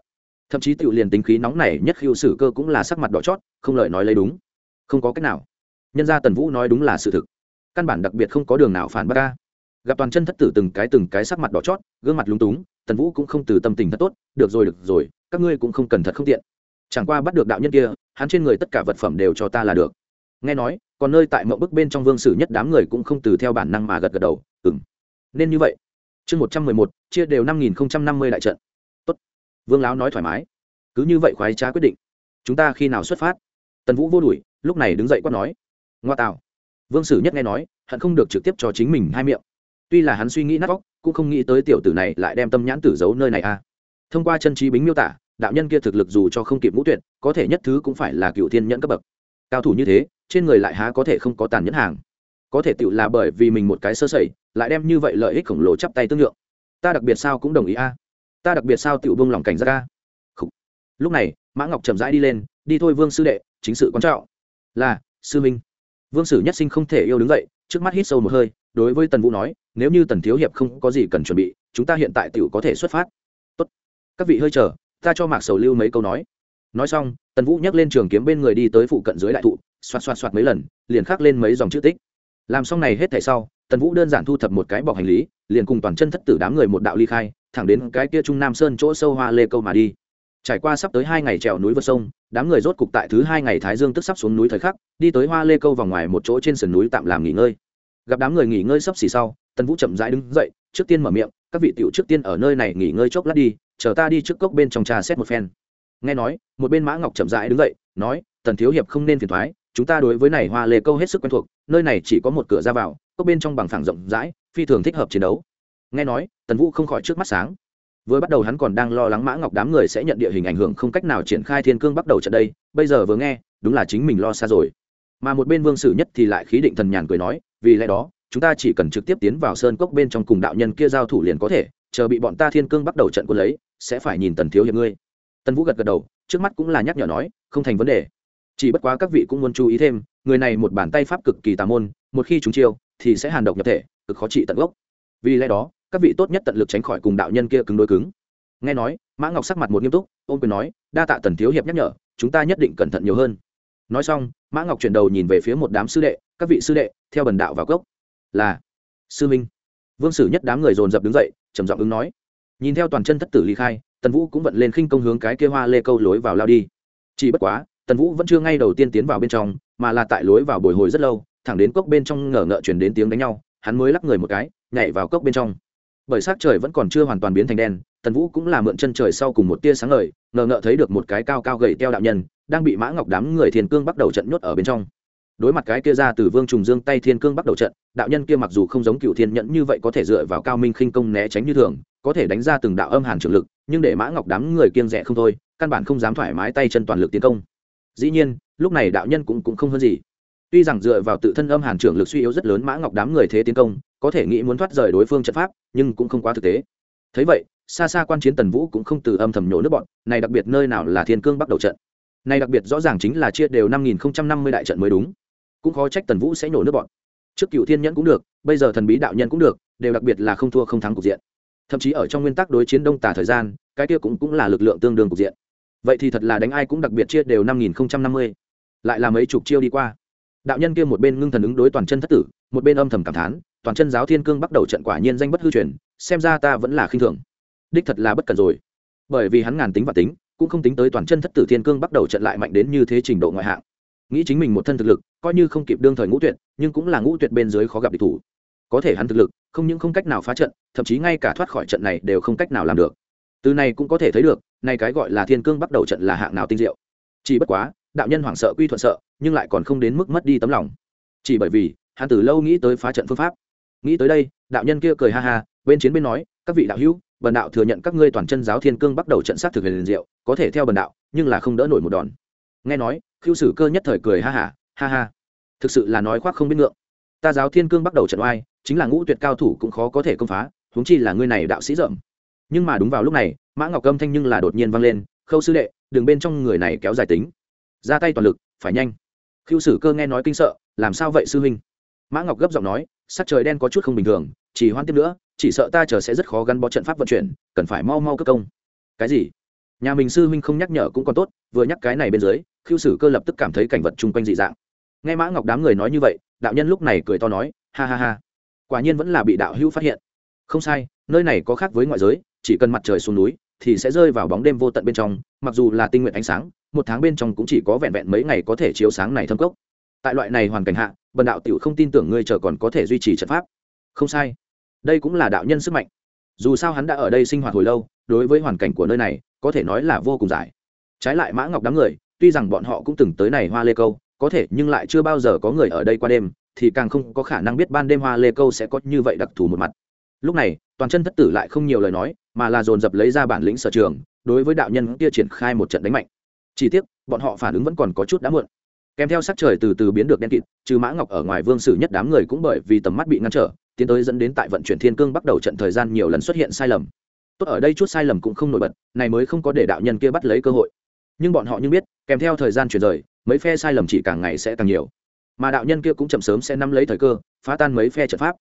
Thậm chí tiểu liền tính khí nóng này nhất khiêu sử cơ cũng là sắc mặt đỏ chót, không lời nói lấy đúng. Không có cách nào. Nhân ra tần vũ nói đúng là sự thực. Căn bản đặc biệt không có đường nào phản bác ca gặp toàn chân thất tử từng cái từng cái sắc mặt đỏ chót gương mặt lúng túng tần vũ cũng không từ tâm tình thật tốt được rồi được rồi các ngươi cũng không cần thật không tiện. Chẳng qua bắt được đạo nhân kia hắn trên người tất cả vật phẩm đều cho ta là được. Nghe nói còn nơi tại mậu bức bên trong vương sử nhất đám người cũng không từ theo bản năng mà gật gật đầu ừng nên như vậy. Chương một trăm mười một chia đều năm nghìn không trăm năm mươi đại trận. Tốt. vương láo nói thoải mái. Cứ như vậy khoái trá quyết định. Chúng ta khi nào xuất phát? Tần vũ vô đuổi, lúc này đứng dậy quát nói. Ngoa tạo vương sử nhất nghe nói hận không được trực tiếp cho chính mình hai miệng tuy là hắn suy nghĩ nát vóc cũng không nghĩ tới tiểu tử này lại đem tâm nhãn tử giấu nơi này a à. thông qua chân trí bính miêu tả, đạo nhân kia thực lực dù cho không kịp ngũ tuyệt, có thể nhất thứ cũng phải là cựu thiên nhẫn cấp bậc. Cao thủ như thế, trên người lại há có thể không có tàn nhẫn hàng. Có thể tựu là bởi vì mình một cái sơ sẩy, lại đem như vậy lợi ích khổng lồ chắp tay tương lượng. Ta đặc biệt sao cũng đồng ý a. Ta đặc biệt sao tựu vương lòng cảnh giác a. Lúc này, mã ngọc chậm rãi đi lên, đi thôi vương sư đệ, chính sự quan trọng. Là, sư minh. Vương sử nhất sinh không thể yêu đứng dậy, trước mắt hít sâu một hơi, đối với tần vũ nói nếu như tần thiếu hiệp không có gì cần chuẩn bị, chúng ta hiện tại t có thể xuất phát. Tốt. các vị hơi chờ, ta cho mạc sầu lưu mấy câu nói. Nói xong, tần vũ nhắc lên trường kiếm bên người đi tới phụ cận dưới đại thụ, xoạt xoạt xoạt mấy lần, liền khắc lên mấy dòng chữ tích. Làm xong này hết thảy sau, tần vũ đơn giản thu thập một cái bọc hành lý, liền cùng toàn chân thất tử đám người một đạo ly khai, thẳng đến cái kia trung nam sơn chỗ sâu hoa lê câu mà đi. Trải qua sắp tới hai ngày trèo núi vượt sông, đám người rốt cục tại thứ hai ngày thái dương tức sắp xuống núi thời khắc, đi tới hoa lê câu vòng ngoài một chỗ trên sườn núi tạm làm nghỉ ngơi gặp đám người nghỉ ngơi sắp xỉ sau, tần vũ chậm rãi đứng dậy, trước tiên mở miệng, các vị tiểu trước tiên ở nơi này nghỉ ngơi chốc lát đi, chờ ta đi trước cốc bên trong trà xét một phen. Nghe nói, một bên mã ngọc chậm rãi đứng dậy, nói, tần thiếu hiệp không nên phiền thoái chúng ta đối với này hoa lê câu hết sức quen thuộc, nơi này chỉ có một cửa ra vào, cốc bên trong bằng phẳng rộng rãi, phi thường thích hợp chiến đấu. Nghe nói, tần vũ không khỏi trước mắt sáng. Vừa bắt đầu hắn còn đang lo lắng mã ngọc đám người sẽ nhận địa hình ảnh hưởng không cách nào triển khai thiên cương bắt đầu trận đây, bây giờ vừa nghe, đúng là chính mình lo xa rồi. Mà một bên vương sử nhất thì lại khí định thần nhàn cười nói vì lẽ đó, chúng ta chỉ cần trực tiếp tiến vào sơn cốc bên trong cùng đạo nhân kia giao thủ liền có thể, chờ bị bọn ta thiên cương bắt đầu trận quân lấy, sẽ phải nhìn tần thiếu hiệp ngươi. Tần vũ gật gật đầu, trước mắt cũng là nhắc nhở nói, không thành vấn đề. Chỉ bất quá các vị cũng muốn chú ý thêm, người này một bàn tay pháp cực kỳ tà môn, một khi chúng chiêu, thì sẽ hàn độc nhập thể, cực khó trị tận gốc. Vì lẽ đó, các vị tốt nhất tận lực tránh khỏi cùng đạo nhân kia cứng đôi cứng. Nghe nói, mã ngọc sắc mặt một nghiêm túc ôm quyền nói, đa tạ tần thiếu hiệp nhắc nhở, chúng ta nhất định cẩn thận nhiều hơn nói xong, mã ngọc chuyển đầu nhìn về phía một đám sư đệ, các vị sư đệ, theo bần đạo vào cốc. Là, sư minh. Vương sử nhất đám người dồn dập đứng dậy, trầm giọng ứng nói. Nhìn theo toàn chân thất tử ly khai, tần vũ cũng vận lên khinh công hướng cái kia hoa lê câu lối vào lao đi. Chỉ bất quá, tần vũ vẫn chưa ngay đầu tiên tiến vào bên trong, mà là tại lối vào bồi hồi rất lâu, thẳng đến cốc bên trong ngờ ngợ chuyển đến tiếng đánh nhau, hắn mới lắc người một cái, nhảy vào cốc bên trong. Bởi s á c trời vẫn còn chưa hoàn toàn biến thành đen, tần vũ cũng là mượn chân trời sau cùng một tia sáng ngời, ngờ ngợ thấy được một cái cao cao gậy teo đạo nhân đang bị mã ngọc đám người thiên cương bắt đầu trận nhốt ở bên trong. Đối mặt cái kia ra từ vương trùng dương tay thiên cương bắt đầu trận, đạo nhân kia mặc dù không giống cựu thiên nhẫn như vậy có thể dựa vào cao minh khinh công né tránh như thường, có thể đánh ra từng đạo âm hàn trường lực, nhưng để mã ngọc đám người kiêng rẻ không thôi, căn bản không dám thoải mái tay chân toàn lực tiến công. Dĩ nhiên, lúc này đạo nhân cũng cũng không hơn gì. Tuy rằng dựa vào tự thân âm hàn trưởng lực suy yếu rất lớn mã ngọc đám người thế tiến công, có thể nghĩ muốn thoát rời đối phương trận pháp, nhưng cũng không quá thực tế. Thấy vậy, xa xa quan chiến tần vũ cũng không từ âm thầm nhổ nước bọn, này đặc biệt nơi nào là thiên cương bắt đầu trận? Này đặc biệt rõ ràng chính là chia đều năm nghìn năm mươi đại trận mới đúng. Cũng khó trách tần vũ sẽ nổ nước bọn. Trước cựu thiên nhẫn cũng được, bây giờ thần bí đạo nhân cũng được, đều đặc biệt là không thua không thắng cục diện. Thậm chí ở trong nguyên tắc đối chiến đông tả thời gian, cái kia cũng cũng là lực lượng tương đương cục diện. Vậy thì thật là đánh ai cũng đặc biệt chia đều năm nghìn năm mươi. Lại là mấy chục chiêu đi qua. Đạo nhân kia một bên ngưng thần ứng đối toàn chân thất tử, một bên âm thầm cảm thán, toàn chân giáo thiên cương bắt đầu trận quả nhiên danh bất hư truyền, xem ra ta vẫn là khinh thường. Đích thật là bất cần rồi. Bởi vì hắn ngàn tính và tính cũng không tính tới toàn chân thất tử thiên cương bắt đầu trận lại mạnh đến như thế trình độ ngoại hạng. Nghĩ chính mình một thân thực lực, coi như không kịp đương thời ngũ tuyệt, nhưng cũng là ngũ tuyệt bên dưới khó gặp địch thủ. Có thể hắn thực lực, không những không cách nào phá trận, thậm chí ngay cả thoát khỏi trận này đều không cách nào làm được. Từ này cũng có thể thấy được nay cái gọi là thiên cương bắt đầu trận là hạng nào tinh diệu. Chỉ bất quá, đạo nhân hoảng sợ quy thuận sợ, nhưng lại còn không đến mức mất đi tấm lòng. Chỉ bởi vì, hắn từ lâu nghĩ tới phá trận phương pháp. Nghĩ tới đây, đạo nhân kia cười ha ha, bên chiến bên nói các vị đạo hữu, bần đạo thừa nhận các ngươi toàn chân giáo thiên cương bắt đầu trận sát thực liền diệu, có thể theo bần đạo, nhưng là không đỡ nổi một đòn. Nghe nói khiêu sử cơ nhất thời cười ha ha ha ha. Thực sự là nói khoác không biết ngượng. Ta giáo thiên cương bắt đầu trận oai, chính là ngũ tuyệt cao thủ cũng khó có thể công phá, huống chi là ngươi này đạo sĩ rậm. Nhưng mà đúng vào lúc này, mã ngọc âm thanh nhưng là đột nhiên vang lên, khâu sư đệ đường bên trong người này kéo dài tính. Ra tay toàn lực, phải nhanh. Khiêu sử cơ nghe nói kinh sợ, làm sao vậy sư huynh? Mã ngọc gấp giọng nói, sắc trời đen có chút không bình thường, chỉ hoan tiếp nữa chỉ sợ ta chờ sẽ rất khó gắn bó trận pháp vận chuyển, cần phải mau mau cấp công. Cái gì? Nhà mình sư huynh không nhắc nhở cũng còn tốt, vừa nhắc cái này bên dưới khiêu sử cơ lập tức cảm thấy cảnh vật chung quanh dị dạng. Nghe mã ngọc đám người nói như vậy, đạo nhân lúc này cười to nói, ha ha ha, quả nhiên vẫn là bị đạo hữu phát hiện. Không sai, nơi này có khác với ngoại giới, chỉ cần mặt trời xuống núi thì sẽ rơi vào bóng đêm vô tận bên trong, mặc dù là tinh nguyện ánh sáng, một tháng bên trong cũng chỉ có vẹn vẹn mấy ngày có thể chiếu sáng này thâm cốc. Tại loại này hoàn cảnh hạ, bần đạo tiểu không tin tưởng ngươi chờ còn có thể duy trì trận pháp. Không sai đây cũng là đạo nhân sức mạnh. Dù sao hắn đã ở đây sinh hoạt hồi lâu, đối với hoàn cảnh của nơi này, có thể nói là vô cùng giải. Trái lại mã ngọc đám người, tuy rằng bọn họ cũng từng tới này hoa lê câu, có thể nhưng lại chưa bao giờ có người ở đây qua đêm, thì càng không có khả năng biết ban đêm hoa lê câu sẽ có như vậy đặc thù một mặt. Lúc này, toàn chân thất tử lại không nhiều lời nói, mà là dồn dập lấy ra bản lĩnh sở trường, đối với đạo nhân kia triển khai một trận đánh mạnh. Chỉ tiếc, bọn họ phản ứng vẫn còn có chút đã muộn kèm theo sắc trời từ từ biến được đen kịt, trừ mã ngọc ở ngoài vương sử nhất đám người cũng bởi vì tầm mắt bị ngăn trở, tiến tới dẫn đến tại vận chuyển thiên cương bắt đầu trận thời gian nhiều lần xuất hiện sai lầm. Tốt ở đây chút sai lầm cũng không nổi bật, này mới không có để đạo nhân kia bắt lấy cơ hội. Nhưng bọn họ như biết, kèm theo thời gian chuyển rời, mấy phe sai lầm chỉ càng ngày sẽ càng nhiều. Mà đạo nhân kia cũng chậm sớm sẽ nắm lấy thời cơ, phá tan mấy phe trận pháp.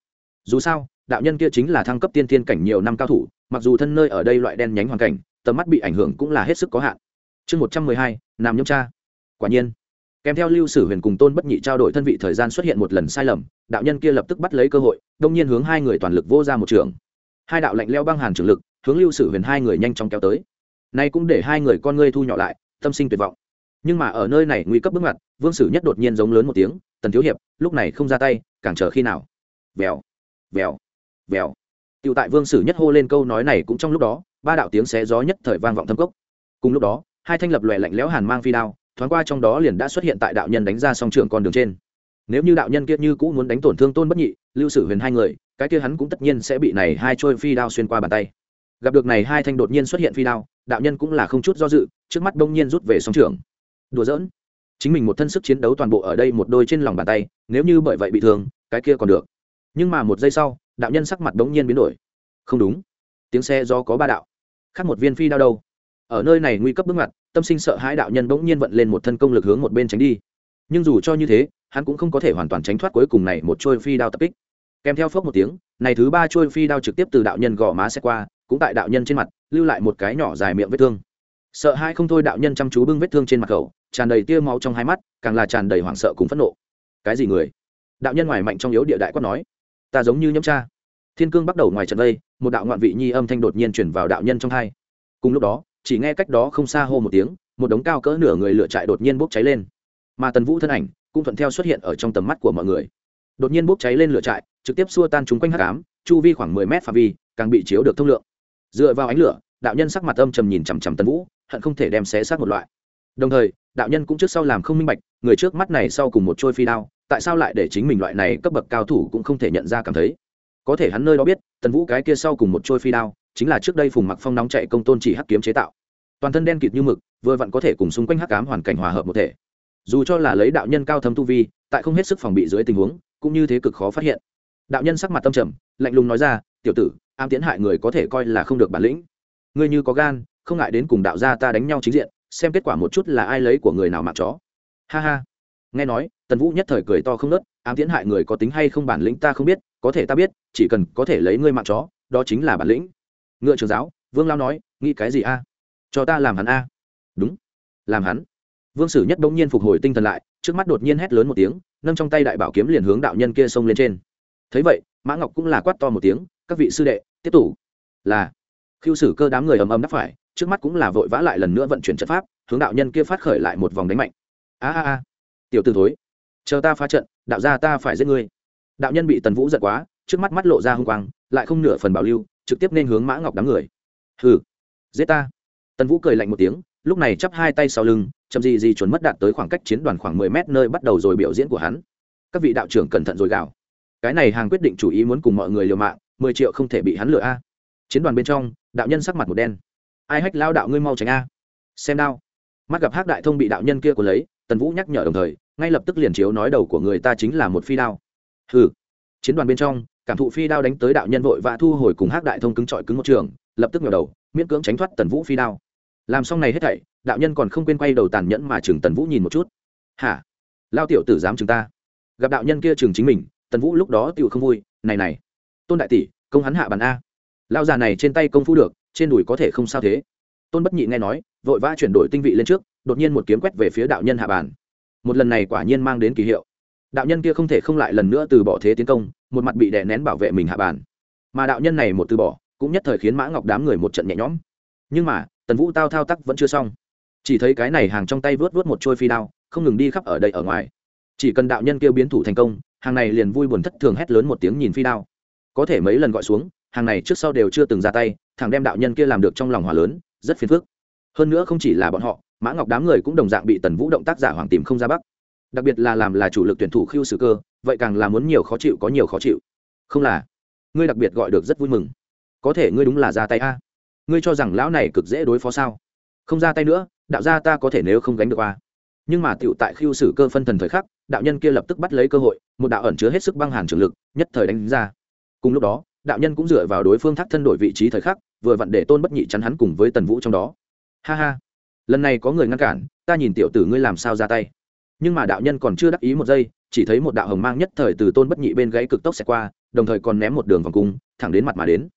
Dù sao, đạo nhân kia chính là thăng cấp tiên thiên cảnh nhiều năm cao thủ, mặc dù thân nơi ở đây loại đen nhánh hoàn cảnh, tầm mắt bị ảnh hưởng cũng là hết sức có hạn. Chương một trăm mười hai, nam nhâm cha. Quả nhiên kèm theo lưu sử huyền cùng tôn bất nhị trao đổi thân vị thời gian xuất hiện một lần sai lầm, đạo nhân kia lập tức bắt lấy cơ hội, đông nhiên hướng hai người toàn lực vô ra một trường. Hai đạo lạnh leo băng hàn trường lực, hướng lưu sử huyền hai người nhanh chóng kéo tới. Nay cũng để hai người con ngươi thu nhỏ lại, tâm sinh tuyệt vọng. Nhưng mà ở nơi này nguy cấp bước ngoặt, vương sử nhất đột nhiên giống lớn một tiếng, tần thiếu hiệp, lúc này không ra tay, càng chờ khi nào? Vèo vèo vèo. Tựu tại vương sử nhất hô lên câu nói này cũng trong lúc đó, ba đạo tiếng xé gió nhất thời vang vọng thâm cốc. Cùng lúc đó, hai thanh lập lòe lạnh lẽo hàn mang phi đao thoáng qua trong đó liền đã xuất hiện tại đạo nhân đánh ra song trường con đường trên. Nếu như đạo nhân kia như cũ muốn đánh tổn thương tôn bất nhị, lưu sử huyền hai người, cái kia hắn cũng tất nhiên sẽ bị này hai trôi phi đao xuyên qua bàn tay. Gặp được này hai thanh đột nhiên xuất hiện phi đao, đạo nhân cũng là không chút do dự, trước mắt bỗng nhiên rút về song trường đùa giỡn. Chính mình một thân sức chiến đấu toàn bộ ở đây một đôi trên lòng bàn tay, nếu như bởi vậy bị thương, cái kia còn được. Nhưng mà một giây sau, đạo nhân sắc mặt bỗng nhiên biến đổi. Không đúng. Tiếng xe do có ba đạo. Khác một viên phi đao đâu? Ở nơi này nguy cấp bước ngoặt tâm sinh sợ hãi đạo nhân bỗng nhiên vận lên một thân công lực hướng một bên tránh đi. Nhưng dù cho như thế hắn cũng không có thể hoàn toàn tránh thoát cuối cùng này một trôi phi đao tập kích. Kèm theo phước một tiếng này thứ ba trôi phi đao trực tiếp từ đạo nhân gò má xe qua cũng tại đạo nhân trên mặt lưu lại một cái nhỏ dài miệng vết thương. Sợ hãi không thôi đạo nhân chăm chú bưng vết thương trên mặt khẩu tràn đầy tia máu trong hai mắt càng là tràn đầy hoảng sợ cùng phẫn nộ. Cái gì người? Đạo nhân ngoài mạnh trong yếu địa đại quát nói. Ta giống như nhâm cha. Thiên cương bắt đầu ngoài trận đây, một đạo ngoạn vị nhi âm thanh đột nhiên chuyển vào đạo nhân trong hai. Cùng lúc đó chỉ nghe cách đó không xa hô một tiếng, một đống cao cỡ nửa người lửa trại đột nhiên bốc cháy lên. Mà tần vũ thân ảnh cũng thuận theo xuất hiện ở trong tầm mắt của mọi người. Đột nhiên bốc cháy lên lửa trại, trực tiếp xua tan chúng quanh hát cám chu vi khoảng mười mét phạm vi, càng bị chiếu được thông lượng. Dựa vào ánh lửa, đạo nhân sắc mặt âm trầm nhìn chằm chằm tần vũ, hận không thể đem xé xác một loại. Đồng thời, đạo nhân cũng trước sau làm không minh bạch, người trước mắt này sau cùng một trôi phi đao, tại sao lại để chính mình loại này cấp bậc cao thủ cũng không thể nhận ra cảm thấy. Có thể hắn nơi đó biết, tần vũ cái kia sau cùng một trôi phi đao chính là trước đây phùng mặc phong nóng chạy công tôn chỉ hắc kiếm chế tạo. Toàn thân đen kịt như mực, vừa vặn có thể cùng xung quanh hắc cám hoàn cảnh hòa hợp một thể. Dù cho là lấy đạo nhân cao thâm tu vi, tại không hết sức phòng bị dưới tình huống, cũng như thế cực khó phát hiện. Đạo nhân sắc mặt tâm trầm, lạnh lùng nói ra, tiểu tử am tiến hại người có thể coi là không được bản lĩnh. Ngươi như có gan, không ngại đến cùng đạo gia ta đánh nhau chính diện, xem kết quả một chút là ai lấy của người nào mặc chó. Ha ha. Nghe nói, tần vũ nhất thời cười to không nớt, ám tiến hại người có tính hay không bản lĩnh ta không biết, có thể ta biết, chỉ cần có thể lấy ngươi mặc chó, đó chính là bản lĩnh ngựa trường giáo, vương lao nói, nghĩ cái gì a? Cho ta làm hắn a. Đúng. Làm hắn? Vương sử nhất bỗng nhiên phục hồi tinh thần lại, trước mắt đột nhiên hét lớn một tiếng, nâng trong tay đại bảo kiếm liền hướng đạo nhân kia xông lên trên. Thấy vậy, mã ngọc cũng là quát to một tiếng, các vị sư đệ, tiếp tục. Là. Khiêu sử cơ đám người ầm ầm đắp phải, trước mắt cũng là vội vã lại lần nữa vận chuyển trận pháp, hướng đạo nhân kia phát khởi lại một vòng đánh mạnh. A a a, tiểu t ử thối, chờ ta phá trận, đạo ra ta phải giết ngươi. Đạo nhân bị tần vũ giật quá, trước mắt mắt lộ ra h u n g quang, lại không nửa phần bảo lưu trực tiếp nên hướng mã ngọc đám người. Hừ, giết ta. Tần vũ cười lạnh một tiếng, lúc này chắp hai tay sau lưng, chậm gì gì chuẩn mất đạt tới khoảng cách chiến đoàn khoảng mười mét nơi bắt đầu rồi biểu diễn của hắn. Các vị đạo trưởng cẩn thận rồi gào. Cái này hàng quyết định chủ ý muốn cùng mọi người liều mạng, mười triệu không thể bị hắn lừa a. Chiến đoàn bên trong, đạo nhân sắc mặt một đen. Ai hách lao đạo ngươi mau tránh a. Xem đao. Mắt gặp hắc đại thông bị đạo nhân kia của lấy, tần vũ nhắc nhở đồng thời, ngay lập tức liền chiếu nói đầu của người ta chính là một phi đao. Hừ. Chiến đoàn bên trong cảm thụ phi đao đánh tới đạo nhân vội và thu hồi cùng hắc đại thông cứng trọi cứng một trường, lập tức ngẩng đầu, miễn cưỡng tránh thoát tần vũ phi đao. Làm xong này hết thảy, đạo nhân còn không quên quay đầu tàn nhẫn mà chừng tần vũ nhìn một chút. Hả? Lao tiểu tử dám chừng ta? Gặp đạo nhân kia chừng chính mình, tần vũ lúc đó tựu không vui, này này, tôn đại tỷ, công hắn hạ bàn a. Lao già này trên tay công phu được, trên đùi có thể không sao thế. Tôn bất nhị nghe nói, vội vã chuyển đổi tinh vị lên trước, đột nhiên một kiếm quét về phía đạo nhân hạ bàn. Một lần này quả nhiên mang đến kỳ hiệu. Đạo nhân kia không thể không lại lần nữa từ bỏ thế tiến công một mặt bị đè nén bảo vệ mình hạ bàn. Mà đạo nhân này một từ bỏ, cũng nhất thời khiến mã ngọc đám người một trận nhẹ nhõm. Nhưng mà, tần vũ tao thao tác vẫn chưa xong. Chỉ thấy cái này hàng trong tay vớt vớt một trôi phi đao, không ngừng đi khắp ở đây ở ngoài. Chỉ cần đạo nhân kia biến thủ thành công, hàng này liền vui buồn thất thường hét lớn một tiếng nhìn phi đao. Có thể mấy lần gọi xuống, hàng này trước sau đều chưa từng ra tay thằng đem đạo nhân kia làm được trong lòng hòa lớn, rất phiền phức. Hơn nữa không chỉ là bọn họ, mã ngọc đám người cũng đồng dạng bị tần vũ động tác giả hoàng tìm không ra bắc đặc biệt là làm là chủ lực tuyển thủ khiêu sử cơ, vậy càng là muốn nhiều khó chịu, có nhiều khó chịu. Không là, ngươi đặc biệt gọi được rất vui mừng. Có thể ngươi đúng là ra tay a. Ngươi cho rằng lão này cực dễ đối phó sao? Không ra tay nữa, đạo gia ta có thể nếu không gánh được a. Nhưng mà tựu tại khiêu sử cơ phân thần thời khắc, đạo nhân kia lập tức bắt lấy cơ hội, một đạo ẩn chứa hết sức băng hàn trường lực, nhất thời đánh ra. Cùng lúc đó, đạo nhân cũng dựa vào đối phương thác thân đổi vị trí thời khắc, vừa vặn để tôn bất nhị chắn hắn cùng với tần vũ trong đó. Ha ha. Lần này có người ngăn cản, ta nhìn tiểu tử ngươi làm sao ra tay nhưng mà đạo nhân còn chưa đắc ý một giây, chỉ thấy một đạo hồng mang nhất thời từ tôn bất nhị bên gãy cực tốc xẹt qua, đồng thời còn ném một đường vòng cung, thẳng đến mặt mà đến.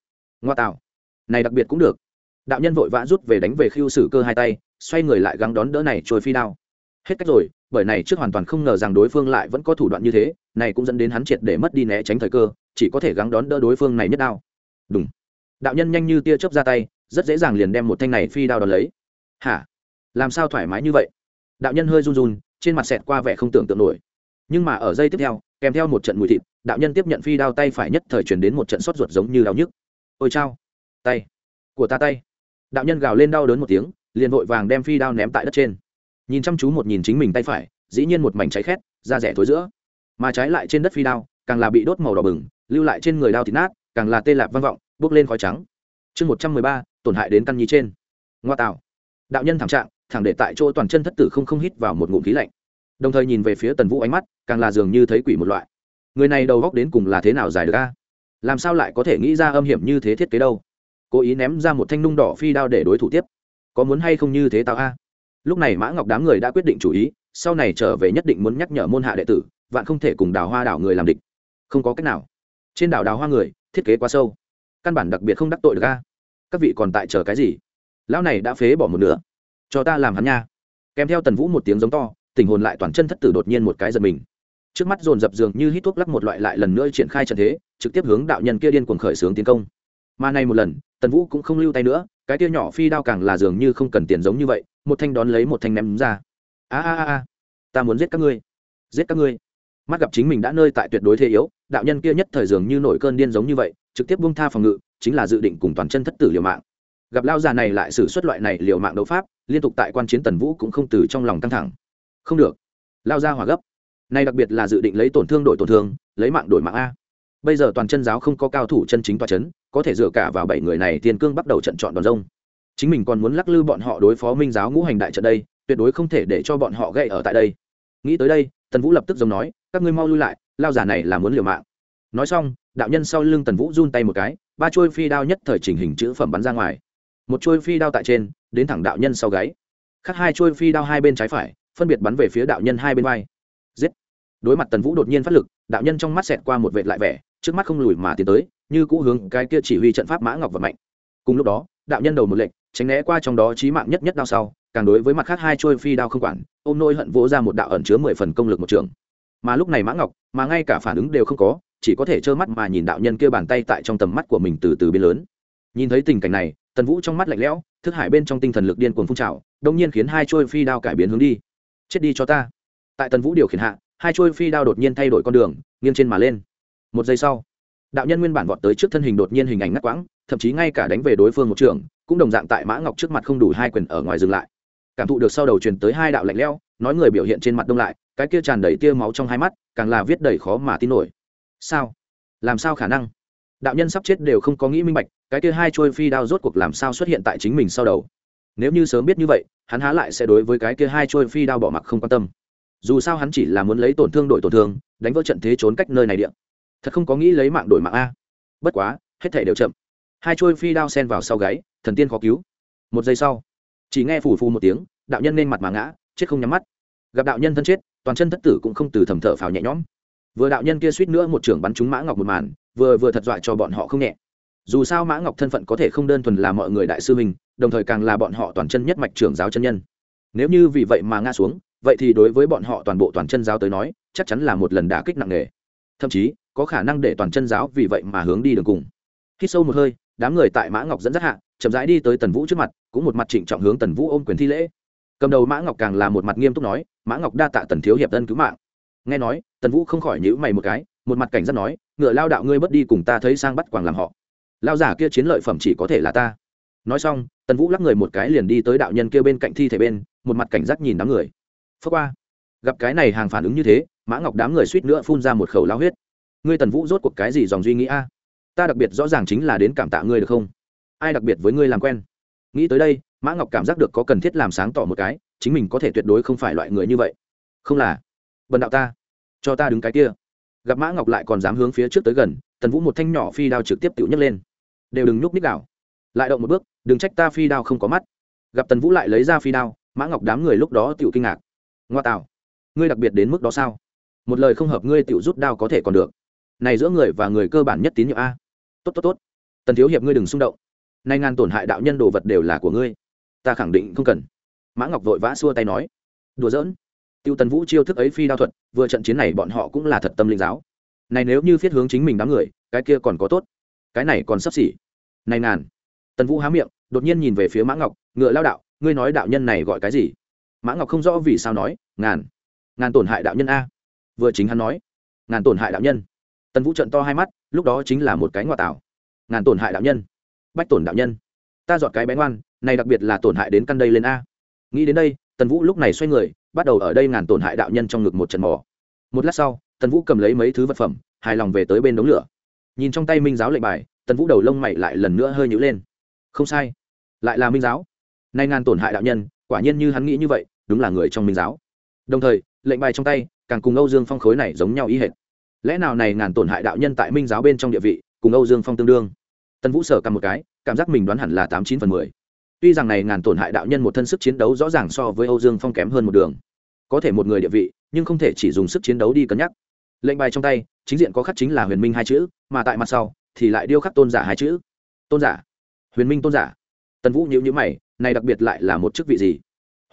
Ngoa tạo. Này đặc biệt cũng được. Đạo nhân vội vã rút về đánh về khiêu sử cơ hai tay, xoay người lại gắng đón đỡ này trôi phi đao. Hết cách rồi, bởi này trước hoàn toàn không ngờ rằng đối phương lại vẫn có thủ đoạn như thế, này cũng dẫn đến hắn triệt để mất đi né tránh thời cơ, chỉ có thể gắng đón đỡ đối phương này nhất đao. Đúng đạo nhân nhanh như tia chớp ra tay, rất dễ dàng liền đem một thanh này phi đao đón lấy. Hả? Làm sao thoải mái như vậy? Đạo nhân hơi run run trên mặt xẹt qua vẻ không tưởng tượng nổi. Nhưng mà ở giây tiếp theo, kèm theo một trận mùi thịt, đạo nhân tiếp nhận phi đao tay phải nhất thời chuyển đến một trận sốt ruột giống như đau nhức. Ôi chao, tay của ta tay. Đạo nhân gào lên đau đớn một tiếng, liền vội vàng đem phi đao ném tại đất trên. Nhìn chăm chú một nhìn chính mình tay phải, dĩ nhiên một mảnh cháy khét, da rẻ thối giữa. Mà trái lại trên đất phi đao, càng là bị đốt màu đỏ bừng, lưu lại trên người đao thịt nát, càng là tê lạp vang vọng, bốc lên khói trắng. Chương một trăm mười ba, tổn hại đến căn nhi trên. Ngoa tạo. Đạo nhân thảm trạng thẳng để tại chỗ toàn chân thất tử không không hít vào một ngụm khí lạnh. Đồng thời nhìn về phía tần vũ ánh mắt, càng là dường như thấy quỷ một loại. Người này đầu góc đến cùng là thế nào giải được a? Làm sao lại có thể nghĩ ra âm hiểm như thế thiết kế đâu? Cố ý ném ra một thanh nung đỏ phi đao để đối thủ tiếp. Có muốn hay không như thế tao a? Lúc này mã ngọc đám người đã quyết định chủ ý, sau này trở về nhất định muốn nhắc nhở môn hạ đệ tử, vạn không thể cùng đào hoa đảo người làm địch. Không có cách nào. Trên đảo đào hoa người, thiết kế quá sâu. Căn bản đặc biệt không đắc tội được a. Các vị còn tại chờ cái gì? Lão này đã phế bỏ một nửa cho ta làm hắn nha. Kèm theo tần vũ một tiếng giống to, tình hồn lại toàn chân thất tử đột nhiên một cái giật mình. Trước mắt dồn dập dường như hít thuốc lắc một loại lại lần nữa triển khai trận thế, trực tiếp hướng đạo nhân kia điên cuồng khởi xướng tiến công. Mà này một lần, tần vũ cũng không lưu tay nữa, cái kia nhỏ phi đao càng là dường như không cần tiền giống như vậy, một thanh đón lấy một thanh ném ra. A a a, ta muốn giết các ngươi. Giết các ngươi. Mắt gặp chính mình đã nơi tại tuyệt đối thế yếu, đạo nhân kia nhất thời dường như nổi cơn điên giống như vậy, trực tiếp buông tha phòng ngự, chính là dự định cùng toàn chân thất tử liều mạng gặp lao già này lại xử suất loại này liều mạng đấu pháp, liên tục tại quan chiến tần vũ cũng không từ trong lòng căng thẳng. Không được. Lao ra hỏa gấp. Này đặc biệt là dự định lấy tổn thương đổi tổn thương, lấy mạng đổi mạng a. Bây giờ toàn chân giáo không có cao thủ chân chính toa c h ấ n có thể dựa cả vào bảy người này thiên cương bắt đầu trận chọn đòn rông. Chính mình còn muốn lắc lư bọn họ đối phó minh giáo ngũ hành đại trận đây, tuyệt đối không thể để cho bọn họ gây ở tại đây. Nghĩ tới đây, tần vũ lập tức giống nói, các ngươi mau lui lại, lao giả này là muốn liều mạng. Nói xong, đạo nhân sau lưng tần vũ run tay một cái, ba trôi phi đao nhất thời trình hình chữ phẩm bắn ra ngoài một chuôi phi đao tại trên, đến thẳng đạo nhân sau gáy. Khắc hai chuôi phi đao hai bên trái phải, phân biệt bắn về phía đạo nhân hai bên vai. Giết! Đối mặt tần vũ đột nhiên phát lực, đạo nhân trong mắt xẹt qua một vệt lại vẻ, trước mắt không lùi mà tiến tới, như cũ hướng cái kia chỉ huy trận pháp mã ngọc và mạnh cùng lúc đó, đạo nhân đầu một lệnh tránh né qua trong đó trí mạng nhất nhất đao sau, càng đối với mặt khác hai trôi phi đao không quản, ôm nôi hận vỗ ra một đạo ẩn chứa mười phần công lực một trường. Mà lúc này mã ngọc, mà ngay cả phản ứng đều không có, chỉ có thể trơ mắt mà nhìn đạo nhân kia bàn tay tại trong tầm mắt của mình từ từ biến lớn. Nhìn thấy tình cảnh này tần vũ trong mắt lạnh lẽo, thức hải bên trong tinh thần lực điên cuồng phun trào đông nhiên khiến hai trôi phi đao cải biến hướng đi. Chết đi cho ta. Tại tần vũ điều khiển hạ, hai trôi phi đao đột nhiên thay đổi con đường, nghiêng trên mà lên. Một giây sau, đạo nhân nguyên bản vọt tới trước thân hình đột nhiên hình ảnh ngắt quãng, thậm chí ngay cả đánh về đối phương một trường, cũng đồng dạng tại mã ngọc trước mặt không đủ hai quyền ở ngoài dừng lại. Cảm thụ được sau đầu truyền tới hai đạo lạnh lẽo, nói người biểu hiện trên mặt đông lại, cái kia tràn đầy tia máu trong hai mắt, càng là viết đầy khó mà tin nổi. Sao? Làm sao khả năng? Đạo nhân sắp chết đều không có nghĩ minh bạch cái kia hai trôi phi đao rốt cuộc làm sao xuất hiện tại chính mình sau đầu? Nếu như sớm biết như vậy, hắn há lại sẽ đối với cái kia hai trôi phi đao bỏ mặc không quan tâm. Dù sao hắn chỉ là muốn lấy tổn thương đổi tổn thương, đánh vỡ trận thế trốn cách nơi này điện thật không có nghĩ lấy mạng đổi mạng a. Bất quá, hết thể đều chậm. Hai trôi phi đao sen vào sau gáy, thần tiên khó cứu. Một giây sau, chỉ nghe phù phù một tiếng, đạo nhân nên mặt mà ngã, chết không nhắm mắt. Gặp đạo nhân thân chết, toàn chân thất tử cũng không từ thầm thở phào nhẹ nhõm. Vừa đạo nhân kia suýt nữa một trưởng bắn trúng mã ngọc một màn, vừa vừa thật dọa cho bọn họ không nhẹ dù sao mã ngọc thân phận có thể không đơn thuần là mọi người đại sư mình đồng thời càng là bọn họ toàn chân nhất mạch trưởng giáo chân nhân. Nếu như vì vậy mà ngã xuống, vậy thì đối với bọn họ toàn bộ toàn chân giáo tới nói, chắc chắn là một lần đả kích nặng nề. Thậm chí, có khả năng để toàn chân giáo vì vậy mà hướng đi đường cùng. Khi sâu một hơi, đám người tại mã ngọc dẫn dắt hạ, chậm rãi đi tới tần vũ trước mặt, cũng một mặt trịnh trọng hướng tần vũ ôm quyền thi lễ. Cầm đầu mã ngọc càng là một mặt nghiêm túc nói, mã ngọc đa tạ tần thiếu hiệp thân cứu mạng. Nghe nói, tần vũ không khỏi nhữ mày một cái, một mặt cảnh giác nói, ngựa lao đạo ngươi bất đi cùng ta thấy sang bắt quảng làm họ lao giả kia chiến lợi phẩm chỉ có thể là ta. Nói xong, tần vũ lắc người một cái liền đi tới đạo nhân kia bên cạnh thi thể bên, một mặt cảnh giác nhìn đám người. Phước qua, gặp cái này hàng phản ứng như thế, mã ngọc đám người suýt nữa phun ra một khẩu lao huyết. Ngươi tần vũ rốt cuộc cái gì dòng duy nghĩ a? Ta đặc biệt rõ ràng chính là đến cảm tạ ngươi được không? Ai đặc biệt với ngươi làm quen? Nghĩ tới đây, mã ngọc cảm giác được có cần thiết làm sáng tỏ một cái, chính mình có thể tuyệt đối không phải loại người như vậy. Không là. Bần đạo ta, cho ta đứng cái kia. Gặp mã ngọc lại còn dám hướng phía trước tới gần tần vũ một thanh nhỏ phi đao trực tiếp tự nhấc lên. Đều đừng nhúc ních đảo. Lại động một bước, đừng trách ta phi đao không có mắt. Gặp tần vũ lại lấy ra phi đao, mã ngọc đám người lúc đó tự kinh ngạc. Ngoa tạo, ngươi đặc biệt đến mức đó sao? Một lời không hợp ngươi tự rút đao có thể còn được. Này giữa người và người cơ bản nhất tín nhiệm a. Tốt tốt tốt. Tần thiếu hiệp ngươi đừng xung động. Nay ngàn tổn hại đạo nhân đồ vật đều là của ngươi. Ta khẳng định không cần. Mã ngọc vội vã xua tay nói. Đùa giỡn. Tiêu tần vũ chiêu thức ấy phi đao thuật, vừa trận chiến này bọn họ cũng là thật tâm linh giáo này nếu như viết hướng chính mình đám người, cái kia còn có tốt. Cái này còn sắp xỉ. Này ngàn. Tần vũ há miệng, đột nhiên nhìn về phía mã ngọc, ngựa lao đạo, ngươi nói đạo nhân này gọi cái gì? Mã ngọc không rõ vì sao nói, ngàn. Ngàn tổn hại đạo nhân a. Vừa chính hắn nói, ngàn tổn hại đạo nhân. Tần vũ trận to hai mắt, lúc đó chính là một cái ngoại tảo. Ngàn tổn hại đạo nhân. Bách tổn đạo nhân. Ta dọn cái bé ngoan, này đặc biệt là tổn hại đến căn đây lên a. Nghĩ đến đây, tần vũ lúc này xoay người, bắt đầu ở đây ngàn tổn hại đạo nhân trong ngực một trận mỏ một lát sau tần vũ cầm lấy mấy thứ vật phẩm, hài lòng về tới bên đống lửa. Nhìn trong tay minh giáo lệnh bài, tần vũ đầu lông mày lại lần nữa hơi nhữ lên. Không sai, lại là minh giáo. Nay ngàn tổn hại đạo nhân, quả nhiên như hắn nghĩ như vậy, đúng là người trong minh giáo. Đồng thời, lệnh bài trong tay, càng cùng âu dương phong khối này giống nhau ý hệt. Lẽ nào này ngàn tổn hại đạo nhân tại minh giáo bên trong địa vị, cùng âu dương phong tương đương? Tần vũ sở cầm một cái, cảm giác mình đoán hẳn là tám chín phần mười. Tuy rằng này ngàn tổn hại đạo nhân một thân sức chiến đấu rõ ràng so với âu dương phong kém hơn một đường, có thể một người địa vị, nhưng không thể chỉ dùng sức chiến đấu đi cân nhắc lệnh bài trong tay, chính diện có khắc chính là huyền minh hai chữ, mà tại mặt sau thì lại điêu khắc tôn giả hai chữ. Tôn giả. Huyền minh tôn giả. Tần vũ nhữ nhữ mày, này đặc biệt lại là một chức vị gì?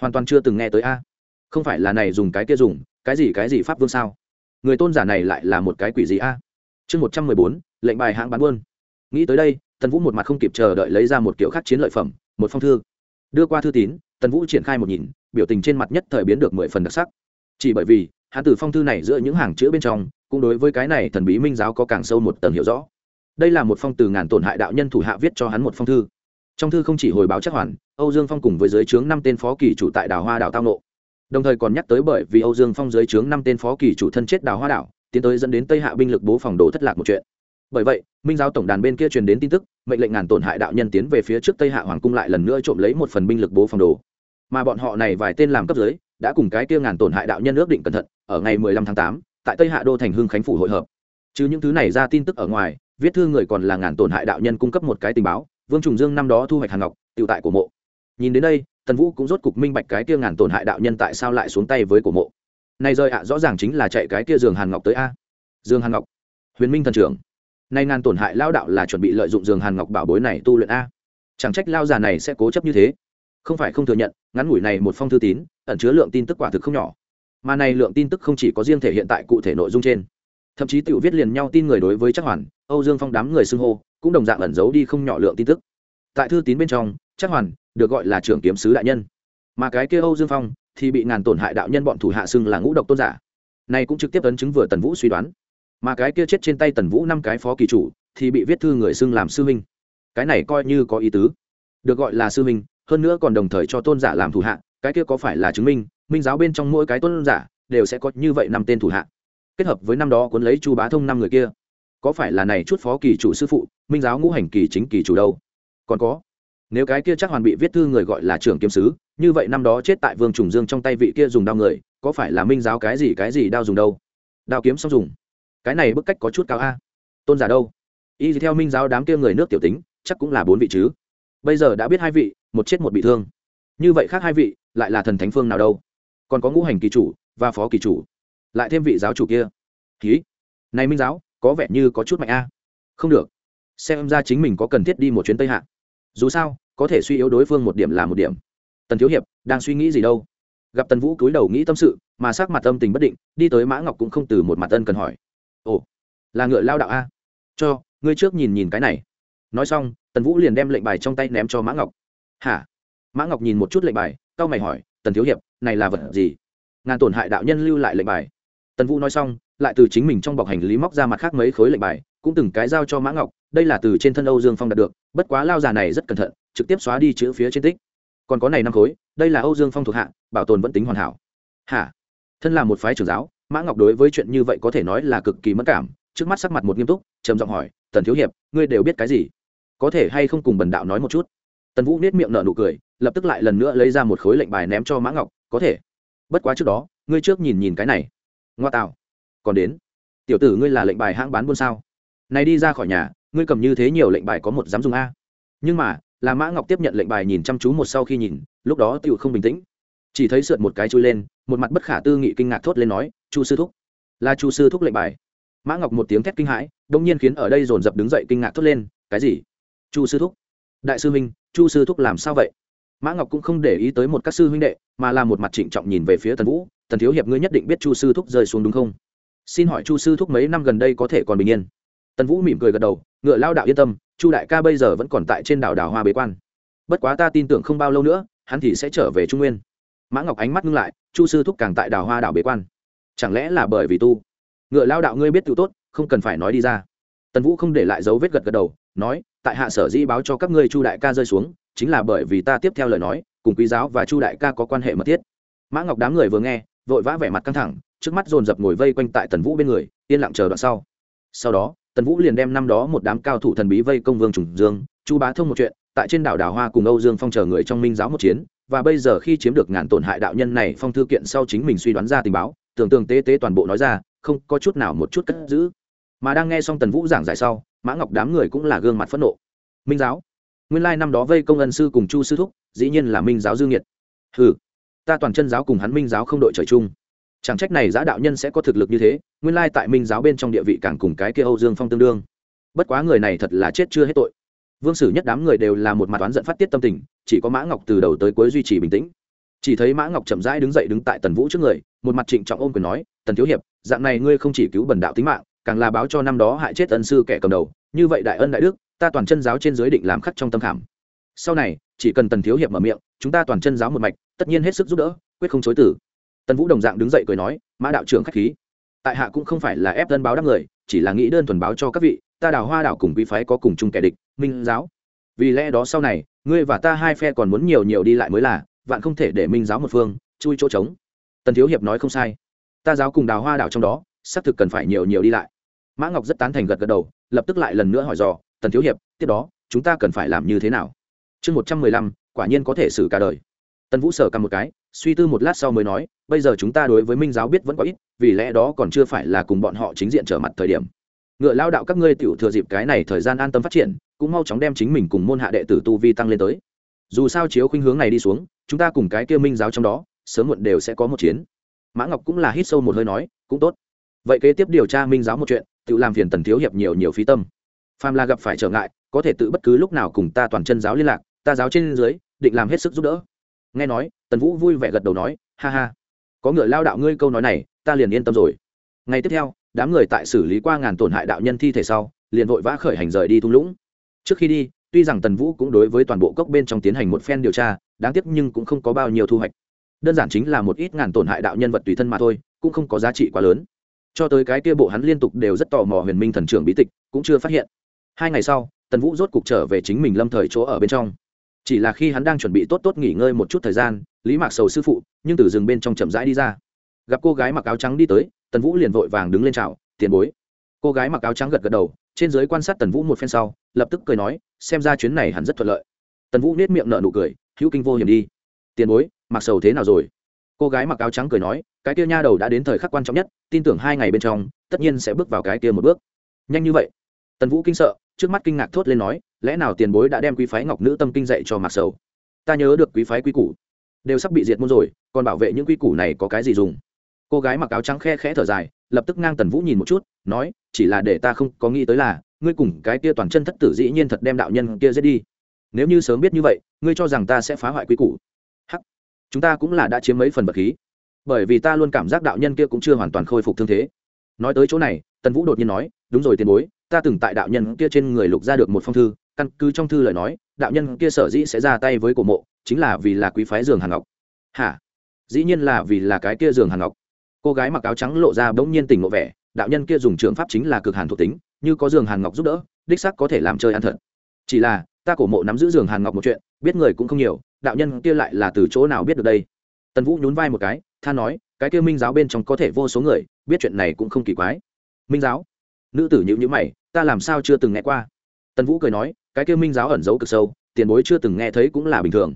Hoàn toàn chưa từng nghe tới a. Không phải là này dùng cái kia dùng, cái gì cái gì pháp vương sao? Người tôn giả này lại là một cái quỷ gì a? Chương một trăm mười bốn, lệnh bài hãng bán buôn. Nghĩ tới đây, tần vũ một mặt không kịp chờ đợi lấy ra một kiểu khác chiến lợi phẩm, một phong thư. Đưa qua thư tín, tần vũ triển khai một nhìn, biểu tình trên mặt nhất thời biến được mười phần đặc sắc. Chỉ bởi vì hắn từ phong thư này giữa những hàng chữ bên trong, cũng đối với cái này thần bí minh giáo có càng sâu một tầng hiểu rõ. Đây là một phong từ ngàn tổn hại đạo nhân thủ hạ viết cho hắn một phong thư. Trong thư không chỉ hồi báo chắc hoàn, âu dương phong cùng với dưới trướng năm tên phó kỳ chủ tại đảo hoa đảo tao nộ đồng thời còn nhắc tới bởi vì âu dương phong dưới trướng năm tên phó kỳ chủ thân chết đảo hoa đảo, tiến tới dẫn đến tây hạ binh lực bố phòng đồ thất lạc một chuyện. Bởi vậy, minh giáo tổng đàn bên kia truyền đến tin tức, mệnh lệnh ngàn tổn hại đạo nhân tiến về phía trước tây hạ hoàng cung lại lần nữa trộm lấy một phần binh lực bố phòng đồ. Mà bọn họ này vài tên làm cấp dưới đã cùng cái kia ngàn tổn hại đạo nhân ước định cẩn thận ở ngày 15 tháng 8, tại tây hạ đô thành hưng khánh phủ hội hợp. Chứ những thứ này ra tin tức ở ngoài viết thư người còn là ngàn tổn hại đạo nhân cung cấp một cái tình báo vương trùng dương năm đó thu hoạch hàng ngọc tự tại của mộ. Nhìn đến đây tần vũ cũng rốt cục minh bạch cái kia ngàn tổn hại đạo nhân tại sao lại xuống tay với cổ mộ. Này rơi ạ rõ ràng chính là chạy cái kia giường hàn ngọc tới a. Dương hàn ngọc. Huyền minh thần trưởng. Nay ngàn tổn hại lao đạo là chuẩn bị lợi dụng giường hàn ngọc bảo bối này tu luyện a. Chẳng trách lao già này sẽ cố chấp như thế không phải không thừa nhận, ngắn ngủi này một phong thư tín, ẩn chứa lượng tin tức quả thực không nhỏ. Mà này lượng tin tức không chỉ có riêng thể hiện tại cụ thể nội dung trên. Thậm chí tự viết liền nhau tin người đối với chắc hoàn, âu dương phong đám người xưng hô, cũng đồng dạng ẩn giấu đi không nhỏ lượng tin tức. Tại thư tín bên trong chắc hoàn được gọi là trưởng kiếm sứ đại nhân. Mà cái kia âu dương phong thì bị ngàn tổn hại đạo nhân bọn thủ hạ xưng là ngũ độc tôn giả. Này cũng trực tiếp ấn chứng vừa tần vũ suy đoán. Mà cái kia chết trên tay tần vũ năm cái phó kỳ chủ thì bị viết thư người xưng làm sư huynh. Cái này coi như có ý tứ. Được gọi là sư huynh hơn nữa còn đồng thời cho tôn giả làm thủ hạ, cái kia có phải là chứng minh minh giáo bên trong mỗi cái tôn giả đều sẽ có như vậy năm tên thủ hạ? Kết hợp với năm đó cuốn lấy chu bá thông năm người kia, có phải là này chút phó kỳ chủ sư phụ, minh giáo ngũ hành kỳ chính kỳ chủ đâu? Còn có, nếu cái kia chắc hoàn bị viết thư người gọi là trưởng kiếm sứ, như vậy năm đó chết tại vương trùng dương trong tay vị kia dùng đao người, có phải là minh giáo cái gì cái gì đao dùng đâu? Đao kiếm xong dùng. Cái này bức cách có chút cao a. Tôn giả đâu? Y theo minh giáo đám kia người nước tiểu tính, chắc cũng là bốn vị chứ bây giờ đã biết hai vị, một chết một bị thương. Như vậy khác hai vị, lại là thần thánh phương nào đâu? Còn có ngũ hành kỳ chủ và phó kỳ chủ, lại thêm vị giáo chủ kia. Ký này minh giáo, có vẻ như có chút mạnh a. Không được. Xem ra chính mình có cần thiết đi một chuyến tây hạ. Dù sao, có thể suy yếu đối phương một điểm là một điểm. Tần thiếu hiệp, đang suy nghĩ gì đâu? Gặp tần vũ cúi đầu nghĩ tâm sự, mà sắc mặt tâm tình bất định, đi tới mã ngọc cũng không từ một mặt tân cần hỏi. Ồ, là ngựa lao đạo a? Cho, ngươi trước nhìn nhìn cái này nói xong, tần vũ liền đem lệnh bài trong tay ném cho mã ngọc. Hả? Mã ngọc nhìn một chút lệnh bài c a o mày hỏi, tần thiếu hiệp, này là vật gì? Ngàn tổn hại đạo nhân lưu lại lệnh bài. Tần vũ nói xong, lại từ chính mình trong bọc hành lý móc ra mặt khác mấy khối lệnh bài, cũng từng cái giao cho mã ngọc, đây là từ trên thân âu dương phong đạt được, bất quá lao già này rất cẩn thận, trực tiếp xóa đi chữ phía trên tích. Còn có này năm khối, đây là âu dương phong thuộc hạ, bảo tồn vẫn tính hoàn hảo. Hả? Thân là một phái trưởng giáo, mã ngọc đối với chuyện như vậy có thể nói là cực kỳ mất cảm, trước mắt sắc mặt một nghiêm túc, trầm giọng hỏi, tần thiếu hiệp, ngươi đều biết cái gì? Có thể hay không cùng bần đạo nói một chút? Tần vũ nết miệng nở nụ cười, lập tức lại lần nữa lấy ra một khối lệnh bài ném cho mã ngọc, có thể. Bất quá trước đó, ngươi trước nhìn nhìn cái này. Ngoa tạo. Còn đến. Tiểu tử ngươi là lệnh bài hãng bán buôn sao? Này đi ra khỏi nhà, ngươi cầm như thế nhiều lệnh bài có một dám dùng a? Nhưng mà, là mã ngọc tiếp nhận lệnh bài nhìn chăm chú một sau khi nhìn, lúc đó tựu không bình tĩnh. Chỉ thấy sượt một cái chui lên, một mặt bất khả tư nghị kinh ngạc thốt lên nói, chu sư thúc. Là chu sư thúc lệnh bài. Mã ngọc một tiếng thét kinh hãi đông nhiên khiến ở đây dồn dập đứng dậy kinh ngạc thốt lên, cái gì? Chu sư thúc. Đại sư huynh, chu sư thúc làm sao vậy? Mã ngọc cũng không để ý tới một các sư huynh đệ, mà là một mặt trịnh trọng nhìn về phía tần vũ. Tần thiếu hiệp ngươi nhất định biết chu sư thúc rơi xuống đúng không? Xin hỏi chu sư thúc mấy năm gần đây có thể còn bình yên? Tần vũ mỉm cười gật đầu, ngựa lao đạo yên tâm, chu đại ca bây giờ vẫn còn tại trên đảo đảo hoa bế quan. Bất quá ta tin tưởng không bao lâu nữa, hắn thì sẽ trở về trung nguyên. Mã ngọc ánh mắt ngưng lại, chu sư thúc càng tại đảo hoa đảo bế quan. Chẳng lẽ là bởi vì tu? Ngựa lao đạo ngươi biết tự tốt, không cần phải nói đi ra. Tần vũ không để lại dấu vết gật gật đầu nói, tại hạ sở dĩ báo cho các ngươi chu đại ca rơi xuống, chính là bởi vì ta tiếp theo lời nói, cùng quý giáo và chu đại ca có quan hệ mật thiết. Mã ngọc đám người vừa nghe, vội vã vẻ mặt căng thẳng, trước mắt dồn dập ngồi vây quanh tại tần vũ bên người, yên lặng chờ đoạn sau. Sau đó, tần vũ liền đem năm đó một đám cao thủ thần bí vây công vương trùng dương, chu bá thông một chuyện, tại trên đảo đào hoa cùng âu dương phong chờ người trong minh giáo một chiến, và bây giờ khi chiếm được ngàn tổn hại đạo nhân này phong thư kiện sau chính mình suy đoán ra tình báo, tưởng tượng tế tế toàn bộ nói ra, không có chút nào một chút cất giữ. Mà đang nghe xong tần vũ giảng giải sau mã ngọc đám người cũng là gương mặt phẫn nộ. Minh giáo. Nguyên lai năm đó vây công ân sư cùng chu sư thúc dĩ nhiên là minh giáo dương nhiệt Hừ, ta toàn chân giáo cùng hắn minh giáo không đội trời chung. Chẳng trách này giã đạo nhân sẽ có thực lực như thế nguyên lai tại minh giáo bên trong địa vị càng cùng cái kia âu dương phong tương đương. Bất quá người này thật là chết chưa hết tội. Vương sử nhất đám người đều là một mặt oán giận phát tiết tâm tình chỉ có mã ngọc từ đầu tới cuối duy trì bình tĩnh. Chỉ thấy mã ngọc chậm rãi đứng dậy đứng tại tần vũ trước người một mặt trịnh trọng ôm quyền nói tần thiếu hiệp dạng này ngươi không chỉ cứu bần đạo tính mạng càng là báo cho năm đó hại chết ân sư kẻ cầm đầu, như vậy đại ân đại đức, ta toàn chân giáo trên giới định làm khắc trong tâm khảm. Sau này, chỉ cần tần thiếu hiệp mở miệng, chúng ta toàn chân giáo một mạch, tất nhiên hết sức giúp đỡ, quyết không chối tử tần vũ đồng dạng đứng dậy cười nói, mã đạo trưởng khách khí. Tại hạ cũng không phải là ép tân báo đáp người, chỉ là nghĩ đơn thuần báo cho các vị, ta đào hoa đảo cùng quý phái có cùng chung kẻ địch, minh giáo. Vì lẽ đó sau này, ngươi và ta hai phe còn muốn nhiều nhiều đi lại mới là, vạn không thể để minh giáo một phương, chui chỗ trống. Tần thiếu hiệp nói không sai. Ta giáo cùng đào hoa đảo trong đó, xác thực cần phải nhiều nhiều đi lại mã ngọc rất tán thành gật gật đầu, lập tức lại lần nữa hỏi dò, tần thiếu hiệp, tiếp đó, chúng ta cần phải làm như thế nào? Chương một trăm mười lăm, quả nhiên có thể xử cả đời. Tần vũ sở cầm một cái, suy tư một lát sau mới nói, bây giờ chúng ta đối với minh giáo biết vẫn có ít, vì lẽ đó còn chưa phải là cùng bọn họ chính diện trở mặt thời điểm. Ngựa lao đạo các ngươi tiểu thừa dịp cái này thời gian an tâm phát triển, cũng mau chóng đem chính mình cùng môn hạ đệ tử tu vi tăng lên tới. Dù sao chiếu khuynh hướng này đi xuống, chúng ta cùng cái kia minh giáo trong đó, sớm muộn đều sẽ có một chiến. Mã ngọc cũng là hít sâu một hơi nói, cũng tốt. Vậy kế tiếp điều tra minh giáo một chuyện tự làm phiền tần thiếu hiệp nhiều nhiều phí tâm. Phàm là gặp phải trở ngại, có thể tự bất cứ lúc nào cùng ta toàn chân giáo liên lạc, ta giáo trên dưới, định làm hết sức giúp đỡ. Nghe nói, tần vũ vui vẻ gật đầu nói, ha ha, có ngựa lao đạo ngươi câu nói này, ta liền yên tâm rồi. Ngày tiếp theo, đám người tại xử lý qua ngàn tổn hại đạo nhân thi thể sau, liền vội vã khởi hành rời đi thung lũng. Trước khi đi, tuy rằng tần vũ cũng đối với toàn bộ cốc bên trong tiến hành một phen điều tra, đáng tiếc nhưng cũng không có bao nhiêu thu hoạch. Đơn giản chính là một ít ngàn tổn hại đạo nhân vật tùy thân mà thôi, cũng không có giá trị quá lớn cho tới cái kia bộ hắn liên tục đều rất tò mò huyền minh thần trưởng bí tịch, cũng chưa phát hiện. Hai ngày sau, tần vũ rốt cục trở về chính mình lâm thời chỗ ở bên trong. Chỉ là khi hắn đang chuẩn bị tốt tốt nghỉ ngơi một chút thời gian, lý mạc sầu sư phụ, nhưng từ rừng bên trong chậm rãi đi ra. Gặp cô gái mặc áo trắng đi tới, tần vũ liền vội vàng đứng lên chào, tiền bối. Cô gái mặc áo trắng gật gật đầu, trên giới quan sát tần vũ một phen sau, lập tức cười nói, xem ra chuyến này hẳn rất thuận lợi. Tần vũ nết miệng nở nụ cười, hữu kinh vô hiểm đi. Tiền bối mặc sầu thế nào rồi? Cô gái mặc áo trắng cười nói, cái kia nha đầu đã đến thời khắc quan trọng nhất, tin tưởng hai ngày bên trong, tất nhiên sẽ bước vào cái kia một bước. Nhanh như vậy? Tần vũ kinh sợ, trước mắt kinh ngạc thốt lên nói, lẽ nào tiền bối đã đem quý phái ngọc nữ tâm kinh dạy cho mạc sầu? Ta nhớ được quý phái quý củ. Đều sắp bị diệt môn rồi, còn bảo vệ những quy củ này có cái gì dùng? Cô gái mặc áo trắng khe khẽ thở dài, lập tức ngang tần vũ nhìn một chút, nói, chỉ là để ta không có nghĩ tới là, ngươi cùng cái kia toàn chân thất tử dĩ nhiên thật đem đạo nhân kia giết đi. Nếu như sớm biết như vậy, ngươi cho rằng ta sẽ phá hoại quy củ chúng ta cũng là đã chiếm mấy phần bậc khí. Bởi vì ta luôn cảm giác đạo nhân kia cũng chưa hoàn toàn khôi phục thương thế. Nói tới chỗ này, tần vũ đột nhiên nói, đúng rồi tiền bối, ta từng tại đạo nhân kia trên người lục ra được một phong thư, căn cứ trong thư lời nói, đạo nhân kia sở dĩ sẽ ra tay với cổ mộ, chính là vì là quý phái giường hàn ngọc. Hả? Dĩ nhiên là vì là cái kia giường hàn ngọc. Cô gái mặc áo trắng lộ ra bỗng nhiên tỉnh ngộ vẻ, đạo nhân kia dùng trường pháp chính là cực hàn thuộc tính, như có giường hàn ngọc giúp đỡ, đích sắc có thể làm chơi ăn thật. Chỉ là ta cổ mộ nắm giữ giường hàn ngọc một chuyện, biết người cũng không nhiều, đạo nhân kia lại là từ chỗ nào biết được đây? Tần vũ nhún vai một cái, tha nói, cái kia minh giáo bên trong có thể vô số người, biết chuyện này cũng không kỳ quái. Minh giáo? Nữ tử nhữ nhữ mày, ta làm sao chưa từng nghe qua? Tần vũ cười nói, cái kia minh giáo ẩn giấu cực sâu, tiền bối chưa từng nghe thấy cũng là bình thường.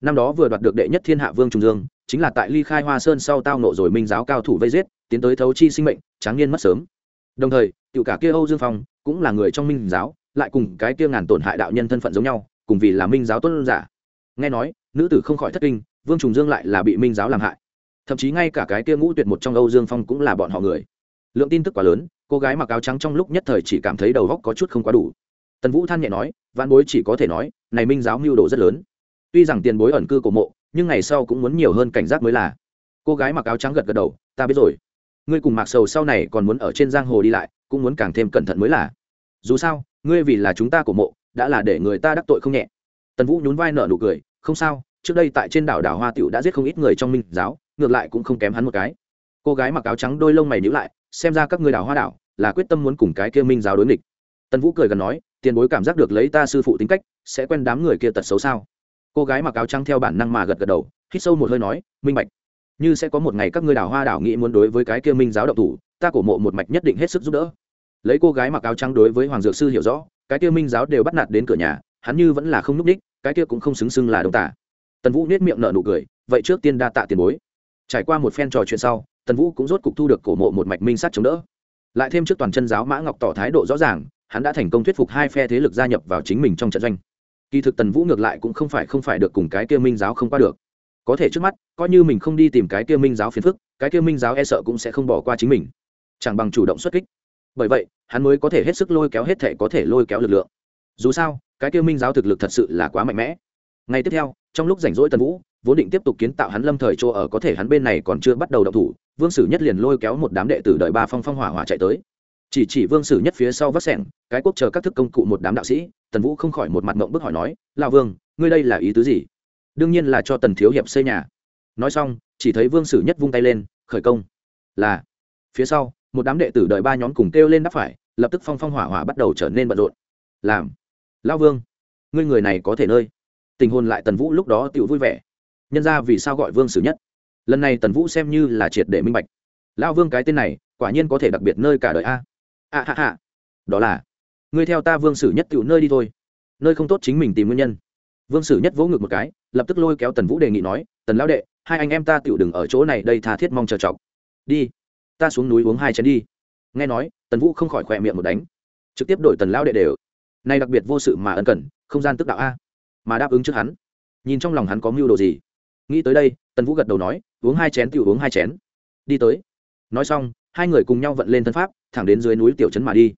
Năm đó vừa đoạt được đệ nhất thiên hạ vương trung dương, chính là tại ly khai hoa sơn sau tao nộ rồi minh giáo cao thủ vây giết, tiến tới thấu chi sinh mệnh, tráng niên mất sớm. Đồng thời cựu cả kia âu dương phong cũng là người trong minh giáo lại cùng cái kia ngàn tổn hại đạo nhân thân phận giống nhau, cùng vì là minh giáo tuân giả. Nghe nói, nữ tử không khỏi thất kinh, vương trùng dương lại là bị minh giáo làm hại. Thậm chí ngay cả cái kia ngũ tuyệt một trong âu dương phong cũng là bọn họ người. Lượng tin tức quá lớn, cô gái mặc áo trắng trong lúc nhất thời chỉ cảm thấy đầu góc có chút không quá đủ. Tần vũ than nhẹ nói văn bối chỉ có thể nói, này minh giáo mưu đồ rất lớn. Tuy rằng tiền bối ẩn cư của mộ, nhưng ngày sau cũng muốn nhiều hơn cảnh giác mới là. Cô gái mặc áo trắng gật gật đầu, ta biết rồi. Ngươi cùng mạc sầu sau này còn muốn ở trên giang hồ đi lại, cũng muốn càng thêm cẩn thận mới là. Dù sao ngươi vì là chúng ta của mộ, đã là để người ta đắc tội không nhẹ. Tần vũ nhún vai nở nụ cười, không sao, trước đây tại trên đảo đảo hoa tiểu đã giết không ít người trong minh giáo, ngược lại cũng không kém hắn một cái. Cô gái mặc áo trắng đôi lông mày nhíu lại, xem ra các ngươi đảo hoa đảo là quyết tâm muốn cùng cái kia minh giáo đối nghịch. Tần vũ cười gần nói, tiền bối cảm giác được lấy ta sư phụ tính cách, sẽ quen đám người kia tật xấu sao? Cô gái mặc áo trắng theo bản năng mà gật gật đầu, hít sâu một hơi nói, minh bạch. Như sẽ có một ngày các ngươi đảo hoa đảo nghĩ muốn đối với cái kia minh giáo độc thủ, ta cổ mộ một mạch nhất định hết sức giúp đỡ lấy cô gái mặc áo trắng đối với hoàng dược sư hiểu rõ, cái kia minh giáo đều bắt nạt đến cửa nhà, hắn như vẫn là không núp đích, cái kia cũng không xứng xưng là đông tả. Tần vũ nết miệng nở nụ cười, vậy trước tiên đa tạ tiền bối. Trải qua một phen trò chuyện sau, tần vũ cũng rốt cục thu được cổ mộ một mạch minh sát chống đỡ. Lại thêm trước toàn chân giáo mã ngọc tỏ thái độ rõ ràng, hắn đã thành công thuyết phục hai phe thế lực gia nhập vào chính mình trong trận doanh. Kỳ thực tần vũ ngược lại cũng không phải không phải được cùng cái kia minh giáo không qua được. Có thể trước mắt, coi như mình không đi tìm cái kia minh giáo phiền phức, cái kia minh giáo e sợ cũng sẽ không bỏ qua chính mình. Chẳng bằng chủ động xuất kích bởi vậy, hắn mới có thể hết sức lôi kéo hết thể có thể lôi kéo lực lượng. Dù sao, cái kêu minh giáo thực lực thật sự là quá mạnh mẽ. Ngày tiếp theo, trong lúc rảnh rỗi tần vũ, vốn định tiếp tục kiến tạo hắn lâm thời chỗ ở có thể hắn bên này còn chưa bắt đầu động thủ, vương sử nhất liền lôi kéo một đám đệ tử đợi ba phong phong hỏa hỏa chạy tới. Chỉ chỉ vương sử nhất phía sau vắt sẻng, cái quốc chờ các thức công cụ một đám đạo sĩ, tần vũ không khỏi một mặt mộng bức hỏi nói lao vương, ngươi đây là ý tứ gì? Đương nhiên là cho tần thiếu hiệp xây nhà. Nói xong, chỉ thấy vương sử nhất vung tay lên, khởi công. Là, phía sau một đám đệ tử đợi ba nhóm cùng kêu lên đắp phải, lập tức phong phong hỏa hỏa bắt đầu trở nên bận rộn. Làm lao vương, ngươi người này có thể nơi. Tình hồn lại tần vũ lúc đó tự vui vẻ. Nhân ra vì sao gọi vương sử nhất? Lần này tần vũ xem như là triệt để minh bạch. Lao vương cái tên này, quả nhiên có thể đặc biệt nơi cả đời a. A ha ha. Đó là, ngươi theo ta vương sử nhất tựu nơi đi thôi. Nơi không tốt chính mình tìm nguyên nhân. Vương sử nhất vỗ ngực một cái, lập tức lôi kéo tần vũ đề nghị nói, tần lão đệ, hai anh em ta tựu đừng ở chỗ này, đây tha thiết mong chờ chọc. Đi ta xuống núi uống hai chén đi. Nghe nói, tần vũ không khỏi khỏe miệng một đánh. Trực tiếp đổi tần lão đệ đều. Nay đặc biệt vô sự mà ân cần, không gian tức đạo a. Mà đáp ứng trước hắn. Nhìn trong lòng hắn có mưu đồ gì? Nghĩ tới đây, tần vũ gật đầu nói, uống hai chén tự uống hai chén. Đi tới. Nói xong, hai người cùng nhau vận lên thân pháp, thẳng đến dưới núi tiểu trấn mà đi.